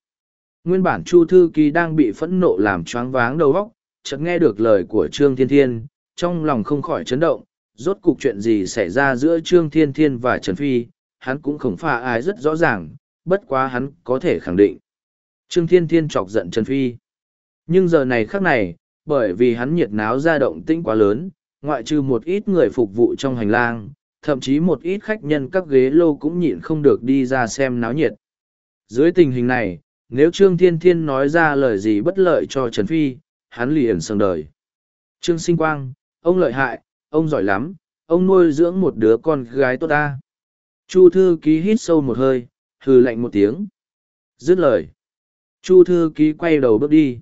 Nguyên bản Chu Thư Ký đang bị phẫn nộ làm choáng váng đầu óc, chợt nghe được lời của Trương Thiên Thiên, trong lòng không khỏi chấn động, rốt cục chuyện gì xảy ra giữa Trương Thiên Thiên và Trần Phi, hắn cũng không pha ai rất rõ ràng, bất quá hắn có thể khẳng định. Trương Thiên Thiên chọc giận Trần Phi. Nhưng giờ này khắc này, bởi vì hắn nhiệt náo ra động tĩnh quá lớn, ngoại trừ một ít người phục vụ trong hành lang, thậm chí một ít khách nhân các ghế lô cũng nhịn không được đi ra xem náo nhiệt. Dưới tình hình này, nếu Trương Thiên Thiên nói ra lời gì bất lợi cho Trần Phi, hắn liền sừng đời. Trương Sinh Quang, ông lợi hại, ông giỏi lắm, ông nuôi dưỡng một đứa con gái tốt ta. Chu thư ký hít sâu một hơi, hừ lạnh một tiếng. Dứt lời. Chu thư ký quay đầu bước đi.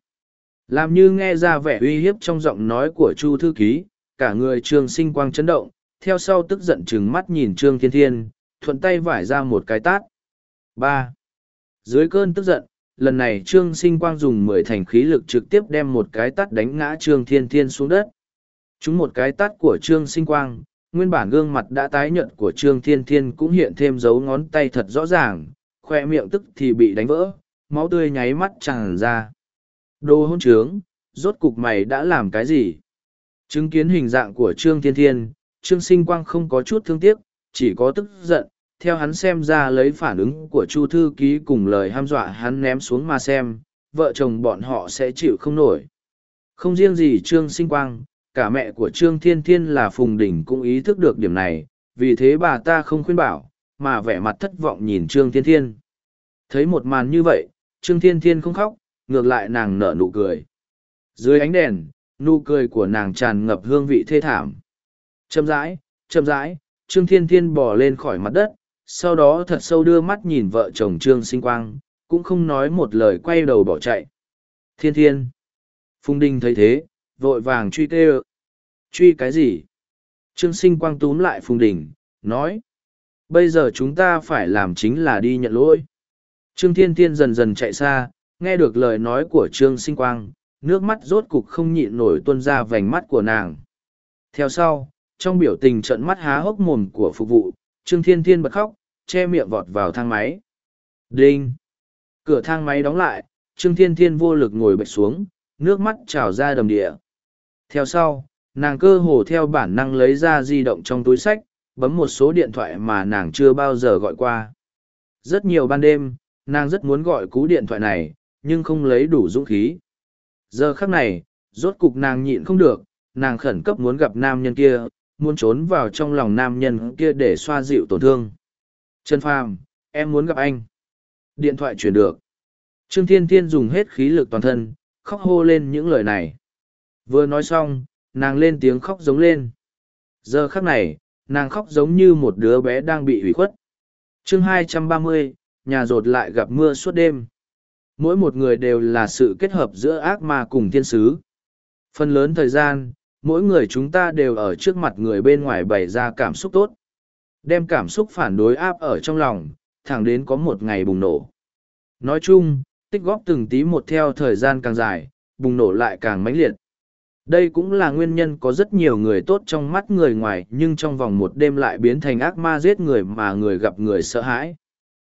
Làm như nghe ra vẻ uy hiếp trong giọng nói của Chu thư ký, cả người Trương Sinh Quang chấn động, theo sau tức giận chừng mắt nhìn Trương Thiên Thiên, thuận tay vải ra một cái tát. ba Dưới cơn tức giận, lần này Trương Sinh Quang dùng mười thành khí lực trực tiếp đem một cái tát đánh ngã Trương Thiên Thiên xuống đất. Chúng một cái tát của Trương Sinh Quang, nguyên bản gương mặt đã tái nhợt của Trương Thiên Thiên cũng hiện thêm dấu ngón tay thật rõ ràng, khoe miệng tức thì bị đánh vỡ, máu tươi nháy mắt tràn ra. Đồ hôn trướng, rốt cục mày đã làm cái gì? Chứng kiến hình dạng của Trương Thiên Thiên, Trương Sinh Quang không có chút thương tiếc, chỉ có tức giận, theo hắn xem ra lấy phản ứng của Chu Thư Ký cùng lời ham dọa hắn ném xuống mà xem, vợ chồng bọn họ sẽ chịu không nổi. Không riêng gì Trương Sinh Quang, cả mẹ của Trương Thiên Thiên là Phùng Đình cũng ý thức được điểm này, vì thế bà ta không khuyên bảo, mà vẻ mặt thất vọng nhìn Trương Thiên Thiên. Thấy một màn như vậy, Trương Thiên Thiên không khóc, ngược lại nàng nở nụ cười. Dưới ánh đèn, nụ cười của nàng tràn ngập hương vị thê thảm. chậm rãi, chậm rãi, Trương Thiên Thiên bò lên khỏi mặt đất, sau đó thật sâu đưa mắt nhìn vợ chồng Trương Sinh Quang, cũng không nói một lời quay đầu bỏ chạy. Thiên Thiên. Phùng Đinh thấy thế, vội vàng truy tê Truy cái gì? Trương Sinh Quang túm lại Phùng Đình, nói. Bây giờ chúng ta phải làm chính là đi nhận lỗi. Trương Thiên Thiên dần dần chạy xa, nghe được lời nói của Trương Sinh Quang, nước mắt rốt cục không nhịn nổi tuôn ra vành mắt của nàng. Theo sau, trong biểu tình trận mắt há hốc mồm của phục vụ, Trương Thiên Thiên bật khóc, che miệng vọt vào thang máy. Đinh! Cửa thang máy đóng lại, Trương Thiên Thiên vô lực ngồi bệt xuống, nước mắt trào ra đầm địa. Theo sau, nàng cơ hồ theo bản năng lấy ra di động trong túi sách, bấm một số điện thoại mà nàng chưa bao giờ gọi qua. Rất nhiều ban đêm, nàng rất muốn gọi cú điện thoại này, nhưng không lấy đủ dũng khí. Giờ khắc này, rốt cục nàng nhịn không được, nàng khẩn cấp muốn gặp nam nhân kia, muốn trốn vào trong lòng nam nhân kia để xoa dịu tổn thương. Trần Phàm, em muốn gặp anh. Điện thoại chuyển được. Trương Thiên Thiên dùng hết khí lực toàn thân, khóc hô lên những lời này. Vừa nói xong, nàng lên tiếng khóc giống lên. Giờ khắc này, nàng khóc giống như một đứa bé đang bị hủy khuất. chương 230, nhà rột lại gặp mưa suốt đêm. Mỗi một người đều là sự kết hợp giữa ác ma cùng thiên sứ. Phần lớn thời gian, mỗi người chúng ta đều ở trước mặt người bên ngoài bày ra cảm xúc tốt. Đem cảm xúc phản đối áp ở trong lòng, thẳng đến có một ngày bùng nổ. Nói chung, tích góp từng tí một theo thời gian càng dài, bùng nổ lại càng mãnh liệt. Đây cũng là nguyên nhân có rất nhiều người tốt trong mắt người ngoài nhưng trong vòng một đêm lại biến thành ác ma giết người mà người gặp người sợ hãi.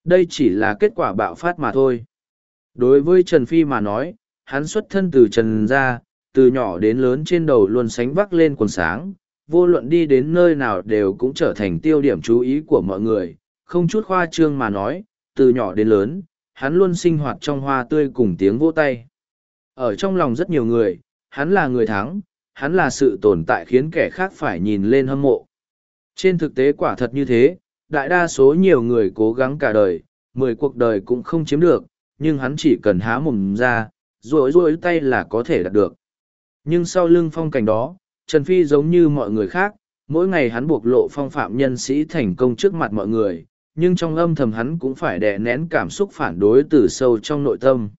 Đây chỉ là kết quả bạo phát mà thôi. Đối với Trần Phi mà nói, hắn xuất thân từ Trần gia, từ nhỏ đến lớn trên đầu luôn sánh vác lên quần sáng, vô luận đi đến nơi nào đều cũng trở thành tiêu điểm chú ý của mọi người, không chút khoa trương mà nói, từ nhỏ đến lớn, hắn luôn sinh hoạt trong hoa tươi cùng tiếng vỗ tay. Ở trong lòng rất nhiều người, hắn là người thắng, hắn là sự tồn tại khiến kẻ khác phải nhìn lên hâm mộ. Trên thực tế quả thật như thế, đại đa số nhiều người cố gắng cả đời, mười cuộc đời cũng không chiếm được, nhưng hắn chỉ cần há mồm ra, rối rối tay là có thể đạt được. Nhưng sau lưng phong cảnh đó, Trần Phi giống như mọi người khác, mỗi ngày hắn buộc lộ phong phạm nhân sĩ thành công trước mặt mọi người, nhưng trong âm thầm hắn cũng phải đè nén cảm xúc phản đối từ sâu trong nội tâm.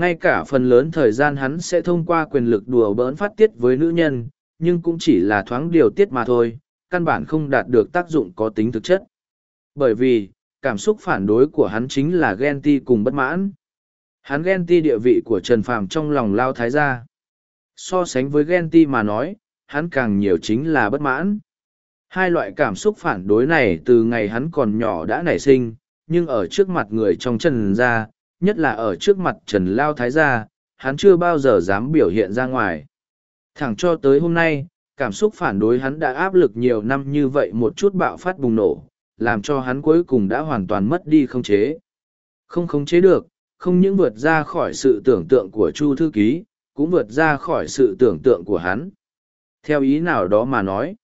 Ngay cả phần lớn thời gian hắn sẽ thông qua quyền lực đùa bỡn phát tiết với nữ nhân, nhưng cũng chỉ là thoáng điều tiết mà thôi, căn bản không đạt được tác dụng có tính thực chất. Bởi vì, cảm xúc phản đối của hắn chính là ghen ti cùng bất mãn. Hắn ghen ti địa vị của Trần Phàm trong lòng Lao Thái gia. So sánh với ghen ti mà nói, hắn càng nhiều chính là bất mãn. Hai loại cảm xúc phản đối này từ ngày hắn còn nhỏ đã nảy sinh, nhưng ở trước mặt người trong Trần gia, nhất là ở trước mặt Trần Lao Thái gia, hắn chưa bao giờ dám biểu hiện ra ngoài. Thẳng cho tới hôm nay, cảm xúc phản đối hắn đã áp lực nhiều năm như vậy một chút bạo phát bùng nổ, làm cho hắn cuối cùng đã hoàn toàn mất đi không chế. Không khống chế được, không những vượt ra khỏi sự tưởng tượng của Chu Thư Ký, cũng vượt ra khỏi sự tưởng tượng của hắn. Theo ý nào đó mà nói,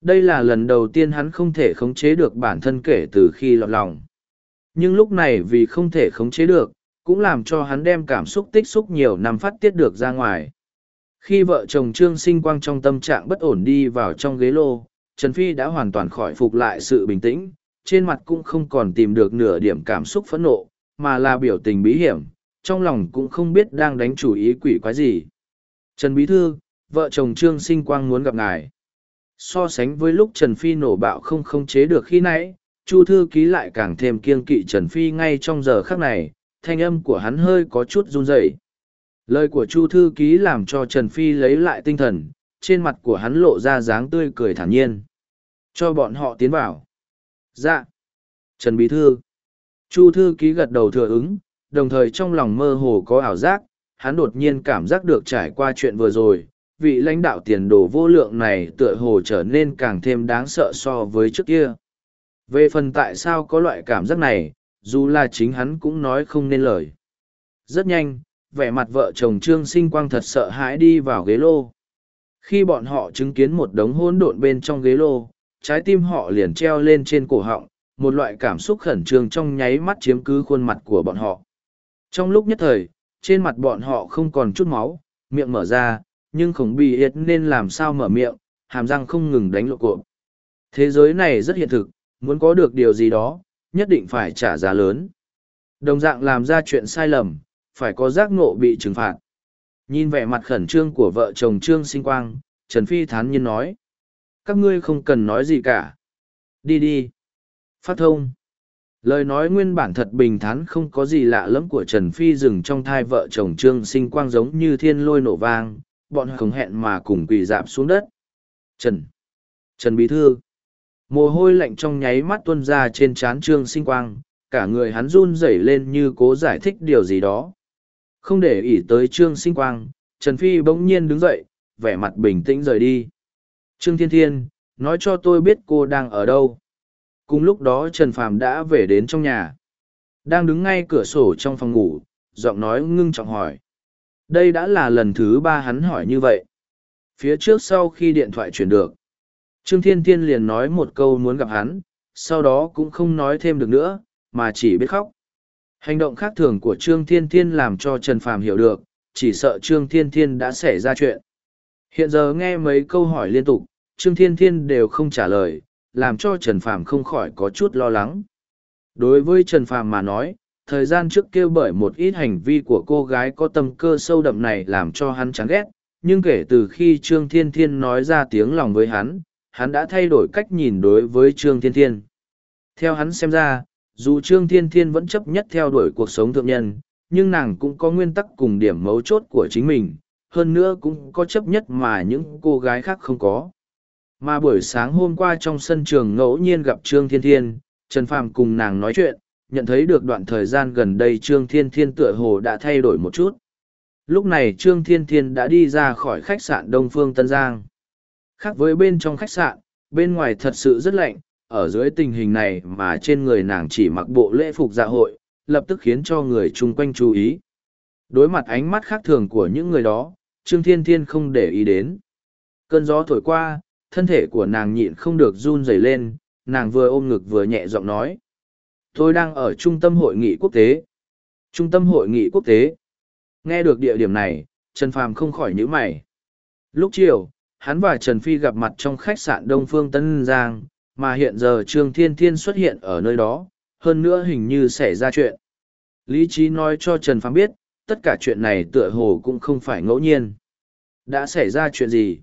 đây là lần đầu tiên hắn không thể khống chế được bản thân kể từ khi lọt lòng. Nhưng lúc này vì không thể khống chế được, cũng làm cho hắn đem cảm xúc tích xúc nhiều năm phát tiết được ra ngoài. Khi vợ chồng Trương Sinh Quang trong tâm trạng bất ổn đi vào trong ghế lô, Trần Phi đã hoàn toàn khỏi phục lại sự bình tĩnh, trên mặt cũng không còn tìm được nửa điểm cảm xúc phẫn nộ, mà là biểu tình bí hiểm, trong lòng cũng không biết đang đánh chủ ý quỷ quái gì. Trần Bí Thư, vợ chồng Trương Sinh Quang muốn gặp ngài. So sánh với lúc Trần Phi nổ bạo không khống chế được khi nãy, Chu Thư Ký lại càng thêm kiêng kỵ Trần Phi ngay trong giờ khắc này, thanh âm của hắn hơi có chút run rẩy. Lời của Chu Thư Ký làm cho Trần Phi lấy lại tinh thần, trên mặt của hắn lộ ra dáng tươi cười thản nhiên. Cho bọn họ tiến vào. Dạ. Trần Bí Thư. Chu Thư Ký gật đầu thừa ứng, đồng thời trong lòng mơ hồ có ảo giác, hắn đột nhiên cảm giác được trải qua chuyện vừa rồi, vị lãnh đạo tiền đồ vô lượng này tựa hồ trở nên càng thêm đáng sợ so với trước kia. Về phần tại sao có loại cảm giác này, dù là chính hắn cũng nói không nên lời. Rất nhanh, vẻ mặt vợ chồng Trương Sinh Quang thật sợ hãi đi vào ghế lô. Khi bọn họ chứng kiến một đống hỗn độn bên trong ghế lô, trái tim họ liền treo lên trên cổ họng, một loại cảm xúc khẩn trương trong nháy mắt chiếm cứ khuôn mặt của bọn họ. Trong lúc nhất thời, trên mặt bọn họ không còn chút máu, miệng mở ra, nhưng khổng bị hiệt nên làm sao mở miệng, hàm răng không ngừng đánh lộ cuộc. Thế giới này rất hiện thực, muốn có được điều gì đó, nhất định phải trả giá lớn. Đồng dạng làm ra chuyện sai lầm, phải có giác ngộ bị trừng phạt. Nhìn vẻ mặt khẩn trương của vợ chồng Trương Sinh Quang, Trần Phi thán nhiên nói. Các ngươi không cần nói gì cả. Đi đi. Phát thông. Lời nói nguyên bản thật bình thán không có gì lạ lẫm của Trần Phi dừng trong thai vợ chồng Trương Sinh Quang giống như thiên lôi nổ vang, bọn không hẹn mà cùng quỳ dạp xuống đất. Trần. Trần Bí Thư. Mồ hôi lạnh trong nháy mắt tuôn ra trên trán Trương Sinh Quang, cả người hắn run rẩy lên như cố giải thích điều gì đó. Không để ý tới Trương Sinh Quang, Trần Phi bỗng nhiên đứng dậy, vẻ mặt bình tĩnh rời đi. Trương Thiên Thiên, nói cho tôi biết cô đang ở đâu. Cùng lúc đó Trần Phàm đã về đến trong nhà. Đang đứng ngay cửa sổ trong phòng ngủ, giọng nói ngưng trọng hỏi. Đây đã là lần thứ ba hắn hỏi như vậy. Phía trước sau khi điện thoại chuyển được, Trương Thiên Thiên liền nói một câu muốn gặp hắn, sau đó cũng không nói thêm được nữa, mà chỉ biết khóc. Hành động khác thường của Trương Thiên Thiên làm cho Trần Phàm hiểu được, chỉ sợ Trương Thiên Thiên đã xảy ra chuyện. Hiện giờ nghe mấy câu hỏi liên tục, Trương Thiên Thiên đều không trả lời, làm cho Trần Phàm không khỏi có chút lo lắng. Đối với Trần Phàm mà nói, thời gian trước kia bởi một ít hành vi của cô gái có tâm cơ sâu đậm này làm cho hắn chán ghét, nhưng kể từ khi Trương Thiên Thiên nói ra tiếng lòng với hắn, hắn đã thay đổi cách nhìn đối với Trương Thiên Thiên. Theo hắn xem ra, dù Trương Thiên Thiên vẫn chấp nhất theo đuổi cuộc sống thượng nhân, nhưng nàng cũng có nguyên tắc cùng điểm mấu chốt của chính mình, hơn nữa cũng có chấp nhất mà những cô gái khác không có. Mà buổi sáng hôm qua trong sân trường ngẫu nhiên gặp Trương Thiên Thiên, Trần Phàm cùng nàng nói chuyện, nhận thấy được đoạn thời gian gần đây Trương Thiên Thiên tựa hồ đã thay đổi một chút. Lúc này Trương Thiên Thiên đã đi ra khỏi khách sạn Đông Phương Tân Giang. Khác với bên trong khách sạn, bên ngoài thật sự rất lạnh, ở dưới tình hình này mà trên người nàng chỉ mặc bộ lễ phục dạ hội, lập tức khiến cho người chung quanh chú ý. Đối mặt ánh mắt khác thường của những người đó, Trương Thiên Thiên không để ý đến. Cơn gió thổi qua, thân thể của nàng nhịn không được run rẩy lên, nàng vừa ôm ngực vừa nhẹ giọng nói. Tôi đang ở trung tâm hội nghị quốc tế. Trung tâm hội nghị quốc tế. Nghe được địa điểm này, Trần Phàm không khỏi nhíu mày. Lúc chiều, hắn và Trần Phi gặp mặt trong khách sạn Đông Phương Tân Giang, mà hiện giờ Trương Thiên Thiên xuất hiện ở nơi đó, hơn nữa hình như xảy ra chuyện. Lý trí nói cho Trần Phàm biết, tất cả chuyện này tựa hồ cũng không phải ngẫu nhiên. Đã xảy ra chuyện gì?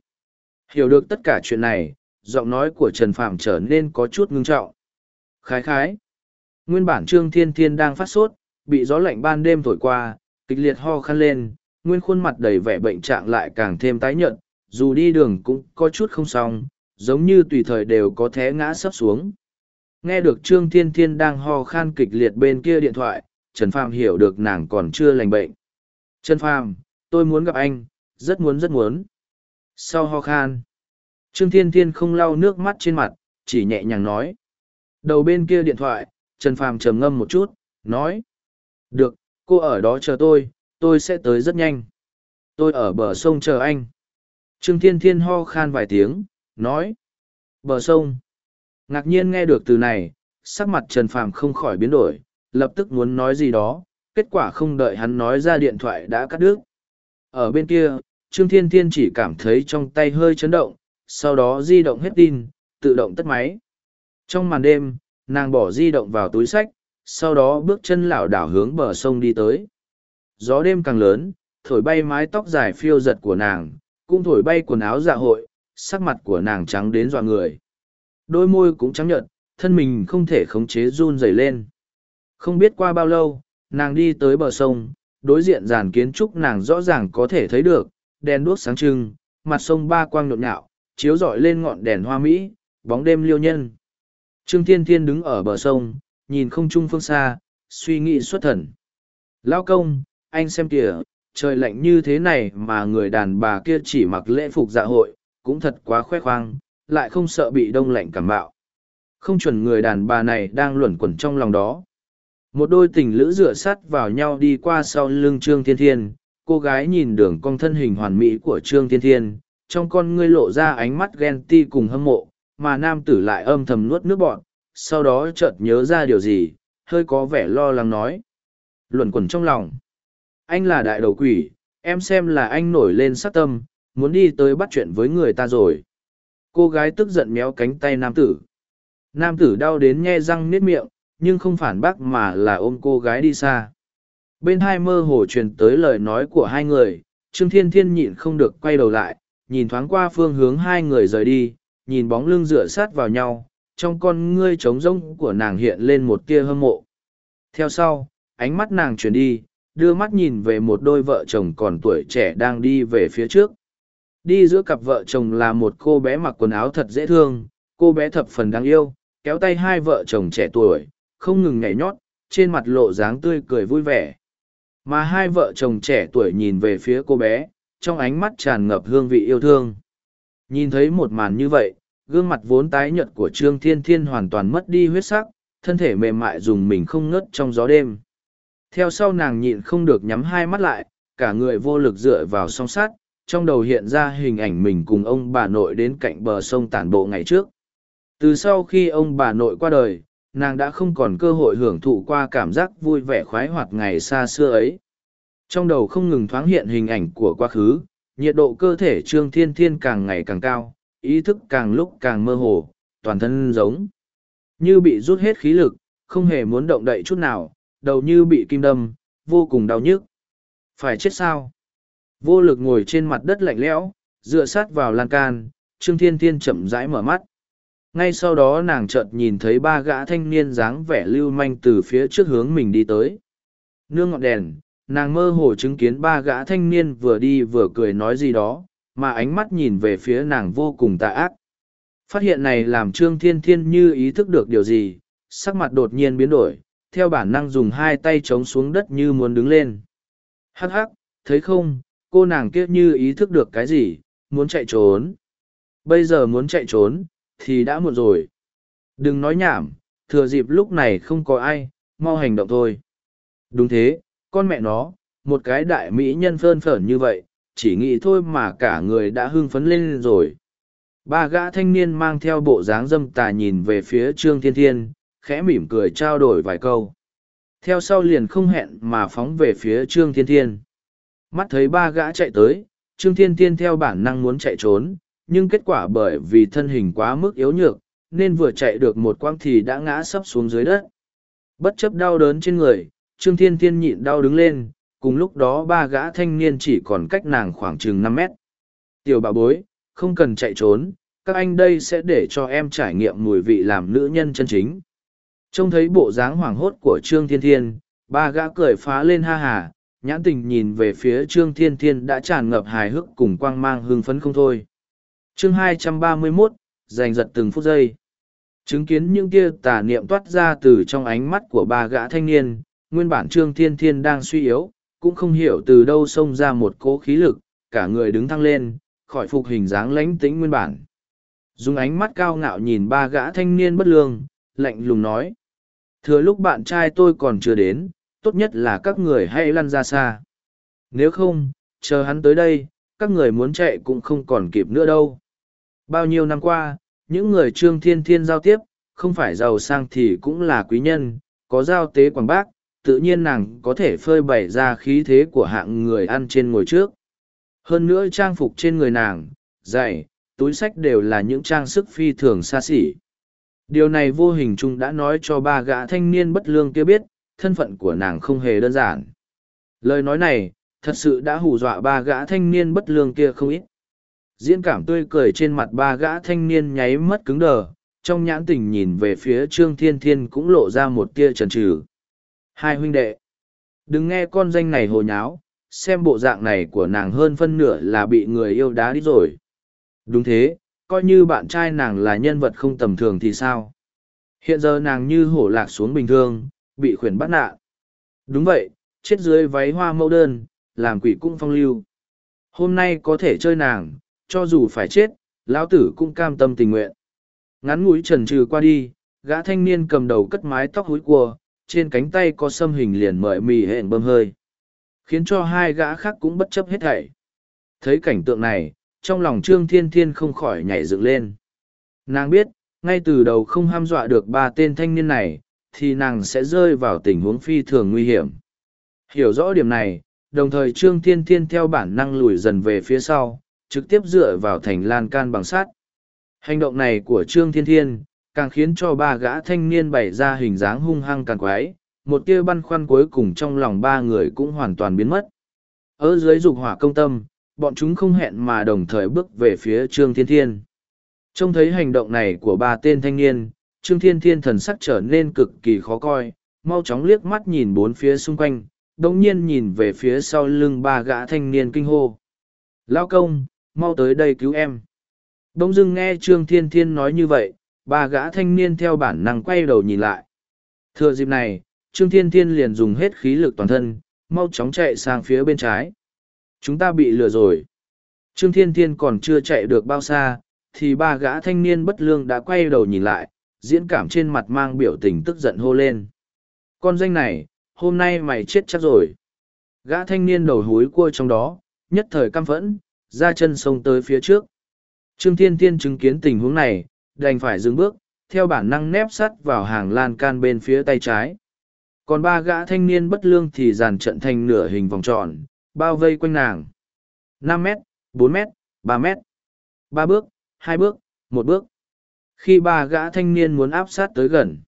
Hiểu được tất cả chuyện này, giọng nói của Trần Phàm trở nên có chút ngưng trọng. Khái khái. Nguyên bản Trương Thiên Thiên đang phát sốt, bị gió lạnh ban đêm thổi qua, kịch liệt ho khăn lên, nguyên khuôn mặt đầy vẻ bệnh trạng lại càng thêm tái nhợt, dù đi đường cũng có chút không xong, giống như tùy thời đều có thế ngã sấp xuống. Nghe được Trương Thiên Thiên đang ho khan kịch liệt bên kia điện thoại, Trần Phàm hiểu được nàng còn chưa lành bệnh. Trần Phàm, tôi muốn gặp anh, rất muốn rất muốn. Sau ho khan, Trương Thiên Thiên không lau nước mắt trên mặt, chỉ nhẹ nhàng nói. Đầu bên kia điện thoại, Trần Phàm trầm ngâm một chút, nói. Được, cô ở đó chờ tôi, tôi sẽ tới rất nhanh. Tôi ở bờ sông chờ anh. Trương Thiên Thiên ho khan vài tiếng, nói. Bờ sông. Ngạc nhiên nghe được từ này, sắc mặt Trần Phàm không khỏi biến đổi, lập tức muốn nói gì đó, kết quả không đợi hắn nói ra điện thoại đã cắt đứt. Ở bên kia, Trương Thiên Thiên chỉ cảm thấy trong tay hơi chấn động, sau đó di động hết tin, tự động tắt máy. Trong màn đêm, nàng bỏ di động vào túi sách, sau đó bước chân lảo đảo hướng bờ sông đi tới. Gió đêm càng lớn, thổi bay mái tóc dài phiêu giật của nàng, cũng thổi bay quần áo dạ hội, sắc mặt của nàng trắng đến dọa người. Đôi môi cũng trắng nhợt, thân mình không thể khống chế run rẩy lên. Không biết qua bao lâu, nàng đi tới bờ sông, đối diện dàn kiến trúc nàng rõ ràng có thể thấy được, đèn đuốc sáng trưng, mặt sông ba quang nhộn nhạo, chiếu rọi lên ngọn đèn hoa mỹ, bóng đêm liêu nhân. Trương Thiên Thiên đứng ở bờ sông, nhìn không trung phương xa, suy nghĩ xuất thần. Lao công, anh xem kìa, trời lạnh như thế này mà người đàn bà kia chỉ mặc lễ phục dạ hội, cũng thật quá khoe khoang, lại không sợ bị đông lạnh cảm bạo. Không chuẩn người đàn bà này đang luẩn quẩn trong lòng đó. Một đôi tình lữ rửa sắt vào nhau đi qua sau lưng Trương Thiên Thiên, cô gái nhìn đường cong thân hình hoàn mỹ của Trương Thiên Thiên, trong con ngươi lộ ra ánh mắt ghen ti cùng hâm mộ, mà nam tử lại âm thầm nuốt nước bọn, sau đó chợt nhớ ra điều gì, hơi có vẻ lo lắng nói. Luẩn quẩn trong lòng. Anh là đại đầu quỷ, em xem là anh nổi lên sát tâm, muốn đi tới bắt chuyện với người ta rồi. Cô gái tức giận méo cánh tay nam tử. Nam tử đau đến nhe răng nết miệng, nhưng không phản bác mà là ôm cô gái đi xa. Bên hai mơ hồ truyền tới lời nói của hai người, Trương Thiên Thiên nhịn không được quay đầu lại, nhìn thoáng qua phương hướng hai người rời đi, nhìn bóng lưng dựa sát vào nhau, trong con ngươi trống rỗng của nàng hiện lên một tia hâm mộ. Theo sau, ánh mắt nàng chuyển đi, đưa mắt nhìn về một đôi vợ chồng còn tuổi trẻ đang đi về phía trước. Đi giữa cặp vợ chồng là một cô bé mặc quần áo thật dễ thương, cô bé thập phần đáng yêu, kéo tay hai vợ chồng trẻ tuổi, không ngừng nhảy nhót, trên mặt lộ dáng tươi cười vui vẻ. Mà hai vợ chồng trẻ tuổi nhìn về phía cô bé, trong ánh mắt tràn ngập hương vị yêu thương. Nhìn thấy một màn như vậy, gương mặt vốn tái nhợt của Trương Thiên Thiên hoàn toàn mất đi huyết sắc, thân thể mềm mại dùng mình không ngớt trong gió đêm. Theo sau nàng nhịn không được nhắm hai mắt lại, cả người vô lực dựa vào song sát, trong đầu hiện ra hình ảnh mình cùng ông bà nội đến cạnh bờ sông tản bộ ngày trước. Từ sau khi ông bà nội qua đời, nàng đã không còn cơ hội hưởng thụ qua cảm giác vui vẻ khoái hoạt ngày xa xưa ấy. Trong đầu không ngừng thoáng hiện hình ảnh của quá khứ, nhiệt độ cơ thể Trương Thiên Thiên càng ngày càng cao, ý thức càng lúc càng mơ hồ, toàn thân giống. Như bị rút hết khí lực, không hề muốn động đậy chút nào, đầu như bị kim đâm, vô cùng đau nhức. Phải chết sao? Vô lực ngồi trên mặt đất lạnh lẽo, dựa sát vào lan can, Trương Thiên Thiên chậm rãi mở mắt. Ngay sau đó nàng chợt nhìn thấy ba gã thanh niên dáng vẻ lưu manh từ phía trước hướng mình đi tới. Nương ngọn đèn, nàng mơ hồ chứng kiến ba gã thanh niên vừa đi vừa cười nói gì đó, mà ánh mắt nhìn về phía nàng vô cùng tà ác. Phát hiện này làm Trương Thiên Thiên như ý thức được điều gì, sắc mặt đột nhiên biến đổi, theo bản năng dùng hai tay chống xuống đất như muốn đứng lên. Hắc hắc, thấy không, cô nàng kia như ý thức được cái gì, muốn chạy trốn. Bây giờ muốn chạy trốn, thì đã muộn rồi. Đừng nói nhảm, thừa dịp lúc này không có ai, mau hành động thôi. Đúng thế, con mẹ nó, một cái đại mỹ nhân phơn phởn như vậy, chỉ nghĩ thôi mà cả người đã hưng phấn lên rồi. Ba gã thanh niên mang theo bộ dáng dâm tà nhìn về phía Trương Thiên Thiên, khẽ mỉm cười trao đổi vài câu. Theo sau liền không hẹn mà phóng về phía Trương Thiên Thiên. Mắt thấy ba gã chạy tới, Trương Thiên Thiên theo bản năng muốn chạy trốn, nhưng kết quả bởi vì thân hình quá mức yếu nhược, nên vừa chạy được một quãng thì đã ngã sấp xuống dưới đất. Bất chấp đau đớn trên người, Trương Thiên Thiên nhịn đau đứng lên, cùng lúc đó ba gã thanh niên chỉ còn cách nàng khoảng chừng năm mét. Tiểu bà bối, không cần chạy trốn, các anh đây sẽ để cho em trải nghiệm mùi vị làm nữ nhân chân chính. Trông thấy bộ dáng hoảng hốt của Trương Thiên Thiên, ba gã cười phá lên ha hà, nhãn tình nhìn về phía Trương Thiên Thiên đã tràn ngập hài hước cùng quang mang hưng phấn không thôi. Chương 231, giành giật từng phút giây. Chứng kiến những tia tà niệm toát ra từ trong ánh mắt của ba gã thanh niên, nguyên bản Trương Thiên Thiên đang suy yếu, cũng không hiểu từ đâu xông ra một cỗ khí lực, cả người đứng thăng lên, khỏi phục hình dáng lánh tĩnh nguyên bản. Dùng ánh mắt cao ngạo nhìn ba gã thanh niên bất lương, lạnh lùng nói. Thừa lúc bạn trai tôi còn chưa đến, tốt nhất là các người hãy lăn ra xa. Nếu không, chờ hắn tới đây, các người muốn chạy cũng không còn kịp nữa đâu. Bao nhiêu năm qua, những người trương thiên thiên giao tiếp, không phải giàu sang thì cũng là quý nhân, có giao tế quảng bác, tự nhiên nàng có thể phơi bày ra khí thế của hạng người ăn trên ngồi trước. Hơn nữa trang phục trên người nàng, giày, túi sách đều là những trang sức phi thường xa xỉ. Điều này vô hình chung đã nói cho ba gã thanh niên bất lương kia biết, thân phận của nàng không hề đơn giản. Lời nói này, thật sự đã hù dọa ba gã thanh niên bất lương kia không ít. Diễn cảm tươi cười trên mặt ba gã thanh niên nháy mất cứng đờ, trong nhãn tình nhìn về phía Trương Thiên Thiên cũng lộ ra một tia trần trừ. Hai huynh đệ, đừng nghe con danh này hồ nháo, xem bộ dạng này của nàng hơn phân nửa là bị người yêu đá đi rồi. Đúng thế, coi như bạn trai nàng là nhân vật không tầm thường thì sao? Hiện giờ nàng như hổ lạc xuống bình thường, bị khuyển bắt nạn. Đúng vậy, chết dưới váy hoa mẫu đơn, làm quỷ cung phong lưu. Hôm nay có thể chơi nàng, cho dù phải chết, lão tử cũng cam tâm tình nguyện. Ngắn ngủi trần trừ qua đi, gã thanh niên cầm đầu cất mái tóc húi cua, trên cánh tay có xâm hình liền mời mì hẹn bơm hơi. Khiến cho hai gã khác cũng bất chấp hết thảy. Thấy cảnh tượng này, trong lòng Trương Thiên Thiên không khỏi nhảy dựng lên. Nàng biết, ngay từ đầu không ham dọa được ba tên thanh niên này, thì nàng sẽ rơi vào tình huống phi thường nguy hiểm. Hiểu rõ điểm này, đồng thời Trương Thiên Thiên theo bản năng lùi dần về phía sau, trực tiếp dựa vào thành lan can bằng sắt. Hành động này của Trương Thiên Thiên, càng khiến cho ba gã thanh niên bày ra hình dáng hung hăng càng quái, một tia băn khoăn cuối cùng trong lòng ba người cũng hoàn toàn biến mất. Ở dưới dục hỏa công tâm, bọn chúng không hẹn mà đồng thời bước về phía Trương Thiên Thiên. Trông thấy hành động này của ba tên thanh niên, Trương Thiên Thiên thần sắc trở nên cực kỳ khó coi, mau chóng liếc mắt nhìn bốn phía xung quanh, đồng nhiên nhìn về phía sau lưng ba gã thanh niên kinh hô. Lao công, mau tới đây cứu em. Đông dưng nghe Trương Thiên Thiên nói như vậy, ba gã thanh niên theo bản năng quay đầu nhìn lại. Thừa dịp này, Trương Thiên Thiên liền dùng hết khí lực toàn thân, mau chóng chạy sang phía bên trái. Chúng ta bị lừa rồi. Trương Thiên Thiên còn chưa chạy được bao xa, thì ba gã thanh niên bất lương đã quay đầu nhìn lại, diễn cảm trên mặt mang biểu tình tức giận hô lên. Con danh này, hôm nay mày chết chắc rồi. Gã thanh niên đầu húi cua trong đó, nhất thời căm phẫn, ra chân sông tới phía trước. Trương Thiên Thiên chứng kiến tình huống này, đành phải dừng bước, theo bản năng nép sắt vào hàng lan can bên phía tay trái. Còn ba gã thanh niên bất lương thì dàn trận thành nửa hình vòng tròn, bao vây quanh nàng. năm mét, bốn mét, ba mét. ba bước, hai bước, một bước. Khi ba gã thanh niên muốn áp sát tới gần,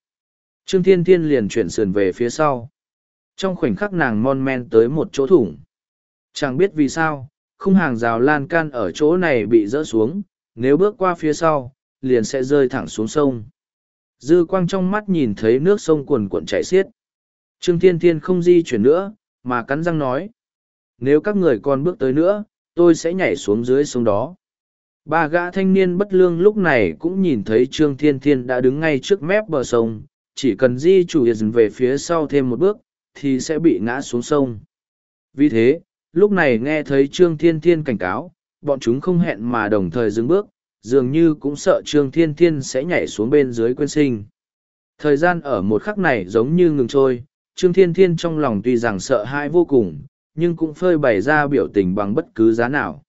Trương Thiên Thiên liền chuyển sườn về phía sau. Trong khoảnh khắc nàng mon men tới một chỗ thủng. Chẳng biết vì sao, khung hàng rào lan can ở chỗ này bị rỡ xuống, nếu bước qua phía sau, liền sẽ rơi thẳng xuống sông. Dư quang trong mắt nhìn thấy nước sông cuồn cuộn chảy xiết. Trương Thiên Thiên không di chuyển nữa, mà cắn răng nói. Nếu các người còn bước tới nữa, tôi sẽ nhảy xuống dưới sông đó. Ba gã thanh niên bất lương lúc này cũng nhìn thấy Trương Thiên Thiên đã đứng ngay trước mép bờ sông, chỉ cần di chủ dần về phía sau thêm một bước, thì sẽ bị ngã xuống sông. Vì thế, lúc này nghe thấy Trương Thiên Thiên cảnh cáo, bọn chúng không hẹn mà đồng thời dừng bước, dường như cũng sợ Trương Thiên Thiên sẽ nhảy xuống bên dưới quên sinh. Thời gian ở một khắc này giống như ngừng trôi, Trương Thiên Thiên trong lòng tuy rằng sợ hãi vô cùng, nhưng cũng phơi bày ra biểu tình bằng bất cứ giá nào.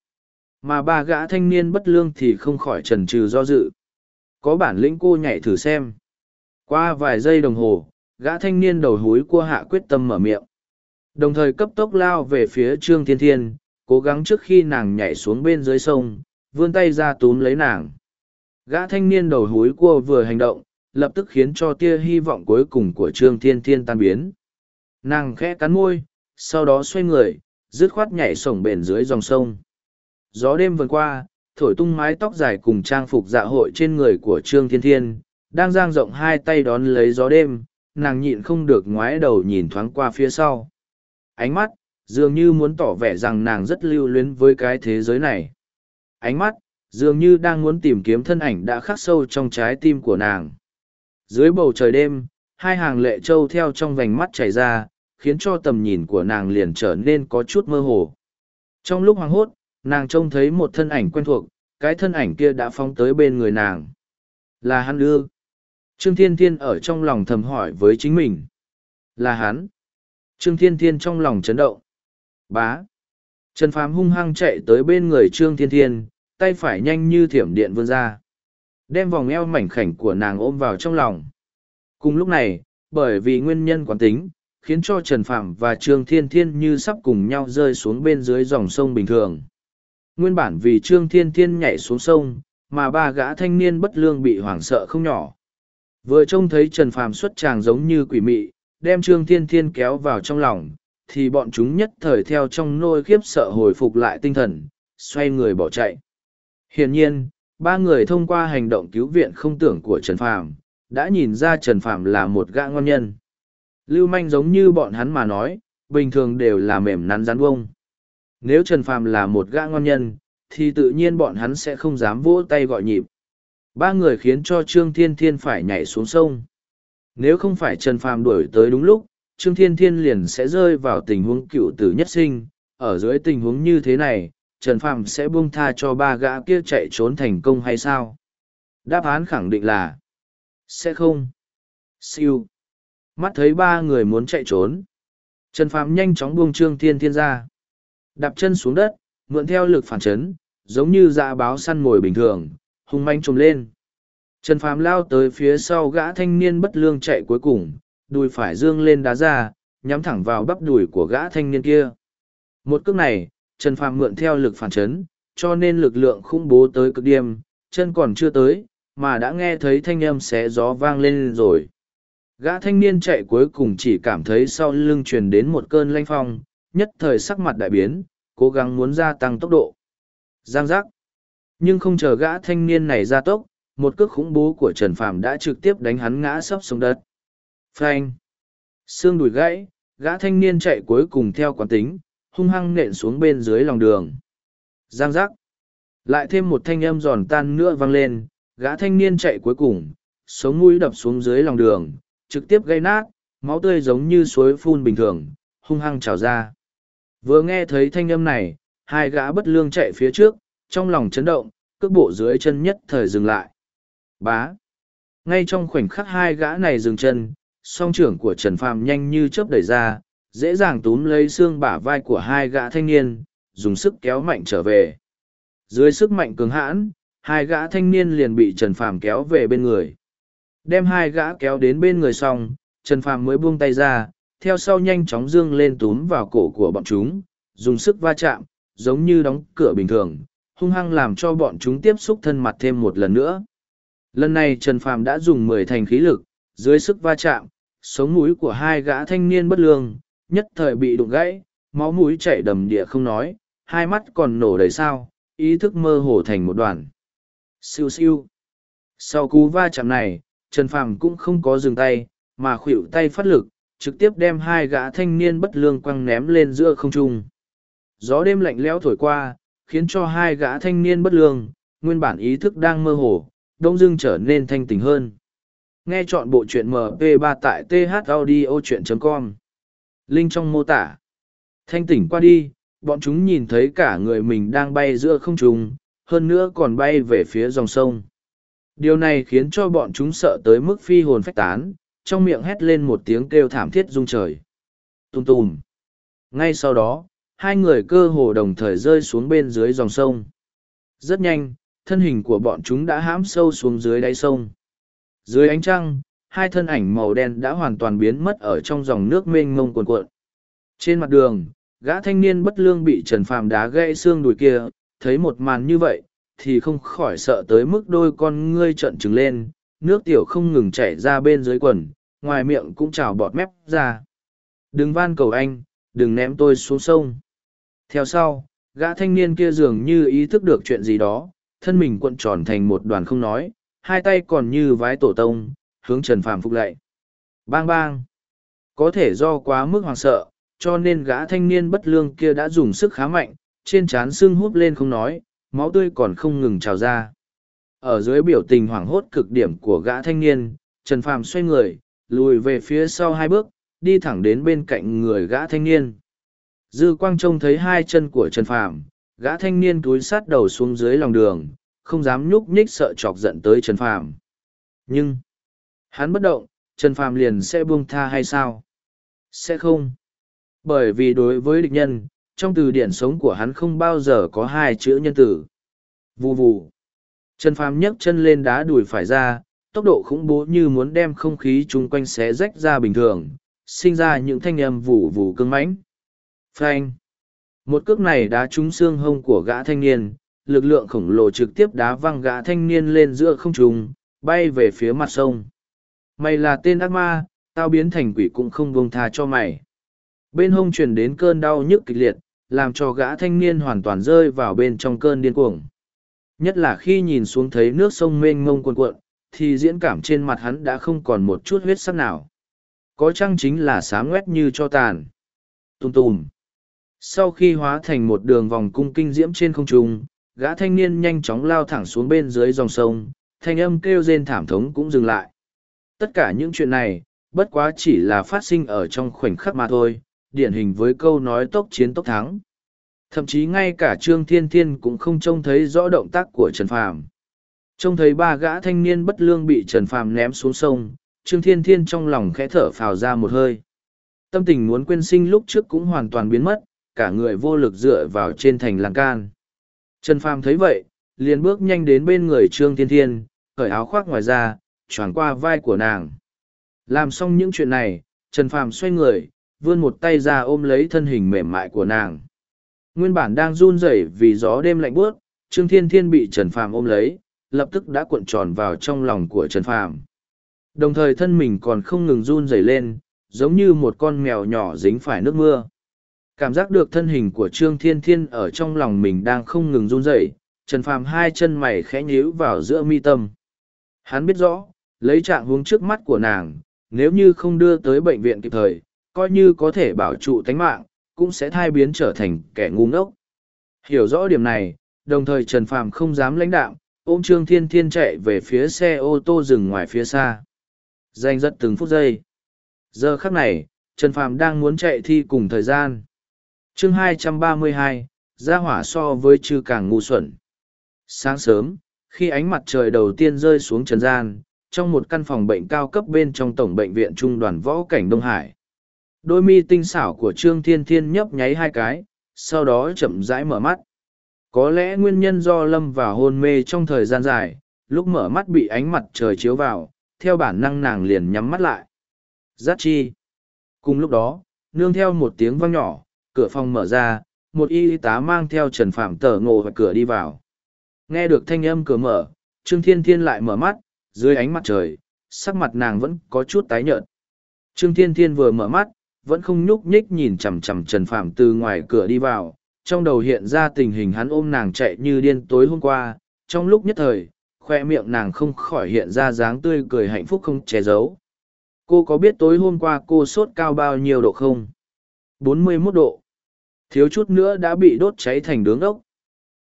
Mà ba gã thanh niên bất lương thì không khỏi trần trừ do dự. Có bản lĩnh cô nhảy thử xem. Qua vài giây đồng hồ, gã thanh niên đầu húi cua hạ quyết tâm mở miệng. Đồng thời cấp tốc lao về phía Trương Thiên Thiên, cố gắng trước khi nàng nhảy xuống bên dưới sông, vươn tay ra túm lấy nàng. Gã thanh niên đầu húi cua vừa hành động, lập tức khiến cho tia hy vọng cuối cùng của Trương Thiên Thiên tan biến. Nàng khẽ cắn môi, sau đó xoay người, dứt khoát nhảy sổng bền dưới dòng sông. Gió đêm vần qua, thổi tung mái tóc dài cùng trang phục dạ hội trên người của Trương Thiên Thiên, đang giang rộng hai tay đón lấy gió đêm, nàng nhịn không được ngoái đầu nhìn thoáng qua phía sau. Ánh mắt, dường như muốn tỏ vẻ rằng nàng rất lưu luyến với cái thế giới này. Ánh mắt, dường như đang muốn tìm kiếm thân ảnh đã khắc sâu trong trái tim của nàng. Dưới bầu trời đêm, hai hàng lệ trâu theo trong vành mắt chảy ra, khiến cho tầm nhìn của nàng liền trở nên có chút mơ hồ. Trong lúc hoang hốt, nàng trông thấy một thân ảnh quen thuộc, cái thân ảnh kia đã phóng tới bên người nàng. Là hắn ư? Trương Thiên Thiên ở trong lòng thầm hỏi với chính mình. Là hắn. Trương Thiên Thiên trong lòng chấn động. Bá. Trần Phàm hung hăng chạy tới bên người Trương Thiên Thiên, tay phải nhanh như thiểm điện vươn ra. Đem vòng eo mảnh khảnh của nàng ôm vào trong lòng. Cùng lúc này, bởi vì nguyên nhân quán tính, khiến cho Trần Phạm và Trương Thiên Thiên như sắp cùng nhau rơi xuống bên dưới dòng sông bình thường. Nguyên bản vì Trương Thiên Thiên nhảy xuống sông, mà ba gã thanh niên bất lương bị hoảng sợ không nhỏ. Vừa trông thấy Trần Phàm xuất tràng giống như quỷ mị, đem Trương Thiên Thiên kéo vào trong lòng, thì bọn chúng nhất thời theo trong nôi khiếp sợ hồi phục lại tinh thần, xoay người bỏ chạy. Hiển nhiên, ba người thông qua hành động cứu viện không tưởng của Trần Phàm, đã nhìn ra Trần Phàm là một gã ngon nhân. Lưu manh giống như bọn hắn mà nói, bình thường đều là mềm nắn rắn bông. Nếu Trần Phàm là một gã ngon nhân, thì tự nhiên bọn hắn sẽ không dám vỗ tay gọi nhịp. Ba người khiến cho Trương Thiên Thiên phải nhảy xuống sông. Nếu không phải Trần Phàm đuổi tới đúng lúc, Trương Thiên Thiên liền sẽ rơi vào tình huống cựu tử nhất sinh. Ở dưới tình huống như thế này, Trần Phàm sẽ buông tha cho ba gã kia chạy trốn thành công hay sao? Đáp án khẳng định là sẽ không. Siêu. Mắt thấy ba người muốn chạy trốn. Trần Phàm nhanh chóng buông Trương Thiên Thiên ra. Đạp chân xuống đất, mượn theo lực phản chấn, giống như dạ báo săn mồi bình thường, hung manh trồm lên. Trần Phàm lao tới phía sau gã thanh niên bất lương chạy cuối cùng, đùi phải dương lên đá ra, nhắm thẳng vào bắp đùi của gã thanh niên kia. Một cước này, Trần Phàm mượn theo lực phản chấn, cho nên lực lượng khủng bố tới cực điểm, chân còn chưa tới, mà đã nghe thấy thanh âm xé gió vang lên rồi. Gã thanh niên chạy cuối cùng chỉ cảm thấy sau lưng truyền đến một cơn lanh phong, nhất thời sắc mặt đại biến, cố gắng muốn gia tăng tốc độ. Giang giác. Nhưng không chờ gã thanh niên này ra tốc, một cước khủng bố của Trần Phàm đã trực tiếp đánh hắn ngã sấp xuống đất. Phanh. Xương đùi gãy, gã thanh niên chạy cuối cùng theo quán tính, hung hăng nện xuống bên dưới lòng đường. Giang giác. Lại thêm một thanh âm giòn tan nữa vang lên, gã thanh niên chạy cuối cùng, sống mũi đập xuống dưới lòng đường, trực tiếp gây nát, máu tươi giống như suối phun bình thường, hung hăng trào ra. Vừa nghe thấy thanh âm này, hai gã bất lương chạy phía trước, trong lòng chấn động, cước bộ dưới chân nhất thời dừng lại. Bá. Ngay trong khoảnh khắc hai gã này dừng chân, song trưởng của Trần Phàm nhanh như chớp đẩy ra, dễ dàng túm lấy xương bả vai của hai gã thanh niên, dùng sức kéo mạnh trở về. Dưới sức mạnh cường hãn, hai gã thanh niên liền bị Trần Phàm kéo về bên người. Đem hai gã kéo đến bên người xong, Trần Phàm mới buông tay ra, theo sau nhanh chóng dương lên túm vào cổ của bọn chúng, dùng sức va chạm, giống như đóng cửa bình thường, hung hăng làm cho bọn chúng tiếp xúc thân mặt thêm một lần nữa. Lần này Trần Phàm đã dùng mười thành khí lực, dưới sức va chạm, sống mũi của hai gã thanh niên bất lương, nhất thời bị đụng gãy, máu mũi chảy đầm địa không nói, hai mắt còn nổ đầy sao, ý thức mơ hồ thành một đoàn. Siêu siêu. Sau cú va chạm này, Trần Phàm cũng không có dừng tay, mà khuỵu tay phát lực, trực tiếp đem hai gã thanh niên bất lương quăng ném lên giữa không trung. Gió đêm lạnh lẽo thổi qua, khiến cho hai gã thanh niên bất lương, nguyên bản ý thức đang mơ hồ, đông dưng trở nên thanh tỉnh hơn. Nghe chọn bộ truyện MP3 tại thaudio.com. Linh trong mô tả. Thanh tỉnh qua đi, bọn chúng nhìn thấy cả người mình đang bay giữa không trung, hơn nữa còn bay về phía dòng sông. Điều này khiến cho bọn chúng sợ tới mức phi hồn phách tán, trong miệng hét lên một tiếng kêu thảm thiết rung trời. Tùm tùm. Ngay sau đó, hai người cơ hồ đồng thời rơi xuống bên dưới dòng sông. Rất nhanh, thân hình của bọn chúng đã hãm sâu xuống dưới đáy sông. Dưới ánh trăng, hai thân ảnh màu đen đã hoàn toàn biến mất ở trong dòng nước mênh mông cuồn cuộn. Trên mặt đường, gã thanh niên bất lương bị Trần Phàm đá gãy xương đùi kia, thấy một màn như vậy, thì không khỏi sợ tới mức đôi con ngươi trợn trừng lên, nước tiểu không ngừng chảy ra bên dưới quần, ngoài miệng cũng trào bọt mép ra. Đừng van cầu anh, đừng ném tôi xuống sông. Theo sau, gã thanh niên kia dường như ý thức được chuyện gì đó, thân mình cuộn tròn thành một đoàn không nói, hai tay còn như vái tổ tông, hướng Trần Phàm phục lạy. Bang bang! Có thể do quá mức hoàng sợ, cho nên gã thanh niên bất lương kia đã dùng sức khá mạnh, trên trán sưng húp lên không nói, máu tươi còn không ngừng trào ra. Ở dưới biểu tình hoảng hốt cực điểm của gã thanh niên, Trần Phàm xoay người, lùi về phía sau hai bước, đi thẳng đến bên cạnh người gã thanh niên. Dư Quang trông thấy hai chân của Trần Phàm, gã thanh niên túi sát đầu xuống dưới lòng đường, không dám nhúc nhích sợ chọc giận tới Trần Phàm. Nhưng, hắn bất động, Trần Phàm liền sẽ buông tha hay sao? Sẽ không. Bởi vì đối với địch nhân, trong từ điển sống của hắn không bao giờ có hai chữ nhân tử. Vù vù. Trần Phàm nhấc chân lên đá đùi phải ra, tốc độ khủng bố như muốn đem không khí chung quanh xé rách ra bình thường, sinh ra những thanh âm vù vù cứng mãnh. Phanh. Một cước này đá trúng xương hông của gã thanh niên, lực lượng khổng lồ trực tiếp đá văng gã thanh niên lên giữa không trung, bay về phía mặt sông. Mày là tên ác ma, tao biến thành quỷ cũng không buông tha cho mày. Bên hông truyền đến cơn đau nhức kịch liệt, làm cho gã thanh niên hoàn toàn rơi vào bên trong cơn điên cuồng. Nhất là khi nhìn xuống thấy nước sông mênh mông cuồn cuộn, thì diễn cảm trên mặt hắn đã không còn một chút huyết sắc nào. Có chăng chính là sáng ngoét như cho tàn. Tùm tùm. Sau khi hóa thành một đường vòng cung kinh diễm trên không trung, gã thanh niên nhanh chóng lao thẳng xuống bên dưới dòng sông, thanh âm kêu rên thảm thống cũng dừng lại. Tất cả những chuyện này, bất quá chỉ là phát sinh ở trong khoảnh khắc mà thôi, điển hình với câu nói tốc chiến tốc thắng. Thậm chí ngay cả Trương Thiên Thiên cũng không trông thấy rõ động tác của Trần Phàm. Trông thấy ba gã thanh niên bất lương bị Trần Phàm ném xuống sông, Trương Thiên Thiên trong lòng khẽ thở phào ra một hơi. Tâm tình muốn quên sinh lúc trước cũng hoàn toàn biến mất, cả người vô lực dựa vào trên thành lan can. Trần Phàm thấy vậy, liền bước nhanh đến bên người Trương Thiên Thiên, cởi áo khoác ngoài ra, choàng qua vai của nàng. Làm xong những chuyện này, Trần Phàm xoay người, vươn một tay ra ôm lấy thân hình mềm mại của nàng. Nguyên bản đang run rẩy vì gió đêm lạnh buốt, Trương Thiên Thiên bị Trần Phàm ôm lấy, lập tức đã cuộn tròn vào trong lòng của Trần Phàm. Đồng thời thân mình còn không ngừng run rẩy lên, giống như một con mèo nhỏ dính phải nước mưa. Cảm giác được thân hình của Trương Thiên Thiên ở trong lòng mình đang không ngừng run rẩy, Trần Phàm hai chân mày khẽ nhíu vào giữa mi tâm. Hắn biết rõ, lấy trạng huống trước mắt của nàng, nếu như không đưa tới bệnh viện kịp thời, coi như có thể bảo trụ tánh mạng, cũng sẽ thai biến trở thành kẻ ngu ngốc. Hiểu rõ điểm này, đồng thời Trần Phàm không dám lãnh đạo ôm Trương Thiên Thiên chạy về phía xe ô tô dừng ngoài phía xa. Danh rất từng phút giây. Giờ khắc này, Trần Phàm đang muốn chạy thi cùng thời gian. chương 232, ra hỏa so với chư càng ngu xuẩn. Sáng sớm, khi ánh mặt trời đầu tiên rơi xuống trần gian, trong một căn phòng bệnh cao cấp bên trong tổng bệnh viện trung đoàn võ cảnh Đông Hải. Đôi mi tinh xảo của Trương Thiên Thiên nhấp nháy hai cái, sau đó chậm rãi mở mắt. Có lẽ nguyên nhân do lâm vào hôn mê trong thời gian dài, lúc mở mắt bị ánh mặt trời chiếu vào, theo bản năng nàng liền nhắm mắt lại. Giác chi. Cùng lúc đó, nương theo một tiếng vang nhỏ, cửa phòng mở ra, một y tá mang theo Trần Phạm tờ ngộ và cửa đi vào. Nghe được thanh âm cửa mở, Trương Thiên Thiên lại mở mắt, dưới ánh mặt trời, sắc mặt nàng vẫn có chút tái nhợt. Trương Thiên Thiên vừa mở mắt, vẫn không nhúc nhích nhìn chằm chằm Trần Phạm từ ngoài cửa đi vào, trong đầu hiện ra tình hình hắn ôm nàng chạy như điên tối hôm qua, trong lúc nhất thời, khoe miệng nàng không khỏi hiện ra dáng tươi cười hạnh phúc không che giấu. Cô có biết tối hôm qua cô sốt cao bao nhiêu độ không? 41 độ. Thiếu chút nữa đã bị đốt cháy thành đướng ốc.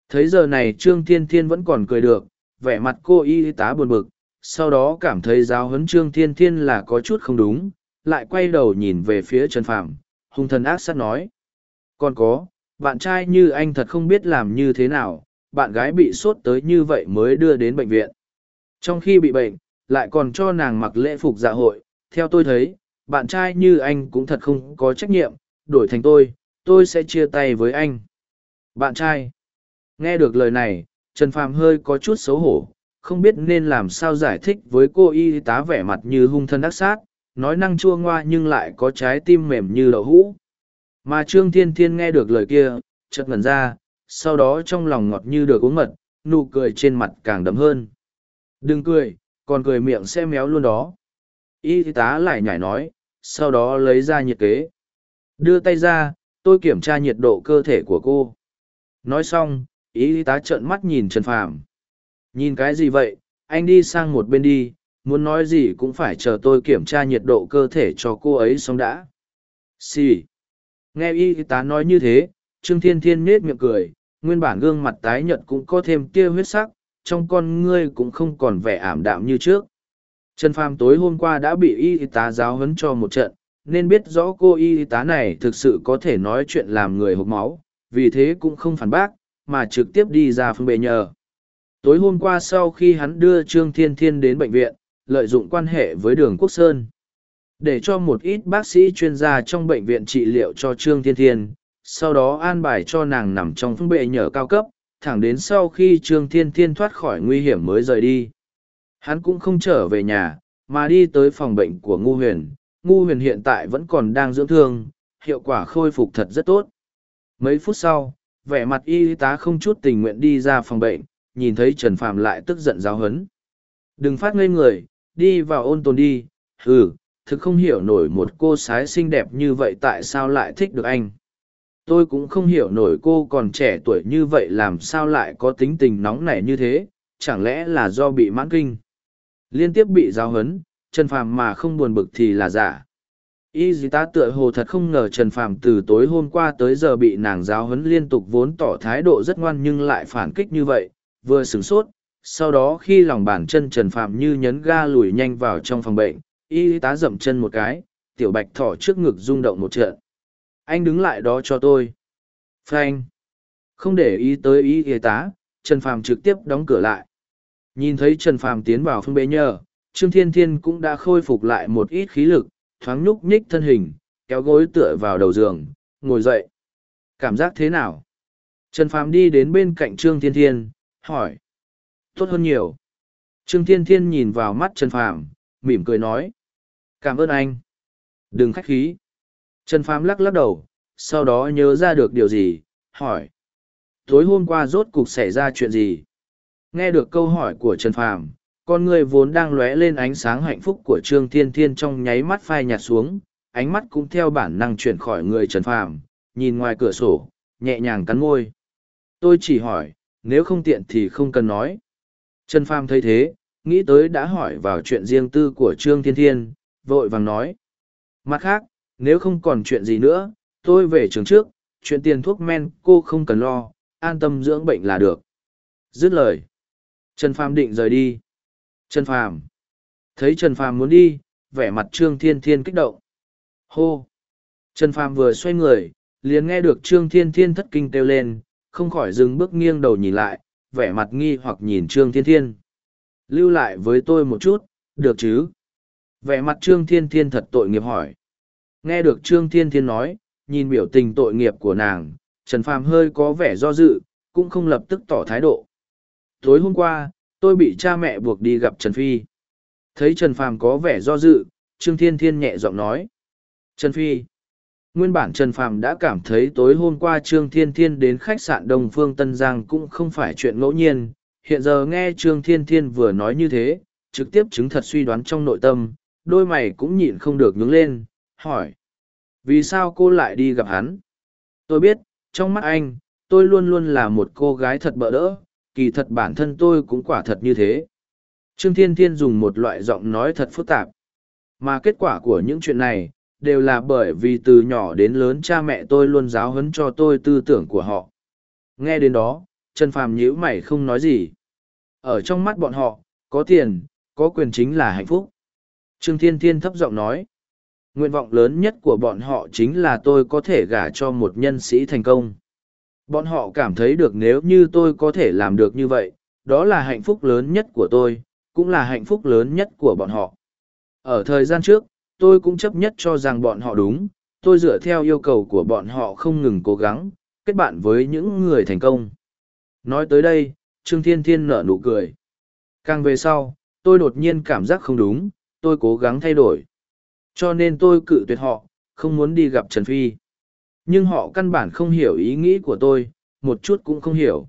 Thấy giờ này Trương Thiên Thiên vẫn còn cười được, vẻ mặt cô y tá buồn bực, sau đó cảm thấy giáo huấn Trương Thiên Thiên là có chút không đúng, lại quay đầu nhìn về phía Trần Phạm, hung thần ác sát nói. Còn có, bạn trai như anh thật không biết làm như thế nào, bạn gái bị sốt tới như vậy mới đưa đến bệnh viện. Trong khi bị bệnh, lại còn cho nàng mặc lễ phục dạ hội, theo tôi thấy, bạn trai như anh cũng thật không có trách nhiệm, đổi thành tôi, tôi sẽ chia tay với anh bạn trai nghe được lời này trần phàm hơi có chút xấu hổ không biết nên làm sao giải thích với cô y tá vẻ mặt như hung thân ác sát nói năng chua ngoa nhưng lại có trái tim mềm như lậu hũ. Mà trương thiên thiên nghe được lời kia, chợt ngẩn ra, sau đó trong lòng ngọt như được uống mật, nụ cười trên mặt càng đậm hơn. Đừng cười, còn cười miệng sẽ méo luôn đó. Y tá lại nhảy nói, sau đó lấy ra nhiệt kế. Đưa tay ra, tôi kiểm tra nhiệt độ cơ thể của cô. Nói xong, y tá trợn mắt nhìn trần phàm. Nhìn cái gì vậy? Anh đi sang một bên đi muốn nói gì cũng phải chờ tôi kiểm tra nhiệt độ cơ thể cho cô ấy xong đã. Xì、sì. nghe y tá nói như thế, trương thiên thiên nết miệng cười, nguyên bản gương mặt tái nhợt cũng có thêm tia huyết sắc, trong con ngươi cũng không còn vẻ ảm đạm như trước. Trần phàm tối hôm qua đã bị y tá giáo huấn cho một trận, nên biết rõ cô y tá này thực sự có thể nói chuyện làm người hộp máu, vì thế cũng không phản bác, mà trực tiếp đi ra phương bệ nhờ. Tối hôm qua sau khi hắn đưa trương thiên thiên đến bệnh viện lợi dụng quan hệ với đường quốc sơn. Để cho một ít bác sĩ chuyên gia trong bệnh viện trị liệu cho trương thiên thiên, sau đó an bài cho nàng nằm trong phương bệ nhở cao cấp, thẳng đến sau khi trương thiên thiên thoát khỏi nguy hiểm mới rời đi. Hắn cũng không trở về nhà, mà đi tới phòng bệnh của ngu huyền. Ngu huyền hiện tại vẫn còn đang dưỡng thương, hiệu quả khôi phục thật rất tốt. Mấy phút sau, vẻ mặt y tá không chút tình nguyện đi ra phòng bệnh, nhìn thấy trần phàm lại tức giận giáo hấn đừng phát ngây người đi vào ôn tồn đi ừ thực không hiểu nổi một cô sái xinh đẹp như vậy tại sao lại thích được anh. Tôi cũng không hiểu nổi cô còn trẻ tuổi như vậy làm sao lại có tính tình nóng nảy như thế, chẳng lẽ là do bị mãn kinh? Liên tiếp bị giáo hấn trần phàm mà không buồn bực thì là giả. Y dì ta tựa hồ thật không ngờ trần phàm từ tối hôm qua tới giờ bị nàng giáo hấn liên tục vốn tỏ thái độ rất ngoan nhưng lại phản kích như vậy, vừa sửng sốt sau đó khi lòng bàn chân trần phạm như nhấn ga lùi nhanh vào trong phòng bệnh, y tá dậm chân một cái, tiểu bạch thỏ trước ngực rung động một trận. Anh đứng lại đó cho tôi. Frank không để ý tới y y tá, trần phàm trực tiếp đóng cửa lại. Nhìn thấy trần phàm tiến vào phương bế nhờ, trương thiên thiên cũng đã khôi phục lại một ít khí lực, thoáng nhúc nhích thân hình, kéo gối tựa vào đầu giường, ngồi dậy. Cảm giác thế nào? Trần phàm đi đến bên cạnh trương thiên thiên, hỏi tốt hơn nhiều. Trương thiên thiên nhìn vào mắt trần phàm, mỉm cười nói, cảm ơn anh. Đừng khách khí. Trần phàm lắc lắc đầu, sau đó nhớ ra được điều gì, hỏi, tối hôm qua rốt cục xảy ra chuyện gì? Nghe được câu hỏi của trần phàm, con người vốn đang lóe lên ánh sáng hạnh phúc của trương thiên thiên trong nháy mắt phai nhạt xuống, ánh mắt cũng theo bản năng chuyển khỏi người trần phàm, nhìn ngoài cửa sổ, nhẹ nhàng cắn môi. Tôi chỉ hỏi, nếu không tiện thì không cần nói trần phàm thấy thế nghĩ tới đã hỏi vào chuyện riêng tư của trương thiên thiên vội vàng nói mặt khác nếu không còn chuyện gì nữa tôi về trường trước chuyện tiền thuốc men cô không cần lo an tâm dưỡng bệnh là được dứt lời trần phàm định rời đi Trần Phàm. Thấy Trần Phàm muốn đi, vẻ mặt Trương Thiên Thiên kích động. Hô! Trần Phàm vừa xoay người, liền nghe được Trương Thiên Thiên thất kinh kêu lên, không khỏi dừng bước nghiêng đầu nhìn lại, vẻ mặt nghi hoặc nhìn Trương Thiên Thiên. Lưu lại với tôi một chút, được chứ? Vẻ mặt Trương Thiên Thiên thật tội nghiệp hỏi. Nghe được Trương Thiên Thiên nói, nhìn biểu tình tội nghiệp của nàng, Trần Phàm hơi có vẻ do dự, cũng không lập tức tỏ thái độ. Tối hôm qua, tôi bị cha mẹ buộc đi gặp Trần Phi. Thấy Trần Phàm có vẻ do dự, Trương Thiên Thiên nhẹ giọng nói. Trần Phi. Nguyên bản Trần Phàm đã cảm thấy tối hôm qua Trương Thiên Thiên đến khách sạn Đông Phương Tân Giang cũng không phải chuyện ngẫu nhiên. Hiện giờ nghe Trương Thiên Thiên vừa nói như thế, trực tiếp chứng thật suy đoán trong nội tâm, đôi mày cũng nhịn không được nhướng lên, hỏi. Vì sao cô lại đi gặp hắn? Tôi biết, trong mắt anh, tôi luôn luôn là một cô gái thật bỡ đỡ, kỳ thật bản thân tôi cũng quả thật như thế. Trương Thiên Thiên dùng một loại giọng nói thật phức tạp. Mà kết quả của những chuyện này, đều là bởi vì từ nhỏ đến lớn cha mẹ tôi luôn giáo huấn cho tôi tư tưởng của họ. Nghe đến đó, Trần Phàm nhíu mày không nói gì. Ở trong mắt bọn họ, có tiền, có quyền chính là hạnh phúc. Trương Thiên Thiên thấp giọng nói. Nguyện vọng lớn nhất của bọn họ chính là tôi có thể gả cho một nhân sĩ thành công. Bọn họ cảm thấy được nếu như tôi có thể làm được như vậy, đó là hạnh phúc lớn nhất của tôi, cũng là hạnh phúc lớn nhất của bọn họ. Ở thời gian trước, tôi cũng chấp nhất cho rằng bọn họ đúng, tôi dựa theo yêu cầu của bọn họ không ngừng cố gắng, kết bạn với những người thành công. Nói tới đây, Trương Thiên Thiên nở nụ cười. Càng về sau, tôi đột nhiên cảm giác không đúng, tôi cố gắng thay đổi. Cho nên tôi cự tuyệt họ, không muốn đi gặp Trần Phi. Nhưng họ căn bản không hiểu ý nghĩ của tôi, một chút cũng không hiểu.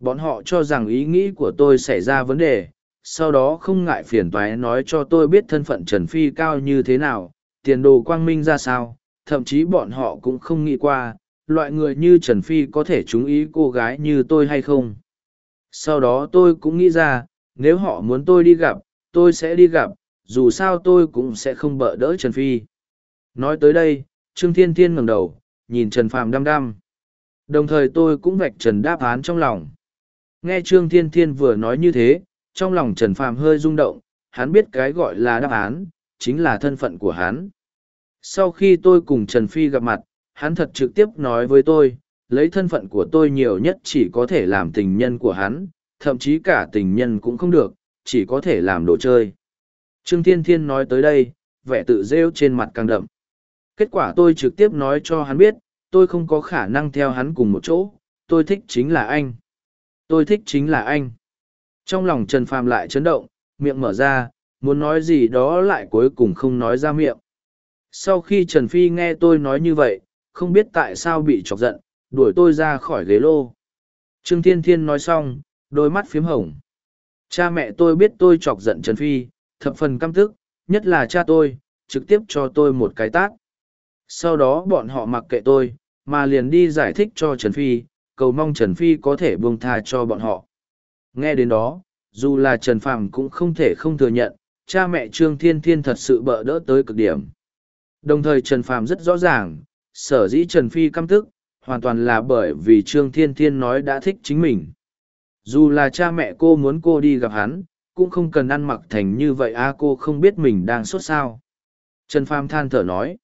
Bọn họ cho rằng ý nghĩ của tôi xảy ra vấn đề, sau đó không ngại phiền toái nói cho tôi biết thân phận Trần Phi cao như thế nào, tiền đồ quang minh ra sao, thậm chí bọn họ cũng không nghĩ qua, loại người như Trần Phi có thể chú ý cô gái như tôi hay không. Sau đó tôi cũng nghĩ ra, nếu họ muốn tôi đi gặp, tôi sẽ đi gặp, dù sao tôi cũng sẽ không bỡ đỡ Trần Phi. Nói tới đây, Trương Thiên Thiên ngẩng đầu, nhìn Trần Phàm đăm đăm. Đồng thời tôi cũng vạch trần đáp án trong lòng. Nghe Trương Thiên Thiên vừa nói như thế, trong lòng Trần Phàm hơi rung động, hắn biết cái gọi là đáp án, chính là thân phận của hắn. Sau khi tôi cùng Trần Phi gặp mặt, hắn thật trực tiếp nói với tôi, lấy thân phận của tôi nhiều nhất chỉ có thể làm tình nhân của hắn, thậm chí cả tình nhân cũng không được, chỉ có thể làm đồ chơi. Trương Thiên Thiên nói tới đây, vẻ tự rêu trên mặt càng đậm. Kết quả tôi trực tiếp nói cho hắn biết, tôi không có khả năng theo hắn cùng một chỗ, tôi thích chính là anh. Tôi thích chính là anh. Trong lòng Trần Phàm lại chấn động, miệng mở ra, muốn nói gì đó lại cuối cùng không nói ra miệng. Sau khi Trần Phi nghe tôi nói như vậy, không biết tại sao bị chọc giận, đuổi tôi ra khỏi ghế lô. Trương Thiên Thiên nói xong, đôi mắt phiếm hồng. Cha mẹ tôi biết tôi chọc giận Trần Phi, thập phần căm tức, nhất là cha tôi, trực tiếp cho tôi một cái tát. Sau đó bọn họ mặc kệ tôi, mà liền đi giải thích cho Trần Phi, cầu mong Trần Phi có thể buông tha cho bọn họ. Nghe đến đó, dù là Trần Phàm cũng không thể không thừa nhận, cha mẹ Trương Thiên Thiên thật sự bỡ đỡ tới cực điểm. Đồng thời Trần Phàm rất rõ ràng, sở dĩ Trần Phi căm tức, hoàn toàn là bởi vì Trương Thiên Thiên nói đã thích chính mình. Dù là cha mẹ cô muốn cô đi gặp hắn, cũng không cần ăn mặc thành như vậy a cô không biết mình đang sốt sao. Trần Phàm than thở nói,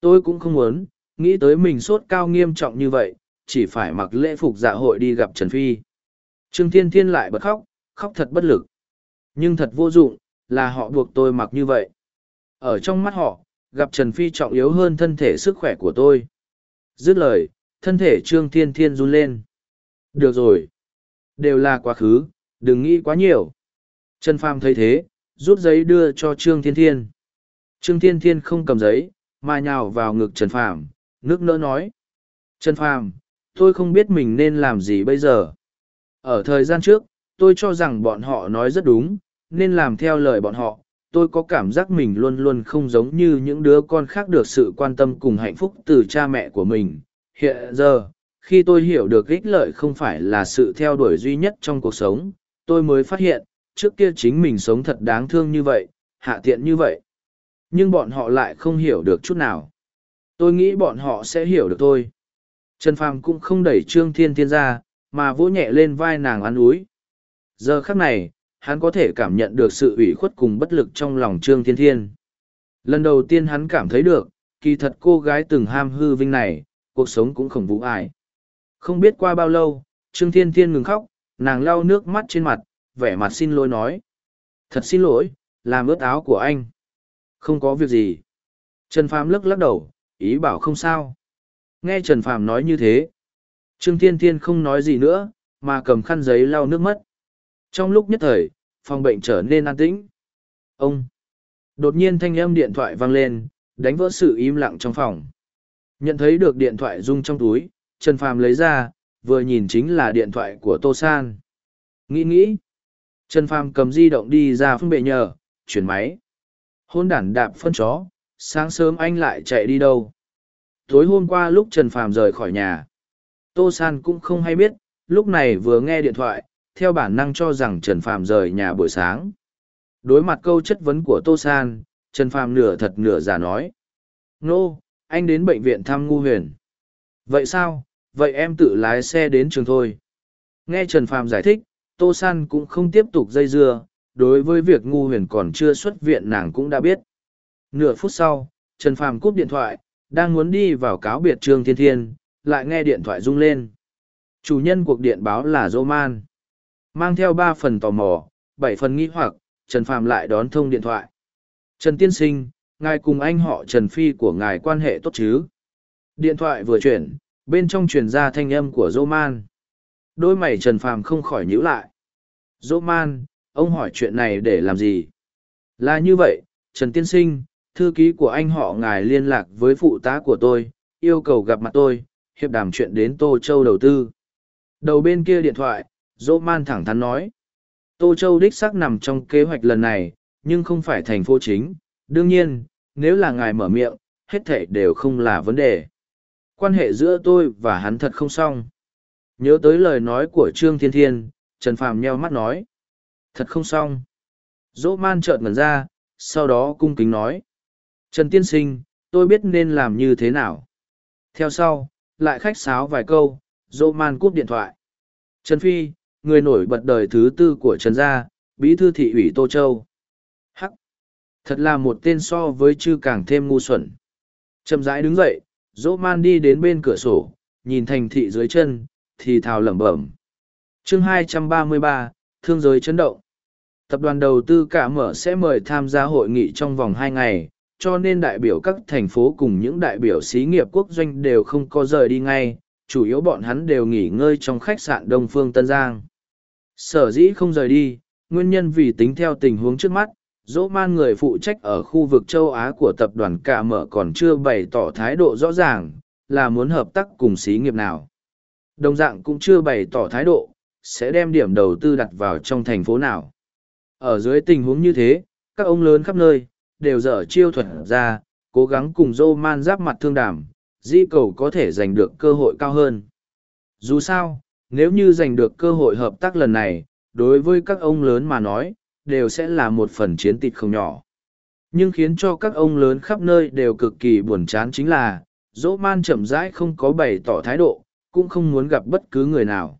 tôi cũng không muốn, nghĩ tới mình sốt cao nghiêm trọng như vậy, chỉ phải mặc lễ phục dạ hội đi gặp Trần Phi. Trương Thiên Thiên lại bật khóc, khóc thật bất lực. Nhưng thật vô dụng, là họ buộc tôi mặc như vậy. Ở trong mắt họ, gặp Trần Phi trọng yếu hơn thân thể sức khỏe của tôi. Dứt lời, thân thể Trương Thiên Thiên run lên. Được rồi. Đều là quá khứ, đừng nghĩ quá nhiều. Trần Phàm thấy thế, rút giấy đưa cho Trương Thiên Thiên. Trương Thiên Thiên không cầm giấy, mà nhào vào ngực Trần Phàm, nước nỡ nói. Trần Phàm, tôi không biết mình nên làm gì bây giờ. Ở thời gian trước, tôi cho rằng bọn họ nói rất đúng, nên làm theo lời bọn họ. Tôi có cảm giác mình luôn luôn không giống như những đứa con khác được sự quan tâm cùng hạnh phúc từ cha mẹ của mình. Hiện giờ, khi tôi hiểu được ích lợi không phải là sự theo đuổi duy nhất trong cuộc sống, tôi mới phát hiện, trước kia chính mình sống thật đáng thương như vậy, hạ tiện như vậy. Nhưng bọn họ lại không hiểu được chút nào. Tôi nghĩ bọn họ sẽ hiểu được tôi. Trần Phàm cũng không đẩy Trương Thiên Thiên ra, mà vỗ nhẹ lên vai nàng ăn úi. Giờ khắc này, hắn có thể cảm nhận được sự ủy khuất cùng bất lực trong lòng Trương Thiên Thiên. Lần đầu tiên hắn cảm thấy được, kỳ thật cô gái từng ham hư vinh này, cuộc sống cũng không vũ ải. Không biết qua bao lâu, Trương Thiên Thiên ngừng khóc, nàng lau nước mắt trên mặt, vẻ mặt xin lỗi nói. Thật xin lỗi, làm ướt áo của anh. Không có việc gì. Trần Phàm lắc lắc đầu, ý bảo không sao. Nghe Trần Phàm nói như thế, Trương Thiên Thiên không nói gì nữa, mà cầm khăn giấy lau nước mắt. Trong lúc nhất thời, phòng bệnh trở nên an tĩnh. Ông! Đột nhiên thanh âm điện thoại vang lên, đánh vỡ sự im lặng trong phòng. Nhận thấy được điện thoại rung trong túi, Trần Phàm lấy ra, vừa nhìn chính là điện thoại của Tô San. Nghĩ nghĩ. Trần Phàm cầm di động đi ra phương bệ nhờ, chuyển máy. Hôn đản đạp phân chó, sáng sớm anh lại chạy đi đâu. Tối hôm qua lúc Trần Phàm rời khỏi nhà. Tô San cũng không hay biết, lúc này vừa nghe điện thoại, theo bản năng cho rằng Trần Phàm rời nhà buổi sáng. Đối mặt câu chất vấn của Tô San, Trần Phàm nửa thật nửa giả nói. Nô, anh đến bệnh viện thăm ngu huyền. Vậy sao, vậy em tự lái xe đến trường thôi. Nghe Trần Phàm giải thích, Tô San cũng không tiếp tục dây dưa, đối với việc ngu huyền còn chưa xuất viện nàng cũng đã biết. Nửa phút sau, Trần Phàm cúp điện thoại, đang muốn đi vào cáo biệt Trương Thiên Thiên, lại nghe điện thoại rung lên. Chủ nhân cuộc điện báo là Roman Mang theo ba phần tò mò, bảy phần nghi hoặc, Trần Phàm lại đón thông điện thoại. Trần Tiên Sinh, ngài cùng anh họ Trần Phi của ngài quan hệ tốt chứ? Điện thoại vừa chuyển, bên trong truyền ra thanh âm của Roman Đôi mày Trần Phàm không khỏi nhíu lại. Roman ông hỏi chuyện này để làm gì? Là như vậy, Trần Tiên Sinh, thư ký của anh họ ngài liên lạc với phụ tá của tôi, yêu cầu gặp mặt tôi, hiệp đàm chuyện đến Tô Châu đầu tư. Đầu bên kia điện thoại, Dỗ Man thẳng thắn nói. Tô Châu đích xác nằm trong kế hoạch lần này, nhưng không phải thành phố chính. Đương nhiên, nếu là ngài mở miệng, hết thảy đều không là vấn đề. Quan hệ giữa tôi và hắn thật không xong. Nhớ tới lời nói của Trương Thiên Thiên, Trần Phàm nheo mắt nói. Thật không xong. Dỗ man trợn ngần ra, sau đó cung kính nói. Trần Tiên Sinh, tôi biết nên làm như thế nào. Theo sau, lại khách sáo vài câu, dô man cúp điện thoại. Trần Phi, người nổi bật đời thứ tư của Trần Gia, bí thư thị ủy Tô Châu. Hắc! Thật là một tên so với chư càng thêm ngu xuẩn. Chậm rãi đứng dậy, dô man đi đến bên cửa sổ, nhìn thành thị dưới chân, thì thào lẩm bẩm. chương 233, Thương giới chấn động. Tập đoàn đầu tư cả mở sẽ mời tham gia hội nghị trong vòng hai ngày, cho nên đại biểu các thành phố cùng những đại biểu xí nghiệp quốc doanh đều không có rời đi ngay, chủ yếu bọn hắn đều nghỉ ngơi trong khách sạn Đông Phương Tân Giang. Sở dĩ không rời đi, nguyên nhân vì tính theo tình huống trước mắt, dỗ man người phụ trách ở khu vực châu Á của tập đoàn cả mở còn chưa bày tỏ thái độ rõ ràng, là muốn hợp tác cùng xí nghiệp nào. Đồng dạng cũng chưa bày tỏ thái độ, sẽ đem điểm đầu tư đặt vào trong thành phố nào. Ở dưới tình huống như thế, các ông lớn khắp nơi, đều dở chiêu thuật ra, cố gắng cùng dô man giáp mặt thương đàm, di cầu có thể giành được cơ hội cao hơn. Dù sao, nếu như giành được cơ hội hợp tác lần này, đối với các ông lớn mà nói, đều sẽ là một phần chiến tịt không nhỏ. Nhưng khiến cho các ông lớn khắp nơi đều cực kỳ buồn chán chính là, dỗ man chậm rãi không có bày tỏ thái độ, cũng không muốn gặp bất cứ người nào.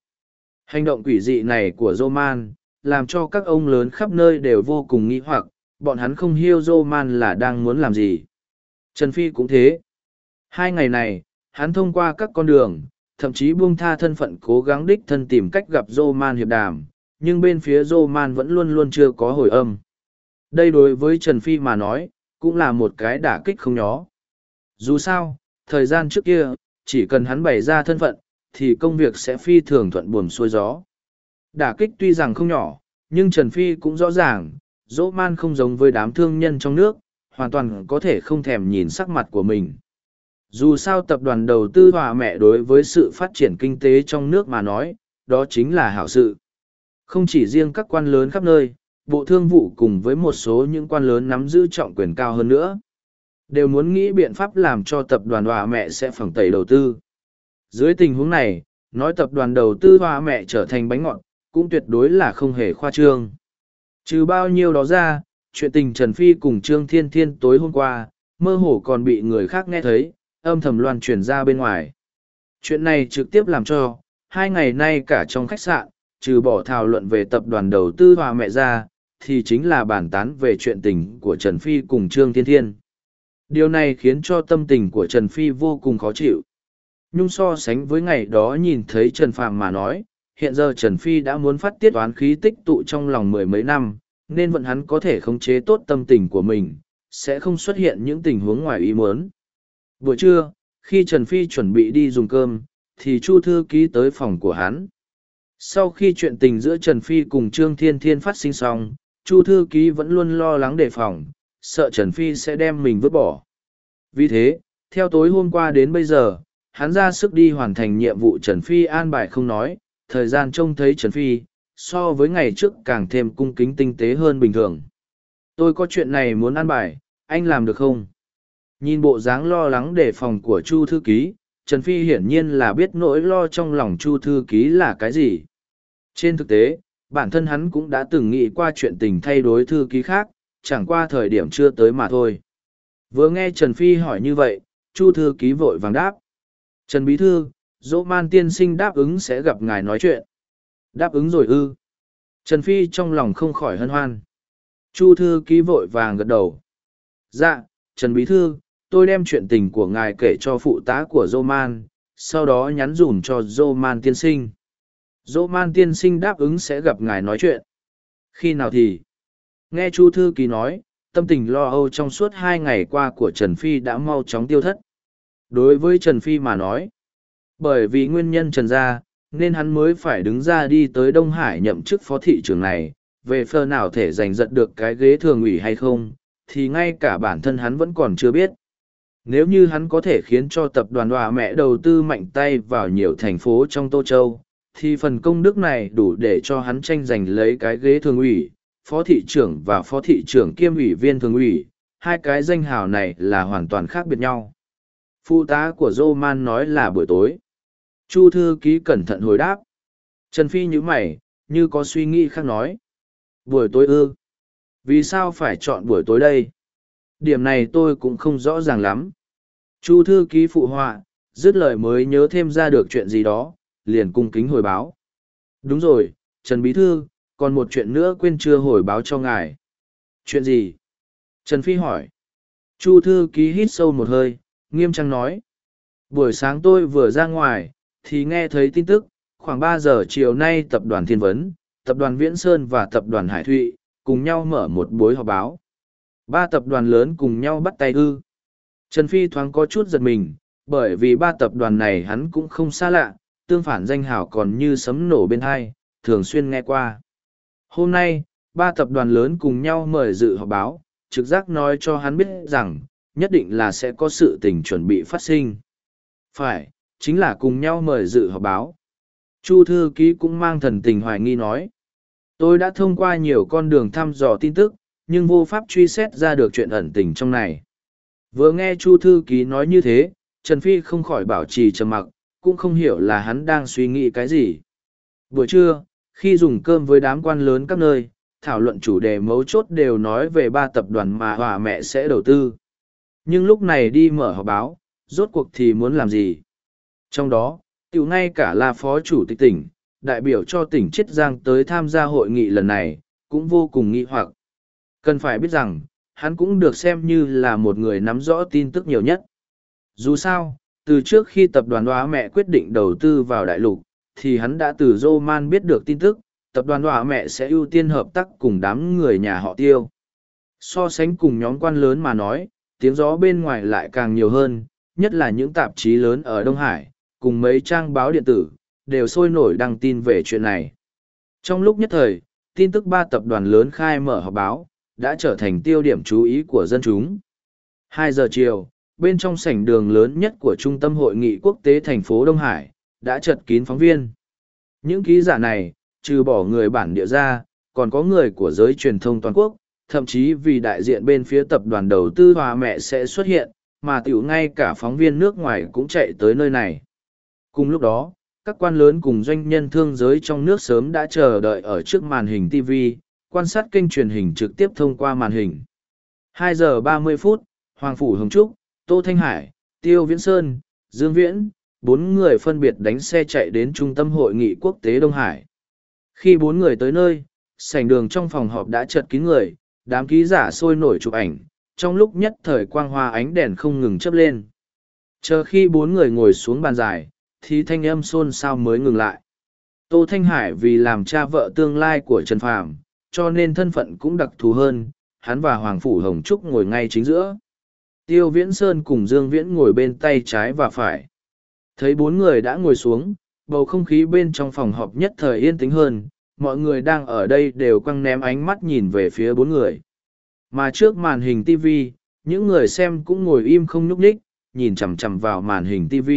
Hành động quỷ dị này của dỗ man, làm cho các ông lớn khắp nơi đều vô cùng nghi hoặc, bọn hắn không hiểu dô man là đang muốn làm gì. Trần Phi cũng thế. Hai ngày này, hắn thông qua các con đường, thậm chí buông tha thân phận cố gắng đích thân tìm cách gặp dô man hiệp đàm, nhưng bên phía dô man vẫn luôn luôn chưa có hồi âm. Đây đối với Trần Phi mà nói, cũng là một cái đả kích không nhó. Dù sao, thời gian trước kia, chỉ cần hắn bày ra thân phận, thì công việc sẽ phi thường thuận buồm xuôi gió. Đả kích tuy rằng không nhỏ, nhưng Trần Phi cũng rõ ràng, dỗ man không giống với đám thương nhân trong nước, hoàn toàn có thể không thèm nhìn sắc mặt của mình. Dù sao tập đoàn đầu tư hòa mẹ đối với sự phát triển kinh tế trong nước mà nói, đó chính là hảo sự. Không chỉ riêng các quan lớn khắp nơi, Bộ Thương vụ cùng với một số những quan lớn nắm giữ trọng quyền cao hơn nữa. Đều muốn nghĩ biện pháp làm cho tập đoàn hòa mẹ sẽ phẳng tẩy đầu tư. Dưới tình huống này, nói tập đoàn đầu tư hòa mẹ trở thành bánh ngọt, cũng tuyệt đối là không hề khoa trương. Trừ bao nhiêu đó ra, chuyện tình Trần Phi cùng Trương Thiên Thiên tối hôm qua, mơ hồ còn bị người khác nghe thấy, âm thầm loan truyền ra bên ngoài. Chuyện này trực tiếp làm cho, hai ngày nay cả trong khách sạn, trừ bỏ thảo luận về tập đoàn đầu tư hòa mẹ ra, thì chính là bàn tán về chuyện tình của Trần Phi cùng Trương Thiên Thiên. Điều này khiến cho tâm tình của Trần Phi vô cùng khó chịu. Nhung so sánh với ngày đó nhìn thấy Trần Phạm mà nói, hiện giờ Trần Phi đã muốn phát tiết toán khí tích tụ trong lòng mười mấy năm, nên vận hắn có thể khống chế tốt tâm tình của mình, sẽ không xuất hiện những tình huống ngoài ý muốn. Buổi trưa, khi Trần Phi chuẩn bị đi dùng cơm, thì Chu Thư ký tới phòng của hắn. Sau khi chuyện tình giữa Trần Phi cùng Trương Thiên Thiên phát sinh xong, Chu Thư ký vẫn luôn lo lắng đề phòng, sợ Trần Phi sẽ đem mình vứt bỏ. Vì thế, theo tối hôm qua đến bây giờ, hắn ra sức đi hoàn thành nhiệm vụ Trần Phi an bài không nói, thời gian trông thấy Trần Phi, so với ngày trước càng thêm cung kính tinh tế hơn bình thường. Tôi có chuyện này muốn ăn bài, anh làm được không? Nhìn bộ dáng lo lắng đề phòng của Chu Thư Ký, Trần Phi hiển nhiên là biết nỗi lo trong lòng Chu Thư Ký là cái gì. Trên thực tế, bản thân hắn cũng đã từng nghĩ qua chuyện tình thay đối Thư Ký khác, chẳng qua thời điểm chưa tới mà thôi. Vừa nghe Trần Phi hỏi như vậy, Chu Thư Ký vội vàng đáp. Trần Bí Thư, dỗ man tiên sinh đáp ứng sẽ gặp ngài nói chuyện. Đáp ứng rồi ư. Trần Phi trong lòng không khỏi hân hoan. Chu Thư Ký vội vàng gật đầu. Dạ, Trần Bí Thư, tôi đem chuyện tình của ngài kể cho phụ tá của dô man sau đó nhắn dùm cho dô man tiên sinh dô man tiên sinh đáp ứng sẽ gặp ngài nói chuyện khi nào thì nghe chu thư ký nói tâm tình lo âu trong suốt hai ngày qua của Trần Phi đã mau chóng tiêu thất. Đối với Trần Phi mà nói, bởi vì nguyên nhân Trần gia, nên hắn mới phải đứng ra đi tới Đông Hải nhậm chức phó thị trưởng này, về phơ nào thể giành giật được cái ghế thường ủy hay không, thì ngay cả bản thân hắn vẫn còn chưa biết. Nếu như hắn có thể khiến cho tập đoàn hòa mẹ đầu tư mạnh tay vào nhiều thành phố trong Tô Châu, thì phần công đức này đủ để cho hắn tranh giành lấy cái ghế thường ủy, phó thị trưởng và phó thị trưởng kiêm ủy viên thường ủy, hai cái danh hào này là hoàn toàn khác biệt nhau. Phụ tá của Roman nói là buổi tối. Chu thư ký cẩn thận hồi đáp. Trần Phi như mày, như có suy nghĩ khác nói. Buổi tối ư? Vì sao phải chọn buổi tối đây? Điểm này tôi cũng không rõ ràng lắm. Chu thư ký phụ họa, dứt lời mới nhớ thêm ra được chuyện gì đó, liền cung kính hồi báo. Đúng rồi, Trần Bí Thư, còn một chuyện nữa quên chưa hồi báo cho ngài. Chuyện gì? Trần Phi hỏi. Chu thư ký hít sâu một hơi, nghiêm trang nói. Buổi sáng tôi vừa ra ngoài, thì nghe thấy tin tức, khoảng ba giờ chiều nay tập đoàn Thiên Vấn, tập đoàn Viễn Sơn và tập đoàn Hải Thụy, cùng nhau mở một buổi họp báo. Ba tập đoàn lớn cùng nhau bắt tay ư. Trần Phi thoáng có chút giật mình, bởi vì ba tập đoàn này hắn cũng không xa lạ, tương phản danh hảo còn như sấm nổ bên hai, thường xuyên nghe qua. Hôm nay, ba tập đoàn lớn cùng nhau mời dự họp báo, trực giác nói cho hắn biết rằng, nhất định là sẽ có sự tình chuẩn bị phát sinh. Phải, chính là cùng nhau mời dự họp báo. Chu thư ký cũng mang thần tình hoài nghi nói. Tôi đã thông qua nhiều con đường thăm dò tin tức, nhưng vô pháp truy xét ra được chuyện ẩn tình trong này. Vừa nghe Chu thư ký nói như thế, Trần Phi không khỏi bảo trì trầm mặc, cũng không hiểu là hắn đang suy nghĩ cái gì. Buổi trưa, khi dùng cơm với đám quan lớn các nơi, thảo luận chủ đề mấu chốt đều nói về ba tập đoàn mà hòa mẹ sẽ đầu tư. Nhưng lúc này đi mở họp báo, rốt cuộc thì muốn làm gì? Trong đó, tiểu ngay cả là phó chủ tịch tỉnh, đại biểu cho tỉnh Chiết Giang tới tham gia hội nghị lần này, cũng vô cùng nghi hoặc. Cần phải biết rằng, hắn cũng được xem như là một người nắm rõ tin tức nhiều nhất. Dù sao, từ trước khi tập đoàn đoá mẹ quyết định đầu tư vào đại lục, thì hắn đã từ Roman biết được tin tức, tập đoàn đoá mẹ sẽ ưu tiên hợp tác cùng đám người nhà họ tiêu. So sánh cùng nhóm quan lớn mà nói, tiếng gió bên ngoài lại càng nhiều hơn, nhất là những tạp chí lớn ở Đông Hải, cùng mấy trang báo điện tử, đều sôi nổi đăng tin về chuyện này. Trong lúc nhất thời, tin tức ba tập đoàn lớn khai mở họp báo, đã trở thành tiêu điểm chú ý của dân chúng. Hai giờ chiều, bên trong sảnh đường lớn nhất của Trung tâm Hội nghị Quốc tế thành phố Đông Hải, đã chật kín phóng viên. Những ký giả này, trừ bỏ người bản địa ra, còn có người của giới truyền thông toàn quốc, thậm chí vì đại diện bên phía tập đoàn đầu tư hòa mẹ sẽ xuất hiện, mà tiểu ngay cả phóng viên nước ngoài cũng chạy tới nơi này. Cùng lúc đó, các quan lớn cùng doanh nhân thương giới trong nước sớm đã chờ đợi ở trước màn hình TV, quan sát kênh truyền hình trực tiếp thông qua màn hình. 2 giờ 30 phút, Hoàng Phủ Hồng Trúc, Tô Thanh Hải, Tiêu Viễn Sơn, Dương Viễn, bốn người phân biệt đánh xe chạy đến trung tâm hội nghị quốc tế Đông Hải. Khi bốn người tới nơi, sảnh đường trong phòng họp đã chật kín người, đám ký giả sôi nổi chụp ảnh, trong lúc nhất thời quang hoa ánh đèn không ngừng chớp lên. Chờ khi bốn người ngồi xuống bàn dài, thì thanh âm xôn xao mới ngừng lại. Tô Thanh Hải vì làm cha vợ tương lai của Trần Phàm, cho nên thân phận cũng đặc thù hơn, hắn và Hoàng Phủ Hồng Trúc ngồi ngay chính giữa. Tiêu Viễn Sơn cùng Dương Viễn ngồi bên tay trái và phải. Thấy bốn người đã ngồi xuống, bầu không khí bên trong phòng họp nhất thời yên tĩnh hơn, mọi người đang ở đây đều quăng ném ánh mắt nhìn về phía bốn người. Mà trước màn hình TV, những người xem cũng ngồi im không nhúc nhích, nhìn chằm chằm vào màn hình TV.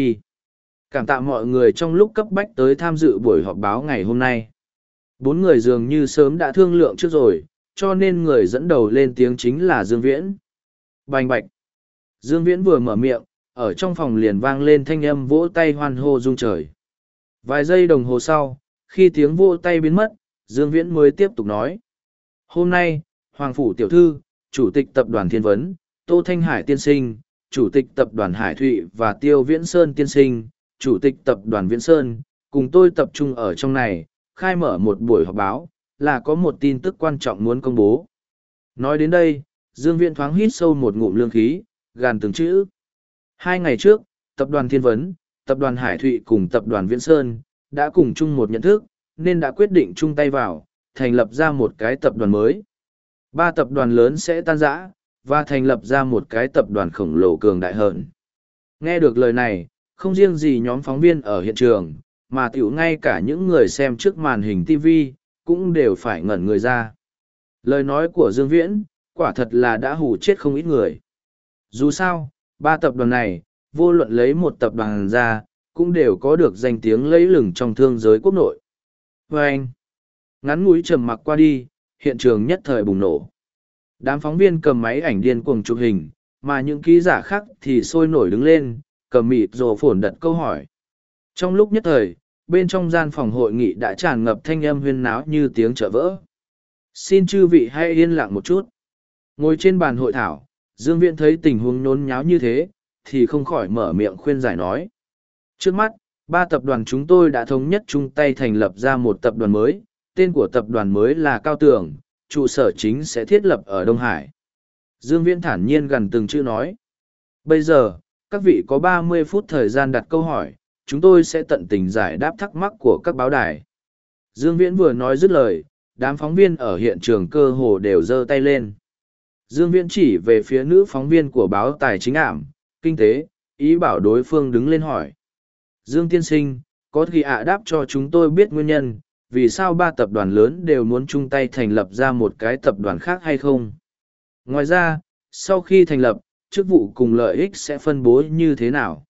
Cảm tạ mọi người trong lúc cấp bách tới tham dự buổi họp báo ngày hôm nay. Bốn người dường như sớm đã thương lượng trước rồi, cho nên người dẫn đầu lên tiếng chính là Dương Viễn. Bành bạch. Dương Viễn vừa mở miệng, ở trong phòng liền vang lên thanh âm vỗ tay hoan hô rung trời. Vài giây đồng hồ sau, khi tiếng vỗ tay biến mất, Dương Viễn mới tiếp tục nói. Hôm nay, Hoàng Phủ Tiểu Thư, Chủ tịch Tập đoàn Thiên Vấn, Tô Thanh Hải Tiên Sinh, Chủ tịch Tập đoàn Hải Thụy và Tiêu Viễn Sơn Tiên Sinh, Chủ tịch Tập đoàn Viễn Sơn, cùng tôi tập trung ở trong này, khai mở một buổi họp báo, là có một tin tức quan trọng muốn công bố. Nói đến đây, Dương Viễn thoáng hít sâu một ngụm lương khí, gàn từng chữ. Hai ngày trước, Tập đoàn Thiên Vấn, Tập đoàn Hải Thụy cùng Tập đoàn Viễn Sơn, đã cùng chung một nhận thức, nên đã quyết định chung tay vào, thành lập ra một cái tập đoàn mới. Ba tập đoàn lớn sẽ tan rã, và thành lập ra một cái tập đoàn khổng lồ cường đại hơn. Nghe được lời này, không riêng gì nhóm phóng viên ở hiện trường, mà tiểu ngay cả những người xem trước màn hình TV, cũng đều phải ngẩn người ra. Lời nói của Dương Viễn, quả thật là đã hù chết không ít người. Dù sao, ba tập đoàn này, vô luận lấy một tập đoàn ra, cũng đều có được danh tiếng lấy lừng trong thương giới quốc nội. Và anh, ngắn mũi trầm mặc qua đi, hiện trường nhất thời bùng nổ. Đám phóng viên cầm máy ảnh điên cuồng chụp hình, mà những ký giả khác thì sôi nổi đứng lên, cầm mịt rồ phổn đặt câu hỏi. Trong lúc nhất thời, bên trong gian phòng hội nghị đã tràn ngập thanh âm huyên náo như tiếng trợ vỡ. Xin chư vị hãy yên lặng một chút. Ngồi trên bàn hội thảo, Dương Viễn thấy tình huống nôn nháo như thế, thì không khỏi mở miệng khuyên giải nói. Trước mắt, ba tập đoàn chúng tôi đã thống nhất chung tay thành lập ra một tập đoàn mới, tên của tập đoàn mới là Cao Tường, trụ sở chính sẽ thiết lập ở Đông Hải. Dương Viễn thản nhiên gần từng chữ nói. Bây giờ, các vị có ba mươi phút thời gian đặt câu hỏi, chúng tôi sẽ tận tình giải đáp thắc mắc của các báo đài. Dương Viễn vừa nói dứt lời, đám phóng viên ở hiện trường cơ hồ đều giơ tay lên. Dương Viễn chỉ về phía nữ phóng viên của báo tài chính ảm, kinh tế, ý bảo đối phương đứng lên hỏi. Dương Tiên Sinh, có thể ạ đáp cho chúng tôi biết nguyên nhân, vì sao ba tập đoàn lớn đều muốn chung tay thành lập ra một cái tập đoàn khác hay không? Ngoài ra, sau khi thành lập, chức vụ cùng lợi ích sẽ phân bố như thế nào?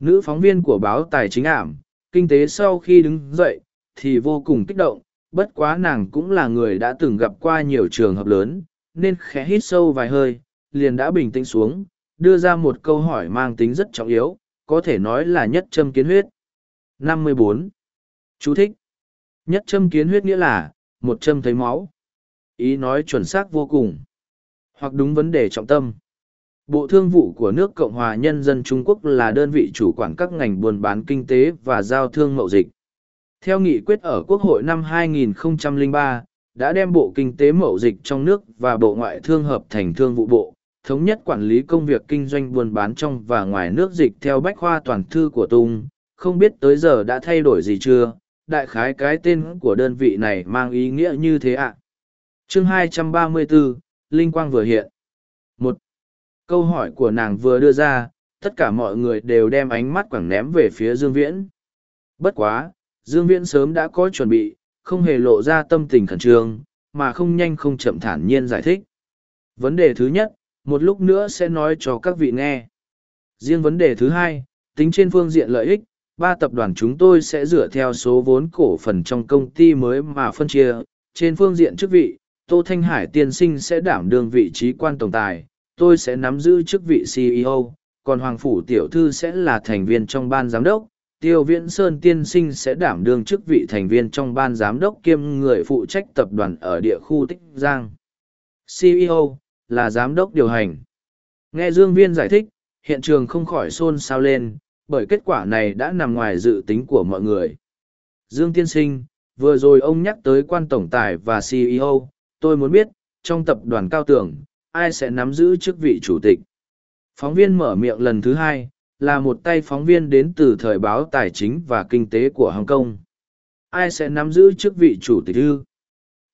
Nữ phóng viên của báo tài chính ảm, kinh tế sau khi đứng dậy, thì vô cùng kích động, bất quá nàng cũng là người đã từng gặp qua nhiều trường hợp lớn, nên khẽ hít sâu vài hơi, liền đã bình tĩnh xuống, đưa ra một câu hỏi mang tính rất trọng yếu, có thể nói là nhất châm kiến huyết. 54. Chú thích. Nhất châm kiến huyết nghĩa là, một châm thấy máu. Ý nói chuẩn xác vô cùng. Hoặc đúng vấn đề trọng tâm. Bộ Thương vụ của nước Cộng hòa Nhân dân Trung Quốc là đơn vị chủ quản các ngành buôn bán kinh tế và giao thương mậu dịch. Theo nghị quyết ở Quốc hội năm 2003, đã đem Bộ Kinh tế Mậu Dịch trong nước và Bộ Ngoại thương hợp thành Thương vụ Bộ, thống nhất quản lý công việc kinh doanh buôn bán trong và ngoài nước dịch theo bách khoa toàn thư của Tung, không biết tới giờ đã thay đổi gì chưa, đại khái cái tên của đơn vị này mang ý nghĩa như thế ạ. À? Chương 234, Linh Quang vừa hiện. Câu hỏi của nàng vừa đưa ra, tất cả mọi người đều đem ánh mắt quẳng ném về phía Dương Viễn. Bất quá, Dương Viễn sớm đã có chuẩn bị, không hề lộ ra tâm tình khẩn trương, mà không nhanh không chậm thản nhiên giải thích. Vấn đề thứ nhất, một lúc nữa sẽ nói cho các vị nghe. Riêng vấn đề thứ hai, tính trên phương diện lợi ích, ba tập đoàn chúng tôi sẽ dựa theo số vốn cổ phần trong công ty mới mà phân chia. Trên phương diện chức vị, Tô Thanh Hải tiên sinh sẽ đảm đương vị trí quan tổng tài, tôi sẽ nắm giữ chức vị CEO, còn Hoàng Phủ Tiểu Thư sẽ là thành viên trong ban giám đốc, Tiêu Viễn Sơn tiên sinh sẽ đảm đương chức vị thành viên trong ban giám đốc kiêm người phụ trách tập đoàn ở địa khu Tích Giang. CEO, là giám đốc điều hành. Nghe Dương Viên giải thích, hiện trường không khỏi xôn xao lên, bởi kết quả này đã nằm ngoài dự tính của mọi người. Dương Tiên Sinh, vừa rồi ông nhắc tới quan tổng tài và CEO, tôi muốn biết, trong tập đoàn cao tưởng ai sẽ nắm giữ chức vị chủ tịch. Phóng viên mở miệng lần thứ hai, là một tay phóng viên đến từ thời báo tài chính và kinh tế của Hồng Kông. Ai sẽ nắm giữ chức vị chủ tịch ư?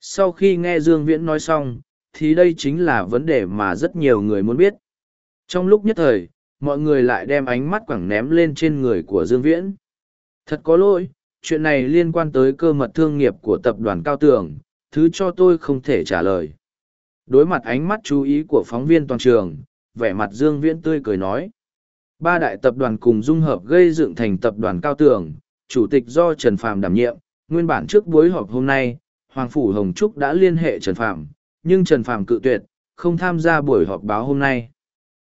Sau khi nghe Dương Viễn nói xong, thì đây chính là vấn đề mà rất nhiều người muốn biết. Trong lúc nhất thời, mọi người lại đem ánh mắt quẳng ném lên trên người của Dương Viễn. Thật có lỗi, chuyện này liên quan tới cơ mật thương nghiệp của tập đoàn Cao Tường, thứ cho tôi không thể trả lời. Đối mặt ánh mắt chú ý của phóng viên toàn trường, vẻ mặt Dương Viễn tươi cười nói. Ba đại tập đoàn cùng dung hợp gây dựng thành tập đoàn Cao Tường, chủ tịch do Trần Phạm đảm nhiệm, nguyên bản trước buổi họp hôm nay, Hoàng Phủ Hồng Trúc đã liên hệ Trần Phạm, nhưng Trần Phạm cự tuyệt, không tham gia buổi họp báo hôm nay.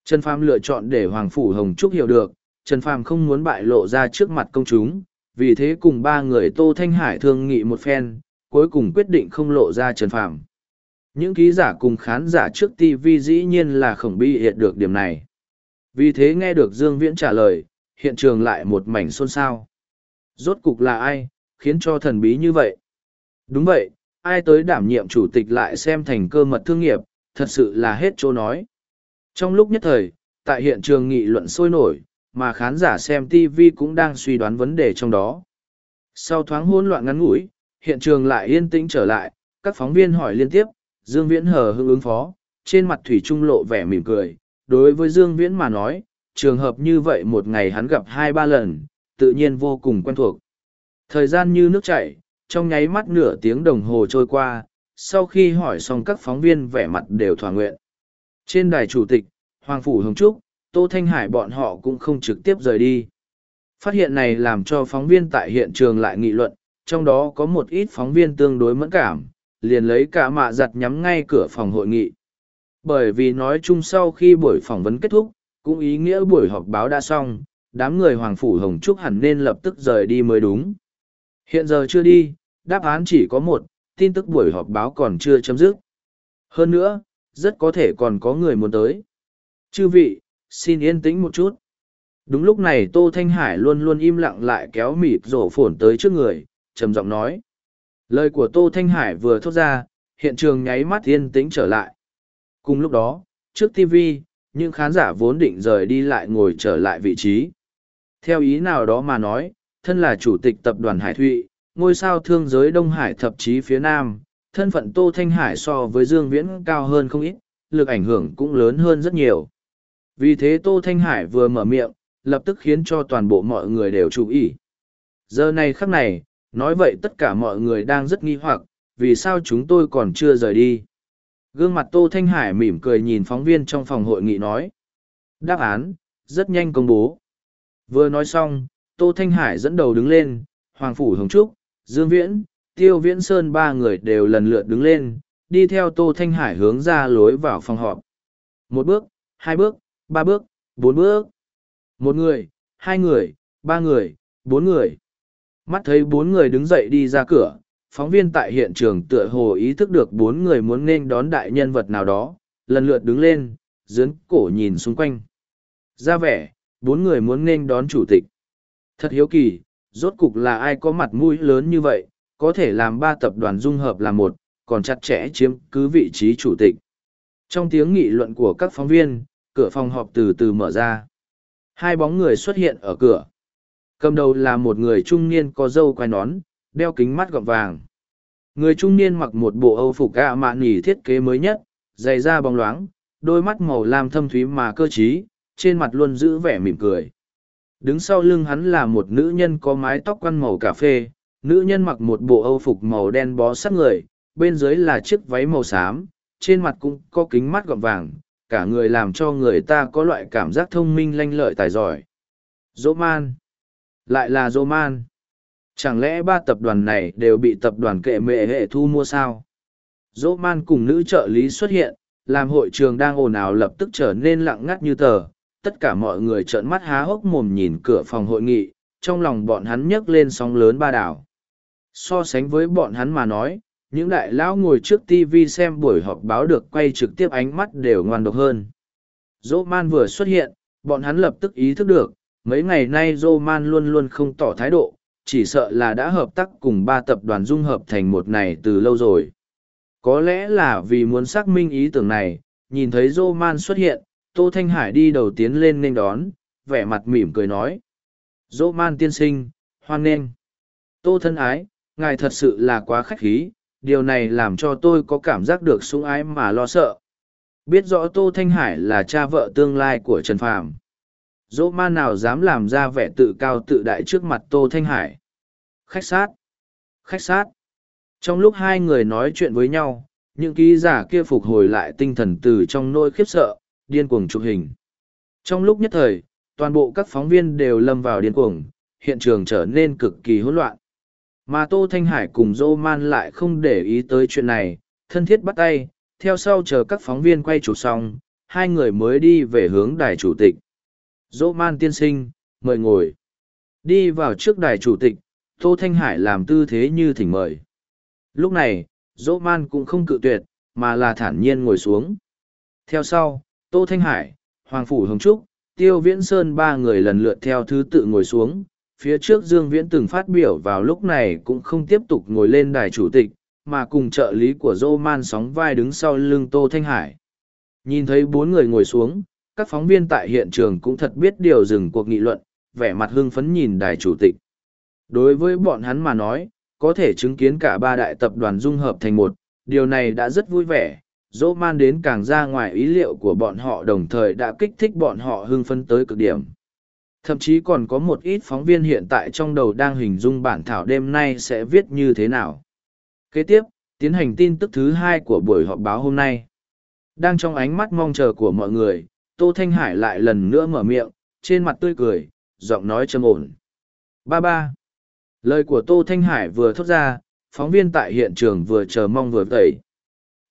Trần Phạm lựa chọn để Hoàng Phủ Hồng Trúc hiểu được, Trần Phạm không muốn bại lộ ra trước mặt công chúng, vì thế cùng ba người Tô Thanh Hải thương nghị một phen, cuối cùng quyết định không lộ ra Trần Phạm. Những ký giả cùng khán giả trước TV dĩ nhiên là khổng bi hiện được điểm này. Vì thế nghe được Dương Viễn trả lời, hiện trường lại một mảnh xôn xao. Rốt cục là ai, khiến cho thần bí như vậy? Đúng vậy, ai tới đảm nhiệm chủ tịch lại xem thành cơ mật thương nghiệp, thật sự là hết chỗ nói. Trong lúc nhất thời, tại hiện trường nghị luận sôi nổi, mà khán giả xem TV cũng đang suy đoán vấn đề trong đó. Sau thoáng hỗn loạn ngắn ngủi, hiện trường lại yên tĩnh trở lại, các phóng viên hỏi liên tiếp, Dương Viễn hờ hững ứng phó, trên mặt Thủy Trung lộ vẻ mỉm cười. Đối với Dương Viễn mà nói, trường hợp như vậy một ngày hắn gặp hai ba lần, tự nhiên vô cùng quen thuộc. Thời gian như nước chảy, trong nháy mắt nửa tiếng đồng hồ trôi qua, sau khi hỏi xong các phóng viên vẻ mặt đều thỏa nguyện. Trên đài chủ tịch, Hoàng Phủ Hồng Trúc, Tô Thanh Hải bọn họ cũng không trực tiếp rời đi. Phát hiện này làm cho phóng viên tại hiện trường lại nghị luận, trong đó có một ít phóng viên tương đối mẫn cảm, liền lấy cả mạ giặt nhắm ngay cửa phòng hội nghị. Bởi vì nói chung sau khi buổi phỏng vấn kết thúc, cũng ý nghĩa buổi họp báo đã xong, đám người Hoàng Phủ Hồng Trúc hẳn nên lập tức rời đi mới đúng. Hiện giờ chưa đi, đáp án chỉ có một, tin tức buổi họp báo còn chưa chấm dứt. Hơn nữa, rất có thể còn có người muốn tới. Chư vị, xin yên tĩnh một chút. Đúng lúc này Tô Thanh Hải luôn luôn im lặng lại kéo mịt rổ phồn tới trước người, trầm giọng nói. Lời của Tô Thanh Hải vừa thốt ra, hiện trường nháy mắt yên tĩnh trở lại. Cùng lúc đó, trước TV, những khán giả vốn định rời đi lại ngồi trở lại vị trí. Theo ý nào đó mà nói, thân là chủ tịch tập đoàn Hải Thụy, ngôi sao thương giới Đông Hải thậm chí phía Nam, thân phận Tô Thanh Hải so với Dương Viễn cao hơn không ít, lực ảnh hưởng cũng lớn hơn rất nhiều. Vì thế Tô Thanh Hải vừa mở miệng, lập tức khiến cho toàn bộ mọi người đều chú ý. Giờ này khắc này, nói vậy tất cả mọi người đang rất nghi hoặc, vì sao chúng tôi còn chưa rời đi. Gương mặt Tô Thanh Hải mỉm cười nhìn phóng viên trong phòng hội nghị nói. Đáp án, rất nhanh công bố. Vừa nói xong, Tô Thanh Hải dẫn đầu đứng lên, Hoàng Phủ Hồng Trúc, Dương Viễn, Tiêu Viễn Sơn ba người đều lần lượt đứng lên, đi theo Tô Thanh Hải hướng ra lối vào phòng họp. Một bước, hai bước, ba bước, bốn bước. Một người, hai người, ba người, bốn người. Mắt thấy bốn người đứng dậy đi ra cửa, phóng viên tại hiện trường tựa hồ ý thức được bốn người muốn nên đón đại nhân vật nào đó, lần lượt đứng lên, dướn cổ nhìn xung quanh. Ra vẻ, bốn người muốn nên đón chủ tịch. Thật hiếu kỳ, rốt cục là ai có mặt mũi lớn như vậy, có thể làm ba tập đoàn dung hợp là một, còn chặt chẽ chiếm cứ vị trí chủ tịch. Trong tiếng nghị luận của các phóng viên, cửa phòng họp từ từ mở ra. Hai bóng người xuất hiện ở cửa. Cầm đầu là một người trung niên có râu quai nón, đeo kính mắt gọng vàng. Người trung niên mặc một bộ âu phục gạ mạ nỉ thiết kế mới nhất, dày da bóng loáng, đôi mắt màu lam thâm thúy mà cơ trí, trên mặt luôn giữ vẻ mỉm cười. Đứng sau lưng hắn là một nữ nhân có mái tóc quăn màu cà phê, nữ nhân mặc một bộ âu phục màu đen bó sát người, bên dưới là chiếc váy màu xám, trên mặt cũng có kính mắt gọng vàng, cả người làm cho người ta có loại cảm giác thông minh lanh lợi tài giỏi. Dỗ man. Lại là dỗ man. Chẳng lẽ ba tập đoàn này đều bị tập đoàn kệ mệ hệ thu mua sao? Dỗ man cùng nữ trợ lý xuất hiện, làm hội trường đang ồn ào lập tức trở nên lặng ngắt như tờ. Tất cả mọi người trợn mắt há hốc mồm nhìn cửa phòng hội nghị, trong lòng bọn hắn nhấc lên sóng lớn ba đảo. So sánh với bọn hắn mà nói, những đại lão ngồi trước tv xem buổi họp báo được quay trực tiếp ánh mắt đều ngoan độc hơn. Dỗ man vừa xuất hiện, bọn hắn lập tức ý thức được, mấy ngày nay dô man luôn luôn không tỏ thái độ, chỉ sợ là đã hợp tác cùng ba tập đoàn dung hợp thành một này từ lâu rồi. Có lẽ là vì muốn xác minh ý tưởng này, nhìn thấy dô man xuất hiện, Tô Thanh Hải đi đầu tiến lên nên đón, vẻ mặt mỉm cười nói. Dô man tiên sinh, hoan nghênh. Tô thân ái, ngài thật sự là quá khách khí, điều này làm cho tôi có cảm giác được sung ái mà lo sợ biết rõ tô thanh hải là cha vợ tương lai của trần phàm dỗ ma nào dám làm ra vẻ tự cao tự đại trước mặt tô thanh hải? Khách sát. Khách sát. Trong lúc hai người nói chuyện với nhau những ký giả kia phục hồi lại tinh thần từ trong nỗi khiếp sợ điên cuồng chụp hình. Trong lúc nhất thời toàn bộ các phóng viên đều lâm vào điên cuồng hiện trường trở nên cực kỳ hỗn loạn. Mà Tô Thanh Hải cùng Dô Man lại không để ý tới chuyện này, thân thiết bắt tay, theo sau chờ các phóng viên quay chụp xong, hai người mới đi về hướng đài chủ tịch dỗ Man tiên sinh, mời ngồi. Đi vào trước đài chủ tịch, Tô Thanh Hải làm tư thế như thỉnh mời. Lúc này, dỗ Man cũng không cự tuyệt, mà là thản nhiên ngồi xuống. Theo sau, Tô Thanh Hải, Hoàng Phủ Hồng Trúc, Tiêu Viễn Sơn ba người lần lượt theo thứ tự ngồi xuống, phía trước Dương Viễn từng phát biểu vào lúc này cũng không tiếp tục ngồi lên đài chủ tịch, mà cùng trợ lý của Dô Man sóng vai đứng sau lưng Tô Thanh Hải. Nhìn thấy bốn người ngồi xuống, các phóng viên tại hiện trường cũng thật biết điều dừng cuộc nghị luận, vẻ mặt hưng phấn nhìn đài chủ tịch. Đối với bọn hắn mà nói, có thể chứng kiến cả ba đại tập đoàn dung hợp thành một, điều này đã rất vui vẻ, dỗ man đến càng ra ngoài ý liệu của bọn họ đồng thời đã kích thích bọn họ hưng phấn tới cực điểm. Thậm chí còn có một ít phóng viên hiện tại trong đầu đang hình dung bản thảo đêm nay sẽ viết như thế nào. Kế tiếp, tiến hành tin tức thứ hai của buổi họp báo hôm nay. Đang trong ánh mắt mong chờ của mọi người, Tô Thanh Hải lại lần nữa mở miệng, trên mặt tươi cười, giọng nói trầm ổn. Ba ba. Lời của Tô Thanh Hải vừa thốt ra, phóng viên tại hiện trường vừa chờ mong vừa tẩy.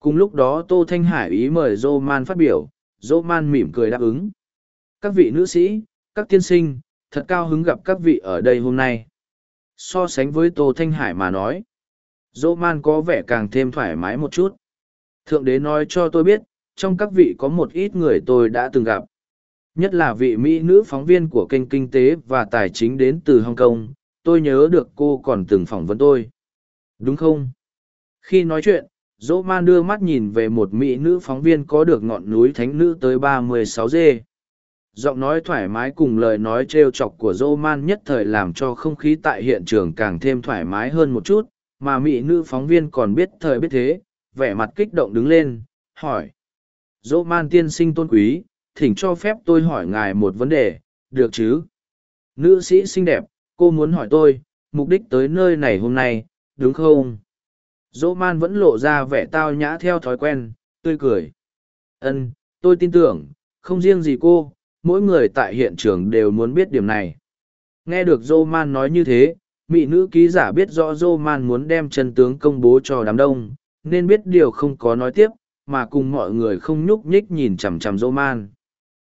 Cùng lúc đó Tô Thanh Hải ý mời Dô Man phát biểu, Dô Man mỉm cười đáp ứng. Các vị nữ sĩ, các tiên sinh, thật cao hứng gặp các vị ở đây hôm nay. So sánh với Tô Thanh Hải mà nói, Dô Man có vẻ càng thêm thoải mái một chút. Thượng đế nói cho tôi biết, trong các vị có một ít người tôi đã từng gặp. Nhất là vị Mỹ nữ phóng viên của kênh Kinh tế và Tài chính đến từ Hong Kong, tôi nhớ được cô còn từng phỏng vấn tôi. Đúng không? Khi nói chuyện, dỗ man đưa mắt nhìn về một mỹ nữ phóng viên có được ngọn núi thánh nữ tới ba mươi sáu giọng nói thoải mái cùng lời nói t r e o chọc của dỗ man nhất thời làm cho không khí tại hiện trường càng thêm thoải mái hơn một chút mà mỹ nữ phóng viên còn biết thời biết thế vẻ mặt kích động đứng lên hỏi dỗ man tiên sinh tôn quý, thỉnh cho phép tôi hỏi ngài một vấn đề, được chứ? Nữ sĩ xinh đẹp, cô muốn hỏi tôi, mục đích tới nơi này hôm nay, đúng không? Dỗ man vẫn lộ ra vẻ tao nhã theo thói quen, tươi cười. Ân, tôi tin tưởng, không riêng gì cô, mỗi người tại hiện trường đều muốn biết điểm này. Nghe được dô man nói như thế, mỹ nữ ký giả biết rõ dô man muốn đem chân tướng công bố cho đám đông, nên biết điều không có nói tiếp mà cùng mọi người không nhúc nhích nhìn chằm chằm Dỗ man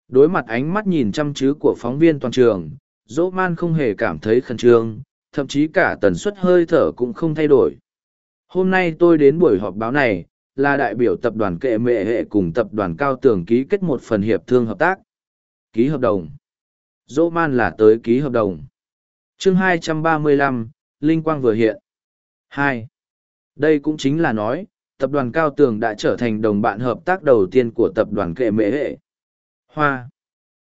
đối mặt ánh mắt nhìn chăm chứ của phóng viên toàn trường dỗ man không hề cảm thấy khẩn trương thậm chí cả tần suất hơi thở cũng không thay đổi. Hôm nay tôi đến buổi họp báo này là đại biểu tập đoàn kệ mệ hệ cùng tập đoàn cao tường ký kết một phần hiệp thương hợp tác. Ký hợp đồng. Dỗ man là tới ký hợp đồng. Chương 235, linh quang vừa hiện. Hai. Đây cũng chính là nói tập đoàn cao tường đã trở thành đồng bạn hợp tác đầu tiên của tập đoàn kệ Mễ hệ. Hoa.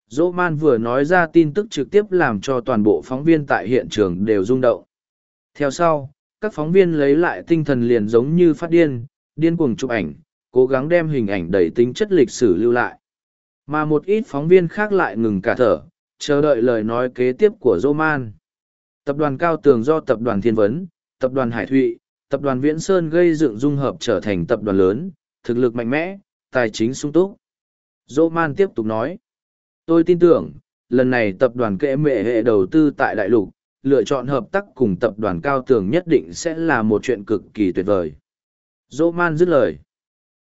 Dỗ man vừa nói ra tin tức trực tiếp làm cho toàn bộ phóng viên tại hiện trường đều rung động. Theo sau, các phóng viên lấy lại tinh thần liền giống như phát điên điên cuồng chụp ảnh, cố gắng đem hình ảnh đầy tính chất lịch sử lưu lại. Mà một ít phóng viên khác lại ngừng cả thở, chờ đợi lời nói kế tiếp của dỗ man tập đoàn cao tường do tập đoàn thiên vấn, tập đoàn hải thụy tập đoàn viễn sơn gây dựng dung hợp trở thành tập đoàn lớn, thực lực mạnh mẽ, tài chính sung túc. Dô man tiếp tục nói, tôi tin tưởng, lần này tập đoàn kệ mệ hệ đầu tư tại đại lục, lựa chọn hợp tác cùng tập đoàn cao tường nhất định sẽ là một chuyện cực kỳ tuyệt vời. Dô man dứt lời,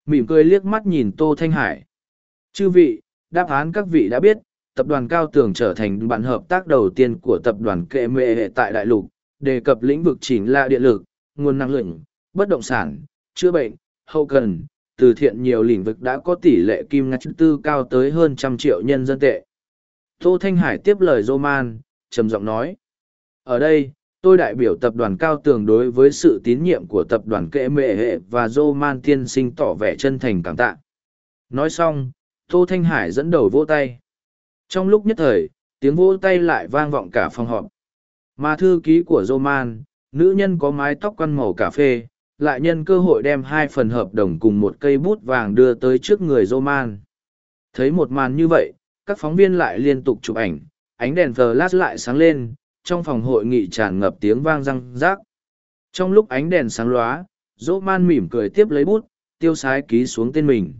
mỉm cười liếc mắt nhìn tô thanh hải. Chư vị, đáp án các vị đã biết, tập đoàn cao tường trở thành bạn hợp tác đầu tiên của tập đoàn kệ mệ hệ tại đại lục, đề cập lĩnh vực chỉnh là điện lực nguồn năng lượng bất động sản chữa bệnh hậu cần từ thiện nhiều lĩnh vực đã có tỷ lệ kim ngạch tư cao tới hơn trăm triệu nhân dân tệ. Tô Thanh Hải tiếp lời Roman, trầm giọng nói. Ở đây, tôi đại biểu tập đoàn cao tường đối với sự tín nhiệm của tập đoàn kệ mệ hệ và Roman tiên sinh tỏ vẻ chân thành cảm tạ. Nói xong, Tô Thanh Hải dẫn đầu vỗ tay. Trong lúc nhất thời, tiếng vỗ tay lại vang vọng cả phòng họp. Mà thư ký của Roman, nữ nhân có mái tóc quăn màu cà phê, lại nhân cơ hội đem hai phần hợp đồng cùng một cây bút vàng đưa tới trước người Roman. Thấy một màn như vậy, các phóng viên lại liên tục chụp ảnh, ánh đèn flash lại sáng lên, trong phòng hội nghị tràn ngập tiếng vang răng rác. Trong lúc ánh đèn sáng lóa, Roman mỉm cười tiếp lấy bút, tiêu sái ký xuống tên mình.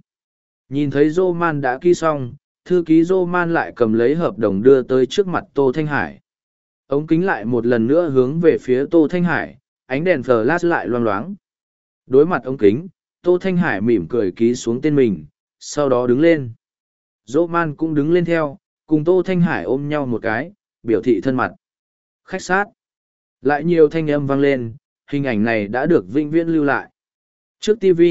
Nhìn thấy Roman đã ký xong, thư ký Roman lại cầm lấy hợp đồng đưa tới trước mặt Tô Thanh Hải. Ống kính lại một lần nữa hướng về phía Tô Thanh Hải, ánh đèn flash lại loang loáng. Đối mặt ống kính, Tô Thanh Hải mỉm cười ký xuống tên mình, sau đó đứng lên. Dỗ man cũng đứng lên theo, cùng Tô Thanh Hải ôm nhau một cái, biểu thị thân mặt. Khách sát. Lại nhiều thanh âm vang lên, hình ảnh này đã được vĩnh viễn lưu lại. Trước TV,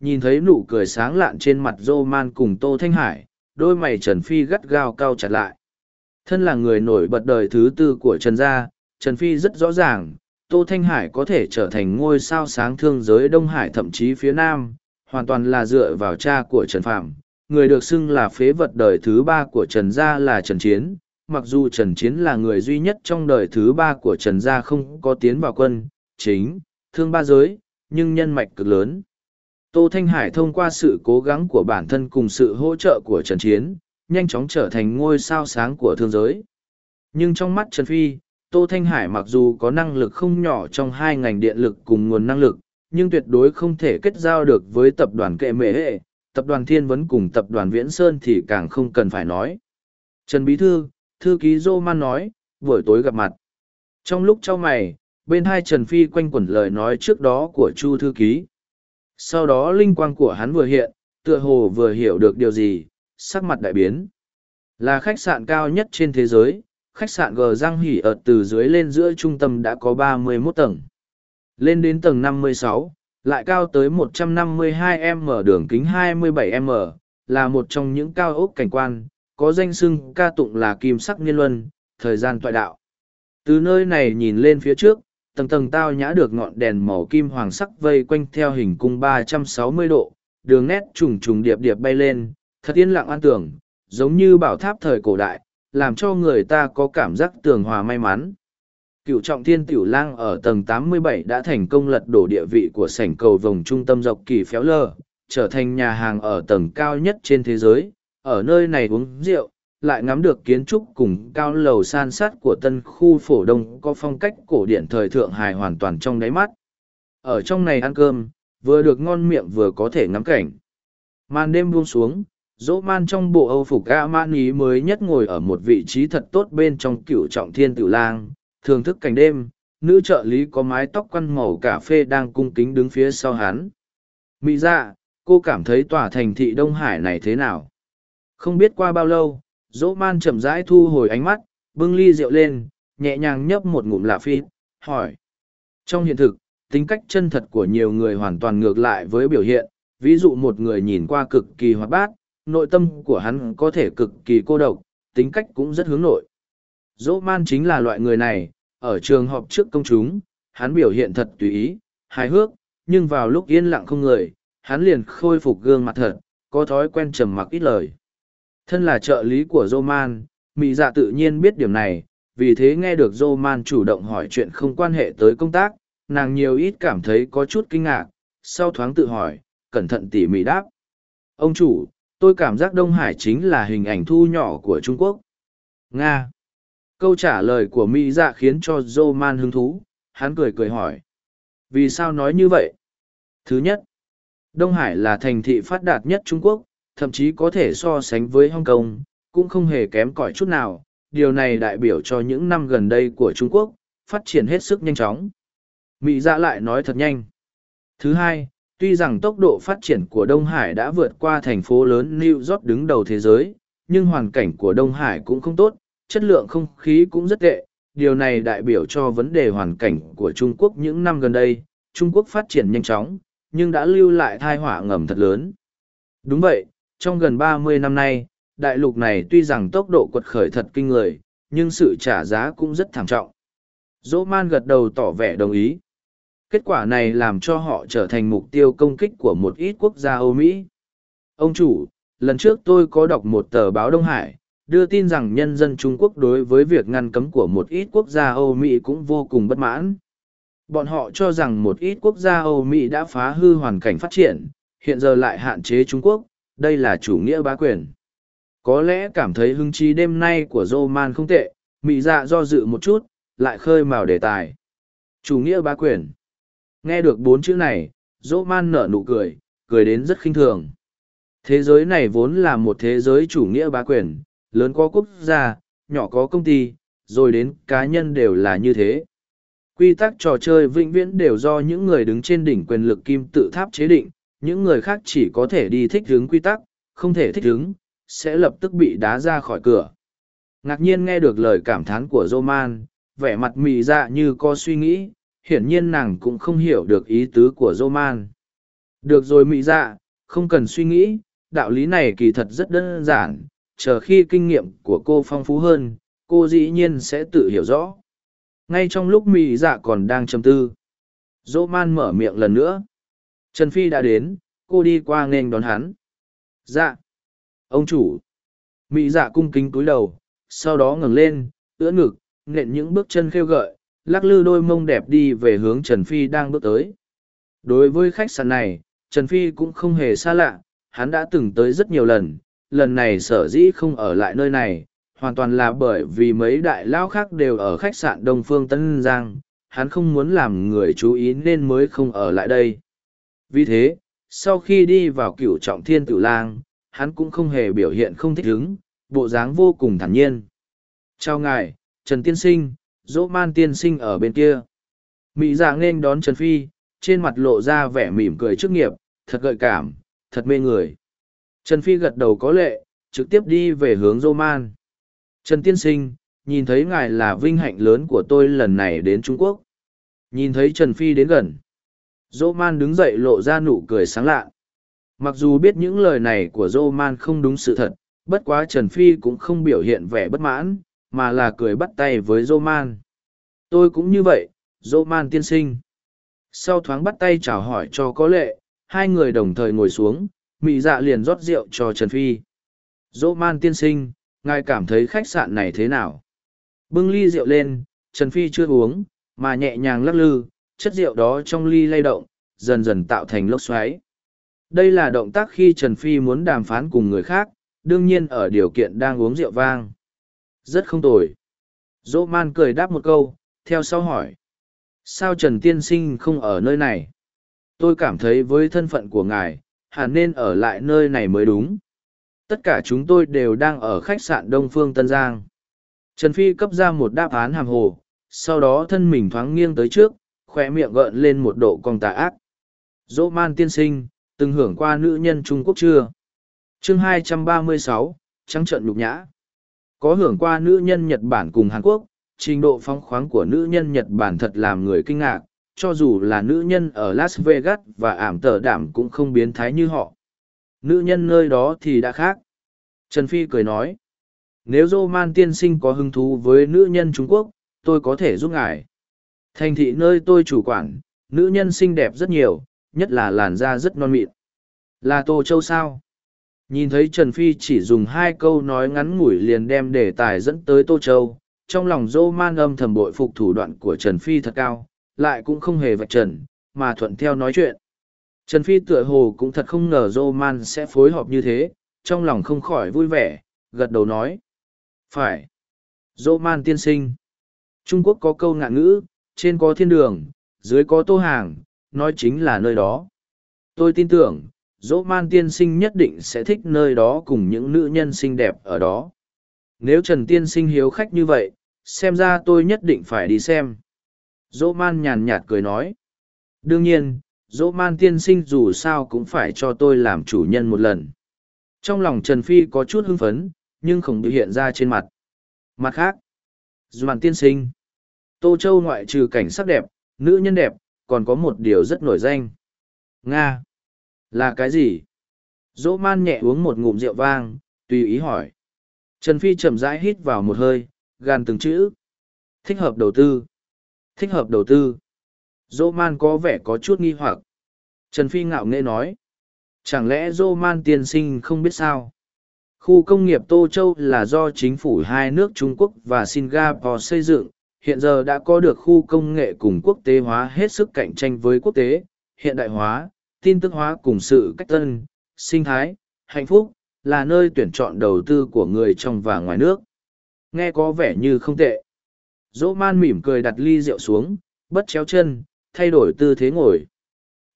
nhìn thấy nụ cười sáng lạn trên mặt Dô Man cùng Tô Thanh Hải, đôi mày Trần Phi gắt gao cao chặt lại. Thân là người nổi bật đời thứ tư của Trần Gia, Trần Phi rất rõ ràng, Tô Thanh Hải có thể trở thành ngôi sao sáng thương giới Đông Hải thậm chí phía Nam, hoàn toàn là dựa vào cha của Trần Phạm. Người được xưng là phế vật đời thứ ba của Trần Gia là Trần Chiến, mặc dù Trần Chiến là người duy nhất trong đời thứ ba của Trần Gia không có tiến vào quân, chính, thương ba giới, nhưng nhân mạch cực lớn. Tô Thanh Hải thông qua sự cố gắng của bản thân cùng sự hỗ trợ của Trần Chiến, nhanh chóng trở thành ngôi sao sáng của thương giới. Nhưng trong mắt Trần Phi, Tô Thanh Hải mặc dù có năng lực không nhỏ trong hai ngành điện lực cùng nguồn năng lực, nhưng tuyệt đối không thể kết giao được với tập đoàn kệ mệ hệ, tập đoàn Thiên Vấn cùng tập đoàn Viễn Sơn thì càng không cần phải nói. Trần Bí Thư, Thư ký Dô Man nói, buổi tối gặp mặt. Trong lúc trao mày, bên hai Trần Phi quanh quẩn lời nói trước đó của Chu Thư ký. Sau đó linh quang của hắn vừa hiện, tựa hồ vừa hiểu được điều gì, sắc mặt đại biến. Là khách sạn cao nhất trên thế giới, khách sạn G Giang Hỉ ở từ dưới lên giữa trung tâm đã có 31 tầng. Lên đến tầng 56, lại cao tới 152m đường kính 27m, là một trong những cao ốc cảnh quan, có danh xưng ca tụng là kim sắc niên luân, thời gian tọa đạo. Từ nơi này nhìn lên phía trước, tầng tầng tao nhã được ngọn đèn màu kim hoàng sắc vây quanh theo hình cung 360 độ, đường nét trùng trùng điệp điệp bay lên, thật yên lặng an tưởng, giống như bảo tháp thời cổ đại, làm cho người ta có cảm giác tường hòa may mắn. Cựu trọng thiên tiểu lang ở tầng 87 đã thành công lật đổ địa vị của sảnh cầu vòng trung tâm dọc kỳ phéo lờ, trở thành nhà hàng ở tầng cao nhất trên thế giới. Ở nơi này uống rượu, lại ngắm được kiến trúc cùng cao lầu san sát của tân khu phổ đông có phong cách cổ điển thời thượng hài hoàn toàn trong đáy mắt. Ở trong này ăn cơm, vừa được ngon miệng vừa có thể ngắm cảnh. Màn đêm buông xuống, dỗ man trong bộ âu phục gã man ý mới nhất ngồi ở một vị trí thật tốt bên trong cựu trọng thiên tử lang, thưởng thức cảnh đêm, nữ trợ lý có mái tóc quăn màu cà phê đang cung kính đứng phía sau hắn. Mỹ dạ, cô cảm thấy tòa thành thị Đông Hải này thế nào? Không biết qua bao lâu, dỗ man chậm rãi thu hồi ánh mắt, bưng ly rượu lên, nhẹ nhàng nhấp một ngụm lạ phi, hỏi. Trong hiện thực, tính cách chân thật của nhiều người hoàn toàn ngược lại với biểu hiện, ví dụ một người nhìn qua cực kỳ hoạt bát, nội tâm của hắn có thể cực kỳ cô độc, tính cách cũng rất hướng nội. Dỗ man chính là loại người này, ở trường họp trước công chúng, hắn biểu hiện thật tùy ý, hài hước, nhưng vào lúc yên lặng không người, hắn liền khôi phục gương mặt thật, có thói quen trầm mặc ít lời. Thân là trợ lý của Roman, Mỹ dạ tự nhiên biết điểm này, vì thế nghe được Roman chủ động hỏi chuyện không quan hệ tới công tác, nàng nhiều ít cảm thấy có chút kinh ngạc, sau thoáng tự hỏi, cẩn thận tỉ mỉ đáp. Ông chủ, tôi cảm giác Đông Hải chính là hình ảnh thu nhỏ của Trung Quốc. Nga. Câu trả lời của Mỹ dạ khiến cho Roman hứng thú, hắn cười cười hỏi. Vì sao nói như vậy? Thứ nhất, Đông Hải là thành thị phát đạt nhất Trung Quốc, thậm chí có thể so sánh với Hong Kong, cũng không hề kém cỏi chút nào. Điều này đại biểu cho những năm gần đây của Trung Quốc, phát triển hết sức nhanh chóng. Mỹ dạ lại nói thật nhanh. Thứ hai, tuy rằng tốc độ phát triển của Đông Hải đã vượt qua thành phố lớn New York đứng đầu thế giới, nhưng hoàn cảnh của Đông Hải cũng không tốt, chất lượng không khí cũng rất tệ. Điều này đại biểu cho vấn đề hoàn cảnh của Trung Quốc những năm gần đây. Trung Quốc phát triển nhanh chóng, nhưng đã lưu lại thai họa ngầm thật lớn. Đúng vậy, trong gần 30 năm nay, đại lục này tuy rằng tốc độ quật khởi thật kinh người, nhưng sự trả giá cũng rất thảm trọng. Dỗ man gật đầu tỏ vẻ đồng ý. Kết quả này làm cho họ trở thành mục tiêu công kích của một ít quốc gia Âu Mỹ. Ông chủ, lần trước tôi có đọc một tờ báo Đông Hải, đưa tin rằng nhân dân Trung Quốc đối với việc ngăn cấm của một ít quốc gia Âu Mỹ cũng vô cùng bất mãn. Bọn họ cho rằng một ít quốc gia Âu Mỹ đã phá hư hoàn cảnh phát triển, hiện giờ lại hạn chế Trung Quốc, đây là chủ nghĩa bá quyền. Có lẽ cảm thấy hứng chí đêm nay của Roman không tệ, Mỹ dạ do dự một chút, lại khơi mào đề tài. Chủ nghĩa bá quyền. Nghe được bốn chữ này, Roman nở nụ cười, cười đến rất khinh thường. Thế giới này vốn là một thế giới chủ nghĩa bá quyền, lớn có quốc gia, nhỏ có công ty, rồi đến cá nhân đều là như thế. Quy tắc trò chơi vĩnh viễn đều do những người đứng trên đỉnh quyền lực kim tự tháp chế định, những người khác chỉ có thể đi thích hướng quy tắc, không thể thích hướng, sẽ lập tức bị đá ra khỏi cửa. Ngạc nhiên nghe được lời cảm thán của Roman, vẻ mặt mị dạ như có suy nghĩ, hiển nhiên nàng cũng không hiểu được ý tứ của Roman. Được rồi mị dạ, không cần suy nghĩ, đạo lý này kỳ thật rất đơn giản, chờ khi kinh nghiệm của cô phong phú hơn, cô dĩ nhiên sẽ tự hiểu rõ. Ngay trong lúc mị dạ còn đang trầm tư, Roman mở miệng lần nữa. Trần Phi đã đến, cô đi qua nên đón hắn. Dạ. Ông chủ. Mỹ dạ cung kính cúi đầu, sau đó ngẩng lên, ưỡn ngực, nện những bước chân khêu gợi, lắc lư đôi mông đẹp đi về hướng Trần Phi đang bước tới. Đối với khách sạn này, Trần Phi cũng không hề xa lạ, hắn đã từng tới rất nhiều lần, lần này sở dĩ không ở lại nơi này, hoàn toàn là bởi vì mấy đại lao khác đều ở khách sạn Đông Phương Tân Giang, hắn không muốn làm người chú ý nên mới không ở lại đây. Vì thế, sau khi đi vào cửu trọng thiên tử lang, hắn cũng không hề biểu hiện không thích ứng, bộ dáng vô cùng thản nhiên. Chào ngài, Trần Tiên Sinh, dỗ man tiên sinh ở bên kia. Mỹ dạ nên đón Trần Phi, trên mặt lộ ra vẻ mỉm cười trước nghiệp, thật gợi cảm, thật mê người. Trần Phi gật đầu có lệ, trực tiếp đi về hướng dô man. Trần Tiên Sinh, nhìn thấy ngài là vinh hạnh lớn của tôi lần này đến Trung Quốc. Nhìn thấy Trần Phi đến gần. Dô man đứng dậy lộ ra nụ cười sáng lạ. Mặc dù biết những lời này của dô man không đúng sự thật, bất quá Trần Phi cũng không biểu hiện vẻ bất mãn, mà là cười bắt tay với dô man. Tôi cũng như vậy, dô man tiên sinh. Sau thoáng bắt tay chào hỏi cho có lệ, hai người đồng thời ngồi xuống, mị dạ liền rót rượu cho Trần Phi. Dô man tiên sinh, ngài cảm thấy khách sạn này thế nào? Bưng ly rượu lên, Trần Phi chưa uống, mà nhẹ nhàng lắc lư, chất rượu đó trong ly lay động, dần dần tạo thành lốc xoáy. Đây là động tác khi Trần Phi muốn đàm phán cùng người khác, đương nhiên ở điều kiện đang uống rượu vang. Rất không tồi. Dỗ man cười đáp một câu, theo sau hỏi. Sao Trần Tiên Sinh không ở nơi này? Tôi cảm thấy với thân phận của ngài, hẳn nên ở lại nơi này mới đúng. Tất cả chúng tôi đều đang ở khách sạn Đông Phương Tân Giang. Trần Phi cấp ra một đáp án hàm hồ, sau đó thân mình thoáng nghiêng tới trước, khỏe miệng gợn lên một độ cong tà ác. Dỗ man tiên sinh, từng hưởng qua nữ nhân Trung Quốc chưa? chương 236, trắng trợn nhục nhã. Có hưởng qua nữ nhân Nhật Bản cùng Hàn Quốc, trình độ phóng khoáng của nữ nhân Nhật Bản thật làm người kinh ngạc, cho dù là nữ nhân ở Las Vegas và ảm tờ đảm cũng không biến thái như họ. Nữ nhân nơi đó thì đã khác. Trần Phi cười nói, nếu dô man tiên sinh có hứng thú với nữ nhân Trung Quốc, tôi có thể giúp ngài. Thành thị nơi tôi chủ quản, nữ nhân xinh đẹp rất nhiều, nhất là làn da rất non mịn. Là Tô Châu sao? Nhìn thấy Trần Phi chỉ dùng hai câu nói ngắn ngủi liền đem đề tài dẫn tới Tô Châu, trong lòng dô man âm thầm bội phục thủ đoạn của Trần Phi thật cao, lại cũng không hề vạch trần, mà thuận theo nói chuyện. Trần Phi tựa hồ cũng thật không ngờ dô man sẽ phối hợp như thế, trong lòng không khỏi vui vẻ, gật đầu nói. Phải. Dô man tiên sinh. Trung Quốc có câu ngạn ngữ, trên có thiên đường, dưới có tô hàng, nói chính là nơi đó. Tôi tin tưởng, dỗ man tiên sinh nhất định sẽ thích nơi đó cùng những nữ nhân xinh đẹp ở đó. Nếu Trần Tiên sinh hiếu khách như vậy, xem ra tôi nhất định phải đi xem. Dỗ man nhàn nhạt cười nói. Đương nhiên, dỗ man tiên sinh dù sao cũng phải cho tôi làm chủ nhân một lần. Trong lòng Trần Phi có chút hưng phấn, nhưng không biểu hiện ra trên mặt. Mặt khác, Doan tiên sinh. Tô Châu ngoại trừ cảnh sắc đẹp, nữ nhân đẹp, còn có một điều rất nổi danh. Nga. Là cái gì? Dỗ man nhẹ uống một ngụm rượu vang, tùy ý hỏi. Trần Phi chậm rãi hít vào một hơi, gan từng chữ. Thích hợp đầu tư. Thích hợp đầu tư. Dỗ man có vẻ có chút nghi hoặc. Trần Phi ngạo nghễ nói. Chẳng lẽ dỗ man tiên sinh không biết sao? Khu công nghiệp Tô Châu là do chính phủ hai nước Trung Quốc và Singapore xây dựng, hiện giờ đã có được khu công nghệ cùng quốc tế hóa hết sức cạnh tranh với quốc tế, hiện đại hóa, tin tức hóa cùng sự cách tân, sinh thái, hạnh phúc, là nơi tuyển chọn đầu tư của người trong và ngoài nước. Nghe có vẻ như không tệ. Dỗ man mỉm cười đặt ly rượu xuống, bất chéo chân, thay đổi tư thế ngồi.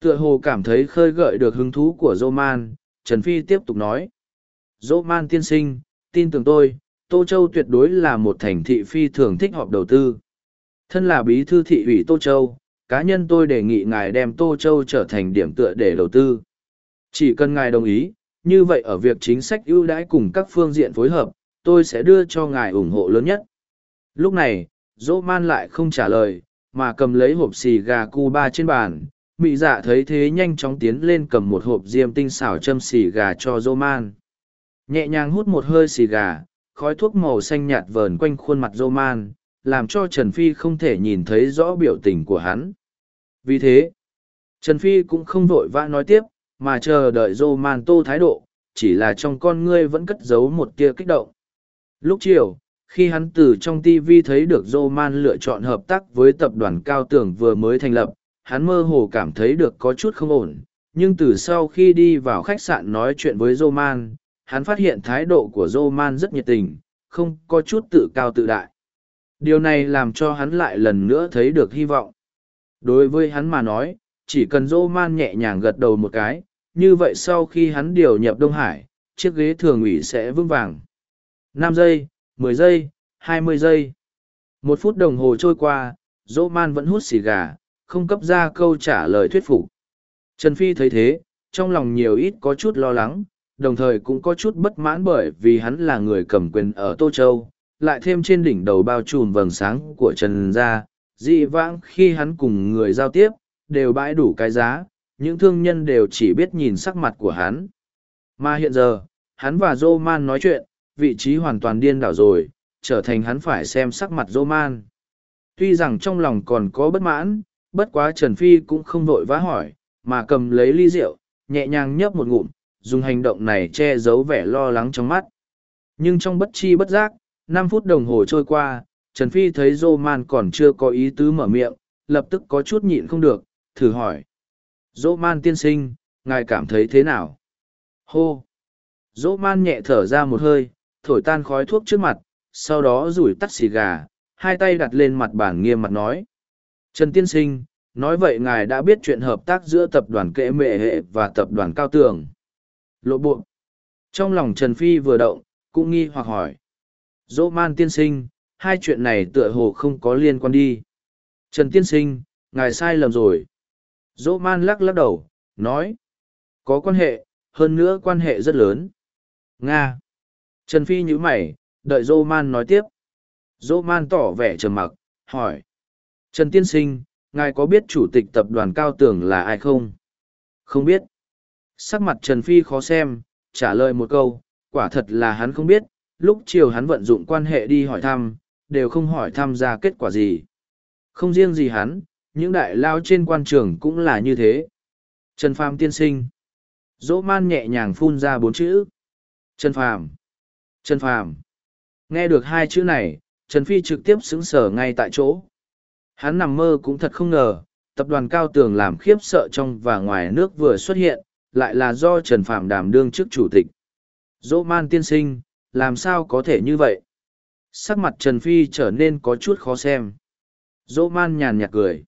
Tựa hồ cảm thấy khơi gợi được hứng thú của Dỗ man, Trần Phi tiếp tục nói. Dỗ man tiên sinh, tin tưởng tôi, Tô Châu tuyệt đối là một thành thị phi thường thích họp đầu tư. Thân là bí thư thị ủy Tô Châu, cá nhân tôi đề nghị ngài đem Tô Châu trở thành điểm tựa để đầu tư. Chỉ cần ngài đồng ý, như vậy ở việc chính sách ưu đãi cùng các phương diện phối hợp, tôi sẽ đưa cho ngài ủng hộ lớn nhất. Lúc này, dỗ man lại không trả lời, mà cầm lấy hộp xì gà Cuba trên bàn. Mị dạ thấy thế nhanh chóng tiến lên cầm một hộp diêm tinh xảo châm xì gà cho dỗ man. Nhẹ nhàng hút một hơi xì gà, khói thuốc màu xanh nhạt vờn quanh khuôn mặt dô man, làm cho Trần Phi không thể nhìn thấy rõ biểu tình của hắn. Vì thế, Trần Phi cũng không vội vã nói tiếp, mà chờ đợi dô man tô thái độ, chỉ là trong con ngươi vẫn cất giấu một tia kích động. Lúc chiều, khi hắn từ trong TV thấy được dô man lựa chọn hợp tác với tập đoàn cao Tưởng vừa mới thành lập, hắn mơ hồ cảm thấy được có chút không ổn, nhưng từ sau khi đi vào khách sạn nói chuyện với Roman, hắn phát hiện thái độ của Roman rất nhiệt tình, không có chút tự cao tự đại. Điều này làm cho hắn lại lần nữa thấy được hy vọng. Đối với hắn mà nói, chỉ cần Roman nhẹ nhàng gật đầu một cái, như vậy sau khi hắn điều nhập Đông Hải, chiếc ghế thường ủy sẽ vững vàng. năm giây, mười giây, hai mươi giây. Một phút đồng hồ trôi qua, Roman vẫn hút xì gà, không cấp ra câu trả lời thuyết phục. Trần Phi thấy thế, trong lòng nhiều ít có chút lo lắng, đồng thời cũng có chút bất mãn bởi vì hắn là người cầm quyền ở Tô Châu, lại thêm trên đỉnh đầu bao trùm vầng sáng của Trần Gia, dị vãng khi hắn cùng người giao tiếp, đều bãi đủ cái giá, những thương nhân đều chỉ biết nhìn sắc mặt của hắn. Mà hiện giờ, hắn và Roman nói chuyện, vị trí hoàn toàn điên đảo rồi, trở thành hắn phải xem sắc mặt Roman. Tuy rằng trong lòng còn có bất mãn, bất quá Trần Phi cũng không vội vã hỏi, mà cầm lấy ly rượu, nhẹ nhàng nhấp một ngụm, dùng hành động này che giấu vẻ lo lắng trong mắt. Nhưng trong bất chi bất giác, năm phút đồng hồ trôi qua, Trần Phi thấy Dô Man còn chưa có ý tứ mở miệng, lập tức có chút nhịn không được, thử hỏi. Dô Man tiên sinh, ngài cảm thấy thế nào? Hô! Dô Man nhẹ thở ra một hơi, thổi tan khói thuốc trước mặt, sau đó rủi tắt xì gà, hai tay đặt lên mặt bàn nghiêm mặt nói. Trần tiên sinh, nói vậy ngài đã biết chuyện hợp tác giữa tập đoàn kệ mệ hệ và tập đoàn cao tường. Lộ bộ. Trong lòng Trần Phi vừa động, cũng nghi hoặc hỏi. Dỗ man tiên sinh, hai chuyện này tựa hồ không có liên quan đi. Trần tiên sinh, ngài sai lầm rồi. Dỗ man lắc lắc đầu, nói. Có quan hệ, hơn nữa quan hệ rất lớn. Nga. Trần Phi nhíu mày, đợi Dô man nói tiếp. Dô man tỏ vẻ trầm mặc, hỏi. Trần tiên sinh, ngài có biết chủ tịch tập đoàn cao tường là ai không? Không biết. Sắc mặt Trần Phi khó xem, trả lời một câu, quả thật là hắn không biết, lúc chiều hắn vận dụng quan hệ đi hỏi thăm, đều không hỏi thăm ra kết quả gì. Không riêng gì hắn, những đại lao trên quan trường cũng là như thế. Trần Phàm tiên sinh. Dỗ man nhẹ nhàng phun ra bốn chữ. Trần Phàm. Trần Phàm. Nghe được hai chữ này, Trần Phi trực tiếp xứng sở ngay tại chỗ. Hắn nằm mơ cũng thật không ngờ, tập đoàn cao tường làm khiếp sợ trong và ngoài nước vừa xuất hiện, lại là do Trần Phạm đảm đương chức chủ tịch. Dỗ man tiên sinh, làm sao có thể như vậy? Sắc mặt Trần Phi trở nên có chút khó xem. Dỗ man nhàn nhạt cười.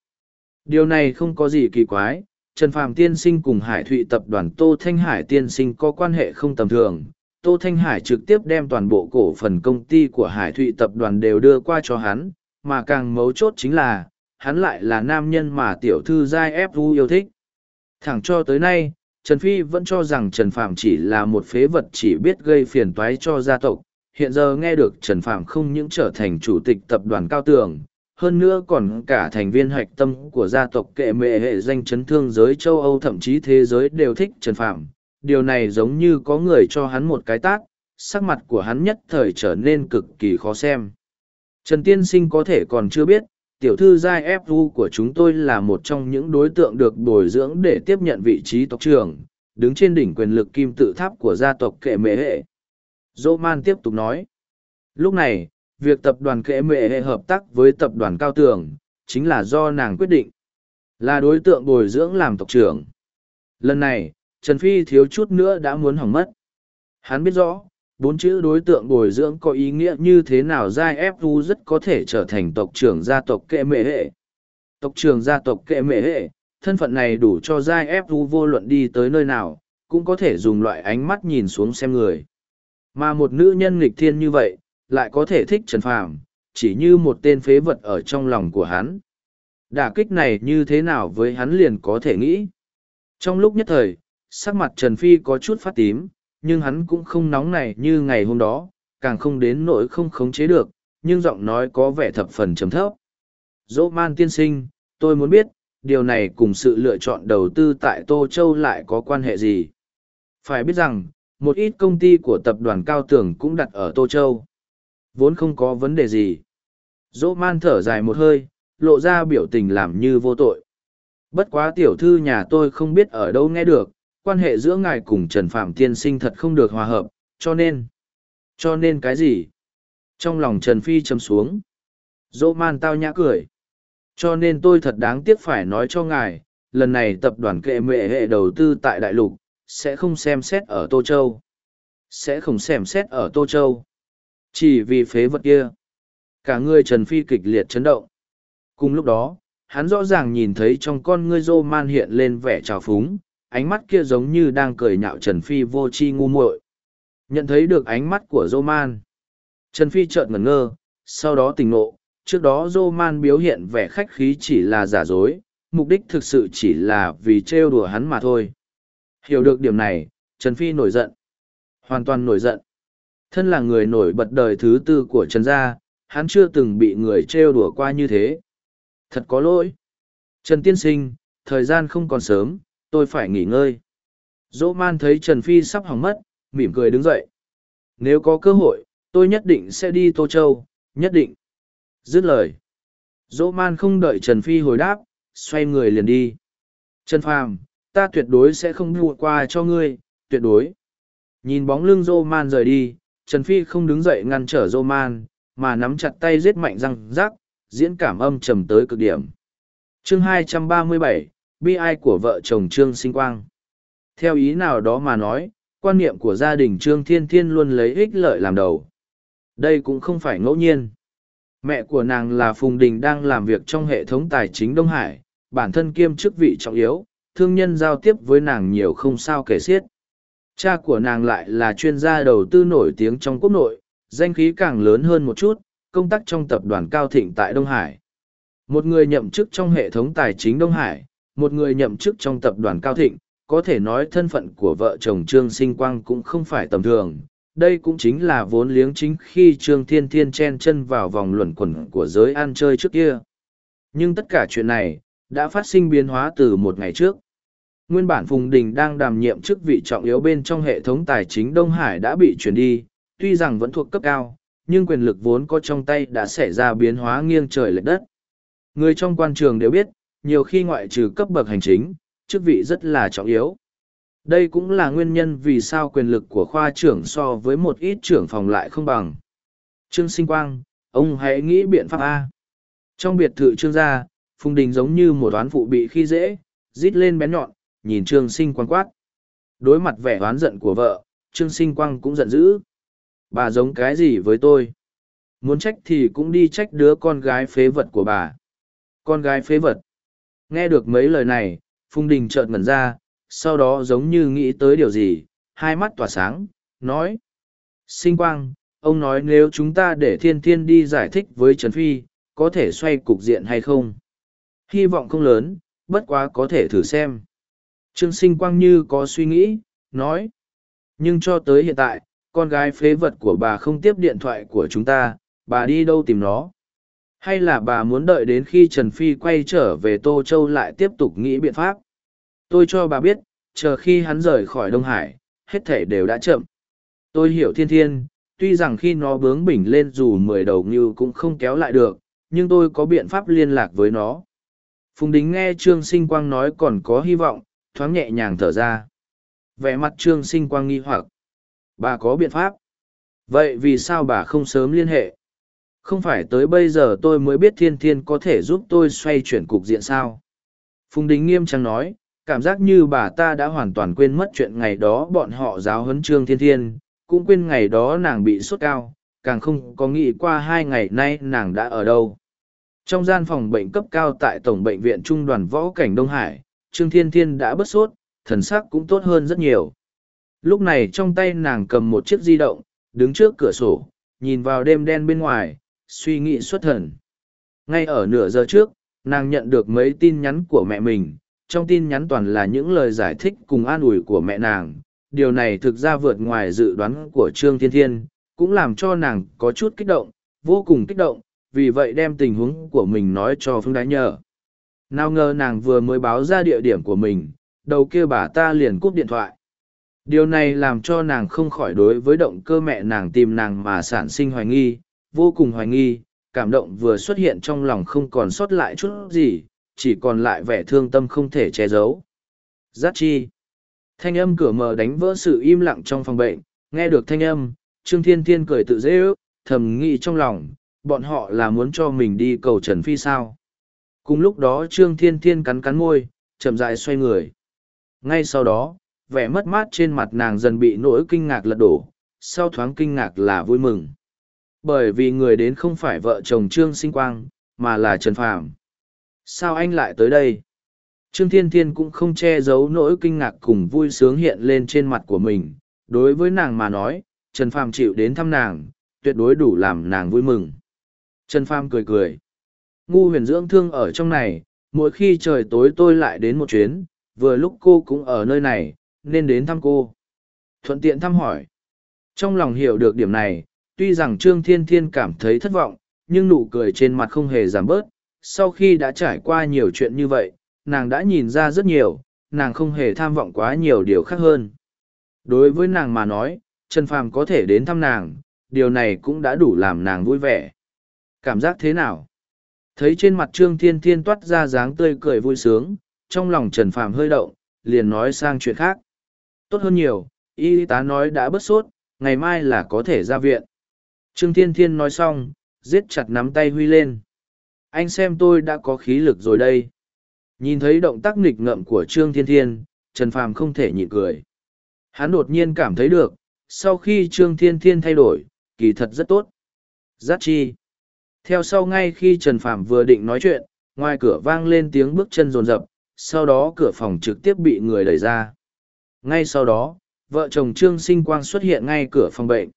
Điều này không có gì kỳ quái, Trần Phạm tiên sinh cùng Hải Thụy tập đoàn Tô Thanh Hải tiên sinh có quan hệ không tầm thường. Tô Thanh Hải trực tiếp đem toàn bộ cổ phần công ty của Hải Thụy tập đoàn đều đưa qua cho hắn, mà càng mấu chốt chính là, hắn lại là nam nhân mà tiểu thư giai ép yêu thích. Thẳng cho tới nay, Trần Phi vẫn cho rằng Trần Phạm chỉ là một phế vật chỉ biết gây phiền toái cho gia tộc. Hiện giờ nghe được Trần Phạm không những trở thành chủ tịch tập đoàn cao tường, hơn nữa còn cả thành viên hạch tâm của gia tộc kệ mệ hệ danh chấn thương giới châu Âu thậm chí thế giới đều thích Trần Phạm. Điều này giống như có người cho hắn một cái tát, sắc mặt của hắn nhất thời trở nên cực kỳ khó xem. Trần Tiên Sinh có thể còn chưa biết, tiểu thư giai fu của chúng tôi là một trong những đối tượng được bồi dưỡng để tiếp nhận vị trí tộc trưởng, đứng trên đỉnh quyền lực kim tự tháp của gia tộc kệ mệ hệ. Dô man tiếp tục nói, lúc này, việc tập đoàn kệ mệ hệ hợp tác với tập đoàn cao tường chính là do nàng quyết định, là đối tượng bồi dưỡng làm tộc trưởng. Lần này, trần phi thiếu chút nữa đã muốn hỏng mất. Hắn biết rõ bốn chữ đối tượng bồi dưỡng có ý nghĩa như thế nào giai ép u rất có thể trở thành tộc trưởng gia tộc kệ mệ hệ. Tộc trưởng gia tộc kệ mệ hệ, thân phận này đủ cho giai ép u vô luận đi tới nơi nào, cũng có thể dùng loại ánh mắt nhìn xuống xem người. Mà một nữ nhân nghịch thiên như vậy, lại có thể thích trần phàm, chỉ như một tên phế vật ở trong lòng của hắn. Đả kích này như thế nào với hắn liền có thể nghĩ. Trong lúc nhất thời, sắc mặt trần phi có chút phát tím nhưng hắn cũng không nóng này như ngày hôm đó, càng không đến nỗi không khống chế được, nhưng giọng nói có vẻ thập phần chấm thấp. Dỗ man tiên sinh, tôi muốn biết, điều này cùng sự lựa chọn đầu tư tại Tô Châu lại có quan hệ gì? Phải biết rằng, một ít công ty của tập đoàn cao tường cũng đặt ở Tô Châu. Vốn không có vấn đề gì. Dỗ man thở dài một hơi, lộ ra biểu tình làm như vô tội. Bất quá tiểu thư nhà tôi không biết ở đâu nghe được, quan hệ giữa ngài cùng Trần Phạm tiên sinh thật không được hòa hợp, cho nên... Cho nên cái gì? Trong lòng Trần Phi chấm xuống. Dỗ man tao nhã cười. Cho nên tôi thật đáng tiếc phải nói cho ngài, lần này tập đoàn kệ mệ hệ đầu tư tại đại lục, sẽ không xem xét ở Tô Châu. Sẽ không xem xét ở Tô Châu. Chỉ vì phế vật kia. Cả người Trần Phi kịch liệt chấn động. Cùng lúc đó, hắn rõ ràng nhìn thấy trong con ngươi dô man hiện lên vẻ trào phúng, ánh mắt kia giống như đang cười nhạo Trần Phi vô chi ngu muội. Nhận thấy được ánh mắt của Roman. Trần Phi chợt ngẩn ngơ, sau đó tỉnh ngộ, trước đó Roman biểu hiện vẻ khách khí chỉ là giả dối, mục đích thực sự chỉ là vì trêu đùa hắn mà thôi. Hiểu được điểm này, Trần Phi nổi giận. Hoàn toàn nổi giận. Thân là người nổi bật đời thứ tư của Trần Gia, hắn chưa từng bị người trêu đùa qua như thế. Thật có lỗi. Trần Tiên Sinh, thời gian không còn sớm, tôi phải nghỉ ngơi. Dỗ man thấy Trần Phi sắp hỏng mất, mỉm cười đứng dậy. Nếu có cơ hội, tôi nhất định sẽ đi Tô Châu, nhất định. Dứt lời. Dỗ man không đợi Trần Phi hồi đáp, xoay người liền đi. Trần Phàm, ta tuyệt đối sẽ không vụt qua cho ngươi, tuyệt đối. Nhìn bóng lưng Dô Man rời đi, Trần Phi không đứng dậy ngăn trở Dô Man, mà nắm chặt tay giết mạnh răng rác, diễn cảm âm trầm tới cực điểm. chương 237, bi ai của vợ chồng Trương Sinh Quang. Theo ý nào đó mà nói, quan niệm của gia đình Trương Thiên Thiên luôn lấy ích lợi làm đầu. Đây cũng không phải ngẫu nhiên. Mẹ của nàng là Phùng Đình đang làm việc trong hệ thống tài chính Đông Hải, bản thân kiêm chức vị trọng yếu, thương nhân giao tiếp với nàng nhiều không sao kể xiết. Cha của nàng lại là chuyên gia đầu tư nổi tiếng trong quốc nội, danh khí càng lớn hơn một chút, công tác trong tập đoàn Cao Thịnh tại Đông Hải. Một người nhậm chức trong hệ thống tài chính Đông Hải, một người nhậm chức trong tập đoàn Cao Thịnh, có thể nói thân phận của vợ chồng Trương Sinh Quang cũng không phải tầm thường. Đây cũng chính là vốn liếng chính khi Trương Thiên Thiên chen chân vào vòng luẩn quẩn của giới ăn chơi trước kia. Nhưng tất cả chuyện này, đã phát sinh biến hóa từ một ngày trước. Nguyên bản Phùng Đình đang đảm nhiệm chức vị trọng yếu bên trong hệ thống tài chính Đông Hải đã bị chuyển đi, tuy rằng vẫn thuộc cấp cao, nhưng quyền lực vốn có trong tay đã xảy ra biến hóa nghiêng trời lệch đất. Người trong quan trường đều biết, nhiều khi ngoại trừ cấp bậc hành chính, chức vị rất là trọng yếu. Đây cũng là nguyên nhân vì sao quyền lực của khoa trưởng so với một ít trưởng phòng lại không bằng. Trương Sinh Quang, ông hãy nghĩ biện pháp A. Trong biệt thự trương gia, Phùng Đình giống như một toán phụ bị khi dễ, rít lên bén nhọn, nhìn Trương Sinh Quang quát. Đối mặt vẻ oán giận của vợ, Trương Sinh Quang cũng giận dữ. Bà giống cái gì với tôi? Muốn trách thì cũng đi trách đứa con gái phế vật của bà. Con gái phế vật. Nghe được mấy lời này, Phùng Đình chợt ngẩn ra, sau đó giống như nghĩ tới điều gì, hai mắt tỏa sáng, nói. Sinh Quang, ông nói nếu chúng ta để Thiên Thiên đi giải thích với Trần Phi, có thể xoay cục diện hay không? Hy vọng không lớn, bất quá có thể thử xem. Trương sinh quang như có suy nghĩ, nói. Nhưng cho tới hiện tại, con gái phế vật của bà không tiếp điện thoại của chúng ta, bà đi đâu tìm nó? Hay là bà muốn đợi đến khi Trần Phi quay trở về Tô Châu lại tiếp tục nghĩ biện pháp? Tôi cho bà biết, chờ khi hắn rời khỏi Đông Hải, hết thể đều đã chậm. Tôi hiểu thiên thiên, tuy rằng khi nó bướng bỉnh lên dù mười đầu như cũng không kéo lại được, nhưng tôi có biện pháp liên lạc với nó. Phùng Đính nghe Trương Sinh Quang nói còn có hy vọng, thoáng nhẹ nhàng thở ra. Vẻ mặt Trương Sinh Quang nghi hoặc. Bà có biện pháp. Vậy vì sao bà không sớm liên hệ? Không phải tới bây giờ tôi mới biết thiên thiên có thể giúp tôi xoay chuyển cục diện sao? Phùng Đình nghiêm trang nói, cảm giác như bà ta đã hoàn toàn quên mất chuyện ngày đó bọn họ giáo huấn Trương Thiên Thiên, cũng quên ngày đó nàng bị sốt cao, càng không có nghĩ qua hai ngày nay nàng đã ở đâu. Trong gian phòng bệnh cấp cao tại Tổng Bệnh viện Trung đoàn Võ Cảnh Đông Hải, Trương Thiên Thiên đã bớt sốt, thần sắc cũng tốt hơn rất nhiều. Lúc này trong tay nàng cầm một chiếc di động, đứng trước cửa sổ, nhìn vào đêm đen bên ngoài, suy nghĩ xuất thần. Ngay ở nửa giờ trước, nàng nhận được mấy tin nhắn của mẹ mình, trong tin nhắn toàn là những lời giải thích cùng an ủi của mẹ nàng. Điều này thực ra vượt ngoài dự đoán của Trương Thiên Thiên, cũng làm cho nàng có chút kích động, vô cùng kích động, vì vậy đem tình huống của mình nói cho Phương Đái nhờ. Nào ngờ nàng vừa mới báo ra địa điểm của mình, đầu kia bà ta liền cúp điện thoại. Điều này làm cho nàng không khỏi đối với động cơ mẹ nàng tìm nàng mà sản sinh hoài nghi, vô cùng hoài nghi, cảm động vừa xuất hiện trong lòng không còn sót lại chút gì, chỉ còn lại vẻ thương tâm không thể che giấu. Giác chi. Thanh âm cửa mở đánh vỡ sự im lặng trong phòng bệnh, nghe được thanh âm, Trương Thiên Thiên cười tự dễ ước, thầm nghĩ trong lòng, bọn họ là muốn cho mình đi cầu Trần Phi sao. Cùng lúc đó Trương Thiên Thiên cắn cắn môi, chậm dại xoay người. Ngay sau đó, vẻ mất mát trên mặt nàng dần bị nỗi kinh ngạc lật đổ, sau thoáng kinh ngạc là vui mừng. Bởi vì người đến không phải vợ chồng Trương Sinh Quang, mà là Trần Phàm. Sao anh lại tới đây? Trương Thiên Thiên cũng không che giấu nỗi kinh ngạc cùng vui sướng hiện lên trên mặt của mình. Đối với nàng mà nói, Trần Phàm chịu đến thăm nàng, tuyệt đối đủ làm nàng vui mừng. Trần Phàm cười cười. Ngu huyền dưỡng thương ở trong này, mỗi khi trời tối tôi lại đến một chuyến, vừa lúc cô cũng ở nơi này, nên đến thăm cô. Thuận tiện thăm hỏi. Trong lòng hiểu được điểm này, tuy rằng Trương Thiên Thiên cảm thấy thất vọng, nhưng nụ cười trên mặt không hề giảm bớt. Sau khi đã trải qua nhiều chuyện như vậy, nàng đã nhìn ra rất nhiều, nàng không hề tham vọng quá nhiều điều khác hơn. Đối với nàng mà nói, Trần Phàm có thể đến thăm nàng, điều này cũng đã đủ làm nàng vui vẻ. Cảm giác thế nào? Thấy trên mặt Trương Thiên Thiên toát ra dáng tươi cười vui sướng, trong lòng Trần Phàm hơi động, liền nói sang chuyện khác. Tốt hơn nhiều, y tá nói đã bớt sốt, ngày mai là có thể ra viện. Trương Thiên Thiên nói xong, giết chặt nắm tay Huy lên. Anh xem tôi đã có khí lực rồi đây. Nhìn thấy động tác nghịch ngợm của Trương Thiên Thiên, Trần Phàm không thể nhịn cười. Hắn đột nhiên cảm thấy được, sau khi Trương Thiên Thiên thay đổi, kỳ thật rất tốt. Giác chi. Theo sau ngay khi Trần Phàm vừa định nói chuyện, ngoài cửa vang lên tiếng bước chân rồn rập, sau đó cửa phòng trực tiếp bị người đẩy ra. Ngay sau đó, vợ chồng Trương Sinh Quang xuất hiện ngay cửa phòng bệnh.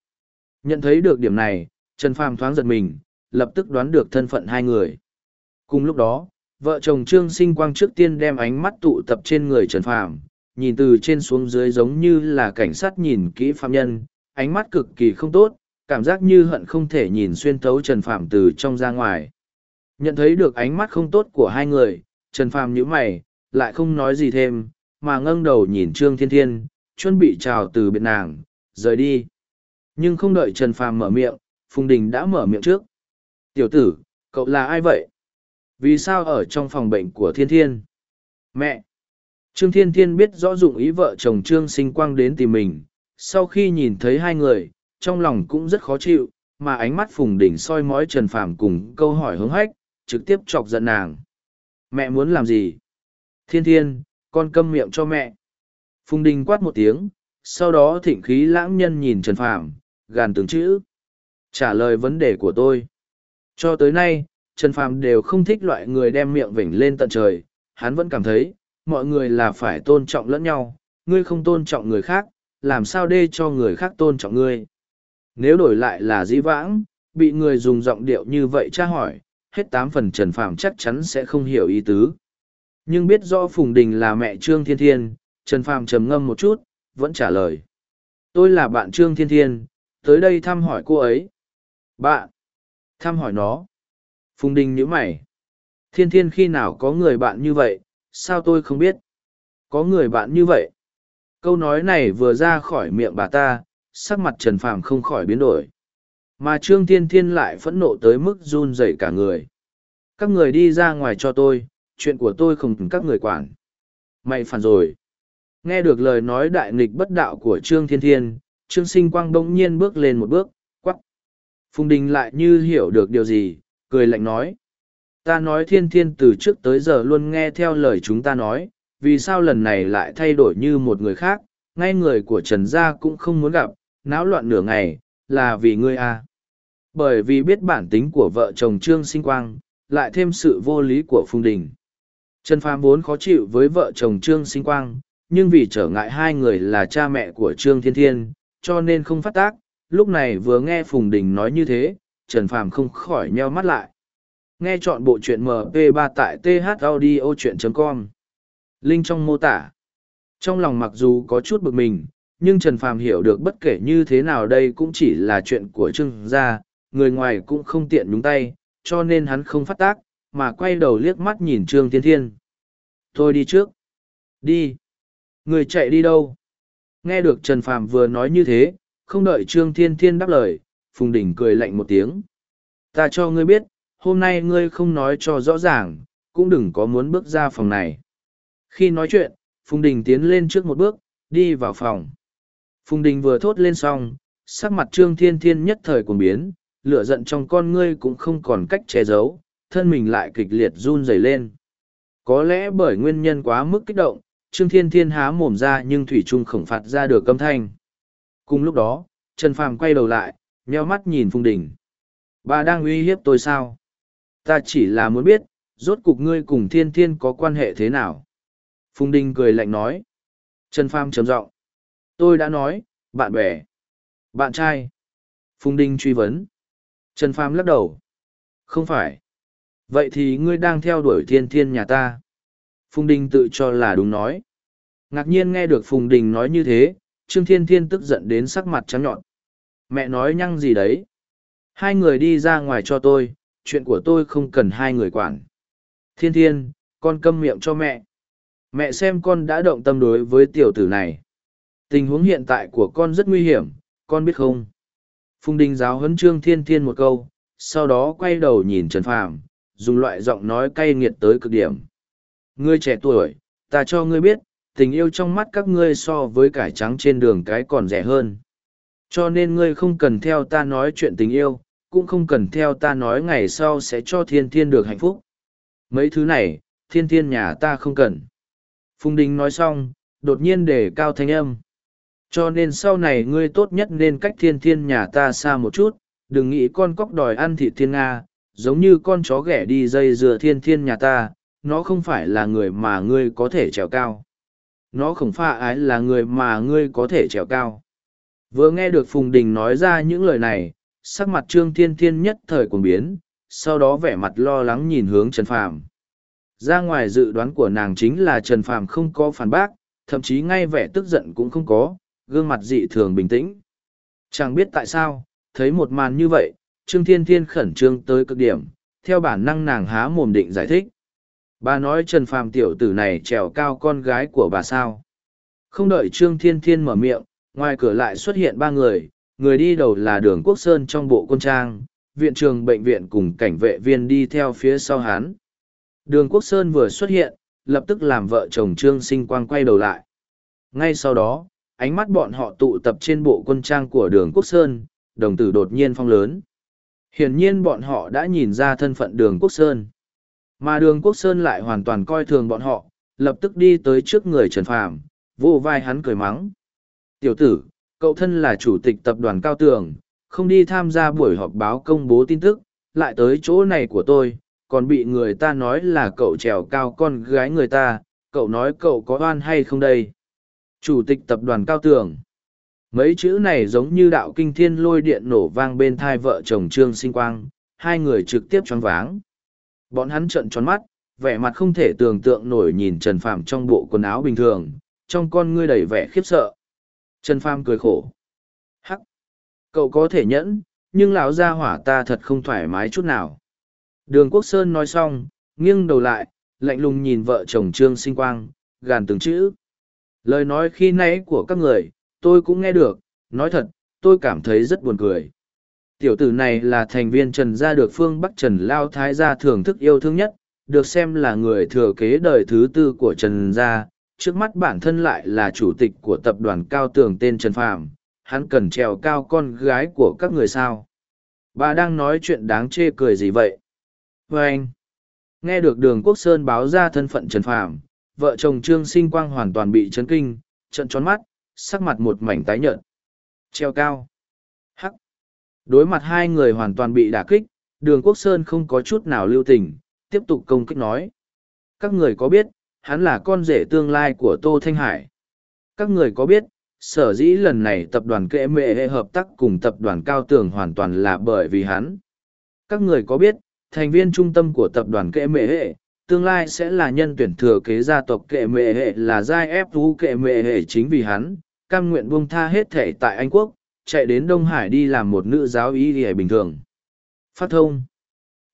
Nhận thấy được điểm này, Trần Phàm thoáng giật mình, lập tức đoán được thân phận hai người. Cùng lúc đó, vợ chồng Trương Sinh Quang trước tiên đem ánh mắt tụ tập trên người Trần Phàm, nhìn từ trên xuống dưới giống như là cảnh sát nhìn kỹ phạm nhân, ánh mắt cực kỳ không tốt, cảm giác như hận không thể nhìn xuyên thấu Trần Phàm từ trong ra ngoài. Nhận thấy được ánh mắt không tốt của hai người, Trần Phàm nhíu mày, lại không nói gì thêm, mà ngâng đầu nhìn Trương Thiên Thiên, chuẩn bị chào từ biệt nàng, rời đi. Nhưng không đợi Trần Phàm mở miệng, Phùng Đình đã mở miệng trước. Tiểu tử, cậu là ai vậy? Vì sao ở trong phòng bệnh của Thiên Thiên? Mẹ! Trương Thiên Thiên biết rõ dụng ý vợ chồng Trương Sinh Quang đến tìm mình. Sau khi nhìn thấy hai người, trong lòng cũng rất khó chịu, mà ánh mắt Phùng Đình soi mói Trần Phàm cùng câu hỏi hứng hách, trực tiếp chọc giận nàng. Mẹ muốn làm gì? Thiên Thiên, con câm miệng cho mẹ. Phùng Đình quát một tiếng, sau đó thịnh khí lãng nhân nhìn Trần Phàm, gàn từng chữ. Trả lời vấn đề của tôi. Cho tới nay, Trần Phàm đều không thích loại người đem miệng vểnh lên tận trời, hắn vẫn cảm thấy, mọi người là phải tôn trọng lẫn nhau, ngươi không tôn trọng người khác, làm sao đê cho người khác tôn trọng ngươi. Nếu đổi lại là dĩ vãng, bị người dùng giọng điệu như vậy tra hỏi, hết tám phần Trần Phàm chắc chắn sẽ không hiểu ý tứ. Nhưng biết rõ Phùng Đình là mẹ Trương Thiên Thiên, Trần Phàm trầm ngâm một chút, vẫn trả lời. Tôi là bạn Trương Thiên Thiên, tới đây thăm hỏi cô ấy. Bạn? Thăm hỏi nó. Phùng Đình nhữ mày. Thiên Thiên khi nào có người bạn như vậy, sao tôi không biết? Có người bạn như vậy. Câu nói này vừa ra khỏi miệng bà ta, sắc mặt Trần Phàm không khỏi biến đổi. Mà Trương Thiên Thiên lại phẫn nộ tới mức run rẩy cả người. Các người đi ra ngoài cho tôi, chuyện của tôi không cần các người quản. Mày phản rồi. Nghe được lời nói đại nghịch bất đạo của Trương Thiên Thiên, Trương Sinh Quang đông nhiên bước lên một bước, quắc. Phùng Đình lại như hiểu được điều gì, cười lạnh nói. Ta nói Thiên Thiên từ trước tới giờ luôn nghe theo lời chúng ta nói, vì sao lần này lại thay đổi như một người khác, ngay người của Trần Gia cũng không muốn gặp, náo loạn nửa ngày, là vì ngươi à. Bởi vì biết bản tính của vợ chồng Trương Sinh Quang, lại thêm sự vô lý của Phùng Đình. Trần Phàm vốn khó chịu với vợ chồng Trương Sinh Quang, nhưng vì trở ngại hai người là cha mẹ của Trương Thiên Thiên, cho nên không phát tác. Lúc này vừa nghe Phùng Đình nói như thế, Trần Phàm không khỏi nheo mắt lại. Nghe chọn bộ truyện MP3 tại thaudio.com. Link trong mô tả. Trong lòng mặc dù có chút bực mình, nhưng Trần Phàm hiểu được bất kể như thế nào đây cũng chỉ là chuyện của Trương gia, người ngoài cũng không tiện nhúng tay, cho nên hắn không phát tác, mà quay đầu liếc mắt nhìn Trương Thiên Thiên. Thôi đi trước. Đi. Người chạy đi đâu? Nghe được Trần Phàm vừa nói như thế, không đợi Trương Thiên Thiên đáp lời, Phùng Đình cười lạnh một tiếng. Ta cho ngươi biết, hôm nay ngươi không nói cho rõ ràng, cũng đừng có muốn bước ra phòng này. Khi nói chuyện, Phùng Đình tiến lên trước một bước, đi vào phòng. Phùng Đình vừa thốt lên xong, sắc mặt Trương Thiên Thiên nhất thời cuồng biến, lửa giận trong con ngươi cũng không còn cách che giấu, thân mình lại kịch liệt run rẩy lên. Có lẽ bởi nguyên nhân quá mức kích động, Trương Thiên Thiên há mồm ra nhưng Thủy Trung khổng phạt ra được âm thanh. Cùng lúc đó, Trần Phàm quay đầu lại, nheo mắt nhìn Phùng Đình. Bà đang uy hiếp tôi sao? Ta chỉ là muốn biết, rốt cục ngươi cùng Thiên Thiên có quan hệ thế nào? Phùng Đình cười lạnh nói. Trần Phàm trầm giọng. Tôi đã nói, bạn bè. Bạn trai. Phùng Đình truy vấn. Trần Phàm lắc đầu. Không phải. Vậy thì ngươi đang theo đuổi thiên thiên nhà ta. Phùng Đình tự cho là đúng nói. Ngạc nhiên nghe được Phùng Đình nói như thế, Trương Thiên Thiên tức giận đến sắc mặt trắng nhọn. Mẹ nói nhăng gì đấy? Hai người đi ra ngoài cho tôi, chuyện của tôi không cần hai người quản. Thiên Thiên, con câm miệng cho mẹ. Mẹ xem con đã động tâm đối với tiểu tử này. Tình huống hiện tại của con rất nguy hiểm, con biết không? Phùng Đình giáo huấn Trương Thiên Thiên một câu, sau đó quay đầu nhìn Trần Phàm, dùng loại giọng nói cay nghiệt tới cực điểm. Ngươi trẻ tuổi, ta cho ngươi biết, tình yêu trong mắt các ngươi so với cải trắng trên đường cái còn rẻ hơn. Cho nên ngươi không cần theo ta nói chuyện tình yêu, cũng không cần theo ta nói ngày sau sẽ cho thiên thiên được hạnh phúc. Mấy thứ này, thiên thiên nhà ta không cần. Phùng Đình nói xong, đột nhiên để cao thanh âm. Cho nên sau này ngươi tốt nhất nên cách thiên thiên nhà ta xa một chút, đừng nghĩ con cóc đòi ăn thịt thiên Nga, giống như con chó ghẻ đi dây dừa thiên thiên nhà ta, nó không phải là người mà ngươi có thể trèo cao. Nó không phải ái là người mà ngươi có thể trèo cao. Vừa nghe được Phùng Đình nói ra những lời này, sắc mặt Trương Thiên Thiên nhất thời cuồng biến, sau đó vẻ mặt lo lắng nhìn hướng Trần Phàm. Ra ngoài dự đoán của nàng chính là Trần Phàm không có phản bác, thậm chí ngay vẻ tức giận cũng không có, gương mặt dị thường bình tĩnh. Chẳng biết tại sao, thấy một màn như vậy, Trương Thiên Thiên khẩn trương tới cực điểm, theo bản năng nàng há mồm định giải thích. Bà nói Trần Phàm tiểu tử này trèo cao con gái của bà sao. Không đợi Trương Thiên Thiên mở miệng, ngoài cửa lại xuất hiện ba người, người đi đầu là đường Quốc Sơn trong bộ quân trang, viện trường bệnh viện cùng cảnh vệ viên đi theo phía sau hắn. Đường Quốc Sơn vừa xuất hiện, lập tức làm vợ chồng Trương Sinh Quang quay đầu lại. Ngay sau đó, ánh mắt bọn họ tụ tập trên bộ quân trang của đường Quốc Sơn, đồng tử đột nhiên phong lớn. Hiển nhiên bọn họ đã nhìn ra thân phận đường Quốc Sơn. Mà đường Quốc Sơn lại hoàn toàn coi thường bọn họ, lập tức đi tới trước người Trần Phàm, vô vai hắn cười mắng. Tiểu tử, cậu thân là chủ tịch tập đoàn Cao Tường, không đi tham gia buổi họp báo công bố tin tức, lại tới chỗ này của tôi, còn bị người ta nói là cậu trèo cao con gái người ta, cậu nói cậu có oan hay không đây? Chủ tịch tập đoàn Cao Tường Mấy chữ này giống như đạo kinh thiên lôi điện nổ vang bên thai vợ chồng Trương Sinh Quang, hai người trực tiếp choáng váng. Bọn hắn trợn tròn mắt, vẻ mặt không thể tưởng tượng nổi nhìn Trần Phàm trong bộ quần áo bình thường, trong con ngươi đầy vẻ khiếp sợ. Trần Phàm cười khổ. Hắc! Cậu có thể nhẫn, nhưng lão gia hỏa ta thật không thoải mái chút nào. Đường Quốc Sơn nói xong, nghiêng đầu lại, lạnh lùng nhìn vợ chồng Trương Sinh Quang, gàn từng chữ. Lời nói khi nãy của các người, tôi cũng nghe được, nói thật, tôi cảm thấy rất buồn cười. Tiểu tử này là thành viên Trần Gia được phương Bắc Trần Lao Thái Gia thưởng thức yêu thương nhất, được xem là người thừa kế đời thứ tư của Trần Gia, trước mắt bản thân lại là chủ tịch của tập đoàn cao tường tên Trần Phàm hắn cần trèo cao con gái của các người sao. Bà đang nói chuyện đáng chê cười gì vậy? vê anh, nghe được đường Quốc Sơn báo ra thân phận Trần Phàm vợ chồng Trương Sinh Quang hoàn toàn bị chấn kinh, trận tròn mắt, sắc mặt một mảnh tái nhợt. Treo cao. Hắc. Đối mặt hai người hoàn toàn bị đả kích, đường Quốc Sơn không có chút nào lưu tình, tiếp tục công kích nói. Các người có biết, hắn là con rể tương lai của Tô Thanh Hải. Các người có biết, sở dĩ lần này tập đoàn kệ mệ hệ hợp tác cùng tập đoàn cao tường hoàn toàn là bởi vì hắn. Các người có biết, thành viên trung tâm của tập đoàn kệ mệ hệ, tương lai sẽ là nhân tuyển thừa kế gia tộc kệ mệ hệ là giai ép vũ kệ mệ hệ chính vì hắn, cam nguyện buông tha hết thể tại Anh Quốc, chạy đến Đông Hải đi làm một nữ giáo y hề bình thường. Phát thông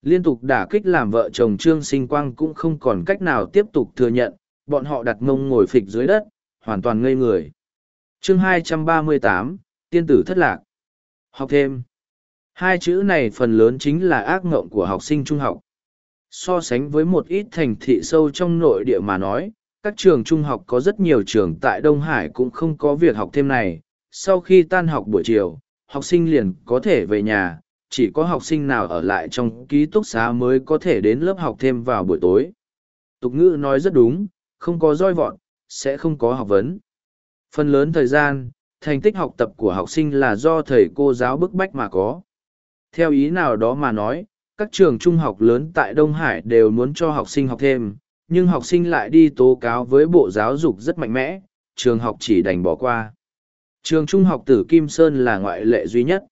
Liên tục đả kích làm vợ chồng Trương Sinh Quang cũng không còn cách nào tiếp tục thừa nhận, bọn họ đặt mông ngồi phịch dưới đất, hoàn toàn ngây người. chương 238, Tiên tử thất lạc. Học thêm. Hai chữ này phần lớn chính là ác ngộng của học sinh trung học. So sánh với một ít thành thị sâu trong nội địa mà nói, các trường trung học có rất nhiều trường tại Đông Hải cũng không có việc học thêm này. Sau khi tan học buổi chiều, học sinh liền có thể về nhà, chỉ có học sinh nào ở lại trong ký túc xá mới có thể đến lớp học thêm vào buổi tối. tục ngữ nói rất đúng không có roi vọt sẽ không có học vấn. Phần lớn thời gian thành tích học tập của học sinh là do thầy cô giáo bức bách mà có. Theo ý nào đó mà nói các trường trung học lớn tại đông hải đều muốn cho học sinh học thêm nhưng học sinh lại đi tố cáo với bộ giáo dục rất mạnh mẽ trường học chỉ đành bỏ qua trường trung học tử kim sơn là ngoại lệ duy nhất.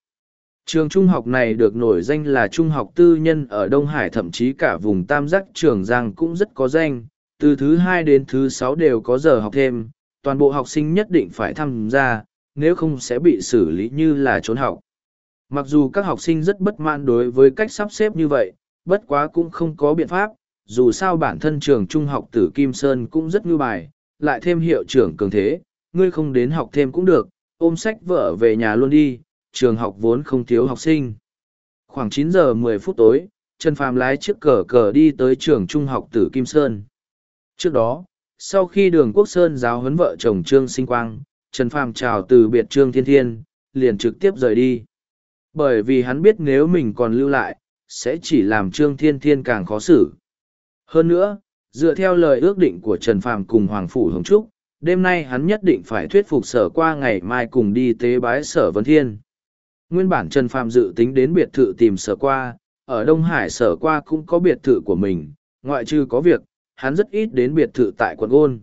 Trường trung học này được nổi danh là trung học tư nhân ở đông hải, thậm chí cả vùng tam giác, trường giang cũng rất có danh. Từ thứ hai đến thứ sáu đều có giờ học thêm, toàn bộ học sinh nhất định phải tham gia, nếu không sẽ bị xử lý như là trốn học. Mặc dù các học sinh rất bất mãn đối với cách sắp xếp như vậy, bất quá cũng không có biện pháp, dù sao bản thân trường trung học tử kim sơn cũng rất ngư bài, lại thêm hiệu trưởng cường thế, ngươi không đến học thêm cũng được ôm sách vợ về nhà luôn đi, trường học vốn không thiếu học sinh. Khoảng 9 giờ 10 phút tối, trần phàm lái chiếc cờ cờ đi tới trường trung học tử kim sơn. Trước đó, sau khi đường quốc sơn giáo huấn vợ chồng trương sinh quang, trần phàm chào từ biệt trương thiên thiên, liền trực tiếp rời đi. Bởi vì hắn biết nếu mình còn lưu lại, sẽ chỉ làm trương thiên thiên càng khó xử. Hơn nữa, dựa theo lời ước định của trần phàm cùng hoàng phủ hồng trúc đêm nay hắn nhất định phải thuyết phục sở qua ngày mai cùng đi tế bái sở vấn thiên. Nguyên bản trần phàm dự tính đến biệt thự tìm sở qua, ở đông hải sở qua cũng có biệt thự của mình, ngoại trừ có việc, hắn rất ít đến biệt thự tại quận gôn.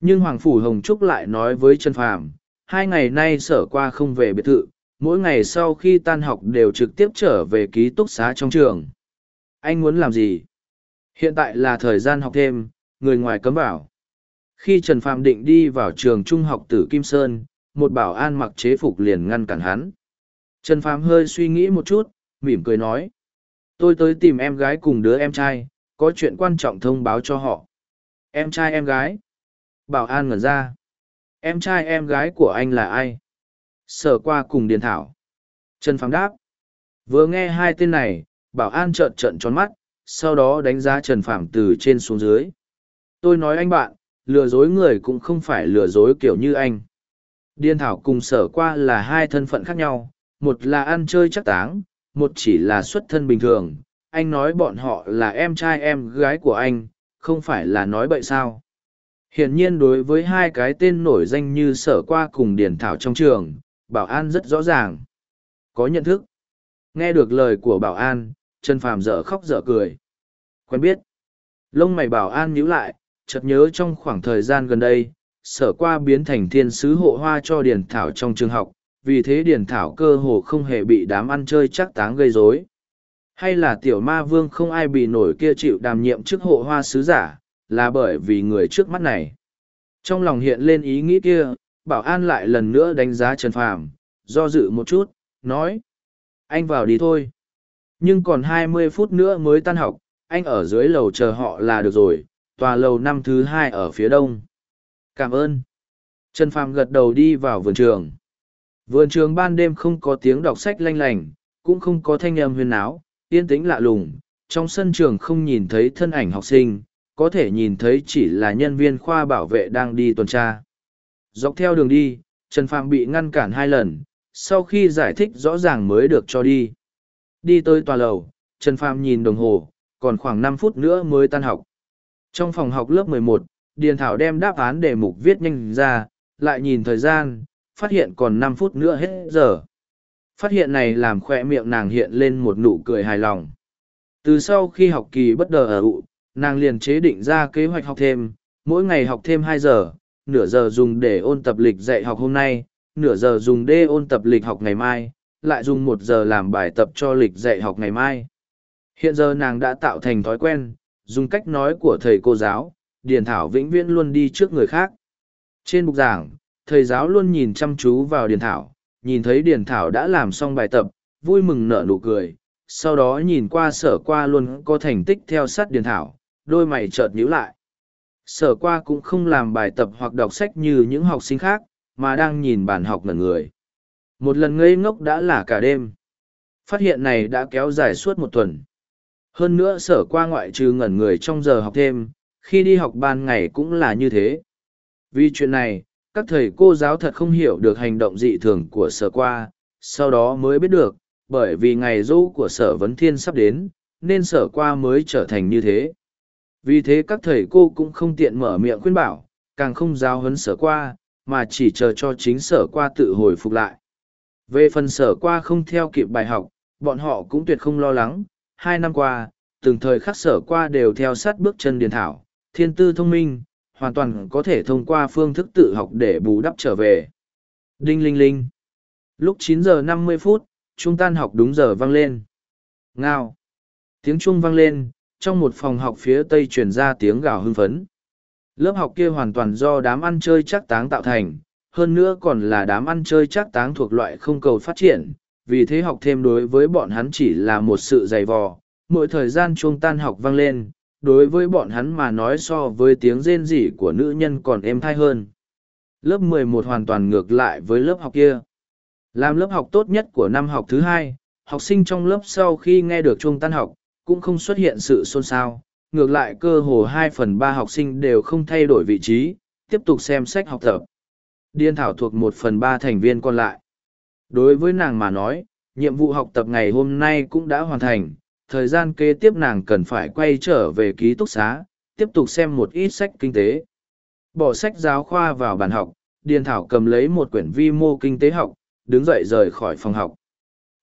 Nhưng hoàng phủ hồng trúc lại nói với trần phàm, hai ngày nay sở qua không về biệt thự, mỗi ngày sau khi tan học đều trực tiếp trở về ký túc xá trong trường. Anh muốn làm gì? Hiện tại là thời gian học thêm, người ngoài cấm bảo khi trần phạm định đi vào trường trung học tử kim sơn, một bảo an mặc chế phục liền ngăn cản hắn. Trần phạm hơi suy nghĩ một chút, mỉm cười nói, tôi tới tìm em gái cùng đứa em trai, có chuyện quan trọng thông báo cho họ. Em trai em gái? Bảo an ngẩn ra. Em trai em gái của anh là ai? Sở qua cùng điền thảo. Trần Phạm đáp. Vừa nghe hai tên này, bảo an trợn trợn tròn mắt, sau đó đánh giá trần Phạm từ trên xuống dưới. Tôi nói anh bạn lừa dối người cũng không phải lừa dối kiểu như anh. Điền thảo cùng sở qua là hai thân phận khác nhau, một là ăn chơi chắc táng, một chỉ là xuất thân bình thường. Anh nói bọn họ là em trai em gái của anh, không phải là nói bậy sao. Hiển nhiên đối với hai cái tên nổi danh như sở qua cùng điền thảo trong trường, bảo an rất rõ ràng. Có nhận thức. Nghe được lời của bảo an, trần phàm dở khóc dở cười. Quen biết. Lông mày bảo an nhíu lại chợt nhớ trong khoảng thời gian gần đây, sở qua biến thành thiên sứ hộ hoa cho điền thảo trong trường học, vì thế điền thảo cơ hồ không hề bị đám ăn chơi chắc táng gây rối. Hay là tiểu ma vương không ai bị nổi kia chịu đảm nhiệm chức hộ hoa sứ giả, là bởi vì người trước mắt này. Trong lòng hiện lên ý nghĩ kia, bảo an lại lần nữa đánh giá trần phàm, do dự một chút, nói, anh vào đi thôi. Nhưng còn hai mươi phút nữa mới tan học, anh ở dưới lầu chờ họ là được rồi tòa lầu năm thứ hai ở phía đông. Cảm ơn. Trần phàm gật đầu đi vào vườn trường. Vườn trường ban đêm không có tiếng đọc sách lanh lành cũng không có thanh âm huyền áo yên tĩnh lạ lùng. Trong sân trường không nhìn thấy thân ảnh học sinh, có thể nhìn thấy chỉ là nhân viên khoa bảo vệ đang đi tuần tra. Dọc theo đường đi, trần phàm bị ngăn cản hai lần, sau khi giải thích rõ ràng mới được cho đi. Đi tới tòa lầu, trần phàm nhìn đồng hồ, còn khoảng năm phút nữa mới tan học trong phòng học lớp 11, điền thảo đem đáp án đề mục viết nhanh ra lại nhìn thời gian phát hiện còn 5 phút nữa hết giờ phát hiện này làm khoe miệng nàng hiện lên một nụ cười hài lòng từ sau khi học kỳ bất đờ ở ụ nàng liền chế định ra kế hoạch học thêm mỗi ngày học thêm 2 giờ nửa giờ dùng để ôn tập lịch dạy học hôm nay, nửa giờ dùng để ôn tập lịch học ngày mai, lại dùng một giờ làm bài tập cho lịch dạy học ngày mai. Hiện giờ nàng đã tạo thành thói quen, dùng cách nói của thầy cô giáo, Điền Thảo vĩnh viễn luôn đi trước người khác. Trên bục giảng, thầy giáo luôn nhìn chăm chú vào Điền Thảo, nhìn thấy Điền Thảo đã làm xong bài tập, vui mừng nở nụ cười, sau đó nhìn qua sở qua luôn có thành tích theo sát Điền Thảo, đôi mày chợt nhíu lại. Sở qua cũng không làm bài tập hoặc đọc sách như những học sinh khác, mà đang nhìn bản học ngẩn người. Một lần ngây ngốc đã là cả đêm. Phát hiện này đã kéo dài suốt một tuần. Hơn nữa sở qua ngoại trừ ngẩn người trong giờ học thêm, khi đi học ban ngày cũng là như thế. Vì chuyện này, các thầy cô giáo thật không hiểu được hành động dị thường của sở qua, sau đó mới biết được, bởi vì ngày dỗ của sở vấn thiên sắp đến, nên sở qua mới trở thành như thế. Vì thế các thầy cô cũng không tiện mở miệng khuyên bảo, càng không giáo huấn sở qua, mà chỉ chờ cho chính sở qua tự hồi phục lại. Về phần sở qua không theo kịp bài học, bọn họ cũng tuyệt không lo lắng. Hai năm qua, từng thời khắc sở qua đều theo sát bước chân điền thảo, thiên tư thông minh, hoàn toàn có thể thông qua phương thức tự học để bù đắp trở về. Đinh linh linh. Lúc 9 giờ năm mươi phút, trung tan học đúng giờ vang lên. Ngao. Tiếng chuông vang lên, trong một phòng học phía tây truyền ra tiếng gào hưng phấn. Lớp học kia hoàn toàn do đám ăn chơi chắc táng tạo thành, hơn nữa còn là đám ăn chơi chắc táng thuộc loại không cầu phát triển, vì thế học thêm đối với bọn hắn chỉ là một sự dày vò. Mỗi thời gian chuông tan học vang lên, đối với bọn hắn mà nói so với tiếng rên rỉ của nữ nhân còn êm thai hơn. Lớp 11 hoàn toàn ngược lại với lớp học kia. Làm lớp học tốt nhất của năm học thứ hai, học sinh trong lớp sau khi nghe được chuông tan học, cũng không xuất hiện sự xôn xao. Ngược lại cơ hồ hai phần ba học sinh đều không thay đổi vị trí, tiếp tục xem sách học tập. Điên thảo thuộc một phần ba thành viên còn lại. Đối với nàng mà nói, nhiệm vụ học tập ngày hôm nay cũng đã hoàn thành, thời gian kế tiếp nàng cần phải quay trở về ký túc xá, tiếp tục xem một ít sách kinh tế. Bỏ sách giáo khoa vào bàn học, Điền Thảo cầm lấy một quyển vi mô kinh tế học, đứng dậy rời khỏi phòng học.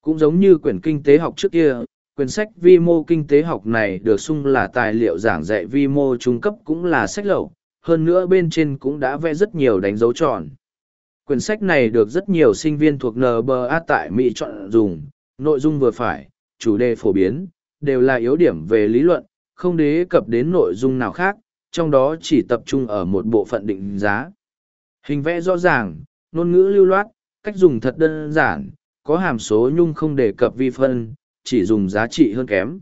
Cũng giống như quyển kinh tế học trước kia, quyển sách vi mô kinh tế học này được sung là tài liệu giảng dạy vi mô trung cấp cũng là sách lậu, hơn nữa bên trên cũng đã vẽ rất nhiều đánh dấu tròn. Quyển sách này được rất nhiều sinh viên thuộc NBA tại Mỹ chọn dùng, nội dung vừa phải, chủ đề phổ biến, đều là yếu điểm về lý luận, không đề cập đến nội dung nào khác, trong đó chỉ tập trung ở một bộ phận định giá. Hình vẽ rõ ràng, ngôn ngữ lưu loát, cách dùng thật đơn giản, có hàm số nhung không đề cập vi phân, chỉ dùng giá trị hơn kém.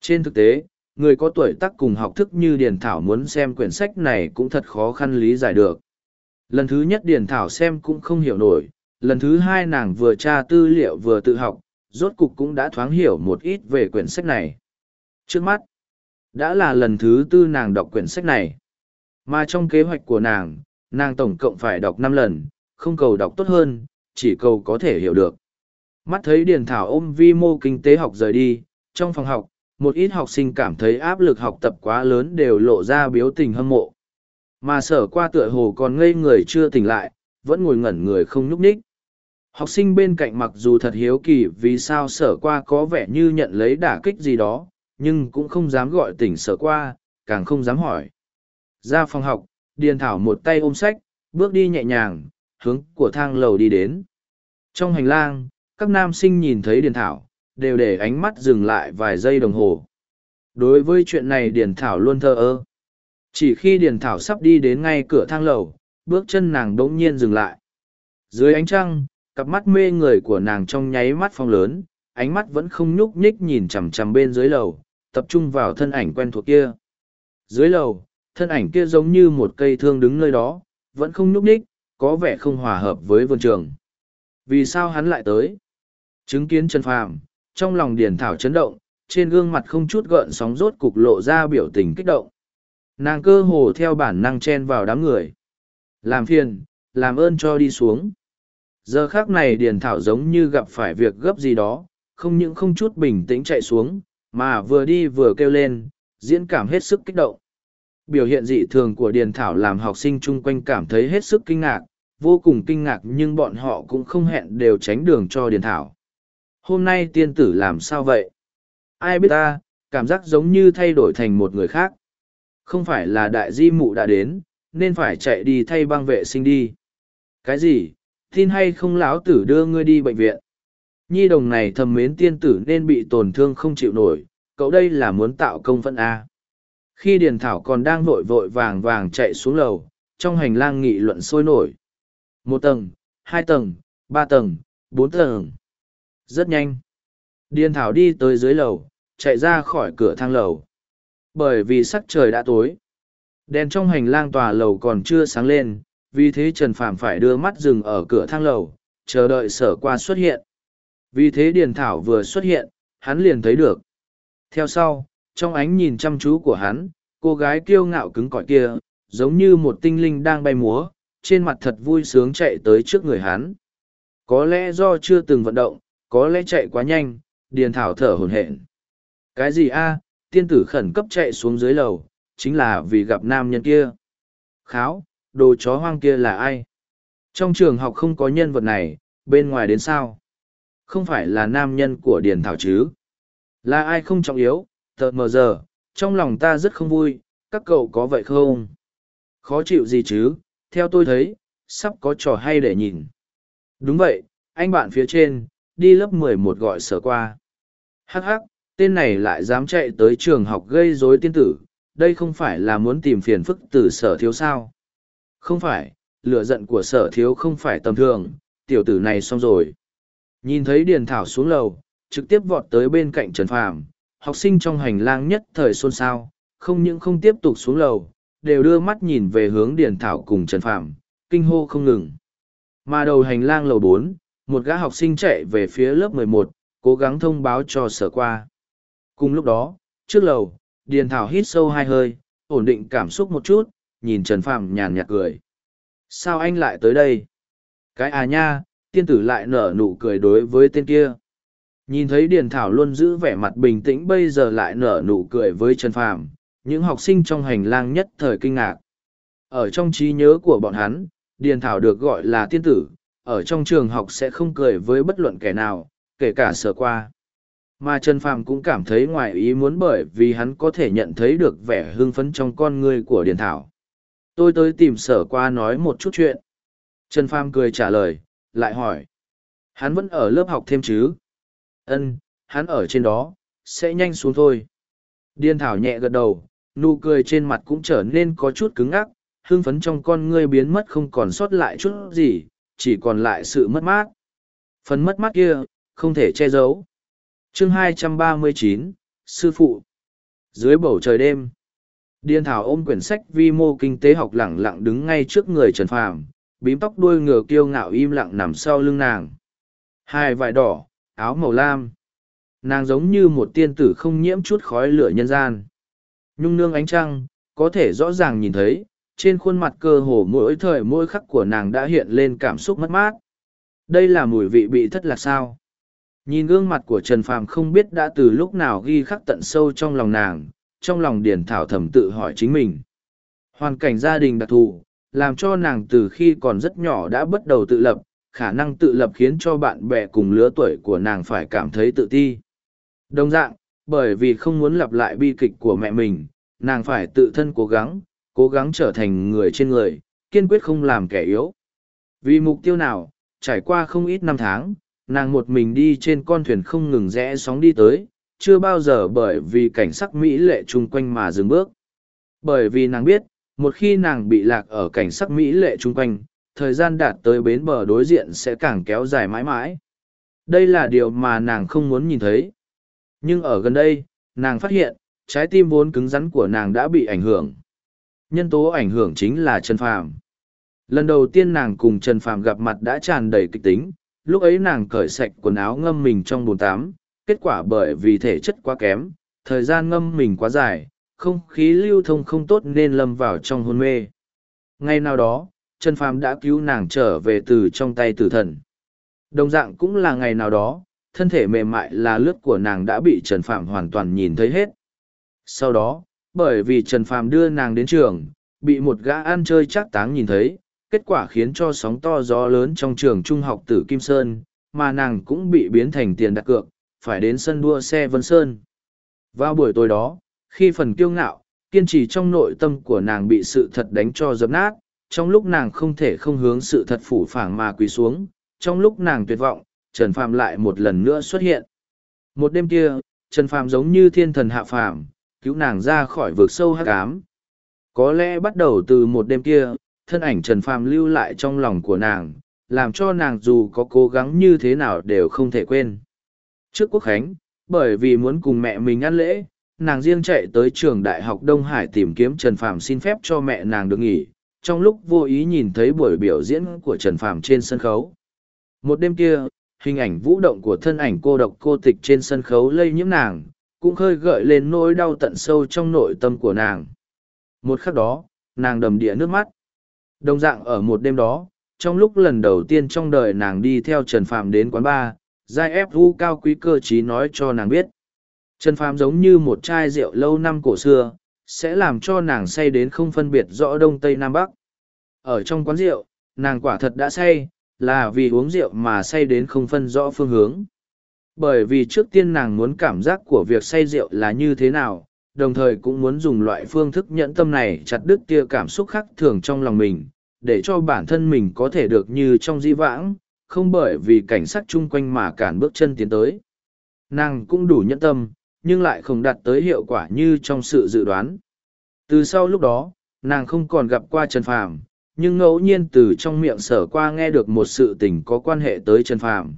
Trên thực tế, người có tuổi tác cùng học thức như Điền Thảo muốn xem quyển sách này cũng thật khó khăn lý giải được. Lần thứ nhất Điền Thảo xem cũng không hiểu nổi, lần thứ hai nàng vừa tra tư liệu vừa tự học, rốt cục cũng đã thoáng hiểu một ít về quyển sách này. Trước mắt, đã là lần thứ tư nàng đọc quyển sách này. Mà trong kế hoạch của nàng, nàng tổng cộng phải đọc năm lần, không cầu đọc tốt hơn, chỉ cầu có thể hiểu được. Mắt thấy Điền Thảo ôm vi mô kinh tế học rời đi, trong phòng học, một ít học sinh cảm thấy áp lực học tập quá lớn đều lộ ra biếu tình hâm mộ. Mà sở qua tựa hồ còn ngây người chưa tỉnh lại, vẫn ngồi ngẩn người không nhúc nhích. Học sinh bên cạnh mặc dù thật hiếu kỳ vì sao sở qua có vẻ như nhận lấy đả kích gì đó, nhưng cũng không dám gọi tỉnh sở qua, càng không dám hỏi. Ra phòng học, Điền Thảo một tay ôm sách, bước đi nhẹ nhàng, hướng của thang lầu đi đến. Trong hành lang, các nam sinh nhìn thấy Điền Thảo, đều để ánh mắt dừng lại vài giây đồng hồ. Đối với chuyện này Điền Thảo luôn thờ ơ. Chỉ khi Điền Thảo sắp đi đến ngay cửa thang lầu, bước chân nàng đỗng nhiên dừng lại. Dưới ánh trăng, cặp mắt mê người của nàng trong nháy mắt phong lớn, ánh mắt vẫn không nhúc nhích nhìn chằm chằm bên dưới lầu, tập trung vào thân ảnh quen thuộc kia. Dưới lầu, thân ảnh kia giống như một cây thương đứng nơi đó, vẫn không nhúc nhích, có vẻ không hòa hợp với vườn trường. Vì sao hắn lại tới? Chứng kiến Trần Phàm, trong lòng Điền Thảo chấn động, trên gương mặt không chút gợn sóng rốt cục lộ ra biểu tình kích động. Nàng cơ hồ theo bản năng chen vào đám người. Làm phiền, làm ơn cho đi xuống. Giờ khác này Điền Thảo giống như gặp phải việc gấp gì đó, không những không chút bình tĩnh chạy xuống, mà vừa đi vừa kêu lên, diễn cảm hết sức kích động. Biểu hiện dị thường của Điền Thảo làm học sinh chung quanh cảm thấy hết sức kinh ngạc, vô cùng kinh ngạc nhưng bọn họ cũng không hẹn đều tránh đường cho Điền Thảo. Hôm nay tiên tử làm sao vậy? Ai biết ta, cảm giác giống như thay đổi thành một người khác. Không phải là đại di mụ đã đến, nên phải chạy đi thay băng vệ sinh đi. Cái gì? Tin hay không lão tử đưa ngươi đi bệnh viện? Nhi đồng này thầm mến tiên tử nên bị tổn thương không chịu nổi, cậu đây là muốn tạo công phận A. Khi Điền Thảo còn đang vội vội vàng vàng chạy xuống lầu, trong hành lang nghị luận sôi nổi. Một tầng, hai tầng, ba tầng, bốn tầng. Rất nhanh. Điền Thảo đi tới dưới lầu, chạy ra khỏi cửa thang lầu. Bởi vì sắc trời đã tối. Đèn trong hành lang tòa lầu còn chưa sáng lên, vì thế Trần Phạm phải đưa mắt dừng ở cửa thang lầu, chờ đợi sở qua xuất hiện. Vì thế Điền Thảo vừa xuất hiện, hắn liền thấy được. Theo sau, trong ánh nhìn chăm chú của hắn, cô gái kiêu ngạo cứng cỏi kia, giống như một tinh linh đang bay múa, trên mặt thật vui sướng chạy tới trước người hắn. Có lẽ do chưa từng vận động, có lẽ chạy quá nhanh, Điền Thảo thở hổn hển. Cái gì a? Tiên tử khẩn cấp chạy xuống dưới lầu, chính là vì gặp nam nhân kia. Kháo, đồ chó hoang kia là ai? Trong trường học không có nhân vật này, bên ngoài đến sao? Không phải là nam nhân của Điền Thảo chứ? Là ai không trọng yếu, tờ mờ giờ, trong lòng ta rất không vui, các cậu có vậy không? Khó chịu gì chứ, theo tôi thấy, sắp có trò hay để nhìn. Đúng vậy, anh bạn phía trên, đi lớp mười một gọi sở qua. Hắc hắc, tên này lại dám chạy tới trường học gây rối tiên tử, đây không phải là muốn tìm phiền phức từ sở thiếu sao. Không phải, lửa giận của sở thiếu không phải tầm thường, tiểu tử này xong rồi. Nhìn thấy Điền Thảo xuống lầu, trực tiếp vọt tới bên cạnh Trần Phàm, học sinh trong hành lang nhất thời xôn xao, không những không tiếp tục xuống lầu, đều đưa mắt nhìn về hướng Điền Thảo cùng Trần Phàm, kinh hô không ngừng. Mà đầu hành lang lầu bốn, một gã học sinh chạy về phía lớp mười một, cố gắng thông báo cho sở qua. Cùng lúc đó, trước lầu, Điền Thảo hít sâu hai hơi, ổn định cảm xúc một chút, nhìn Trần Phàm nhàn nhạt cười. Sao anh lại tới đây? Cái à nha, tiên tử lại nở nụ cười đối với tên kia. Nhìn thấy Điền Thảo luôn giữ vẻ mặt bình tĩnh bây giờ lại nở nụ cười với Trần Phàm, những học sinh trong hành lang nhất thời kinh ngạc. Ở trong trí nhớ của bọn hắn, Điền Thảo được gọi là tiên tử, ở trong trường học sẽ không cười với bất luận kẻ nào, kể cả sở qua. Mà Trần Phàm cũng cảm thấy ngoài ý muốn bởi vì hắn có thể nhận thấy được vẻ hưng phấn trong con người của Điền Thảo. Tôi tới tìm sở qua nói một chút chuyện. Trần Phàm cười trả lời, lại hỏi. Hắn vẫn ở lớp học thêm chứ? Ân, hắn ở trên đó, sẽ nhanh xuống thôi. Điền Thảo nhẹ gật đầu, nụ cười trên mặt cũng trở nên có chút cứng ngắc, hưng phấn trong con ngươi biến mất không còn sót lại chút gì, chỉ còn lại sự mất mát. Phần mất mát kia, không thể che giấu chương 239, Sư Phụ Dưới bầu trời đêm, Điên Thảo ôm quyển sách vi mô kinh tế học lẳng lặng đứng ngay trước người Trần Phàm, bím tóc đuôi ngựa kiêu ngạo im lặng nằm sau lưng nàng. Hai vải đỏ, áo màu lam. Nàng giống như một tiên tử không nhiễm chút khói lửa nhân gian. Nhung nương ánh trăng, có thể rõ ràng nhìn thấy, trên khuôn mặt cơ hồ mỗi thời mỗi khắc của nàng đã hiện lên cảm xúc mất mát. Đây là mùi vị bị thất lạc sao. Nhìn gương mặt của Trần Phàm không biết đã từ lúc nào ghi khắc tận sâu trong lòng nàng, trong lòng Điền Thảo thầm tự hỏi chính mình. Hoàn cảnh gia đình đặc thù, làm cho nàng từ khi còn rất nhỏ đã bắt đầu tự lập, khả năng tự lập khiến cho bạn bè cùng lứa tuổi của nàng phải cảm thấy tự ti. Đồng dạng, bởi vì không muốn lặp lại bi kịch của mẹ mình, nàng phải tự thân cố gắng, cố gắng trở thành người trên người, kiên quyết không làm kẻ yếu. Vì mục tiêu nào, trải qua không ít năm tháng, nàng một mình đi trên con thuyền không ngừng rẽ sóng đi tới, chưa bao giờ bởi vì cảnh sắc mỹ lệ chung quanh mà dừng bước. Bởi vì nàng biết, một khi nàng bị lạc ở cảnh sắc mỹ lệ chung quanh, thời gian đạt tới bến bờ đối diện sẽ càng kéo dài mãi mãi. Đây là điều mà nàng không muốn nhìn thấy. Nhưng ở gần đây, nàng phát hiện, trái tim vốn cứng rắn của nàng đã bị ảnh hưởng. Nhân tố ảnh hưởng chính là Trần Phàm. Lần đầu tiên nàng cùng Trần Phàm gặp mặt đã tràn đầy kịch tính, lúc ấy nàng cởi sạch quần áo ngâm mình trong bồn tắm, kết quả bởi vì thể chất quá kém, thời gian ngâm mình quá dài, không khí lưu thông không tốt nên lâm vào trong hôn mê. Ngay nào đó, Trần Phàm đã cứu nàng trở về từ trong tay tử thần. Đồng dạng cũng là ngày nào đó, thân thể mềm mại là lướt của nàng đã bị Trần Phàm hoàn toàn nhìn thấy hết. Sau đó, bởi vì Trần Phàm đưa nàng đến trường, bị một gã ăn chơi chắc táng nhìn thấy, kết quả khiến cho sóng to gió lớn trong trường trung học tử Kim Sơn, mà nàng cũng bị biến thành tiền đặt cược, phải đến sân đua xe Vân Sơn. Vào buổi tối đó, khi phần kiêu ngạo, kiên trì trong nội tâm của nàng bị sự thật đánh cho dập nát, trong lúc nàng không thể không hướng sự thật phủ phảng mà quỳ xuống, trong lúc nàng tuyệt vọng, Trần Phàm lại một lần nữa xuất hiện. Một đêm kia, Trần Phàm giống như thiên thần hạ phàm, cứu nàng ra khỏi vực sâu hắc ám. Có lẽ bắt đầu từ một đêm kia, thân ảnh Trần Phàm lưu lại trong lòng của nàng, làm cho nàng dù có cố gắng như thế nào đều không thể quên. Trước quốc khánh, bởi vì muốn cùng mẹ mình ăn lễ, nàng riêng chạy tới trường đại học Đông Hải tìm kiếm Trần Phàm xin phép cho mẹ nàng được nghỉ, trong lúc vô ý nhìn thấy buổi biểu diễn của Trần Phàm trên sân khấu. Một đêm kia, hình ảnh vũ động của thân ảnh cô độc cô tịch trên sân khấu lây nhiễm nàng, cũng khơi gợi lên nỗi đau tận sâu trong nội tâm của nàng. Một khắc đó, nàng đầm địa nước mắt. Đồng dạng ở một đêm đó, trong lúc lần đầu tiên trong đời nàng đi theo Trần Phạm đến quán bar, giai ép vu cao quý cơ trí nói cho nàng biết. Trần Phạm giống như một chai rượu lâu năm cổ xưa, sẽ làm cho nàng say đến không phân biệt rõ đông tây nam bắc ở trong quán rượu nàng quả thật đã say là vì uống rượu mà say đến không phân rõ phương hướng bởi vì trước tiên nàng muốn cảm giác của việc say rượu là như thế nào đồng thời cũng muốn dùng loại phương thức nhẫn tâm này chặt đứt tia cảm xúc khác thường trong lòng mình, để cho bản thân mình có thể được như trong di vãng, không bởi vì cảnh sát chung quanh mà cản bước chân tiến tới. Nàng cũng đủ nhẫn tâm, nhưng lại không đạt tới hiệu quả như trong sự dự đoán. Từ sau lúc đó, nàng không còn gặp qua trần phàm, nhưng ngẫu nhiên từ trong miệng sở qua nghe được một sự tình có quan hệ tới trần phàm.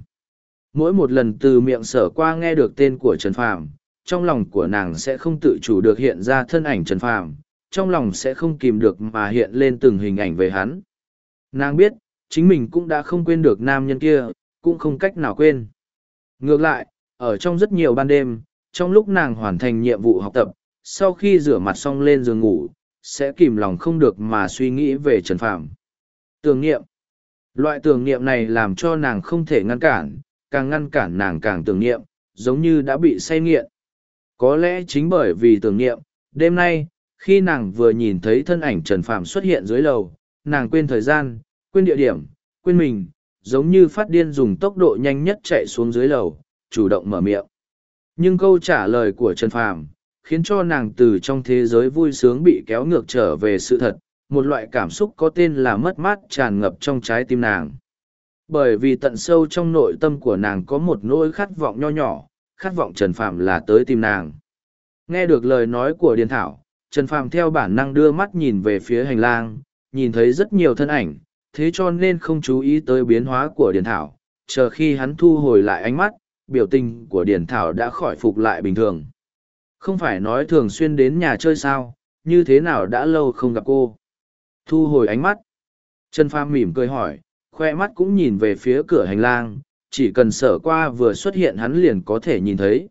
Mỗi một lần từ miệng sở qua nghe được tên của trần phàm trong lòng của nàng sẽ không tự chủ được hiện ra thân ảnh trần phàm, trong lòng sẽ không kìm được mà hiện lên từng hình ảnh về hắn. Nàng biết, chính mình cũng đã không quên được nam nhân kia, cũng không cách nào quên. Ngược lại, ở trong rất nhiều ban đêm, trong lúc nàng hoàn thành nhiệm vụ học tập, sau khi rửa mặt xong lên giường ngủ, sẽ kìm lòng không được mà suy nghĩ về trần phàm. Tưởng niệm. Loại tưởng niệm này làm cho nàng không thể ngăn cản, càng ngăn cản nàng càng tưởng niệm, giống như đã bị say nghiện có lẽ chính bởi vì tưởng niệm, đêm nay, khi nàng vừa nhìn thấy thân ảnh trần phàm xuất hiện dưới lầu, nàng quên thời gian, quên địa điểm, quên mình, giống như phát điên dùng tốc độ nhanh nhất chạy xuống dưới lầu, chủ động mở miệng. Nhưng câu trả lời của trần phàm khiến cho nàng từ trong thế giới vui sướng bị kéo ngược trở về sự thật, một loại cảm xúc có tên là mất mát tràn ngập trong trái tim nàng. Bởi vì tận sâu trong nội tâm của nàng có một nỗi khát vọng nho nhỏ khát vọng trần phàm là tới tìm nàng. Nghe được lời nói của điền thảo, trần phàm theo bản năng đưa mắt nhìn về phía hành lang, nhìn thấy rất nhiều thân ảnh, thế cho nên không chú ý tới biến hóa của điền thảo, chờ khi hắn thu hồi lại ánh mắt, biểu tình của điền thảo đã khỏi phục lại bình thường. Không phải nói thường xuyên đến nhà chơi sao, như thế nào đã lâu không gặp cô? Thu hồi ánh mắt. Trần phàm mỉm cười hỏi, khoe mắt cũng nhìn về phía cửa hành lang chỉ cần sở qua vừa xuất hiện hắn liền có thể nhìn thấy.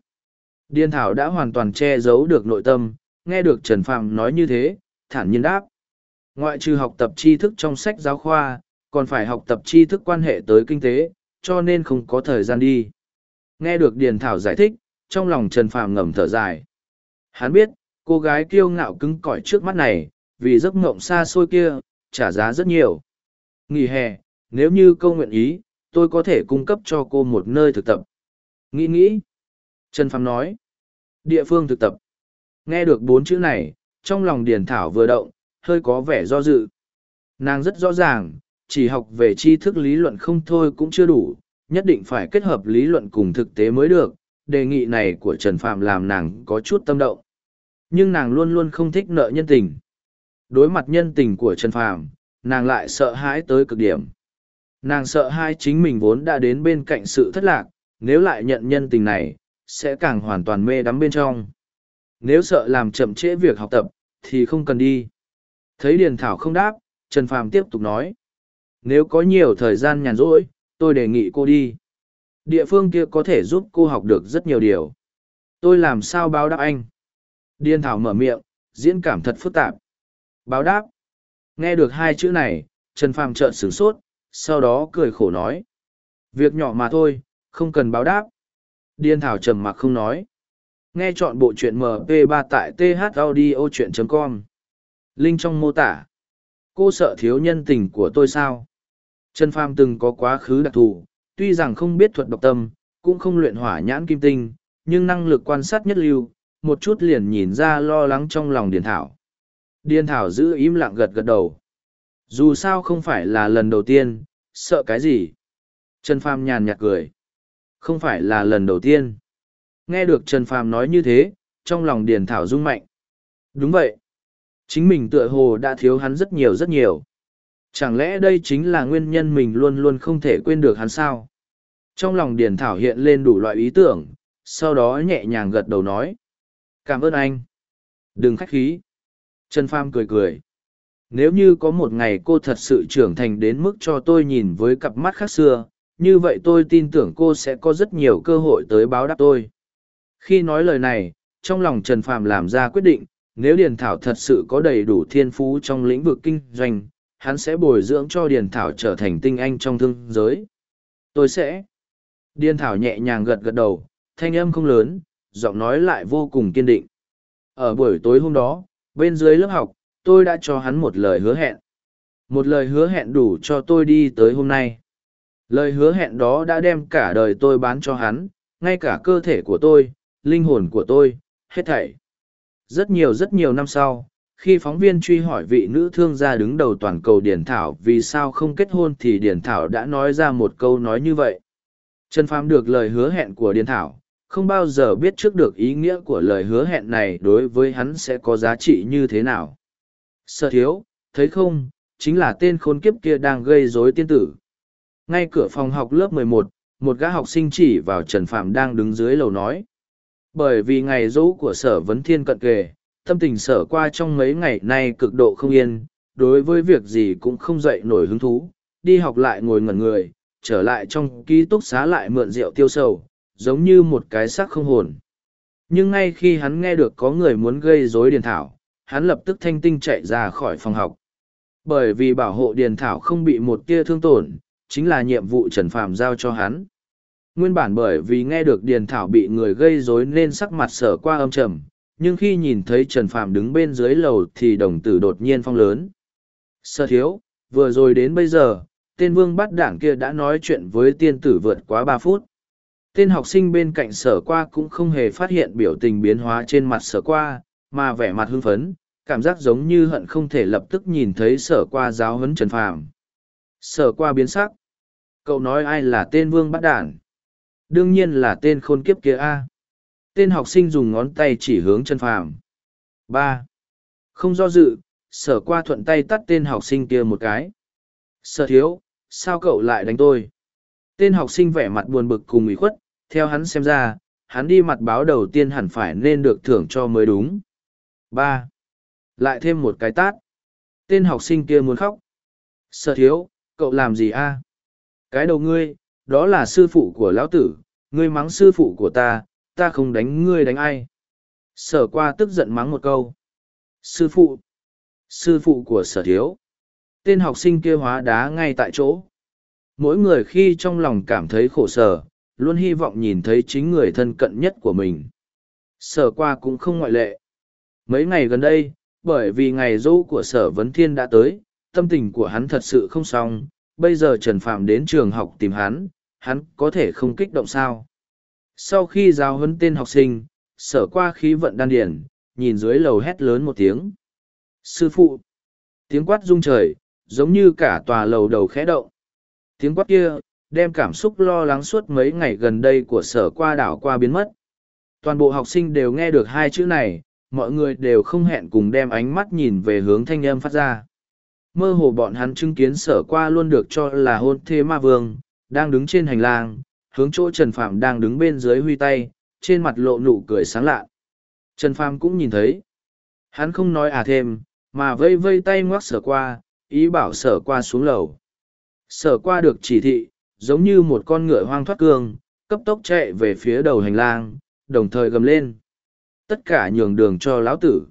Điền thảo đã hoàn toàn che giấu được nội tâm nghe được trần phàm nói như thế thản nhiên đáp. Ngoại trừ học tập tri thức trong sách giáo khoa còn phải học tập tri thức quan hệ tới kinh tế cho nên không có thời gian đi. Nghe được điền thảo giải thích trong lòng trần phàm ngầm thở dài. Hắn biết, cô gái kiêu ngạo cứng cỏi trước mắt này, vì giấc mộng xa xôi kia, trả giá rất nhiều. Nghỉ hè, nếu như câu nguyện ý, tôi có thể cung cấp cho cô một nơi thực tập. Nghĩ nghĩ. Trần Phàm nói. Địa phương thực tập. Nghe được bốn chữ này, trong lòng Điền Thảo vừa động, hơi có vẻ do dự. Nàng rất rõ ràng, chỉ học về tri thức lý luận không thôi cũng chưa đủ, nhất định phải kết hợp lý luận cùng thực tế mới được, đề nghị này của Trần Phạm làm nàng có chút tâm động. Nhưng nàng luôn luôn không thích nợ nhân tình. Đối mặt nhân tình của Trần Phạm, nàng lại sợ hãi tới cực điểm. Nàng sợ hai chính mình vốn đã đến bên cạnh sự thất lạc, nếu lại nhận nhân tình này, sẽ càng hoàn toàn mê đắm bên trong. Nếu sợ làm chậm trễ việc học tập, thì không cần đi. Thấy Điền Thảo không đáp, Trần Phàm tiếp tục nói. Nếu có nhiều thời gian nhàn rỗi, tôi đề nghị cô đi. Địa phương kia có thể giúp cô học được rất nhiều điều. Tôi làm sao báo đáp anh? Điền thảo mở miệng, diễn cảm thật phức tạp. Báo đáp. Nghe được hai chữ này, Trần Phàm trợn sửng sốt, sau đó cười khổ nói. Việc nhỏ mà thôi, không cần báo đáp. Điên thảo trầm mặc không nói. Nghe chọn bộ truyện MP3 tại thaudio.com. Linh trong mô tả. Cô sợ thiếu nhân tình của tôi sao? Trần Pham từng có quá khứ đặc thù, tuy rằng không biết thuật độc tâm, cũng không luyện hỏa nhãn kim tinh, nhưng năng lực quan sát nhất lưu, một chút liền nhìn ra lo lắng trong lòng Điền Thảo. Điền Thảo giữ im lặng gật gật đầu. Dù sao không phải là lần đầu tiên, sợ cái gì? Trần Phàm nhàn nhạt cười. Không phải là lần đầu tiên. Nghe được Trần Phàm nói như thế, trong lòng Điền Thảo rung mạnh. Đúng vậy. Chính mình tựa hồ đã thiếu hắn rất nhiều rất nhiều. Chẳng lẽ đây chính là nguyên nhân mình luôn luôn không thể quên được hắn sao? Trong lòng Điền Thảo hiện lên đủ loại ý tưởng, sau đó nhẹ nhàng gật đầu nói. Cảm ơn anh. Đừng khách khí. Trần Pham cười cười. Nếu như có một ngày cô thật sự trưởng thành đến mức cho tôi nhìn với cặp mắt khác xưa, như vậy tôi tin tưởng cô sẽ có rất nhiều cơ hội tới báo đáp tôi. Khi nói lời này, trong lòng Trần Phàm làm ra quyết định, nếu Điền Thảo thật sự có đầy đủ thiên phú trong lĩnh vực kinh doanh, hắn sẽ bồi dưỡng cho Điền Thảo trở thành tinh anh trong thương giới. Tôi sẽ. Điền Thảo nhẹ nhàng gật gật đầu, thanh âm không lớn, giọng nói lại vô cùng kiên định. Ở buổi tối hôm đó, bên dưới lớp học tôi đã cho hắn một lời hứa hẹn. Một lời hứa hẹn đủ cho tôi đi tới hôm nay. Lời hứa hẹn đó đã đem cả đời tôi bán cho hắn, ngay cả cơ thể của tôi, linh hồn của tôi, hết thảy. Rất nhiều rất nhiều năm sau, khi phóng viên truy hỏi vị nữ thương gia đứng đầu toàn cầu điển thảo vì sao không kết hôn thì điển thảo đã nói ra một câu nói như vậy. Trần phàm được lời hứa hẹn của điển thảo, không bao giờ biết trước được ý nghĩa của lời hứa hẹn này đối với hắn sẽ có giá trị như thế nào sợ thiếu thấy không chính là tên khốn kiếp kia đang gây rối tiên tử. Ngay cửa phòng học lớp 11, một gã học sinh chỉ vào trần phạm đang đứng dưới lầu nói. Bởi vì ngày dỗ của sở vấn thiên cận kề tâm tình sở qua trong mấy ngày nay cực độ không yên đối với việc gì cũng không dậy nổi hứng thú đi học lại ngồi ngẩn người trở lại trong ký túc xá lại mượn rượu tiêu sầu giống như một cái xác không hồn. Nhưng ngay khi hắn nghe được có người muốn gây rối điền thảo hắn lập tức thanh tinh chạy ra khỏi phòng học. Bởi vì bảo hộ điền thảo không bị một tia thương tổn, chính là nhiệm vụ trần phàm giao cho hắn. Nguyên bản bởi vì nghe được điền thảo bị người gây rối nên sắc mặt sở qua âm trầm, nhưng khi nhìn thấy trần phàm đứng bên dưới lầu thì đồng tử đột nhiên phong lớn. Sở thiếu, vừa rồi đến bây giờ, tên vương bắt đảng kia đã nói chuyện với tiên tử vượt quá ba phút. Tên học sinh bên cạnh sở qua cũng không hề phát hiện biểu tình biến hóa trên mặt sở qua mà vẻ mặt hưng phấn, cảm giác giống như hận không thể lập tức nhìn thấy sở qua giáo huấn trần phàm. Sở qua biến sắc. Cậu nói ai là tên vương bắt đản? Đương nhiên là tên khôn kiếp kia a. Tên học sinh dùng ngón tay chỉ hướng trần phàm. Ba. Không do dự, sở qua thuận tay tắt tên học sinh kia một cái. Sở thiếu, sao cậu lại đánh tôi? Tên học sinh vẻ mặt buồn bực cùng ủy khuất, theo hắn xem ra, hắn đi mặt báo đầu tiên hẳn phải nên được thưởng cho mới đúng ba. Lại thêm một cái tát. Tên học sinh kia muốn khóc. Sở thiếu, cậu làm gì a? Cái đầu ngươi, đó là sư phụ của lão tử, ngươi mắng sư phụ của ta ta không đánh ngươi đánh ai. Sở qua tức giận mắng một câu. Sư phụ. Sư phụ của sở thiếu. Tên học sinh kia hóa đá ngay tại chỗ. Mỗi người khi trong lòng cảm thấy khổ sở, luôn hy vọng nhìn thấy chính người thân cận nhất của mình. Sở qua cũng không ngoại lệ mấy ngày gần đây, bởi vì ngày dỗ của sở vấn thiên đã tới, tâm tình của hắn thật sự không xong, bây giờ trần phạm đến trường học tìm hắn hắn có thể không kích động sao? Sau khi giao huấn tên học sinh, sở qua khí vận đan điển, nhìn dưới lầu hét lớn một tiếng. Sư phụ! Tiếng quát rung trời, giống như cả tòa lầu đầu khẽ động. Tiếng quát kia, đem cảm xúc lo lắng suốt mấy ngày gần đây của sở qua đảo qua biến mất. Toàn bộ học sinh đều nghe được hai chữ này mọi người đều không hẹn cùng đem ánh mắt nhìn về hướng thanh âm phát ra. Mơ hồ bọn hắn chứng kiến sở qua luôn được cho là hôn thê ma vương, đang đứng trên hành lang, hướng chỗ trần phạm đang đứng bên dưới huy tay, trên mặt lộ nụ cười sáng lạ. Trần phạm cũng nhìn thấy. Hắn không nói à thêm, mà vây vây tay ngoắc sở qua, ý bảo sở qua xuống lầu. Sở qua được chỉ thị, giống như một con ngựa hoang thoát cương, cấp tốc chạy về phía đầu hành lang, đồng thời gầm lên tất cả nhường đường cho lão tử.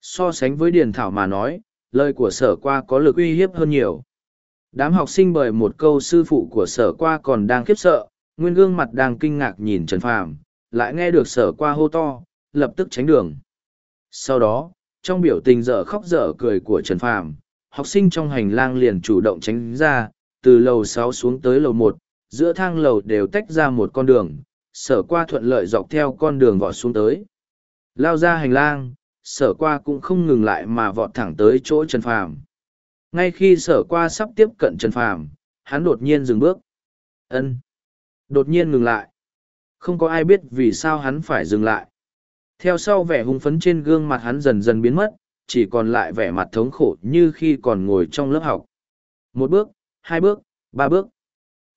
So sánh với điền thảo mà nói, lời của sở qua có lực uy hiếp hơn nhiều. Đám học sinh bởi một câu sư phụ của sở qua còn đang khiếp sợ, nguyên gương mặt đang kinh ngạc nhìn trần phàm, lại nghe được sở qua hô to, lập tức tránh đường. Sau đó, trong biểu tình dở khóc dở cười của trần phàm, học sinh trong hành lang liền chủ động tránh ra, từ lầu sáu xuống tới lầu một, giữa thang lầu đều tách ra một con đường, sở qua thuận lợi dọc theo con đường vỏ xuống tới lao ra hành lang, sở qua cũng không ngừng lại mà vọt thẳng tới chỗ trần phàm. Ngay khi sở qua sắp tiếp cận trần phàm, hắn đột nhiên dừng bước. Ân. Đột nhiên ngừng lại. Không có ai biết vì sao hắn phải dừng lại. Theo sau vẻ hung phấn trên gương mặt hắn dần dần biến mất, chỉ còn lại vẻ mặt thống khổ như khi còn ngồi trong lớp học. Một bước, hai bước, ba bước.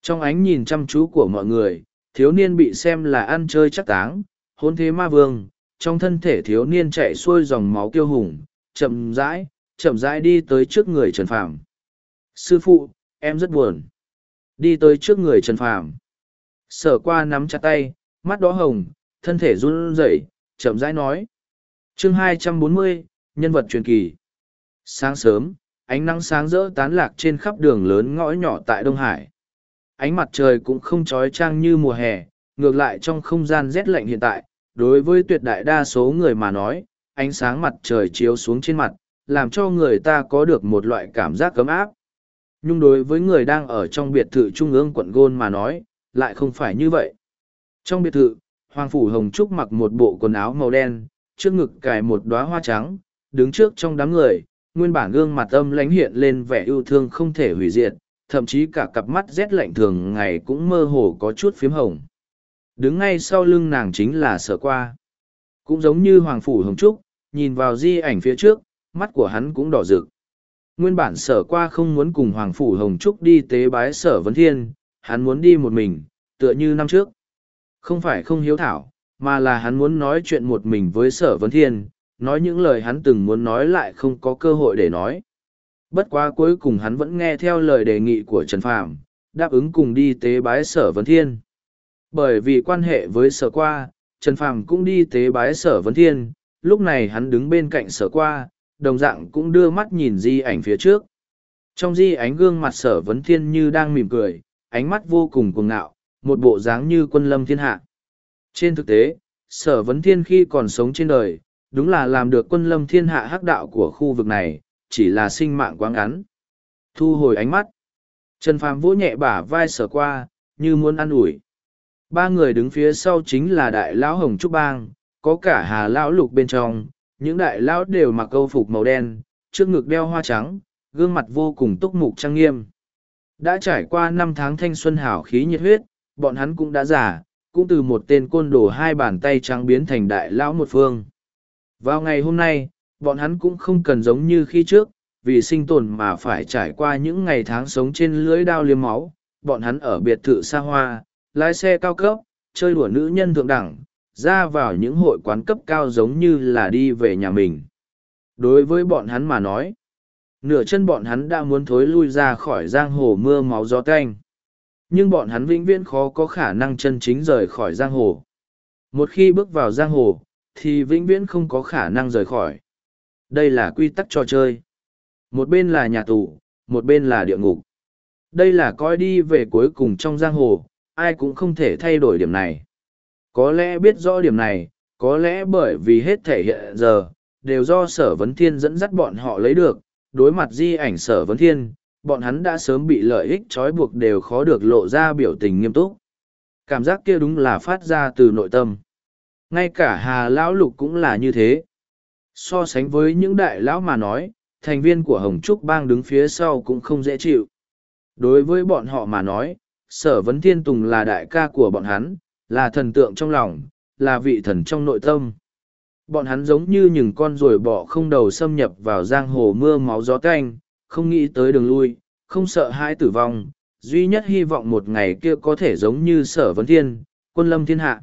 Trong ánh nhìn chăm chú của mọi người, thiếu niên bị xem là ăn chơi chắc táng, hôn thế ma vương trong thân thể thiếu niên chạy xuôi dòng máu kiêu hùng chậm rãi chậm rãi đi tới trước người trần phàm. Sư phụ em rất buồn. Đi tới trước người trần phàm. Sở qua nắm chặt tay mắt đỏ hồng thân thể run rẩy chậm rãi nói. Chương 240, nhân vật truyền kỳ. Sáng sớm ánh nắng sáng rỡ tán lạc trên khắp đường lớn ngõ nhỏ tại đông hải. Ánh mặt trời cũng không trói trang như mùa hè ngược lại trong không gian rét lạnh hiện tại đối với tuyệt đại đa số người mà nói ánh sáng mặt trời chiếu xuống trên mặt, làm cho người ta có được một loại cảm giác cấm áp. Nhưng đối với người đang ở trong biệt thự trung ương quận Gôn mà nói, lại không phải như vậy. Trong biệt thự, Hoàng Phủ Hồng Trúc mặc một bộ quần áo màu đen, trước ngực cài một đóa hoa trắng, đứng trước trong đám người, nguyên bản gương mặt âm lánh hiện lên vẻ yêu thương không thể hủy diệt, thậm chí cả cặp mắt rét lạnh thường ngày cũng mơ hồ có chút phiếm hồng. Đứng ngay sau lưng nàng chính là sở qua. Cũng giống như Hoàng Phủ Hồng Trúc, nhìn vào di ảnh phía trước, mắt của hắn cũng đỏ rực. Nguyên bản sở qua không muốn cùng Hoàng Phủ Hồng Trúc đi tế bái sở vấn thiên, hắn muốn đi một mình, tựa như năm trước. Không phải không hiếu thảo, mà là hắn muốn nói chuyện một mình với sở vấn thiên, nói những lời hắn từng muốn nói lại không có cơ hội để nói. Bất quá cuối cùng hắn vẫn nghe theo lời đề nghị của Trần Phàm, đáp ứng cùng đi tế bái sở vấn thiên. Bởi vì quan hệ với sở qua, Trần Phàm cũng đi tế bái sở vấn thiên, lúc này hắn đứng bên cạnh sở qua, đồng dạng cũng đưa mắt nhìn di ảnh phía trước. Trong di ánh gương mặt sở vấn thiên như đang mỉm cười, ánh mắt vô cùng cuồng ngạo, một bộ dáng như quân lâm thiên hạ. Trên thực tế, sở vấn thiên khi còn sống trên đời, đúng là làm được quân lâm thiên hạ hắc đạo của khu vực này, chỉ là sinh mạng quá ngắn. Thu hồi ánh mắt. Trần Phàm vỗ nhẹ bả vai sở qua, như muốn ăn ủi. Ba người đứng phía sau chính là đại lão Hồng Trúc Bang, có cả hà lão lục bên trong, những đại lão đều mặc câu phục màu đen, trước ngực đeo hoa trắng, gương mặt vô cùng túc mục trang nghiêm. Đã trải qua năm tháng thanh xuân hảo khí nhiệt huyết, bọn hắn cũng đã già, cũng từ một tên côn đồ hai bàn tay trắng biến thành đại lão một phương. Vào ngày hôm nay, bọn hắn cũng không cần giống như khi trước, vì sinh tồn mà phải trải qua những ngày tháng sống trên lưới đao liếm máu. Bọn hắn ở biệt thự xa hoa, lái xe cao cấp, chơi đùa nữ nhân thượng đẳng, ra vào những hội quán cấp cao giống như là đi về nhà mình. Đối với bọn hắn mà nói, nửa chân bọn hắn đã muốn thối lui ra khỏi giang hồ mưa máu gió tanh. Nhưng bọn hắn vĩnh viễn khó có khả năng chân chính rời khỏi giang hồ. Một khi bước vào giang hồ, thì vĩnh viễn không có khả năng rời khỏi. Đây là quy tắc trò chơi. Một bên là nhà tù, một bên là địa ngục. Đây là coi đi về cuối cùng trong giang hồ, ai cũng không thể thay đổi điểm này. Có lẽ biết rõ điểm này, có lẽ bởi vì hết thể hiện giờ, đều do sở vấn thiên dẫn dắt bọn họ lấy được, đối mặt di ảnh sở vấn thiên, bọn hắn đã sớm bị lợi ích trói buộc đều khó được lộ ra biểu tình nghiêm túc. Cảm giác kia đúng là phát ra từ nội tâm. Ngay cả hà lão lục cũng là như thế. So sánh với những đại lão mà nói, thành viên của Hồng Trúc Bang đứng phía sau cũng không dễ chịu. Đối với bọn họ mà nói, sở vấn thiên tùng là đại ca của bọn hắn, là thần tượng trong lòng, là vị thần trong nội tâm. Bọn hắn giống như những con ruồi bọ không đầu xâm nhập vào giang hồ mưa máu gió canh, không nghĩ tới đường lui, không sợ hãi tử vong, duy nhất hy vọng một ngày kia có thể giống như sở vấn thiên, quân lâm thiên hạ.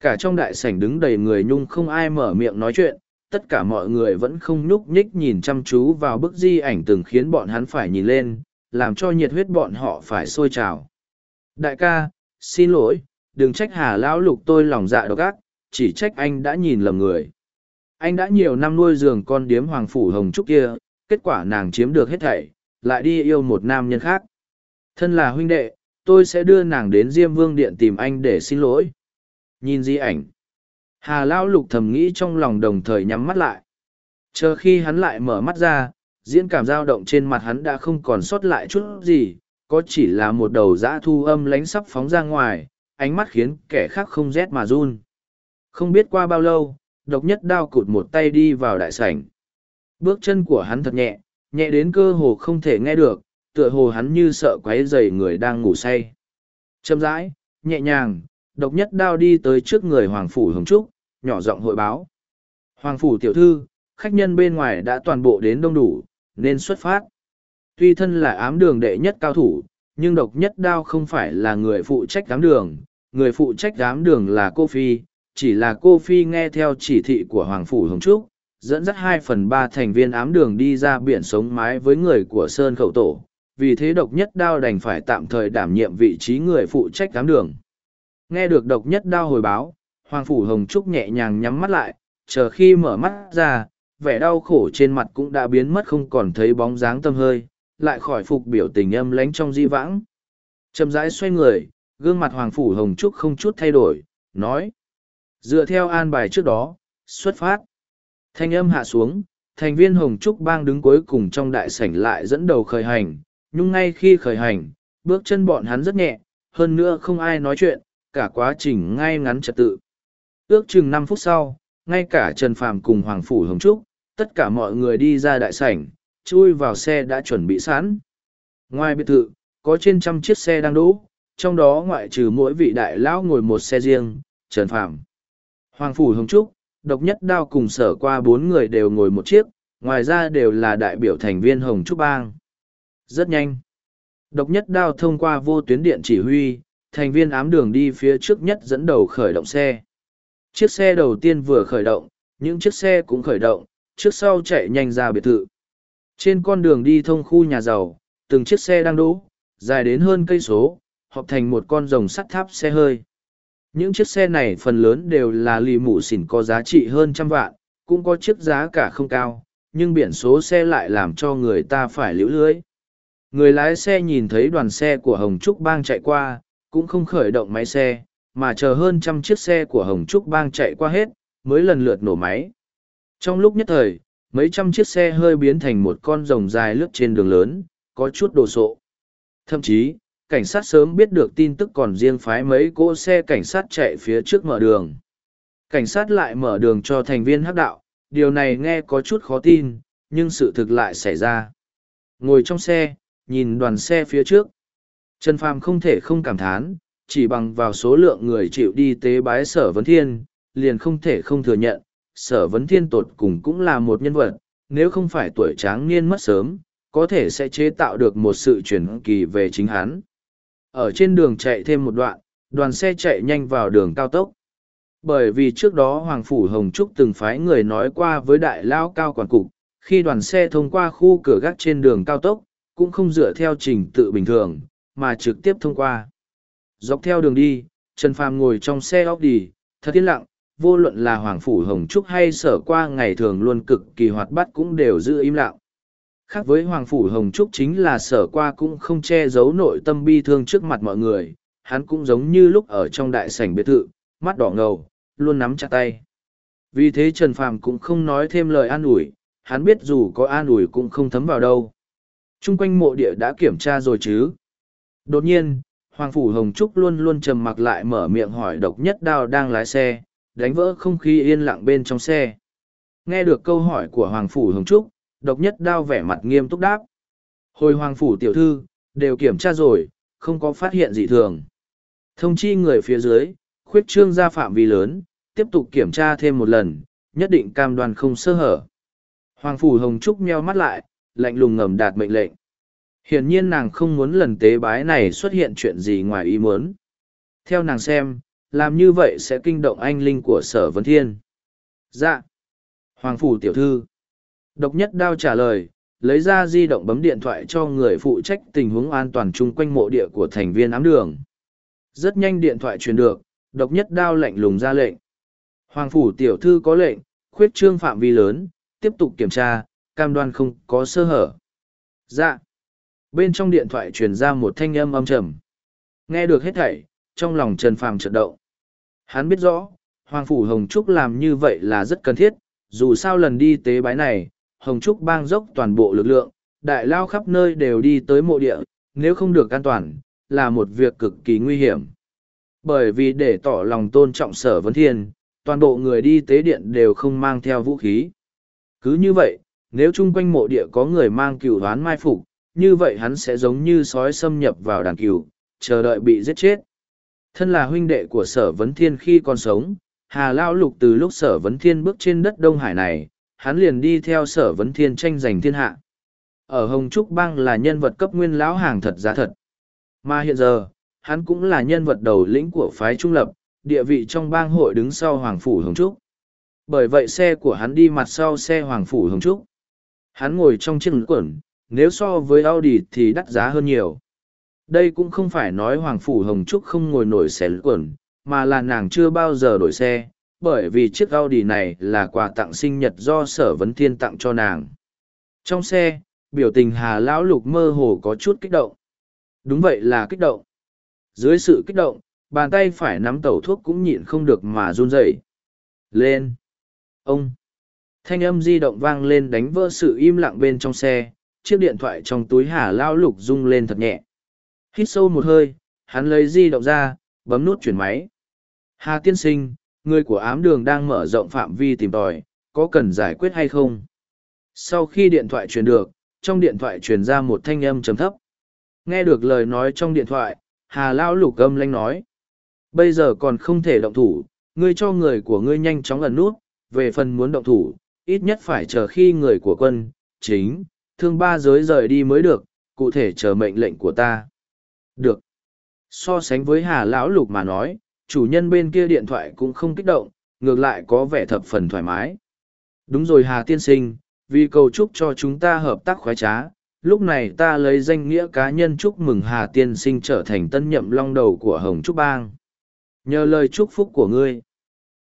Cả trong đại sảnh đứng đầy người nhung không ai mở miệng nói chuyện, tất cả mọi người vẫn không nhúc nhích nhìn chăm chú vào bức di ảnh từng khiến bọn hắn phải nhìn lên, làm cho nhiệt huyết bọn họ phải sôi trào. Đại ca, xin lỗi, đừng trách hà lão lục tôi lòng dạ độc ác, chỉ trách anh đã nhìn lầm người. Anh đã nhiều năm nuôi giường con điếm hoàng phủ hồng trúc kia, kết quả nàng chiếm được hết thảy, lại đi yêu một nam nhân khác. Thân là huynh đệ, tôi sẽ đưa nàng đến Diêm Vương Điện tìm anh để xin lỗi. Nhìn di ảnh. Hà Lão Lục thầm nghĩ trong lòng đồng thời nhắm mắt lại. Chờ khi hắn lại mở mắt ra, diễn cảm dao động trên mặt hắn đã không còn sót lại chút gì, có chỉ là một đầu dã thu âm lánh sắp phóng ra ngoài, ánh mắt khiến kẻ khác không rét mà run. Không biết qua bao lâu, độc nhất đao cụt một tay đi vào đại sảnh. Bước chân của hắn thật nhẹ, nhẹ đến cơ hồ không thể nghe được, tựa hồ hắn như sợ quấy rầy người đang ngủ say. Chậm rãi, nhẹ nhàng, độc nhất đao đi tới trước người Hoàng Phủ Hồng Trúc, nhỏ giọng hội báo. Hoàng Phủ tiểu thư, khách nhân bên ngoài đã toàn bộ đến đông đủ, nên xuất phát. Tuy thân là ám đường đệ nhất cao thủ, nhưng độc nhất đao không phải là người phụ trách ám đường, người phụ trách ám đường là cô Phi, chỉ là cô Phi nghe theo chỉ thị của Hoàng Phủ Hồng Trúc, dẫn dắt hai phần ba thành viên ám đường đi ra biển sống mái với người của Sơn Khẩu Tổ, vì thế độc nhất đao đành phải tạm thời đảm nhiệm vị trí người phụ trách ám đường. Nghe được độc nhất đao hồi báo, Hoàng Phủ Hồng Trúc nhẹ nhàng nhắm mắt lại, chờ khi mở mắt ra, vẻ đau khổ trên mặt cũng đã biến mất không còn thấy bóng dáng tâm hơi, lại khỏi phục biểu tình âm lánh trong di vãng. Chậm rãi xoay người, gương mặt Hoàng Phủ Hồng Trúc không chút thay đổi, nói. Dựa theo an bài trước đó, xuất phát. Thanh âm hạ xuống, thành viên Hồng Trúc Bang đứng cuối cùng trong đại sảnh lại dẫn đầu khởi hành, nhưng ngay khi khởi hành, bước chân bọn hắn rất nhẹ, hơn nữa không ai nói chuyện, cả quá trình ngay ngắn trật tự. Ước chừng năm phút sau, ngay cả Trần Phàm cùng Hoàng Phủ Hồng Trúc, tất cả mọi người đi ra đại sảnh, chui vào xe đã chuẩn bị sẵn. Ngoài biệt thự, có trên trăm chiếc xe đang đỗ, trong đó ngoại trừ mỗi vị đại lão ngồi một xe riêng, Trần Phạm. Hoàng Phủ Hồng Trúc, độc nhất đao cùng sở qua bốn người đều ngồi một chiếc, ngoài ra đều là đại biểu thành viên Hồng Trúc Bang. Rất nhanh. Độc nhất đao thông qua vô tuyến điện chỉ huy, thành viên ám đường đi phía trước nhất dẫn đầu khởi động xe. Chiếc xe đầu tiên vừa khởi động, những chiếc xe cũng khởi động, trước sau chạy nhanh ra biệt thự. Trên con đường đi thông khu nhà giàu, từng chiếc xe đang đỗ, dài đến hơn cây số, họp thành một con rồng sắt tháp xe hơi. Những chiếc xe này phần lớn đều là lì mũ xỉn có giá trị hơn trăm vạn, cũng có chiếc giá cả không cao, nhưng biển số xe lại làm cho người ta phải liễu lưới. Người lái xe nhìn thấy đoàn xe của Hồng Trúc Bang chạy qua, cũng không khởi động máy xe, mà chờ hơn trăm chiếc xe của Hồng Trúc Bang chạy qua hết, mới lần lượt nổ máy. Trong lúc nhất thời, mấy trăm chiếc xe hơi biến thành một con rồng dài lướt trên đường lớn, có chút đồ sộ. Thậm chí, cảnh sát sớm biết được tin tức còn riêng phái mấy cỗ xe cảnh sát chạy phía trước mở đường. Cảnh sát lại mở đường cho thành viên hắc đạo, điều này nghe có chút khó tin, nhưng sự thực lại xảy ra. Ngồi trong xe, nhìn đoàn xe phía trước. Trần Phàm không thể không cảm thán, chỉ bằng vào số lượng người chịu đi tế bái sở vấn thiên, liền không thể không thừa nhận, sở vấn thiên tột cùng cũng là một nhân vật, nếu không phải tuổi tráng niên mất sớm, có thể sẽ chế tạo được một sự chuyển kỳ về chính hắn. Ở trên đường chạy thêm một đoạn, đoàn xe chạy nhanh vào đường cao tốc. Bởi vì trước đó Hoàng Phủ Hồng Trúc từng phái người nói qua với đại lao cao quản cục, khi đoàn xe thông qua khu cửa gác trên đường cao tốc, cũng không dựa theo trình tự bình thường, mà trực tiếp thông qua. Dọc theo đường đi, Trần Phàm ngồi trong xe Audi, thật yên lặng, vô luận là Hoàng Phủ Hồng Trúc hay sở qua ngày thường luôn cực kỳ hoạt bát cũng đều giữ im lặng. Khác với Hoàng Phủ Hồng Trúc chính là sở qua cũng không che giấu nội tâm bi thương trước mặt mọi người, hắn cũng giống như lúc ở trong đại sảnh biệt thự, mắt đỏ ngầu, luôn nắm chặt tay. Vì thế Trần Phàm cũng không nói thêm lời an ủi, hắn biết dù có an ủi cũng không thấm vào đâu. Trung quanh mộ địa đã kiểm tra rồi chứ. Đột nhiên, Hoàng Phủ Hồng Trúc luôn luôn trầm mặc lại mở miệng hỏi độc nhất đao đang lái xe, đánh vỡ không khí yên lặng bên trong xe. Nghe được câu hỏi của Hoàng Phủ Hồng Trúc, độc nhất đao vẻ mặt nghiêm túc đáp. Hồi Hoàng Phủ tiểu thư, đều kiểm tra rồi, không có phát hiện gì thường. Thông chi người phía dưới, khuyết trương ra phạm vi lớn, tiếp tục kiểm tra thêm một lần, nhất định cam đoan không sơ hở. Hoàng Phủ Hồng Trúc meo mắt lại, lạnh lùng ngầm đạt mệnh lệnh. Hiển nhiên nàng không muốn lần tế bái này xuất hiện chuyện gì ngoài ý muốn. Theo nàng xem, làm như vậy sẽ kinh động anh linh của sở vấn thiên. Dạ. Hoàng Phủ Tiểu Thư. Độc nhất đao trả lời, lấy ra di động bấm điện thoại cho người phụ trách tình huống an toàn chung quanh mộ địa của thành viên ám đường. Rất nhanh điện thoại truyền được, độc nhất đao lệnh lùng ra lệnh. Hoàng phủ tiểu thư có lệnh, khuyết trương phạm vi lớn, tiếp tục kiểm tra, cam đoan không có sơ hở. Dạ. Bên trong điện thoại truyền ra một thanh âm âm trầm. Nghe được hết thảy, trong lòng Trần Phàm chợt động. Hắn biết rõ, Hoàng phủ Hồng Trúc làm như vậy là rất cần thiết, dù sao lần đi tế bái này, Hồng Trúc bang dốc toàn bộ lực lượng, đại lao khắp nơi đều đi tới mộ địa, nếu không được an toàn, là một việc cực kỳ nguy hiểm. Bởi vì để tỏ lòng tôn trọng sở vấn thiên, toàn bộ người đi tế điện đều không mang theo vũ khí. Cứ như vậy, nếu chung quanh mộ địa có người mang cửu hoán mai phục, như vậy hắn sẽ giống như sói xâm nhập vào đàn cửu, chờ đợi bị giết chết. Thân là huynh đệ của sở vấn thiên khi còn sống, Hà Lao Lục từ lúc sở vấn thiên bước trên đất Đông Hải này, hắn liền đi theo sở vấn thiên tranh giành thiên hạ. Ở Hồng Trúc Bang là nhân vật cấp nguyên lão hàng thật giá thật. Mà hiện giờ, hắn cũng là nhân vật đầu lĩnh của phái trung lập, địa vị trong bang hội đứng sau Hoàng Phủ Hồng Trúc. Bởi vậy xe của hắn đi mặt sau xe Hoàng Phủ Hồng Trúc. Hắn ngồi trong chiếc quẩn, nếu so với Audi thì đắt giá hơn nhiều. Đây cũng không phải nói Hoàng Phủ Hồng Trúc không ngồi nổi xe quẩn, mà là nàng chưa bao giờ đổi xe, bởi vì chiếc Audi này là quà tặng sinh nhật do sở vấn thiên tặng cho nàng. Trong xe, biểu tình Hà Lão Lục mơ hồ có chút kích động. Đúng vậy là kích động. Dưới sự kích động, bàn tay phải nắm tẩu thuốc cũng nhịn không được mà run rẩy. Lên! Ông! thanh âm di động vang lên đánh vỡ sự im lặng bên trong xe chiếc điện thoại trong túi hà Lão lục rung lên thật nhẹ hít sâu một hơi, hắn lấy di động ra, bấm nút chuyển máy. Hà tiên sinh, người của ám đường đang mở rộng phạm vi tìm tòi, có cần giải quyết hay không? Sau khi điện thoại truyền được, trong điện thoại truyền ra một thanh âm trầm thấp. Nghe được lời nói trong điện thoại, hà lao lục âm lanh nói. Bây giờ còn không thể động thủ, ngươi cho người của ngươi nhanh chóng ẩn nút, về phần muốn động thủ, ít nhất phải chờ khi người của quân, chính, thương ba giới rời đi mới được, cụ thể chờ mệnh lệnh của ta được. So sánh với hà lão lục mà nói chủ nhân bên kia điện thoại cũng không kích động ngược lại có vẻ thập phần thoải mái. Đúng rồi hà tiên sinh vì cầu chúc cho chúng ta hợp tác khoái trá lúc này ta lấy danh nghĩa cá nhân chúc mừng hà tiên sinh trở thành tân nhậm long đầu của hồng trúc bang. Nhờ lời chúc phúc của ngươi.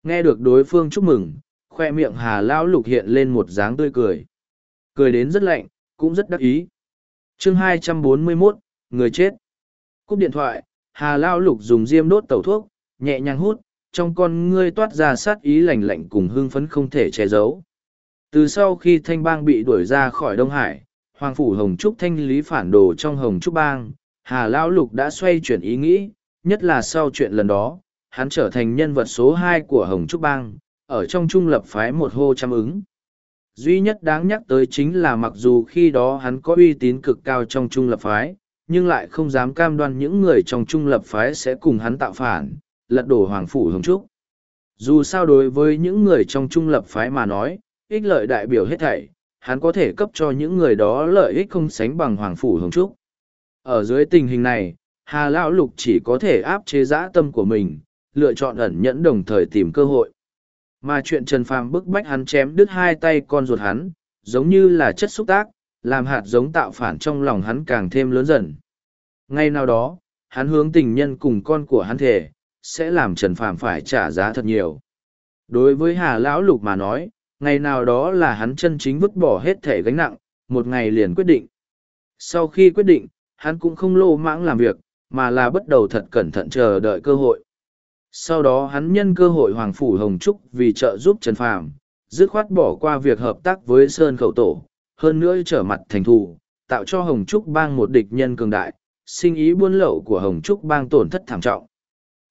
Nghe được đối phương chúc mừng khoe miệng hà lão lục hiện lên một dáng tươi cười. Cười đến rất lạnh cũng rất đắc ý. Chương 241, người chết cúp điện thoại, hà lao lục dùng diêm đốt tẩu thuốc, nhẹ nhàng hút, trong con ngươi toát ra sát ý lạnh lạnh cùng hưng phấn không thể che giấu. Từ sau khi thanh bang bị đuổi ra khỏi đông hải, hoàng phủ hồng trúc thanh lý phản đồ trong hồng trúc bang, hà lao lục đã xoay chuyển ý nghĩ, nhất là sau chuyện lần đó, hắn trở thành nhân vật số hai của hồng trúc bang, ở trong trung lập phái một hô chăm ứng. Duy nhất đáng nhắc tới chính là mặc dù khi đó hắn có uy tín cực cao trong trung lập phái nhưng lại không dám cam đoan những người trong trung lập phái sẽ cùng hắn tạo phản lật đổ hoàng phủ hồng trúc. Dù sao đối với những người trong trung lập phái mà nói ích lợi đại biểu hết thảy hắn có thể cấp cho những người đó lợi ích không sánh bằng hoàng phủ hồng trúc. Ở dưới tình hình này hà lão lục chỉ có thể áp chế dã tâm của mình lựa chọn ẩn nhẫn đồng thời tìm cơ hội. Mà chuyện Trần Phàm bức bách hắn chém đứt hai tay con ruột hắn, giống như là chất xúc tác, làm hạt giống tạo phản trong lòng hắn càng thêm lớn dần. Ngay nào đó, hắn hướng tình nhân cùng con của hắn thể, sẽ làm Trần Phàm phải trả giá thật nhiều. Đối với Hà Lão Lục mà nói, ngày nào đó là hắn chân chính vứt bỏ hết thể gánh nặng, một ngày liền quyết định. Sau khi quyết định, hắn cũng không lô mãng làm việc, mà là bắt đầu thật cẩn thận chờ đợi cơ hội sau đó hắn nhân cơ hội Hoàng Phủ Hồng Trúc vì trợ giúp Trần Phàm, dứt khoát bỏ qua việc hợp tác với Sơn Khẩu Tổ, hơn nữa trở mặt thành thù, tạo cho Hồng Trúc bang một địch nhân cường đại, sinh ý buôn lậu của Hồng Trúc bang tổn thất thảm trọng.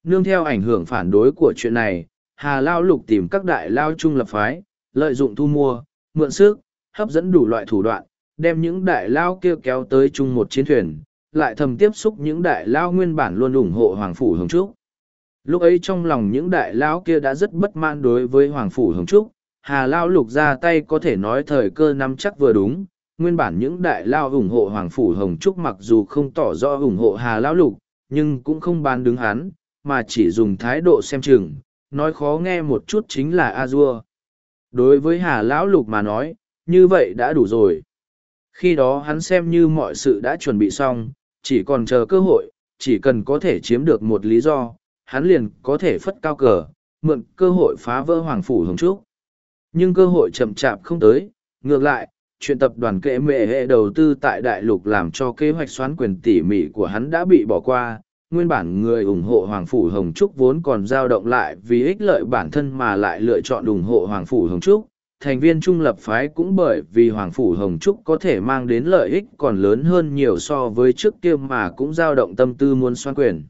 Nương theo ảnh hưởng phản đối của chuyện này, Hà Lao Lục tìm các đại lao trung lập phái, lợi dụng thu mua, mượn sức, hấp dẫn đủ loại thủ đoạn, đem những đại lao kia kéo tới chung một chiến thuyền, lại thầm tiếp xúc những đại lao nguyên bản luôn ủng hộ Hoàng Phủ Hồng Trúc lúc ấy trong lòng những đại lão kia đã rất bất mãn đối với hoàng phủ hồng trúc hà lao lục ra tay có thể nói thời cơ nắm chắc vừa đúng. Nguyên bản những đại lao ủng hộ hoàng phủ hồng trúc mặc dù không tỏ rõ ủng hộ hà lão lục nhưng cũng không bán đứng hắn mà chỉ dùng thái độ xem chừng. Nói khó nghe một chút chính là a dua. Đối với hà lão lục mà nói như vậy đã đủ rồi. Khi đó hắn xem như mọi sự đã chuẩn bị xong chỉ còn chờ cơ hội chỉ cần có thể chiếm được một lý do hắn liền có thể phất cao cờ, mượn cơ hội phá vỡ Hoàng Phủ Hồng Trúc. Nhưng cơ hội chậm chạp không tới, ngược lại, chuyện tập đoàn kệ mệ hệ đầu tư tại đại lục làm cho kế hoạch xoán quyền tỉ mỉ của hắn đã bị bỏ qua. Nguyên bản người ủng hộ Hoàng Phủ Hồng Trúc vốn còn dao động lại vì ích lợi bản thân mà lại lựa chọn ủng hộ Hoàng Phủ Hồng Trúc. Thành viên trung lập phái cũng bởi vì Hoàng Phủ Hồng Trúc có thể mang đến lợi ích còn lớn hơn nhiều so với trước kia mà cũng dao động tâm tư muốn xoán quyền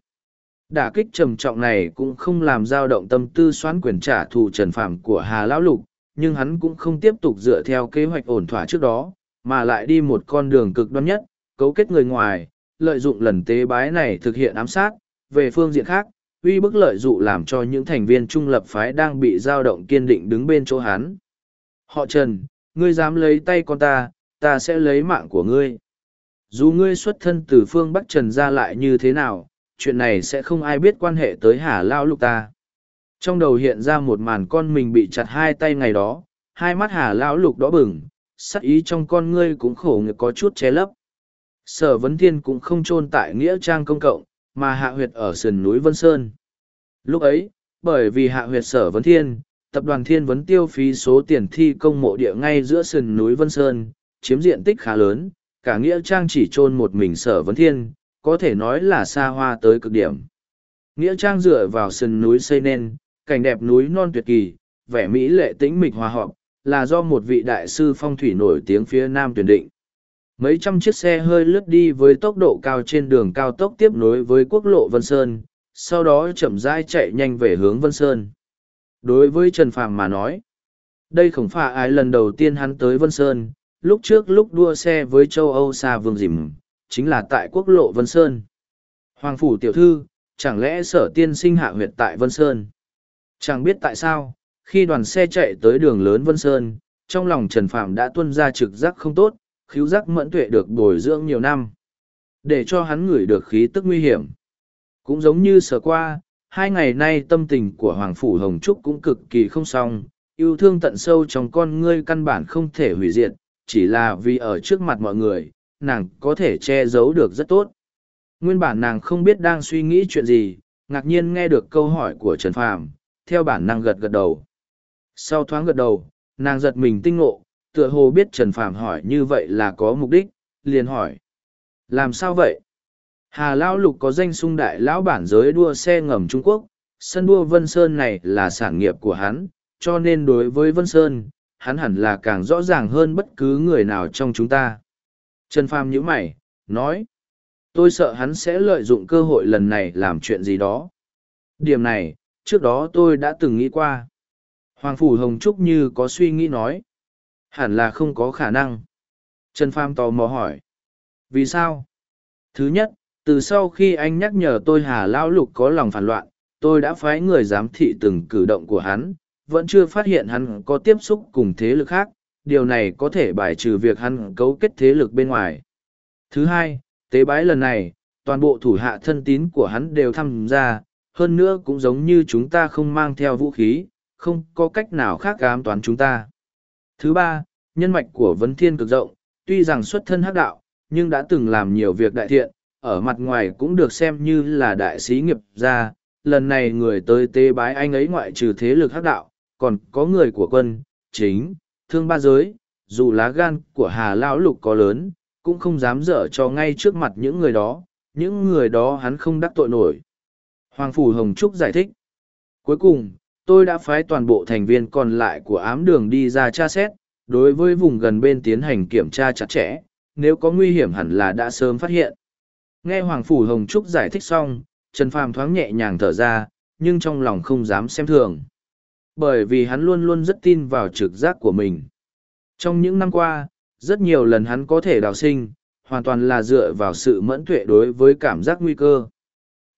đả kích trầm trọng này cũng không làm dao động tâm tư xoán quyền trả thù trần phạm của hà lão lục nhưng hắn cũng không tiếp tục dựa theo kế hoạch ổn thỏa trước đó, mà lại đi một con đường cực đoan nhất, cấu kết người ngoài, lợi dụng lần tế bái này thực hiện ám sát, về phương diện khác, uy bức lợi dụng làm cho những thành viên trung lập phái đang bị dao động kiên định đứng bên chỗ hắn. Họ trần, ngươi dám lấy tay con ta ta sẽ lấy mạng của ngươi. Dù ngươi xuất thân từ phương bắc trần ra lại như thế nào, chuyện này sẽ không ai biết quan hệ tới hà lao lục ta trong đầu hiện ra một màn con mình bị chặt hai tay ngày đó hai mắt hà lão lục đỏ bừng sắc ý trong con ngươi cũng khổ ngực có chút che lấp sở vấn thiên cũng không chôn tại nghĩa trang công cộng mà hạ huyệt ở sườn núi vân sơn lúc ấy bởi vì hạ huyệt sở vấn thiên tập đoàn thiên vấn tiêu phí số tiền thi công mộ địa ngay giữa sườn núi vân sơn chiếm diện tích khá lớn cả nghĩa trang chỉ chôn một mình sở vấn thiên có thể nói là xa hoa tới cực điểm. Nghĩa trang dựa vào sườn núi xây nên, cảnh đẹp núi non tuyệt kỳ, vẻ mỹ lệ tĩnh mịch hòa hợp, là do một vị đại sư phong thủy nổi tiếng phía nam tuyển định. Mấy trăm chiếc xe hơi lướt đi với tốc độ cao trên đường cao tốc tiếp nối với quốc lộ Vân Sơn, sau đó chậm rãi chạy nhanh về hướng Vân Sơn. Đối với Trần Phàm mà nói, đây không phải ai lần đầu tiên hắn tới Vân Sơn, lúc trước lúc đua xe với châu Âu xa vương dìm, chính là tại quốc lộ Vân Sơn. Hoàng Phủ Tiểu Thư, chẳng lẽ sở tiên sinh hạ huyệt tại Vân Sơn? Chẳng biết tại sao, khi đoàn xe chạy tới đường lớn Vân Sơn, trong lòng Trần Phạm đã tuân ra trực giác không tốt, khíu giác mẫn tuệ được bồi dưỡng nhiều năm. Để cho hắn ngửi được khí tức nguy hiểm. Cũng giống như sở qua, hai ngày nay tâm tình của Hoàng Phủ Hồng Trúc cũng cực kỳ không xong, yêu thương tận sâu trong con ngươi căn bản không thể hủy diệt, chỉ là vì ở trước mặt mọi người, nàng có thể che giấu được rất tốt. Nguyên bản nàng không biết đang suy nghĩ chuyện gì, ngạc nhiên nghe được câu hỏi của Trần Phàm, theo bản năng gật gật đầu. Sau thoáng gật đầu, nàng giật mình tinh ngộ, tựa hồ biết Trần Phàm hỏi như vậy là có mục đích, liền hỏi. Làm sao vậy? Hà Lão Lục có danh sung đại lão bản giới đua xe ngầm Trung Quốc, sân đua Vân Sơn này là sản nghiệp của hắn, cho nên đối với Vân Sơn, hắn hẳn là càng rõ ràng hơn bất cứ người nào trong chúng ta. Trần Phàm nhíu mày, nói. Tôi sợ hắn sẽ lợi dụng cơ hội lần này làm chuyện gì đó. Điểm này, trước đó tôi đã từng nghĩ qua. Hoàng Phủ Hồng Trúc như có suy nghĩ nói. Hẳn là không có khả năng. Trần pham tò mò hỏi. Vì sao? Thứ nhất, từ sau khi anh nhắc nhở tôi Hà Lão Lục có lòng phản loạn, tôi đã phái người giám thị từng cử động của hắn, vẫn chưa phát hiện hắn có tiếp xúc cùng thế lực khác, điều này có thể bài trừ việc hắn cấu kết thế lực bên ngoài. Thứ hai, tế bái lần này, toàn bộ thủ hạ thân tín của hắn đều tham gia, hơn nữa cũng giống như chúng ta không mang theo vũ khí, không có cách nào khác ám toán chúng ta. Thứ ba, nhân mạch của vấn thiên cực rộng, tuy rằng xuất thân hắc đạo, nhưng đã từng làm nhiều việc đại thiện, ở mặt ngoài cũng được xem như là đại sĩ nghiệp gia. Lần này người tới tế bái anh ấy ngoại trừ thế lực hắc đạo, còn có người của quân, chính, thương ba giới, dù lá gan của Hà Lão Lục có lớn, cũng không dám dở cho ngay trước mặt những người đó, những người đó hắn không đắc tội nổi. Hoàng Phủ Hồng Trúc giải thích. Cuối cùng, tôi đã phái toàn bộ thành viên còn lại của ám đường đi ra tra xét, đối với vùng gần bên tiến hành kiểm tra chặt chẽ, nếu có nguy hiểm hẳn là đã sớm phát hiện. Nghe Hoàng Phủ Hồng Trúc giải thích xong, Trần Phàm thoáng nhẹ nhàng thở ra, nhưng trong lòng không dám xem thường. Bởi vì hắn luôn luôn rất tin vào trực giác của mình. Trong những năm qua, rất nhiều lần hắn có thể đào sinh, hoàn toàn là dựa vào sự mẫn tuệ đối với cảm giác nguy cơ.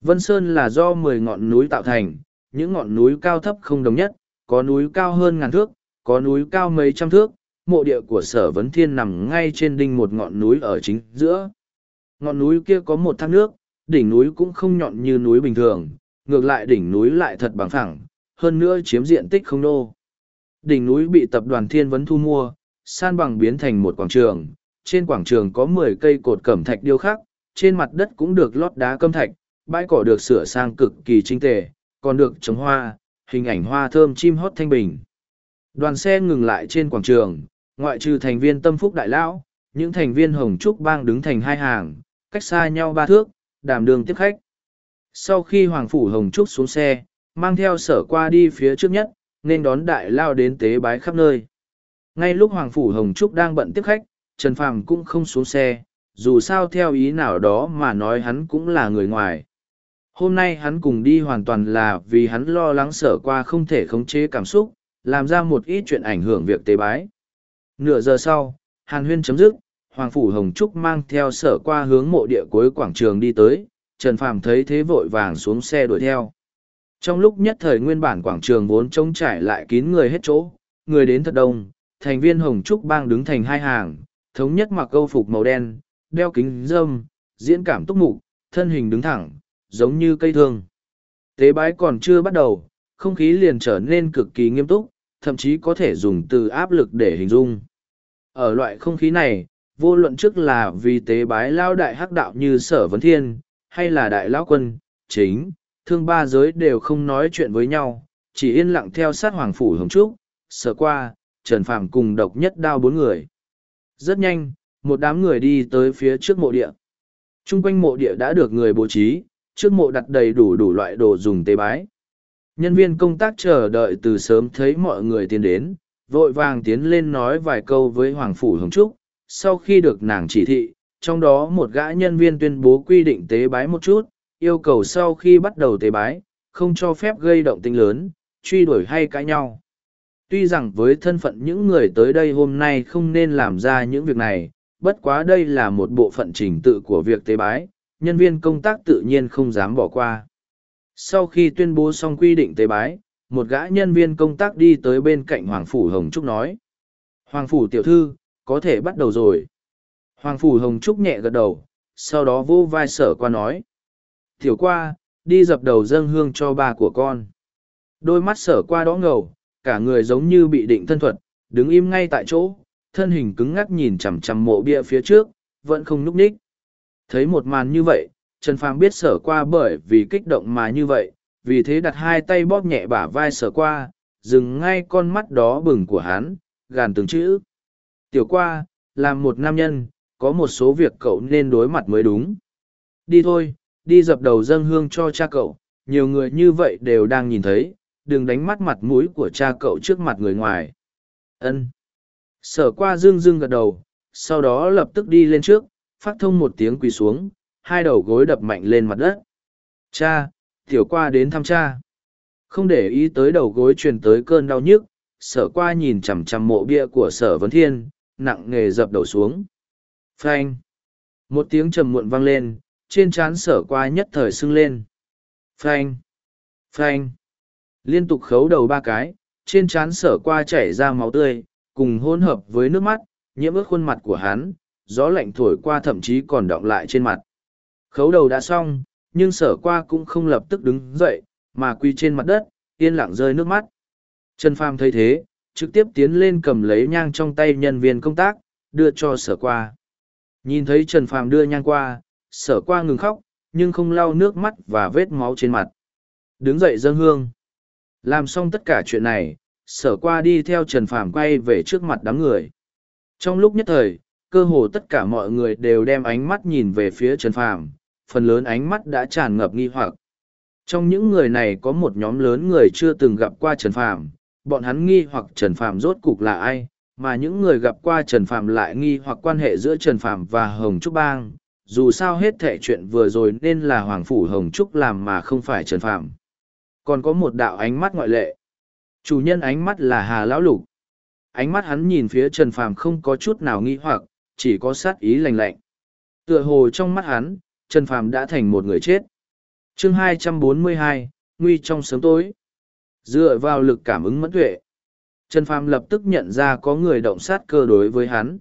Vân Sơn là do mười ngọn núi tạo thành, những ngọn núi cao thấp không đồng nhất, có núi cao hơn ngàn thước, có núi cao mấy trăm thước, mộ địa của sở vấn thiên nằm ngay trên đỉnh một ngọn núi ở chính giữa. Ngọn núi kia có một thác nước, đỉnh núi cũng không nhọn như núi bình thường, ngược lại đỉnh núi lại thật bằng phẳng, hơn nữa chiếm diện tích không nô. Đỉnh núi bị tập đoàn Thiên Vấn thu mua, san bằng biến thành một quảng trường, trên quảng trường có mười cây cột cẩm thạch điêu khắc, trên mặt đất cũng được lót đá câm thạch, bãi cỏ được sửa sang cực kỳ trinh tề, còn được trồng hoa, hình ảnh hoa thơm chim hót thanh bình. Đoàn xe ngừng lại trên quảng trường, ngoại trừ thành viên tâm phúc đại lão, những thành viên hồng trúc bang đứng thành hai hàng, cách xa nhau ba thước, đàm đường tiếp khách. Sau khi Hoàng Phủ Hồng Trúc xuống xe, mang theo sở qua đi phía trước nhất, nên đón đại lao đến tế bái khắp nơi. Ngay lúc Hoàng Phủ Hồng Trúc đang bận tiếp khách, Trần Phàm cũng không xuống xe, dù sao theo ý nào đó mà nói hắn cũng là người ngoài. Hôm nay hắn cùng đi hoàn toàn là vì hắn lo lắng sở qua không thể khống chế cảm xúc, làm ra một ít chuyện ảnh hưởng việc tế bái. Nửa giờ sau, Hàn Huyên chấm dứt, Hoàng Phủ Hồng Trúc mang theo sở qua hướng mộ địa cuối quảng trường đi tới, Trần Phàm thấy thế vội vàng xuống xe đuổi theo. Trong lúc nhất thời nguyên bản quảng trường vốn trông trải lại kín người hết chỗ, người đến thật đông, thành viên Hồng Trúc bang đứng thành hai hàng, thống nhất mặc câu phục màu đen, đeo kính dâm, diễn cảm túc mục, thân hình đứng thẳng, giống như cây thương. Tế bái còn chưa bắt đầu, không khí liền trở nên cực kỳ nghiêm túc, thậm chí có thể dùng từ áp lực để hình dung. Ở loại không khí này, vô luận trước là vì tế bái lao đại hắc đạo như sở vấn thiên, hay là đại lão quân, chính, thương ba giới đều không nói chuyện với nhau, chỉ yên lặng theo sát hoàng phủ hồng trúc, sở qua, trần phàm cùng độc nhất đao bốn người. Rất nhanh, một đám người đi tới phía trước mộ địa. Trung quanh mộ địa đã được người bố trí, trước mộ đặt đầy đủ đủ loại đồ dùng tế bái. Nhân viên công tác chờ đợi từ sớm thấy mọi người tiến đến, vội vàng tiến lên nói vài câu với Hoàng Phủ Hồng Trúc. Sau khi được nàng chỉ thị, trong đó một gã nhân viên tuyên bố quy định tế bái một chút, yêu cầu sau khi bắt đầu tế bái, không cho phép gây động tinh lớn, truy đuổi hay cãi nhau. Tuy rằng với thân phận những người tới đây hôm nay không nên làm ra những việc này, bất quá đây là một bộ phận trình tự của việc tế bái, nhân viên công tác tự nhiên không dám bỏ qua. Sau khi tuyên bố xong quy định tế bái, một gã nhân viên công tác đi tới bên cạnh Hoàng Phủ Hồng Trúc nói. Hoàng Phủ tiểu thư, có thể bắt đầu rồi. Hoàng Phủ Hồng Trúc nhẹ gật đầu, sau đó vô vai sở qua nói. Tiểu qua, đi dập đầu dâng hương cho ba của con. Đôi mắt sở qua đó ngầu, cả người giống như bị định thân thuật, đứng im ngay tại chỗ, thân hình cứng ngắc nhìn chằm chằm mộ bia phía trước, vẫn không núp ních. Thấy một màn như vậy, Trần Phàm biết sở qua bởi vì kích động mà như vậy, vì thế đặt hai tay bóp nhẹ bả vai sở qua, dừng ngay con mắt đó bừng của hắn, gàn từng chữ. Tiểu qua, làm một nam nhân, có một số việc cậu nên đối mặt mới đúng. Đi thôi, đi dập đầu dâng hương cho cha cậu, nhiều người như vậy đều đang nhìn thấy, đừng đánh mắt mặt mũi của cha cậu trước mặt người ngoài. Ân. Sở qua dương dương gật đầu, sau đó lập tức đi lên trước, phát thông một tiếng quỳ xuống, hai đầu gối đập mạnh lên mặt đất. Cha, tiểu qua đến thăm cha. Không để ý tới đầu gối truyền tới cơn đau nhức, sở qua nhìn chằm chằm mộ bia của sở vấn thiên, nặng nghề dập đầu xuống. Phanh. Một tiếng trầm muộn vang lên, trên trán sở qua nhất thời sưng lên. Phanh. Phanh. Liên tục khấu đầu ba cái, trên trán sở qua chảy ra máu tươi, cùng hỗn hợp với nước mắt, nhiễm ướt khuôn mặt của hắn, gió lạnh thổi qua thậm chí còn đọng lại trên mặt. Khấu đầu đã xong, nhưng sở qua cũng không lập tức đứng dậy, mà quy trên mặt đất, yên lặng rơi nước mắt. Trần Phàm thấy thế, trực tiếp tiến lên cầm lấy nhang trong tay nhân viên công tác, đưa cho sở qua. Nhìn thấy Trần Phàm đưa nhang qua, sở qua ngừng khóc, nhưng không lau nước mắt và vết máu trên mặt. Đứng dậy dâng hương. Làm xong tất cả chuyện này, sở qua đi theo Trần Phàm quay về trước mặt đám người. Trong lúc nhất thời, cơ hồ tất cả mọi người đều đem ánh mắt nhìn về phía Trần Phàm, phần lớn ánh mắt đã tràn ngập nghi hoặc. Trong những người này có một nhóm lớn người chưa từng gặp qua Trần Phàm, bọn hắn nghi hoặc Trần Phàm rốt cục là ai, mà những người gặp qua Trần Phàm lại nghi hoặc quan hệ giữa Trần Phàm và Hồng Trúc Bang. Dù sao hết thệ chuyện vừa rồi nên là Hoàng Phủ Hồng Trúc làm mà không phải Trần Phàm. Còn có một đạo ánh mắt ngoại lệ. Chủ nhân ánh mắt là Hà Lão Lục. Ánh mắt hắn nhìn phía Trần Phàm không có chút nào nghi hoặc, chỉ có sát ý lành lạnh. Tựa hồ trong mắt hắn, Trần Phàm đã thành một người chết. Chương 242, Nguy trong sớm tối. Dựa vào lực cảm ứng mẫn tuệ, Trần Phàm lập tức nhận ra có người động sát cơ đối với hắn.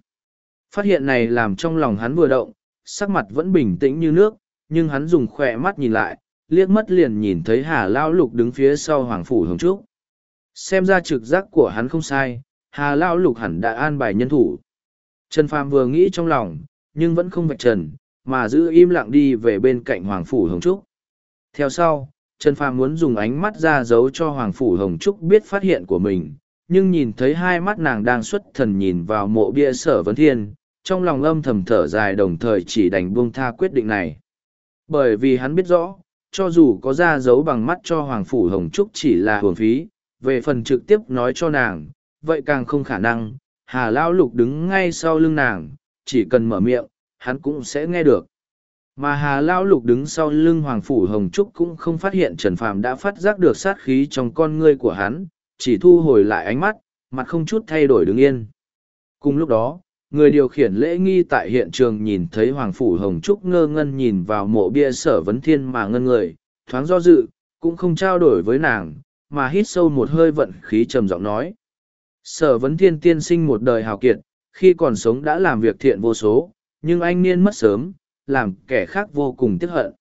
Phát hiện này làm trong lòng hắn vừa động, sắc mặt vẫn bình tĩnh như nước, nhưng hắn dùng khỏe mắt nhìn lại, liếc mắt liền nhìn thấy Hà Lao Lục đứng phía sau Hoàng Phủ Hồng Trúc. Xem ra trực giác của hắn không sai, Hà Lao Lục hẳn đã an bài nhân thủ. Trần Phàm vừa nghĩ trong lòng, nhưng vẫn không vạch trần, mà giữ im lặng đi về bên cạnh Hoàng Phủ Hồng Trúc. Theo sau, Trần Phàm muốn dùng ánh mắt ra giấu cho Hoàng Phủ Hồng Trúc biết phát hiện của mình, nhưng nhìn thấy hai mắt nàng đang xuất thần nhìn vào mộ bia sở vấn thiên, trong lòng âm thầm thở dài đồng thời chỉ đành buông tha quyết định này. Bởi vì hắn biết rõ, cho dù có ra giấu bằng mắt cho Hoàng Phủ Hồng Trúc chỉ là hưởng phí, về phần trực tiếp nói cho nàng, vậy càng không khả năng, Hà Lao Lục đứng ngay sau lưng nàng, chỉ cần mở miệng, hắn cũng sẽ nghe được. Mà Hà Lao Lục đứng sau lưng Hoàng Phủ Hồng Trúc cũng không phát hiện Trần Phàm đã phát giác được sát khí trong con ngươi của hắn, chỉ thu hồi lại ánh mắt, mặt không chút thay đổi đứng yên. Cùng lúc đó, người điều khiển lễ nghi tại hiện trường nhìn thấy Hoàng Phủ Hồng Trúc ngơ ngân nhìn vào mộ bia sở vấn thiên mà ngân người, thoáng do dự, cũng không trao đổi với nàng, mà hít sâu một hơi vận khí trầm giọng nói. Sở vấn thiên tiên sinh một đời hào kiệt, khi còn sống đã làm việc thiện vô số, nhưng anh niên mất sớm, làm kẻ khác vô cùng tiếc hận.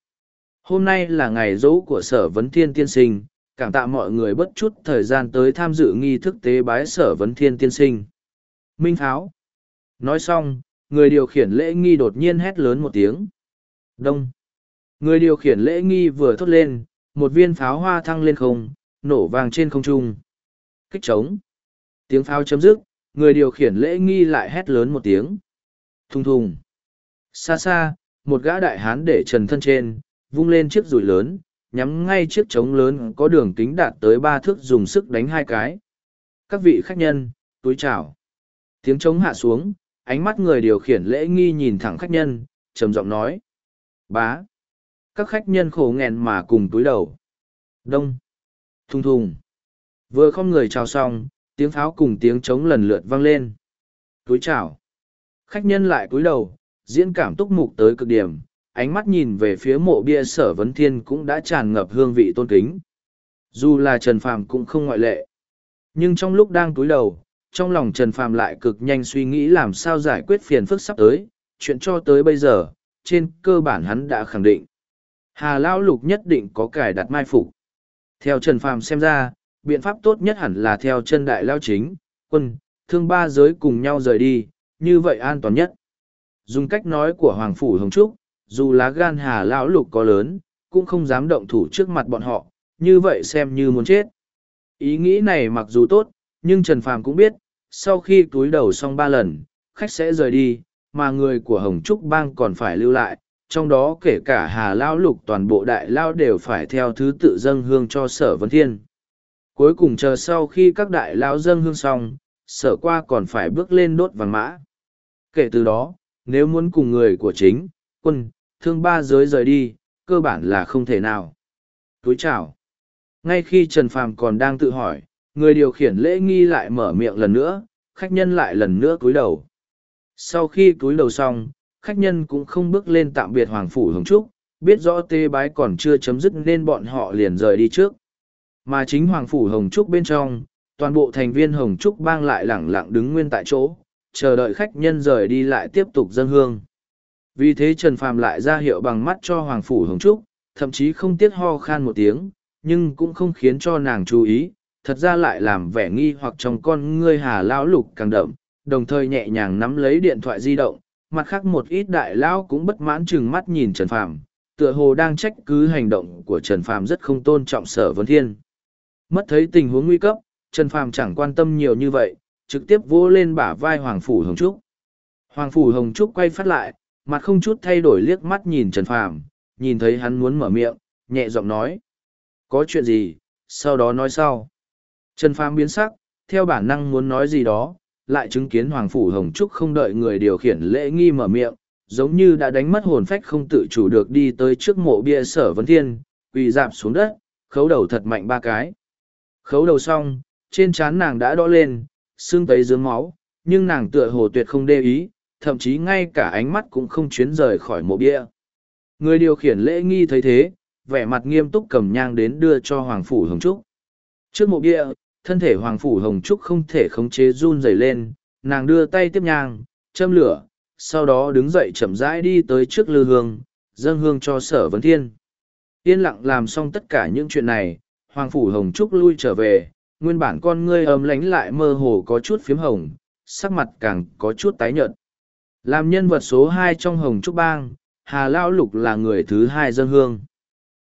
Hôm nay là ngày dỗ của sở vấn thiên tiên sinh, cảm tạ mọi người bất chút thời gian tới tham dự nghi thức tế bái sở vấn thiên tiên sinh. Minh Tháo. Nói xong, người điều khiển lễ nghi đột nhiên hét lớn một tiếng. Đông. Người điều khiển lễ nghi vừa thốt lên, một viên pháo hoa thăng lên không, nổ vàng trên không trung. Kích trống. Tiếng pháo chấm dứt, người điều khiển lễ nghi lại hét lớn một tiếng. Thùng thùng. Xa xa, một gã đại hán để trần thân trên, vung lên chiếc rùi lớn, nhắm ngay chiếc trống lớn có đường kính đạt tới ba thước dùng sức đánh hai cái. Các vị khách nhân, túi chào. Tiếng trống hạ xuống, ánh mắt người điều khiển lễ nghi nhìn thẳng khách nhân, trầm giọng nói. Bá. Các khách nhân khổ nghẹn mà cùng túi đầu. Đông. Thùng thùng. Vừa không người chào xong, tiếng pháo cùng tiếng trống lần lượt vang lên. Túi chào. Khách nhân lại cúi đầu, diễn cảm túc mục tới cực điểm, ánh mắt nhìn về phía mộ bia sở vấn thiên cũng đã tràn ngập hương vị tôn kính. Dù là Trần Phàm cũng không ngoại lệ. Nhưng trong lúc đang cúi đầu, trong lòng Trần Phàm lại cực nhanh suy nghĩ làm sao giải quyết phiền phức sắp tới, chuyện cho tới bây giờ, trên cơ bản hắn đã khẳng định. Hà Lão Lục nhất định có cải đặt mai phục. Theo Trần Phàm xem ra, biện pháp tốt nhất hẳn là theo chân đại lao chính, quân, thương ba giới cùng nhau rời đi, như vậy an toàn nhất. Dùng cách nói của Hoàng Phủ Hồng Trúc, dù lá gan Hà Lão Lục có lớn, cũng không dám động thủ trước mặt bọn họ, như vậy xem như muốn chết. Ý nghĩ này mặc dù tốt, nhưng Trần Phàm cũng biết, sau khi túi đầu xong ba lần, khách sẽ rời đi, mà người của Hồng Trúc Bang còn phải lưu lại, trong đó kể cả Hà Lao Lục toàn bộ đại lao đều phải theo thứ tự dâng hương cho Sở Vân Thiên. Cuối cùng chờ sau khi các đại lão dâng hương xong, sở qua còn phải bước lên đốt vàng mã. Kể từ đó, nếu muốn cùng người của chính, quân, thương ba giới rời đi, cơ bản là không thể nào. Túi chào. Ngay khi Trần Phàm còn đang tự hỏi, người điều khiển lễ nghi lại mở miệng lần nữa, khách nhân lại lần nữa cúi đầu. Sau khi cúi đầu xong, khách nhân cũng không bước lên tạm biệt Hoàng Phủ Hồng Trúc, biết rõ tê bái còn chưa chấm dứt nên bọn họ liền rời đi trước. Mà chính Hoàng Phủ Hồng Trúc bên trong, toàn bộ thành viên Hồng Trúc bang lại lẳng lặng đứng nguyên tại chỗ, chờ đợi khách nhân rời đi lại tiếp tục dâng hương. Vì thế Trần Phàm lại ra hiệu bằng mắt cho Hoàng Phủ Hồng Trúc, thậm chí không tiếc ho khan một tiếng, nhưng cũng không khiến cho nàng chú ý, thật ra lại làm vẻ nghi hoặc trong con ngươi hà lão lục càng đậm, đồng thời nhẹ nhàng nắm lấy điện thoại di động, mặt khác một ít đại lão cũng bất mãn chừng mắt nhìn Trần Phàm, tựa hồ đang trách cứ hành động của Trần Phàm rất không tôn trọng Sở Vân Thiên. Mất thấy tình huống nguy cấp, Trần Phàm chẳng quan tâm nhiều như vậy, trực tiếp vỗ lên bả vai Hoàng Phủ Hồng Trúc. Hoàng Phủ Hồng Trúc quay phát lại, mặt không chút thay đổi liếc mắt nhìn Trần Phàm, nhìn thấy hắn muốn mở miệng, nhẹ giọng nói. Có chuyện gì, sau đó nói sau. Trần Phàm biến sắc, theo bản năng muốn nói gì đó, lại chứng kiến Hoàng Phủ Hồng Trúc không đợi người điều khiển lễ nghi mở miệng, giống như đã đánh mất hồn phách không tự chủ được đi tới trước mộ bia sở vấn thiên, quỳ dạp xuống đất, khấu đầu thật mạnh ba cái. Khấu đầu xong, trên trán nàng đã đỏ lên, xương tấy dướng máu, nhưng nàng tựa hồ tuyệt không đê ý, thậm chí ngay cả ánh mắt cũng không chuyến rời khỏi mộ bia. Người điều khiển lễ nghi thấy thế, vẻ mặt nghiêm túc cầm nhang đến đưa cho Hoàng Phủ Hồng Trúc. Trước mộ bia, thân thể Hoàng Phủ Hồng Trúc không thể khống chế run rẩy lên, nàng đưa tay tiếp nhang, châm lửa, sau đó đứng dậy chậm rãi đi tới trước lư hương, dâng hương cho sở vấn thiên. Yên lặng làm xong tất cả những chuyện này, Hoàng Phủ Hồng Trúc lui trở về, nguyên bản con ngươi ấm lánh lại mơ hồ có chút phiếm hồng, sắc mặt càng có chút tái nhợt. Làm nhân vật số hai trong Hồng Trúc Bang, Hà Lao Lục là người thứ hai dân hương.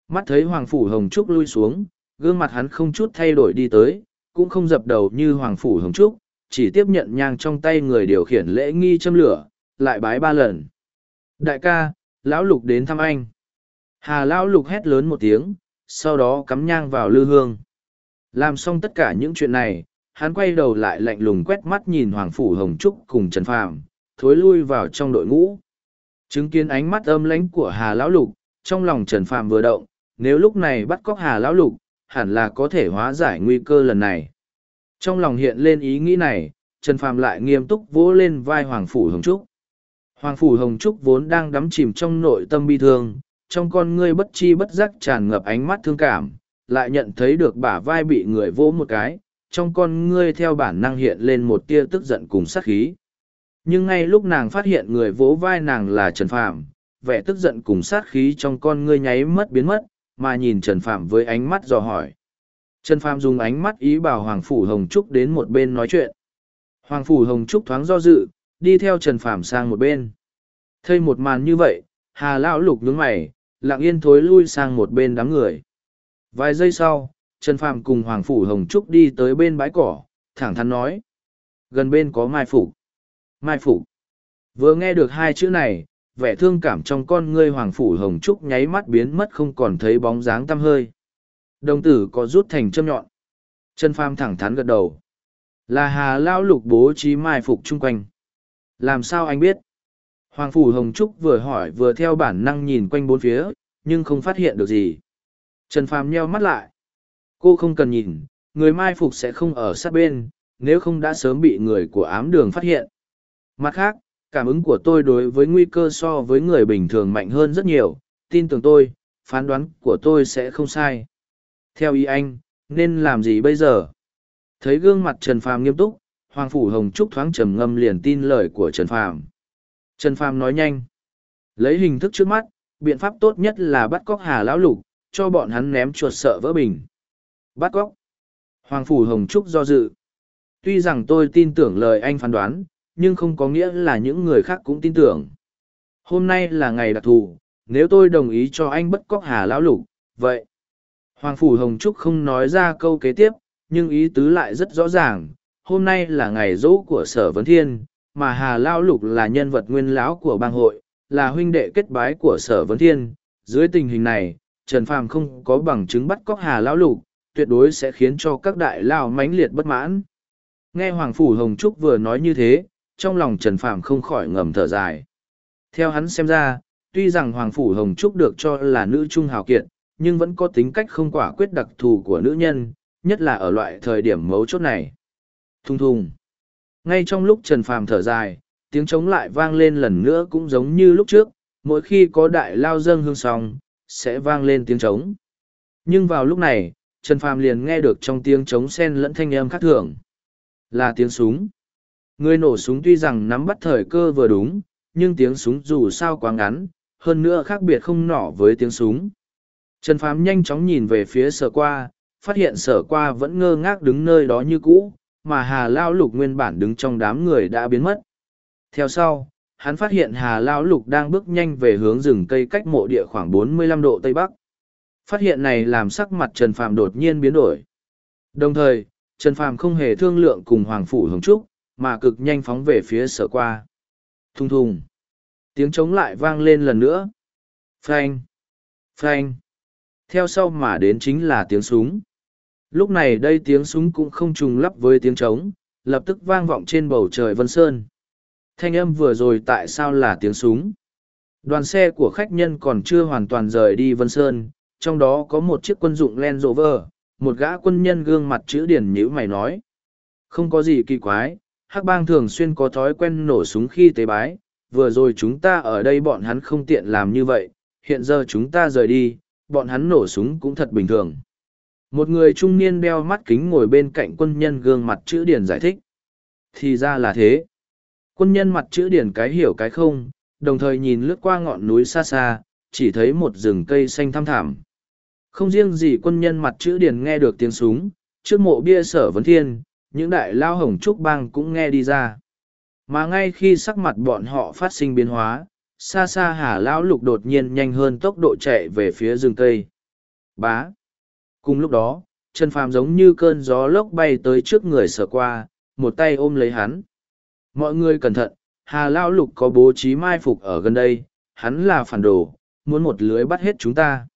Mắt thấy Hoàng Phủ Hồng Trúc lui xuống, gương mặt hắn không chút thay đổi đi tới, cũng không dập đầu như Hoàng Phủ Hồng Trúc, chỉ tiếp nhận nhang trong tay người điều khiển lễ nghi châm lửa, lại bái ba lần. Đại ca, Lão Lục đến thăm anh. Hà Lão Lục hét lớn một tiếng, sau đó cắm nhang vào lư hương. Làm xong tất cả những chuyện này, hắn quay đầu lại lạnh lùng quét mắt nhìn Hoàng Phủ Hồng Trúc cùng Trần Phàm, thối lui vào trong đội ngũ. Chứng kiến ánh mắt âm lãnh của Hà Lão Lục, trong lòng Trần Phàm vừa động, nếu lúc này bắt cóc Hà Lão Lục, hẳn là có thể hóa giải nguy cơ lần này. Trong lòng hiện lên ý nghĩ này, Trần Phàm lại nghiêm túc vỗ lên vai Hoàng Phủ Hồng Trúc. Hoàng Phủ Hồng Trúc vốn đang đắm chìm trong nội tâm bi thương, trong con ngươi bất chi bất giác tràn ngập ánh mắt thương cảm, lại nhận thấy được bả vai bị người vỗ một cái, trong con ngươi theo bản năng hiện lên một tia tức giận cùng sát khí. Nhưng ngay lúc nàng phát hiện người vỗ vai nàng là Trần Phạm vẻ tức giận cùng sát khí trong con ngươi nháy mất biến mất, mà nhìn Trần Phạm với ánh mắt dò hỏi. Trần Phạm dùng ánh mắt ý bảo Hoàng Phủ Hồng Trúc đến một bên nói chuyện. Hoàng Phủ Hồng Trúc thoáng do dự, đi theo Trần Phạm sang một bên. Thấy một màn như vậy, Hà Lão Lục nhướng mày, lặng yên thối lui sang một bên đám người. Vài giây sau, Trần Phàm cùng Hoàng Phủ Hồng Trúc đi tới bên bãi cỏ, thẳng thắn nói. Gần bên có mai phục. Mai phục. Vừa nghe được hai chữ này, vẻ thương cảm trong con ngươi Hoàng Phủ Hồng Trúc nháy mắt biến mất không còn thấy bóng dáng tăm hơi. Đồng tử có rút thành châm nhọn. Trần Phàm thẳng thắn gật đầu. Là Hà Lao Lục bố trí mai phục chung quanh. Làm sao anh biết? Hoàng Phủ Hồng Trúc vừa hỏi vừa theo bản năng nhìn quanh bốn phía, nhưng không phát hiện được gì. Trần Phàm nheo mắt lại. Cô không cần nhìn, người mai phục sẽ không ở sát bên, nếu không đã sớm bị người của ám đường phát hiện. Mặt khác, cảm ứng của tôi đối với nguy cơ so với người bình thường mạnh hơn rất nhiều, tin tưởng tôi, phán đoán của tôi sẽ không sai. Theo ý anh, nên làm gì bây giờ? Thấy gương mặt Trần Phàm nghiêm túc, Hoàng Phủ Hồng Trúc thoáng trầm ngâm liền tin lời của Trần Phàm. Trần Phàm nói nhanh. Lấy hình thức trước mắt, biện pháp tốt nhất là bắt cóc Hà Lão Lục, cho bọn hắn ném chuột sợ vỡ bình. Bắt cóc. Hoàng Phủ Hồng Trúc do dự. Tuy rằng tôi tin tưởng lời anh phán đoán, nhưng không có nghĩa là những người khác cũng tin tưởng. Hôm nay là ngày đặc thù, nếu tôi đồng ý cho anh bất cóc Hà Lão Lục, vậy. Hoàng Phủ Hồng Trúc không nói ra câu kế tiếp, nhưng ý tứ lại rất rõ ràng. Hôm nay là ngày dỗ của Sở Vấn Thiên, mà Hà Lão Lục là nhân vật nguyên lão của bang hội, là huynh đệ kết bái của Sở Vấn Thiên. Dưới tình hình này, Trần Phàm không có bằng chứng bắt cóc Hà Lão Lục, tuyệt đối sẽ khiến cho các đại lao mãnh liệt bất mãn. Nghe Hoàng Phủ Hồng Trúc vừa nói như thế, trong lòng Trần Phàm không khỏi ngầm thở dài. Theo hắn xem ra, tuy rằng Hoàng Phủ Hồng Trúc được cho là nữ trung hào kiệt, nhưng vẫn có tính cách không quả quyết đặc thù của nữ nhân, nhất là ở loại thời điểm mấu chốt này. Thung thùng. Ngay trong lúc Trần Phàm thở dài, tiếng trống lại vang lên lần nữa cũng giống như lúc trước, mỗi khi có đại lao dâng hương song, sẽ vang lên tiếng trống. Nhưng vào lúc này, Trần Phàm liền nghe được trong tiếng trống sen lẫn thanh âm khác thường. Là tiếng súng. Người nổ súng tuy rằng nắm bắt thời cơ vừa đúng, nhưng tiếng súng dù sao quá ngắn, hơn nữa khác biệt không nỏ với tiếng súng. Trần Phàm nhanh chóng nhìn về phía sở qua, phát hiện sở qua vẫn ngơ ngác đứng nơi đó như cũ, mà Hà Lao Lục nguyên bản đứng trong đám người đã biến mất. Theo sau, hắn phát hiện Hà Lao Lục đang bước nhanh về hướng rừng cây cách mộ địa khoảng 45 độ Tây Bắc. Phát hiện này làm sắc mặt Trần Phàm đột nhiên biến đổi. Đồng thời, Trần Phàm không hề thương lượng cùng Hoàng Phủ Hồng Trúc, mà cực nhanh phóng về phía sở qua. Thùng thùng. Tiếng trống lại vang lên lần nữa. Phanh. Phanh. Theo sau mà đến chính là tiếng súng. Lúc này đây tiếng súng cũng không trùng lắp với tiếng trống, lập tức vang vọng trên bầu trời Vân Sơn. Thanh âm vừa rồi tại sao là tiếng súng? Đoàn xe của khách nhân còn chưa hoàn toàn rời đi Vân Sơn, trong đó có một chiếc quân dụng Land Rover, một gã quân nhân gương mặt chữ điển nhữ mày nói. Không có gì kỳ quái, hắc bang thường xuyên có thói quen nổ súng khi tế bái, vừa rồi chúng ta ở đây bọn hắn không tiện làm như vậy, hiện giờ chúng ta rời đi, bọn hắn nổ súng cũng thật bình thường. Một người trung niên đeo mắt kính ngồi bên cạnh quân nhân gương mặt chữ điển giải thích. Thì ra là thế. Quân nhân mặt chữ điển cái hiểu cái không, đồng thời nhìn lướt qua ngọn núi xa xa, chỉ thấy một rừng cây xanh thăm thảm. Không riêng gì quân nhân mặt chữ điển nghe được tiếng súng, trước mộ bia sở vấn thiên, những đại lao hồng trúc bang cũng nghe đi ra. Mà ngay khi sắc mặt bọn họ phát sinh biến hóa, xa xa hà lão lục đột nhiên nhanh hơn tốc độ chạy về phía rừng cây. Bá. Cùng lúc đó, Trần Phàm giống như cơn gió lốc bay tới trước người sở qua, một tay ôm lấy hắn. Mọi người cẩn thận, Hà Lao Lục có bố trí mai phục ở gần đây, hắn là phản đồ, muốn một lưới bắt hết chúng ta.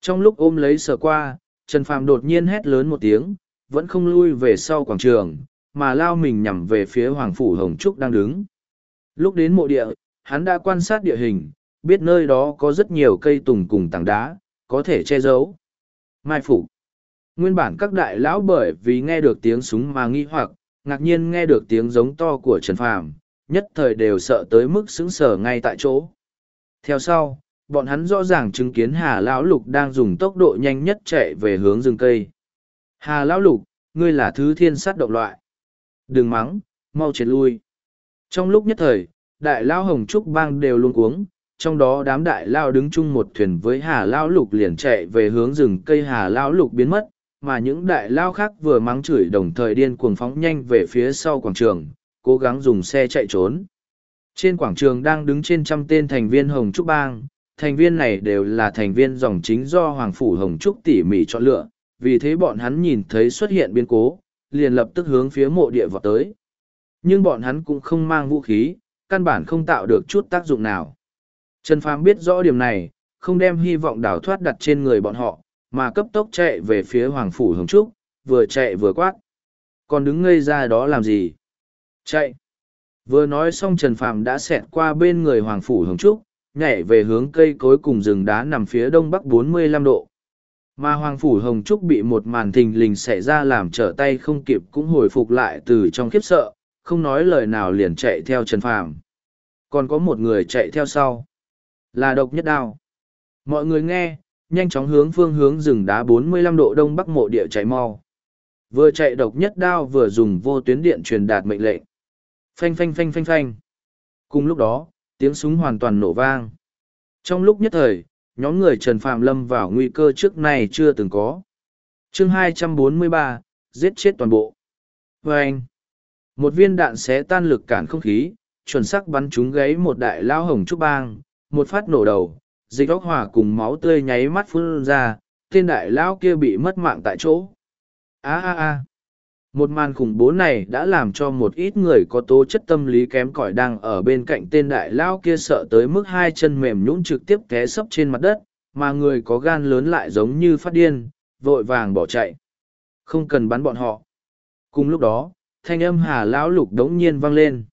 Trong lúc ôm lấy sở qua, Trần Phàm đột nhiên hét lớn một tiếng, vẫn không lui về sau quảng trường, mà lao mình nhằm về phía Hoàng Phủ Hồng Trúc đang đứng. Lúc đến mộ địa, hắn đã quan sát địa hình, biết nơi đó có rất nhiều cây tùng cùng tảng đá, có thể che giấu. Mai Phủ Nguyên bản các đại lão bởi vì nghe được tiếng súng mà nghi hoặc, ngạc nhiên nghe được tiếng giống to của Trần Phàm, nhất thời đều sợ tới mức sững sờ ngay tại chỗ. Theo sau, bọn hắn rõ ràng chứng kiến Hà Lão Lục đang dùng tốc độ nhanh nhất chạy về hướng rừng cây. Hà Lão Lục, ngươi là thứ thiên sát động loại. Đừng mắng, mau triệt lui. Trong lúc nhất thời, đại lão hồng trúc bang đều luôn cuống, trong đó đám đại lao đứng chung một thuyền với Hà lao Lục liền chạy về hướng rừng cây Hà lao Lục biến mất, mà những đại lao khác vừa mắng chửi đồng thời điên cuồng phóng nhanh về phía sau quảng trường, cố gắng dùng xe chạy trốn. Trên quảng trường đang đứng trên trăm tên thành viên Hồng Trúc Bang, thành viên này đều là thành viên dòng chính do Hoàng Phủ Hồng Trúc tỉ mỉ chọn lựa, vì thế bọn hắn nhìn thấy xuất hiện biến cố, liền lập tức hướng phía mộ địa vọt tới. Nhưng bọn hắn cũng không mang vũ khí, căn bản không tạo được chút tác dụng nào. Trần Phàm biết rõ điểm này, không đem hy vọng đào thoát đặt trên người bọn họ, mà cấp tốc chạy về phía Hoàng Phủ Hồng Trúc, vừa chạy vừa quát. còn đứng ngây ra đó làm gì? Chạy. Vừa nói xong trần phàm đã xẹt qua bên người hoàng phủ hồng trúc nhảy về hướng cây cối cùng rừng đá nằm phía đông bắc 45 độ. Mà hoàng phủ hồng trúc bị một màn thình lình xảy ra làm trở tay không kịp cũng hồi phục lại từ trong khiếp sợ không nói lời nào liền chạy theo trần phàm. Còn có một người chạy theo sau là độc nhất đao. Mọi người nghe nhanh chóng hướng phương hướng rừng đá 45 độ đông bắc mộ địa chạy mau. Vừa chạy độc nhất đao vừa dùng vô tuyến điện truyền đạt mệnh lệnh. Phanh phanh phanh phanh phanh. Cùng lúc đó tiếng súng hoàn toàn nổ vang. Trong lúc nhất thời nhóm người trần phạm lâm vào nguy cơ trước nay chưa từng có. Chương 243, giết chết toàn bộ. Vê anh. Một viên đạn xé tan lực cản không khí chuẩn sắc bắn trúng gáy một đại lao hồng trúc bang một phát nổ đầu, dịch óc hòa cùng máu tươi nháy mắt phun ra, tên đại lão kia bị mất mạng tại chỗ. A a a. Một màn khủng bố này đã làm cho một ít người có tố chất tâm lý kém cỏi đang ở bên cạnh tên đại lao kia sợ tới mức hai chân mềm nhũn trực tiếp té sấp trên mặt đất, mà người có gan lớn lại giống như phát điên, vội vàng bỏ chạy. Không cần bắn bọn họ. Cùng lúc đó, thanh âm hà lão lục đống nhiên vang lên.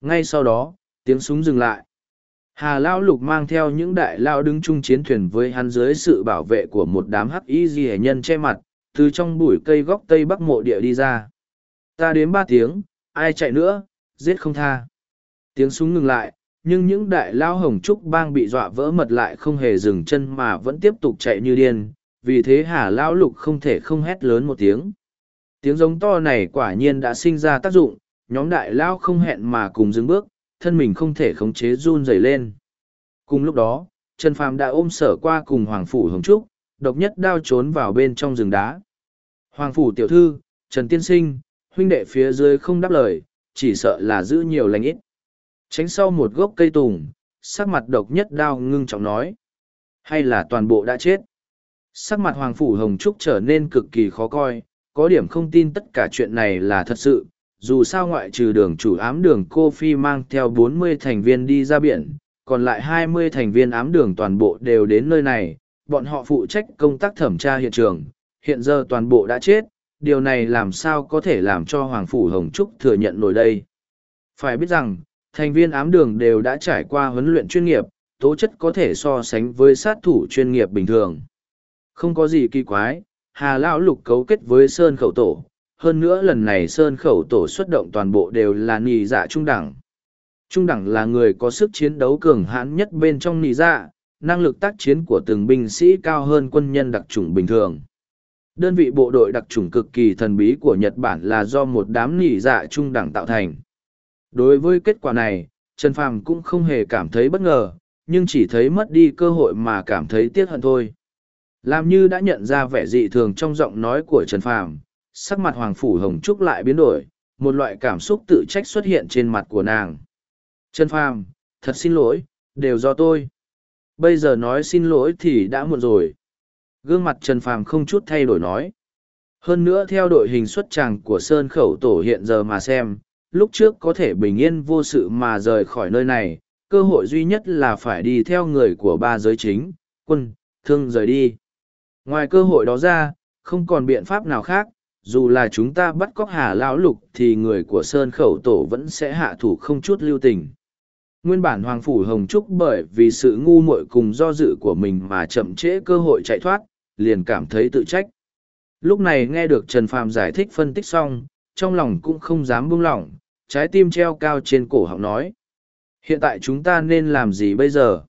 Ngay sau đó, tiếng súng dừng lại hà lão lục mang theo những đại lao đứng chung chiến thuyền với hắn dưới sự bảo vệ của một đám hắc y di nhân che mặt, từ trong bụi cây góc tây bắc mộ địa đi ra. Ta đến ba tiếng, ai chạy nữa, giết không tha. Tiếng súng ngừng lại, nhưng những đại lao hồng trúc bang bị dọa vỡ mật lại không hề dừng chân mà vẫn tiếp tục chạy như điên, vì thế hà lão lục không thể không hét lớn một tiếng. Tiếng giống to này quả nhiên đã sinh ra tác dụng, nhóm đại lao không hẹn mà cùng dừng bước thân mình không thể khống chế run rẩy lên cùng lúc đó trần phàm đã ôm sở qua cùng hoàng phủ hồng trúc độc nhất đao trốn vào bên trong rừng đá. Hoàng phủ tiểu thư, Trần Tiên Sinh, huynh đệ phía dưới không đáp lời, chỉ sợ là giữ nhiều lành ít. Tránh sau một gốc cây tùng, sắc mặt độc nhất đao ngưng trọng nói. Hay là toàn bộ đã chết? Sắc mặt Hoàng phủ Hồng Trúc trở nên cực kỳ khó coi, có điểm không tin tất cả chuyện này là thật sự. Dù sao ngoại trừ đường chủ ám đường cô Phi mang theo bốn mươi thành viên đi ra biển, còn lại hai mươi thành viên ám đường toàn bộ đều đến nơi này, bọn họ phụ trách công tác thẩm tra hiện trường, hiện giờ toàn bộ đã chết, điều này làm sao có thể làm cho Hoàng Phủ Hồng Trúc thừa nhận nổi đây. Phải biết rằng, thành viên ám đường đều đã trải qua huấn luyện chuyên nghiệp, tố chất có thể so sánh với sát thủ chuyên nghiệp bình thường. Không có gì kỳ quái, Hà Lão Lục cấu kết với Sơn Khẩu Tổ, hơn nữa lần này Sơn Khẩu Tổ xuất động toàn bộ đều là nì dạ trung đẳng. Trung đẳng là người có sức chiến đấu cường hãn nhất bên trong nì dạ, năng lực tác chiến của từng binh sĩ cao hơn quân nhân đặc trùng bình thường. Đơn vị bộ đội đặc trùng cực kỳ thần bí của Nhật Bản là do một đám nì dạ trung đẳng tạo thành. Đối với kết quả này, Trần Phàm cũng không hề cảm thấy bất ngờ, nhưng chỉ thấy mất đi cơ hội mà cảm thấy tiếc hận thôi. Làm như đã nhận ra vẻ dị thường trong giọng nói của Trần Phàm, sắc mặt Hoàng Phủ Hồng Trúc lại biến đổi, một loại cảm xúc tự trách xuất hiện trên mặt của nàng. Trần Phàm, thật xin lỗi, đều do tôi. Bây giờ nói xin lỗi thì đã muộn rồi. Gương mặt trần phàm không chút thay đổi nói. Hơn nữa theo đội hình xuất tràng của sơn khẩu tổ hiện giờ mà xem lúc trước có thể bình yên vô sự mà rời khỏi nơi này cơ hội duy nhất là phải đi theo người của ba giới chính quân thương rời đi. Ngoài cơ hội đó ra không còn biện pháp nào khác dù là chúng ta bắt cóc hà lão lục thì người của sơn khẩu tổ vẫn sẽ hạ thủ không chút lưu tình Nguyên bản Hoàng Phủ Hồng Trúc bởi vì sự ngu muội cùng do dự của mình mà chậm trễ cơ hội chạy thoát, liền cảm thấy tự trách. Lúc này nghe được Trần Phàm giải thích phân tích xong, trong lòng cũng không dám buông lỏng, trái tim treo cao trên cổ họng nói. Hiện tại chúng ta nên làm gì bây giờ?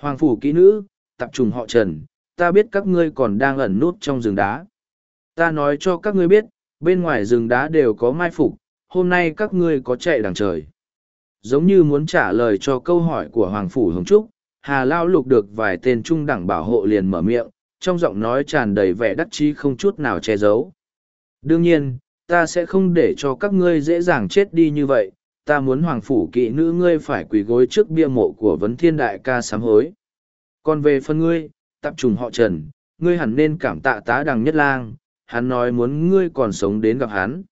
Hoàng Phủ kỹ nữ, tập trung họ Trần, ta biết các ngươi còn đang ẩn nút trong rừng đá. Ta nói cho các ngươi biết, bên ngoài rừng đá đều có mai phục, hôm nay các ngươi có chạy đằng trời giống như muốn trả lời cho câu hỏi của Hoàng Phủ Hồng Trúc, Hà Lao lục được vài tên trung đẳng bảo hộ liền mở miệng, trong giọng nói tràn đầy vẻ đắc chí không chút nào che giấu. Đương nhiên, ta sẽ không để cho các ngươi dễ dàng chết đi như vậy, ta muốn Hoàng Phủ kỵ nữ ngươi phải quỳ gối trước bia mộ của vấn thiên đại ca sám hối. Còn về phần ngươi, tập trùng họ Trần, ngươi hẳn nên cảm tạ tá đằng nhất lang, hắn nói muốn ngươi còn sống đến gặp hắn.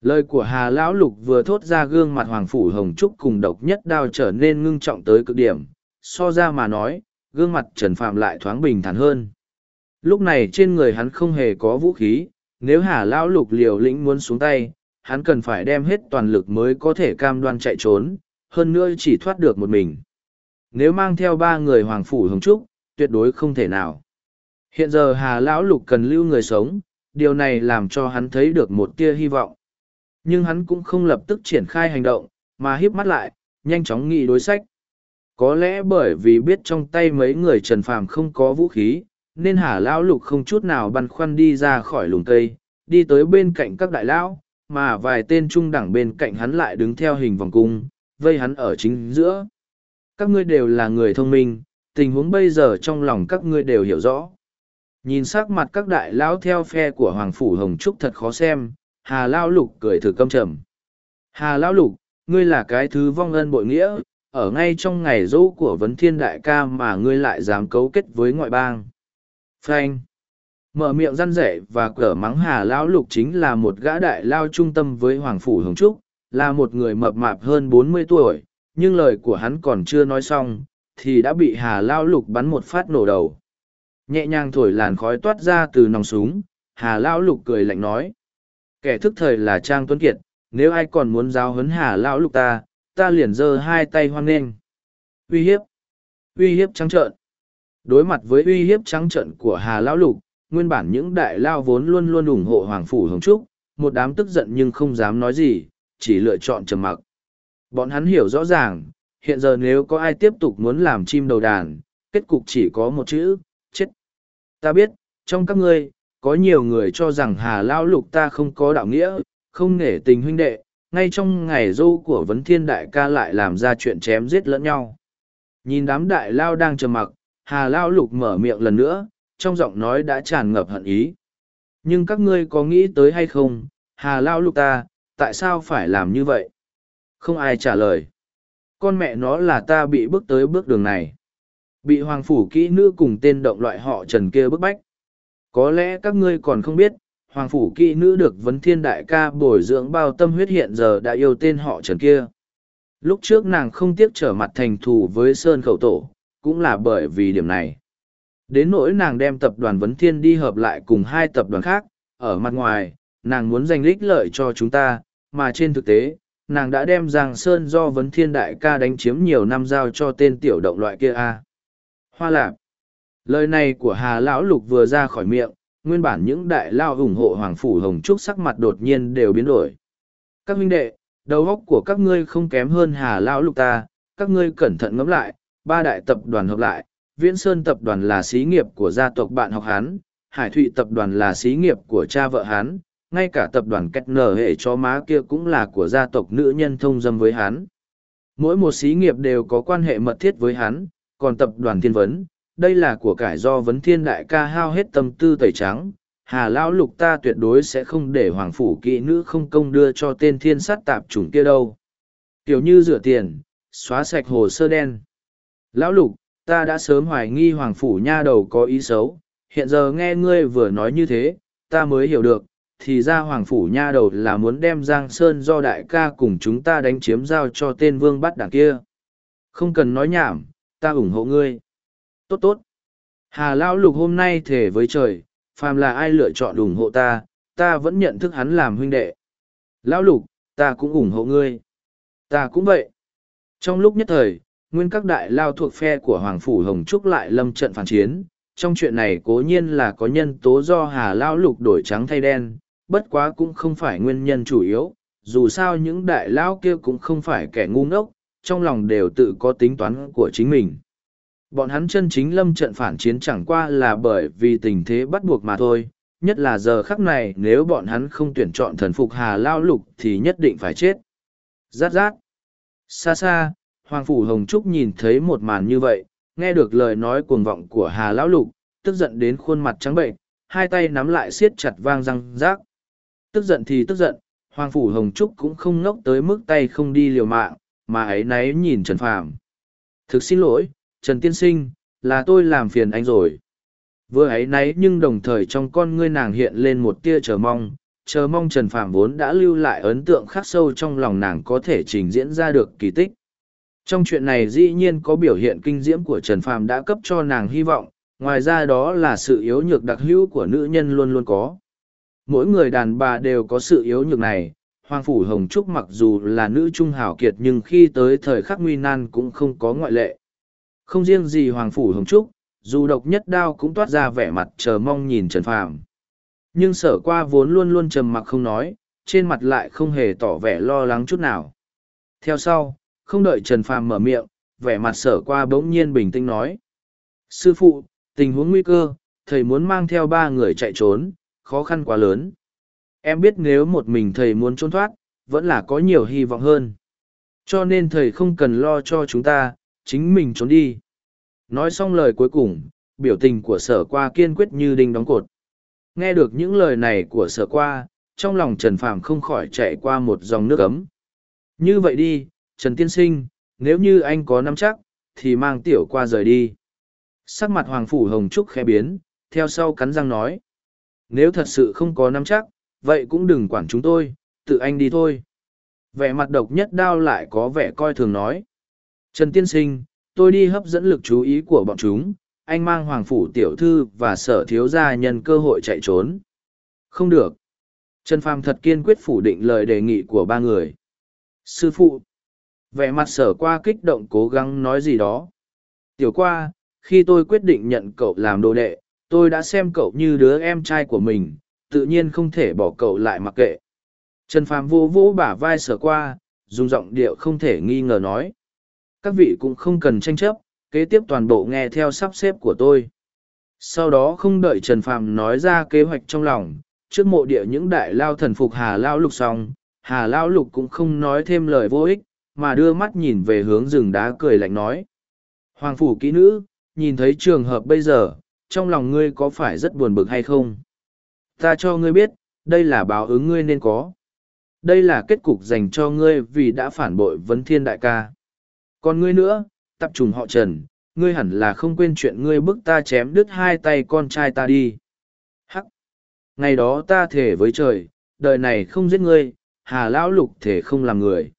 Lời của hà lão lục vừa thốt ra gương mặt hoàng phủ hồng trúc cùng độc nhất đao trở nên ngưng trọng tới cực điểm, so ra mà nói, gương mặt trần phạm lại thoáng bình thản hơn. Lúc này trên người hắn không hề có vũ khí, nếu hà lão lục liều lĩnh muốn xuống tay, hắn cần phải đem hết toàn lực mới có thể cam đoan chạy trốn, hơn nữa chỉ thoát được một mình. Nếu mang theo ba người hoàng phủ hồng trúc, tuyệt đối không thể nào. Hiện giờ hà lão lục cần lưu người sống điều này làm cho hắn thấy được một tia hy vọng. Nhưng hắn cũng không lập tức triển khai hành động, mà híp mắt lại, nhanh chóng nghĩ đối sách. Có lẽ bởi vì biết trong tay mấy người trần phàm không có vũ khí, nên hà lão lục không chút nào băn khoăn đi ra khỏi lùng cây, đi tới bên cạnh các đại lão, mà vài tên trung đẳng bên cạnh hắn lại đứng theo hình vòng cung, vây hắn ở chính giữa. Các ngươi đều là người thông minh, tình huống bây giờ trong lòng các ngươi đều hiểu rõ nhìn sắc mặt các đại lão theo phe của hoàng phủ hồng trúc thật khó xem, hà lao lục cười thử câm trầm. Hà lão lục, ngươi là cái thứ vong ân bội nghĩa, ở ngay trong ngày dỗ của vấn thiên đại ca mà ngươi lại dám cấu kết với ngoại bang. Frank mở miệng răn rẻ và cở mắng hà lão lục chính là một gã đại lao trung tâm với hoàng phủ hồng trúc, là một người mập mạp hơn bốn mươi tuổi, nhưng lời của hắn còn chưa nói xong, thì đã bị hà lao lục bắn một phát nổ đầu nhẹ nhàng thổi làn khói toát ra từ nòng súng, hà Lão lục cười lạnh nói, kẻ thức thời là trang tuấn kiệt, nếu ai còn muốn giáo huấn hà Lão lục ta ta liền giơ hai tay hoang nghênh. Uy hiếp uy hiếp trắng trợn. Đối mặt với uy hiếp trắng trợn của hà lão lục, nguyên bản những đại lao vốn luôn luôn ủng hộ hoàng phủ hồng trúc, một đám tức giận nhưng không dám nói gì, chỉ lựa chọn trầm mặc. Bọn hắn hiểu rõ ràng, hiện giờ nếu có ai tiếp tục muốn làm chim đầu đàn, kết cục chỉ có một chữ ta biết, trong các ngươi, có nhiều người cho rằng hà lao lục ta không có đạo nghĩa, không nể tình huynh đệ, ngay trong ngày dâu của vấn thiên đại ca lại làm ra chuyện chém giết lẫn nhau. Nhìn đám đại lao đang trầm mặc, hà lao lục mở miệng lần nữa, trong giọng nói đã tràn ngập hận ý. Nhưng các ngươi có nghĩ tới hay không? Hà lao lục ta, tại sao phải làm như vậy? Không ai trả lời. Con mẹ nó là ta bị bước tới bước đường này bị hoàng phủ kỹ nữ cùng tên động loại họ trần kia bức bách. Có lẽ các ngươi còn không biết, hoàng phủ kỹ nữ được vấn thiên đại ca bồi dưỡng bao tâm huyết hiện giờ đã yêu tên họ trần kia. Lúc trước nàng không tiếc trở mặt thành thù với sơn khẩu tổ, cũng là bởi vì điểm này. Đến nỗi nàng đem tập đoàn vấn thiên đi hợp lại cùng hai tập đoàn khác, ở mặt ngoài, nàng muốn giành lích lợi cho chúng ta, mà trên thực tế, nàng đã đem giang sơn do vấn thiên đại ca đánh chiếm nhiều năm giao cho tên tiểu động loại kia a hoa lạp lời này của hà lão lục vừa ra khỏi miệng nguyên bản những đại lao ủng hộ hoàng phủ hồng trúc sắc mặt đột nhiên đều biến đổi các huynh đệ đầu óc của các ngươi không kém hơn hà lão lục ta các ngươi cẩn thận ngẫm lại ba đại tập đoàn hợp lại viễn sơn tập đoàn là xí nghiệp của gia tộc bạn học hán hải thụy tập đoàn là xí nghiệp của cha vợ hán ngay cả tập đoàn cách nở hệ cho má kia cũng là của gia tộc nữ nhân thông dâm với hắn. Mỗi một xí nghiệp đều có quan hệ mật thiết với hắn, còn tập đoàn thiên vấn, đây là của cải do vấn thiên đại ca hao hết tâm tư tẩy trắng. Hà Lão Lục ta tuyệt đối sẽ không để hoàng phủ kỵ nữ không công đưa cho tên thiên sát tạp chủng kia đâu. Kiểu như rửa tiền, xóa sạch hồ sơ đen. Lão Lục, ta đã sớm hoài nghi hoàng phủ nha đầu có ý xấu, hiện giờ nghe ngươi vừa nói như thế, ta mới hiểu được, thì ra hoàng phủ nha đầu là muốn đem giang sơn do đại ca cùng chúng ta đánh chiếm giao cho tên vương bắt đảng kia không cần nói nhảm ta ủng hộ ngươi. Tốt tốt. Hà lão lục hôm nay thể với trời phàm là ai lựa chọn ủng hộ ta ta vẫn nhận thức hắn làm huynh đệ. Lão lục ta cũng ủng hộ ngươi. Ta cũng vậy. Trong lúc nhất thời nguyên các đại lao thuộc phe của hoàng phủ hồng trúc lại lâm trận phản chiến. Trong chuyện này cố nhiên là có nhân tố do hà lao lục đổi trắng thay đen bất quá cũng không phải nguyên nhân chủ yếu, dù sao những đại lao kia cũng không phải kẻ ngu ngốc, trong lòng đều tự có tính toán của chính mình. Bọn hắn chân chính lâm trận phản chiến chẳng qua là bởi vì tình thế bắt buộc mà thôi, nhất là giờ khắc này nếu bọn hắn không tuyển chọn thần phục hà lao lục thì nhất định phải chết. Rát rát. Xa xa, Hoàng Phủ Hồng Trúc nhìn thấy một màn như vậy, nghe được lời nói cuồng vọng của hà lão lục, tức giận đến khuôn mặt trắng bệnh, hai tay nắm lại siết chặt vang răng rác tức giận thì tức giận hoàng phủ hồng trúc cũng không ngốc tới mức tay không đi liều mạng mà ấy náy nhìn trần phàm. Thực xin lỗi, trần tiên sinh, là tôi làm phiền anh rồi. Vừa ấy náy nhưng đồng thời trong con ngươi nàng hiện lên một tia chờ mong chờ mong trần phàm vốn đã lưu lại ấn tượng khắc sâu trong lòng nàng có thể trình diễn ra được kỳ tích. Trong chuyện này dĩ nhiên có biểu hiện kinh diễm của trần phàm đã cấp cho nàng hy vọng, ngoài ra đó là sự yếu nhược đặc hữu của nữ nhân luôn luôn có. Mỗi người đàn bà đều có sự yếu nhược này. Hoàng Phủ Hồng Trúc mặc dù là nữ trung hào kiệt nhưng khi tới thời khắc nguy nan cũng không có ngoại lệ. Không riêng gì Hoàng Phủ Hồng Trúc, dù độc nhất đao cũng toát ra vẻ mặt chờ mong nhìn Trần Phàm. Nhưng sở qua vốn luôn luôn trầm mặc không nói, trên mặt lại không hề tỏ vẻ lo lắng chút nào. Theo sau, không đợi Trần Phàm mở miệng, vẻ mặt sở qua bỗng nhiên bình tĩnh nói. Sư phụ, tình huống nguy cơ, thầy muốn mang theo ba người chạy trốn, khó khăn quá lớn. Em biết nếu một mình thầy muốn trốn thoát, vẫn là có nhiều hy vọng hơn. Cho nên thầy không cần lo cho chúng ta, chính mình trốn đi. Nói xong lời cuối cùng, biểu tình của sở qua kiên quyết như đinh đóng cột. Nghe được những lời này của sở qua, trong lòng Trần Phàm không khỏi chạy qua một dòng nước ấm. Như vậy đi, Trần Tiên Sinh, nếu như anh có nắm chắc, thì mang tiểu qua rời đi. Sắc mặt Hoàng Phủ Hồng Trúc khẽ biến, theo sau cắn răng nói. Nếu thật sự không có nắm chắc, vậy cũng đừng quản chúng tôi, tự anh đi thôi. Vẻ mặt độc nhất đao lại có vẻ coi thường nói. Trần Tiên Sinh, tôi đi hấp dẫn lực chú ý của bọn chúng, anh mang Hoàng Phủ Tiểu Thư và sở thiếu gia nhân cơ hội chạy trốn. Không được. Trần Phàm thật kiên quyết phủ định lời đề nghị của ba người. Sư phụ. Vẻ mặt sở qua kích động cố gắng nói gì đó. Tiểu qua, khi tôi quyết định nhận cậu làm đồ đệ, tôi đã xem cậu như đứa em trai của mình, tự nhiên không thể bỏ cậu lại mặc kệ. Trần Phàm vô vỗ bả vai sở qua, dùng giọng điệu không thể nghi ngờ nói. Các vị cũng không cần tranh chấp, kế tiếp toàn bộ nghe theo sắp xếp của tôi. Sau đó không đợi Trần Phàm nói ra kế hoạch trong lòng, trước mộ địa những đại lao thần phục Hà Lao Lục xong, Hà Lao Lục cũng không nói thêm lời vô ích, mà đưa mắt nhìn về hướng rừng đá cười lạnh nói. Hoàng phủ kỹ nữ, nhìn thấy trường hợp bây giờ, trong lòng ngươi có phải rất buồn bực hay không? Ta cho ngươi biết, đây là báo ứng ngươi nên có. Đây là kết cục dành cho ngươi vì đã phản bội vấn thiên đại ca. Còn ngươi nữa, tập trùng họ trần, ngươi hẳn là không quên chuyện ngươi bức ta chém đứt hai tay con trai ta đi. Hắc! Ngày đó ta thể với trời, đời này không giết ngươi, hà lão lục thể không làm người.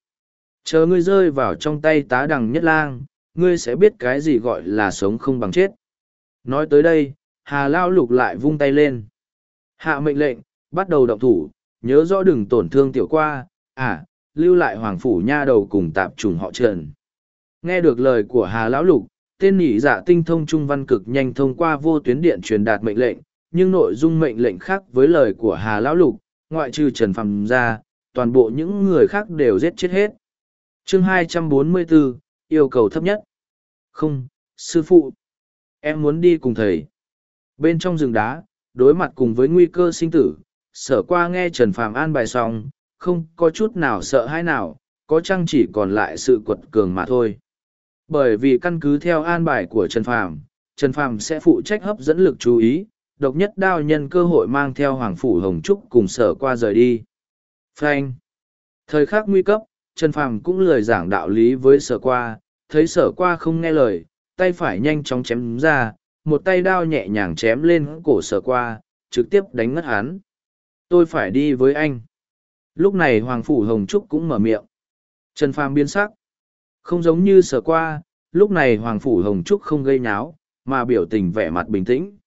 Chờ ngươi rơi vào trong tay tá đằng nhất lang, ngươi sẽ biết cái gì gọi là sống không bằng chết. Nói tới đây, hà Lão lục lại vung tay lên. Hạ mệnh lệnh, bắt đầu động thủ, nhớ rõ đừng tổn thương tiểu qua, à, lưu lại hoàng phủ nha đầu cùng tạp trùng họ trần. Nghe được lời của hà lão lục, tên nhị giả tinh thông trung văn cực nhanh thông qua vô tuyến điện truyền đạt mệnh lệnh, nhưng nội dung mệnh lệnh khác với lời của hà lão lục, ngoại trừ trần phàm ra, toàn bộ những người khác đều giết chết hết. chương 244, yêu cầu thấp nhất. Không, sư phụ. Em muốn đi cùng thầy. Bên trong rừng đá, đối mặt cùng với nguy cơ sinh tử, sở qua nghe Trần Phàm an bài xong, không có chút nào sợ hãi nào, có chăng chỉ còn lại sự quật cường mà thôi. Bởi vì căn cứ theo an bài của Trần Phàm, Trần Phàm sẽ phụ trách hấp dẫn lực chú ý, độc nhất đao nhân cơ hội mang theo Hoàng Phủ Hồng Trúc cùng sở qua rời đi. Frank. Thời khắc nguy cấp, Trần Phàm cũng lười giảng đạo lý với sở qua, thấy sở qua không nghe lời, tay phải nhanh chóng chém ra, một tay đao nhẹ nhàng chém lên cổ sở qua, trực tiếp đánh ngất hắn. Tôi phải đi với anh. Lúc này Hoàng Phủ Hồng Trúc cũng mở miệng. Trần Phàm biến sắc. Không giống như sở qua, lúc này Hoàng Phủ Hồng Trúc không gây nháo, mà biểu tình vẻ mặt bình tĩnh.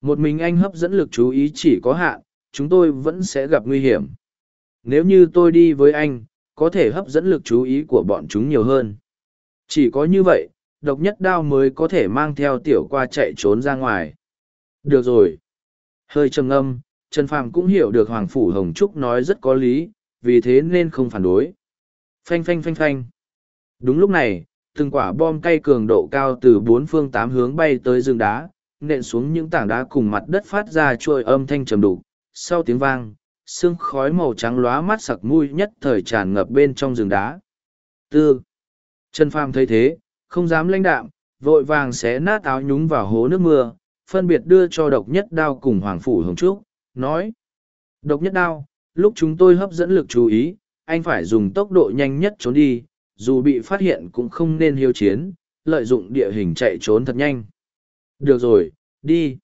Một mình anh hấp dẫn lực chú ý chỉ có hạn, chúng tôi vẫn sẽ gặp nguy hiểm. Nếu như tôi đi với anh, có thể hấp dẫn lực chú ý của bọn chúng nhiều hơn. Chỉ có như vậy, độc nhất đao mới có thể mang theo tiểu qua chạy trốn ra ngoài. Được rồi. Hơi trầm ngâm, Trần Phàm cũng hiểu được Hoàng Phủ Hồng Trúc nói rất có lý, vì thế nên không phản đối. Phanh phanh phanh phanh. Đúng lúc này, từng quả bom cay cường độ cao từ bốn phương tám hướng bay tới rừng đá, nện xuống những tảng đá cùng mặt đất phát ra trôi âm thanh trầm đục. Sau tiếng vang, sương khói màu trắng lóa mắt sặc mùi nhất thời tràn ngập bên trong rừng đá. Tư. Trần Phàm thấy thế, không dám lãnh đạm, vội vàng xé nát áo nhúng vào hố nước mưa, phân biệt đưa cho độc nhất đao cùng Hoàng Phủ Hồng Trúc, nói. Độc nhất đao, lúc chúng tôi hấp dẫn lực chú ý, anh phải dùng tốc độ nhanh nhất trốn đi, dù bị phát hiện cũng không nên hiếu chiến, lợi dụng địa hình chạy trốn thật nhanh. Được rồi, đi.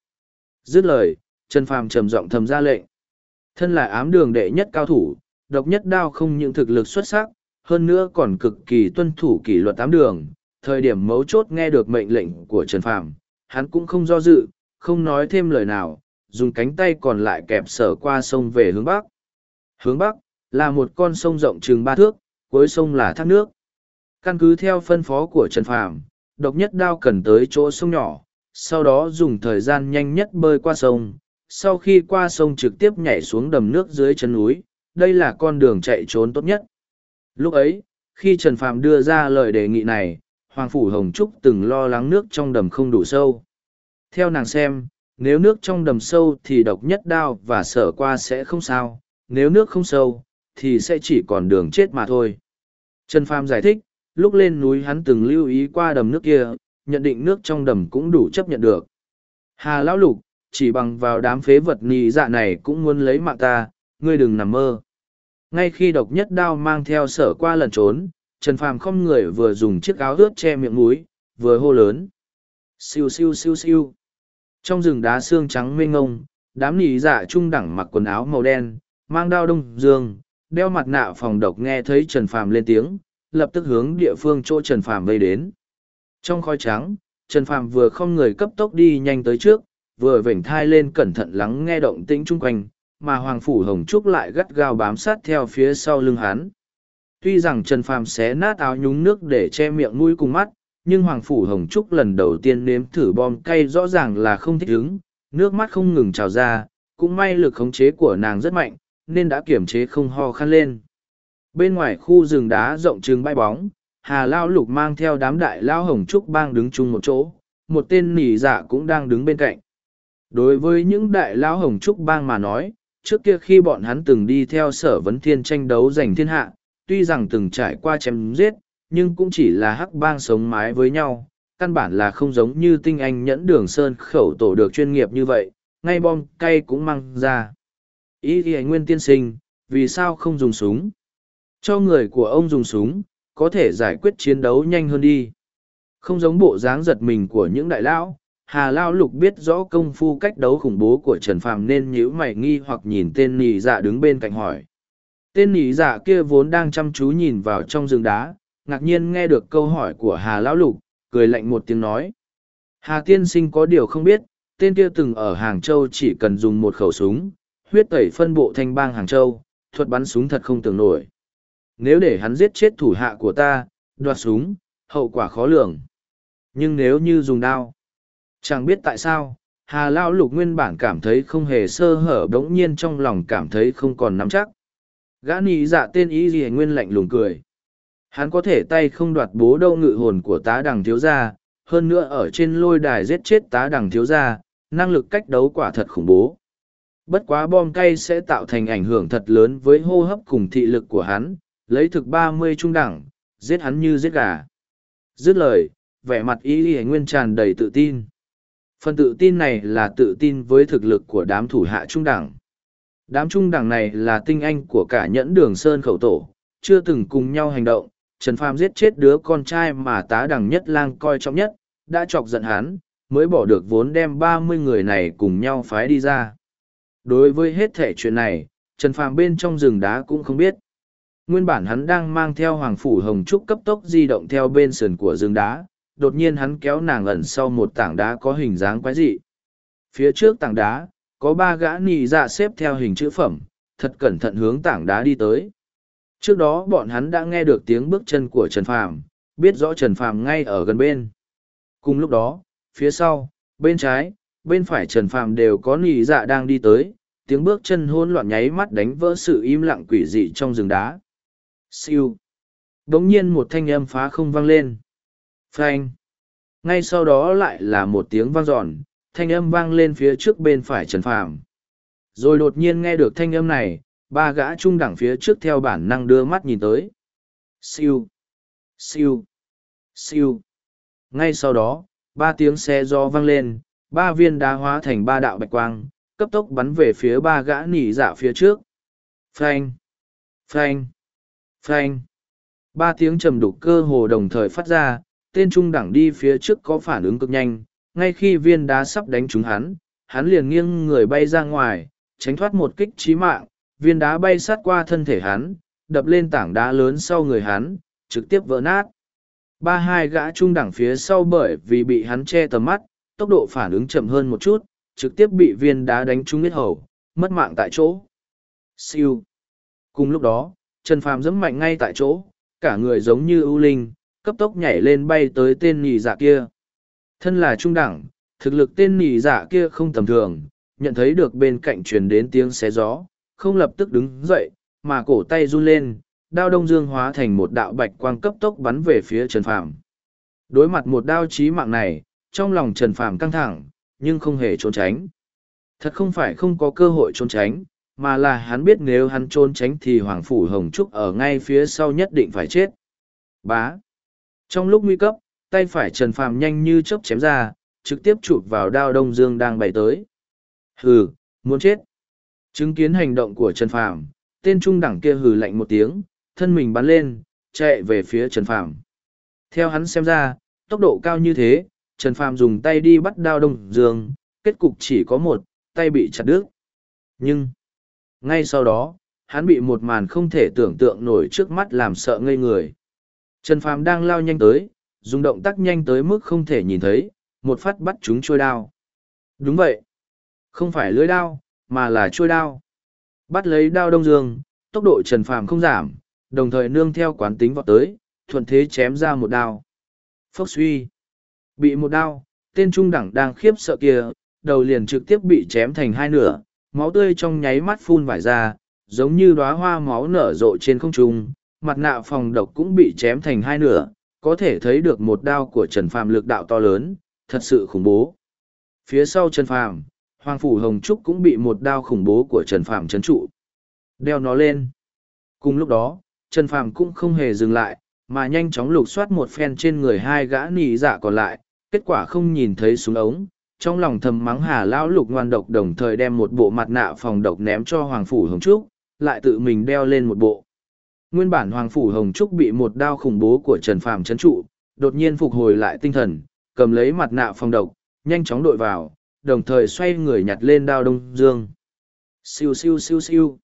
Dứt lời, Trần Phàm trầm giọng thầm ra lệnh. Thân là ám đường đệ nhất cao thủ, độc nhất đao không những thực lực xuất sắc, hơn nữa còn cực kỳ tuân thủ kỷ luật ám đường. Thời điểm mấu chốt nghe được mệnh lệnh của Trần Phàm, hắn cũng không do dự, không nói thêm lời nào, dùng cánh tay còn lại kẹp sở qua sông về hướng bắc. Hướng bắc, là một con sông rộng chừng ba thước, cuối sông là thác nước. Căn cứ theo phân phó của Trần Phàm, độc nhất đao cần tới chỗ sông nhỏ, sau đó dùng thời gian nhanh nhất bơi qua sông. Sau khi qua sông trực tiếp nhảy xuống đầm nước dưới chân núi, đây là con đường chạy trốn tốt nhất. Lúc ấy, khi Trần Phàm đưa ra lời đề nghị này, Hoàng Phủ Hồng Trúc từng lo lắng nước trong đầm không đủ sâu. Theo nàng xem, nếu nước trong đầm sâu thì độc nhất đao và sở qua sẽ không sao, nếu nước không sâu, thì sẽ chỉ còn đường chết mà thôi. Trần Phàm giải thích, lúc lên núi hắn từng lưu ý qua đầm nước kia, nhận định nước trong đầm cũng đủ chấp nhận được. Hà Lão Lục, chỉ bằng vào đám phế vật nì dạ này cũng muốn lấy mạng ta, ngươi đừng nằm mơ. Ngay khi độc nhất đao mang theo sở qua lần trốn, Trần Phàm không người vừa dùng chiếc áo ướt che miệng mũi, vừa hô lớn. Siêu siêu siêu siêu. Trong rừng đá xương trắng mênh ngông, đám nỉ dạ trung đẳng mặc quần áo màu đen, mang đao đông dương, đeo mặt nạ phòng độc nghe thấy Trần Phàm lên tiếng, lập tức hướng địa phương chỗ Trần Phàm vây đến. Trong khói trắng, Trần Phàm vừa không người cấp tốc đi nhanh tới trước, vừa vểnh thai lên cẩn thận lắng nghe động tĩnh chung quanh, mà Hoàng Phủ Hồng Trúc lại gắt gao bám sát theo phía sau lưng hắn. Tuy rằng Trần Phàm xé nát áo nhúng nước để che miệng mũi cùng mắt, nhưng Hoàng Phủ Hồng Trúc lần đầu tiên nếm thử bom cay rõ ràng là không thích ứng, nước mắt không ngừng trào ra, cũng may lực khống chế của nàng rất mạnh, nên đã kiểm chế không ho khăn lên. Bên ngoài khu rừng đá rộng trừng bay bóng, Hà Lao Lục mang theo đám đại Lao Hồng Trúc bang đứng chung một chỗ, một tên nỉ giả cũng đang đứng bên cạnh. Đối với những đại Lao Hồng Trúc bang mà nói, trước kia khi bọn hắn từng đi theo sở vấn thiên tranh đấu giành thiên hạ, tuy rằng từng trải qua chém giết, nhưng cũng chỉ là hắc bang sống mái với nhau, căn bản là không giống như tinh anh nhẫn đường sơn khẩu tổ được chuyên nghiệp như vậy, ngay bom cay cũng mang ra. Ý thì anh nguyên tiên sinh, vì sao không dùng súng? Cho người của ông dùng súng, có thể giải quyết chiến đấu nhanh hơn đi. Không giống bộ dáng giật mình của những đại lão, Hà Lao Lục biết rõ công phu cách đấu khủng bố của Trần Phàm nên nhíu mày nghi hoặc nhìn tên nì dạ đứng bên cạnh hỏi. Tên nỉ dạ kia vốn đang chăm chú nhìn vào trong rừng đá, ngạc nhiên nghe được câu hỏi của Hà Lão Lục, cười lạnh một tiếng nói. Hà Tiên Sinh có điều không biết, tên kia từng ở Hàng Châu chỉ cần dùng một khẩu súng, huyết tẩy phân bộ thanh bang Hàng Châu, thuật bắn súng thật không tưởng nổi. Nếu để hắn giết chết thủ hạ của ta, đoạt súng, hậu quả khó lường. Nhưng nếu như dùng đao, chẳng biết tại sao, Hà Lão Lục nguyên bản cảm thấy không hề sơ hở đống nhiên trong lòng cảm thấy không còn nắm chắc. Gã nị dạ tên ý gì nguyên lạnh lùng cười. Hắn có thể tay không đoạt bố đâu ngự hồn của tá đằng thiếu gia, hơn nữa ở trên lôi đài giết chết tá đằng thiếu gia, năng lực cách đấu quả thật khủng bố. Bất quá bom cay sẽ tạo thành ảnh hưởng thật lớn với hô hấp cùng thị lực của hắn, lấy thực ba mươi trung đẳng, giết hắn như giết gà. Dứt lời, vẻ mặt ý ý nguyên tràn đầy tự tin. Phần tự tin này là tự tin với thực lực của đám thủ hạ trung đẳng. Đám trung đẳng này là tinh anh của cả nhẫn đường sơn khẩu tổ, chưa từng cùng nhau hành động, Trần Phàm giết chết đứa con trai mà tá đẳng nhất lang coi trọng nhất, đã chọc giận hắn, mới bỏ được vốn đem ba mươi người này cùng nhau phái đi ra. Đối với hết thể chuyện này, Trần Phàm bên trong rừng đá cũng không biết. Nguyên bản hắn đang mang theo Hoàng Phủ Hồng Trúc cấp tốc di động theo bên sườn của rừng đá, đột nhiên hắn kéo nàng ẩn sau một tảng đá có hình dáng quái dị. Phía trước tảng đá, có ba gã nì dạ xếp theo hình chữ phẩm, thật cẩn thận hướng tảng đá đi tới. Trước đó bọn hắn đã nghe được tiếng bước chân của Trần Phàm, biết rõ Trần Phàm ngay ở gần bên. Cùng lúc đó, phía sau, bên trái, bên phải Trần Phàm đều có nỉ dạ đang đi tới, tiếng bước chân hỗn loạn nháy mắt đánh vỡ sự im lặng quỷ dị trong rừng đá. Siêu. Đống nhiên một thanh âm phá không vang lên. Phanh. Ngay sau đó lại là một tiếng vang giòn, thanh âm vang lên phía trước bên phải Trần Phàm. Rồi đột nhiên nghe được thanh âm này, ba gã trung đẳng phía trước theo bản năng đưa mắt nhìn tới. Siêu, siêu, siêu. Ngay sau đó, ba tiếng xe do vang lên, ba viên đá hóa thành ba đạo bạch quang, cấp tốc bắn về phía ba gã nỉ dạ phía trước. Phanh, phanh, phanh. Ba tiếng trầm đục cơ hồ đồng thời phát ra, tên trung đẳng đi phía trước có phản ứng cực nhanh, ngay khi viên đá sắp đánh trúng hắn, hắn liền nghiêng người bay ra ngoài, tránh thoát một kích trí mạng, viên đá bay sát qua thân thể hắn, đập lên tảng đá lớn sau người hắn, trực tiếp vỡ nát. Ba hai gã trung đẳng phía sau bởi vì bị hắn che tầm mắt, tốc độ phản ứng chậm hơn một chút, trực tiếp bị viên đá đánh trúng huyết hầu, mất mạng tại chỗ. Siêu. Cùng lúc đó, Trần Phàm giẫm mạnh ngay tại chỗ, cả người giống như ưu linh, cấp tốc nhảy lên bay tới tên nhì dạ kia. Thân là trung đẳng, thực lực tên nhì dạ kia không tầm thường, nhận thấy được bên cạnh truyền đến tiếng xé gió, không lập tức đứng dậy, mà cổ tay run lên, đao đông dương hóa thành một đạo bạch quang cấp tốc bắn về phía Trần Phàm. Đối mặt một đao chí mạng này, trong lòng Trần Phàm căng thẳng, nhưng không hề trốn tránh. Thật không phải không có cơ hội trốn tránh, mà là hắn biết nếu hắn trốn tránh thì Hoàng Phủ Hồng Trúc ở ngay phía sau nhất định phải chết. Bá. Trong lúc nguy cấp, tay phải Trần Phàm nhanh như chớp chém ra, trực tiếp chụp vào đao Đông Dương đang bày tới. Hừ, muốn chết. Chứng kiến hành động của Trần Phàm, tên trung đẳng kia hừ lạnh một tiếng, thân mình bắn lên, chạy về phía Trần Phàm. Theo hắn xem ra, tốc độ cao như thế, Trần Phàm dùng tay đi bắt đao Đông Dương, kết cục chỉ có một, tay bị chặt đứt. Nhưng, ngay sau đó, hắn bị một màn không thể tưởng tượng nổi trước mắt làm sợ ngây người. Trần Phàm đang lao nhanh tới, dùng động tác nhanh tới mức không thể nhìn thấy, một phát bắt chúng trôi đao. Đúng vậy. Không phải lưới đao, mà là trôi đao. Bắt lấy đao đông dương, tốc độ Trần Phàm không giảm, đồng thời nương theo quán tính vọt tới, thuận thế chém ra một đao. Phốc suy. Bị một đao, tên trung đẳng đang khiếp sợ kia, đầu liền trực tiếp bị chém thành hai nửa, máu tươi trong nháy mắt phun vải ra, giống như đóa hoa máu nở rộ trên không trung, mặt nạ phòng độc cũng bị chém thành hai nửa, có thể thấy được một đao của Trần Phàm lực đạo to lớn, thật sự khủng bố. Phía sau Trần Phàm, Hoàng Phủ Hồng Trúc cũng bị một đao khủng bố của Trần Phàm chấn trụ. Đeo nó lên. Cùng lúc đó, Trần Phàm cũng không hề dừng lại, mà nhanh chóng lục soát một phen trên người hai gã nỉ dạ còn lại, kết quả không nhìn thấy súng ống. Trong lòng thầm mắng hà lão lục ngoan độc đồng thời đem một bộ mặt nạ phòng độc ném cho Hoàng Phủ Hồng Trúc, lại tự mình đeo lên một bộ. Nguyên bản Hoàng Phủ Hồng Trúc bị một đao khủng bố của Trần Phàm chấn trụ, đột nhiên phục hồi lại tinh thần, cầm lấy mặt nạ phòng độc, nhanh chóng đội vào, đồng thời xoay người nhặt lên đao đông dương. Siêu siêu siêu siêu.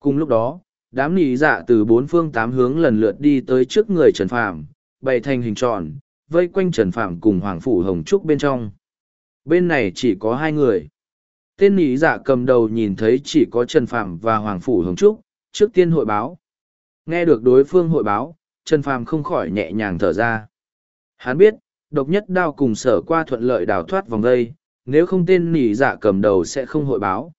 Cùng lúc đó, đám nỉ dạ từ bốn phương tám hướng lần lượt đi tới trước người Trần Phàm, bày thành hình tròn, vây quanh Trần Phàm cùng Hoàng Phủ Hồng Trúc bên trong. Bên này chỉ có hai người. Tên nỉ dạ cầm đầu nhìn thấy chỉ có Trần Phàm và Hoàng Phủ Hồng Trúc, trước tiên hội báo. Nghe được đối phương hội báo, Trần Phàm không khỏi nhẹ nhàng thở ra. Hắn biết, độc nhất đao cùng sở qua thuận lợi đào thoát vòng đây, nếu không tên nỉ dạ cầm đầu sẽ không hội báo.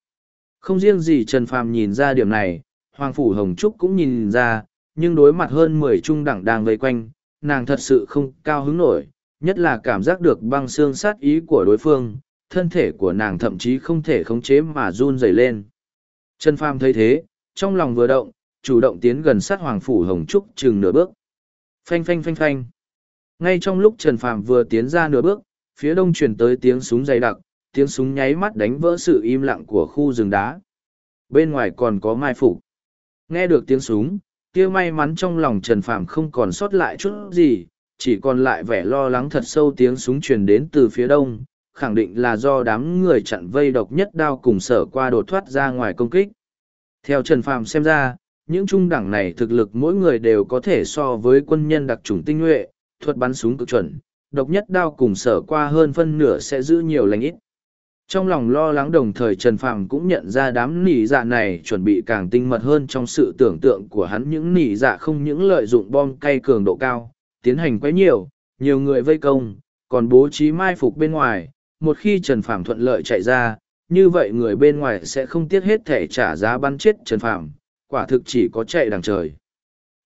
Không riêng gì Trần Phàm nhìn ra điểm này, Hoàng Phủ Hồng Trúc cũng nhìn ra, nhưng đối mặt hơn mười trung đẳng đang vây quanh, nàng thật sự không cao hứng nổi, nhất là cảm giác được băng xương sát ý của đối phương, thân thể của nàng thậm chí không thể khống chế mà run rẩy lên. Trần Phàm thấy thế, trong lòng vừa động, chủ động tiến gần sát Hoàng Phủ Hồng Trúc chừng nửa bước. Phanh phanh phanh phanh. Ngay trong lúc Trần Phàm vừa tiến ra nửa bước, phía đông truyền tới tiếng súng dày đặc, tiếng súng nháy mắt đánh vỡ sự im lặng của khu rừng đá. Bên ngoài còn có mai phục. Nghe được tiếng súng, kia may mắn trong lòng Trần Phàm không còn sót lại chút gì, chỉ còn lại vẻ lo lắng thật sâu tiếng súng truyền đến từ phía đông, khẳng định là do đám người chặn vây độc nhất đao cùng sở qua đột thoát ra ngoài công kích. Theo Trần Phàm xem ra, những trung đẳng này thực lực mỗi người đều có thể so với quân nhân đặc trùng tinh nhuệ, thuật bắn súng cực chuẩn, độc nhất đao cùng sở qua hơn phân nửa sẽ giữ nhiều lành ít. Trong lòng lo lắng đồng thời Trần Phàm cũng nhận ra đám nỉ dạ này chuẩn bị càng tinh mật hơn trong sự tưởng tượng của hắn những nỉ dạ không những lợi dụng bom cay cường độ cao, tiến hành quấy nhiều, nhiều người vây công, còn bố trí mai phục bên ngoài, một khi Trần Phàm thuận lợi chạy ra, như vậy người bên ngoài sẽ không tiếc hết thể trả giá bắn chết Trần Phàm, quả thực chỉ có chạy đằng trời.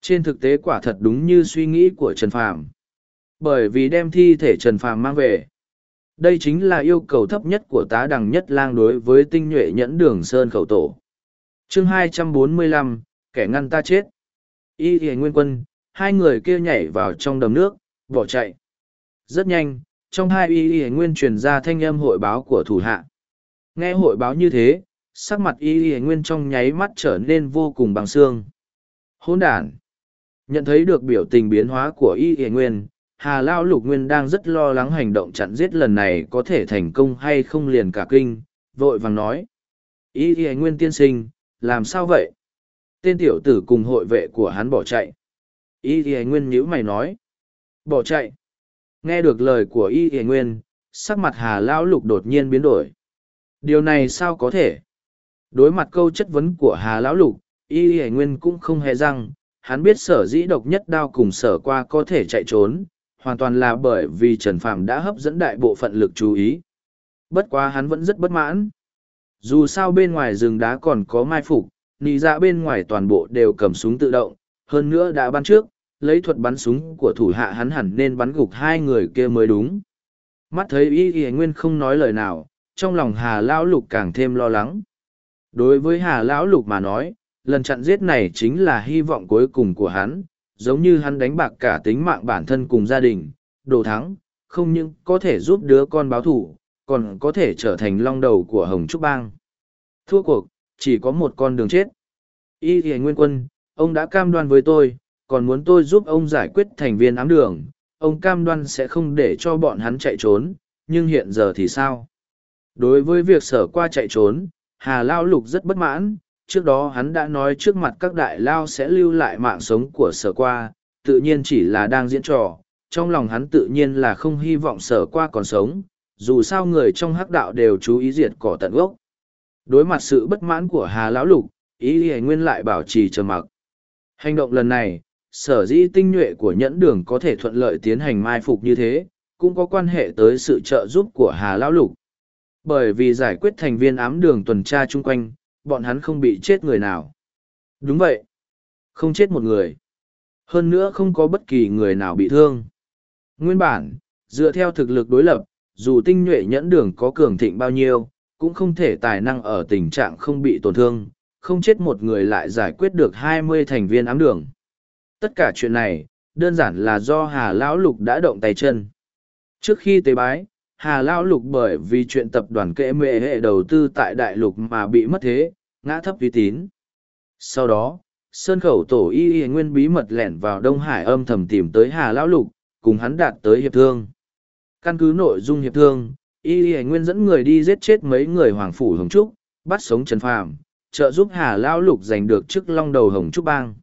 Trên thực tế quả thật đúng như suy nghĩ của Trần Phàm. Bởi vì đem thi thể Trần Phàm mang về. Đây chính là yêu cầu thấp nhất của tá đằng nhất lang đối với tinh nhuệ nhẫn đường Sơn khẩu tổ. chương 245, kẻ ngăn ta chết. Y thì nguyên quân, hai người kia nhảy vào trong đầm nước, bỏ chạy. Rất nhanh, trong hai y y nguyên truyền ra thanh âm hội báo của thủ hạ. Nghe hội báo như thế, sắc mặt y y nguyên trong nháy mắt trở nên vô cùng bằng xương. Hôn đàn. Nhận thấy được biểu tình biến hóa của y y nguyên, Hà Lao Lục Nguyên đang rất lo lắng hành động chặn giết lần này có thể thành công hay không liền cả kinh, vội vàng nói. Y y Nguyên tiên sinh, làm sao vậy? Tên tiểu tử cùng hội vệ của hắn bỏ chạy. Y y Nguyên nhíu mày nói. Bỏ chạy. Nghe được lời của Y y Nguyên, sắc mặt Hà Lao Lục đột nhiên biến đổi. điều này sao có thể đối mặt câu chất vấn của hà lão lục, y y nguyên cũng không hề răng, hắn biết sở dĩ độc nhất đao cùng sở qua có thể chạy trốn, hoàn toàn là bởi vì trần phàm đã hấp dẫn đại bộ phận lực chú ý. Bất quá hắn vẫn rất bất mãn. Dù sao bên ngoài rừng đá còn có mai phục, nị dạ bên ngoài toàn bộ đều cầm súng tự động, hơn nữa đã bắn trước, lấy thuật bắn súng của thủ hạ hắn hẳn nên bắn gục hai người kia mới đúng. Mắt thấy y y nguyên không nói lời nào, trong lòng hà lão lục càng thêm lo lắng đối với hà lão lục mà nói lần chặn giết này chính là hy vọng cuối cùng của hắn giống như hắn đánh bạc cả tính mạng bản thân cùng gia đình đồ thắng không những có thể giúp đứa con báo thù, còn có thể trở thành long đầu của hồng trúc bang. Thua cuộc chỉ có một con đường chết. Y thì nguyên quân ông đã cam đoan với tôi còn muốn tôi giúp ông giải quyết thành viên ám đường ông cam đoan sẽ không để cho bọn hắn chạy trốn nhưng hiện giờ thì sao? Đối với việc sở qua chạy trốn hà lao lục rất bất mãn, trước đó hắn đã nói trước mặt các đại lao sẽ lưu lại mạng sống của sở qua, tự nhiên chỉ là đang diễn trò, trong lòng hắn tự nhiên là không hy vọng sở qua còn sống, dù sao người trong hắc đạo đều chú ý diệt cỏ tận gốc. Đối mặt sự bất mãn của hà lão lục ý y nguyên lại bảo trì trầm mặc. Hành động lần này, sở dĩ tinh nhuệ của nhẫn đường có thể thuận lợi tiến hành mai phục như thế, cũng có quan hệ tới sự trợ giúp của hà lão lục bởi vì giải quyết thành viên ám đường tuần tra chung quanh, bọn hắn không bị chết người nào. Đúng vậy. Không chết một người. Hơn nữa không có bất kỳ người nào bị thương. Nguyên bản, dựa theo thực lực đối lập, dù tinh nhuệ nhẫn đường có cường thịnh bao nhiêu, cũng không thể tài năng ở tình trạng không bị tổn thương, không chết một người lại giải quyết được hai mươi thành viên ám đường. Tất cả chuyện này, đơn giản là do hà lão lục đã động tay chân. Trước khi tế bái hà lão lục bởi vì chuyện tập đoàn kệ mệ hệ đầu tư tại đại lục mà bị mất thế, ngã thấp uy tín. Sau đó sơn khẩu tổ y y nguyên bí mật lẻn vào đông hải âm thầm tìm tới hà lão lục, cùng hắn đạt tới hiệp thương. Căn cứ nội dung hiệp thương, y y nguyên dẫn người đi giết chết mấy người hoàng phủ hồng trúc, bắt sống trần phàm, trợ giúp hà lão lục giành được chức long đầu hồng trúc bang.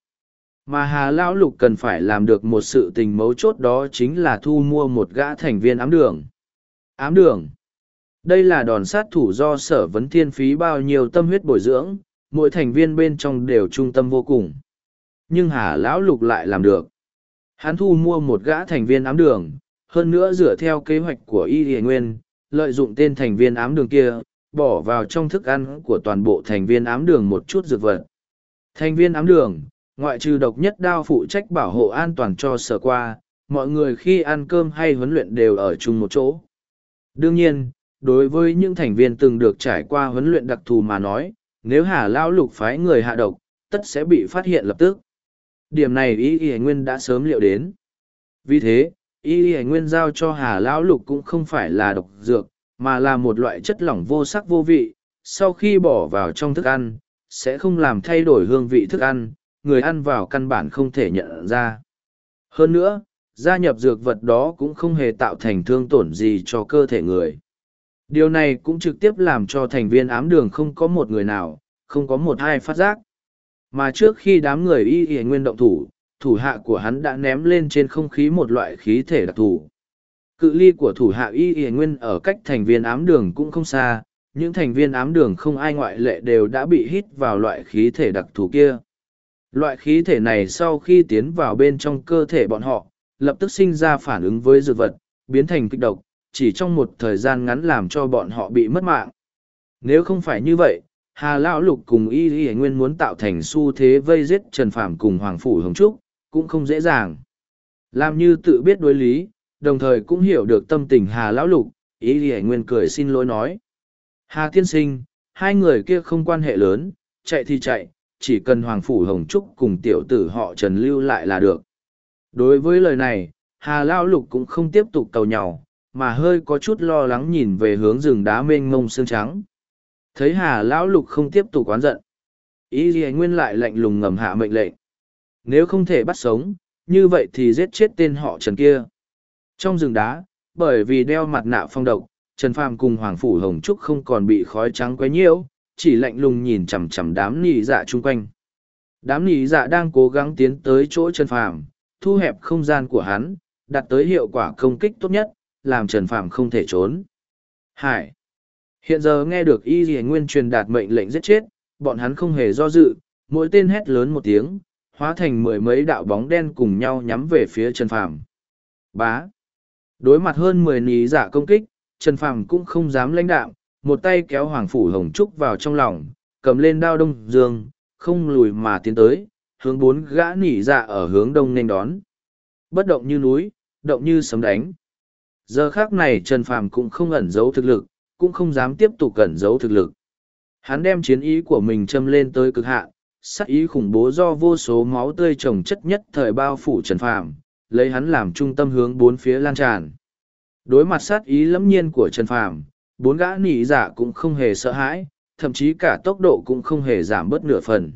Mà hà lão lục cần phải làm được một sự tình mấu chốt đó chính là thu mua một gã thành viên ám đường ám đường. Đây là đòn sát thủ do sở vấn thiên phí bao nhiêu tâm huyết bồi dưỡng, mỗi thành viên bên trong đều trung tâm vô cùng. Nhưng hà lão lục lại làm được. Hắn thu mua một gã thành viên ám đường, hơn nữa dựa theo kế hoạch của y hiền nguyên, lợi dụng tên thành viên ám đường kia, bỏ vào trong thức ăn của toàn bộ thành viên ám đường một chút dược vật. Thành viên ám đường, ngoại trừ độc nhất đao phụ trách bảo hộ an toàn cho sở qua, mọi người khi ăn cơm hay huấn luyện đều ở chung một chỗ đương nhiên, đối với những thành viên từng được trải qua huấn luyện đặc thù mà nói, nếu hà lao lục phái người hạ độc, tất sẽ bị phát hiện lập tức. Điểm này y y nguyên đã sớm liệu đến. Vì thế, y y nguyên giao cho hà lão lục cũng không phải là độc dược, mà là một loại chất lỏng vô sắc vô vị. Sau khi bỏ vào trong thức ăn, sẽ không làm thay đổi hương vị thức ăn, người ăn vào căn bản không thể nhận ra. Hơn nữa gia nhập dược vật đó cũng không hề tạo thành thương tổn gì cho cơ thể người. Điều này cũng trực tiếp làm cho thành viên ám đường không có một người nào, không có một hai phát giác. Mà trước khi đám người y y nguyên động thủ thủ hạ của hắn đã ném lên trên không khí một loại khí thể đặc thù. Cự ly của thủ hạ y y nguyên ở cách thành viên ám đường cũng không xa, những thành viên ám đường không ai ngoại lệ đều đã bị hít vào loại khí thể đặc thù kia. Loại khí thể này sau khi tiến vào bên trong cơ thể bọn họ lập tức sinh ra phản ứng với dược vật, biến thành kịch độc, chỉ trong một thời gian ngắn làm cho bọn họ bị mất mạng. Nếu không phải như vậy, hà lão lục cùng y y nguyên muốn tạo thành xu thế vây giết trần Phạm cùng hoàng phủ hồng trúc, cũng không dễ dàng. Làm như tự biết đối lý, đồng thời cũng hiểu được tâm tình hà lão lục, y y nguyên cười xin lỗi nói. Hà tiên sinh, hai người kia không quan hệ lớn, chạy thì chạy, chỉ cần hoàng phủ hồng trúc cùng tiểu tử họ trần lưu lại là được đối với lời này, hà lão lục cũng không tiếp tục tàu nhàu mà hơi có chút lo lắng nhìn về hướng rừng đá mênh mông xương trắng. Thấy hà lão lục không tiếp tục oán giận, ý gì nguyên lại lạnh lùng ngầm hạ mệnh lệnh. Nếu không thể bắt sống, như vậy thì giết chết tên họ trần kia. Trong rừng đá, bởi vì đeo mặt nạ phong độc, trần phàm cùng hoàng phủ hồng trúc không còn bị khói trắng quấy nhiễu, chỉ lạnh lùng nhìn chằm chằm đám nỉ dạ chung quanh. Đám nỉ dạ đang cố gắng tiến tới chỗ trần phàm thu hẹp không gian của hắn đạt tới hiệu quả công kích tốt nhất làm trần phàm không thể trốn hải Hiện giờ nghe được y dì nguyên truyền đạt mệnh lệnh giết chết, bọn hắn không hề do dự, mỗi tên hét lớn một tiếng, hóa thành mười mấy đạo bóng đen cùng nhau nhắm về phía Trần Phàm. Bá. Đối mặt hơn mười ní giả dạ công kích, Trần Phàm cũng không dám lãnh đạo, một tay kéo Hoàng Phủ Hồng Trúc vào trong lòng, cầm lên đao đông dương, không lùi mà tiến tới, hướng bốn gã nỉ dạ ở hướng đông nên đón. Bất động như núi, động như sấm đánh. Giờ khác này Trần Phàm cũng không ẩn giấu thực lực, cũng không dám tiếp tục ẩn giấu thực lực. Hắn đem chiến ý của mình châm lên tới cực hạn, sắc ý khủng bố do vô số máu tươi trồng chất nhất thời bao phủ Trần Phàm, lấy hắn làm trung tâm hướng bốn phía lan tràn. Đối mặt sát ý lẫm nhiên của Trần Phàm, bốn gã nỉ giả cũng không hề sợ hãi, thậm chí cả tốc độ cũng không hề giảm bớt nửa phần.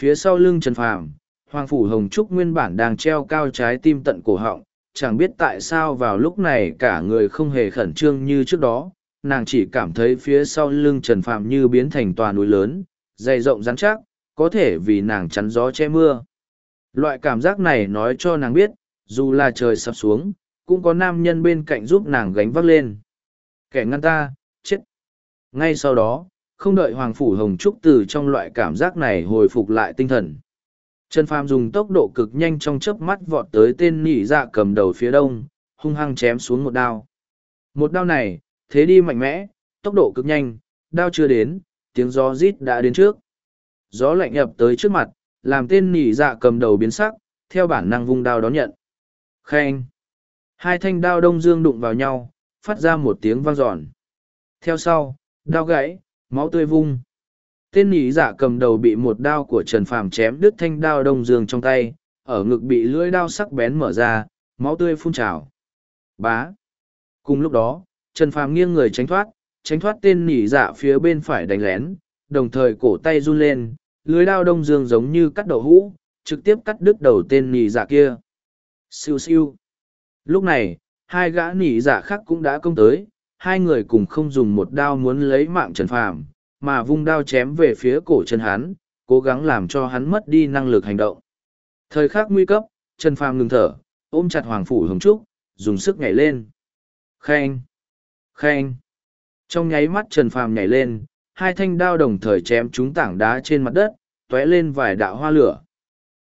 Phía sau lưng Trần Phàm, Hoàng Phủ Hồng Trúc nguyên bản đang treo cao trái tim tận cổ họng, chẳng biết tại sao vào lúc này cả người không hề khẩn trương như trước đó, nàng chỉ cảm thấy phía sau lưng Trần Phàm như biến thành tòa núi lớn, dày rộng rắn chắc, có thể vì nàng chắn gió che mưa. Loại cảm giác này nói cho nàng biết, dù là trời sập xuống, cũng có nam nhân bên cạnh giúp nàng gánh vác lên. Kẻ ngăn ta, chết. Ngay sau đó, không đợi Hoàng Phủ Hồng Trúc từ trong loại cảm giác này hồi phục lại tinh thần. Trần Phàm dùng tốc độ cực nhanh trong chớp mắt vọt tới tên nỉ dạ cầm đầu phía đông, hung hăng chém xuống một đao. Một đao này, thế đi mạnh mẽ, tốc độ cực nhanh, đao chưa đến, tiếng gió rít đã đến trước. Gió lạnh ập tới trước mặt, làm tên nỉ dạ cầm đầu biến sắc, theo bản năng vung đao đón nhận. Khen! Hai thanh đao đông dương đụng vào nhau, phát ra một tiếng vang giòn. Theo sau, đao gãy, máu tươi vung. Tên nỉ dạ cầm đầu bị một đao của Trần Phàm chém đứt thanh đao đông dương trong tay, ở ngực bị lưỡi đao sắc bén mở ra, máu tươi phun trào. Bá! Cùng lúc đó, Trần Phàm nghiêng người tránh thoát, tránh thoát tên nỉ dạ phía bên phải đánh lén, đồng thời cổ tay run lên, lưới đao đông dương giống như cắt đậu hũ, trực tiếp cắt đứt đầu tên nỉ dạ kia. Siêu siêu. Lúc này, hai gã nỉ dạ khác cũng đã công tới, hai người cùng không dùng một đao muốn lấy mạng Trần Phàm, mà vung đao chém về phía cổ chân hắn, cố gắng làm cho hắn mất đi năng lực hành động. Thời khắc nguy cấp, Trần Phàm ngừng thở, ôm chặt Hoàng Phủ Hồng Trúc, dùng sức nhảy lên. Khen! Khen! Trong nháy mắt Trần Phàm nhảy lên, hai thanh đao đồng thời chém trúng tảng đá trên mặt đất, tóe lên vài đạo hoa lửa.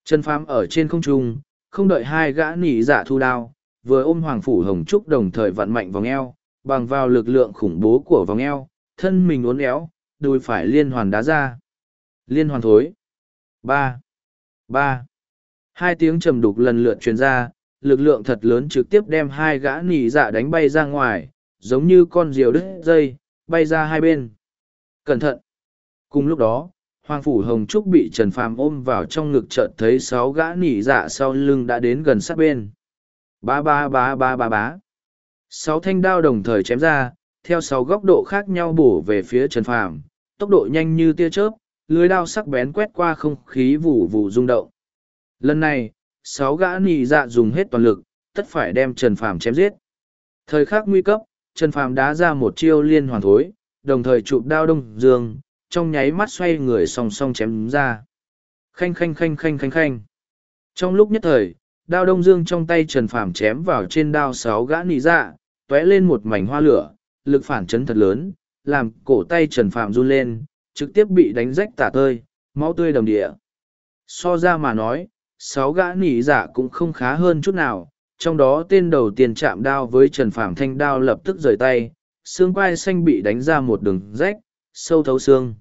Trần Phàm ở trên không trung, không đợi hai gã nỉ giả dạ thu đao, vừa ôm Hoàng Phủ Hồng Trúc đồng thời vặn mạnh vòng eo, bằng vào lực lượng khủng bố của vòng eo, thân mình uốn éo, đùi phải liên hoàn đá ra. Liên hoàn thối. ba ba Hai tiếng trầm đục lần lượt truyền ra, lực lượng thật lớn trực tiếp đem hai gã nỉ dạ đánh bay ra ngoài, giống như con diều đứt dây, bay ra hai bên. Cẩn thận! Cùng lúc đó, Hoàng Phủ Hồng Trúc bị Trần Phàm ôm vào trong ngực chợt thấy sáu gã nỉ dạ sau lưng đã đến gần sát bên. Ba ba ba ba ba ba. Sáu thanh đao đồng thời chém ra, theo sáu góc độ khác nhau bổ về phía Trần Phàm, tốc độ nhanh như tia chớp, lưới đao sắc bén quét qua không khí vù vù rung động. Lần này, sáu gã nị dạ dùng hết toàn lực, tất phải đem Trần Phàm chém giết. Thời khắc nguy cấp, Trần Phàm đá ra một chiêu liên hoàn thối, đồng thời chụp đao đông dương, trong nháy mắt xoay người song song chém ra. Khanh khanh khanh khanh khanh khanh. Trong lúc nhất thời, đao đông dương trong tay Trần Phàm chém vào trên đao sáu gã nị dạ, tóe lên một mảnh hoa lửa, lực phản chấn thật lớn, làm cổ tay Trần Phạm run lên, trực tiếp bị đánh rách tả tơi, máu tươi đầm địa. So ra mà nói, sáu gã nỉ giả cũng không khá hơn chút nào, trong đó tên đầu tiên chạm đao với Trần Phạm thanh đao lập tức rời tay, xương quai xanh bị đánh ra một đường rách, sâu thấu xương.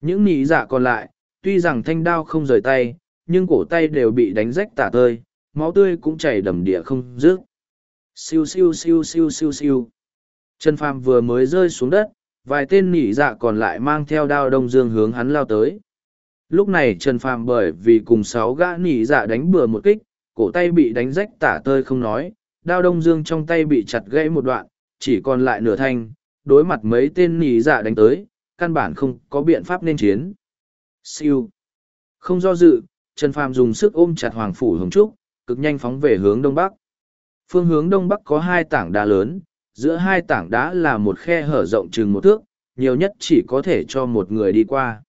Những nỉ giả còn lại, tuy rằng thanh đao không rời tay, nhưng cổ tay đều bị đánh rách tả tơi, máu tươi cũng chảy đầm địa không dứt. Siêu siêu siêu siêu siêu siêu. Trần Phàm vừa mới rơi xuống đất, vài tên nỉ dạ còn lại mang theo đao đông dương hướng hắn lao tới. Lúc này Trần Phàm bởi vì cùng sáu gã nỉ dạ đánh bừa một kích, cổ tay bị đánh rách tả tơi không nói, đao đông dương trong tay bị chặt gãy một đoạn, chỉ còn lại nửa thanh, đối mặt mấy tên nỉ dạ đánh tới, căn bản không có biện pháp nên chiến. Siêu. Không do dự, Trần Phàm dùng sức ôm chặt Hoàng Phủ Hồng Trúc, cực nhanh phóng về hướng đông bắc. Phương hướng đông bắc có hai tảng đá lớn, giữa hai tảng đá là một khe hở rộng chừng một thước, nhiều nhất chỉ có thể cho một người đi qua.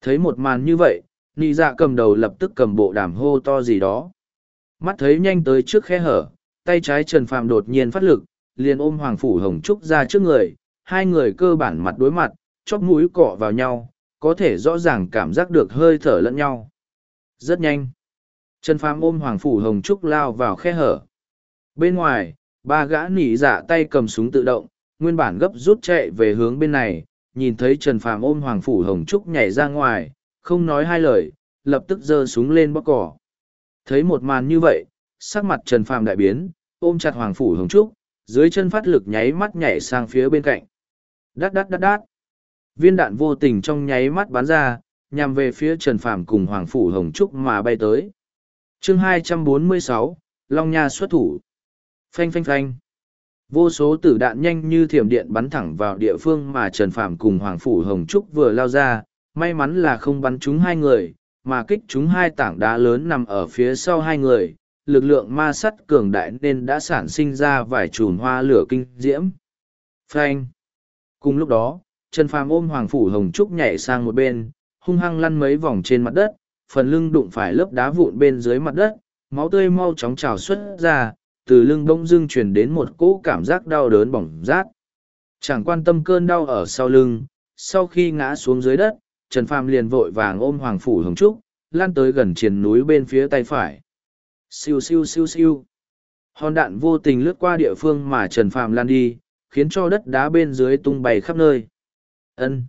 Thấy một màn như vậy, nị dạ cầm đầu lập tức cầm bộ đàm hô to gì đó. Mắt thấy nhanh tới trước khe hở, tay trái Trần Phàm đột nhiên phát lực, liền ôm Hoàng Phủ Hồng Trúc ra trước người, hai người cơ bản mặt đối mặt, chóp mũi cọ vào nhau, có thể rõ ràng cảm giác được hơi thở lẫn nhau. Rất nhanh. Trần Phàm ôm Hoàng Phủ Hồng Trúc lao vào khe hở. Bên ngoài, ba gã nỉ dạ tay cầm súng tự động, nguyên bản gấp rút chạy về hướng bên này, nhìn thấy Trần Phàm ôm Hoàng Phủ Hồng Trúc nhảy ra ngoài, không nói hai lời, lập tức giơ súng lên bóc cỏ. Thấy một màn như vậy, sắc mặt Trần Phàm đại biến, ôm chặt Hoàng Phủ Hồng Trúc, dưới chân phát lực nháy mắt nhảy sang phía bên cạnh. Đát đát đát đát. Viên đạn vô tình trong nháy mắt bắn ra, nhằm về phía Trần Phàm cùng Hoàng Phủ Hồng Trúc mà bay tới. chương 246, Long Nha xuất thủ. Phanh phanh phanh. Vô số tử đạn nhanh như thiểm điện bắn thẳng vào địa phương mà Trần Phạm cùng Hoàng Phủ Hồng Trúc vừa lao ra, may mắn là không bắn trúng hai người, mà kích trúng hai tảng đá lớn nằm ở phía sau hai người, lực lượng ma sắt cường đại nên đã sản sinh ra vài chùm hoa lửa kinh diễm. Phanh. Cùng lúc đó, Trần Phàm ôm Hoàng Phủ Hồng Trúc nhảy sang một bên, hung hăng lăn mấy vòng trên mặt đất, phần lưng đụng phải lớp đá vụn bên dưới mặt đất, máu tươi mau chóng trào xuất ra, từ lưng bông dưng truyền đến một cỗ cảm giác đau đớn bỏng rát. Chẳng quan tâm cơn đau ở sau lưng, sau khi ngã xuống dưới đất, Trần Phàm liền vội vàng ôm Hoàng Phủ Hồng Trúc, lan tới gần triền núi bên phía tay phải. Siêu siêu siêu siêu. Hòn đạn vô tình lướt qua địa phương mà Trần Phàm lan đi, khiến cho đất đá bên dưới tung bay khắp nơi. Ân.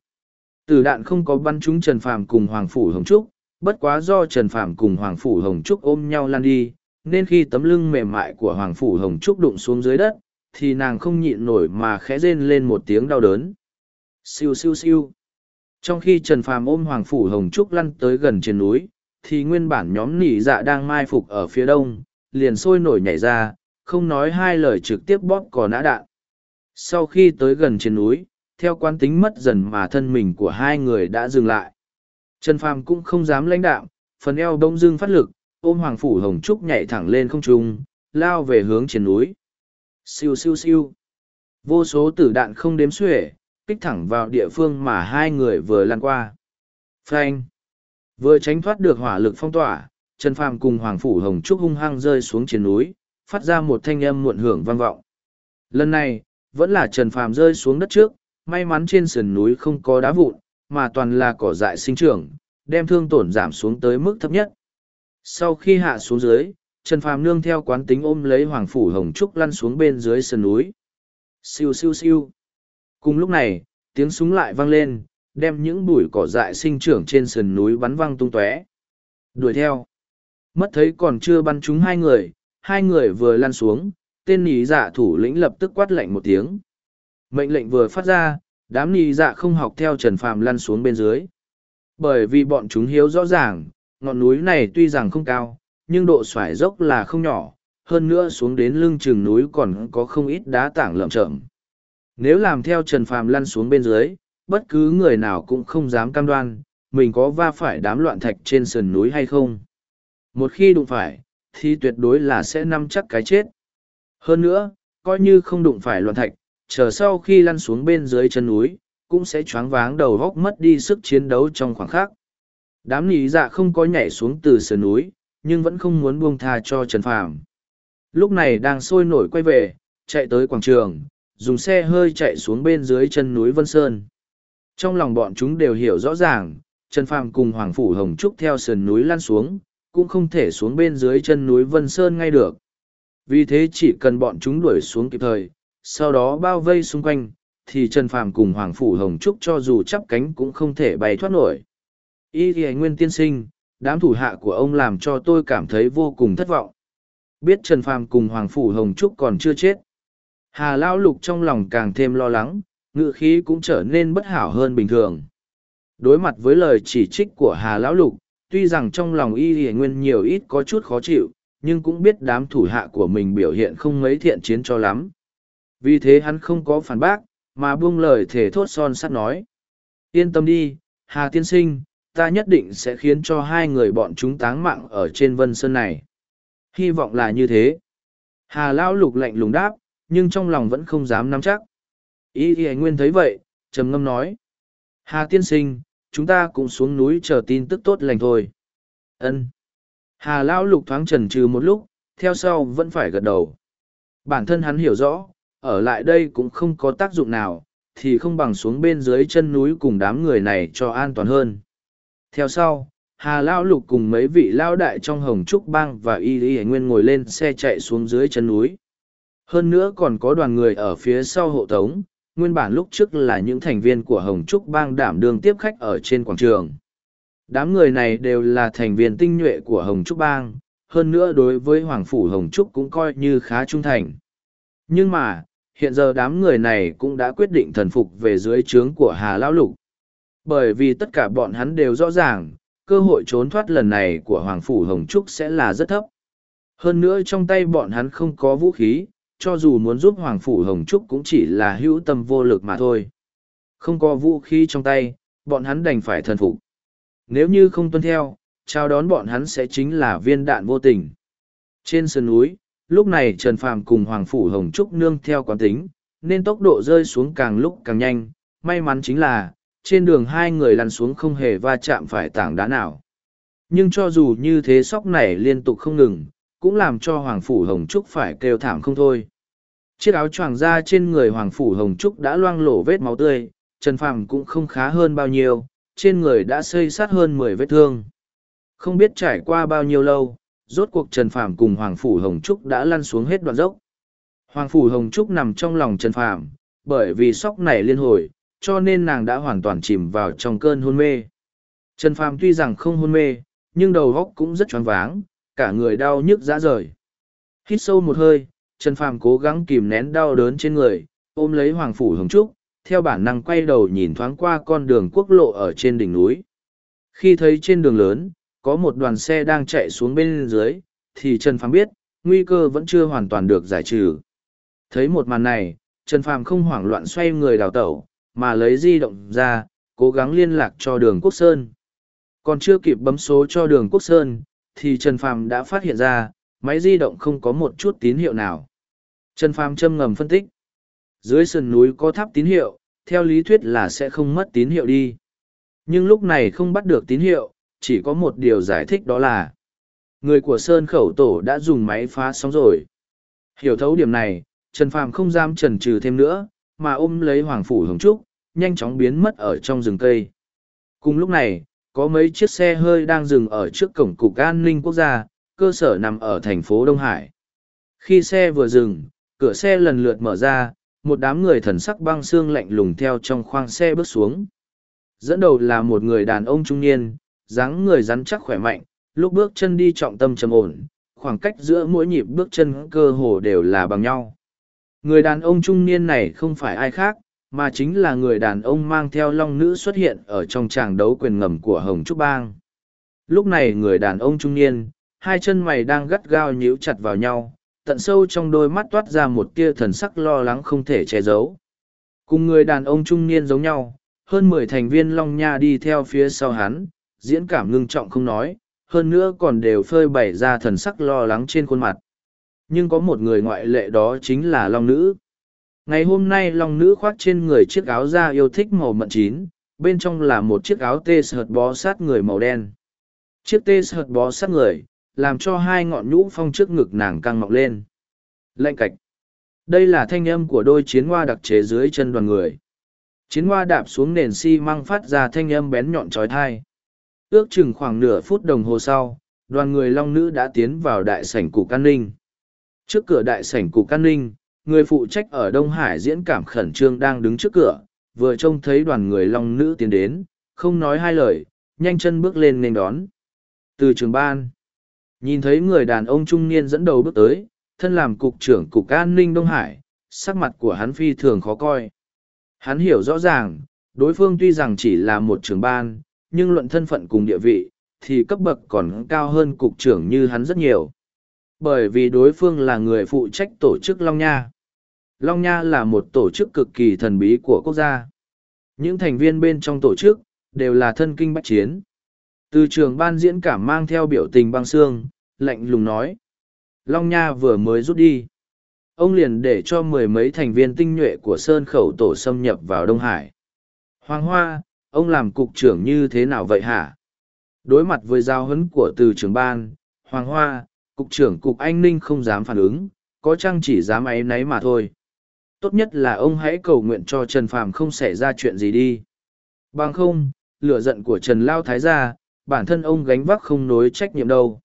Tử đạn không có bắn trúng Trần Phàm cùng Hoàng Phủ Hồng Trúc, bất quá do Trần Phàm cùng Hoàng Phủ Hồng Trúc ôm nhau lan đi, nên khi tấm lưng mềm mại của Hoàng Phủ Hồng Trúc đụng xuống dưới đất, thì nàng không nhịn nổi mà khẽ rên lên một tiếng đau đớn. Siêu siêu siêu. Trong khi Trần Phàm ôm Hoàng Phủ Hồng Trúc lăn tới gần trên núi, thì nguyên bản nhóm nỉ dạ đang mai phục ở phía đông, liền sôi nổi nhảy ra, không nói hai lời trực tiếp bóp cò nã đạn. Sau khi tới gần trên núi, theo quán tính mất dần mà thân mình của hai người đã dừng lại. Trần Phàm cũng không dám lãnh đạo, phần eo đông dưng phát lực, ôm Hoàng Phủ Hồng Trúc nhảy thẳng lên không trung, lao về hướng trên núi. Siêu siêu siêu. Vô số tử đạn không đếm xuể, kích thẳng vào địa phương mà hai người vừa lăn qua. Phanh. Vừa tránh thoát được hỏa lực phong tỏa, Trần Phàm cùng Hoàng Phủ Hồng Trúc hung hăng rơi xuống trên núi, phát ra một thanh âm muộn hưởng vang vọng. Lần này, vẫn là Trần Phàm rơi xuống đất trước, may mắn trên sườn núi không có đá vụn, mà toàn là cỏ dại sinh trưởng, đem thương tổn giảm xuống tới mức thấp nhất. Sau khi hạ xuống dưới, Trần Phàm nương theo quán tính ôm lấy Hoàng Phủ Hồng Trúc lăn xuống bên dưới sườn núi. Siêu siêu siêu. Cùng lúc này, tiếng súng lại vang lên, đem những bụi cỏ dại sinh trưởng trên sườn núi bắn văng tung tóe. Đuổi theo. Mất thấy còn chưa bắn trúng hai người, hai người vừa lăn xuống, tên nỉ dạ thủ lĩnh lập tức quát lạnh một tiếng. Mệnh lệnh vừa phát ra, đám nỉ dạ không học theo Trần Phàm lăn xuống bên dưới. Bởi vì bọn chúng hiếu rõ ràng, ngọn núi này tuy rằng không cao, nhưng độ xoải dốc là không nhỏ, hơn nữa xuống đến lưng chừng núi còn có không ít đá tảng lợm chởm. Nếu làm theo Trần Phàm lăn xuống bên dưới, bất cứ người nào cũng không dám cam đoan, mình có va phải đám loạn thạch trên sườn núi hay không. Một khi đụng phải, thì tuyệt đối là sẽ nắm chắc cái chết. Hơn nữa, coi như không đụng phải loạn thạch, chờ sau khi lăn xuống bên dưới chân núi, cũng sẽ choáng váng đầu góc mất đi sức chiến đấu trong khoảng khắc. Đám nỉ dạ không có nhảy xuống từ sườn núi, nhưng vẫn không muốn buông tha cho Trần Phàm. Lúc này đang sôi nổi quay về, chạy tới quảng trường, dùng xe hơi chạy xuống bên dưới chân núi Vân Sơn. Trong lòng bọn chúng đều hiểu rõ ràng, Trần Phàm cùng Hoàng Phủ Hồng Trúc theo sườn núi lan xuống, cũng không thể xuống bên dưới chân núi Vân Sơn ngay được. Vì thế chỉ cần bọn chúng đuổi xuống kịp thời, sau đó bao vây xung quanh, thì Trần Phàm cùng Hoàng Phủ Hồng Trúc cho dù chắp cánh cũng không thể bay thoát nổi. Y thì nguyên tiên sinh, đám thủ hạ của ông làm cho tôi cảm thấy vô cùng thất vọng. Biết Trần Phàm cùng Hoàng Phủ Hồng Trúc còn chưa chết. Hà Lão Lục trong lòng càng thêm lo lắng, ngựa khí cũng trở nên bất hảo hơn bình thường. Đối mặt với lời chỉ trích của Hà Lão Lục, tuy rằng trong lòng y thì nguyên nhiều ít có chút khó chịu, nhưng cũng biết đám thủ hạ của mình biểu hiện không mấy thiện chiến cho lắm. Vì thế hắn không có phản bác, mà buông lời thể thốt son sắt nói. Yên tâm đi, Hà Tiên Sinh, ta nhất định sẽ khiến cho hai người bọn chúng táng mạng ở trên vân sơn này. Hy vọng là như thế. Hà Lão Lục lạnh lùng đáp, nhưng trong lòng vẫn không dám nắm chắc. Ý thì nguyên thấy vậy, trầm ngâm nói. Hà tiên sinh, chúng ta cũng xuống núi chờ tin tức tốt lành thôi. Ân. Hà Lão lục thoáng trần trừ một lúc, theo sau vẫn phải gật đầu. Bản thân hắn hiểu rõ, ở lại đây cũng không có tác dụng nào, thì không bằng xuống bên dưới chân núi cùng đám người này cho an toàn hơn. Theo sau, Hà Lao Lục cùng mấy vị lao đại trong Hồng Trúc Bang và Y Y Nguyên ngồi lên xe chạy xuống dưới chân núi. Hơn nữa còn có đoàn người ở phía sau hộ tống, nguyên bản lúc trước là những thành viên của Hồng Trúc Bang đảm đương tiếp khách ở trên quảng trường. Đám người này đều là thành viên tinh nhuệ của Hồng Trúc Bang, hơn nữa đối với Hoàng Phủ Hồng Trúc cũng coi như khá trung thành. Nhưng mà, hiện giờ đám người này cũng đã quyết định thần phục về dưới trướng của Hà Lão Lục. Bởi vì tất cả bọn hắn đều rõ ràng, cơ hội trốn thoát lần này của Hoàng Phủ Hồng Trúc sẽ là rất thấp. Hơn nữa trong tay bọn hắn không có vũ khí, cho dù muốn giúp Hoàng Phủ Hồng Trúc cũng chỉ là hữu tâm vô lực mà thôi. Không có vũ khí trong tay, bọn hắn đành phải thần phục. Nếu như không tuân theo, chào đón bọn hắn sẽ chính là viên đạn vô tình. Trên sườn núi, lúc này Trần Phàm cùng Hoàng Phủ Hồng Trúc nương theo quán tính, nên tốc độ rơi xuống càng lúc càng nhanh. May mắn chính là, trên đường hai người lăn xuống không hề va chạm phải tảng đá nào. Nhưng cho dù như thế sóc này liên tục không ngừng, cũng làm cho Hoàng Phủ Hồng Trúc phải kêu thảm không thôi. Chiếc áo choàng da trên người Hoàng Phủ Hồng Trúc đã loang lổ vết máu tươi, Trần Phàm cũng không khá hơn bao nhiêu, trên người đã xây sát hơn mười vết thương. Không biết trải qua bao nhiêu lâu, rốt cuộc Trần Phàm cùng Hoàng Phủ Hồng Trúc đã lăn xuống hết đoạn dốc. Hoàng Phủ Hồng Trúc nằm trong lòng Trần Phàm, bởi vì sóc này liên hồi, cho nên nàng đã hoàn toàn chìm vào trong cơn hôn mê. Trần Phàm tuy rằng không hôn mê, nhưng đầu óc cũng rất choáng váng, cả người đau nhức rã rời. Hít sâu một hơi, Trần Phàm cố gắng kìm nén đau đớn trên người, ôm lấy Hoàng Phủ Hồng Trúc, theo bản năng quay đầu nhìn thoáng qua con đường quốc lộ ở trên đỉnh núi. Khi thấy trên đường lớn, có một đoàn xe đang chạy xuống bên dưới, thì Trần Phàm biết, nguy cơ vẫn chưa hoàn toàn được giải trừ. Thấy một màn này, Trần Phàm không hoảng loạn xoay người đào tẩu, mà lấy di động ra, cố gắng liên lạc cho đường Quốc Sơn. Còn chưa kịp bấm số cho đường Quốc Sơn, thì Trần Phàm đã phát hiện ra, máy di động không có một chút tín hiệu nào. Trần Phàm châm ngầm phân tích. Dưới sườn núi có tháp tín hiệu, theo lý thuyết là sẽ không mất tín hiệu đi. Nhưng lúc này không bắt được tín hiệu, chỉ có một điều giải thích đó là người của Sơn Khẩu Tổ đã dùng máy phá sóng rồi. Hiểu thấu điểm này, Trần Phàm không dám chần chừ thêm nữa, mà ôm lấy Hoàng Phủ Hồng Trúc, nhanh chóng biến mất ở trong rừng cây. Cùng lúc này, có mấy chiếc xe hơi đang dừng ở trước cổng Cục An ninh Quốc gia, cơ sở nằm ở thành phố Đông Hải. Khi xe vừa dừng, cửa xe lần lượt mở ra, một đám người thần sắc băng xương lạnh lùng theo trong khoang xe bước xuống. Dẫn đầu là một người đàn ông trung niên, dáng người rắn chắc khỏe mạnh, lúc bước chân đi trọng tâm trầm ổn, khoảng cách giữa mỗi nhịp bước chân cơ hồ đều là bằng nhau. Người đàn ông trung niên này không phải ai khác, mà chính là người đàn ông mang theo long nữ xuất hiện ở trong tràng đấu quyền ngầm của Hồng Trúc Bang. Lúc này người đàn ông trung niên, hai chân mày đang gắt gao nhíu chặt vào nhau, tận sâu trong đôi mắt toát ra một tia thần sắc lo lắng không thể che giấu. Cùng người đàn ông trung niên giống nhau, hơn mười thành viên Long Nha đi theo phía sau hắn, diễn cảm ngưng trọng không nói, hơn nữa còn đều phơi bày ra thần sắc lo lắng trên khuôn mặt. Nhưng có một người ngoại lệ đó chính là Long Nữ. Ngày hôm nay Long Nữ khoác trên người chiếc áo da yêu thích màu mận chín, bên trong là một chiếc áo tê sợt bó sát người màu đen. Chiếc tê sợt bó sát người, làm cho hai ngọn nhũ phong trước ngực nàng căng mọc lên. Lệnh cạch. Đây là thanh âm của đôi chiến hoa đặc chế dưới chân đoàn người. Chiến hoa đạp xuống nền xi măng phát ra thanh âm bén nhọn trói thai. Ước chừng khoảng nửa phút đồng hồ sau, đoàn người long nữ đã tiến vào đại sảnh cục an ninh. Trước cửa đại sảnh cục an ninh, người phụ trách ở Đông Hải diễn cảm khẩn trương đang đứng trước cửa, vừa trông thấy đoàn người long nữ tiến đến, không nói hai lời, nhanh chân bước lên nên đón. Từ trường ban, nhìn thấy người đàn ông trung niên dẫn đầu bước tới, thân làm cục trưởng cục an ninh Đông Hải, sắc mặt của hắn phi thường khó coi. Hắn hiểu rõ ràng, đối phương tuy rằng chỉ là một trưởng ban, nhưng luận thân phận cùng địa vị, thì cấp bậc còn cao hơn cục trưởng như hắn rất nhiều. Bởi vì đối phương là người phụ trách tổ chức Long Nha. Long Nha là một tổ chức cực kỳ thần bí của quốc gia. Những thành viên bên trong tổ chức, đều là thân kinh bách chiến. Từ trường ban diễn cảm mang theo biểu tình băng xương, lạnh lùng nói. Long Nha vừa mới rút đi. Ông liền để cho mười mấy thành viên tinh nhuệ của Sơn Khẩu Tổ xâm nhập vào Đông Hải. Hoàng Hoa, ông làm cục trưởng như thế nào vậy hả? Đối mặt với giao hấn của từ Trường ban, Hoàng Hoa, cục trưởng cục Anh ninh không dám phản ứng, có chăng chỉ dám áy náy mà thôi. tốt nhất là ông hãy cầu nguyện cho Trần Phàm không xảy ra chuyện gì đi. Bằng không, lửa giận của Trần Lao Thái gia, bản thân ông gánh vác không nối trách nhiệm đâu.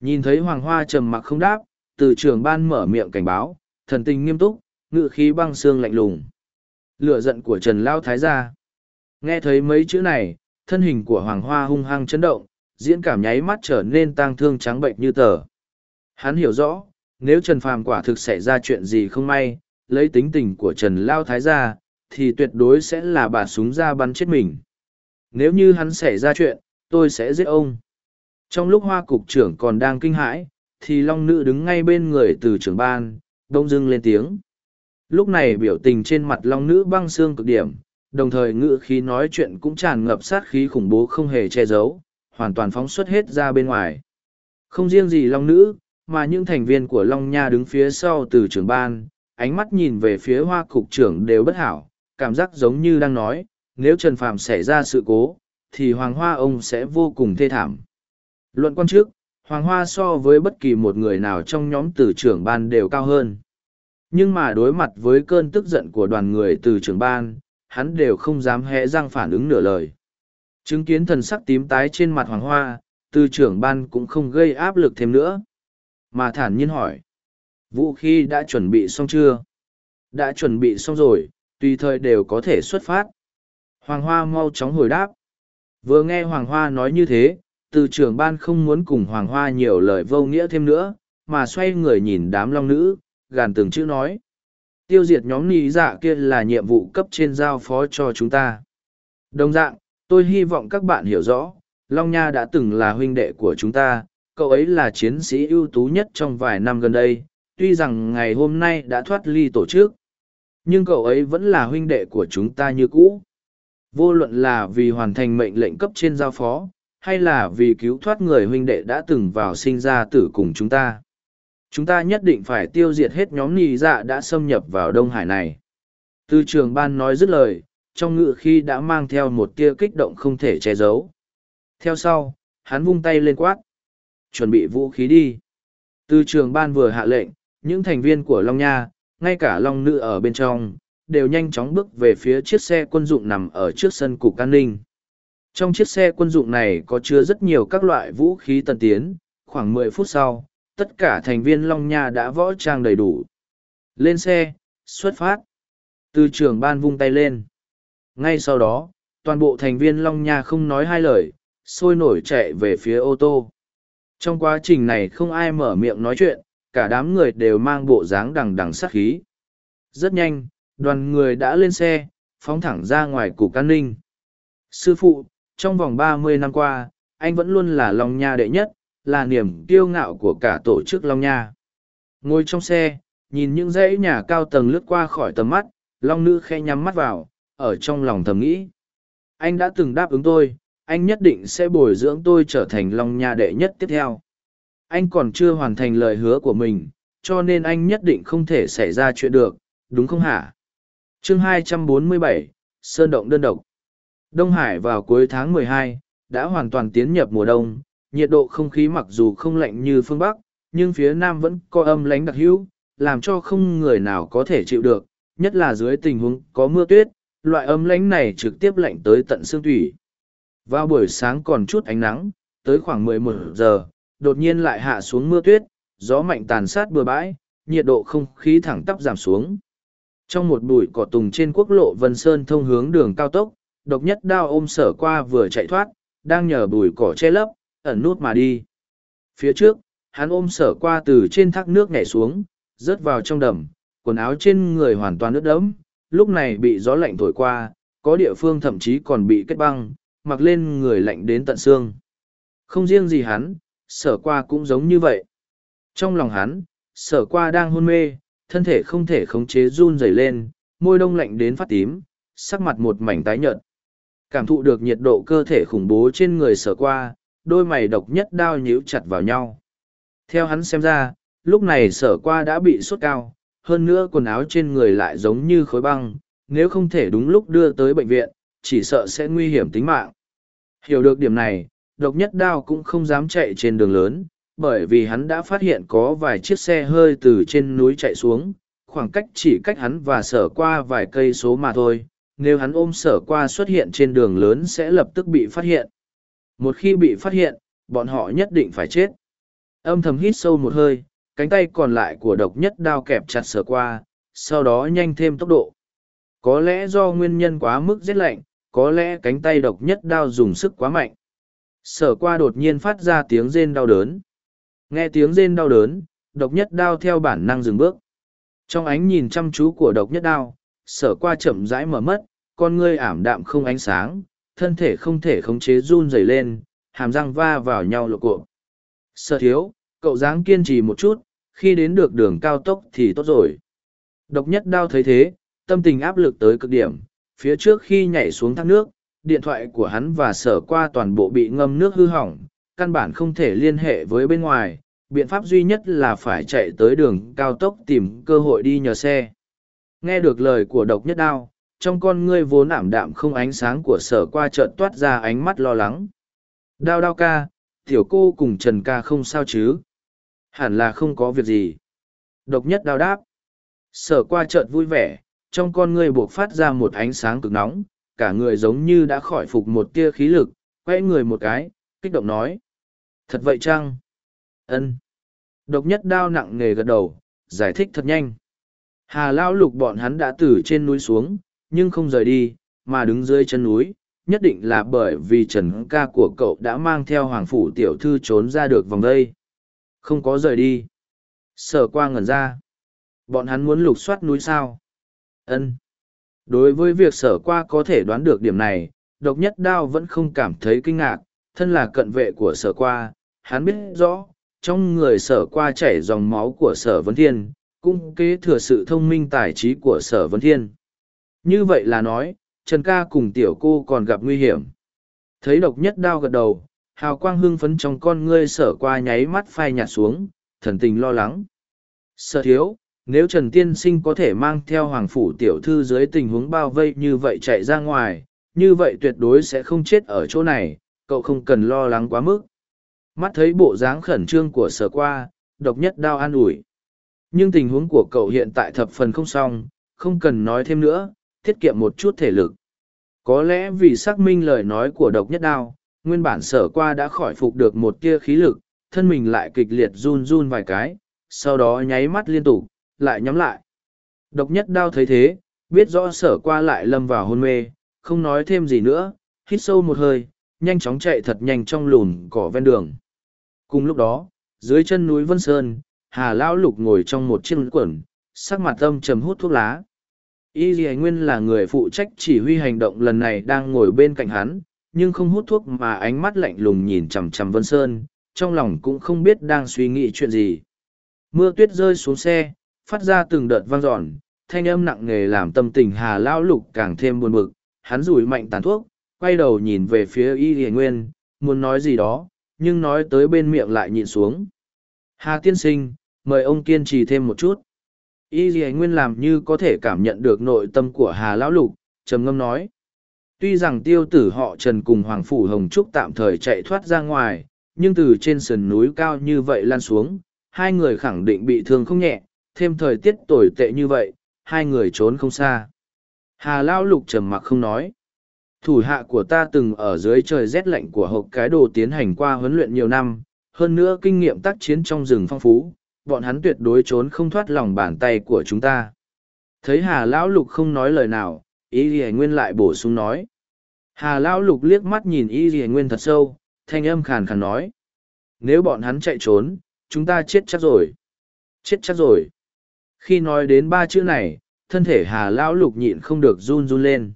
Nhìn thấy Hoàng Hoa trầm mặc không đáp, từ trường ban mở miệng cảnh báo, thần tình nghiêm túc, ngự khí băng xương lạnh lùng. Lửa giận của Trần Lao Thái gia. Nghe thấy mấy chữ này, thân hình của Hoàng Hoa hung hăng chấn động, diễn cảm nháy mắt trở nên tang thương trắng bệnh như tờ. Hắn hiểu rõ, nếu Trần Phàm quả thực xảy ra chuyện gì không may, lấy tính tình của Trần Lao Thái gia, thì tuyệt đối sẽ là bà súng ra bắn chết mình. Nếu như hắn xảy ra chuyện, tôi sẽ giết ông. Trong lúc hoa cục trưởng còn đang kinh hãi, thì Long Nữ đứng ngay bên người từ trưởng ban, đông dưng lên tiếng. Lúc này biểu tình trên mặt Long Nữ băng xương cực điểm, đồng thời ngữ khí nói chuyện cũng tràn ngập sát khí khủng bố không hề che giấu, hoàn toàn phóng xuất hết ra bên ngoài. Không riêng gì Long Nữ, mà những thành viên của Long Nha đứng phía sau từ trưởng ban, ánh mắt nhìn về phía hoa cục trưởng đều bất hảo, cảm giác giống như đang nói, nếu Trần Phạm xảy ra sự cố, thì Hoàng Hoa ông sẽ vô cùng thê thảm. Luận quan trước, Hoàng Hoa so với bất kỳ một người nào trong nhóm từ trưởng ban đều cao hơn. Nhưng mà đối mặt với cơn tức giận của đoàn người từ trưởng ban, hắn đều không dám hẽ răng phản ứng nửa lời. Chứng kiến thần sắc tím tái trên mặt Hoàng Hoa, từ trưởng ban cũng không gây áp lực thêm nữa. Mà thản nhiên hỏi, vũ khí đã chuẩn bị xong chưa? Đã chuẩn bị xong rồi, tùy thời đều có thể xuất phát. Hoàng Hoa mau chóng hồi đáp. Vừa nghe Hoàng Hoa nói như thế, từ trưởng ban không muốn cùng Hoàng Hoa nhiều lời vô nghĩa thêm nữa, mà xoay người nhìn đám long nữ, gàn từng chữ nói. Tiêu diệt nhóm lý dạ kia là nhiệm vụ cấp trên giao phó cho chúng ta. Đồng dạng, tôi hy vọng các bạn hiểu rõ, Long Nha đã từng là huynh đệ của chúng ta, cậu ấy là chiến sĩ ưu tú nhất trong vài năm gần đây, tuy rằng ngày hôm nay đã thoát ly tổ chức, nhưng cậu ấy vẫn là huynh đệ của chúng ta như cũ. Vô luận là vì hoàn thành mệnh lệnh cấp trên giao phó, hay là vì cứu thoát người huynh đệ đã từng vào sinh ra tử cùng chúng ta. Chúng ta nhất định phải tiêu diệt hết nhóm nì dạ đã xâm nhập vào Đông Hải này. Tư trường ban nói dứt lời, trong ngự khi đã mang theo một tia kích động không thể che giấu. Theo sau, hắn vung tay lên quát. Chuẩn bị vũ khí đi. Từ trường ban vừa hạ lệnh, những thành viên của Long Nha, ngay cả Long Nữ ở bên trong, đều nhanh chóng bước về phía chiếc xe quân dụng nằm ở trước sân cục an ninh. Trong chiếc xe quân dụng này có chứa rất nhiều các loại vũ khí tân tiến, khoảng mười phút sau, tất cả thành viên Long Nha đã võ trang đầy đủ. Lên xe, xuất phát. Từ trưởng ban vung tay lên. Ngay sau đó, toàn bộ thành viên Long Nha không nói hai lời, sôi nổi chạy về phía ô tô. Trong quá trình này không ai mở miệng nói chuyện, cả đám người đều mang bộ dáng đằng đằng sát khí. Rất nhanh, đoàn người đã lên xe, phóng thẳng ra ngoài cục an ninh. Sư phụ, trong vòng ba mươi năm qua, anh vẫn luôn là Long Nha đệ nhất, là niềm kiêu ngạo của cả tổ chức Long Nha. Ngồi trong xe, nhìn những dãy nhà cao tầng lướt qua khỏi tầm mắt, Long Nữ khe nhắm mắt vào, ở trong lòng thầm nghĩ. Anh đã từng đáp ứng tôi, anh nhất định sẽ bồi dưỡng tôi trở thành Long Nha đệ nhất tiếp theo. Anh còn chưa hoàn thành lời hứa của mình, cho nên anh nhất định không thể xảy ra chuyện được, đúng không hả? chương 247, Sơn Động đơn độc. Đông Hải vào cuối tháng 12, đã hoàn toàn tiến nhập mùa đông, nhiệt độ không khí mặc dù không lạnh như phương Bắc, nhưng phía Nam vẫn có âm lánh đặc hữu, làm cho không người nào có thể chịu được, nhất là dưới tình huống có mưa tuyết, loại âm lánh này trực tiếp lạnh tới tận xương thủy. Vào buổi sáng còn chút ánh nắng, tới khoảng 11 giờ, đột nhiên lại hạ xuống mưa tuyết, gió mạnh tàn sát bừa bãi, nhiệt độ không khí thẳng tắp giảm xuống. Trong một bụi cỏ tùng trên quốc lộ Vân Sơn thông hướng đường cao tốc, độc nhất đao ôm sở qua vừa chạy thoát, đang nhờ bụi cỏ che lấp, ẩn nút mà đi. Phía trước, hắn ôm sở qua từ trên thác nước nhảy xuống, rớt vào trong đầm, quần áo trên người hoàn toàn ướt đẫm, lúc này bị gió lạnh thổi qua, có địa phương thậm chí còn bị kết băng, mặc lên người lạnh đến tận xương. Không riêng gì hắn, sở qua cũng giống như vậy. Trong lòng hắn, sở qua đang hôn mê, thân thể không thể khống chế run rẩy lên, môi đông lạnh đến phát tím, sắc mặt một mảnh tái nhợt. Cảm thụ được nhiệt độ cơ thể khủng bố trên người sở qua, đôi mày độc nhất đao nhíu chặt vào nhau. Theo hắn xem ra, lúc này sở qua đã bị sốt cao, hơn nữa quần áo trên người lại giống như khối băng, nếu không thể đúng lúc đưa tới bệnh viện, chỉ sợ sẽ nguy hiểm tính mạng. Hiểu được điểm này, độc nhất đao cũng không dám chạy trên đường lớn, bởi vì hắn đã phát hiện có vài chiếc xe hơi từ trên núi chạy xuống, khoảng cách chỉ cách hắn và sở qua vài cây số mà thôi. Nếu hắn ôm sở qua xuất hiện trên đường lớn sẽ lập tức bị phát hiện. Một khi bị phát hiện bọn họ nhất định phải chết. Âm thầm hít sâu một hơi cánh tay còn lại của độc nhất đao kẹp chặt sở qua sau đó nhanh thêm tốc độ. Có lẽ do nguyên nhân quá mức rét lạnh có lẽ cánh tay độc nhất đao dùng sức quá mạnh. Sở qua đột nhiên phát ra tiếng rên đau đớn. Nghe tiếng rên đau đớn, độc nhất đao theo bản năng dừng bước. Trong ánh nhìn chăm chú của độc nhất đao, sở qua chậm rãi mở mất, con ngươi ảm đạm không ánh sáng, thân thể không thể khống chế run rẩy lên, hàm răng va vào nhau lộ cộp. Sở thiếu, cậu dáng kiên trì một chút, khi đến được đường cao tốc thì tốt rồi. Độc nhất đao thấy thế, tâm tình áp lực tới cực điểm phía trước khi nhảy xuống thác nước, điện thoại của hắn và sở qua toàn bộ bị ngâm nước hư hỏng, căn bản không thể liên hệ với bên ngoài, biện pháp duy nhất là phải chạy tới đường cao tốc tìm cơ hội đi nhờ xe. Nghe được lời của độc nhất đao, trong con ngươi vốn ảm đạm không ánh sáng của sở qua trợn toát ra ánh mắt lo lắng. Đao đao ca, tiểu cô cùng trần ca không sao chứ? Hẳn là không có việc gì. Độc nhất đao đáp. Sở qua trợn vui vẻ trong con ngươi buộc phát ra một ánh sáng cực nóng, cả người giống như đã khỏi phục một tia khí lực, quay người một cái, kích động nói. Thật vậy chăng? Ân. Độc nhất đao nặng nề gật đầu, giải thích thật nhanh. Hà lao lục bọn hắn đã từ trên núi xuống, nhưng không rời đi, mà đứng dưới chân núi, nhất định là bởi vì trần ca của cậu đã mang theo hoàng phủ tiểu thư trốn ra được vòng đây. Không có rời đi. Sở qua ngẩn ra. Bọn hắn muốn lục soát núi sao? Ân. Đối với việc sở qua có thể đoán được điểm này, độc nhất đao vẫn không cảm thấy kinh ngạc, thân là cận vệ của sở qua, hắn biết rõ, trong người sở qua chảy dòng máu của sở vấn thiên, cũng kế thừa sự thông minh tài trí của sở vấn thiên. Như vậy là nói, trần ca cùng tiểu cô còn gặp nguy hiểm. Thấy độc nhất đao gật đầu, hào quang hưng phấn trong con ngươi sở qua nháy mắt phai nhạt xuống, thần tình lo lắng. Sở thiếu nếu trần tiên sinh có thể mang theo hoàng phủ tiểu thư dưới tình huống bao vây như vậy chạy ra ngoài, như vậy tuyệt đối sẽ không chết ở chỗ này, cậu không cần lo lắng quá mức. Mắt thấy bộ dáng khẩn trương của sở qua, độc nhất đao an ủi. Nhưng tình huống của cậu hiện tại thập phần không xong, không cần nói thêm nữa, tiết kiệm một chút thể lực. Có lẽ vì xác minh lời nói của độc nhất đao, nguyên bản sở qua đã khỏi phục được một tia khí lực, thân mình lại kịch liệt run run vài cái, sau đó nháy mắt liên tục lại nhắm lại. Độc nhất đao thấy thế, biết rõ sở qua lại lâm vào hôn mê, không nói thêm gì nữa, hít sâu một hơi, nhanh chóng chạy thật nhanh trong lùn cỏ ven đường. Cùng lúc đó, dưới chân núi vân sơn, hà lão lục ngồi trong một chiếc quẩn, sắc mặt âm trầm hút thuốc lá. Y dì nguyên là người phụ trách chỉ huy hành động lần này đang ngồi bên cạnh hắn, nhưng không hút thuốc mà ánh mắt lạnh lùng nhìn chằm chằm vân sơn, trong lòng cũng không biết đang suy nghĩ chuyện gì. Mưa tuyết rơi xuống xe phát ra từng đợt vang dọn, thanh âm nặng nề làm tâm tình hà lão lục càng thêm buồn bực. Hắn rủi mạnh tàn thuốc, quay đầu nhìn về phía y dì nguyên, muốn nói gì đó, nhưng nói tới bên miệng lại nhịn xuống. Hà tiên sinh, mời ông kiên trì thêm một chút. Y dì nguyên làm như có thể cảm nhận được nội tâm của hà lão lục, trầm ngâm nói. Tuy rằng tiêu tử họ trần cùng hoàng phủ hồng trúc tạm thời chạy thoát ra ngoài, nhưng từ trên sườn núi cao như vậy lan xuống, hai người khẳng định bị thương không nhẹ thêm thời tiết tồi tệ như vậy, hai người trốn không xa. Hà lão lục trầm mặc không nói. Thủ hạ của ta từng ở dưới trời rét lạnh của hộp cái đồ tiến hành qua huấn luyện nhiều năm, hơn nữa kinh nghiệm tác chiến trong rừng phong phú, bọn hắn tuyệt đối trốn không thoát lòng bàn tay của chúng ta. Thấy hà lão lục không nói lời nào, y dì nguyên lại bổ sung nói. Hà lão lục liếc mắt nhìn y dì nguyên thật sâu, thanh âm khàn khàn nói. Nếu bọn hắn chạy trốn, chúng ta chết chắc rồi. Chết chắc rồi khi nói đến ba chữ này, thân thể hà lão lục nhịn không được run run lên.